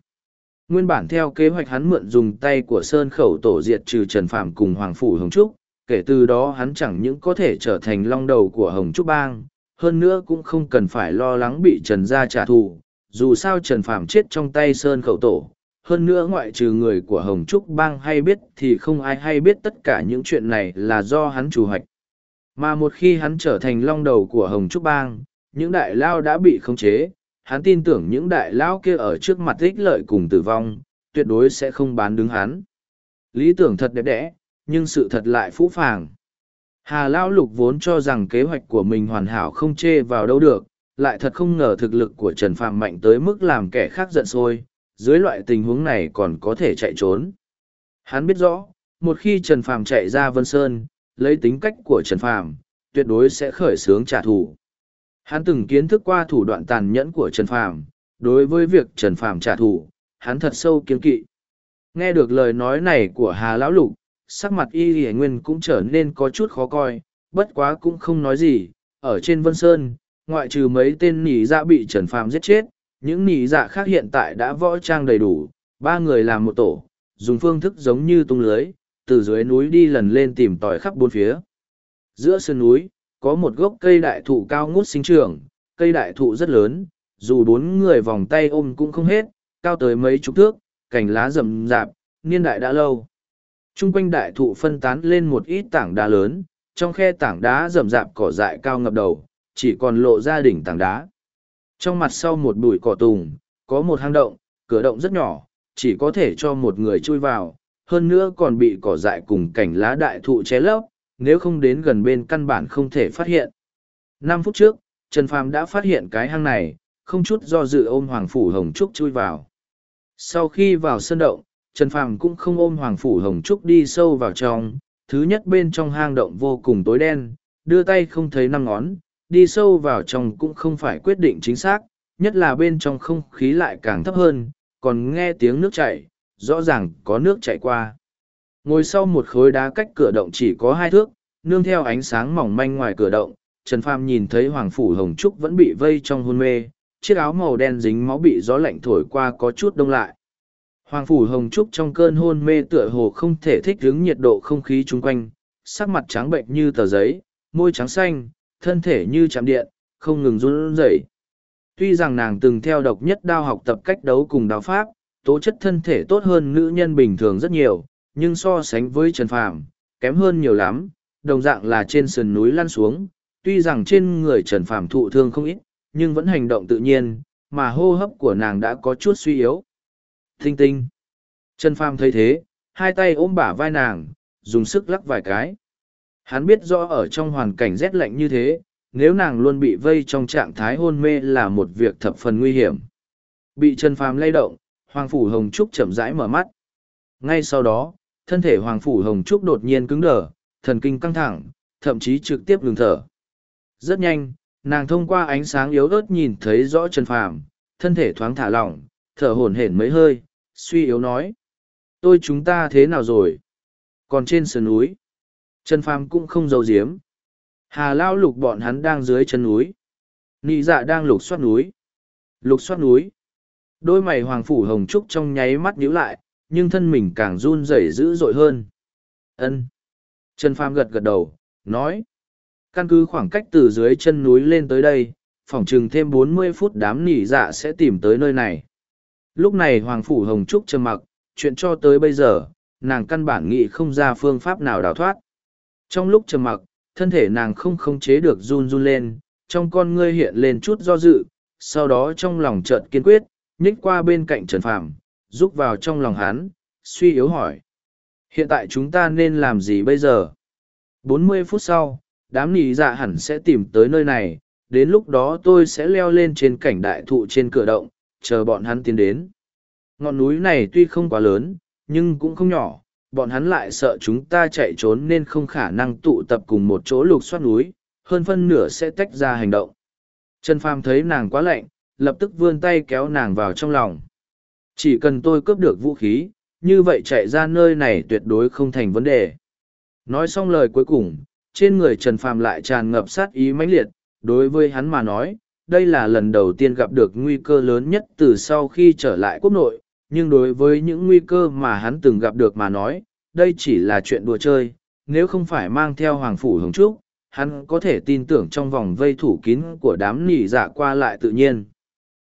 Nguyên bản theo kế hoạch hắn mượn dùng tay của sơn khẩu tổ diệt trừ trần phạm cùng hoàng phủ hồng trúc, kể từ đó hắn chẳng những có thể trở thành long đầu của hồng trúc bang, hơn nữa cũng không cần phải lo lắng bị trần gia trả thù, dù sao trần phạm chết trong tay sơn khẩu tổ. Hơn nữa ngoại trừ người của hồng trúc bang hay biết thì không ai hay biết tất cả những chuyện này là do hắn chủ hoạch. Mà một khi hắn trở thành long đầu của hồng trúc bang những đại lao đã bị khống chế hắn tin tưởng những đại lao kia ở trước mặt ích lợi cùng tử vong tuyệt đối sẽ không bán đứng hắn lý tưởng thật đẹp đẽ nhưng sự thật lại phũ phàng. Hà Lao Lục vốn cho rằng kế hoạch của mình hoàn hảo không chê vào đâu được, lại thật không ngờ thực lực của Trần Phàm mạnh tới mức làm kẻ khác giận sôi, dưới loại tình huống này còn có thể chạy trốn. Hắn biết rõ, một khi Trần Phàm chạy ra Vân Sơn, lấy tính cách của Trần Phàm, tuyệt đối sẽ khởi xướng trả thù. Hắn từng kiến thức qua thủ đoạn tàn nhẫn của Trần Phàm, đối với việc Trần Phàm trả thù, hắn thật sâu kiên kỵ. Nghe được lời nói này của Hà Lão Lục, sắc mặt y lì nguyên cũng trở nên có chút khó coi, bất quá cũng không nói gì, ở trên Vân Sơn, ngoại trừ mấy tên nỉ dạ bị Trần Phàm giết chết, những nỉ dạ khác hiện tại đã võ trang đầy đủ, ba người làm một tổ, dùng phương thức giống như tung lưới, từ dưới núi đi lần lên tìm tòi khắp bốn phía. Giữa sơn núi, có một gốc cây đại thụ cao ngút sinh trưởng, cây đại thụ rất lớn, dù bốn người vòng tay ôm cũng không hết, cao tới mấy chục thước, cành lá rậm rạp, niên đại đã lâu. Trung quanh đại thụ phân tán lên một ít tảng đá lớn, trong khe tảng đá rậm rạp cỏ dại cao ngập đầu, chỉ còn lộ ra đỉnh tảng đá. Trong mặt sau một bụi cỏ tùng, có một hang động, cửa động rất nhỏ, chỉ có thể cho một người chui vào, hơn nữa còn bị cỏ dại cùng cảnh lá đại thụ che lấp, nếu không đến gần bên căn bản không thể phát hiện. Năm phút trước, Trần Phàm đã phát hiện cái hang này, không chút do dự ôm Hoàng Phủ Hồng Trúc chui vào. Sau khi vào sân động, Trần Phàm cũng không ôm Hoàng Phủ Hồng Trúc đi sâu vào trong, thứ nhất bên trong hang động vô cùng tối đen, đưa tay không thấy năm ngón, đi sâu vào trong cũng không phải quyết định chính xác, nhất là bên trong không khí lại càng thấp hơn, còn nghe tiếng nước chảy, rõ ràng có nước chảy qua. Ngồi sau một khối đá cách cửa động chỉ có hai thước, nương theo ánh sáng mỏng manh ngoài cửa động, Trần Phàm nhìn thấy Hoàng Phủ Hồng Trúc vẫn bị vây trong hôn mê, chiếc áo màu đen dính máu bị gió lạnh thổi qua có chút đông lại. Hoàng Phủ Hồng Trúc trong cơn hôn mê tựa hồ không thể thích ứng nhiệt độ không khí chung quanh, sắc mặt trắng bệnh như tờ giấy, môi trắng xanh, thân thể như chạm điện, không ngừng run rẩy. Tuy rằng nàng từng theo độc nhất đao học tập cách đấu cùng đao pháp, tố chất thân thể tốt hơn nữ nhân bình thường rất nhiều, nhưng so sánh với Trần Phàm, kém hơn nhiều lắm, đồng dạng là trên sườn núi lăn xuống, tuy rằng trên người Trần Phàm thụ thương không ít, nhưng vẫn hành động tự nhiên, mà hô hấp của nàng đã có chút suy yếu. Tinh tinh. Trần Phàm thấy thế, hai tay ôm bả vai nàng, dùng sức lắc vài cái. Hắn biết rõ ở trong hoàn cảnh rét lạnh như thế, nếu nàng luôn bị vây trong trạng thái hôn mê là một việc thập phần nguy hiểm. Bị Trần Phàm lay động, Hoàng Phủ Hồng Trúc chậm rãi mở mắt. Ngay sau đó, thân thể Hoàng Phủ Hồng Trúc đột nhiên cứng đờ, thần kinh căng thẳng, thậm chí trực tiếp ngừng thở. Rất nhanh, nàng thông qua ánh sáng yếu ớt nhìn thấy rõ Trần Phàm, thân thể thoáng thả lỏng, thở hổn hển mấy hơi, suy yếu nói. Tôi chúng ta thế nào rồi? Còn trên sườn núi, Trần Phàm cũng không giấu giếm. Hà Lao lục bọn hắn đang dưới chân núi. Nị dạ đang lục soát núi. Lục soát núi. Đôi mày Hoàng Phủ Hồng Trúc trong nháy mắt nhíu lại, nhưng thân mình càng run rẩy dữ dội hơn. Ân. Trần Phàm gật gật đầu, nói. Căn cứ khoảng cách từ dưới chân núi lên tới đây, phỏng chừng thêm bốn mươi phút đám nỉ dạ sẽ tìm tới nơi này. Lúc này Hoàng Phủ Hồng Trúc trầm mặc, chuyện cho tới bây giờ, nàng căn bản nghĩ không ra phương pháp nào đào thoát. Trong lúc trầm mặc, thân thể nàng không khống chế được run run lên, trong con ngươi hiện lên chút do dự, sau đó trong lòng chợt kiên quyết, nhích qua bên cạnh Trần Phàm, rúc vào trong lòng hắn, suy yếu hỏi. Hiện tại chúng ta nên làm gì bây giờ? Bốn mươi phút sau, đám nì dạ hẳn sẽ tìm tới nơi này, đến lúc đó tôi sẽ leo lên trên cảnh đại thụ trên cửa động, chờ bọn hắn tiến đến. Ngọn núi này tuy không quá lớn, nhưng cũng không nhỏ, bọn hắn lại sợ chúng ta chạy trốn nên không khả năng tụ tập cùng một chỗ lục soát núi, hơn phân nửa sẽ tách ra hành động. Trần Phàm thấy nàng quá lạnh, lập tức vươn tay kéo nàng vào trong lòng. Chỉ cần tôi cướp được vũ khí, như vậy chạy ra nơi này tuyệt đối không thành vấn đề. Nói xong lời cuối cùng, trên người Trần Phàm lại tràn ngập sát ý mãnh liệt, đối với hắn mà nói, đây là lần đầu tiên gặp được nguy cơ lớn nhất từ sau khi trở lại quốc nội, nhưng đối với những nguy cơ mà hắn từng gặp được mà nói, đây chỉ là chuyện đùa chơi, nếu không phải mang theo Hoàng Phủ Hồng Trúc, hắn có thể tin tưởng trong vòng vây thủ kín của đám nỉ dạ qua lại tự nhiên.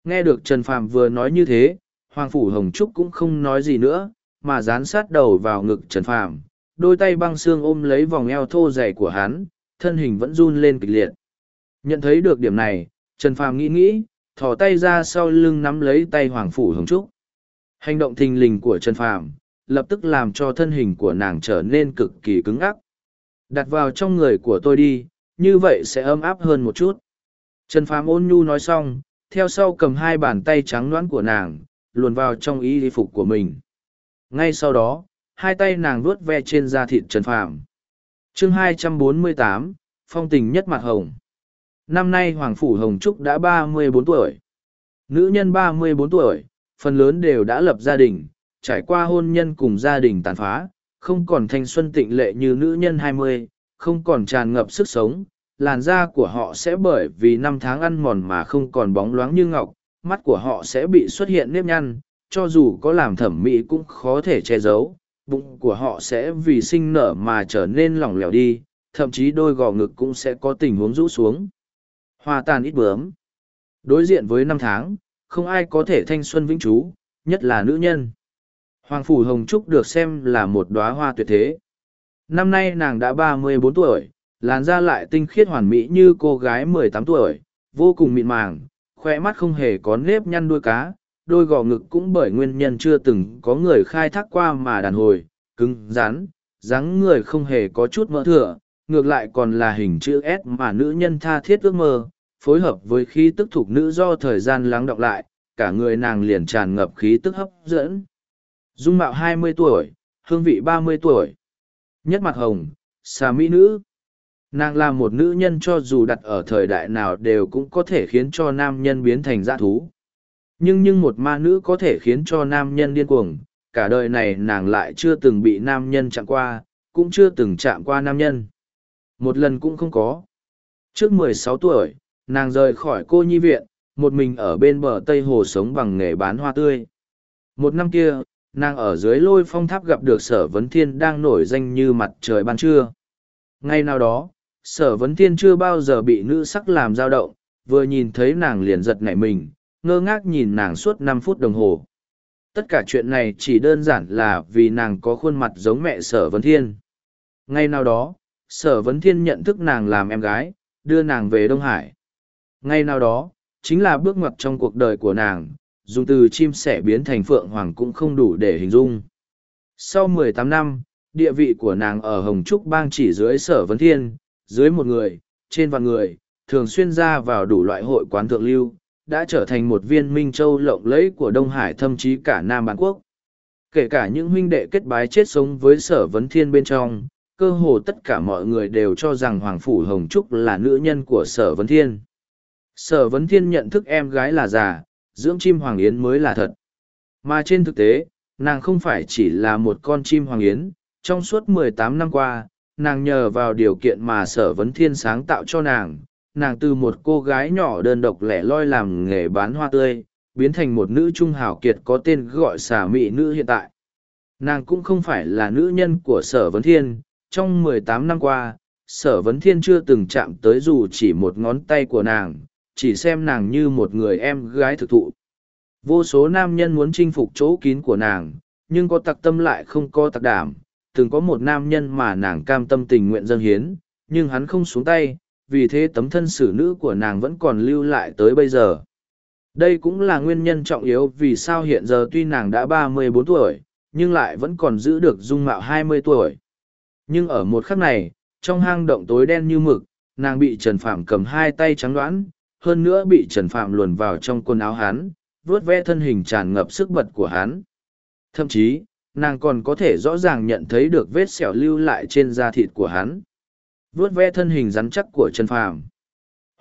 Nghe được Trần Phàm vừa nói như thế, Hoàng Phủ Hồng Trúc cũng không nói gì nữa, mà dán sát đầu vào ngực Trần Phàm, đôi tay băng xương ôm lấy vòng eo thô dày của hắn, thân hình vẫn run lên kịch liệt. Nhận thấy được điểm này, Trần Phàm nghĩ nghĩ, thò tay ra sau lưng nắm lấy tay Hoàng Phủ Hồng Trúc. Hành động thình lình của Trần Phàm lập tức làm cho thân hình của nàng trở nên cực kỳ cứng ắc. Đặt vào trong người của tôi đi, như vậy sẽ ấm áp hơn một chút. Trần Phàm ôn nhu nói xong, theo sau cầm hai bàn tay trắng nõn của nàng, luồn vào trong y phục của mình. Ngay sau đó, hai tay nàng vuốt ve trên da thịt Trần Phàm. Chương 248, Phong tình nhất mặt hồng. Năm nay Hoàng Phủ Hồng Trúc đã ba mươi bốn tuổi. Nữ nhân ba mươi bốn tuổi, phần lớn đều đã lập gia đình, trải qua hôn nhân cùng gia đình tàn phá, không còn thanh xuân tịnh lệ như nữ nhân hai mươi, không còn tràn ngập sức sống, làn da của họ sẽ bởi vì năm tháng ăn mòn mà không còn bóng loáng như ngọc, mắt của họ sẽ bị xuất hiện nếp nhăn, cho dù có làm thẩm mỹ cũng khó thể che giấu, bụng của họ sẽ vì sinh nở mà trở nên lỏng lẻo đi, thậm chí đôi gò ngực cũng sẽ có tình huống rũ xuống. Hoa tàn ít bướm. Đối diện với năm tháng, không ai có thể thanh xuân vĩnh trú, nhất là nữ nhân. Hoàng Phủ Hồng Trúc được xem là một đóa hoa tuyệt thế. Năm nay nàng đã ba mươi bốn tuổi, làn da lại tinh khiết hoàn mỹ như cô gái mười tám tuổi, vô cùng mịn màng, khoe mắt không hề có nếp nhăn đuôi cá, đôi gò ngực cũng bởi nguyên nhân chưa từng có người khai thác qua mà đàn hồi, cứng, rắn, dáng người không hề có chút mỡ thừa, ngược lại còn là hình chữ S mà nữ nhân tha thiết ước mơ, phối hợp với khí tức thuộc nữ do thời gian lắng đọng lại, cả người nàng liền tràn ngập khí tức hấp dẫn. Dung mạo hai mươi tuổi, hương vị ba mươi tuổi. Nhất mặt hồng, xà mỹ nữ. Nàng là một nữ nhân cho dù đặt ở thời đại nào đều cũng có thể khiến cho nam nhân biến thành dã thú. Nhưng nhưng một ma nữ có thể khiến cho nam nhân điên cuồng, cả đời này nàng lại chưa từng bị nam nhân chạm qua, cũng chưa từng chạm qua nam nhân. Một lần cũng không có. Trước mười sáu tuổi, nàng rời khỏi cô nhi viện, một mình ở bên bờ Tây Hồ sống bằng nghề bán hoa tươi. Một năm kia, nàng ở dưới lôi phong tháp gặp được sở vấn thiên đang nổi danh như mặt trời ban trưa. Ngay nào đó, sở vấn thiên chưa bao giờ bị nữ sắc làm dao động, vừa nhìn thấy nàng liền giật nảy mình, ngơ ngác nhìn nàng suốt năm phút đồng hồ. Tất cả chuyện này chỉ đơn giản là vì nàng có khuôn mặt giống mẹ sở vấn thiên. Ngay nào đó, sở vấn thiên nhận thức nàng làm em gái, đưa nàng về Đông Hải. Ngay nào đó, chính là bước ngoặt trong cuộc đời của nàng, dùng từ chim sẻ biến thành phượng hoàng cũng không đủ để hình dung. Sau 18 năm, địa vị của nàng ở Hồng Trúc bang chỉ dưới sở vấn thiên, dưới một người, trên vạn người, thường xuyên ra vào đủ loại hội quán thượng lưu, đã trở thành một viên minh châu lộng lẫy của Đông Hải thậm chí cả Nam Bản Quốc. Kể cả những huynh đệ kết bái chết sống với sở vấn thiên bên trong, cơ hồ tất cả mọi người đều cho rằng Hoàng Phủ Hồng Trúc là nữ nhân của sở vấn thiên. Sở vấn thiên nhận thức em gái là già, dưỡng chim Hoàng Yến mới là thật. Mà trên thực tế, nàng không phải chỉ là một con chim Hoàng Yến, trong suốt mười tám năm qua, nàng nhờ vào điều kiện mà sở vấn thiên sáng tạo cho nàng, nàng từ một cô gái nhỏ đơn độc lẻ loi làm nghề bán hoa tươi, biến thành một nữ trung hào kiệt có tên gọi xà mị nữ hiện tại. Nàng cũng không phải là nữ nhân của sở vấn thiên, trong mười tám năm qua, sở vấn thiên chưa từng chạm tới dù chỉ một ngón tay của nàng, chỉ xem nàng như một người em gái thực thụ. Vô số nam nhân muốn chinh phục chỗ kín của nàng, nhưng có tặc tâm lại không có tặc đảm. Từng có một nam nhân mà nàng cam tâm tình nguyện dâng hiến, nhưng hắn không xuống tay, vì thế tấm thân xử nữ của nàng vẫn còn lưu lại tới bây giờ. Đây cũng là nguyên nhân trọng yếu vì sao hiện giờ tuy nàng đã ba mươi bốn tuổi, nhưng lại vẫn còn giữ được dung mạo hai mươi tuổi. Nhưng ở một khắc này, trong hang động tối đen như mực, nàng bị Trần Phạm cầm hai tay trắng đoán, hơn nữa bị Trần Phạm luồn vào trong quần áo hắn, vuốt ve thân hình tràn ngập sức bật của hắn. Thậm chí, nàng còn có thể rõ ràng nhận thấy được vết sẹo lưu lại trên da thịt của hắn. Vuốt ve thân hình rắn chắc của Trần Phàm.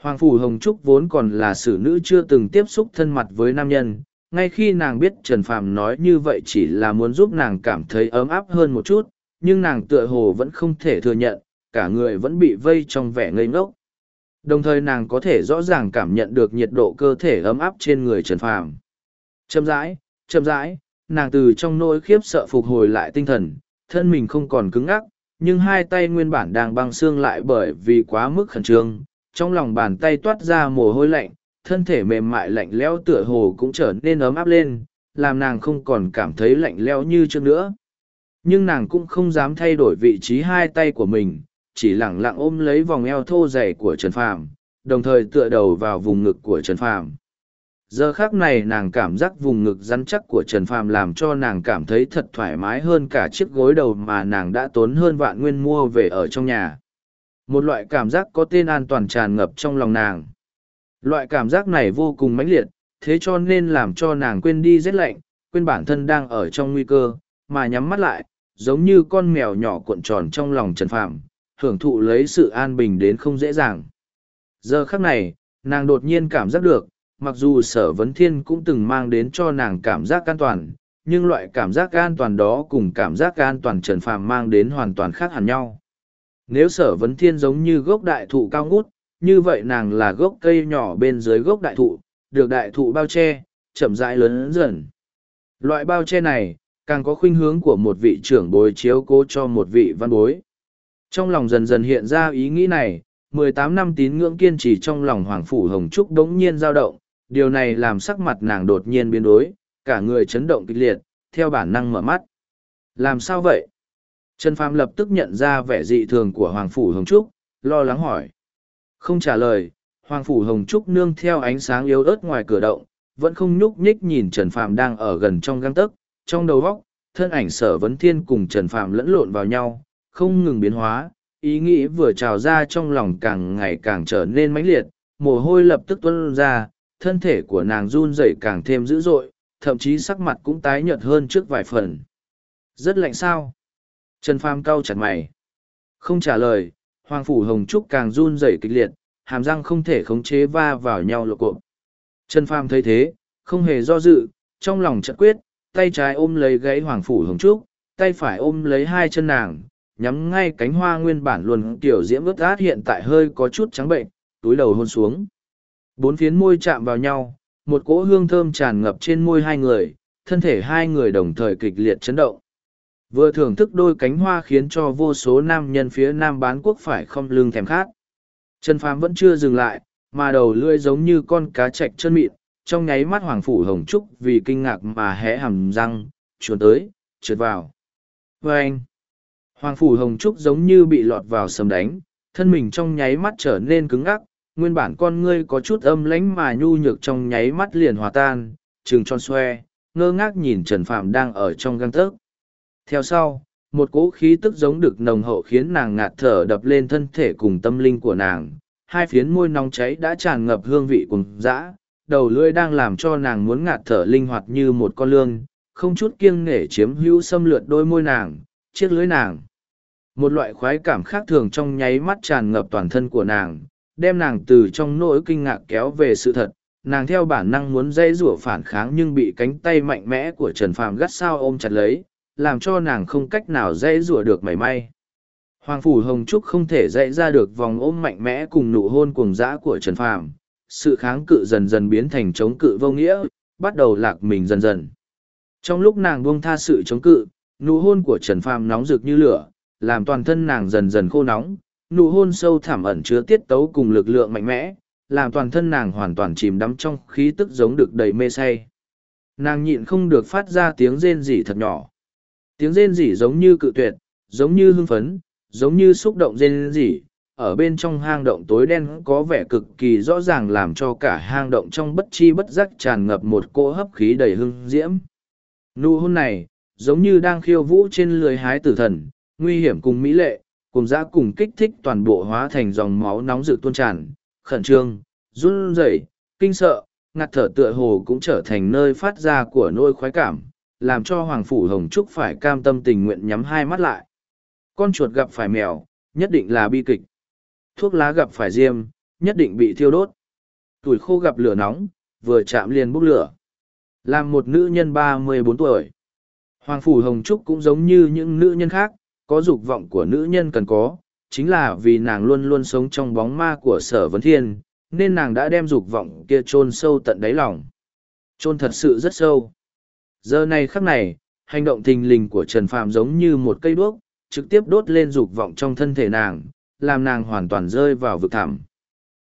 Hoàng Phủ Hồng Trúc vốn còn là xử nữ chưa từng tiếp xúc thân mặt với nam nhân, ngay khi nàng biết Trần Phàm nói như vậy chỉ là muốn giúp nàng cảm thấy ấm áp hơn một chút, nhưng nàng tựa hồ vẫn không thể thừa nhận, cả người vẫn bị vây trong vẻ ngây ngốc. Đồng thời nàng có thể rõ ràng cảm nhận được nhiệt độ cơ thể ấm áp trên người Trần Phàm. Chậm rãi, chậm rãi, nàng từ trong nỗi khiếp sợ phục hồi lại tinh thần, thân mình không còn cứng ngắc, nhưng hai tay nguyên bản đang băng xương lại bởi vì quá mức khẩn trương, trong lòng bàn tay toát ra mồ hôi lạnh, thân thể mềm mại lạnh lẽo tựa hồ cũng trở nên ấm áp lên, làm nàng không còn cảm thấy lạnh lẽo như trước nữa. Nhưng nàng cũng không dám thay đổi vị trí hai tay của mình, chỉ lẳng lặng ôm lấy vòng eo thô dày của Trần Phàm, đồng thời tựa đầu vào vùng ngực của Trần Phàm. Giờ khác này nàng cảm giác vùng ngực rắn chắc của Trần Phàm làm cho nàng cảm thấy thật thoải mái hơn cả chiếc gối đầu mà nàng đã tốn hơn vạn nguyên mua về ở trong nhà. Một loại cảm giác có tên an toàn tràn ngập trong lòng nàng. Loại cảm giác này vô cùng mãnh liệt, thế cho nên làm cho nàng quên đi rét lạnh, quên bản thân đang ở trong nguy cơ, mà nhắm mắt lại, giống như con mèo nhỏ cuộn tròn trong lòng Trần Phạm, hưởng thụ lấy sự an bình đến không dễ dàng. Giờ khắc này, nàng đột nhiên cảm giác được, mặc dù sở vấn thiên cũng từng mang đến cho nàng cảm giác an toàn, nhưng loại cảm giác an toàn đó cùng cảm giác an toàn Trần Phạm mang đến hoàn toàn khác hẳn nhau. Nếu sở vấn thiên giống như gốc đại thụ cao ngút, như vậy nàng là gốc cây nhỏ bên dưới gốc đại thụ, được đại thụ bao che, chậm rãi lớn dần. Loại bao che này, càng có khuynh hướng của một vị trưởng bối chiếu cố cho một vị văn bối. Trong lòng dần dần hiện ra ý nghĩ này, mười tám năm tín ngưỡng kiên trì trong lòng Hoàng Phủ Hồng Trúc đống nhiên dao động, điều này làm sắc mặt nàng đột nhiên biến đổi, cả người chấn động kịch liệt, theo bản năng mở mắt. Làm sao vậy? Trần Phàm lập tức nhận ra vẻ dị thường của Hoàng Phủ Hồng Trúc, lo lắng hỏi. Không trả lời, Hoàng Phủ Hồng Trúc nương theo ánh sáng yếu ớt ngoài cửa động, vẫn không nhúc nhích nhìn Trần Phàm đang ở gần trong găng tấc, trong đầu góc, thân ảnh sở vấn thiên cùng Trần Phàm lẫn lộn vào nhau, không ngừng biến hóa, ý nghĩ vừa trào ra trong lòng càng ngày càng trở nên mãnh liệt, mồ hôi lập tức tuôn ra, thân thể của nàng run rẩy càng thêm dữ dội, thậm chí sắc mặt cũng tái nhợt hơn trước vài phần. Rất lạnh sao? Trần pham cau chặt mày. Không trả lời, Hoàng Phủ Hồng Trúc càng run rẩy kịch liệt, hàm răng không thể khống chế va vào nhau lộ cộp. Trần pham thấy thế, không hề do dự, trong lòng chợt quyết, tay trái ôm lấy gáy Hoàng Phủ Hồng Trúc, tay phải ôm lấy hai chân nàng, nhắm ngay cánh hoa nguyên bản luôn kiểu diễm ướt át hiện tại hơi có chút trắng bệnh, túi đầu hôn xuống. Bốn phiến môi chạm vào nhau, một cỗ hương thơm tràn ngập trên môi hai người, thân thể hai người đồng thời kịch liệt chấn động. Vừa thưởng thức đôi cánh hoa khiến cho vô số nam nhân phía nam bán quốc phải không lưng thèm khát. Trần Phàm vẫn chưa dừng lại, mà đầu lưỡi giống như con cá chạch chân mịn, trong nháy mắt Hoàng Phủ Hồng Trúc vì kinh ngạc mà hé hàm răng, chuồn tới, trượt vào. Và anh, Hoàng Phủ Hồng Trúc giống như bị lọt vào sầm đánh, thân mình trong nháy mắt trở nên cứng ngắc, nguyên bản con ngươi có chút âm lánh mà nhu nhược trong nháy mắt liền hòa tan, trừng tròn xoe, ngơ ngác nhìn Trần Phạm đang ở trong găng tớc. Theo sau, một cỗ khí tức giống được nồng hậu khiến nàng ngạt thở đập lên thân thể cùng tâm linh của nàng. Hai phiến môi nóng cháy đã tràn ngập hương vị cùng dã, đầu lưỡi đang làm cho nàng muốn ngạt thở linh hoạt như một con lương, không chút kiêng nể chiếm hữu xâm lượt đôi môi nàng, chiếc lưỡi nàng. Một loại khoái cảm khác thường trong nháy mắt tràn ngập toàn thân của nàng, đem nàng từ trong nỗi kinh ngạc kéo về sự thật. Nàng theo bản năng muốn dây rủa phản kháng nhưng bị cánh tay mạnh mẽ của Trần Phàm gắt sao ôm chặt lấy, làm cho nàng không cách nào dây rủa được mảy may. Hoàng Phủ Hồng Trúc không thể dạy ra được vòng ôm mạnh mẽ cùng nụ hôn cuồng dã của Trần Phàm, sự kháng cự dần dần biến thành chống cự vô nghĩa, bắt đầu lạc mình dần dần. Trong lúc nàng buông tha sự chống cự, nụ hôn của Trần Phàm nóng rực như lửa, làm toàn thân nàng dần dần khô nóng, nụ hôn sâu thẳm ẩn chứa tiết tấu cùng lực lượng mạnh mẽ, làm toàn thân nàng hoàn toàn chìm đắm trong khí tức giống được đầy mê say. Nàng nhịn không được phát ra tiếng rên rỉ thật nhỏ. Tiếng rên rỉ giống như cự tuyệt, giống như hưng phấn, giống như xúc động rên rỉ. Ở bên trong hang động tối đen có vẻ cực kỳ rõ ràng làm cho cả hang động trong bất chi bất giác tràn ngập một cỗ hấp khí đầy hưng diễm. Nụ hôn này, giống như đang khiêu vũ trên lưới hái tử thần, nguy hiểm cùng mỹ lệ, cùng dã cùng kích thích toàn bộ hóa thành dòng máu nóng rực tuôn tràn, khẩn trương, run rẩy, kinh sợ, ngạt thở tựa hồ cũng trở thành nơi phát ra của nỗi khoái cảm, làm cho Hoàng Phủ Hồng Trúc phải cam tâm tình nguyện nhắm hai mắt lại. Con chuột gặp phải mèo, nhất định là bi kịch. Thuốc lá gặp phải diêm, nhất định bị thiêu đốt. Tuổi khô gặp lửa nóng, vừa chạm liền bốc lửa. Làm một nữ nhân ba mươi bốn tuổi. Hoàng Phủ Hồng Trúc cũng giống như những nữ nhân khác, có dục vọng của nữ nhân cần có, chính là vì nàng luôn luôn sống trong bóng ma của sở vấn thiên, nên nàng đã đem dục vọng kia chôn sâu tận đáy lòng. Chôn thật sự rất sâu. Giờ này khắc này, hành động thình lình của Trần Phạm giống như một cây đuốc, trực tiếp đốt lên dục vọng trong thân thể nàng, làm nàng hoàn toàn rơi vào vực thẳm.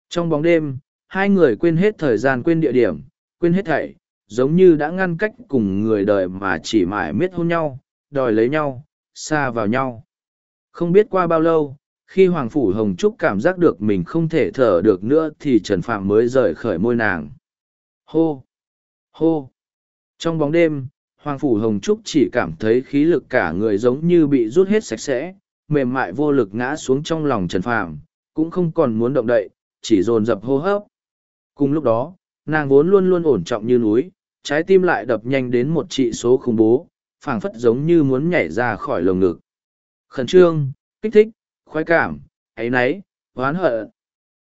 Trong bóng đêm, hai người quên hết thời gian quên địa điểm, quên hết thảy, giống như đã ngăn cách cùng người đời mà chỉ mãi miết hôn nhau, đòi lấy nhau, xa vào nhau. Không biết qua bao lâu, khi Hoàng Phủ Hồng Trúc cảm giác được mình không thể thở được nữa thì Trần Phạm mới rời khởi môi nàng. Hô! Hô! Trong bóng đêm, Hoàng Phủ Hồng Trúc chỉ cảm thấy khí lực cả người giống như bị rút hết sạch sẽ, mềm mại vô lực ngã xuống trong lòng Trần Phạm, cũng không còn muốn động đậy, chỉ dồn dập hô hấp. Cùng lúc đó, nàng vốn luôn luôn ổn trọng như núi, trái tim lại đập nhanh đến một trị số khủng bố, phảng phất giống như muốn nhảy ra khỏi lồng ngực. Khẩn trương, kích thích, khoái cảm, ấy náy, oán hận.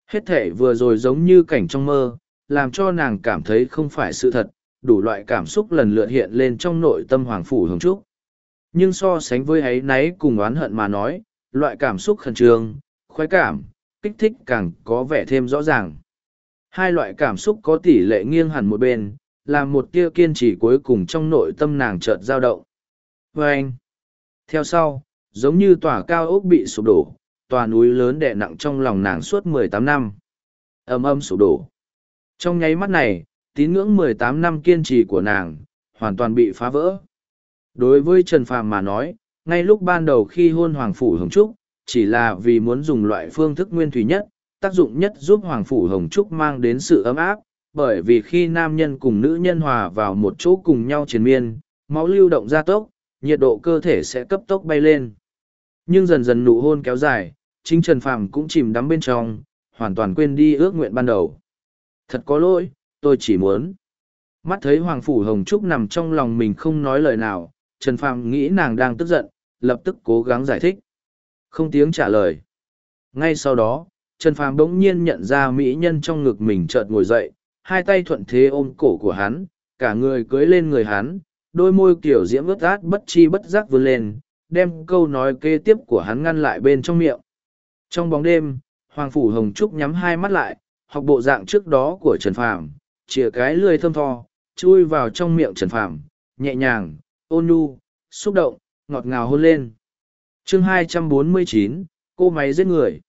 Hết thể vừa rồi giống như cảnh trong mơ, làm cho nàng cảm thấy không phải sự thật, đủ loại cảm xúc lần lượt hiện lên trong nội tâm Hoàng Phủ Hồng Trúc. Nhưng so sánh với ấy náy cùng oán hận mà nói, loại cảm xúc khẩn trương, khoái cảm, kích thích càng có vẻ thêm rõ ràng. Hai loại cảm xúc có tỷ lệ nghiêng hẳn một bên, làm một tia kiên trì cuối cùng trong nội tâm nàng chợt dao động. Và anh, theo sau, giống như tòa cao ốc bị sụp đổ, tòa núi lớn đè nặng trong lòng nàng suốt mười tám năm. Âm âm sụp đổ. Trong nháy mắt này, tín ngưỡng mười tám năm kiên trì của nàng, hoàn toàn bị phá vỡ. Đối với Trần Phàm mà nói, ngay lúc ban đầu khi hôn Hoàng Phủ Hồng Trúc, chỉ là vì muốn dùng loại phương thức nguyên thủy nhất, tác dụng nhất giúp Hoàng Phủ Hồng Trúc mang đến sự ấm áp, bởi vì khi nam nhân cùng nữ nhân hòa vào một chỗ cùng nhau triền miên, máu lưu động gia tốc, nhiệt độ cơ thể sẽ cấp tốc bay lên. Nhưng dần dần nụ hôn kéo dài, chính Trần Phàm cũng chìm đắm bên trong, hoàn toàn quên đi ước nguyện ban đầu. Thật có lỗi, tôi chỉ muốn. Mắt thấy Hoàng Phủ Hồng Trúc nằm trong lòng mình không nói lời nào, Trần Phàm nghĩ nàng đang tức giận, lập tức cố gắng giải thích. Không tiếng trả lời. Ngay sau đó, Trần Phàm bỗng nhiên nhận ra mỹ nhân trong ngực mình chợt ngồi dậy, hai tay thuận thế ôm cổ của hắn, cả người cưới lên người hắn, đôi môi kiểu diễm ướt át bất chi bất giác vươn lên, đem câu nói kế tiếp của hắn ngăn lại bên trong miệng. Trong bóng đêm, Hoàng Phủ Hồng Trúc nhắm hai mắt lại, học bộ dạng trước đó của Trần Phàm, chìa cái lười thơm tho, chui vào trong miệng Trần Phàm, nhẹ nhàng, ôn nhu, xúc động, ngọt ngào hôn lên. chương 249, cô máy giết người.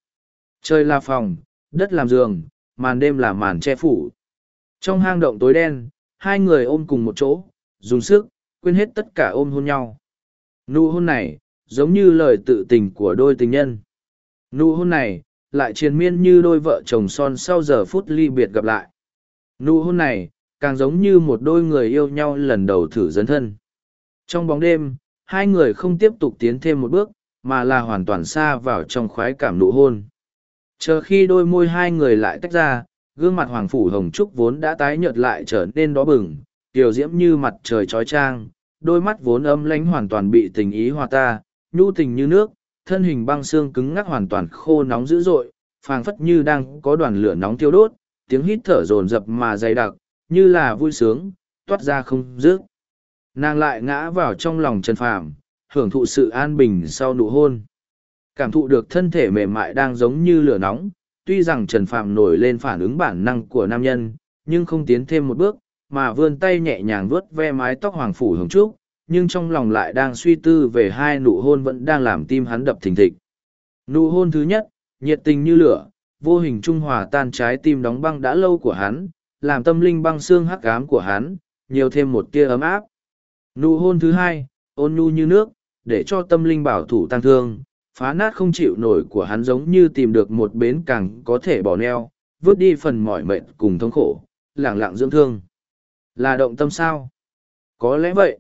Trời là phòng, đất làm giường, màn đêm là màn che phủ. Trong hang động tối đen, hai người ôm cùng một chỗ, dùng sức, quên hết tất cả ôm hôn nhau. Nụ hôn này, giống như lời tự tình của đôi tình nhân. Nụ hôn này, lại triền miên như đôi vợ chồng son sau giờ phút ly biệt gặp lại. Nụ hôn này, càng giống như một đôi người yêu nhau lần đầu thử dấn thân. Trong bóng đêm, hai người không tiếp tục tiến thêm một bước, mà là hoàn toàn xa vào trong khoái cảm nụ hôn. Chờ khi đôi môi hai người lại tách ra, gương mặt Hoàng Phủ Hồng Trúc vốn đã tái nhợt lại trở nên đỏ bừng, tiểu diễm như mặt trời trói trang, đôi mắt vốn âm lánh hoàn toàn bị tình ý hòa ta, nhu tình như nước, thân hình băng xương cứng ngắc hoàn toàn khô nóng dữ dội, phảng phất như đang có đoàn lửa nóng tiêu đốt, tiếng hít thở dồn dập mà dày đặc, như là vui sướng, toát ra không dứt. Nàng lại ngã vào trong lòng Trần Phàm, hưởng thụ sự an bình sau nụ hôn. Cảm thụ được thân thể mềm mại đang giống như lửa nóng, tuy rằng Trần Phạm nổi lên phản ứng bản năng của nam nhân, nhưng không tiến thêm một bước, mà vươn tay nhẹ nhàng vuốt ve mái tóc hoàng phủ hồng trúc, nhưng trong lòng lại đang suy tư về hai nụ hôn vẫn đang làm tim hắn đập thình thịch. Nụ hôn thứ nhất, nhiệt tình như lửa, vô hình trung hòa tan trái tim đóng băng đã lâu của hắn, làm tâm linh băng xương hắc ám của hắn, nhiều thêm một tia ấm áp. Nụ hôn thứ hai, ôn nhu như nước, để cho tâm linh bảo thủ tăng thương, phá nát không chịu nổi của hắn giống như tìm được một bến càng có thể bỏ neo, vứt đi phần mỏi mệt cùng thống khổ, lẳng lặng dưỡng thương. Là động tâm sao? Có lẽ vậy.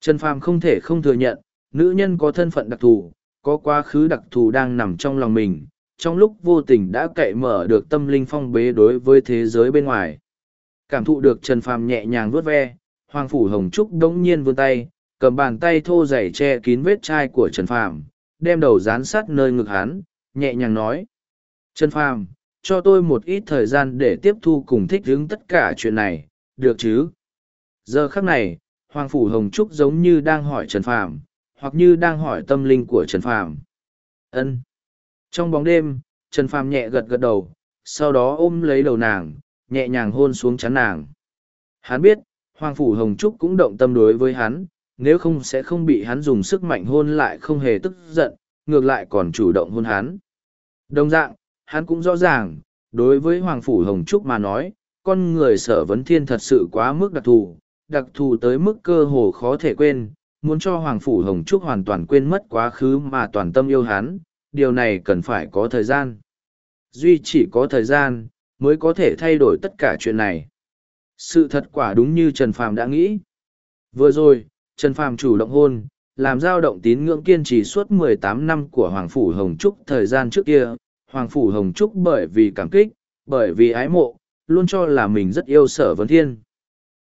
Trần Phàm không thể không thừa nhận, nữ nhân có thân phận đặc thù, có quá khứ đặc thù đang nằm trong lòng mình, trong lúc vô tình đã cậy mở được tâm linh phong bế đối với thế giới bên ngoài. Cảm thụ được Trần Phàm nhẹ nhàng vuốt ve, Hoàng Phủ Hồng Trúc đống nhiên vươn tay, cầm bàn tay thô dày che kín vết chai của Trần Phàm, đem đầu dán sát nơi ngực hắn, nhẹ nhàng nói. Trần Phàm, cho tôi một ít thời gian để tiếp thu cùng thích ứng tất cả chuyện này, được chứ? Giờ khắc này, Hoàng Phủ Hồng Trúc giống như đang hỏi Trần Phàm, hoặc như đang hỏi tâm linh của Trần Phàm. Ân. Trong bóng đêm, Trần Phàm nhẹ gật gật đầu, sau đó ôm lấy đầu nàng, nhẹ nhàng hôn xuống chắn nàng. Hắn biết, Hoàng Phủ Hồng Trúc cũng động tâm đối với hắn, nếu không sẽ không bị hắn dùng sức mạnh hôn lại không hề tức giận, ngược lại còn chủ động hôn hắn. Đồng dạng, hắn cũng rõ ràng, đối với Hoàng Phủ Hồng Trúc mà nói, con người sở vấn thiên thật sự quá mức đặc thù, đặc thù tới mức cơ hồ khó thể quên, muốn cho Hoàng Phủ Hồng Trúc hoàn toàn quên mất quá khứ mà toàn tâm yêu hắn, điều này cần phải có thời gian. Duy chỉ có thời gian, mới có thể thay đổi tất cả chuyện này. Sự thật quả đúng như Trần Phàm đã nghĩ. Vừa rồi, Trần Phàm chủ động hôn, làm dao động tín ngưỡng kiên trì suốt 18 năm của Hoàng Phủ Hồng Trúc thời gian trước kia. Hoàng Phủ Hồng Trúc bởi vì cảm kích, bởi vì ái mộ, luôn cho là mình rất yêu sở vấn thiên.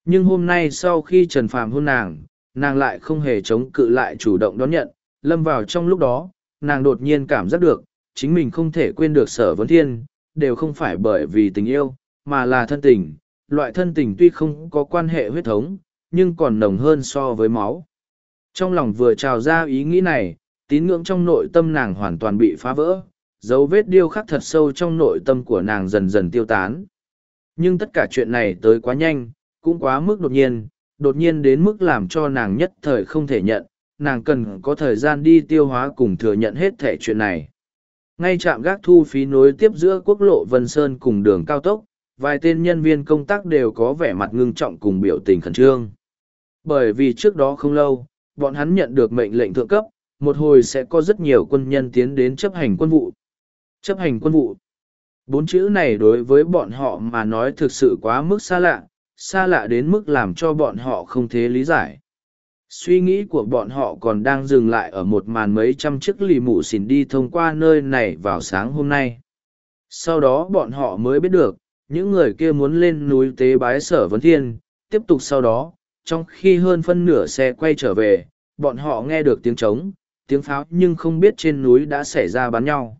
Nhưng hôm nay sau khi Trần Phàm hôn nàng, nàng lại không hề chống cự lại chủ động đón nhận, lâm vào trong lúc đó, nàng đột nhiên cảm giác được, chính mình không thể quên được sở vấn thiên, đều không phải bởi vì tình yêu, mà là thân tình. Loại thân tình tuy không có quan hệ huyết thống, nhưng còn nồng hơn so với máu. Trong lòng vừa trào ra ý nghĩ này, tín ngưỡng trong nội tâm nàng hoàn toàn bị phá vỡ, dấu vết điêu khắc thật sâu trong nội tâm của nàng dần dần tiêu tán. Nhưng tất cả chuyện này tới quá nhanh, cũng quá mức đột nhiên, đột nhiên đến mức làm cho nàng nhất thời không thể nhận, nàng cần có thời gian đi tiêu hóa cùng thừa nhận hết thể chuyện này. Ngay trạm gác thu phí nối tiếp giữa quốc lộ Vân Sơn cùng đường cao tốc, vài tên nhân viên công tác đều có vẻ mặt ngưng trọng cùng biểu tình khẩn trương. Bởi vì trước đó không lâu, bọn hắn nhận được mệnh lệnh thượng cấp, một hồi sẽ có rất nhiều quân nhân tiến đến chấp hành quân vụ. Chấp hành quân vụ. Bốn chữ này đối với bọn họ mà nói thực sự quá mức xa lạ, xa lạ đến mức làm cho bọn họ không thể lý giải. Suy nghĩ của bọn họ còn đang dừng lại ở một màn mấy trăm chiếc lì mụ xỉn đi thông qua nơi này vào sáng hôm nay. Sau đó bọn họ mới biết được, những người kia muốn lên núi tế bái sở vấn thiên, tiếp tục sau đó, trong khi hơn phân nửa xe quay trở về, bọn họ nghe được tiếng trống, tiếng pháo nhưng không biết trên núi đã xảy ra bắn nhau.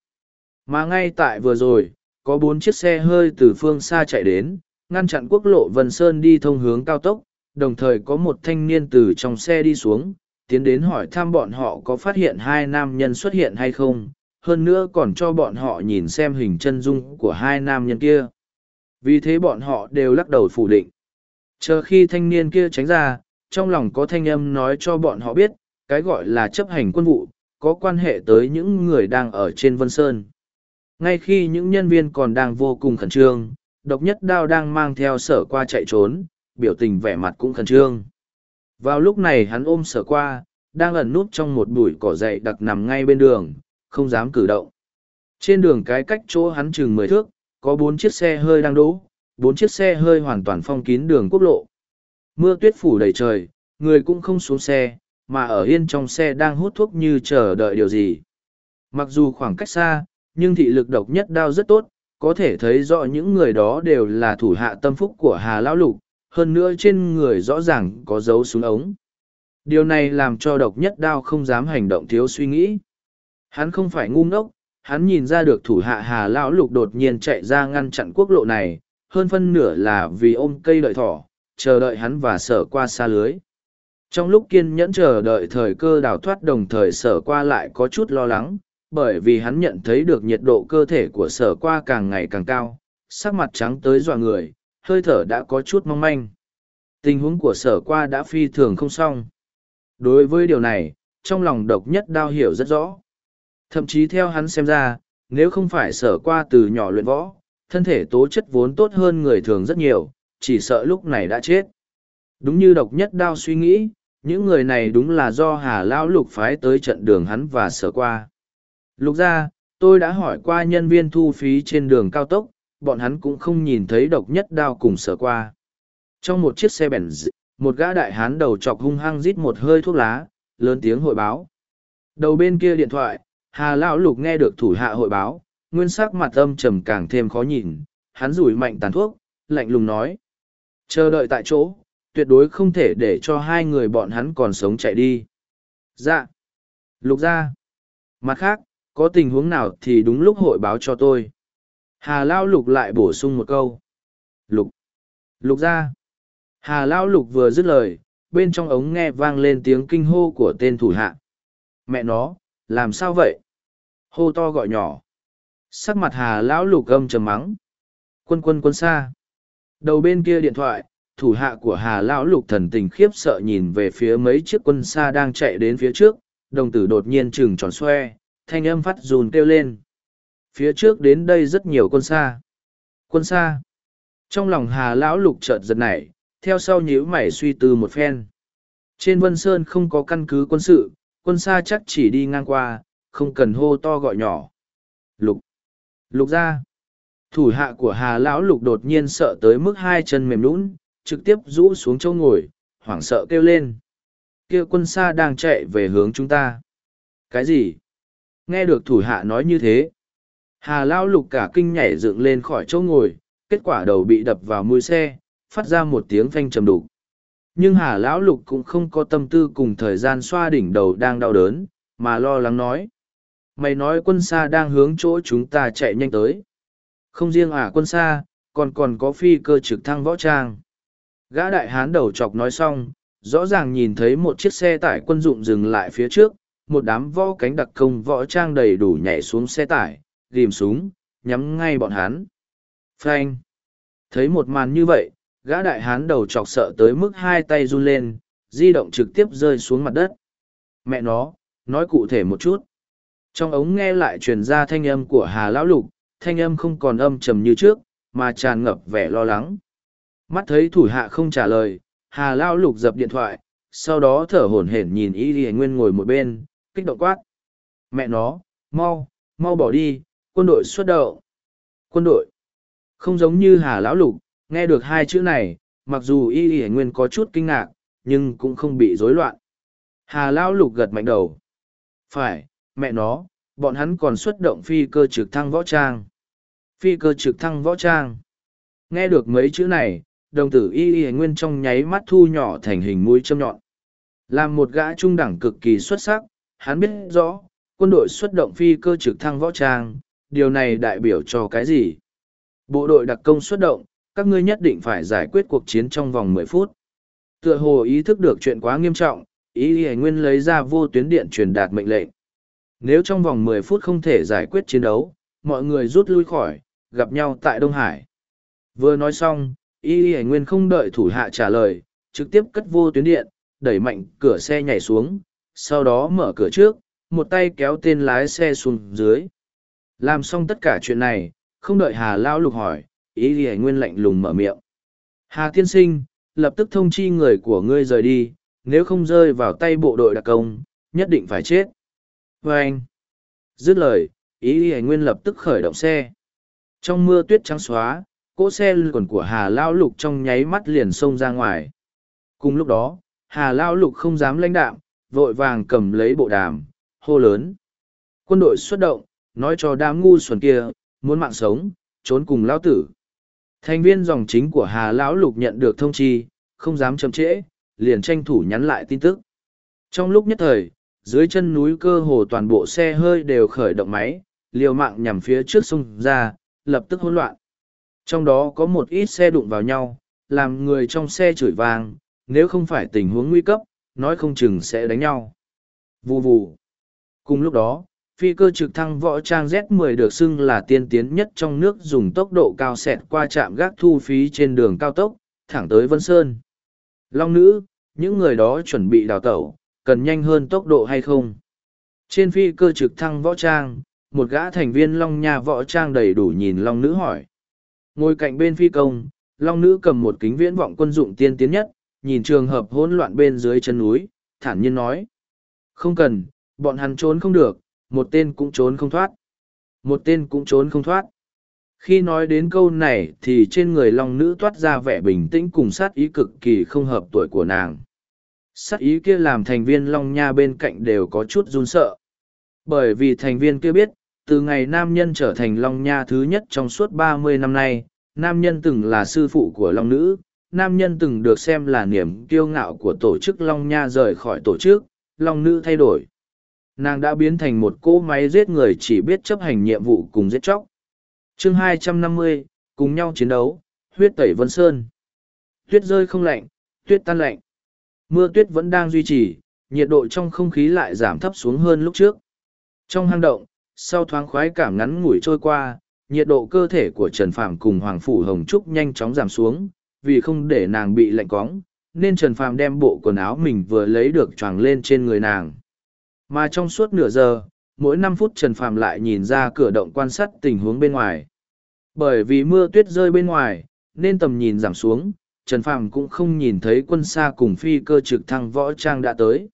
Mà ngay tại vừa rồi, có bốn chiếc xe hơi từ phương xa chạy đến, ngăn chặn quốc lộ Vân Sơn đi thông hướng cao tốc, đồng thời có một thanh niên từ trong xe đi xuống, tiến đến hỏi thăm bọn họ có phát hiện hai nam nhân xuất hiện hay không, hơn nữa còn cho bọn họ nhìn xem hình chân dung của hai nam nhân kia. Vì thế bọn họ đều lắc đầu phủ định. Chờ khi thanh niên kia tránh ra, trong lòng có thanh âm nói cho bọn họ biết, cái gọi là chấp hành quân vụ, có quan hệ tới những người đang ở trên Vân Sơn. Ngay khi những nhân viên còn đang vô cùng khẩn trương, độc nhất đao đang mang theo sở qua chạy trốn, biểu tình vẻ mặt cũng khẩn trương. Vào lúc này hắn ôm sở qua, đang ẩn núp trong một bụi cỏ dậy đặc nằm ngay bên đường, không dám cử động. Trên đường cái cách chỗ hắn chừng mười thước, có bốn chiếc xe hơi đang đỗ, bốn chiếc xe hơi hoàn toàn phong kín đường quốc lộ. Mưa tuyết phủ đầy trời, người cũng không xuống xe, mà ở yên trong xe đang hút thuốc như chờ đợi điều gì. Mặc dù khoảng cách xa, nhưng thị lực độc nhất đao rất tốt, có thể thấy rõ những người đó đều là thủ hạ tâm phúc của Hà Lão Lục, hơn nữa trên người rõ ràng có dấu súng ống. Điều này làm cho độc nhất đao không dám hành động thiếu suy nghĩ. Hắn không phải ngu ngốc, hắn nhìn ra được thủ hạ Hà Lão Lục đột nhiên chạy ra ngăn chặn quốc lộ này, hơn phân nửa là vì ôm cây đợi thỏ, chờ đợi hắn và sở qua xa lưới. Trong lúc kiên nhẫn chờ đợi thời cơ đào thoát đồng thời sở qua lại có chút lo lắng, bởi vì hắn nhận thấy được nhiệt độ cơ thể của sở qua càng ngày càng cao, sắc mặt trắng tới dọa người, hơi thở đã có chút mong manh. Tình huống của sở qua đã phi thường không xong. Đối với điều này, trong lòng độc nhất đao hiểu rất rõ. Thậm chí theo hắn xem ra, nếu không phải sở qua từ nhỏ luyện võ, thân thể tố chất vốn tốt hơn người thường rất nhiều, chỉ sợ lúc này đã chết. Đúng như độc nhất đao suy nghĩ, những người này đúng là do Hà Lão Lục phái tới trận đường hắn và sở qua. Lục ra, tôi đã hỏi qua nhân viên thu phí trên đường cao tốc, bọn hắn cũng không nhìn thấy độc nhất đao cùng sở qua. Trong một chiếc xe bèn một gã đại hán đầu chọc hung hăng rít một hơi thuốc lá, lớn tiếng hội báo. Đầu bên kia điện thoại, Hà Lão Lục nghe được thủ hạ hội báo, nguyên sắc mặt âm trầm càng thêm khó nhìn, hắn rủi mạnh tàn thuốc, lạnh lùng nói. Chờ đợi tại chỗ, tuyệt đối không thể để cho hai người bọn hắn còn sống chạy đi. Dạ. Lục ra. Mặt khác, có tình huống nào thì đúng lúc hội báo cho tôi. Hà Lao Lục lại bổ sung một câu. Lục. Lục ra. Hà Lao Lục vừa dứt lời, bên trong ống nghe vang lên tiếng kinh hô của tên thủ hạ. Mẹ nó, làm sao vậy? Hô to gọi nhỏ. Sắc mặt Hà Lão Lục âm trầm mắng. Quân quân quân xa. Đầu bên kia điện thoại, thủ hạ của Hà Lão Lục thần tình khiếp sợ nhìn về phía mấy chiếc quân xa đang chạy đến phía trước, đồng tử đột nhiên trừng tròn xoe, thanh âm phát run kêu lên. Phía trước đến đây rất nhiều quân xa. Quân xa. Trong lòng Hà Lão Lục chợt giật nảy, theo sau nhíu mày suy tư một phen. Trên Vân Sơn không có căn cứ quân sự, quân xa chắc chỉ đi ngang qua, không cần hô to gọi nhỏ. Lục. Lục ra. Thủ hạ của Hà Lão Lục đột nhiên sợ tới mức hai chân mềm lún, trực tiếp rũ xuống chỗ ngồi, hoảng sợ kêu lên. kia quân xa đang chạy về hướng chúng ta. Cái gì? Nghe được thủ hạ nói như thế. Hà Lão lục cả kinh nhảy dựng lên khỏi chỗ ngồi, kết quả đầu bị đập vào mũi xe, phát ra một tiếng phanh trầm đục. Nhưng Hà Lão Lục cũng không có tâm tư cùng thời gian xoa đỉnh đầu đang đau đớn, mà lo lắng nói. Mày nói quân xa đang hướng chỗ chúng ta chạy nhanh tới. Không riêng à quân xa, còn còn có phi cơ trực thăng võ trang. Gã đại hán đầu chọc nói xong, rõ ràng nhìn thấy một chiếc xe tải quân dụng dừng lại phía trước, một đám võ cánh đặc công võ trang đầy đủ nhảy xuống xe tải, ghim súng, nhắm ngay bọn hắn. Phanh! Thấy một màn như vậy, gã đại hán đầu chọc sợ tới mức hai tay run lên, di động trực tiếp rơi xuống mặt đất. Mẹ nó, nói cụ thể một chút. Trong ống nghe lại truyền ra thanh âm của Hà Lão Lục, thanh âm không còn âm trầm như trước, mà tràn ngập vẻ lo lắng. Mắt thấy thủ hạ không trả lời, Hà Lão Lục dập điện thoại, sau đó thở hổn hển nhìn Y y Nguyên ngồi một bên, kích động quát. Mẹ nó, mau, mau bỏ đi, quân đội xuất động. Quân đội. Không giống như Hà Lão Lục, nghe được hai chữ này, mặc dù Y y Nguyên có chút kinh ngạc, nhưng cũng không bị rối loạn. Hà Lão Lục gật mạnh đầu. Phải, mẹ nó, bọn hắn còn xuất động phi cơ trực thăng võ trang. Phi cơ trực thăng võ trang. Nghe được mấy chữ này, đồng tử y y nguyên trong nháy mắt thu nhỏ thành hình mũi châm nhọn. Làm một gã trung đẳng cực kỳ xuất sắc, hắn biết rõ, quân đội xuất động phi cơ trực thăng võ trang, điều này đại biểu cho cái gì? Bộ đội đặc công xuất động, các ngươi nhất định phải giải quyết cuộc chiến trong vòng mười phút. Tựa hồ ý thức được chuyện quá nghiêm trọng, y y nguyên lấy ra vô tuyến điện truyền đạt mệnh lệnh. Nếu trong vòng 10 phút không thể giải quyết chiến đấu, mọi người rút lui khỏi, gặp nhau tại Đông Hải. Vừa nói xong, Y Y Nguyên không đợi thủ hạ trả lời, trực tiếp cất vô tuyến điện, đẩy mạnh cửa xe nhảy xuống, sau đó mở cửa trước, một tay kéo tên lái xe xuống dưới. Làm xong tất cả chuyện này, không đợi Hà Lao lục hỏi, Y Y Nguyên lạnh lùng mở miệng. Hà tiên sinh, lập tức thông chi người của ngươi rời đi, nếu không rơi vào tay bộ đội đặc công, nhất định phải chết vê anh, dứt lời, ý y nguyên lập tức khởi động xe. Trong mưa tuyết trắng xóa, cỗ xe quần của Hà Lao Lục trong nháy mắt liền xông ra ngoài. Cùng lúc đó, Hà Lao Lục không dám lãnh đạm, vội vàng cầm lấy bộ đàm, hô lớn. Quân đội xuất động, nói cho đám ngu xuẩn kia, muốn mạng sống, trốn cùng Lao Tử. Thành viên dòng chính của Hà Lão Lục nhận được thông chi, không dám chậm trễ, liền tranh thủ nhắn lại tin tức. Trong lúc nhất thời, dưới chân núi cơ hồ toàn bộ xe hơi đều khởi động máy, liều mạng nhằm phía trước sông ra, lập tức hỗn loạn. Trong đó có một ít xe đụng vào nhau, làm người trong xe chửi vang, nếu không phải tình huống nguy cấp, nói không chừng sẽ đánh nhau. Vù vù. Cùng lúc đó, phi cơ trực thăng võ trang Z-10 được xưng là tiên tiến nhất trong nước dùng tốc độ cao xẹt qua trạm gác thu phí trên đường cao tốc, thẳng tới Vân Sơn. Long nữ, những người đó chuẩn bị đào tẩu, cần nhanh hơn tốc độ hay không? Trên phi cơ trực thăng võ trang, một gã thành viên Long Nha võ trang đầy đủ nhìn Long Nữ hỏi. Ngồi cạnh bên phi công, Long Nữ cầm một kính viễn vọng quân dụng tiên tiến nhất, nhìn trường hợp hỗn loạn bên dưới chân núi, thản nhiên nói. Không cần, bọn hắn trốn không được, một tên cũng trốn không thoát. Một tên cũng trốn không thoát. Khi nói đến câu này thì trên người Long Nữ toát ra vẻ bình tĩnh cùng sát ý cực kỳ không hợp tuổi của nàng sắc ý kia làm thành viên long nha bên cạnh đều có chút run sợ. Bởi vì thành viên kia biết, từ ngày nam nhân trở thành long nha thứ nhất trong suốt ba mươi năm nay, nam nhân từng là sư phụ của long nữ, nam nhân từng được xem là niềm kiêu ngạo của tổ chức long nha rời khỏi tổ chức, long nữ thay đổi. Nàng đã biến thành một cỗ máy giết người chỉ biết chấp hành nhiệm vụ cùng giết chóc. Chương hai trăm năm mươi, cùng nhau chiến đấu, huyết tẩy vân sơn. Tuyết rơi không lạnh, tuyết tan lạnh. Mưa tuyết vẫn đang duy trì, nhiệt độ trong không khí lại giảm thấp xuống hơn lúc trước. Trong hang động, sau thoáng khoái cảm ngắn ngủi trôi qua, nhiệt độ cơ thể của Trần Phàm cùng Hoàng Phủ Hồng Trúc nhanh chóng giảm xuống, vì không để nàng bị lạnh cóng, nên Trần Phàm đem bộ quần áo mình vừa lấy được choàng lên trên người nàng. Mà trong suốt nửa giờ, mỗi năm phút Trần Phàm lại nhìn ra cửa động quan sát tình huống bên ngoài. Bởi vì mưa tuyết rơi bên ngoài, nên tầm nhìn giảm xuống, Trần Phàm cũng không nhìn thấy quân xa cùng phi cơ trực thăng võ trang đã tới.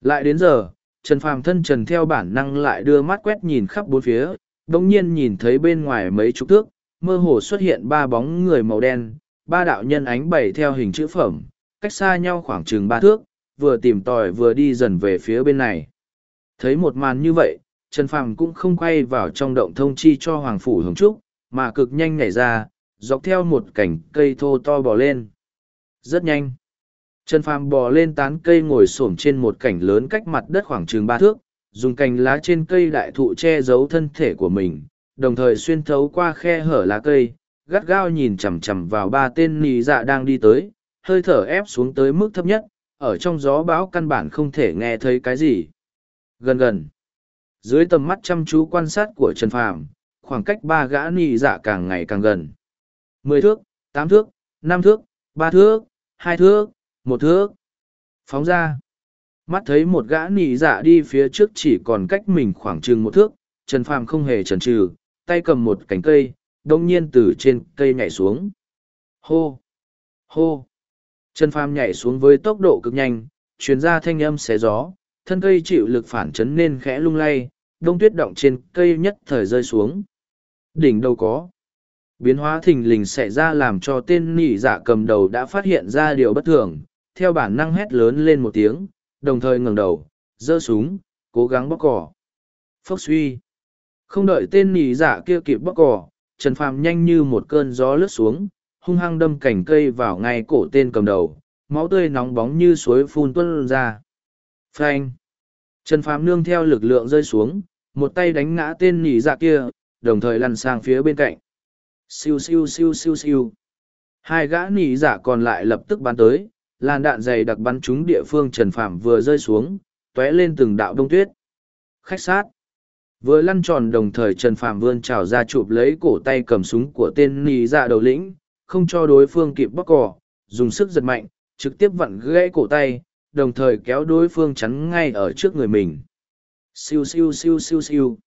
Lại đến giờ, Trần Phàm thân trần theo bản năng lại đưa mắt quét nhìn khắp bốn phía, đồng nhiên nhìn thấy bên ngoài mấy chục thước, mơ hồ xuất hiện ba bóng người màu đen, ba đạo nhân ánh bảy theo hình chữ phẩm, cách xa nhau khoảng chừng ba thước, vừa tìm tòi vừa đi dần về phía bên này. Thấy một màn như vậy, Trần Phàm cũng không quay vào trong động thông chi cho Hoàng Phủ Hồng Trúc, mà cực nhanh nhảy ra, dọc theo một cành cây thô to bò lên. Rất nhanh. Trần Phàm bò lên tán cây ngồi xổm trên một cảnh lớn cách mặt đất khoảng chừng ba thước, dùng cành lá trên cây đại thụ che giấu thân thể của mình, đồng thời xuyên thấu qua khe hở lá cây, gắt gao nhìn chằm chằm vào ba tên nì dạ đang đi tới, hơi thở ép xuống tới mức thấp nhất, ở trong gió bão căn bản không thể nghe thấy cái gì. Gần gần, dưới tầm mắt chăm chú quan sát của Trần Phàm, khoảng cách ba gã nì dạ càng ngày càng gần. Mười thước, tám thước, năm thước, ba thước, hai thước, một thước. Phóng ra. Mắt thấy một gã nị dạ đi phía trước chỉ còn cách mình khoảng chừng một thước, Trần Phàm không hề chần chừ, tay cầm một cành cây, đông nhiên từ trên cây nhảy xuống. Hô! Hô! Trần Phàm nhảy xuống với tốc độ cực nhanh, truyền ra thanh âm xé gió, thân cây chịu lực phản chấn nên khẽ lung lay, đông tuyết động trên cây nhất thời rơi xuống. Đỉnh đâu có. Biến hóa thình lình xảy ra làm cho tên nỉ dạ cầm đầu đã phát hiện ra điều bất thường, theo bản năng hét lớn lên một tiếng, đồng thời ngẩng đầu, giơ súng, cố gắng bóc cỏ. Phốc suy. Không đợi tên nỉ dạ kia kịp bóc cỏ, Trần Phàm nhanh như một cơn gió lướt xuống, hung hăng đâm cành cây vào ngay cổ tên cầm đầu, máu tươi nóng bóng như suối phun tuôn ra. Phanh. Trần Phàm nương theo lực lượng rơi xuống, một tay đánh ngã tên nỉ dạ kia, đồng thời lăn sang phía bên cạnh. Siêu siêu siêu siêu siêu. Hai gã nỉ dạ còn lại lập tức bắn tới, làn đạn dày đặc bắn trúng địa phương Trần Phạm vừa rơi xuống, tóe lên từng đạo đông tuyết. Khách sát. Vừa lăn tròn đồng thời Trần Phạm vươn trào ra chụp lấy cổ tay cầm súng của tên nỉ dạ đầu lĩnh, không cho đối phương kịp bóc cỏ, dùng sức giật mạnh, trực tiếp vặn gãy cổ tay, đồng thời kéo đối phương chắn ngay ở trước người mình. Siêu siêu siêu siêu siêu.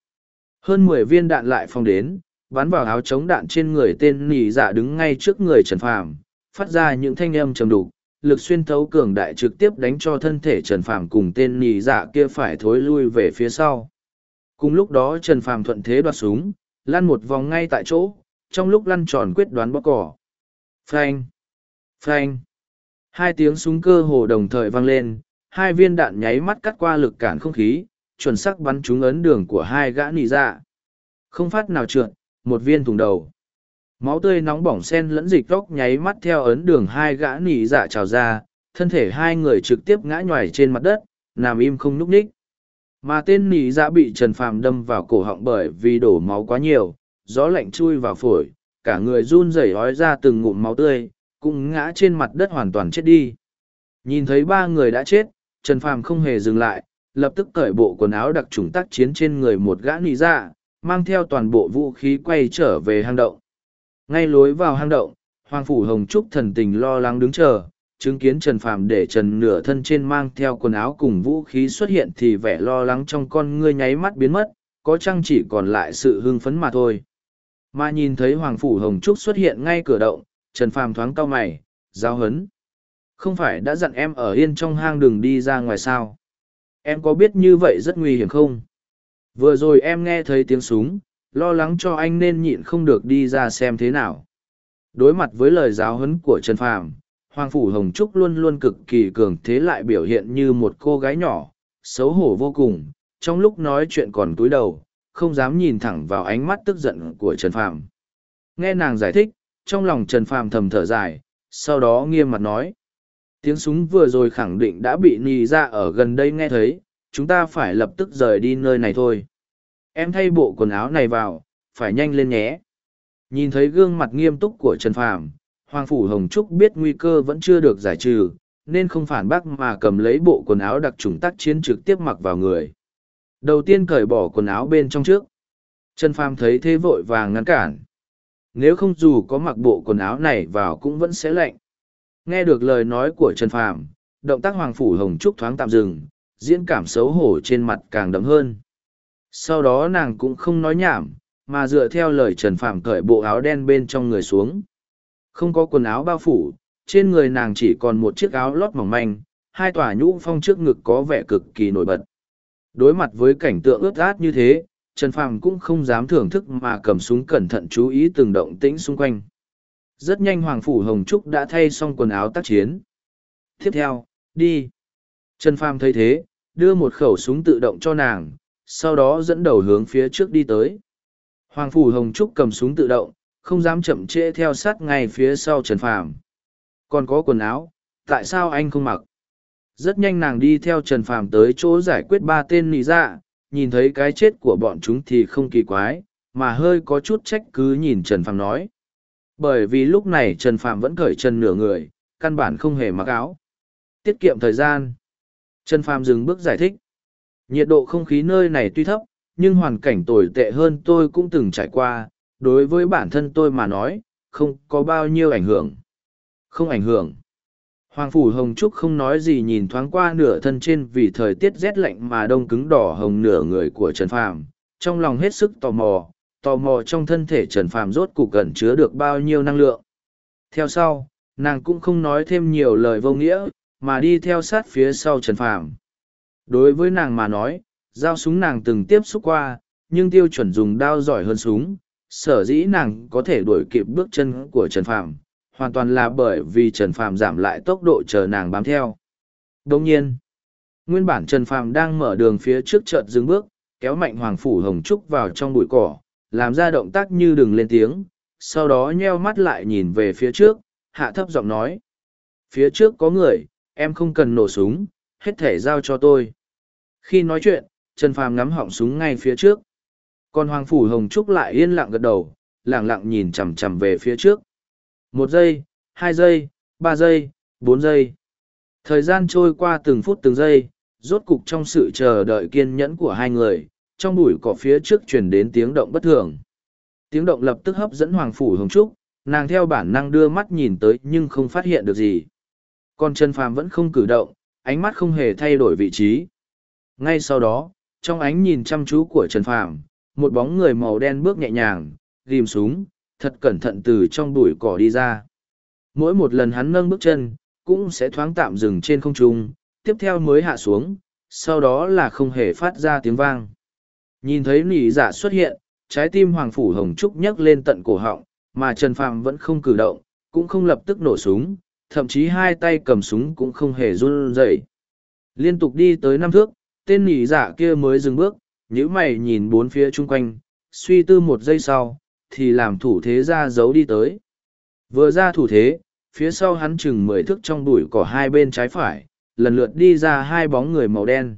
Hơn mười viên đạn lại phong đến, bắn vào áo chống đạn trên người tên nỉ dạ đứng ngay trước người Trần Phàm, phát ra những thanh âm trầm đục, lực xuyên thấu cường đại trực tiếp đánh cho thân thể Trần Phàm cùng tên nỉ dạ kia phải thối lui về phía sau. Cùng lúc đó Trần Phàm thuận thế đoạt súng, lăn một vòng ngay tại chỗ, trong lúc lăn tròn quyết đoán bóc cỏ. Phanh! Phanh! Hai tiếng súng cơ hồ đồng thời vang lên, hai viên đạn nháy mắt cắt qua lực cản không khí, chuẩn xác bắn trúng ấn đường của hai gã nỉ dạ. Không phát nào trượt, một viên thùng đầu. Máu tươi nóng bỏng sen lẫn dịch góc nháy mắt theo ấn đường hai gã nỉ dạ trào ra, thân thể hai người trực tiếp ngã nhoài trên mặt đất, nằm im không nhúc ních. Mà tên nỉ dạ bị Trần Phàm đâm vào cổ họng bởi vì đổ máu quá nhiều, gió lạnh chui vào phổi, cả người run rẩy ói ra từng ngụm máu tươi, cũng ngã trên mặt đất hoàn toàn chết đi. Nhìn thấy ba người đã chết, Trần Phàm không hề dừng lại, lập tức cởi bộ quần áo đặc trùng tác chiến trên người một gã nỉ dạ, mang theo toàn bộ vũ khí quay trở về hang động. Ngay lối vào hang động, Hoàng Phủ Hồng Trúc thần tình lo lắng đứng chờ, chứng kiến Trần Phàm để Trần nửa thân trên mang theo quần áo cùng vũ khí xuất hiện thì vẻ lo lắng trong con ngươi nháy mắt biến mất, có chăng chỉ còn lại sự hưng phấn mà thôi. Mà nhìn thấy Hoàng Phủ Hồng Trúc xuất hiện ngay cửa động, Trần Phàm thoáng cau mày, giao hấn. Không phải đã dặn em ở yên trong hang đừng đi ra ngoài sao? Em có biết như vậy rất nguy hiểm không? Vừa rồi em nghe thấy tiếng súng, lo lắng cho anh nên nhịn không được đi ra xem thế nào. Đối mặt với lời giáo huấn của Trần Phàm, Hoàng Phủ Hồng Trúc luôn luôn cực kỳ cường thế lại biểu hiện như một cô gái nhỏ, xấu hổ vô cùng, trong lúc nói chuyện còn cúi đầu, không dám nhìn thẳng vào ánh mắt tức giận của Trần Phàm. Nghe nàng giải thích, trong lòng Trần Phàm thầm thở dài, sau đó nghiêm mặt nói. Tiếng súng vừa rồi khẳng định đã bị nì ra ở gần đây nghe thấy, chúng ta phải lập tức rời đi nơi này thôi. Em thay bộ quần áo này vào, phải nhanh lên nhé. Nhìn thấy gương mặt nghiêm túc của trần phàm, hoàng phủ hồng trúc biết nguy cơ vẫn chưa được giải trừ, nên không phản bác mà cầm lấy bộ quần áo đặc trùng tác chiến trực tiếp mặc vào người. Đầu tiên cởi bỏ quần áo bên trong trước. Trần phàm thấy thế vội vàng ngăn cản. Nếu không dù có mặc bộ quần áo này vào cũng vẫn sẽ lạnh. Nghe được lời nói của trần phàm, động tác hoàng phủ hồng trúc thoáng tạm dừng diễn cảm xấu hổ trên mặt càng đậm hơn. Sau đó nàng cũng không nói nhảm, mà dựa theo lời Trần Phạm cởi bộ áo đen bên trong người xuống. Không có quần áo bao phủ, trên người nàng chỉ còn một chiếc áo lót mỏng manh, hai tòa nhũ phong trước ngực có vẻ cực kỳ nổi bật. Đối mặt với cảnh tượng ướt át như thế, Trần Phàm cũng không dám thưởng thức mà cầm súng cẩn thận chú ý từng động tĩnh xung quanh. Rất nhanh Hoàng Phủ Hồng Trúc đã thay xong quần áo tác chiến. Tiếp theo, đi. Trần Phàm thấy thế, đưa một khẩu súng tự động cho nàng, sau đó dẫn đầu hướng phía trước đi tới. Hoàng Phủ Hồng Trúc cầm súng tự động, không dám chậm trễ theo sát ngay phía sau trần phàm. Còn có quần áo tại sao anh không mặc? Rất nhanh nàng đi theo trần phàm tới chỗ giải quyết ba tên nị dạ nhìn thấy cái chết của bọn chúng thì không kỳ quái mà hơi có chút trách cứ nhìn trần phàm nói. Bởi vì lúc này trần phàm vẫn cởi chân nửa người căn bản không hề mặc áo. Tiết kiệm thời gian trần phàm dừng bước giải thích. Nhiệt độ không khí nơi này tuy thấp, nhưng hoàn cảnh tồi tệ hơn tôi cũng từng trải qua. Đối với bản thân tôi mà nói, không có bao nhiêu ảnh hưởng. Không ảnh hưởng. Hoàng phủ hồng trúc không nói gì nhìn thoáng qua nửa thân trên vì thời tiết rét lạnh mà đông cứng đỏ hồng nửa người của trần phàm. Trong lòng hết sức tò mò tò mò trong thân thể trần phàm rốt cục cần chứa được bao nhiêu năng lượng. Theo sau, nàng cũng không nói thêm nhiều lời vô nghĩa mà đi theo sát phía sau trần phàm. Đối với nàng mà nói, dao súng nàng từng tiếp xúc qua, nhưng tiêu chuẩn dùng đao giỏi hơn súng, sở dĩ nàng có thể đuổi kịp bước chân của trần phàm, hoàn toàn là bởi vì trần phàm giảm lại tốc độ chờ nàng bám theo. Đông nhiên, nguyên bản trần phàm đang mở đường phía trước chợt dừng bước, kéo mạnh hoàng phủ hồng trúc vào trong bụi cỏ, làm ra động tác như đừng lên tiếng, sau đó nheo mắt lại nhìn về phía trước, hạ thấp giọng nói, phía trước có người em không cần nổ súng, hết thể giao cho tôi. Khi nói chuyện, trần phàm ngắm họng súng ngay phía trước. Còn hoàng phủ hồng trúc lại yên lặng gật đầu lẳng lặng nhìn chằm chằm về phía trước. Một giây, hai giây, ba giây, bốn giây. Thời gian trôi qua từng phút từng giây, rốt cục trong sự chờ đợi kiên nhẫn của hai người, trong bụi cỏ phía trước truyền đến tiếng động bất thường. Tiếng động lập tức hấp dẫn hoàng phủ hồng trúc, nàng theo bản năng đưa mắt nhìn tới nhưng không phát hiện được gì còn trần phàm vẫn không cử động, ánh mắt không hề thay đổi vị trí. Ngay sau đó, trong ánh nhìn chăm chú của trần phàm, một bóng người màu đen bước nhẹ nhàng, ghim súng, thật cẩn thận từ trong bụi cỏ đi ra. Mỗi một lần hắn nâng bước chân, cũng sẽ thoáng tạm dừng trên không trung, tiếp theo mới hạ xuống, sau đó là không hề phát ra tiếng vang. Nhìn thấy nỉ giả xuất hiện, trái tim hoàng phủ hồng trúc nhấc lên tận cổ họng, mà trần phàm vẫn không cử động, cũng không lập tức nổ súng thậm chí hai tay cầm súng cũng không hề run rẩy. Liên tục đi tới năm thước, tên nỉ dạ kia mới dừng bước nhữ mày nhìn bốn phía chung quanh, suy tư một giây sau, thì làm thủ thế ra giấu đi tới. Vừa ra thủ thế, phía sau hắn chừng mười thước trong bụi cỏ hai bên trái phải, lần lượt đi ra hai bóng người màu đen.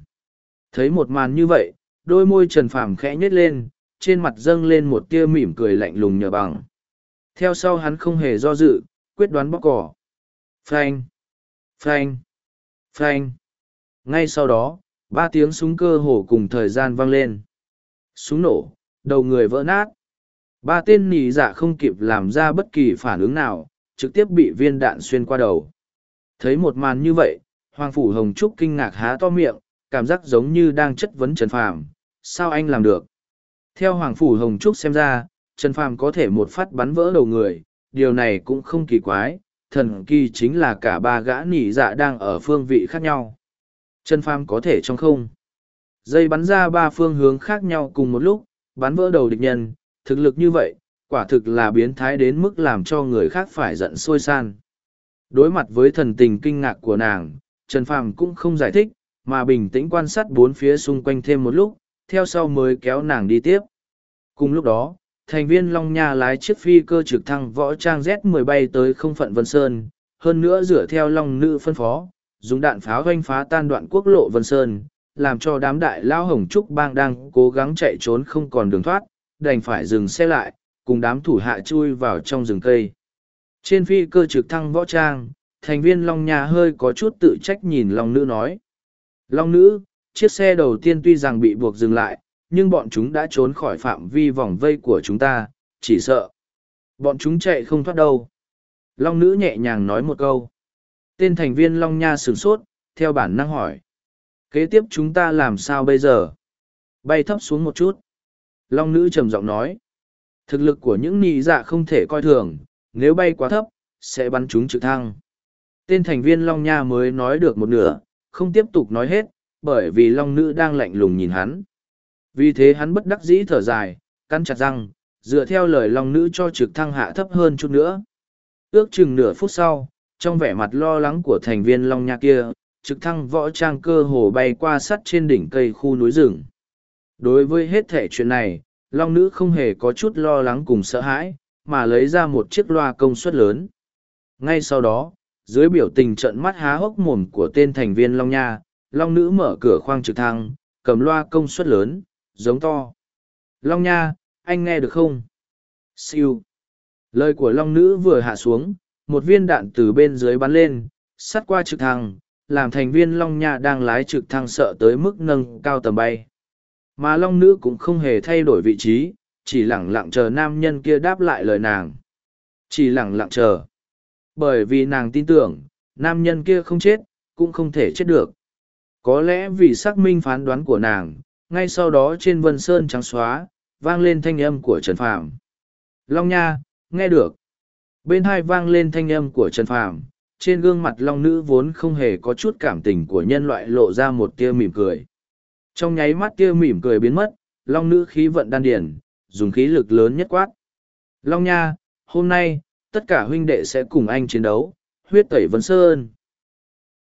Thấy một màn như vậy, đôi môi trần phàm khẽ nhếch lên, trên mặt dâng lên một tia mỉm cười lạnh lùng nhờ bằng. Theo sau hắn không hề do dự, quyết đoán bóc cỏ phanh. Phanh. Phanh. Ngay sau đó, ba tiếng súng cơ hồ cùng thời gian vang lên. Súng nổ, đầu người vỡ nát. Ba tên nỉ dạ không kịp làm ra bất kỳ phản ứng nào, trực tiếp bị viên đạn xuyên qua đầu. Thấy một màn như vậy, hoàng phủ hồng trúc kinh ngạc há to miệng, cảm giác giống như đang chất vấn trần phàm, sao anh làm được? Theo hoàng phủ hồng trúc xem ra, trần phàm có thể một phát bắn vỡ đầu người, điều này cũng không kỳ quái thần kỳ chính là cả ba gã nỉ dạ đang ở phương vị khác nhau. Trần pham có thể trong không? Dây bắn ra ba phương hướng khác nhau cùng một lúc, bắn vỡ đầu địch nhân. Thực lực như vậy, quả thực là biến thái đến mức làm cho người khác phải giận sôi san. Đối mặt với thần tình kinh ngạc của nàng, trần phàm cũng không giải thích, mà bình tĩnh quan sát bốn phía xung quanh thêm một lúc, theo sau mới kéo nàng đi tiếp. Cùng lúc đó thành viên long nha lái chiếc phi cơ trực thăng võ trang z 10 bay tới không phận vân sơn, hơn nữa dựa theo long nữ phân phó, dùng đạn pháo doanh phá tan đoạn quốc lộ vân sơn, làm cho đám đại lao hồng trúc bang đang cố gắng chạy trốn không còn đường thoát, đành phải dừng xe lại, cùng đám thủ hạ chui vào trong rừng cây. Trên phi cơ trực thăng võ trang, thành viên long nha hơi có chút tự trách nhìn long nữ nói. Long nữ, chiếc xe đầu tiên tuy rằng bị buộc dừng lại nhưng bọn chúng đã trốn khỏi phạm vi vòng vây của chúng ta, chỉ sợ bọn chúng chạy không thoát đâu. Long nữ nhẹ nhàng nói một câu. Tên thành viên long nha sửng sốt, theo bản năng hỏi. Kế tiếp chúng ta làm sao bây giờ? Bay thấp xuống một chút. Long nữ trầm giọng nói. Thực lực của những nị dạ không thể coi thường, nếu bay quá thấp, sẽ bắn chúng trực thăng. Tên thành viên long nha mới nói được một nửa, không tiếp tục nói hết, bởi vì long nữ đang lạnh lùng nhìn hắn vì thế hắn bất đắc dĩ thở dài cắn chặt răng dựa theo lời long nữ cho trực thăng hạ thấp hơn chút nữa. Ước chừng nửa phút sau trong vẻ mặt lo lắng của thành viên long nha kia trực thăng võ trang cơ hồ bay qua sắt trên đỉnh cây khu núi rừng. Đối với hết thể chuyện này long nữ không hề có chút lo lắng cùng sợ hãi mà lấy ra một chiếc loa công suất lớn. Ngay sau đó, dưới biểu tình trận mắt há hốc mồm của tên thành viên Long Nha, Long Nữ mở cửa khoang trực thăng, cầm loa công suất lớn, giống to. Long Nha, anh nghe được không? Siêu. Lời của Long Nữ vừa hạ xuống, một viên đạn từ bên dưới bắn lên, sắt qua trực thăng, làm thành viên Long Nha đang lái trực thăng sợ tới mức nâng cao tầm bay. Mà Long Nữ cũng không hề thay đổi vị trí, chỉ lẳng lặng chờ nam nhân kia đáp lại lời nàng. Chỉ lẳng lặng chờ. Bởi vì nàng tin tưởng, nam nhân kia không chết, cũng không thể chết được. Có lẽ vì xác minh phán đoán của nàng, ngay sau đó trên vân sơn trắng xóa, vang lên thanh âm của Trần Phàm. Long Nha, nghe được. Bên hai vang lên thanh âm của Trần Phàm, trên gương mặt Long Nữ vốn không hề có chút cảm tình của nhân loại lộ ra một tia mỉm cười. Trong nháy mắt tia mỉm cười biến mất, Long Nữ khí vận đan điển, dùng khí lực lớn nhất quát. Long Nha, hôm nay, tất cả huynh đệ sẽ cùng anh chiến đấu, huyết tẩy Vân Sơn.